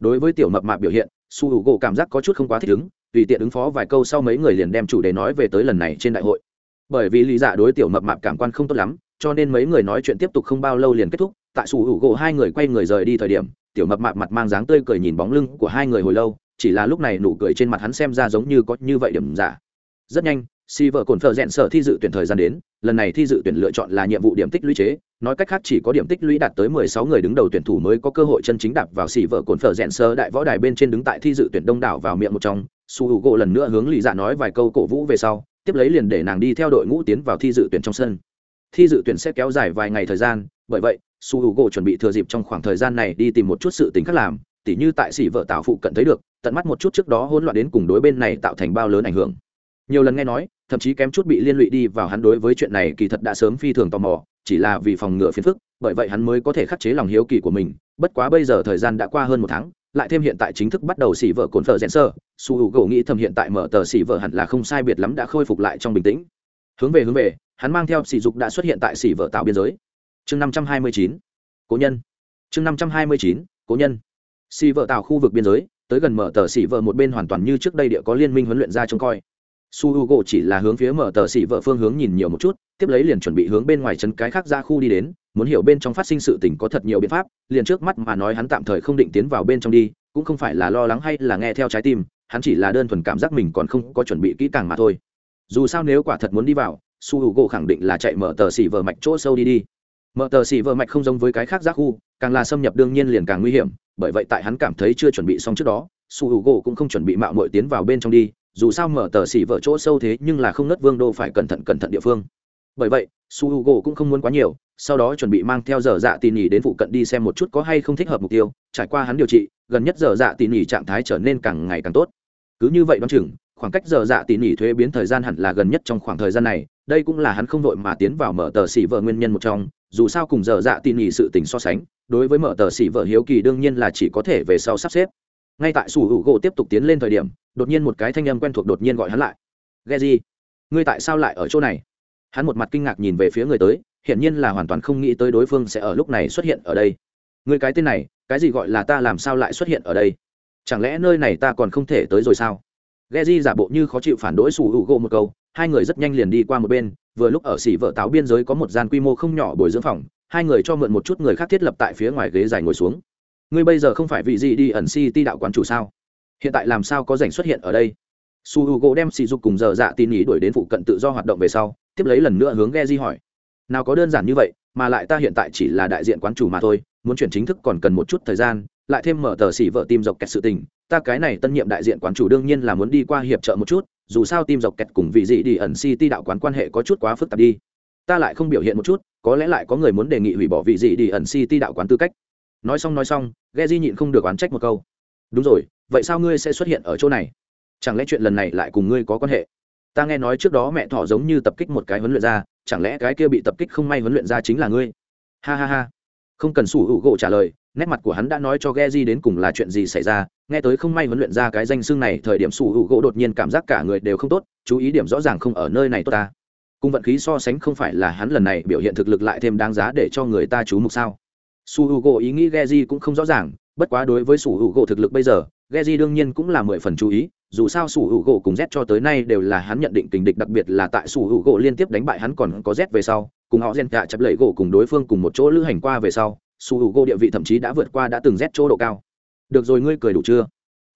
Đối với tiểu mập mạp biểu hiện, sủ hữu gỗ cảm giác có chút không quá thích ứng, tùy tiện ứng phó vài câu sau mấy người liền đem chủ đề nói về tới lần này trên đại hội. Bởi vì lý giả đối tiểu mập mạp cảm quan không tốt lắm, cho nên mấy người nói chuyện tiếp tục không bao lâu liền kết thúc, tại sủ hữu gỗ hai người quay người rời đi thời điểm, tiểu mập mạp mặt mang dáng tươi cười nhìn bóng lưng của hai người hồi lâu, chỉ là lúc này nụ cười trên mặt hắn xem ra giống như có như vậy điểm giả. Rất nhanh si vợ cồn phở rẽn sở thi dự tuyển thời gian đến, lần này thi dự tuyển lựa chọn là nhiệm vụ điểm tích lũy chế, nói cách khác chỉ có điểm tích lũy đạt tới mười sáu người đứng đầu tuyển thủ mới có cơ hội chân chính đạp vào xỉ vợ cồn phở rẽn sơ đại võ đài bên trên đứng tại thi dự tuyển đông đảo vào miệng một trong. Su hữu gỗ lần nữa hướng lì dạ nói vài câu cổ vũ về sau, tiếp lấy liền để nàng đi theo đội ngũ tiến vào thi dự tuyển trong sân. Thi dự tuyển sẽ kéo dài vài ngày thời gian, bởi vậy, su hữu gỗ chuẩn bị thừa dịp trong khoảng thời gian này đi tìm một chút sự tính khác làm, tỉ như tại xỉ vợ tạo phụ cận thấy được, tận mắt một chút trước đó hỗn loạn đến cùng đối bên này tạo thành bao lớn ảnh hưởng. Nhiều lần nghe nói thậm chí kém chút bị liên lụy đi vào hắn đối với chuyện này kỳ thật đã sớm phi thường tò mò, chỉ là vì phòng ngừa phiền phức, bởi vậy hắn mới có thể khắc chế lòng hiếu kỳ của mình. Bất quá bây giờ thời gian đã qua hơn một tháng, lại thêm hiện tại chính thức bắt đầu xỉ vợ cồn phở rẽn sơ, su h u gỗ nghĩ thầm hiện tại mở tờ xỉ vợ hẳn là không sai biệt lắm đã khôi phục lại trong bình tĩnh. Hướng về hướng về, hắn mang theo sỉ dục đã xuất hiện tại xỉ vợ tạo biên giới. Chương năm trăm hai mươi chín, cố nhân. Chương năm trăm hai mươi chín, cố nhân. Xỉ vợ tạo khu vực biên giới, tới gần mở tờ xỉ vợ một bên hoàn toàn như trước đây địa có liên minh huấn luyện ra trông coi su h u gỗ chỉ là hướng phía mở tờ xỉ vợ phương hướng nhìn nhiều một chút, tiếp lấy liền chuẩn bị hướng bên ngoài trấn cái khác ra khu đi đến, muốn hiểu bên trong phát sinh sự tình có thật nhiều biện pháp, liền trước mắt mà nói hắn tạm thời không định tiến vào bên trong đi, cũng không phải là lo lắng hay là nghe theo trái tim, hắn chỉ là đơn thuần cảm giác mình còn không có chuẩn bị kỹ càng mà thôi. Dù sao nếu quả thật muốn đi vào, su h u gỗ khẳng định là chạy mở tờ xỉ vợ mạch chỗ sâu đi đi. Mở tờ xỉ vợ mạch không giống với cái khác giác khu, càng là xâm nhập đương nhiên liền càng nguy hiểm, bởi vậy tại hắn cảm thấy chưa chuẩn bị xong trước đó, su h u gỗ cũng không chuẩn bị mạo mội tiến vào bên trong đi dù sao mở tờ xỉ vợ chỗ sâu thế nhưng là không nớt vương đô phải cẩn thận cẩn thận địa phương. Bởi vậy, su h u g o cũng không muốn quá nhiều, sau đó chuẩn bị mang theo giờ dạ tỉ nỉ đến phụ cận đi xem một chút có hay không thích hợp mục tiêu. Trải qua hắn điều trị, gần nhất giờ dạ tỉ nỉ trạng thái trở nên càng ngày càng tốt. Cứ như vậy đ o chừng, khoảng cách giờ dạ tỉ nỉ thuế biến thời gian hẳn là gần nhất trong khoảng thời gian này. Đây cũng là hắn không vội mà tiến vào mở tờ xỉ vợ nguyên nhân một trong. Dù sao cùng giờ dạ tỉ nỉ sự tình so sánh, đối với mở tờ xỉ vợ hiếu kỳ đương nhiên là chỉ có thể về sau sắp xếp ngay tại sủ hữu gỗ tiếp tục tiến lên thời điểm, đột nhiên một cái thanh âm quen thuộc đột nhiên gọi hắn lại. Ghe gì ngươi tại sao lại ở chỗ này? Hắn một mặt kinh ngạc nhìn về phía người tới, hiển nhiên là hoàn toàn không nghĩ tới đối phương sẽ ở lúc này xuất hiện ở đây. Người cái tên này, cái gì gọi là ta làm sao lại xuất hiện ở đây? Chẳng lẽ nơi này ta còn không thể tới rồi sao? Ghe di giả bộ như khó chịu phản đối sủ hữu gỗ một câu, hai người rất nhanh liền đi qua một bên, vừa lúc ở xỉ vợ táo biên giới có một gian quy mô không nhỏ bồi dưỡng phòng, hai người cho mượn một chút người khác thiết lập tại phía ngoài ghế dài ngồi xuống ngươi bây giờ không phải vị gì đi ẩn si ti đạo quán chủ sao? Hiện tại làm sao có rảnh xuất hiện ở đây? Su h u g o đem sỉ dục cùng giờ dạ tin ý đuổi đến phụ cận tự do hoạt động về sau, tiếp lấy lần nữa hướng ghe di hỏi. Nào có đơn giản như vậy, mà lại ta hiện tại chỉ là đại diện quán chủ mà thôi, muốn chuyển chính thức còn cần một chút thời gian, lại thêm mở tờ xỉ vợ tim dọc kẹt sự tình, ta cái này tân nhiệm đại diện quán chủ đương nhiên là muốn đi qua hiệp trợ một chút, dù sao tim dọc kẹt cùng vị dị đi ẩn city đạo quán quan hệ có chút quá phức tạp đi. Ta lại không biểu hiện một chút, có lẽ lại có người muốn đề nghị hủy bỏ vị dị đi ẩn city đạo quán tư cách. Nói xong nói xong ghe di nhịn không được oán trách một câu. Đúng rồi, vậy sao ngươi sẽ xuất hiện ở chỗ này? Chẳng lẽ chuyện lần này lại cùng ngươi có quan hệ? Ta nghe nói trước đó mẹ thỏ giống như tập kích một cái huấn luyện ra chẳng lẽ cái kia bị tập kích không may huấn luyện ra chính là ngươi? Ha ha ha. Không cần sủ hữu gỗ trả lời, nét mặt của hắn đã nói cho ghe di đến cùng là chuyện gì xảy ra. Nghe tới không may huấn luyện ra cái danh xưng này, thời điểm sủ hữu gỗ đột nhiên cảm giác cả người đều không tốt, chú ý điểm rõ ràng không ở nơi này tốt ta. Cùng vận khí so sánh không phải là hắn lần này biểu hiện thực lực lại thêm đáng giá để cho người ta chú mục sao su h u gỗ ý nghĩ Geji di cũng không rõ ràng, bất quá đối với su h u gỗ thực lực bây giờ Geji di đương nhiên cũng là mười phần chú ý, dù sao su h u gỗ cùng z cho tới nay đều là hắn nhận định tình địch đặc biệt là tại su h u gỗ liên tiếp đánh bại hắn còn có z về sau, cùng họ gen cả chập lệ gỗ cùng đối phương cùng một chỗ lữ hành qua về sau, su h u gỗ địa vị thậm chí đã vượt qua đã từng z chỗ độ cao. Được rồi, ngươi cười đủ chưa?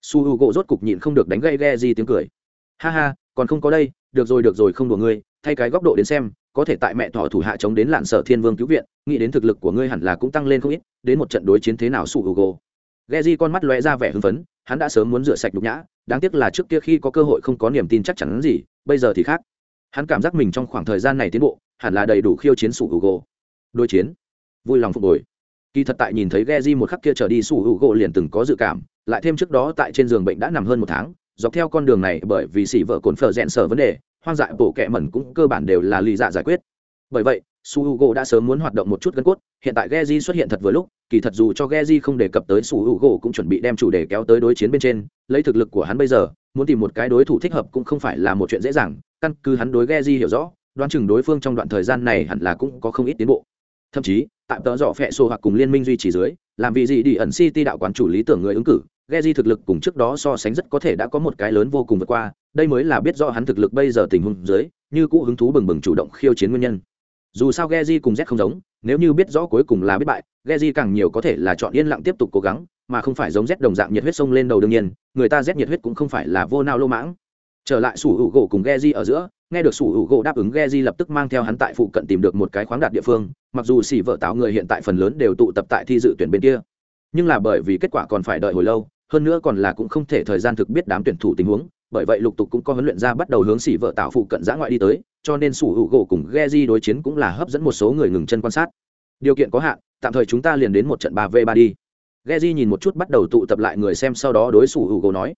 Su h u gỗ rốt cục nhịn không được đánh gây ghe di tiếng cười. Ha ha, còn không có đây, được rồi được rồi, không đùa ngươi, thay cái góc độ đến xem có thể tại mẹ thỏ thủ hạ chống đến lạn sở thiên vương cứu viện, nghĩ đến thực lực của ngươi hẳn là cũng tăng lên không ít, đến một trận đối chiến thế nào su hugo Geji con mắt lóe ra vẻ hưng phấn, hắn đã sớm muốn rửa sạch nhục nhã, đáng tiếc là trước kia khi có cơ hội không có niềm tin chắc chắn gì, bây giờ thì khác. Hắn cảm giác mình trong khoảng thời gian này tiến bộ, hẳn là đầy đủ khiêu chiến su hugo đối chiến. Vui lòng phục hồi. Kỳ thật tại nhìn thấy Geji một khắc kia trở đi su hugo liền từng có dự cảm, lại thêm trước đó tại trên giường bệnh đã nằm hơn một tháng, dọc theo con đường này bởi vì xỉ vợ cồn phở rẽn sở vấn đề hoang dại bộ kệ mẩn cũng cơ bản đều là lì dạ giải quyết. Bởi vậy su h u g o đã sớm muốn hoạt động một chút gân cốt hiện tại geji xuất hiện thật vừa lúc kỳ thật dù cho geji không đề cập tới su h u g o cũng chuẩn bị đem chủ đề kéo tới đối chiến bên trên lấy thực lực của hắn bây giờ muốn tìm một cái đối thủ thích hợp cũng không phải là một chuyện dễ dàng căn cứ hắn đối geji hiểu rõ đoán chừng đối phương trong đoạn thời gian này hẳn là cũng có không ít tiến bộ. Thậm chí tại tợ dọ phẹ xô hoặc cùng liên minh duy trì dưới làm vì gì đi ẩn city đạo quán chủ lý tưởng người ứng cử Geji thực lực cùng trước đó so sánh rất có thể đã có một cái lớn vô cùng vượt qua, đây mới là biết rõ hắn thực lực bây giờ tình huống dưới, như cũ hứng thú bừng bừng chủ động khiêu chiến nguyên nhân. Dù sao Geji cùng Z không giống, nếu như biết rõ cuối cùng là biết bại, Geji càng nhiều có thể là chọn yên lặng tiếp tục cố gắng, mà không phải giống Z đồng dạng nhiệt huyết sông lên đầu đương nhiên, người ta Z nhiệt huyết cũng không phải là vô nào lô mãng. Trở lại sủ hữu gỗ cùng Geji ở giữa, nghe được sủ hữu gỗ đáp ứng Geji lập tức mang theo hắn tại phụ cận tìm được một cái khoáng đạt địa phương, mặc dù xỉ vợ táo người hiện tại phần lớn đều tụ tập tại thi dự tuyển bên kia, nhưng là bởi vì kết quả còn phải đợi hồi lâu, hơn nữa còn là cũng không thể thời gian thực biết đám tuyển thủ tình huống bởi vậy lục tục cũng có huấn luyện ra bắt đầu hướng xỉ vợ tạo phụ cận giã ngoại đi tới, cho nên sủ hữu gỗ cùng Geji đối chiến cũng là hấp dẫn một số người ngừng chân quan sát. Điều kiện có hạn, tạm thời chúng ta liền đến một trận ba v ba đi. Geji nhìn một chút bắt đầu tụ tập lại người xem sau đó đối sủ hữu gỗ nói.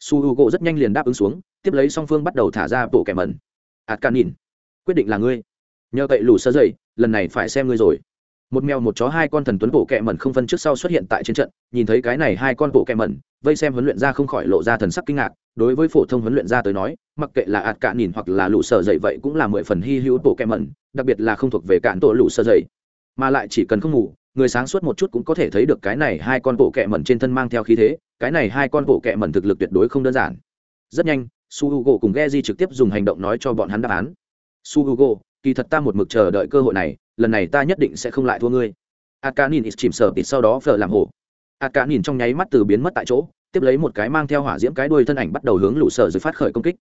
Sủ hữu gỗ rất nhanh liền đáp ứng xuống, tiếp lấy song phương bắt đầu thả ra bộ kẻ mẩn. Ạt can nhìn. Quyết định là ngươi. Nhờ cậy lù sơ dậy, lần này phải xem ngươi rồi một mèo một chó hai con thần tuấn bộ kẹ mẩn không phân trước sau xuất hiện tại trên trận nhìn thấy cái này hai con bộ kẹ mẩn vây xem huấn luyện ra không khỏi lộ ra thần sắc kinh ngạc đối với phổ thông huấn luyện ra tới nói mặc kệ là ạt cạn nhìn hoặc là lũ sở dậy vậy cũng là mười phần hy hữu bộ kẹ mẩn đặc biệt là không thuộc về cạn tổ lũ sở dậy. Mà lại chỉ cần không ngủ người sáng suốt một chút cũng có thể thấy được cái này hai con bộ kẹ mẩn trên thân mang theo khí thế cái này hai con bộ kẹ mẩn thực lực tuyệt đối không đơn giản. Rất nhanh su hugo cùng ghe di cùng trực tiếp dùng hành động nói cho bọn hắn đáp án. Su Hugo, kỳ thật ta một mực chờ đợi cơ hội này lần này ta nhất định sẽ không lại thua ngươi. Akanin ít chìm sờ tịt sau đó phở làm hổ. Akanin trong nháy mắt từ biến mất tại chỗ, tiếp lấy một cái mang theo hỏa diễm cái đuôi thân ảnh bắt đầu hướng lũ sở dậy phát khởi công kích.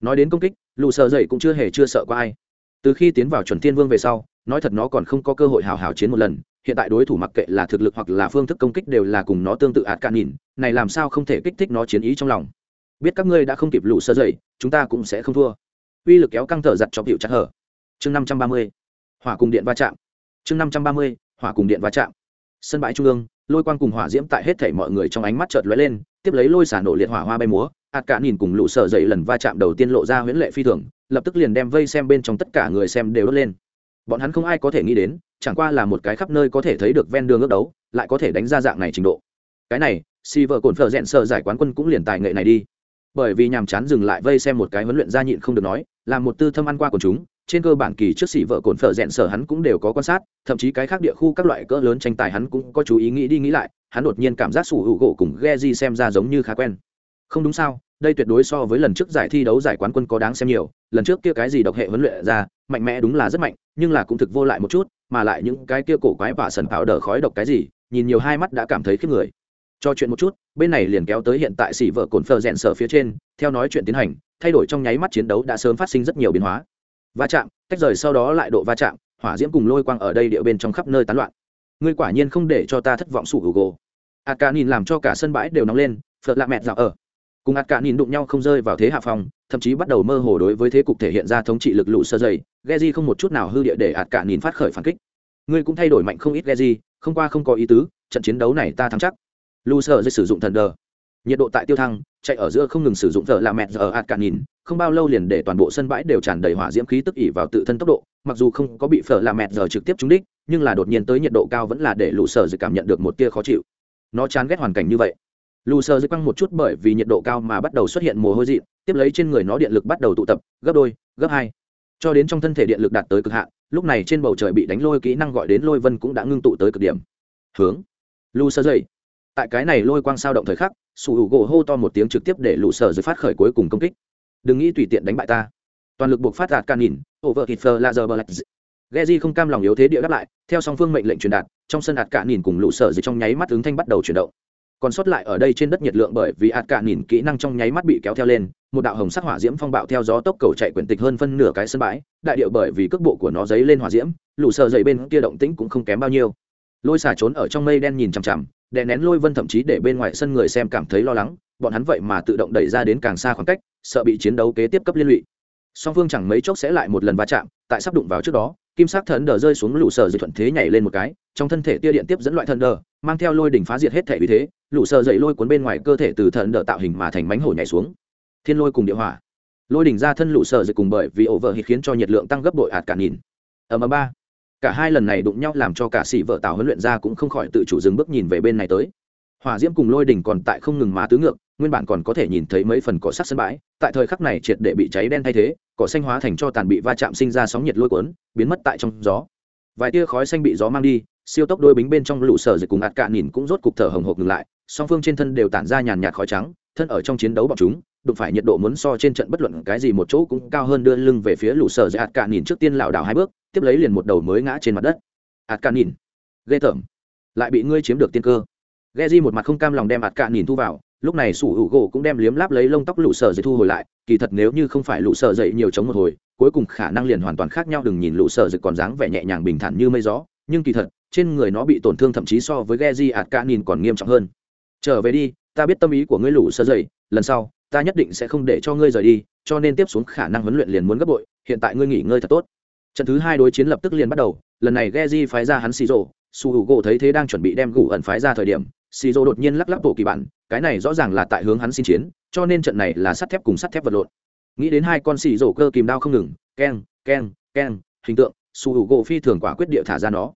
Nói đến công kích, lũ sở dậy cũng chưa hề chưa sợ qua ai. Từ khi tiến vào chuẩn thiên vương về sau, nói thật nó còn không có cơ hội hào hào chiến một lần, hiện tại đối thủ mặc kệ là thực lực hoặc là phương thức công kích đều là cùng nó tương tự ạt can nhìn này làm sao không thể kích thích nó chiến ý trong lòng. Biết các ngươi đã không kịp lũ sơ dậy, chúng ta cũng sẽ không thua. Uy lực kéo căng thở giặt cho hiệu chặt hở. Chương năm trăm ba mươi hỏa cùng điện va chạm. Chương năm trăm ba mươi, hỏa cùng điện va chạm. Sân bãi trung ương, lôi quang cùng hỏa diễm tại hết thảy mọi người trong ánh mắt chợt lóe lên, tiếp lấy lôi xả nổ liệt hỏa hoa bay múa ạt cả nhìn cùng lũ sở dậy lần va chạm đầu tiên lộ ra huyễn lệ phi thường, lập tức liền đem vây xem bên trong tất cả người xem đều đốt lên. Bọn hắn không ai có thể nghĩ đến, chẳng qua là một cái khắp nơi có thể thấy được ven đường ước đấu, lại có thể đánh ra dạng này trình độ. Cái này si vợ cồn phở rẽn sợ giải quán quân cũng liền tài nghệ này đi. Bởi vì nhàm chán dừng lại vây xem một cái huấn luyện gia nhịn không được nói làm một tư thâm ăn qua của chúng trên cơ bản kỳ trước xỉ vợ cồn phở rẽn sở hắn cũng đều có quan sát, thậm chí cái khác địa khu các loại cỡ lớn tranh tài hắn cũng có chú ý nghĩ đi nghĩ lại, hắn đột nhiên cảm giác sủ hữu gỗ cùng ghe di xem ra giống như khá quen. Không đúng sao, đây tuyệt đối so với lần trước giải thi đấu giải quán quân có đáng xem nhiều, lần trước kia cái gì độc hệ huấn luyện ra, mạnh mẽ đúng là rất mạnh, nhưng là cũng thực vô lại một chút, mà lại những cái kia cổ quái và sần pháo đỡ khói độc cái gì, nhìn nhiều hai mắt đã cảm thấy khiếp người. Cho chuyện một chút, bên này liền kéo tới hiện tại xỉ vợ cồn phờ rẽn sở phía trên, theo nói chuyện tiến hành, thay đổi trong nháy mắt chiến đấu đã sớm phát sinh rất nhiều biến hóa va chạm tách rời sau đó lại độ va chạm, hỏa diễm cùng lôi quang ở đây địa bên trong khắp nơi tán loạn. Ngươi quả nhiên không để cho ta thất vọng sủ hữu gỗ ạt cả nhìn làm cho cả sân bãi đều nóng lên, phật lạ mẹt dạo ở. Cùng ạt cả nhìn đụng nhau không rơi vào thế hạ phòng, thậm chí bắt đầu mơ hồ đối với thế cục thể hiện ra thống trị lực lụ sơ dày. Geji không một chút nào hư địa để ạt cả nhìn phát khởi phản kích. Ngươi cũng thay đổi mạnh không ít, Geji, không qua không có ý tứ, trận chiến đấu này ta thắng chắc. Lụ sơ dây sử dụng thần đờ. Nhiệt độ tại tiêu thăng chạy ở giữa không ngừng sử dụng giờ là mẹt giờ ạt cả nhìn, không bao lâu liền để toàn bộ sân bãi đều tràn đầy hỏa diễm khí tức ỉ vào tự thân tốc độ, mặc dù không có bị phở là mẹt giờ trực tiếp trúng đích, nhưng là đột nhiên tới nhiệt độ cao vẫn là để lũ sở dự cảm nhận được một tia khó chịu. Nó chán ghét hoàn cảnh như vậy. Lù sờ dây quăng một chút bởi vì nhiệt độ cao mà bắt đầu xuất hiện mồ hôi dị, tiếp lấy trên người nó điện lực bắt đầu tụ tập, gấp đôi, gấp hai. Cho đến trong thân thể điện lực đạt tới cực hạn, lúc này trên bầu trời bị đánh lôi kỹ năng gọi đến lôi vân cũng đã ngưng tụ tới cực điểm. Hướng. Lù sờ dây tại cái này lôi quang sao động thời khắc sủ hữu gỗ hô to một tiếng trực tiếp để lũ sờ dưới phát khởi cuối cùng công kích đừng nghĩ tùy tiện đánh bại ta toàn lực buộc phát đạt can nhìn over hitfer laser black Geji không cam lòng yếu thế địa đáp lại, theo song phương mệnh lệnh truyền đạt, trong sân ạt cả nhìn cùng lũ sở dưới trong nháy mắt ứng thanh bắt đầu chuyển động. Còn sót lại ở đây trên đất nhiệt lượng bởi vì ạt cả nhìn kỹ năng trong nháy mắt bị kéo theo lên, một đạo hồng sắc hỏa diễm phong bạo theo gió tốc cầu chạy quyển tịch hơn phân nửa cái sân bãi, đại điệu bởi vì cước bộ của nó giấy lên hỏa diễm, lũ sở dậy bên kia động tĩnh cũng không kém bao nhiêu. Lôi xả trốn ở trong mây đen nhìn chằm chằm, đè nén lôi vân thậm chí để bên ngoài sân người xem cảm thấy lo lắng, bọn hắn vậy mà tự động đẩy ra đến càng xa khoảng cách, sợ bị chiến đấu kế tiếp cấp liên lụy. Song phương chẳng mấy chốc sẽ lại một lần va chạm tại sắp đụng vào trước đó kim sắc thần đờ rơi xuống lũ sở dây thuận thế nhảy lên một cái trong thân thể tia điện tiếp dẫn loại thần đờ mang theo lôi đỉnh phá diệt hết thể vì thế lũ sở dậy lôi cuốn bên ngoài cơ thể từ thần đờ tạo hình mà thành mánh hổ nhảy xuống. Thiên lôi cùng địa hỏa. Lôi đỉnh ra thân lũ sở dậy cùng bởi vì ổ vợ hít khiến cho nhiệt lượng tăng gấp bội ạt cả nghìn. Ở mà ba cả hai lần này đụng nhau làm cho cả sĩ vợ tào huấn luyện ra cũng không khỏi tự chủ dừng bước nhìn về bên này tới. Hỏa diễm cùng lôi đỉnh còn tại không ngừng mà tứ ngược, nguyên bản còn có thể nhìn thấy mấy phần cỏ sắc sân bãi, tại thời khắc này triệt để bị cháy đen thay thế, cỏ xanh hóa thành cho tàn bị va chạm sinh ra sóng nhiệt lôi cuốn, biến mất tại trong gió. Vài tia khói xanh bị gió mang đi, siêu tốc đôi bính bên trong lũ sở dịch cùng ạt cạn nhìn cũng rốt cục thở hồng hộc ngừng lại, song phương trên thân đều tản ra nhàn nhạt khói trắng, thân ở trong chiến đấu bọn chúng, đụng phải nhiệt độ muốn so trên trận bất luận cái gì một chỗ cũng cao hơn đưa lưng về phía lũ sở dịch ạt cạn nhìn trước tiên lảo đảo hai bước tiếp lấy liền một đầu mới ngã trên mặt đất. Ạt cạn nhìn ghê tởm. Lại bị ngươi chiếm được tiên cơ. Ghe di một mặt không cam lòng đem ạt cạn nhìn thu vào, lúc này sủ hữu gỗ cũng đem liếm láp lấy lông tóc lũ sợ dậy thu hồi lại, kỳ thật nếu như không phải lũ sợ dậy nhiều chống một hồi, cuối cùng khả năng liền hoàn toàn khác nhau đừng nhìn lũ sợ dậy còn dáng vẻ nhẹ nhàng bình thản như mây gió, nhưng kỳ thật, trên người nó bị tổn thương thậm chí so với ghe di ạt ca nhìn còn nghiêm trọng hơn. Trở về đi, ta biết tâm ý của ngươi lũ sợ dậy, lần sau, ta nhất định sẽ không để cho ngươi rời đi, cho nên tiếp xuống khả năng huấn luyện liền muốn gấp bội, hiện tại ngươi nghỉ ngơi thật tốt trận thứ hai đối chiến lập tức liền bắt đầu, lần này Geji phái ra hắn xì rộ su hữu gỗ thấy thế đang chuẩn bị đem gủ ẩn phái ra thời điểm xì rộ đột nhiên lắc lắc bộ kỳ bản, cái này rõ ràng là tại hướng hắn xin chiến, cho nên trận này là sắt thép cùng sắt thép vật lộn. Nghĩ đến hai con xì rộ cơ kìm đao không ngừng, keng keng keng, hình tượng, su hữu gỗ phi thường quả quyết địa thả ra nó.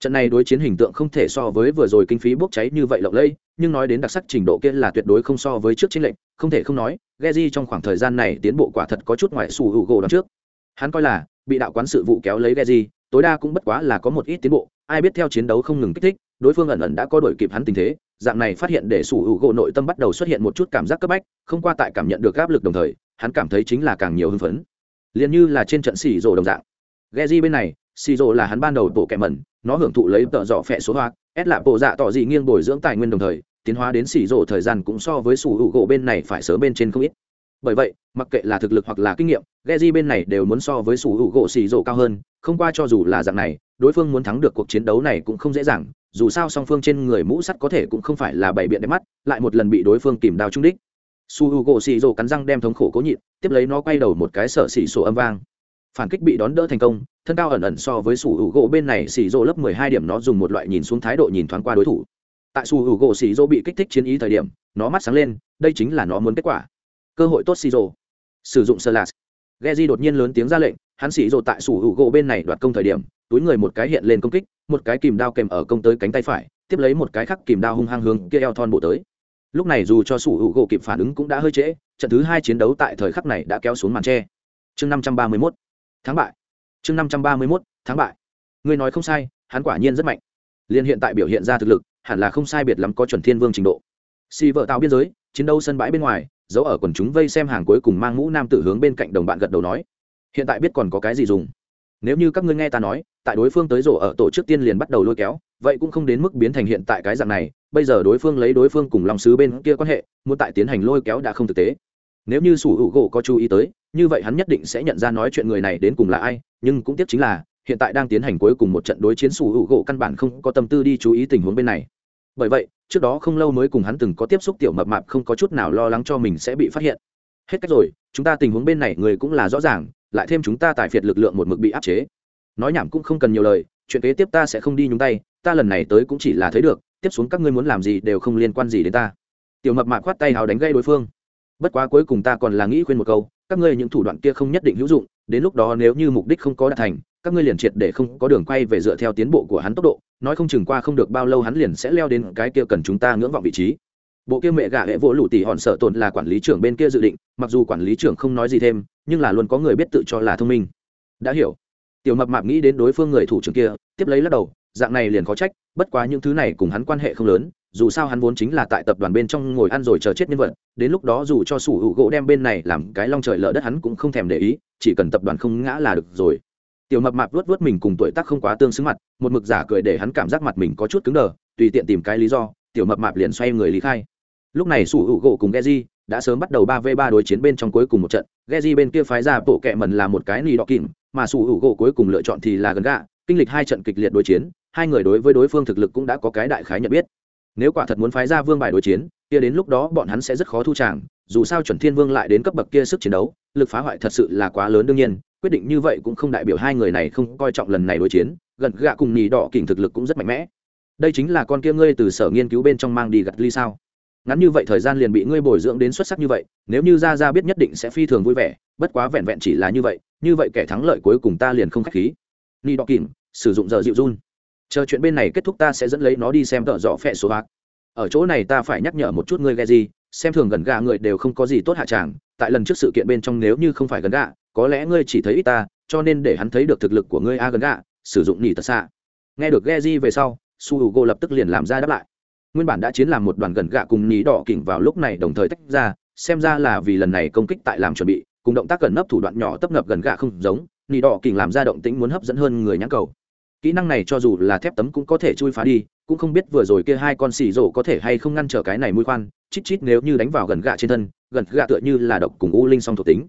Trận này đối chiến hình tượng không thể so với vừa rồi kinh phí bốc cháy như vậy lộng lẫy, nhưng nói đến đặc sắc trình độ kia là tuyệt đối không so với trước chính lệnh, không thể không nói Geji trong khoảng thời gian này tiến bộ quả thật có chút ngoài su hữu gỗ đằng trước. Hắn coi là bị đạo quán sự vụ kéo lấy Geji tối đa cũng bất quá là có một ít tiến bộ, ai biết theo chiến đấu không ngừng kích thích, đối phương ẩn ẩn đã có đổi kịp hắn tình thế, dạng này phát hiện để sủ hữu gỗ nội tâm bắt đầu xuất hiện một chút cảm giác cấp bách, không qua tại cảm nhận được áp lực đồng thời, hắn cảm thấy chính là càng nhiều hưng phấn. Liền như là trên trận xì rồ đồng dạng. Ghe di bên này, xì rồ là hắn ban đầu tổ kẹ mẩn, nó hưởng thụ lấy tợ dọ phẹ số hoa ép lạ bộ dạ tỏ dị nghiêng bồi dưỡng tài nguyên đồng thời, tiến hóa đến xì rồ thời gian cũng so với sủ hữu gỗ bên này phải sớm bên trên không ít bởi vậy, mặc kệ là thực lực hoặc là kinh nghiệm, Geji bên này đều muốn so với sủ hữu gỗ xì rồ cao hơn, không qua cho dù là dạng này, đối phương muốn thắng được cuộc chiến đấu này cũng không dễ dàng, dù sao song phương trên người mũ sắt có thể cũng không phải là bảy biện đẹp mắt, lại một lần bị đối phương kìm đao trung đích. Su h u gỗ xì rồ cắn răng đem thống khổ cố nhịn, tiếp lấy nó quay đầu một cái sở xì sổ âm vang. Phản kích bị đón đỡ thành công, thân cao ẩn ẩn so với su h u gỗ bên này xì rồ lớp mười hai điểm nó dùng một loại nhìn xuống thái độ nhìn thoáng qua đối thủ. Tại su h u gỗ xì rồ bị kích thích chiến ý thời điểm, nó mắt sáng lên, đây chính là nó muốn kết quả cơ hội tốt xì rồ sử dụng sơ lạt Geji đột nhiên lớn tiếng ra lệnh, hắn xì rồ tại sủ hữu gỗ bên này đoạt công thời điểm, túi người một cái hiện lên công kích một cái kìm đao kèm ở công tới cánh tay phải tiếp lấy một cái khắc kìm đao hung hăng hướng kia eo thon bộ tới. Lúc này dù cho sủ hữu gỗ kịp phản ứng cũng đã hơi trễ trận thứ hai chiến đấu tại thời khắc này đã kéo xuống màn tre. Chương năm trăm ba mươi mốt. Tháng bại. Chương năm trăm ba mươi mốt. Tháng bại. Người nói không sai hắn quả nhiên rất mạnh. Liên hiện tại biểu hiện ra thực lực hẳn là không sai biệt lắm có chuẩn thiên vương trình độ. Xì vợ tạo biên giới chiến đấu sân bãi bên ngoài giấu ở quần chúng vây xem hàng cuối cùng mang mũ nam tử hướng bên cạnh đồng bạn gật đầu nói, hiện tại biết còn có cái gì dùng. Nếu như các ngươi nghe ta nói, tại đối phương tới rổ ở tổ trước tiên liền bắt đầu lôi kéo, vậy cũng không đến mức biến thành hiện tại cái dạng này, bây giờ đối phương lấy đối phương cùng lòng sứ bên kia quan hệ, muốn tại tiến hành lôi kéo đã không thực tế. Nếu như sủ hữu gỗ có chú ý tới, như vậy hắn nhất định sẽ nhận ra nói chuyện người này đến cùng là ai, nhưng cũng tiếc chính là, hiện tại đang tiến hành cuối cùng một trận đối chiến sủ hữu gỗ căn bản không có tâm tư đi chú ý tình huống bên này. Bởi vậy trước đó không lâu mới cùng hắn từng có tiếp xúc tiểu mập mạp không có chút nào lo lắng cho mình sẽ bị phát hiện. Hết cách rồi, chúng ta tình huống bên này người cũng là rõ ràng, lại thêm chúng ta tài phiệt lực lượng một mực bị áp chế. Nói nhảm cũng không cần nhiều lời, chuyện kế tiếp ta sẽ không đi nhúng tay, ta lần này tới cũng chỉ là thấy được, tiếp xuống các ngươi muốn làm gì đều không liên quan gì đến ta. Tiểu mập mạp khoát tay hào đánh gây đối phương. Bất quá cuối cùng ta còn là nghĩ khuyên một câu, các ngươi những thủ đoạn kia không nhất định hữu dụng, đến lúc đó nếu như mục đích không có đạt thành các ngươi liền triệt để không có đường quay về dựa theo tiến bộ của hắn tốc độ, nói không chừng qua không được bao lâu hắn liền sẽ leo đến cái kia cần chúng ta ngưỡng vọng vị trí. Bộ kia mẹ gà hệ vỗ lụ tỉ hòn sợ tồn là quản lý trưởng bên kia dự định, mặc dù quản lý trưởng không nói gì thêm, nhưng là luôn có người biết tự cho là thông minh. Đã hiểu. Tiểu mập mạp nghĩ đến đối phương người thủ trưởng kia, tiếp lấy lắc đầu, dạng này liền có trách, bất quá những thứ này cùng hắn quan hệ không lớn, dù sao hắn vốn chính là tại tập đoàn bên trong ngồi ăn rồi chờ chết nhân vật, đến lúc đó dù cho sủ hữu gỗ đem bên này làm cái long trời lở đất hắn cũng không thèm để ý, chỉ cần tập đoàn không ngã là được rồi tiểu mập mạp vuốt vuốt mình cùng tuổi tác không quá tương xứng mặt, một mực giả cười để hắn cảm giác mặt mình có chút cứng đờ, tùy tiện tìm cái lý do, tiểu mập mạp liền xoay người lý khai. Lúc này sủ hữu gỗ cùng geji đã sớm bắt đầu ba v ba đối chiến bên trong cuối cùng một trận. Geji bên kia phái ra bộ kẹ mần là một cái nì đỏ kìm, mà sủ hữu gỗ cuối cùng lựa chọn thì là gần gạ, kinh lịch hai trận kịch liệt đối chiến, hai người đối với đối phương thực lực cũng đã có cái đại khái nhận biết. Nếu quả thật muốn phái ra vương bài đối chiến, kia đến lúc đó bọn hắn sẽ rất khó thu tràng, dù sao chuẩn thiên vương lại đến cấp bậc kia sức chiến đấu, lực phá hoại thật sự là quá lớn đương nhiên quyết định như vậy cũng không đại biểu hai người này không coi trọng lần này đối chiến, gần gạ cùng nhì đỏ kỉnh thực lực cũng rất mạnh mẽ. Đây chính là con kia ngươi từ sở nghiên cứu bên trong mang đi gặt ly sao? Ngắn như vậy thời gian liền bị ngươi bồi dưỡng đến xuất sắc như vậy, nếu như ra ra biết nhất định sẽ phi thường vui vẻ, bất quá vẹn vẹn chỉ là như vậy như vậy kẻ thắng lợi cuối cùng ta liền không k h á c h khí. Ni đọc kìm sử dụng giờ dịu run. Chờ chuyện bên này kết thúc ta sẽ dẫn lấy nó đi xem tợ dọ phẹ số bạc. Ở chỗ này ta phải nhắc nhở một chút ngươi ghe gì xem thường gần gà người đều không có gì tốt hạ tràng, tại lần trước sự kiện bên trong nếu như không phải gần gà có lẽ ngươi chỉ thấy ít ta cho nên để hắn thấy được thực lực của ngươi a gần gạ, sử dụng nỉ tật xạ. Nghe được ghe di về sau su h u g o lập tức liền làm ra đáp lại. Nguyên bản đã chiến làm một đoàn gần gạ cùng nỉ đỏ kỉnh vào lúc này đồng thời tách ra xem ra là vì lần này công kích tại làm chuẩn bị cùng động tác gần nấp thủ đoạn nhỏ tấp nập gần gạ không giống nỉ đỏ kỉnh làm ra động tĩnh muốn hấp dẫn hơn người nhãn cầu. Kỹ năng này cho dù là thép tấm cũng có thể chui phá đi cũng không biết vừa rồi kia hai con xì rổ có thể hay không ngăn trở cái này mũi khoan chít chít nếu như đánh vào gần gạ trên thân gần gạ tựa như là độc cùng u linh song thuộc tính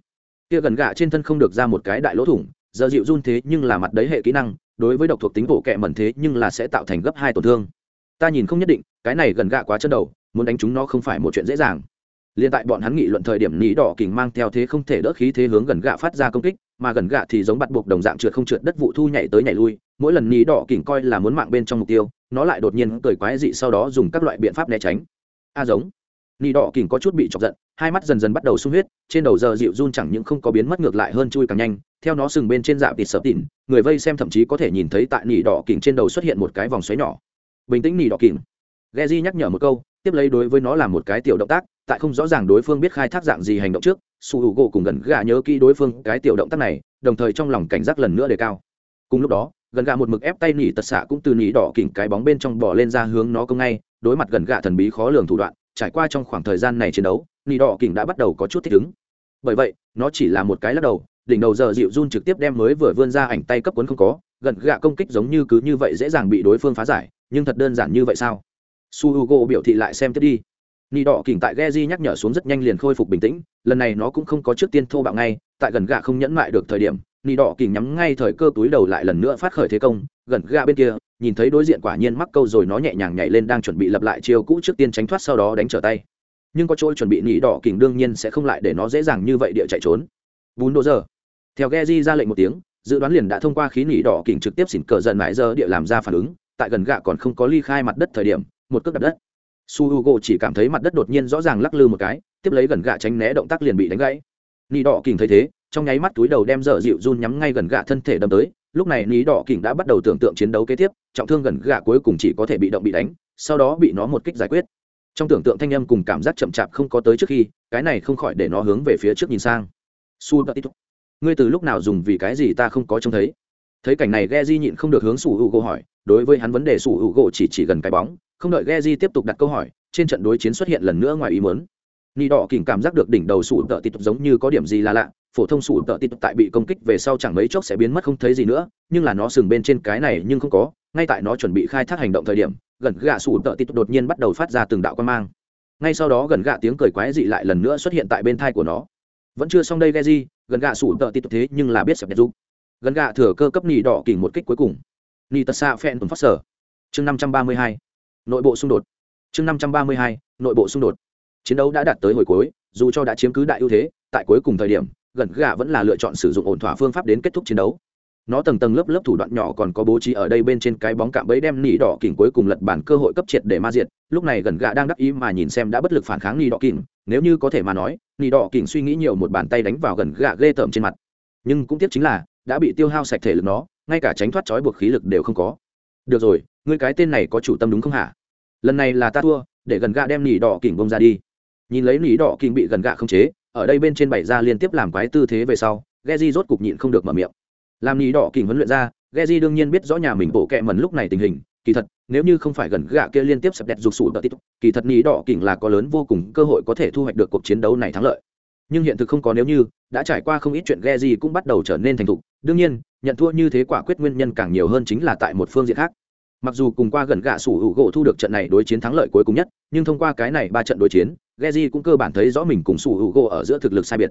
kia gần gạ trên thân không được ra một cái đại lỗ thủng, giờ dịu run thế nhưng là mặt đấy hệ kỹ năng, đối với độc thuộc tính bộ kẹ mẩn thế nhưng là sẽ tạo thành gấp hai tổn thương. Ta nhìn không nhất định, cái này gần gạ quá chân đầu, muốn đánh chúng nó không phải một chuyện dễ dàng. Liên tại bọn hắn nghị luận thời điểm, nỉ đỏ kình mang theo thế không thể đỡ khí thế hướng gần gạ phát ra công kích, mà gần gạ thì giống bắt buộc đồng dạng trượt không trượt đất vụ thu nhảy tới nhảy lui, mỗi lần nỉ đỏ kình coi là muốn mạng bên trong mục tiêu, nó lại đột nhiên cười quái dị sau đó dùng các loại biện pháp né tránh. A giống nị đỏ kình có chút bị chọc giận hai mắt dần dần bắt đầu sung huyết trên đầu giờ dịu run chẳng những không có biến mất ngược lại hơn chui càng nhanh theo nó sừng bên trên dạ tịt sợ tỉn người vây xem thậm chí có thể nhìn thấy tại nị đỏ kình trên đầu xuất hiện một cái vòng xoáy nhỏ bình tĩnh nị đỏ kình Geji nhắc nhở một câu, tiếp lấy đối với nó làm một cái tiểu động tác, tại không rõ ràng đối phương biết khai thác dạng gì hành động trước, Su Hugo cùng gần gà nhớ kỹ đối phương cái tiểu động tác này, đồng thời trong lòng cảnh giác lần nữa đề cao. Cùng lúc đó, gần gà một mực ép tay nỉ tật xạ cũng từ nỉ đỏ kỉnh cái bóng bên trong bỏ lên ra hướng nó công ngay, đối mặt gần gà thần bí khó lường thủ đoạn, trải qua trong khoảng thời gian này chiến đấu, nỉ đỏ kỉnh đã bắt đầu có chút thích ứng. Bởi vậy, nó chỉ là một cái lắc đầu, đỉnh đầu giờ dịu run trực tiếp đem mới vừa vươn ra ảnh tay cấp cuốn không có, gần gạ công kích giống như cứ như vậy dễ dàng bị đối phương phá giải, nhưng thật đơn giản như vậy sao? su hugo biểu thị lại xem tiếp đi Nỉ đỏ kỉnh tại Geji nhắc nhở xuống rất nhanh liền khôi phục bình tĩnh lần này nó cũng không có trước tiên thô bạo ngay tại gần gạ không nhẫn mại được thời điểm Nỉ đỏ kỉnh nhắm ngay thời cơ túi đầu lại lần nữa phát khởi thế công gần gạ bên kia nhìn thấy đối diện quả nhiên mắc câu rồi nó nhẹ nhàng nhảy lên đang chuẩn bị lập lại chiêu cũ trước tiên tránh thoát sau đó đánh trở tay. Nhưng có chỗ chuẩn bị nị đỏ kình đương nhiên sẽ không lại để nó dễ dàng như vậy địa chạy trốn. Bún đô giờ. Theo Geji ra lệnh một tiếng, dự đoán liền đã thông qua khí nỉ đỏ kình trực tiếp xỉn cờ dần mãi giờ địa làm ra phản ứng, tại gần gạ còn không có ly khai mặt đất thời điểm, một cước đập đất. Su h u g o chỉ cảm thấy mặt đất đột nhiên rõ ràng lắc lư một cái, tiếp lấy gần gạ tránh né động tác liền bị đánh gãy. Nỉ đỏ kình thấy thế, trong nháy mắt túi đầu đem dở dịu run nhắm ngay gần gạ thân thể đâm tới lúc này ní đỏ kình đã bắt đầu tưởng tượng chiến đấu kế tiếp trọng thương gần gạ cuối cùng chỉ có thể bị động bị đánh sau đó bị nó một kích giải quyết. Trong tưởng tượng thanh âm cùng cảm giác chậm chạp không có tới trước khi cái này không khỏi để nó hướng về phía trước nhìn sang. Su ngươi từ lúc nào dùng vì cái gì ta không có trông thấy? Thấy cảnh này ghe di nhịn không được hướng sủ hữu gỗ hỏi đối với hắn vấn đề sủ hữu gỗ chỉ chỉ gần cái bóng không đợi Geji tiếp tục đặt câu hỏi, trên trận đối chiến xuất hiện lần nữa ngoài ý muốn. Nị đỏ kỉnh cảm giác được đỉnh đầu sủ tợ tịt giống như có điểm gì là lạ, phổ thông sủ tợ tịt tại bị công kích về sau chẳng mấy chốc sẽ biến mất không thấy gì nữa, nhưng là nó sừng bên trên cái này nhưng không có, ngay tại nó chuẩn bị khai thác hành động thời điểm, gần gạ sủ tợ tịt đột nhiên bắt đầu phát ra từng đạo quan mang. Ngay sau đó gần gạ tiếng cười quái dị lại lần nữa xuất hiện tại bên thai của nó. Vẫn chưa xong đây Geji, gần gạ sủ tợ tịt thế nhưng là biết sập đẹp giúp. gần gạ thừa cơ cấp nỉ đỏ kỉnh một kích cuối cùng nỉ tật xạ phen tuần phát sở chương năm trăm ba mươi hai nội bộ xung đột chương năm trăm ba mươi hai nội bộ xung đột chiến đấu đã đạt tới hồi cuối dù cho đã chiếm cứ đại ưu thế tại cuối cùng thời điểm gần gạ vẫn là lựa chọn sử dụng ổn thỏa phương pháp đến kết thúc chiến đấu. Nó tầng tầng lớp lớp thủ đoạn nhỏ còn có bố trí ở đây bên trên cái bóng cạm bẫy đem nỉ đỏ kỉnh cuối cùng lật bản cơ hội cấp triệt để ma diệt. Lúc này gần gạ đang đắc ý mà nhìn xem đã bất lực phản kháng nỉ đỏ kỉnh. Nếu như có thể mà nói, nỉ đỏ kỉnh suy nghĩ nhiều một bàn tay đánh vào gần gạ ghê tởm trên mặt. Nhưng cũng tiếc chính là, đã bị tiêu hao sạch thể lực nó, ngay cả tránh thoát trói buộc khí lực đều không có. Được rồi, ngươi cái tên này có chủ tâm đúng không hả? Lần này là ta thua, để gần gạ đem nỉ đỏ kỉnh bông ra đi. Nhìn lấy nỉ đỏ kỉnh bị gần gạ không chế ở đây bên trên bảy ra liên tiếp làm quái tư thế về sau, Geji rốt cục nhịn không được mở miệng. Làm nhì đỏ kình huấn luyện ra, Geji đương nhiên biết rõ nhà mình bộ kẹ mần lúc này tình hình, kỳ thật, nếu như không phải gần gạ kia liên tiếp sập đẹp rụt sụt đợt tít, kỳ thật nhì đỏ kình là có lớn vô cùng cơ hội có thể thu hoạch được cuộc chiến đấu này thắng lợi. Nhưng hiện thực không có nếu như, đã trải qua không ít chuyện Geji cũng bắt đầu trở nên thành thục. Đương nhiên, nhận thua như thế quả quyết nguyên nhân càng nhiều hơn chính là tại một phương diện khác mặc dù cùng qua gần gạ sủ hữu gỗ thu được trận này đối chiến thắng lợi cuối cùng nhất nhưng thông qua cái này ba trận đối chiến Geji cũng cơ bản thấy rõ mình cùng sủ hữu gỗ ở giữa thực lực sai biệt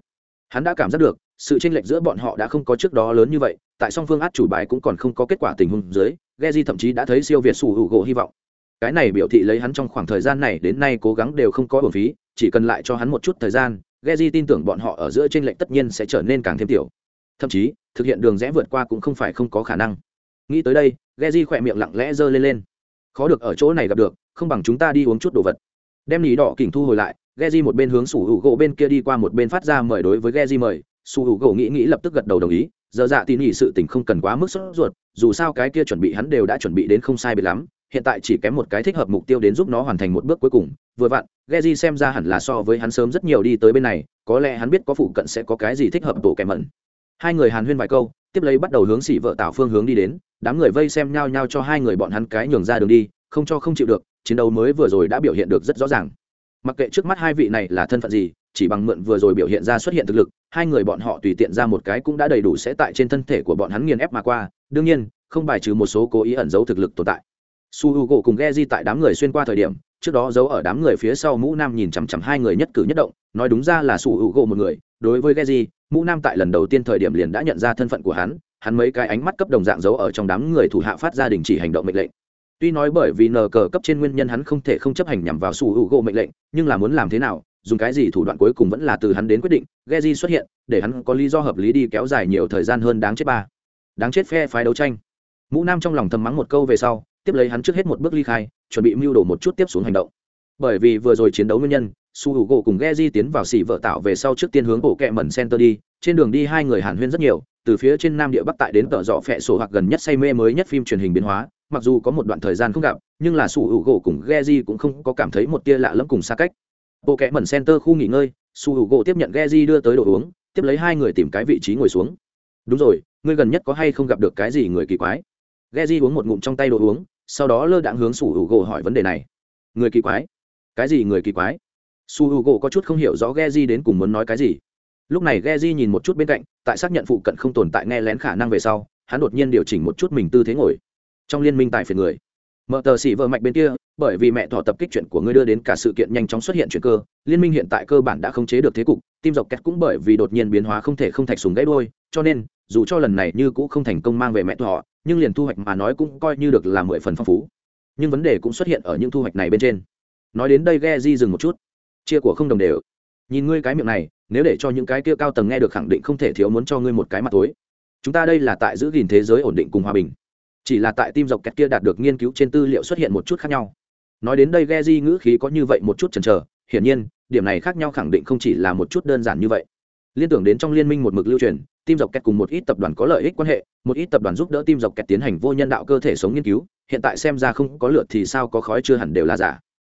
hắn đã cảm giác được sự tranh lệch giữa bọn họ đã không có trước đó lớn như vậy tại song phương át chủ bài cũng còn không có kết quả tình huống dưới Geji di thậm chí đã thấy siêu việt sủ hữu gỗ hy vọng cái này biểu thị lấy hắn trong khoảng thời gian này đến nay cố gắng đều không có bổn phí chỉ cần lại cho hắn một chút thời gian Geji tin tưởng bọn họ ở giữa tranh lệnh tất nhiên sẽ trở nên càng thêm tiểu. Thậm chí, thực hiện đường rẽ vượt qua cũng không phải không có khả năng. Nghĩ tới đây, Geji khỏe miệng lặng lẽ giơ lên lên. Khó được ở chỗ này gặp được, không bằng chúng ta đi uống chút đồ vật. Đem nỉ đỏ kỉnh thu hồi lại, Geji một bên hướng sủ hữu gỗ bên kia đi qua một bên phát ra mời đối với Geji mời, sủ hữu gỗ nghĩ nghĩ lập tức gật đầu đồng ý, giờ dạ tin nhỉ sự tình không cần quá mức sốt ruột, dù sao cái kia chuẩn bị hắn đều đã chuẩn bị đến không sai biệt lắm, hiện tại chỉ kém một cái thích hợp mục tiêu đến giúp nó hoàn thành một bước cuối cùng vừa vặn Geji xem ra hẳn là so với hắn sớm rất nhiều đi tới bên này có lẽ hắn biết có phụ cận sẽ có cái gì thích hợp tổ kẻ mẩn hai người hàn huyên vài câu tiếp lấy bắt đầu hướng xỉ vợ tạo phương hướng đi đến, đám người vây xem nhau nhau cho hai người bọn hắn cái nhường ra đường đi, không cho không chịu được, chiến đấu mới vừa rồi đã biểu hiện được rất rõ ràng. Mặc kệ trước mắt hai vị này là thân phận gì, chỉ bằng mượn vừa rồi biểu hiện ra xuất hiện thực lực, hai người bọn họ tùy tiện ra một cái cũng đã đầy đủ sẽ tại trên thân thể của bọn hắn nghiền ép mà qua. Đương nhiên, không bài trừ một số cố ý ẩn giấu thực lực tồn tại. Su h u gỗ cùng ghe di tại đám người xuyên qua thời điểm, trước đó giấu ở đám người phía sau mũ nam nhìn chằm chằm hai người nhất cử nhất động, nói đúng ra là su h u gỗ một người, đối với ghe di mũ nam tại lần đầu tiên thời điểm liền đã nhận ra thân phận của hắn hắn mấy cái ánh mắt cấp đồng dạng giấu ở trong đám người thủ hạ phát gia đình chỉ hành động mệnh lệnh. Tuy nói bởi vì nờ cờ cấp trên nguyên nhân hắn không thể không chấp hành nhằm vào su hữu gỗ mệnh lệnh, nhưng là muốn làm thế nào, dùng cái gì thủ đoạn cuối cùng vẫn là từ hắn đến quyết định ghe di xuất hiện, để hắn có lý do hợp lý đi kéo dài nhiều thời gian hơn đáng chết ba. Đáng chết phe phái đấu tranh. Mũ nam trong lòng thầm mắng một câu về sau, tiếp lấy hắn trước hết một bước ly khai, chuẩn bị mưu đồ một chút tiếp xuống hành động. Bởi vì vừa rồi chiến đấu nguyên nhân su hữu gỗ cùng ghe di tiến vào xỉ vợ tạo về sau trước tiên hướng bộ kẹ mẩn center đi, trên đường đi hai người hàn huyên rất nhiều, từ phía trên nam địa bắc tại đến tợ dọ phẹ sổ hoặc gần nhất say mê mới nhất phim truyền hình biến hóa, mặc dù có một đoạn thời gian không gặp, nhưng là su hữu gỗ cùng ghe di cũng không có cảm thấy một tia lạ lẫm cùng xa cách. Bộ kẹ mẩn center khu nghỉ ngơi, su hữu gỗ tiếp nhận ghe di đưa tới đồ uống, tiếp lấy hai người tìm cái vị trí ngồi xuống. Đúng rồi, ngươi gần nhất có hay không gặp được cái gì người kỳ quái? Ghe di uống một ngụm trong tay đồ uống, sau đó lơ đãng hướng su h u gỗ hỏi vấn đề này. Người kỳ quái? Cái gì người kỳ quái? Su h u gỗ có chút không hiểu rõ ghe di đến cùng muốn nói cái gì. Lúc này ghe di nhìn một chút bên cạnh, tại xác nhận phụ cận không tồn tại nghe lén khả năng về sau, hắn đột nhiên điều chỉnh một chút mình tư thế ngồi. Trong liên minh tại phiền người. Mở tờ xỉ vợ mạch bên kia, bởi vì mẹ thọ tập kích chuyện của ngươi đưa đến cả sự kiện nhanh chóng xuất hiện chuyện cơ, liên minh hiện tại cơ bản đã không chế được thế cục tim dọc kẹt cũng bởi vì đột nhiên biến hóa không thể không thạch súng gãy đôi cho nên, dù cho lần này như cũ không thành công mang về mẹ thọ nhưng liền thu hoạch mà nói cũng coi như được là mười phần phong phú. Nhưng vấn đề cũng xuất hiện ở những thu hoạch này bên trên. Nói đến đây ghe di dừng một chút chia của không đồng đều. Nhìn ngươi cái miệng này, nếu để cho những cái kia cao tầng nghe được khẳng định không thể thiếu muốn cho ngươi một cái mặt tối. Chúng ta đây là tại giữ gìn thế giới ổn định cùng hòa bình. Chỉ là tại tim dọc kẹt kia đạt được nghiên cứu trên tư liệu xuất hiện một chút khác nhau. Nói đến đây ghe di ngữ khí có như vậy một chút chần chờ, hiển nhiên, điểm này khác nhau khẳng định không chỉ là một chút đơn giản như vậy. Liên tưởng đến trong liên minh một mực lưu truyền tim dọc kẹt cùng một ít tập đoàn có lợi ích quan hệ, một ít tập đoàn giúp đỡ tim dọc kẹt tiến hành vô nhân đạo cơ thể sống nghiên cứu, hiện tại xem ra không có lượt thì sao có khói chưa hẳn đều là giả.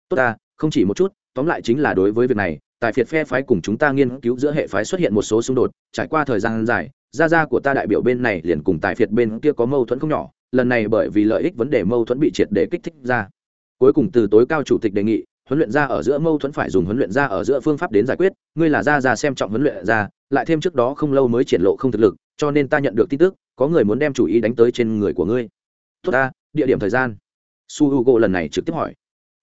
Tốt ta, không chỉ một chút tóm lại chính là đối với việc này, tài phiệt phe phái cùng chúng ta nghiên cứu giữa hệ phái xuất hiện một số xung đột, trải qua thời gian dài, gia gia của ta đại biểu bên này liền cùng tài phiệt bên kia có mâu thuẫn không nhỏ, lần này bởi vì lợi ích vấn đề mâu thuẫn bị triệt để kích thích ra. Cuối cùng từ tối cao chủ tịch đề nghị, huấn luyện ra ở giữa mâu thuẫn phải dùng huấn luyện ra ở giữa phương pháp đến giải quyết, ngươi là ra ra xem trọng huấn luyện ra, lại thêm trước đó không lâu mới triển lộ không thực lực, cho nên ta nhận được tin tức, có người muốn đem chủ ý đánh tới trên người của ngươi. Tốt ta, địa điểm thời gian. Su h u g o lần này trực tiếp hỏi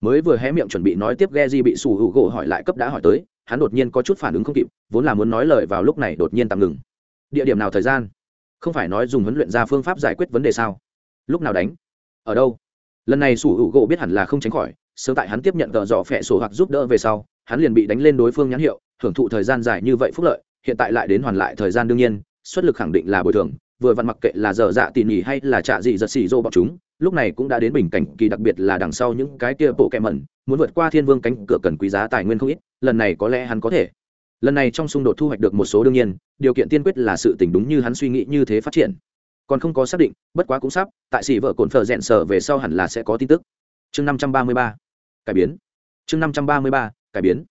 mới vừa hé miệng chuẩn bị nói tiếp ghe di bị sủ hữu u hỏi lại cấp đã hỏi tới, hắn đột nhiên có chút phản ứng không kịp, vốn là muốn nói lời vào lúc này đột nhiên tạm ngừng. Địa điểm nào thời gian? Không phải nói dùng huấn luyện ra phương pháp giải quyết vấn đề sao? Lúc nào đánh? Ở đâu? Lần này sủ hữu gỗ biết hẳn là không tránh khỏi, sớm tại hắn tiếp nhận gợ dọ phẹ sổ hoặc giúp đỡ về sau, hắn liền bị đánh lên đối phương nhãn hiệu hưởng thụ thời gian dài như vậy phúc lợi, hiện tại lại đến hoàn lại thời gian đương nhiên, xuất lực khẳng định là bồi thường, vừa vặn mặc kệ là dở dạ tỉ nỉ hay là trả gì giật xì dô bọc chúng lúc này cũng đã đến bình cảnh kỳ đặc biệt là đằng sau những cái kia bộ kẹ mẩn, muốn vượt qua thiên vương cánh cửa cần quý giá tài nguyên không ít, lần này có lẽ hắn có thể. Lần này trong xung đột thu hoạch được một số đương nhiên, điều kiện tiên quyết là sự tình đúng như hắn suy nghĩ như thế phát triển. Còn không có xác định, bất quá cũng sắp, tại xỉ vợ cồn phở rẽn sở về sau hẳn là sẽ có tin tức. Chương năm trăm ba mươi ba, cải biến. Chương năm trăm ba mươi ba, cải biến.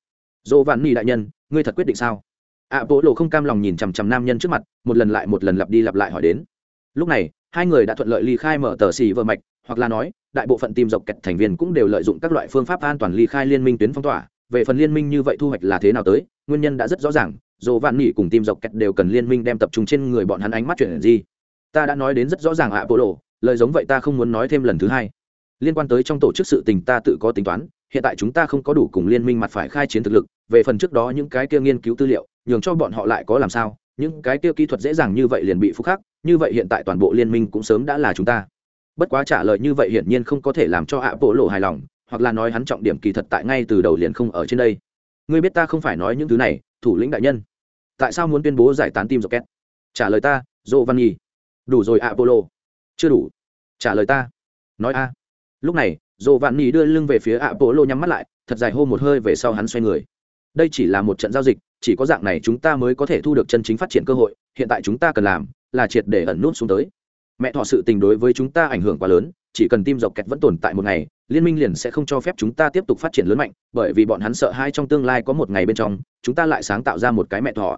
Dỗ vạn ni đại nhân, ngươi thật quyết định sao? Ạ bộ lộ không cam lòng nhìn chằm chằm nam nhân trước mặt, một lần lại một lần lặp đi lặp lại hỏi đến lúc này, hai người đã thuận lợi ly khai mở tờ xì vợ mạch, hoặc là nói, đại bộ phận tìm dọc kẹt thành viên cũng đều lợi dụng các loại phương pháp an toàn ly khai liên minh tuyến phong tỏa. Về phần liên minh như vậy thu hoạch là thế nào tới, nguyên nhân đã rất rõ ràng dồ vạn nỉ cùng tìm dọc kẹt đều cần liên minh đem tập trung trên người bọn hắn ánh mắt chuyển gì ta đã nói đến rất rõ ràng ạ bộ lộ lời giống vậy ta không muốn nói thêm lần thứ hai. Liên quan tới trong tổ chức sự tình ta tự có tính toán, hiện tại chúng ta không có đủ cùng liên minh mặt phải khai chiến thực lực, về phần trước đó những cái kia nghiên cứu tư liệu, nhường cho bọn họ lại có làm sao, những cái kia kỹ thuật dễ dàng như vậy liền bị phúc khắc như vậy hiện tại toàn bộ liên minh cũng sớm đã là chúng ta. Bất quá trả lời như vậy hiển nhiên không có thể làm cho ạ bộ lộ hài lòng, hoặc là nói hắn trọng điểm kỳ thật tại ngay từ đầu liền không ở trên đây. Ngươi biết ta không phải nói những thứ này, thủ lĩnh đại nhân. Tại sao muốn tuyên bố giải tán tim rocket? Trả lời ta dô văn nhi đủ rồi, apollo. Chưa đủ. Trả lời ta. Nói a. Lúc này Dô vạn nỉ đưa lưng về phía apollo nhắm mắt lại, thật dài hô một hơi về sau hắn xoay người. Đây chỉ là một trận giao dịch, chỉ có dạng này chúng ta mới có thể thu được chân chính phát triển cơ hội, hiện tại chúng ta cần làm là triệt để ẩn nút xuống tới. Mẹ thọ sự tình đối với chúng ta ảnh hưởng quá lớn, chỉ cần tim dọc kẹt vẫn tồn tại một ngày, liên minh liền sẽ không cho phép chúng ta tiếp tục phát triển lớn mạnh, bởi vì bọn hắn sợ hai trong tương lai có một ngày bên trong, chúng ta lại sáng tạo ra một cái mẹ thọ.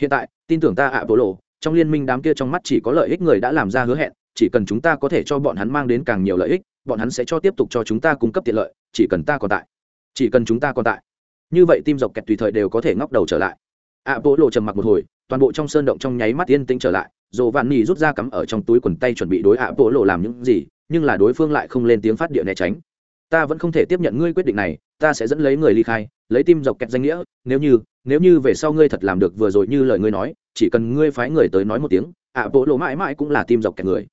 Hiện tại, tin tưởng ta ạ bố lộ trong liên minh đám kia trong mắt chỉ có lợi ích người đã làm ra hứa hẹn, chỉ cần chúng ta có thể cho bọn hắn mang đến càng nhiều lợi ích, bọn hắn sẽ cho tiếp tục cho chúng ta cung cấp tiện lợi, chỉ cần ta còn tại. Chỉ cần chúng ta còn tại. Như vậy tim dọc kẹt tùy thời đều có thể ngóc đầu trở lại. Ạ bố lộ trầm mặc một hồi toàn bộ trong sơn động trong nháy mắt yên tĩnh trở lại dồ vạn nỉ rút ra cắm ở trong túi quần tay chuẩn bị đối ạ bộ lộ làm những gì, nhưng là đối phương lại không lên tiếng phát địa né tránh. Ta vẫn không thể tiếp nhận ngươi quyết định này, ta sẽ dẫn lấy người ly khai, lấy tim dọc kẹt danh nghĩa, nếu như nếu như về sau ngươi thật làm được vừa rồi như lời ngươi nói, chỉ cần ngươi phái người tới nói một tiếng, ạ bộ lộ mãi mãi cũng là tim dọc kẹt người.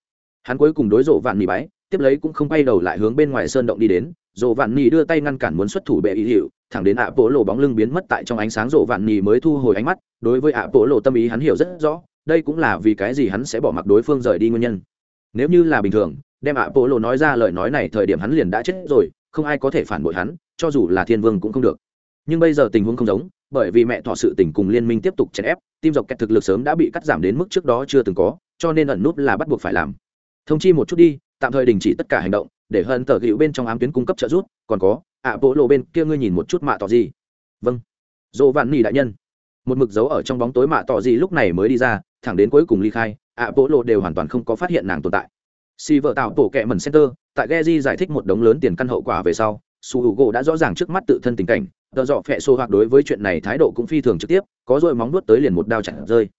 Hắn cuối cùng đối rộ vạn nỉ bái, tiếp lấy cũng không quay đầu lại hướng bên ngoài sơn động đi đến, rộ vạn nỉ đưa tay ngăn cản muốn xuất thủ bệ ý hiệu thẳng đến ạ bộ lộ bóng lưng biến mất tại trong ánh sáng rộ vạn nhì mới thu hồi ánh mắt, đối với ạ bộ lộ tâm ý hắn hiểu rất rõ, đây cũng là vì cái gì hắn sẽ bỏ mặc đối phương rời đi nguyên nhân. Nếu như là bình thường, đem ạ bộ lộ nói ra lời nói này thời điểm hắn liền đã chết rồi, không ai có thể phản bội hắn, cho dù là thiên vương cũng không được. Nhưng bây giờ tình huống không giống, bởi vì mẹ thọ sự tình cùng liên minh tiếp tục chèn ép tim dọc kẹt thực lực sớm đã bị cắt giảm đến mức trước đó chưa từng có, cho nên ẩn nút là bắt buộc phải làm. Thông chi một chút đi, tạm thời đình chỉ tất cả hành động, để hơn tờ hữu bên trong ám tuyến cung cấp trợ giúp, còn có ạ, bộ lộ bên kia ngươi nhìn một chút mạ tỏ gì? Vâng. Dỗ vạn nỉ đại nhân. Một mực dấu ở trong bóng tối mạ tỏ gì lúc này mới đi ra, thẳng đến cuối cùng ly khai, ạ, bộ lộ đều hoàn toàn không có phát hiện nàng tồn tại. Si vợ tạo bộ kẹ mần center, tại Geji giải thích một đống lớn tiền căn hậu quả về sau, su h u gỗ đã rõ ràng trước mắt tự thân tình cảnh tờ dọ phẹ xô hoặc đối với chuyện này thái độ cũng phi thường trực tiếp, có dội móng nuốt tới liền một đao chặn rơi.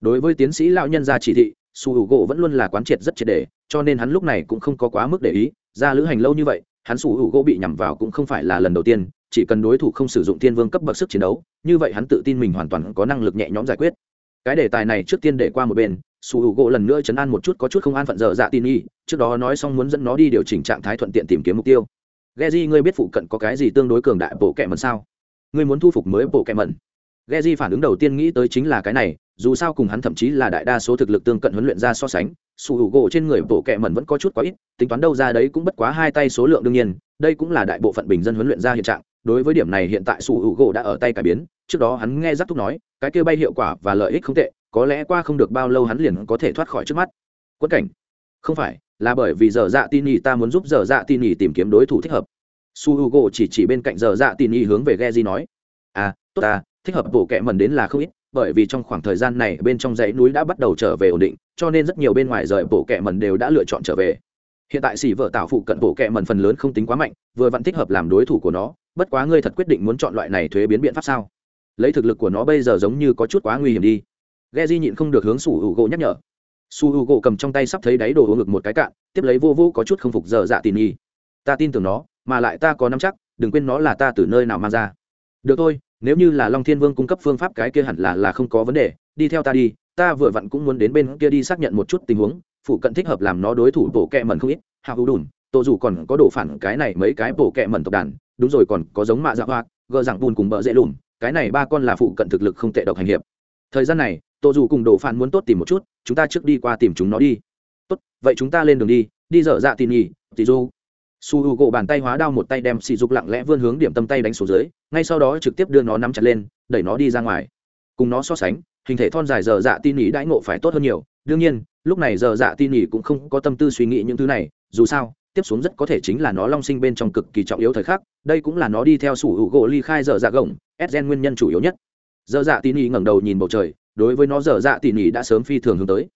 Đối với tiến sĩ lão nhân ra chỉ thị, su h u gỗ vẫn luôn là quán triệt rất triệt đề cho nên hắn lúc này cũng không có quá mức để ý, ra lữ hành lâu như vậy hắn sủ hữu u gỗ bị nhằm vào cũng không phải là lần đầu tiên chỉ cần đối thủ không sử dụng thiên vương cấp bậc sức chiến đấu như vậy hắn tự tin mình hoàn toàn có năng lực nhẹ nhõm giải quyết cái đề tài này trước tiên để qua một bên sủ hữu u gỗ lần nữa chấn an một chút có chút không an phận dở dạ tin y trước đó nói xong muốn dẫn nó đi điều chỉnh trạng thái thuận tiện tìm kiếm mục tiêu Geji ngươi biết phụ cận có cái gì tương đối cường đại bộ kệ mần sao? Ngươi muốn thu phục mới bộ kệ mẩn. Geji phản ứng đầu tiên nghĩ tới chính là cái này, dù sao cùng hắn thậm chí là đại đa số thực lực tương cận huấn luyện ra so sánh, sủ hữu gỗ trên người bộ kệ mẩn vẫn có chút quá ít, tính toán đâu ra đấy cũng bất quá hai tay số lượng đương nhiên, đây cũng là đại bộ phận bình dân huấn luyện ra hiện trạng. Đối với điểm này hiện tại sủ hữu gỗ đã ở tay cải biến, trước đó hắn nghe giác thúc nói, cái kia bay hiệu quả và lợi ích không tệ, có lẽ qua không được bao lâu hắn liền có thể thoát khỏi trước mắt. Quất cảnh. Không phải, là bởi vì giờ dạ tin nhì ta muốn giúp giờ dạ tin nhì tìm kiếm đối thủ thích hợp su h u g o chỉ chỉ bên cạnh giờ dạ tin nhì hướng về ghe nói à tốt ta thích hợp bộ kẹ mần đến là không ít bởi vì trong khoảng thời gian này bên trong dãy núi đã bắt đầu trở về ổn định cho nên rất nhiều bên ngoài rời bộ kệ mẩn đều đã lựa chọn trở về. Hiện tại xỉ vợ tạo phụ cận bộ kệ mẩn phần lớn không tính quá mạnh, vừa vẫn thích hợp làm đối thủ của nó, bất quá ngươi thật quyết định muốn chọn loại này thuế biến biện pháp sao? Lấy thực lực của nó bây giờ giống như có chút quá nguy hiểm đi. Ghe di nhịn không được hướng su h nhắc nhở. Su h gỗ cầm trong tay sắp thấy đáy đồ uống ngực một cái cạn, tiếp lấy vô vô có chút không phục dở dạ tỉ nghi ta tin tưởng nó, mà lại ta có nắm chắc, đừng quên nó là ta từ nơi nào mang ra. Được thôi, nếu như là long thiên vương cung cấp phương pháp cái kia hẳn là là không có vấn đề, đi theo ta đi ta vừa vặn cũng muốn đến bên kia đi xác nhận một chút tình huống phụ cận thích hợp làm nó đối thủ bộ kẹ mẩn không ít hạ hữu đùn, tổ dù còn có đổ phản cái này mấy cái bộ kẹ mẩn tộc đàn, đúng rồi còn có giống mạ dạ hoa, gờ dạng bùn cùng bờ dễ lùm cái này ba con là phụ cận thực lực không tệ độc hành hiệp. Thời gian này, tổ dù cùng đổ phản muốn tốt tìm một chút, chúng ta trước đi qua tìm chúng nó đi. Tốt, vậy chúng ta lên đường đi đi dở dạ tin nhì tỷ du su h u gỗ bàn tay hóa đao một tay đem xì dục lặng lẽ vươn hướng điểm tâm tay đánh xuống dưới, ngay sau đó trực tiếp đưa nó nắm chặt lên, đẩy nó đi ra ngoài. Cùng nó so sánh hình thể thon dài dở dạ tin nhỉ đãi ngộ phải tốt hơn nhiều. Đương nhiên, lúc này dở dạ tin nhỉ cũng không có tâm tư suy nghĩ những thứ này. Dù sao, tiếp xuống rất có thể chính là nó long sinh bên trong cực kỳ trọng yếu thời khắc. Đây cũng là nó đi theo sủ hữu gỗ ly khai dở dạ gồng ép gen nguyên nhân chủ yếu nhất. Dở dạ tin nhỉ ngẩng đầu nhìn bầu trời, đối với nó dở dạ tin nhỉ đã sớm phi thường hướng tới.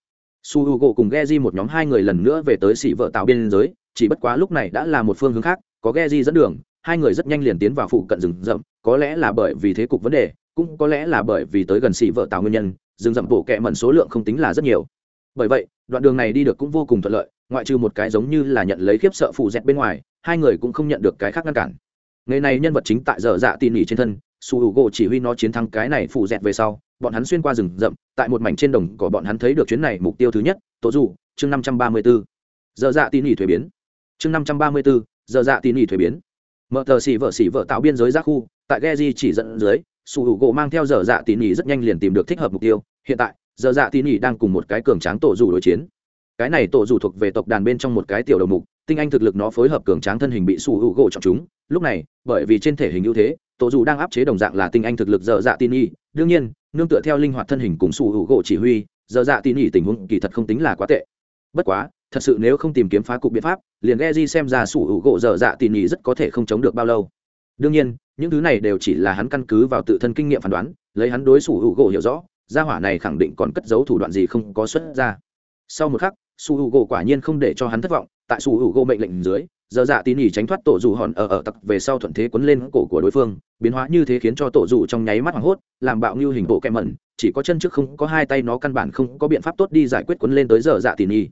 Su hữu u gỗ cùng ghe di một nhóm hai người lần nữa về tới xỉ vợ tạo biên giới, chỉ bất quá lúc này đã là một phương hướng khác, có ghe di dẫn đường, hai người rất nhanh liền tiến vào phụ cận rừng rậm, có lẽ là bởi vì thế cục vấn đề cũng có lẽ là bởi vì tới gần xỉ vợ tạo nguyên nhân, rừng rậm bộ kẹ mẩn số lượng không tính là rất nhiều. Bởi vậy, đoạn đường này đi được cũng vô cùng thuận lợi, ngoại trừ một cái giống như là nhận lấy khiếp sợ phụ dẹt bên ngoài, hai người cũng không nhận được cái khác ngăn cản. Ngày này nhân vật chính tại giờ dạ tin nỉ trên thân, su h u gỗ chỉ huy nó chiến thắng cái này phụ dẹt về sau, bọn hắn xuyên qua rừng rậm, tại một mảnh trên đồng của bọn hắn thấy được chuyến này mục tiêu thứ nhất tổ dù chương năm trăm ba mươi bốn. Giờ dạ tin nỉ thuế biến. Chương năm trăm ba mươi bốn giờ dạ tin nỉ thuế biến. Mở tờ xỉ vợ xỉ vợ tạo biên giới ra khu, tại ghe di chỉ dẫn dưới sủ hữu gỗ mang theo dở dạ tỉ nỉ rất nhanh liền tìm được thích hợp mục tiêu. Hiện tại dở dạ tỉ nỉ đang cùng một cái cường tráng tổ dù đối chiến. Cái này tổ dù thuộc về tộc đàn bên trong một cái tiểu đầu mục, tinh anh thực lực nó phối hợp cường tráng thân hình bị sủ hữu gỗ chọn chúng. Lúc này, bởi vì trên thể hình ưu thế, tổ dù đang áp chế đồng dạng là tinh anh thực lực dở dạ tỉ nỉ. Đương nhiên, nương tựa theo linh hoạt thân hình cùng sủ hữu gỗ chỉ huy Dở dạ tỉ nỉ tình huống kỳ thật không tính là quá tệ. Bất quá, thật sự nếu không tìm kiếm phá cục biện pháp, liền ghe di xem ra sủ hữu gỗ dở dạ tỉ nỉ rất có thể không chống được bao lâu đương nhiên, những thứ này đều chỉ là hắn căn cứ vào tự thân kinh nghiệm phán đoán, lấy hắn đối su hữu gỗ hiểu rõ, gia hỏa này khẳng định còn cất giấu thủ đoạn gì không có xuất ra. Sau một khắc, su h u gỗ quả nhiên không để cho hắn thất vọng, tại su h u gỗ mệnh lệnh dưới, giờ dạ tín nhì tránh thoát tổ dù hòn ở ở tặc về sau thuận thế quấn lên cổ của đối phương, biến hóa như thế khiến cho tổ dù trong nháy mắt hoảng hốt, làm bạo như hình bộ kẹm mẩn, chỉ có chân trước không có hai tay nó căn bản không có biện pháp tốt đi giải quyết quấn lên tới giờ dạ tín nhì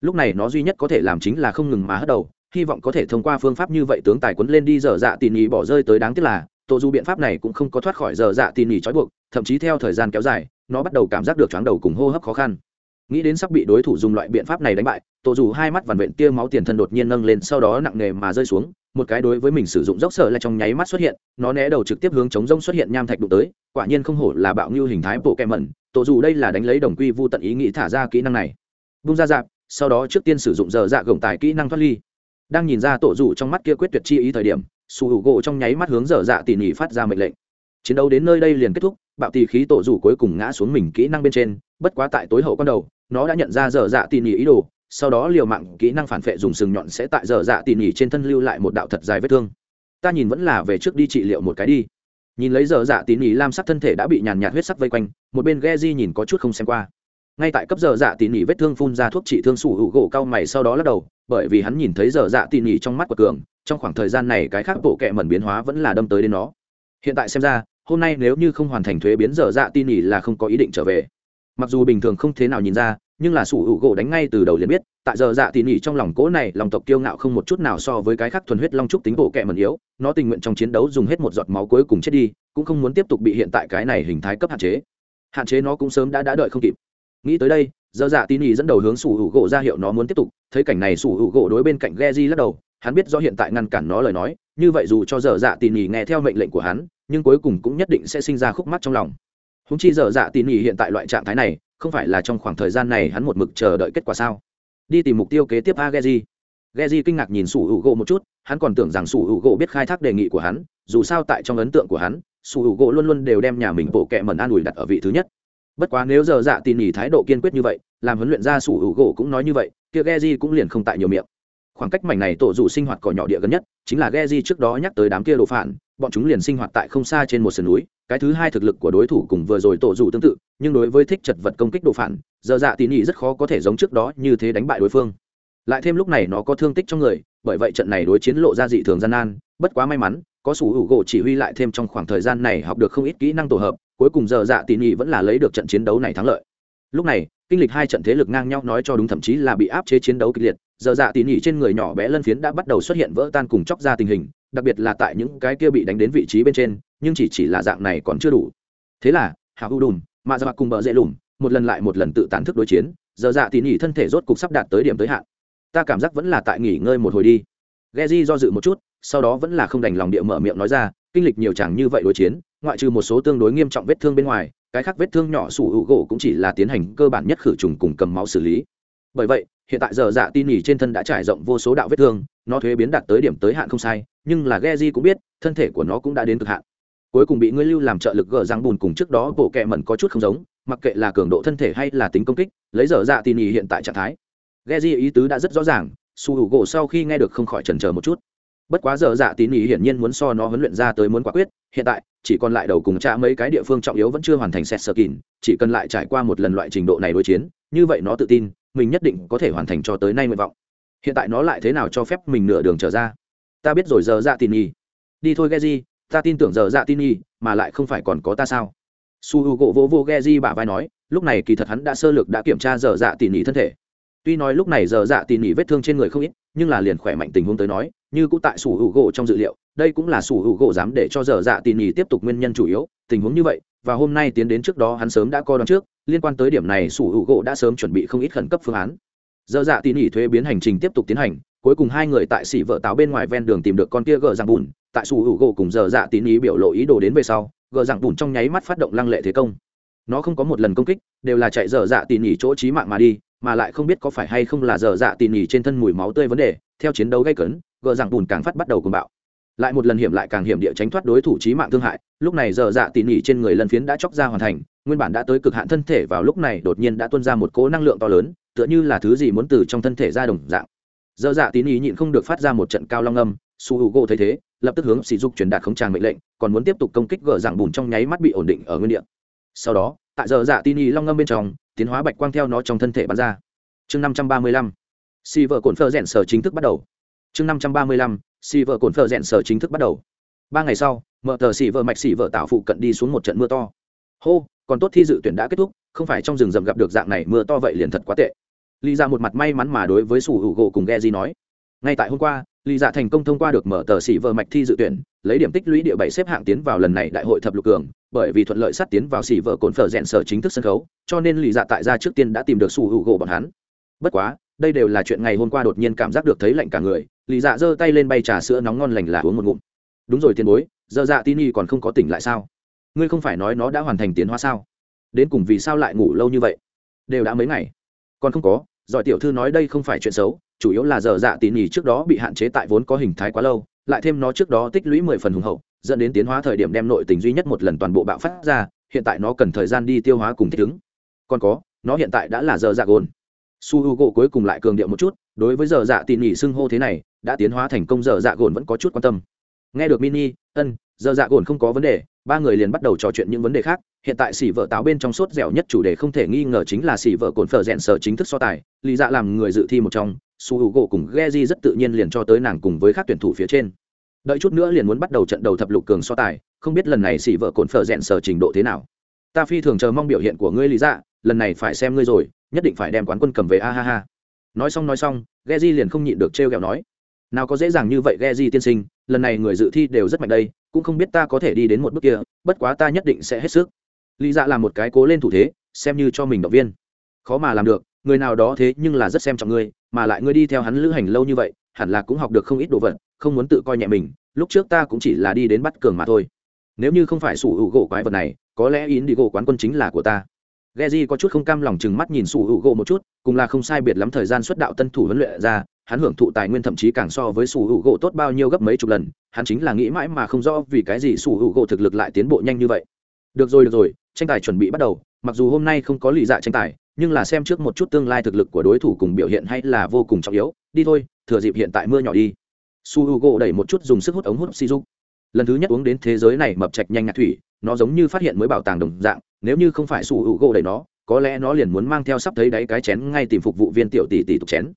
lúc này nó duy nhất có thể làm chính là không ngừng mà hất đầu hy vọng có thể thông qua phương pháp như vậy tướng tài quấn lên đi dở dạ tỉ nhì bỏ rơi tới đáng tiếc là, tổ dù biện pháp này cũng không có thoát khỏi dở dạ tỉ nhì trói buộc, thậm chí theo thời gian kéo dài, nó bắt đầu cảm giác được chóng đầu cùng hô hấp khó khăn. Nghĩ đến sắp bị đối thủ dùng loại biện pháp này đánh bại, tổ dù hai mắt vằn vện tia máu tiền thân đột nhiên nâng lên sau đó nặng nề mà rơi xuống, một cái đối với mình sử dụng dốc sở lại trong nháy mắt xuất hiện, nó né đầu trực tiếp hướng chống rông xuất hiện nham thạch đụng tới, quả nhiên không hổ là bạo như hình thái bộ kẹ mẩn, tổ dù đây là đánh lấy đồng quy vô tận ý nghĩ thả ra kỹ năng này. Bung ra dạp, sau đó trước tiên sử dụng giờ dạ gồng tài kỹ năng thoát ly đang nhìn ra tổ dù trong mắt kia quyết tuyệt chi ý thời điểm, su hữu gỗ trong nháy mắt hướng dở dạ tỉ nỉ phát ra mệnh lệnh. Chiến đấu đến nơi đây liền kết thúc, bạo tỉ khí tổ dù cuối cùng ngã xuống mình kỹ năng bên trên, bất quá tại tối hậu con đầu, nó đã nhận ra dở dạ tỉ nỉ ý đồ, sau đó liều mạng kỹ năng phản vệ dùng sừng nhọn sẽ tại dở dạ tỉ nỉ trên thân lưu lại một đạo thật dài vết thương. Ta nhìn vẫn là về trước đi trị liệu một cái đi. Nhìn lấy dở dạ tỉ nỉ lam sắc thân thể đã bị nhàn nhạt huyết sắc vây quanh, một bên ghe di nhìn có chút không xem qua. Ngay tại cấp dở dạ tỉ nỉ vết thương phun ra thuốc trị thương sủ hữu gỗ cao mày sau đó lắc đầu bởi vì hắn nhìn thấy dở dạ tỉ nỉ trong mắt của cường, trong khoảng thời gian này cái khác bộ kệ mẩn biến hóa vẫn là đâm tới đến nó. Hiện tại xem ra, hôm nay nếu như không hoàn thành thuế biến dở dạ tỉ nỉ là không có ý định trở về. Mặc dù bình thường không thế nào nhìn ra, nhưng là sủ hữu gỗ đánh ngay từ đầu liền biết, tại giờ dạ tỉ nỉ trong lòng cỗ này, lòng tộc kiêu ngạo không một chút nào so với cái khác thuần huyết long trúc tính bộ kẹ mẩn yếu, nó tình nguyện trong chiến đấu dùng hết một giọt máu cuối cùng chết đi, cũng không muốn tiếp tục bị hiện tại cái này hình thái cấp hạn chế. Hạn chế nó cũng sớm đã đã đợi không kịp. Nghĩ tới đây giờ dạ tỉ nỉ dẫn đầu hướng sủ hữu gỗ ra hiệu nó muốn tiếp tục, thấy cảnh này sủ hữu gỗ đối bên cạnh Geji lắc đầu, hắn biết do hiện tại ngăn cản nó lời nói, như vậy dù cho giờ dạ tỉ nỉ nghe theo mệnh lệnh của hắn, nhưng cuối cùng cũng nhất định sẽ sinh ra khúc mắc trong lòng. Húng chi giờ dạ tỉ nỉ hiện tại loại trạng thái này, không phải là trong khoảng thời gian này hắn một mực chờ đợi kết quả sao? Đi tìm mục tiêu kế tiếp a geji. Geji kinh ngạc nhìn sủ hữu gỗ một chút, hắn còn tưởng rằng sủ hữu gỗ biết khai thác đề nghị của hắn, dù sao tại trong ấn tượng của hắn, sủ hữu gỗ luôn luôn đều đem nhà mình bộ kệ mẩn an ủi đặt ở vị thứ nhất bất quá nếu giờ dạ tin nhỉ thái độ kiên quyết như vậy, làm huấn luyện gia sủ hữu gỗ cũng nói như vậy, kia geji cũng liền không tại nhiều miệng. Khoảng cách mảnh này tổ dù sinh hoạt cỏ nhỏ địa gần nhất, chính là geji trước đó nhắc tới đám kia đồ phản, bọn chúng liền sinh hoạt tại không xa trên một sườn núi, cái thứ hai thực lực của đối thủ cùng vừa rồi tổ dù tương tự, nhưng đối với thích chật vật công kích đồ phản, giờ dạ tỉ nỉ rất khó có thể giống trước đó như thế đánh bại đối phương. Lại thêm lúc này nó có thương tích trong người, bởi vậy trận này đối chiến lộ ra dị thường gian nan, bất quá may mắn có sủ hữu gỗ chỉ huy lại thêm trong khoảng thời gian này học được không ít kỹ năng tổ hợp, cuối cùng giờ dạ tỉ nỉ vẫn là lấy được trận chiến đấu này thắng lợi. Lúc này, kinh lịch hai trận thế lực ngang nhau nói cho đúng thậm chí là bị áp chế chiến đấu kịch liệt, giờ dạ tỉ nỉ trên người nhỏ bé lân phiến đã bắt đầu xuất hiện vỡ tan cùng chóc ra tình hình, đặc biệt là tại những cái kia bị đánh đến vị trí bên trên, nhưng chỉ chỉ là dạng này còn chưa đủ. Thế là, hạ hữu đùm, mạ dạ cùng bờ dễ lùm, một lần lại một lần tự tán thức đối chiến, giờ dạ tỉ nỉ thân thể rốt cục sắp đạt tới điểm tới hạn. Ta cảm giác vẫn là tại nghỉ ngơi một hồi đi. Geji do dự một chút sau đó vẫn là không đành lòng địa mở miệng nói ra, kinh lịch nhiều chẳng như vậy đối chiến, ngoại trừ một số tương đối nghiêm trọng vết thương bên ngoài, cái khác vết thương nhỏ sủ hữu gỗ cũng chỉ là tiến hành cơ bản nhất khử trùng cùng cầm máu xử lý. Bởi vậy, hiện tại giờ dạ tin nhỉ trên thân đã trải rộng vô số đạo vết thương, nó thuế biến đạt tới điểm tới hạn không sai, nhưng là Geji cũng biết, thân thể của nó cũng đã đến cực hạn. Cuối cùng bị ngươi lưu làm trợ lực gỡ răng bùn cùng trước đó bộ kẹ mẩn có chút không giống, mặc kệ là cường độ thân thể hay là tính công kích, lấy giờ dạ tin nhỉ hiện tại trạng thái. Geji ý tứ đã rất rõ ràng su hữu gỗ sau khi nghe được không khỏi chần chờ một chút bất quá giờ dạ tín ý hiển nhiên muốn so nó huấn luyện ra tới muốn quả quyết hiện tại chỉ còn lại đầu cùng cha mấy cái địa phương trọng yếu vẫn chưa hoàn thành xét sơ kín chỉ cần lại trải qua một lần loại trình độ này đối chiến như vậy nó tự tin mình nhất định có thể hoàn thành cho tới nay nguyện vọng. Hiện tại nó lại thế nào cho phép mình nửa đường trở ra? Ta biết rồi giờ dạ tin y đi thôi Geji, ta tin tưởng giờ dạ tin y mà lại không phải còn có ta sao? Su h u gỗ vỗ vô Geji bả vai nói lúc này kỳ thật hắn đã sơ lược đã kiểm tra giờ dạ tín ý thân thể. Tuy nói lúc này giờ dạ tín ý vết thương trên người không ít nhưng là liền khỏe mạnh tình huống tới nói như cũ tại sủ hữu gỗ trong dự liệu, đây cũng là sủ hữu gỗ dám để cho dở dạ tỉ nhì tiếp tục nguyên nhân chủ yếu, tình huống như vậy, và hôm nay tiến đến trước đó hắn sớm đã coi đón trước, liên quan tới điểm này sủ hữu gỗ đã sớm chuẩn bị không ít khẩn cấp phương án. Dở dạ tỉ nhì thuế biến hành trình tiếp tục tiến hành, cuối cùng hai người tại xỉ vợ táo bên ngoài ven đường tìm được con kia gờ dạng bùn, tại sủ hữu gỗ cùng dở dạ tỉ nhì biểu lộ ý đồ đến về sau, gờ dạng bùn trong nháy mắt phát động lăng lệ thế công. Nó không có một lần công kích, đều là chạy dở dạ tỉ nhì chỗ trí mạng mà đi, mà lại không biết có phải hay không là dở dạ tỉ nhì trên thân mùi máu tươi vấn đề, theo chiến đấu gây cấn gờ rằng bùn càng phát bắt đầu cùng bạo. Lại một lần hiểm lại càng hiểm địa tránh thoát đối thủ trí mạng thương hại, lúc này giờ dạ tỉ nỉ trên người lần phiến đã chóc ra hoàn thành, nguyên bản đã tới cực hạn thân thể vào lúc này đột nhiên đã tuôn ra một cỗ năng lượng to lớn, tựa như là thứ gì muốn từ trong thân thể ra đồng dạng. Giờ dạ tỉ nỉ nhịn không được phát ra một trận cao long âm, su hữu gỗ thấy thế, lập tức hướng sỉ dục truyền đạt không tràng mệnh lệnh, còn muốn tiếp tục công kích gờ dạng bùn trong nháy mắt bị ổn định ở nguyên địa. Sau đó, tại giờ dạ tỉ nỉ long âm bên trong, tiến hóa bạch quang theo nó trong thân thể bắn ra. Chương năm trăm ba mươi lăm, si vợ cồn phơ rẽn sở chính thức bắt đầu chương năm trăm ba mươi lăm, xì vợ cồn phở rẽn sở chính thức bắt đầu. Ba ngày sau, mở tờ xì vợ mạch xì vợ tạo phụ cận đi xuống một trận mưa to. Hô, còn tốt thi dự tuyển đã kết thúc, không phải trong rừng rậm gặp được dạng này mưa to vậy liền thật quá tệ. Lý ra một mặt may mắn mà đối với sủ hữu gỗ cùng ghe di nói. Ngay tại hôm qua, lý dạ thành công thông qua được mở tờ xì vợ mạch thi dự tuyển, lấy điểm tích lũy địa bảy xếp hạng tiến vào lần này đại hội thập lục cường, bởi vì thuận lợi sát tiến vào xì vợ cồn phở rẽn sở chính thức sân khấu, cho nên lý dạ tại gia trước tiên đã tìm được sủ hữu gỗ bọn hắn. Bất quá, đây đều là chuyện ngày hôm qua đột nhiên cảm giác được thấy lạnh cả người lì dạ giơ tay lên bay trà sữa nóng ngon lành là uống một ngụm. Đúng rồi tiền bối, giờ dạ tin y còn không có tỉnh lại sao? Ngươi không phải nói nó đã hoàn thành tiến hóa sao? Đến cùng vì sao lại ngủ lâu như vậy? Đều đã mấy ngày. Còn không có, giỏi tiểu thư nói đây không phải chuyện xấu, chủ yếu là giờ dạ tin y trước đó bị hạn chế tại vốn có hình thái quá lâu, lại thêm nó trước đó tích lũy mười phần hùng hậu, dẫn đến tiến hóa thời điểm đem nội tình duy nhất một lần toàn bộ bạo phát ra, hiện tại nó cần thời gian đi tiêu hóa cùng thích ứng. Còn có, nó hiện tại đã là giờ dạ gồn su h u gỗ cuối cùng lại cường điệu một chút, đối với giờ dạ tỉ nhỉ xưng hô thế này đã tiến hóa thành công giờ dạ gồn vẫn có chút quan tâm. Nghe được mini ân, giờ dạ gồn không có vấn đề, ba người liền bắt đầu trò chuyện những vấn đề khác. Hiện tại xỉ vợ táo bên trong sốt dẻo nhất chủ đề không thể nghi ngờ chính là xỉ vợ cồn phở rẽn sở chính thức so tài. Lý dạ làm người dự thi một trong, su h u gỗ cùng ghe di rất tự nhiên liền cho tới nàng cùng với các tuyển thủ phía trên. Đợi chút nữa liền muốn bắt đầu trận đầu thập lục cường so tài, không biết lần này xỉ vợ cồn phở rẽn sở trình độ thế nào. Ta phi thường chờ mong biểu hiện của ngươi, lý dạ lần này phải xem ngươi rồi, nhất định phải đem quán quân cầm về, a ha ha. Nói xong nói xong, ghe di liền không nhịn được trêu ghẹo nói nào có dễ dàng như vậy ghe di tiên sinh, lần này người dự thi đều rất mạnh đây, cũng không biết ta có thể đi đến một bước kia, bất quá ta nhất định sẽ hết sức. Lý dạ làm một cái cố lên thủ thế, xem như cho mình động viên. Khó mà làm được, người nào đó thế nhưng là rất xem trọng ngươi, mà lại ngươi đi theo hắn lữ hành lâu như vậy, hẳn là cũng học được không ít đồ vật, không muốn tự coi nhẹ mình, lúc trước ta cũng chỉ là đi đến bắt cường mà thôi. Nếu như không phải sủ hữu gỗ quái vật này, có lẽ yến đi gỗ quán quân chính là của ta. Geji có chút không cam lòng chừng mắt nhìn Sủ Hữu Gỗ một chút, cùng là không sai biệt lắm thời gian xuất đạo tân thủ huấn luyện ra, hắn hưởng thụ tài nguyên thậm chí càng so với Sủ Hữu Gỗ tốt bao nhiêu gấp mấy chục lần, hắn chính là nghĩ mãi mà không rõ vì cái gì Sủ Hữu Gỗ thực lực lại tiến bộ nhanh như vậy. Được rồi được rồi, tranh tài chuẩn bị bắt đầu, mặc dù hôm nay không có lý dạ tranh tài, nhưng là xem trước một chút tương lai thực lực của đối thủ cùng biểu hiện hay là vô cùng trọng yếu, đi thôi, thừa dịp hiện tại mưa nhỏ đi. Su Hugo đẩy một chút dùng sức hút ống hút Shizuku. Lần thứ nhất uống đến thế giới này mập trạch nhanh ngạt thủy, nó giống như phát hiện mới bảo tàng đồng dạng, nếu như không phải sủi hữu gỗ đẩy nó, có lẽ nó liền muốn mang theo sắp thấy đáy cái chén ngay tìm phục vụ viên tiểu tỷ tỷ tục chén.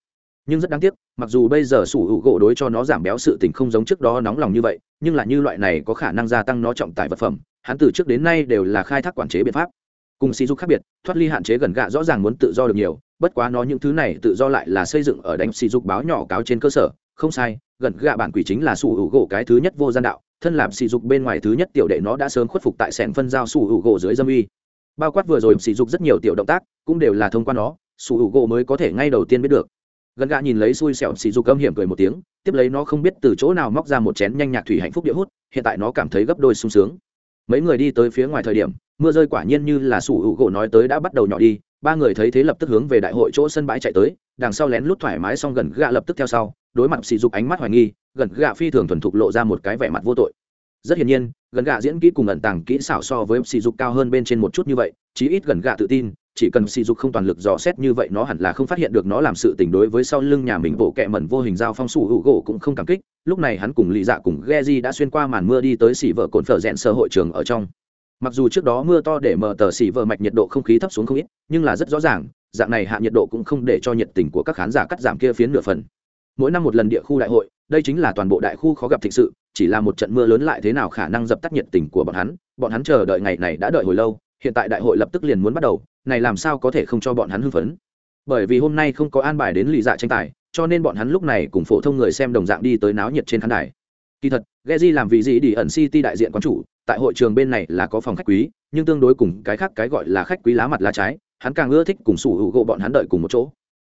Nhưng rất đáng tiếc mặc dù bây giờ sủ hữu gỗ đối cho nó giảm béo sự tình không giống trước đó nóng lòng như vậy nhưng là như loại này có khả năng gia tăng nó trọng tải vật phẩm hắn từ trước đến nay đều là khai thác quản chế biện pháp. Cùng sĩ dục khác biệt thoát ly hạn chế gần gạ rõ ràng muốn tự do được nhiều bất quá nó những thứ này tự do lại là xây dựng ở đánh sĩ dục báo nhỏ cáo trên cơ sở không sai gần gạ bản quỷ chính là sủ hữu gỗ cái thứ nhất vô gian đạo, thân làm sỉ dục bên ngoài thứ nhất tiểu đệ nó đã sớm khuất phục tại sẻn phân giao sủ hữu gỗ dưới dâm uy. Bao quát vừa rồi sỉ dục rất nhiều tiểu động tác, cũng đều là thông qua nó, sủ hữu gỗ mới có thể ngay đầu tiên biết được. Gần gạ nhìn lấy xui xẻo sỉ dục âm hiểm cười một tiếng, tiếp lấy nó không biết từ chỗ nào móc ra một chén nhanh nhạc thủy hạnh phúc địa hút, hiện tại nó cảm thấy gấp đôi sung sướng. Mấy người đi tới phía ngoài thời điểm, mưa rơi quả nhiên như là sủ hữu gỗ nói tới đã bắt đầu nhỏ đi, ba người thấy thế lập tức hướng về đại hội chỗ sân bãi chạy tới, đằng sau lén lút thoải mái xong gần gạ lập tức theo sau đối mặt sỉ dục ánh mắt hoài nghi, gần gạ phi thường thuần thục lộ ra một cái vẻ mặt vô tội. Rất hiển nhiên, gần gạ diễn kỹ cùng ẩn tàng kỹ xảo so với sỉ dục cao hơn bên trên một chút như vậy, chí ít gần gạ tự tin, chỉ cần sỉ dục không toàn lực dò xét như vậy nó hẳn là không phát hiện được nó làm sự tình đối với sau lưng nhà mình bộ kẹ mẩn vô hình dao phong sủ hữu gỗ cũng không cảm kích, lúc này hắn cùng lì dạ cùng ghe di đã xuyên qua màn mưa đi tới xỉ vợ cồn phở rẽn sơ hội trường ở trong. Mặc dù trước đó mưa to để mở tờ xỉ vợ mạch nhiệt độ không khí thấp xuống không ít, nhưng là rất rõ ràng, dạng này hạ nhiệt độ cũng không để cho nhiệt tình của các khán giả cắt giảm kia phiến nửa phần mỗi năm một lần địa khu đại hội, đây chính là toàn bộ đại khu khó gặp thịnh sự, chỉ là một trận mưa lớn lại thế nào khả năng dập tắt nhiệt tình của bọn hắn bọn hắn chờ đợi ngày này đã đợi hồi lâu, hiện tại đại hội lập tức liền muốn bắt đầu, này làm sao có thể không cho bọn hắn hưng phấn? Bởi vì hôm nay không có an bài đến lì dạ tranh tài, cho nên bọn hắn lúc này cùng phổ thông người xem đồng dạng đi tới náo nhiệt trên khán đài. Kỳ thật Geji làm vị gì đi ẩn city đại diện quán chủ, tại hội trường bên này là có phòng khách quý, nhưng tương đối cùng cái khác cái gọi là khách quý lá mặt lá trái, hắn càng ưa thích cùng sủ hữu gỗ bọn hắn đợi cùng một chỗ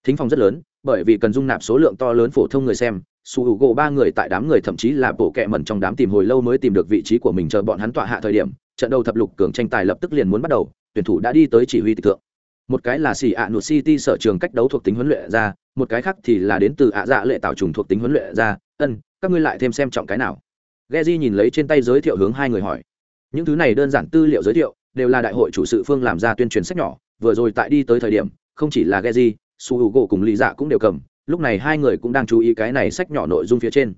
thính phòng rất lớn bởi vì cần dung nạp số lượng to lớn phổ thông người xem su h u gỗ ba người tại đám người thậm chí là bộ kẹ mẩn trong đám tìm hồi lâu mới tìm được vị trí của mình chờ bọn hắn tọa hạ thời điểm trận đầu thập lục cường tranh tài lập tức liền muốn bắt đầu tuyển thủ đã đi tới chỉ huy tịch thượng. Một cái là xì ạ nụt city sở trường cách đấu thuộc tính huấn luyện ra một cái khác thì là đến từ ạ dạ lệ tạo trùng thuộc tính huấn luyện ra. Ân các ngươi lại thêm xem trọng cái nào? Geji nhìn lấy trên tay giới thiệu hướng hai người hỏi. Những thứ này đơn giản tư liệu giới thiệu đều là đại hội chủ sự phương làm ra tuyên truyền sách nhỏ vừa rồi tại đi tới thời điểm không chỉ là Geji, su h gỗ cùng lý dạ cũng đều cầm, lúc này hai người cũng đang chú ý cái này sách nhỏ nội dung phía trên.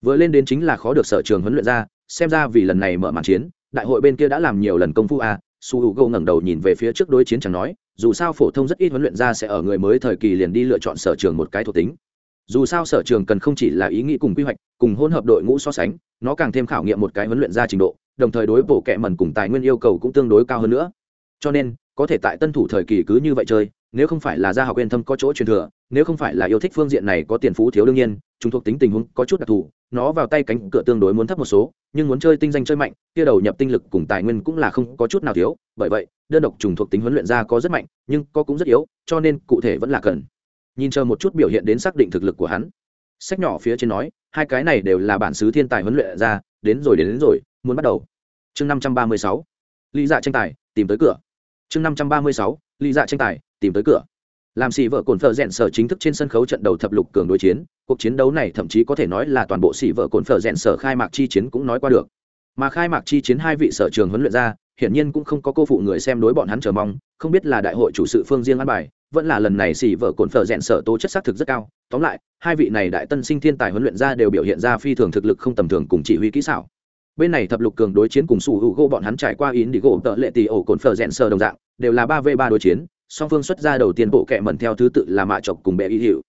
Vừa lên đến chính là khó được sở trường huấn luyện ra, xem ra vì lần này mở màn chiến, đại hội bên kia đã làm nhiều lần công phu a su h gỗ ngẩng đầu nhìn về phía trước đối chiến chẳng nói, dù sao phổ thông rất ít huấn luyện ra sẽ ở người mới thời kỳ liền đi lựa chọn sở trường một cái thuộc tính. Dù sao sở trường cần không chỉ là ý nghĩ cùng quy hoạch, cùng hôn hợp đội ngũ so sánh, nó càng thêm khảo nghiệm một cái huấn luyện ra trình độ, đồng thời đối bộ kệ mẩn cùng tài nguyên yêu cầu cũng tương đối cao hơn nữa. Cho nên, có thể tại tân thủ thời kỳ cứ như vậy chơi nếu không phải là gia học yên thâm có chỗ truyền thừa nếu không phải là yêu thích phương diện này có tiền phú thiếu đương nhiên chúng thuộc tính tình huống có chút đặc thù nó vào tay cánh cửa tương đối muốn thấp một số nhưng muốn chơi tinh danh chơi mạnh kia đầu nhập tinh lực cùng tài nguyên cũng là không có chút nào thiếu bởi vậy đơn độc trùng thuộc tính huấn luyện ra có rất mạnh nhưng có cũng rất yếu cho nên cụ thể vẫn là cần. Nhìn chờ một chút biểu hiện đến xác định thực lực của hắn. Sách nhỏ phía trên nói hai cái này đều là bản xứ thiên tài huấn luyện ra đến rồi đến, đến rồi muốn bắt đầu. Chương năm trăm ba mươi sáu. Lý dạ tranh tài tìm tới cửa. Chương năm trăm ba mươi sáu lý dạ tranh tài, tìm tới cửa. Làm xì vợ cồn phở rèn sở chính thức trên sân khấu trận đầu thập lục cường đối chiến, cuộc chiến đấu này thậm chí có thể nói là toàn bộ xì vợ cồn phở rèn sở khai mạc chi chiến cũng nói qua được. Mà khai mạc chi chiến hai vị sở trường huấn luyện ra, hiển nhiên cũng không có cô phụ người xem đối bọn hắn chờ mong, không biết là đại hội chủ sự phương riêng ăn bài, vẫn là lần này xì vợ cồn phở rèn sở tố chất xác thực rất cao. Tóm lại, hai vị này đại tân sinh thiên tài huấn luyện ra đều biểu hiện ra phi thường thực lực không tầm thường cùng chỉ huy kỹ xảo. Bên này thập lục cường đối chiến cùng sủ hữu gỗ bọn hắn trải qua ý đi gỗ tợ lệ tỷ ổ cồn phở rèn sở đồng dạng đều là ba v ba đối chiến, song phương xuất ra đầu tiên bộ kệ mẩn theo thứ tự là mạ chọc cùng bệ y hiệu.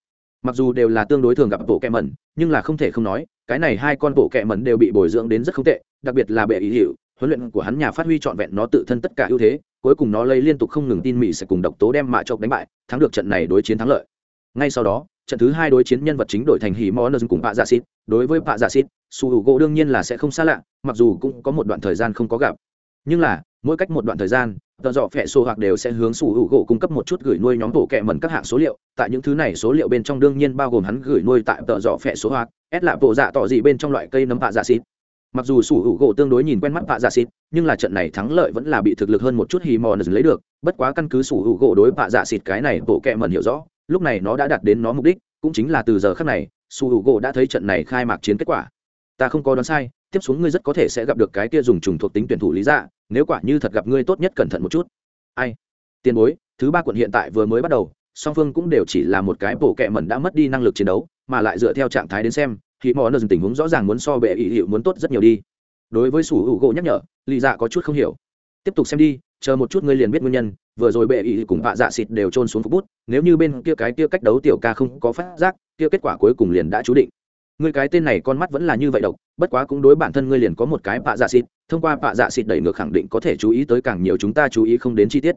Mặc dù đều là tương đối thường gặp bộ kệ mẩn, nhưng là không thể không nói, cái này hai con bộ kệ mẩn đều bị bồi dưỡng đến rất không tệ, đặc biệt là bệ y hiệu, huấn luyện của hắn nhà phát huy trọn vẹn nó tự thân tất cả ưu thế, cuối cùng nó lấy liên tục không ngừng tin mỹ sẽ cùng độc tố đem mạ chọc đánh bại, thắng được trận này đối chiến thắng lợi. Ngay sau đó, trận thứ hai đối chiến nhân vật chính đổi thành hỉ mò nâng cùng bạ dạ xít. Đối với bạ dạ xít, su hữu gỗ đương nhiên là sẽ không xa lạ, mặc dù cũng có một đoạn thời gian không có gặp. Nhưng là mỗi cách một đoạn thời gian tờ dọ phẹ sổ hoặc đều sẽ hướng sủ hữu gỗ cung cấp một chút gửi nuôi nhóm bộ kẹ mẩn các hạng số liệu. Tại những thứ này số liệu bên trong đương nhiên bao gồm hắn gửi nuôi tại tờ dọ phẹ số hoặc ép là bộ dạ tỏ gì bên trong loại cây nấm hạ dạ xịt. mặc dù sủ hữu gỗ tương đối nhìn quen mắt hạ dạ xịt, nhưng là trận này thắng lợi vẫn là bị thực lực hơn một chút hì mò lấy được. Bất quá căn cứ sủ hữu gỗ đối hạ dạ xịt cái này bộ kẹ mẩn hiểu rõ lúc này nó đã đạt đến nó mục đích cũng chính là từ giờ khác này sủ hữu gỗ đã thấy trận này khai mạc chiến kết quả. Ta không có đoán sai tiếp xuống ngươi rất có thể sẽ gặp được cái kia dùng trùng thuộc tính tuyển thủ lý dạ nếu quả như thật gặp ngươi tốt nhất cẩn thận một chút. Ai? Tiền bối, thứ ba quận hiện tại vừa mới bắt đầu, song phương cũng đều chỉ là một cái bộ kẹ mẩn đã mất đi năng lực chiến đấu, mà lại dựa theo trạng thái đến xem, thì mọi nơi tình huống rõ ràng muốn so bệ ý hiệu muốn tốt rất nhiều đi. Đối với sủ hữu gỗ nhắc nhở, lý dạ có chút không hiểu. Tiếp tục xem đi, chờ một chút ngươi liền biết nguyên nhân, vừa rồi bệ ý cùng vạ dạ xịt đều trôn xuống phục bút, nếu như bên kia cái kia cách đấu tiểu ca không có phát giác, kia kết quả cuối cùng liền đã chú định ngươi cái tên này con mắt vẫn là như vậy độc, bất quá cũng đối bản thân ngươi liền có một cái bạ dạ xịt, thông qua bạ dạ xịt đẩy ngược khẳng định có thể chú ý tới càng nhiều chúng ta chú ý không đến chi tiết.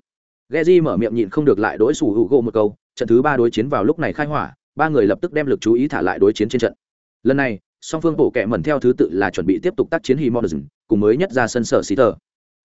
Geji mở miệng nhịn không được lại đối sủ hữu gỗ một câu, trận thứ ba đối chiến vào lúc này khai hỏa, ba người lập tức đem lực chú ý thả lại đối chiến trên trận. Lần này, song phương bộ kẹ mẩn theo thứ tự là chuẩn bị tiếp tục tác chiến hì cùng mới nhất ra sân sở xì tờ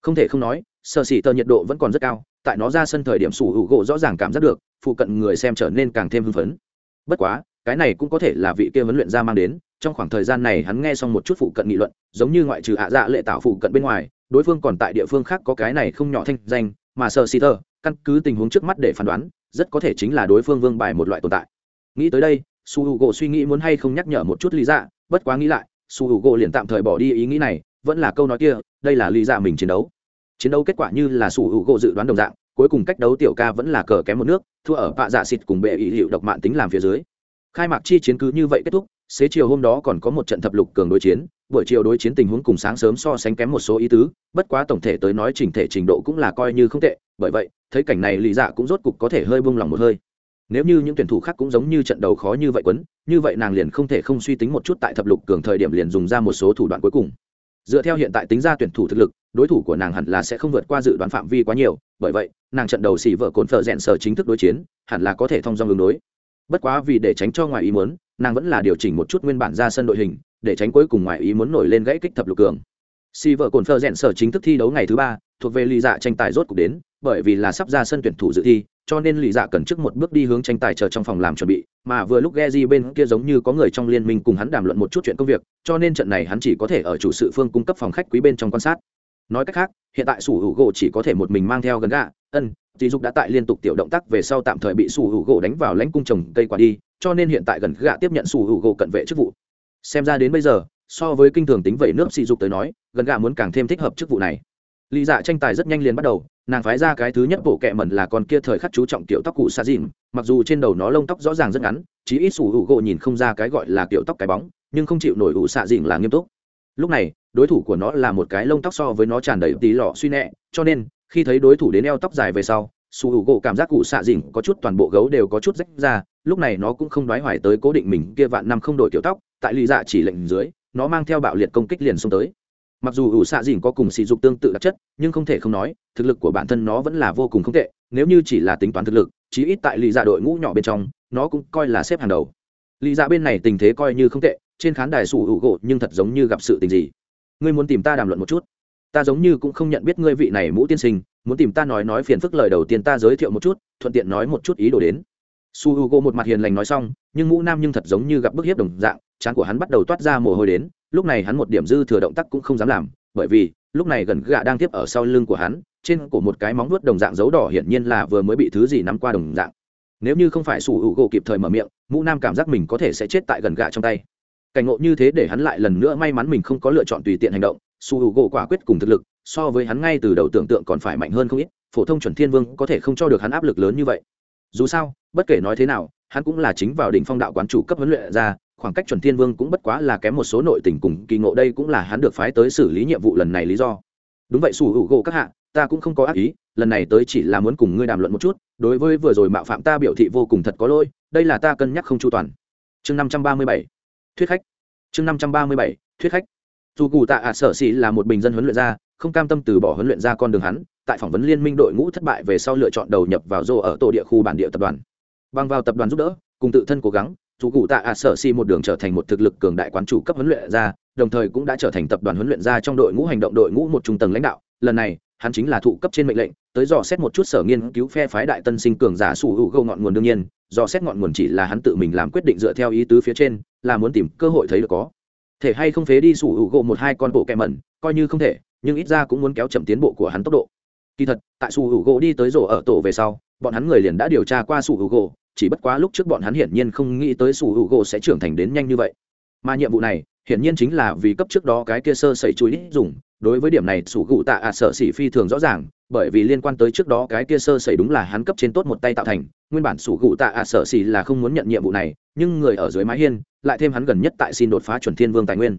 không thể không nói, sở xì tờ nhiệt độ vẫn còn rất cao, tại nó ra sân thời điểm sủ hữu gỗ rõ ràng cảm giác được, phụ cận người xem trở nên càng thêm hưng phấn. Bất quá cái này cũng có thể là vị kia huấn luyện ra mang đến, trong khoảng thời gian này hắn nghe xong một chút phụ cận nghị luận, giống như ngoại trừ hạ dạ lệ tạo phụ cận bên ngoài, đối phương còn tại địa phương khác có cái này không nhỏ thanh danh, mà sợ xì thơ, căn cứ tình huống trước mắt để phán đoán, rất có thể chính là đối phương vương bài một loại tồn tại. Nghĩ tới đây, su h u gỗ suy nghĩ muốn hay không nhắc nhở một chút lý dạ bất quá nghĩ lại, su h u gỗ liền tạm thời bỏ đi ý nghĩ này, vẫn là câu nói kia, đây là lý dạ mình chiến đấu. Chiến đấu kết quả như là su h u gỗ dự đoán đồng dạng, cuối cùng cách đấu tiểu ca vẫn là cờ kém một nước, thua ở vạ dạ xịt cùng bệ ý hiệu độc mạng tính làm phía dưới khai mạc chi chiến cứ như vậy kết thúc, xế chiều hôm đó còn có một trận thập lục cường đối chiến, buổi chiều đối chiến tình huống cùng sáng sớm so sánh kém một số ý tứ, bất quá tổng thể tới nói chỉnh thể trình độ cũng là coi như không tệ, bởi vậy, thấy cảnh này lì dạ cũng rốt cục có thể hơi buông lỏng một hơi. Nếu như những tuyển thủ khác cũng giống như trận đầu khó như vậy quấn, như vậy nàng liền không thể không suy tính một chút tại thập lục cường thời điểm liền dùng ra một số thủ đoạn cuối cùng. Dựa theo hiện tại tính ra tuyển thủ thực lực, đối thủ của nàng hẳn là sẽ không vượt qua dự đoán phạm vi quá nhiều, bởi vậy, nàng trận đầu xỉ vợ cồn phở rẽn sở chính thức đối chiến, hẳn là có thể thông dong ngừng đối bất quá vì để tránh cho ngoài ý muốn, nàng vẫn là điều chỉnh một chút nguyên bản ra sân đội hình, để tránh cuối cùng ngoài ý muốn nổi lên gãy kích thập lục cường. Si vợ cồn phơ rẽn sở chính thức thi đấu ngày thứ ba, thuộc về lì dạ tranh tài rốt cục đến, bởi vì là sắp ra sân tuyển thủ dự thi, cho nên lì dạ cần trước một bước đi hướng tranh tài chờ trong phòng làm chuẩn bị, mà vừa lúc ghe di bên kia giống như có người trong liên minh cùng hắn đàm luận một chút chuyện công việc, cho nên trận này hắn chỉ có thể ở chủ sự phương cung cấp phòng khách quý bên trong quan sát. Nói cách khác, hiện tại sủ hữu gỗ chỉ có thể một mình mang theo gần gà ân, dì dục đã tại liên tục tiểu động tác về sau tạm thời bị sủ hữu gỗ đánh vào lãnh cung trồng cây quả đi, cho nên hiện tại gần gạ tiếp nhận sủ hữu gỗ cận vệ chức vụ. Xem ra đến bây giờ, so với kinh thường tính vẩy nước sỉ dục tới nói, gần gạ muốn càng thêm thích hợp chức vụ này. Lý dạ tranh tài rất nhanh liền bắt đầu, nàng phái ra cái thứ nhất bộ kệ mẩn là con kia thời khắc chú trọng kiểu tóc cụ sa dìn, mặc dù trên đầu nó lông tóc rõ ràng rất ngắn, chí ít sủ hữu gỗ nhìn không ra cái gọi là kiểu tóc cái bóng, nhưng không chịu nổi ủ xạ dìn là nghiêm túc. Lúc này, đối thủ của nó là một cái lông tóc so với nó tràn đầy tí lọ suy nẹ, cho nên khi thấy đối thủ đến eo tóc dài về sau, su h u gỗ cảm giác cụ xạ dìm có chút toàn bộ gấu đều có chút rách ra, lúc này nó cũng không đoái hoài tới cố định mình kia vạn năm không đổi kiểu tóc, tại lì dạ chỉ lệnh dưới, nó mang theo bạo liệt công kích liền xông tới. Mặc dù ủ xạ dìn có cùng sỉ dục tương tự đặc chất, nhưng không thể không nói, thực lực của bản thân nó vẫn là vô cùng không tệ, nếu như chỉ là tính toán thực lực, chí ít tại lì dạ đội ngũ nhỏ bên trong, nó cũng coi là xếp hàng đầu. Lì dạ bên này tình thế coi như không tệ, trên khán đài sủ hữu gỗ nhưng thật giống như gặp sự tình gì. Ngươi muốn tìm ta đàm luận một chút? Ta giống như cũng không nhận biết ngươi vị này mũ tiên sinh, muốn tìm ta nói nói phiền phức lời đầu tiên ta giới thiệu một chút, thuận tiện nói một chút ý đồ đến. Su h u g o một mặt hiền lành nói xong, nhưng mũ nam nhưng thật giống như gặp bức hiếp đồng dạng, trán của hắn bắt đầu toát ra mồ hôi đến, lúc này hắn một điểm dư thừa động tác cũng không dám làm, bởi vì, lúc này gần gạ đang tiếp ở sau lưng của hắn, trên cổ một cái móng vuốt đồng dạng dấu đỏ hiển nhiên là vừa mới bị thứ gì nắm qua đồng dạng. Nếu như không phải sủ hữu gỗ kịp thời mở miệng, mũ nam cảm giác mình có thể sẽ chết tại gần gạ trong tay. Cảnh ngộ như thế để hắn lại lần nữa may mắn mình không có lựa chọn tùy tiện hành động su u gỗ quả quyết cùng thực lực, so với hắn ngay từ đầu tưởng tượng còn phải mạnh hơn không ít, phổ thông chuẩn thiên vương có thể không cho được hắn áp lực lớn như vậy. Dù sao, bất kể nói thế nào, hắn cũng là chính vào đỉnh phong đạo quán chủ cấp huấn luyện ra, khoảng cách chuẩn thiên vương cũng bất quá là kém một số nội tình cùng kỳ ngộ đây cũng là hắn được phái tới xử lý nhiệm vụ lần này lý do. Đúng vậy sủi u gỗ các hạ, ta cũng không có ác ý, lần này tới chỉ là muốn cùng ngươi đàm luận một chút, đối với vừa rồi mạo phạm ta biểu thị vô cùng thật có lỗi, đây là ta cân nhắc không chu toàn. Chương năm trăm ba mươi bảy, thuyết khách. Chương năm trăm ba mươi bảy, thuyết khách dù cụ tạ ạ sở xỉ là một bình dân huấn luyện ra, không cam tâm từ bỏ huấn luyện ra con đường hắn tại phỏng vấn liên minh đội ngũ thất bại về sau lựa chọn đầu nhập vào rô ở tổ địa khu bản địa tập đoàn. Bằng vào tập đoàn giúp đỡ cùng tự thân cố gắng dù cụ tạ ạ sở xỉ một đường trở thành một thực lực cường đại quán chủ cấp huấn luyện ra đồng thời cũng đã trở thành tập đoàn huấn luyện ra trong đội ngũ hành động đội ngũ một trung tầng lãnh đạo. Lần này hắn chính là thụ cấp trên mệnh lệnh tới dò xét một chút sở nghiên cứu phe phái đại tân sinh cường giả sủ hữu gâu ngọn nguồn đương nhiên dò xét ngọn nguồn chỉ là hắn tự mình làm quyết định dựa theo ý tứ phía trên là muốn tìm cơ hội thấy được có thể hay không phế đi sủ hữu gỗ một hai con bộ kẹ mẩn, coi như không thể, nhưng ít ra cũng muốn kéo chậm tiến bộ của hắn tốc độ. Kỳ thật, tại sủ hữu gỗ đi tới rổ ở tổ về sau, bọn hắn người liền đã điều tra qua sủ hữu gỗ, chỉ bất quá lúc trước bọn hắn hiển nhiên không nghĩ tới sủ hữu gỗ sẽ trưởng thành đến nhanh như vậy. Mà nhiệm vụ này, hiển nhiên chính là vì cấp trước đó cái kia sơ sẩy chui ít dùng, đối với điểm này sủ gụ tạ ạ sợ xỉ phi thường rõ ràng bởi vì liên quan tới trước đó cái kia sơ xảy đúng là hắn cấp trên tốt một tay tạo thành, nguyên bản sủ gụ tạ ạ sợ xì là không muốn nhận nhiệm vụ này, nhưng người ở dưới mái hiên, lại thêm hắn gần nhất tại xin đột phá chuẩn thiên vương tài nguyên.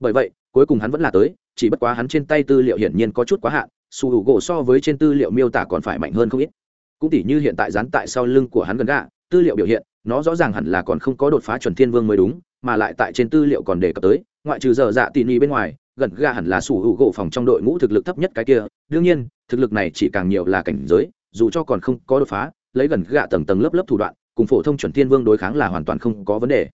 Bởi vậy, cuối cùng hắn vẫn là tới, chỉ bất quá hắn trên tay tư liệu hiển nhiên có chút quá hạn, sủ hữu gỗ so với trên tư liệu miêu tả còn phải mạnh hơn không ít. Cũng tỉ như hiện tại dán tại sau lưng của hắn gần gạ, tư liệu biểu hiện, nó rõ ràng hẳn là còn không có đột phá chuẩn thiên vương mới đúng, mà lại tại trên tư liệu còn đề cập tới, ngoại trừ giờ dạ tỉ ni bên ngoài, gần gà hẳn là sủ hữu gỗ phòng trong đội ngũ thực lực thấp nhất cái kia. Đương nhiên thực lực này chỉ càng nhiều là cảnh giới, dù cho còn không có đột phá, lấy gần gạ tầng tầng lớp lớp thủ đoạn, cùng phổ thông chuẩn thiên vương đối kháng là hoàn toàn không có vấn đề.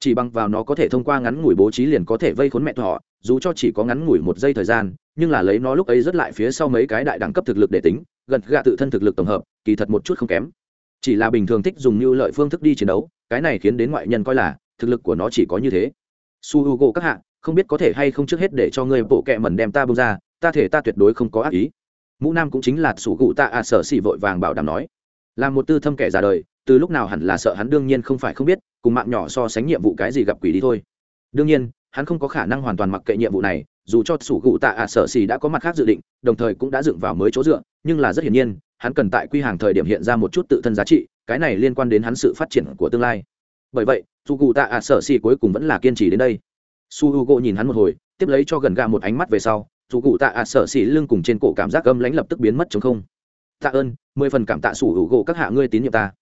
Chỉ bằng vào nó có thể thông qua ngắn ngủi bố trí liền có thể vây khốn mẹ thọ dù cho chỉ có ngắn ngủi một giây thời gian, nhưng là lấy nó lúc ấy rất lại phía sau mấy cái đại đẳng cấp thực lực để tính, gần gạ tự thân thực lực tổng hợp, kỳ thật một chút không kém. Chỉ là bình thường thích dùng như lợi phương thức đi chiến đấu, cái này khiến đến ngoại nhân coi là, thực lực của nó chỉ có như thế. Su h u gỗ các hạ, không biết có thể hay không trước hết để cho ngươi bộ kệ mẩn đem ta bông ra, ta thể ta tuyệt đối không có ác ý mũ nam cũng chính là sủ cụ tạ ạ à sở xỉ vội vàng bảo đảm nói. Là một tư thâm kẻ già đời, từ lúc nào hẳn là sợ hắn đương nhiên không phải không biết, cùng mạng nhỏ so sánh nhiệm vụ cái gì gặp quỷ đi thôi. Đương nhiên, hắn không có khả năng hoàn toàn mặc kệ nhiệm vụ này, dù cho sủ cụ tạ ạ à sở xỉ đã có mặt khác dự định, đồng thời cũng đã dựng vào mới chỗ dựa, nhưng là rất hiển nhiên, hắn cần tại quy hàng thời điểm hiện ra một chút tự thân giá trị, cái này liên quan đến hắn sự phát triển của tương lai. Bởi vậy dù cụ tạ ạ à sở xỉ cuối cùng vẫn là kiên trì đến đây. Su h u gỗ nhìn hắn một hồi, tiếp lấy cho gần gà một ánh mắt về sau dù cụ tạ ạ à sợ xỉ lưng cùng trên cổ cảm giác âm lãnh lập tức biến mất chống không. Tạ ơn, mười phần cảm tạ sủ hữu gỗ các hạ ngươi tín nhiệm ta.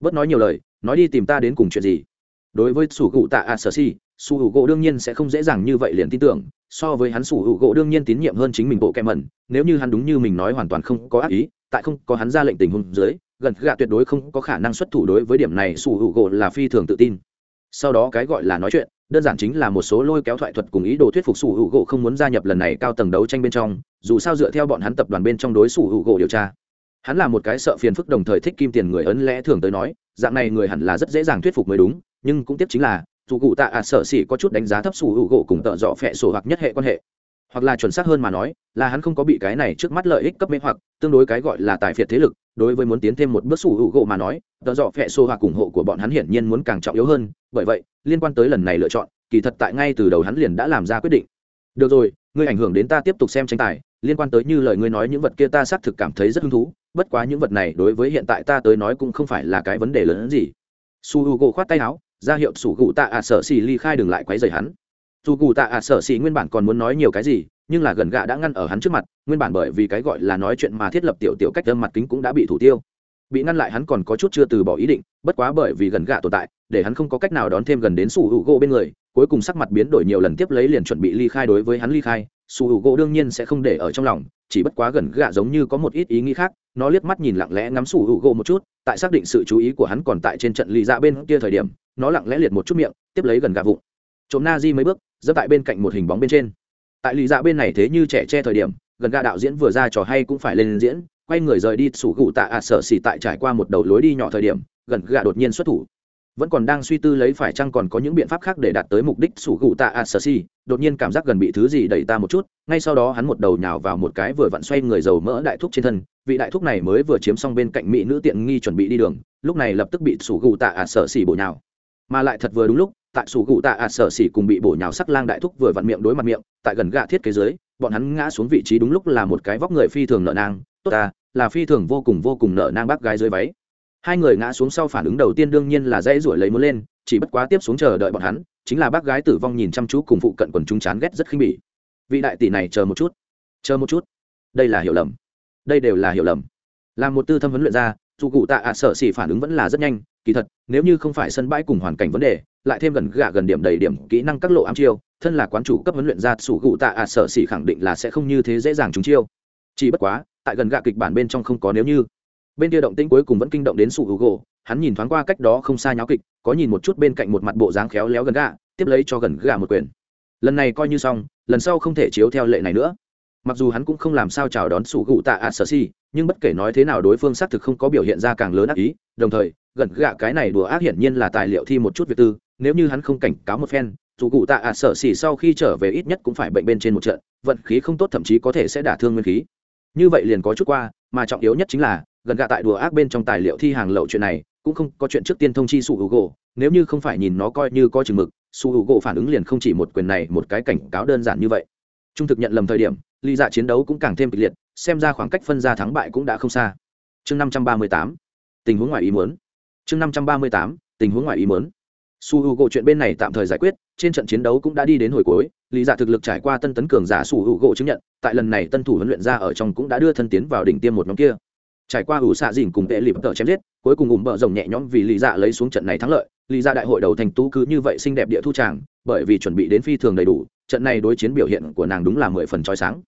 Bớt nói nhiều lời, nói đi tìm ta đến cùng chuyện gì. Đối với sủ cụ tạ ạ sợ xỉ, sủ hữu gỗ đương nhiên sẽ không dễ dàng như vậy liền tin tưởng, so với hắn sủ hữu gỗ đương nhiên tín nhiệm hơn chính mình bộ kẹm mẩn, nếu như hắn đúng như mình nói hoàn toàn không có ác ý, tại không có hắn ra lệnh tình huống dưới, gần gạ tuyệt đối không có khả năng xuất thủ đối với điểm này sủ hữu gỗ là phi thường tự tin. Sau đó cái gọi là nói chuyện đơn giản chính là một số lôi kéo thoại thuật cùng ý đồ thuyết phục sủ hữu gỗ không muốn gia nhập lần này cao tầng đấu tranh bên trong, dù sao dựa theo bọn hắn tập đoàn bên trong đối sủ hữu gỗ điều tra. Hắn là một cái sợ phiền phức đồng thời thích kim tiền người ấn lẽ thường tới nói, dạng này người hẳn là rất dễ dàng thuyết phục mới đúng, nhưng cũng tiếp chính là, dù cụ tạ ạ à sợ xỉ có chút đánh giá thấp sủ hữu gỗ cùng tợ dọ phẹ sổ hoặc nhất hệ quan hệ hoặc là chuẩn xác hơn mà nói, là hắn không có bị cái này trước mắt lợi ích cấp mê hoặc, tương đối cái gọi là tài phiệt thế lực, đối với muốn tiến thêm một bước sủ hữu gỗ mà nói tờ dọ phẹ xô hoặc ủng hộ của bọn hắn hiển nhiên muốn càng trọng yếu hơn, bởi vậy, liên quan tới lần này lựa chọn, kỳ thật tại ngay từ đầu hắn liền đã làm ra quyết định. Được rồi, ngươi ảnh hưởng đến ta tiếp tục xem tranh tài, liên quan tới như lời ngươi nói những vật kia ta xác thực cảm thấy rất hứng thú, bất quá những vật này đối với hiện tại ta tới nói cũng không phải là cái vấn đề lớn hơn gì. Su h u gỗ khoát tay áo, ra hiệu sủ gụ tạ ạ sở xì ly khai đừng lại quấy dày hắn dù cụ tạ ạ, sở xì nguyên bản còn muốn nói nhiều cái gì, nhưng là gần gạ đã ngăn ở hắn trước mặt, nguyên bản bởi vì cái gọi là nói chuyện mà thiết lập tiểu tiểu cách âm mặt kính cũng đã bị thủ tiêu. Bị ngăn lại hắn còn có chút chưa từ bỏ ý định, bất quá bởi vì gần gạ tồn tại, để hắn không có cách nào đón thêm gần đến su hữu gỗ bên người, cuối cùng sắc mặt biến đổi nhiều lần tiếp lấy liền chuẩn bị ly khai đối với hắn ly khai. Su hữu gỗ đương nhiên sẽ không để ở trong lòng, chỉ bất quá gần gạ giống như có một ít ý nghĩ khác, nó liếc mắt nhìn lặng lẽ ngắm su hữu gỗ một chút, tại xác định sự chú ý của hắn còn tại trên trận ly dạ bên kia thời điểm, nó lặng lẽ liệt một chút miệng, tiếp lấy gần gạ vụng trộm na di mấy bước dẫm tại bên cạnh một hình bóng bên trên. Tại lì dạ bên này thế như trẻ che thời điểm, gần gạ đạo diễn vừa ra trò hay cũng phải lên diễn, quay người rời đi sủ gụ tạ ạ sợ xỉ tại trải qua một đầu lối đi nhỏ thời điểm, gần gạ đột nhiên xuất thủ. Vẫn còn đang suy tư lấy phải chăng còn có những biện pháp khác để đạt tới mục đích sủ gụ tạ ạ sợ xỉ, đột nhiên cảm giác gần bị thứ gì đẩy ta một chút, ngay sau đó hắn một đầu nhào vào một cái vừa vặn xoay người dầu mỡ đại thúc trên thân, vị đại thúc này mới vừa chiếm xong bên cạnh mỹ nữ tiện nghi chuẩn bị đi đường, lúc này lập tức bị sủ gụ tạ ạ sợ xỉ bổ nhào. Mà lại thật vừa đúng lúc tại sủ gụ tạ ạ sợ xỉ cùng bị bổ nhào sắc lang đại thúc vừa vặn miệng đối mặt miệng, tại gần gạ thiết kế dưới, bọn hắn ngã xuống vị trí đúng lúc là một cái vóc người phi thường nợ nang, tốt ta, là phi thường vô cùng vô cùng nợ nang bác gái dưới váy. Hai người ngã xuống sau phản ứng đầu tiên đương nhiên là dãy ruổi lấy muốn lên, chỉ bất quá tiếp xuống chờ đợi bọn hắn, chính là bác gái tử vong nhìn chăm chú cùng phụ cận quần chúng chán ghét rất khinh bỉ. Vị đại tỷ này chờ một chút, chờ một chút. Đây là hiểu lầm. Đây đều là hiểu lầm. Làm một tư thâm huấn luyện ra dù cụ tạ ạ sợ xỉ phản ứng vẫn là rất nhanh, kỳ thật, nếu như không phải sân bãi cùng hoàn cảnh vấn đề, lại thêm gần gạ gần điểm đầy điểm kỹ năng các lộ ám chiêu, thân là quán chủ cấp huấn luyện ra sủ cụ tạ ạ sợ xỉ khẳng định là sẽ không như thế dễ dàng chúng chiêu. Chỉ bất quá, tại gần gạ kịch bản bên trong không có nếu như. Bên kia động tĩnh cuối cùng vẫn kinh động đến sủ hữu gỗ hắn nhìn thoáng qua cách đó không xa nháo kịch, có nhìn một chút bên cạnh một mặt bộ dáng khéo léo gần gạ, tiếp lấy cho gần gạ một quyền. Lần này coi như xong, lần sau không thể chiếu theo lệ này nữa. Mặc dù hắn cũng không làm sao chào đón sủ gụ tạ ạ sở si nhưng bất kể nói thế nào đối phương xác thực không có biểu hiện ra càng lớn ác ý, đồng thời, gần gạ cái này đùa ác hiển nhiên là tài liệu thi một chút việc tư, nếu như hắn không cảnh cáo một phen, dù cụ tạ ạ sở xỉ sau khi trở về ít nhất cũng phải bệnh bên trên một trận, vận khí không tốt thậm chí có thể sẽ đả thương nguyên khí. Như vậy liền có chút qua, mà trọng yếu nhất chính là, gần gạ tại đùa ác bên trong tài liệu thi hàng lậu chuyện này, cũng không có chuyện trước tiên thông chi su hữu gỗ nếu như không phải nhìn nó coi như có chừng mực, su hữu gỗ phản ứng liền không chỉ một quyền này một cái cảnh cáo đơn giản như vậy. Trung thực nhận lầm thời điểm ly dạ chiến đấu cũng càng thêm kịch liệt xem ra khoảng cách phân ra thắng bại cũng đã không xa. Chương năm trăm ba mươi tám, tình huống ngoài ý muốn. Chương năm trăm ba mươi tám, tình huống ngoài ý muốn. Su h u gỗ chuyện bên này tạm thời giải quyết, trên trận chiến đấu cũng đã đi đến hồi cuối, lý giả thực lực trải qua tân tấn cường giả su h u gỗ chứng nhận, tại lần này tân thủ huấn luyện ra ở trong cũng đã đưa thân tiến vào đỉnh tiêm một nhóm kia. Trải qua ủ xạ dìn cùng tệ lịp tợ chém giết, cuối cùng ủng bợ rồng nhẹ nhõm vì lý dạ lấy xuống trận này thắng lợi, lý dạ đại hội đầu thành tú cứ như vậy xinh đẹp địa thu tràng, bởi vì chuẩn bị đến phi thường đầy đủ, trận này đối chiến biểu hiện của nàng đúng là mười phần trói sáng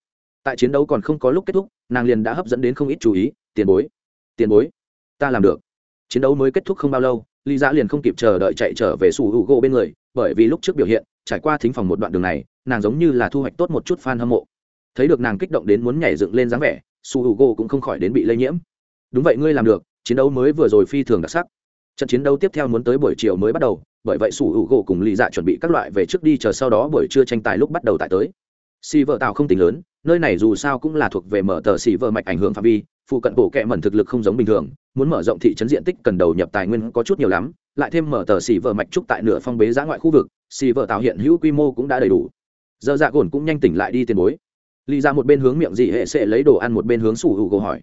tại chiến đấu còn không có lúc kết thúc, nàng liền đã hấp dẫn đến không ít chú ý, tiền bối tiền bối, ta làm được. Chiến đấu mới kết thúc không bao lâu, lý dạ liền không kịp chờ đợi chạy trở về sủ hữu gỗ bên người, bởi vì lúc trước biểu hiện, trải qua thính phòng một đoạn đường này, nàng giống như là thu hoạch tốt một chút f a n hâm mộ. Thấy được nàng kích động đến muốn nhảy dựng lên dáng vẻ, sủ hữu u cũng không khỏi đến bị lây nhiễm. Đúng vậy, ngươi làm được, chiến đấu mới vừa rồi phi thường đặc sắc. Trận chiến đấu tiếp theo muốn tới buổi chiều mới bắt đầu, bởi vậy sủ hữu u cùng Lý dạ chuẩn bị các loại về trước đi, chờ sau đó buổi trưa tranh tài lúc bắt đầu tại tới xì vợ tạo không tính lớn, nơi này dù sao cũng là thuộc về mở tờ xì vợ mạch ảnh hưởng phạm vi, phụ cận bộ kệ mẩn thực lực không giống bình thường, muốn mở rộng thị trấn diện tích cần đầu nhập tài nguyên có chút nhiều lắm, lại thêm mở tờ xì vợ mạch trúc tại nửa phong bế giã ngoại khu vực, xì vợ tạo hiện hữu quy mô cũng đã đầy đủ. Giờ dạ gồn cũng nhanh tỉnh lại đi tiền bối. Lì ra một bên hướng miệng dị hệ sẽ lấy đồ ăn một bên hướng sủ hữu gỗ hỏi.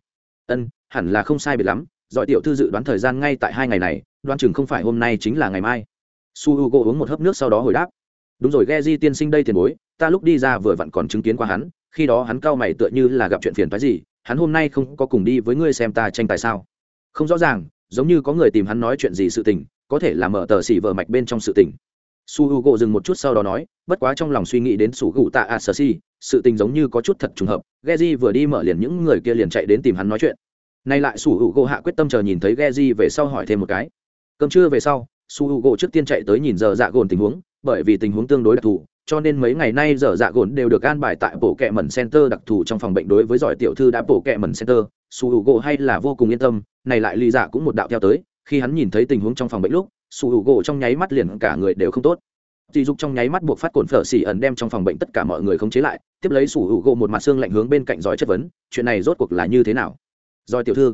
Ân, hẳn là không sai biệt lắm, giỏi tiểu thư dự đoán thời gian ngay tại hai ngày này, đoán chừng không phải hôm nay chính là ngày mai. Su h u gỗ uống một hớp nước sau đó hồi đáp đúng rồi, ghe di tiên sinh đây tiền bối, ta lúc đi ra vừa vặn còn chứng kiến qua hắn, khi đó hắn cao mày tựa như là gặp chuyện phiền phái gì, hắn hôm nay không có cùng đi với ngươi xem ta tranh tài sao? Không rõ ràng, giống như có người tìm hắn nói chuyện gì sự tình, có thể là mở tờ xỉ vợ mạch bên trong sự tình. Su h u gỗ dừng một chút sau đó nói, bất quá trong lòng suy nghĩ đến sủ gụ tạ a sơ si sự tình giống như có chút thật trùng hợp Geji vừa đi mở liền những người kia liền chạy đến tìm hắn nói chuyện. Nay lại sủ hữu gỗ hạ quyết tâm chờ nhìn thấy Geji về sau hỏi thêm một cái. Cơm trưa về sau su hữu gỗ trước tiên chạy tới nhìn giờ dạ gồn tình huống, bởi vì tình huống tương đối đặc thù, cho nên mấy ngày nay giờ dạ gồn đều được an bài tại bộ kệ mẩn center đặc thù trong phòng bệnh đối với giỏi tiểu thư đã bộ kệ mẩn center. Su hữu gỗ hay là vô cùng yên tâm, này lại lì dạ cũng một đạo theo tới, khi hắn nhìn thấy tình huống trong phòng bệnh lúc, su hữu gỗ trong nháy mắt liền cả người đều không tốt. Dì dục trong nháy mắt buộc phát cồn phở xỉ ẩn đem trong phòng bệnh tất cả mọi người khống chế lại, tiếp lấy sủ hữu gỗ một mặt xương lạnh hướng bên cạnh giỏi chất vấn, chuyện này rốt cuộc là như thế nào? Giỏi tiểu thư,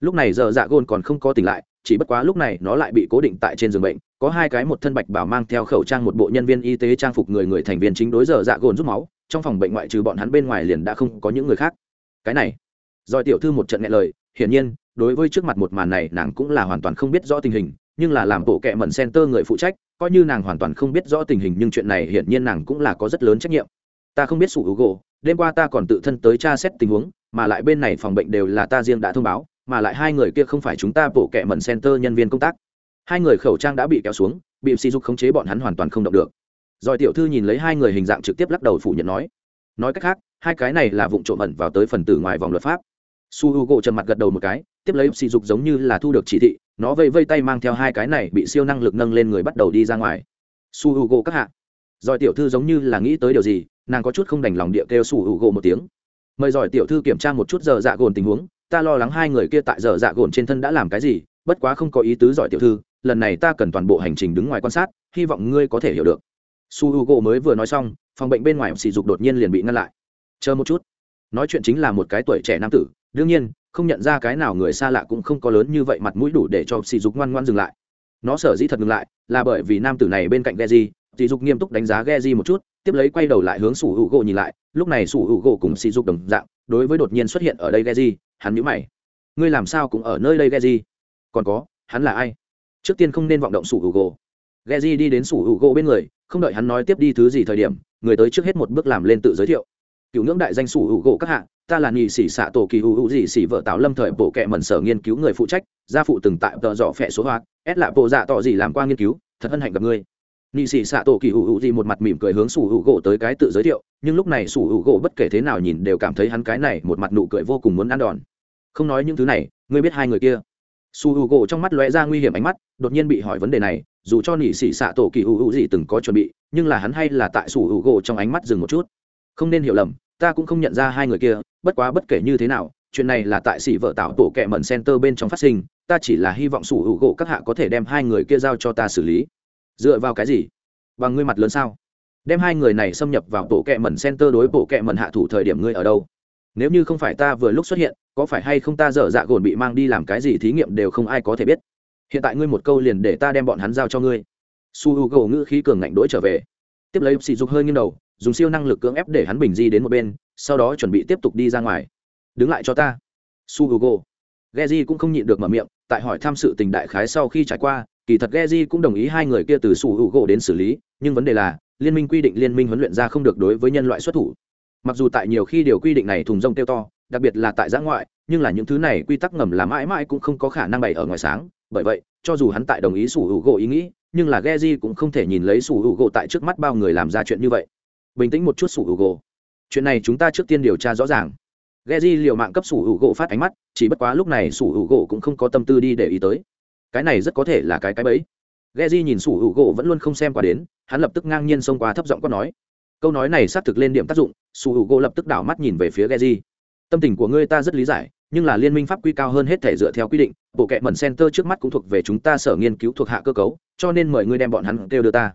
lúc này giờ dạ gồn còn không có tỉnh lại chỉ bất quá lúc này nó lại bị cố định tại trên giường bệnh, có hai cái một thân bạch bảo mang theo khẩu trang một bộ nhân viên y tế trang phục người người thành viên chính đối giờ dạ gồn rút máu, trong phòng bệnh ngoại trừ bọn hắn bên ngoài liền đã không có những người khác. Cái này doi tiểu thư một trận nghe lời, hiển nhiên, đối với trước mặt một màn này nàng cũng là hoàn toàn không biết rõ tình hình, nhưng là làm bộ kệ mẩn center người phụ trách, coi như nàng hoàn toàn không biết rõ tình hình nhưng chuyện này hiển nhiên nàng cũng là có rất lớn trách nhiệm. Ta không biết sủ hữu gỗ đêm qua ta còn tự thân tới tra xét tình huống, mà lại bên này phòng bệnh đều là ta riêng đã thông báo mà lại hai người kia không phải chúng ta bộ kệ mẩn center nhân viên công tác. Hai người khẩu trang đã bị kéo xuống, bị sỉ dục khống chế bọn hắn hoàn toàn không động được. Rồi tiểu thư nhìn lấy hai người hình dạng trực tiếp lắc đầu phủ nhận nói. Nói cách khác, hai cái này là vụ trộm ẩn vào tới phần tử ngoài vòng luật pháp. Su h u gỗ trầm mặt gật đầu một cái, tiếp lấy sỉ dục giống như là thu được chỉ thị, nó vây vây tay mang theo hai cái này bị siêu năng lực nâng lên người bắt đầu đi ra ngoài. Su h u gỗ các hạ. Giỏi tiểu thư giống như là nghĩ tới điều gì, nàng có chút không đành lòng địa kêu su h u gỗ một tiếng. Mời giỏi tiểu thư kiểm tra một chút giờ dạ gồn tình huống ta lo lắng hai người kia tại giờ dạ gồn trên thân đã làm cái gì bất quá không có ý tứ giỏi tiểu thư lần này ta cần toàn bộ hành trình đứng ngoài quan sát hy vọng ngươi có thể hiểu được. Su h u gỗ mới vừa nói xong phòng bệnh bên ngoài sỉ dục đột nhiên liền bị ngăn lại. Chờ một chút. Nói chuyện chính là một cái tuổi trẻ nam tử đương nhiên không nhận ra cái nào người xa lạ cũng không có lớn như vậy mặt mũi đủ để cho sỉ dục ngoan ngoan dừng lại. Nó sở dĩ thật ngừng lại là bởi vì nam tử này bên cạnh Geji, sỉ dục nghiêm túc đánh giá Geji một chút tiếp lấy quay đầu lại hướng sủ hữu gỗ nhìn lại lúc này sủ hữu gỗ cùng sỉ dục đồng dạng đối với đột nhiên xuất hiện ở đây Geji, hắn nhíu mày. Ngươi làm sao cũng ở nơi đây, Geji? còn có, hắn là ai? Trước tiên không nên vọng động sủ hữu gỗ Geji đi đến sủ hữu gỗ bên người, không đợi hắn nói tiếp đi thứ gì thời điểm, người tới trước hết một bước làm lên tự giới thiệu. Cựu ngưỡng đại danh sủ hữu gỗ các hạ, ta là nhị sĩ xạ tổ kỳ hữu hữu dị sĩ vợ táo lâm thời bộ kệ mẩn sở nghiên cứu người phụ trách, gia phụ từng tại tờ dọ phẹ số hoạt ép lạ bộ dạ tỏ gì làm qua nghiên cứu, thật hân hạnh gặp ngươi. Nị sĩ xạ tổ kỳ hữu hữu dị một mặt mỉm cười hướng sủ hữu gỗ tới cái tự giới thiệu, nhưng lúc này sủ hữu gỗ bất kể thế nào nhìn đều cảm thấy hắn cái này một mặt nụ cười vô cùng muốn ăn đòn. Không nói những thứ này, ngươi biết hai người kia. Sủ hữu gỗ trong mắt lóe ra nguy hiểm ánh mắt, đột nhiên bị hỏi vấn đề này, dù cho Nị sĩ xạ tổ kỳ hữu hữu gì từng có chuẩn bị, nhưng là hắn hay là tại sủ hữu gỗ trong ánh mắt dừng một chút. Không nên hiểu lầm, ta cũng không nhận ra hai người kia, bất quá bất kể như thế nào, chuyện này là tại sĩ vợ tạo tổ kẹ mẩn center bên trong phát sinh, ta chỉ là hy vọng sủ hữu gỗ các hạ có thể đem hai người kia giao cho ta xử lý dựa vào cái gì? Bằng ngươi mặt lớn sao? Đem hai người này xâm nhập vào tổ kệ mẩn center đối bộ kệ mẩn hạ thủ thời điểm ngươi ở đâu? Nếu như không phải ta vừa lúc xuất hiện, có phải hay không ta dở dạ gồn bị mang đi làm cái gì thí nghiệm đều không ai có thể biết. Hiện tại ngươi một câu liền để ta đem bọn hắn giao cho ngươi. Su h u gỗ ngữ khí cường ngạnh đỗi trở về. Tiếp lấy sỉ dục hơi nghiêng đầu, dùng siêu năng lực cưỡng ép để hắn bình di đến một bên, sau đó chuẩn bị tiếp tục đi ra ngoài. Đứng lại cho ta. Su h u g o geji cũng không nhịn được mở miệng, tại hỏi tham sự tình đại khái sau khi trải qua kỳ thật geji cũng đồng ý hai người kia từ sủ hữu gỗ đến xử lý, nhưng vấn đề là, liên minh quy định liên minh huấn luyện ra không được đối với nhân loại xuất thủ. Mặc dù tại nhiều khi điều quy định này thùng rông tiêu to, đặc biệt là tại giã ngoại, nhưng là những thứ này quy tắc ngầm là mãi mãi cũng không có khả năng bày ở ngoài sáng. Bởi vậy, cho dù hắn tại đồng ý sủ hữu gỗ ý nghĩ, nhưng là Geji cũng không thể nhìn lấy sủ hữu gỗ tại trước mắt bao người làm ra chuyện như vậy. Bình tĩnh một chút sủ hữu gỗ. Chuyện này chúng ta trước tiên điều tra rõ ràng. Geji liều mạng cấp sủ hữu gỗ phát ánh mắt, chỉ bất quá lúc này sủ hữu gỗ cũng không có tâm tư đi để ý tới cái này rất có thể là cái cái bẫy. Geji nhìn sủ hữu gỗ vẫn luôn không xem qua đến, hắn lập tức ngang nhiên xông qua thấp giọng quát nói. Câu nói này xác thực lên điểm tác dụng, sủ hữu gỗ lập tức đảo mắt nhìn về phía geji tâm tình của ngươi ta rất lý giải, nhưng là liên minh pháp quy cao hơn hết thể dựa theo quy định, bộ kệ mẩn center trước mắt cũng thuộc về chúng ta sở nghiên cứu thuộc hạ cơ cấu, cho nên mời ngươi đem bọn hắn kêu đưa ta.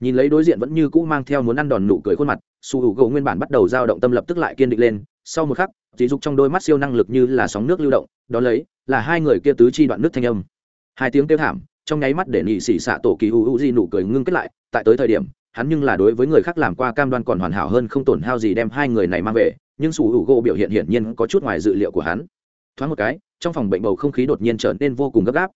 Nhìn lấy đối diện vẫn như cũ mang theo muốn ăn đòn nụ cười khuôn mặt su hữu gỗ nguyên bản bắt đầu dao động tâm lập tức lại kiên định lên, sau một khắc, dí dục trong đôi mắt siêu năng lực như là sóng nước lưu động đó lấy, là hai người kia tứ chi đoạn nước thanh âm hai tiếng kêu thảm, trong nháy mắt để nhị xỉ xạ tổ kỳ u u di nụ cười ngưng kết lại, tại tới thời điểm, hắn nhưng là đối với người khác làm qua cam đoan còn hoàn hảo hơn không tổn hao gì đem hai người này mang về, nhưng sủ hữu gỗ biểu hiện hiển nhiên có chút ngoài dự liệu của hắn. Thoáng một cái, trong phòng bệnh bầu không khí đột nhiên trở nên vô cùng gấp gáp.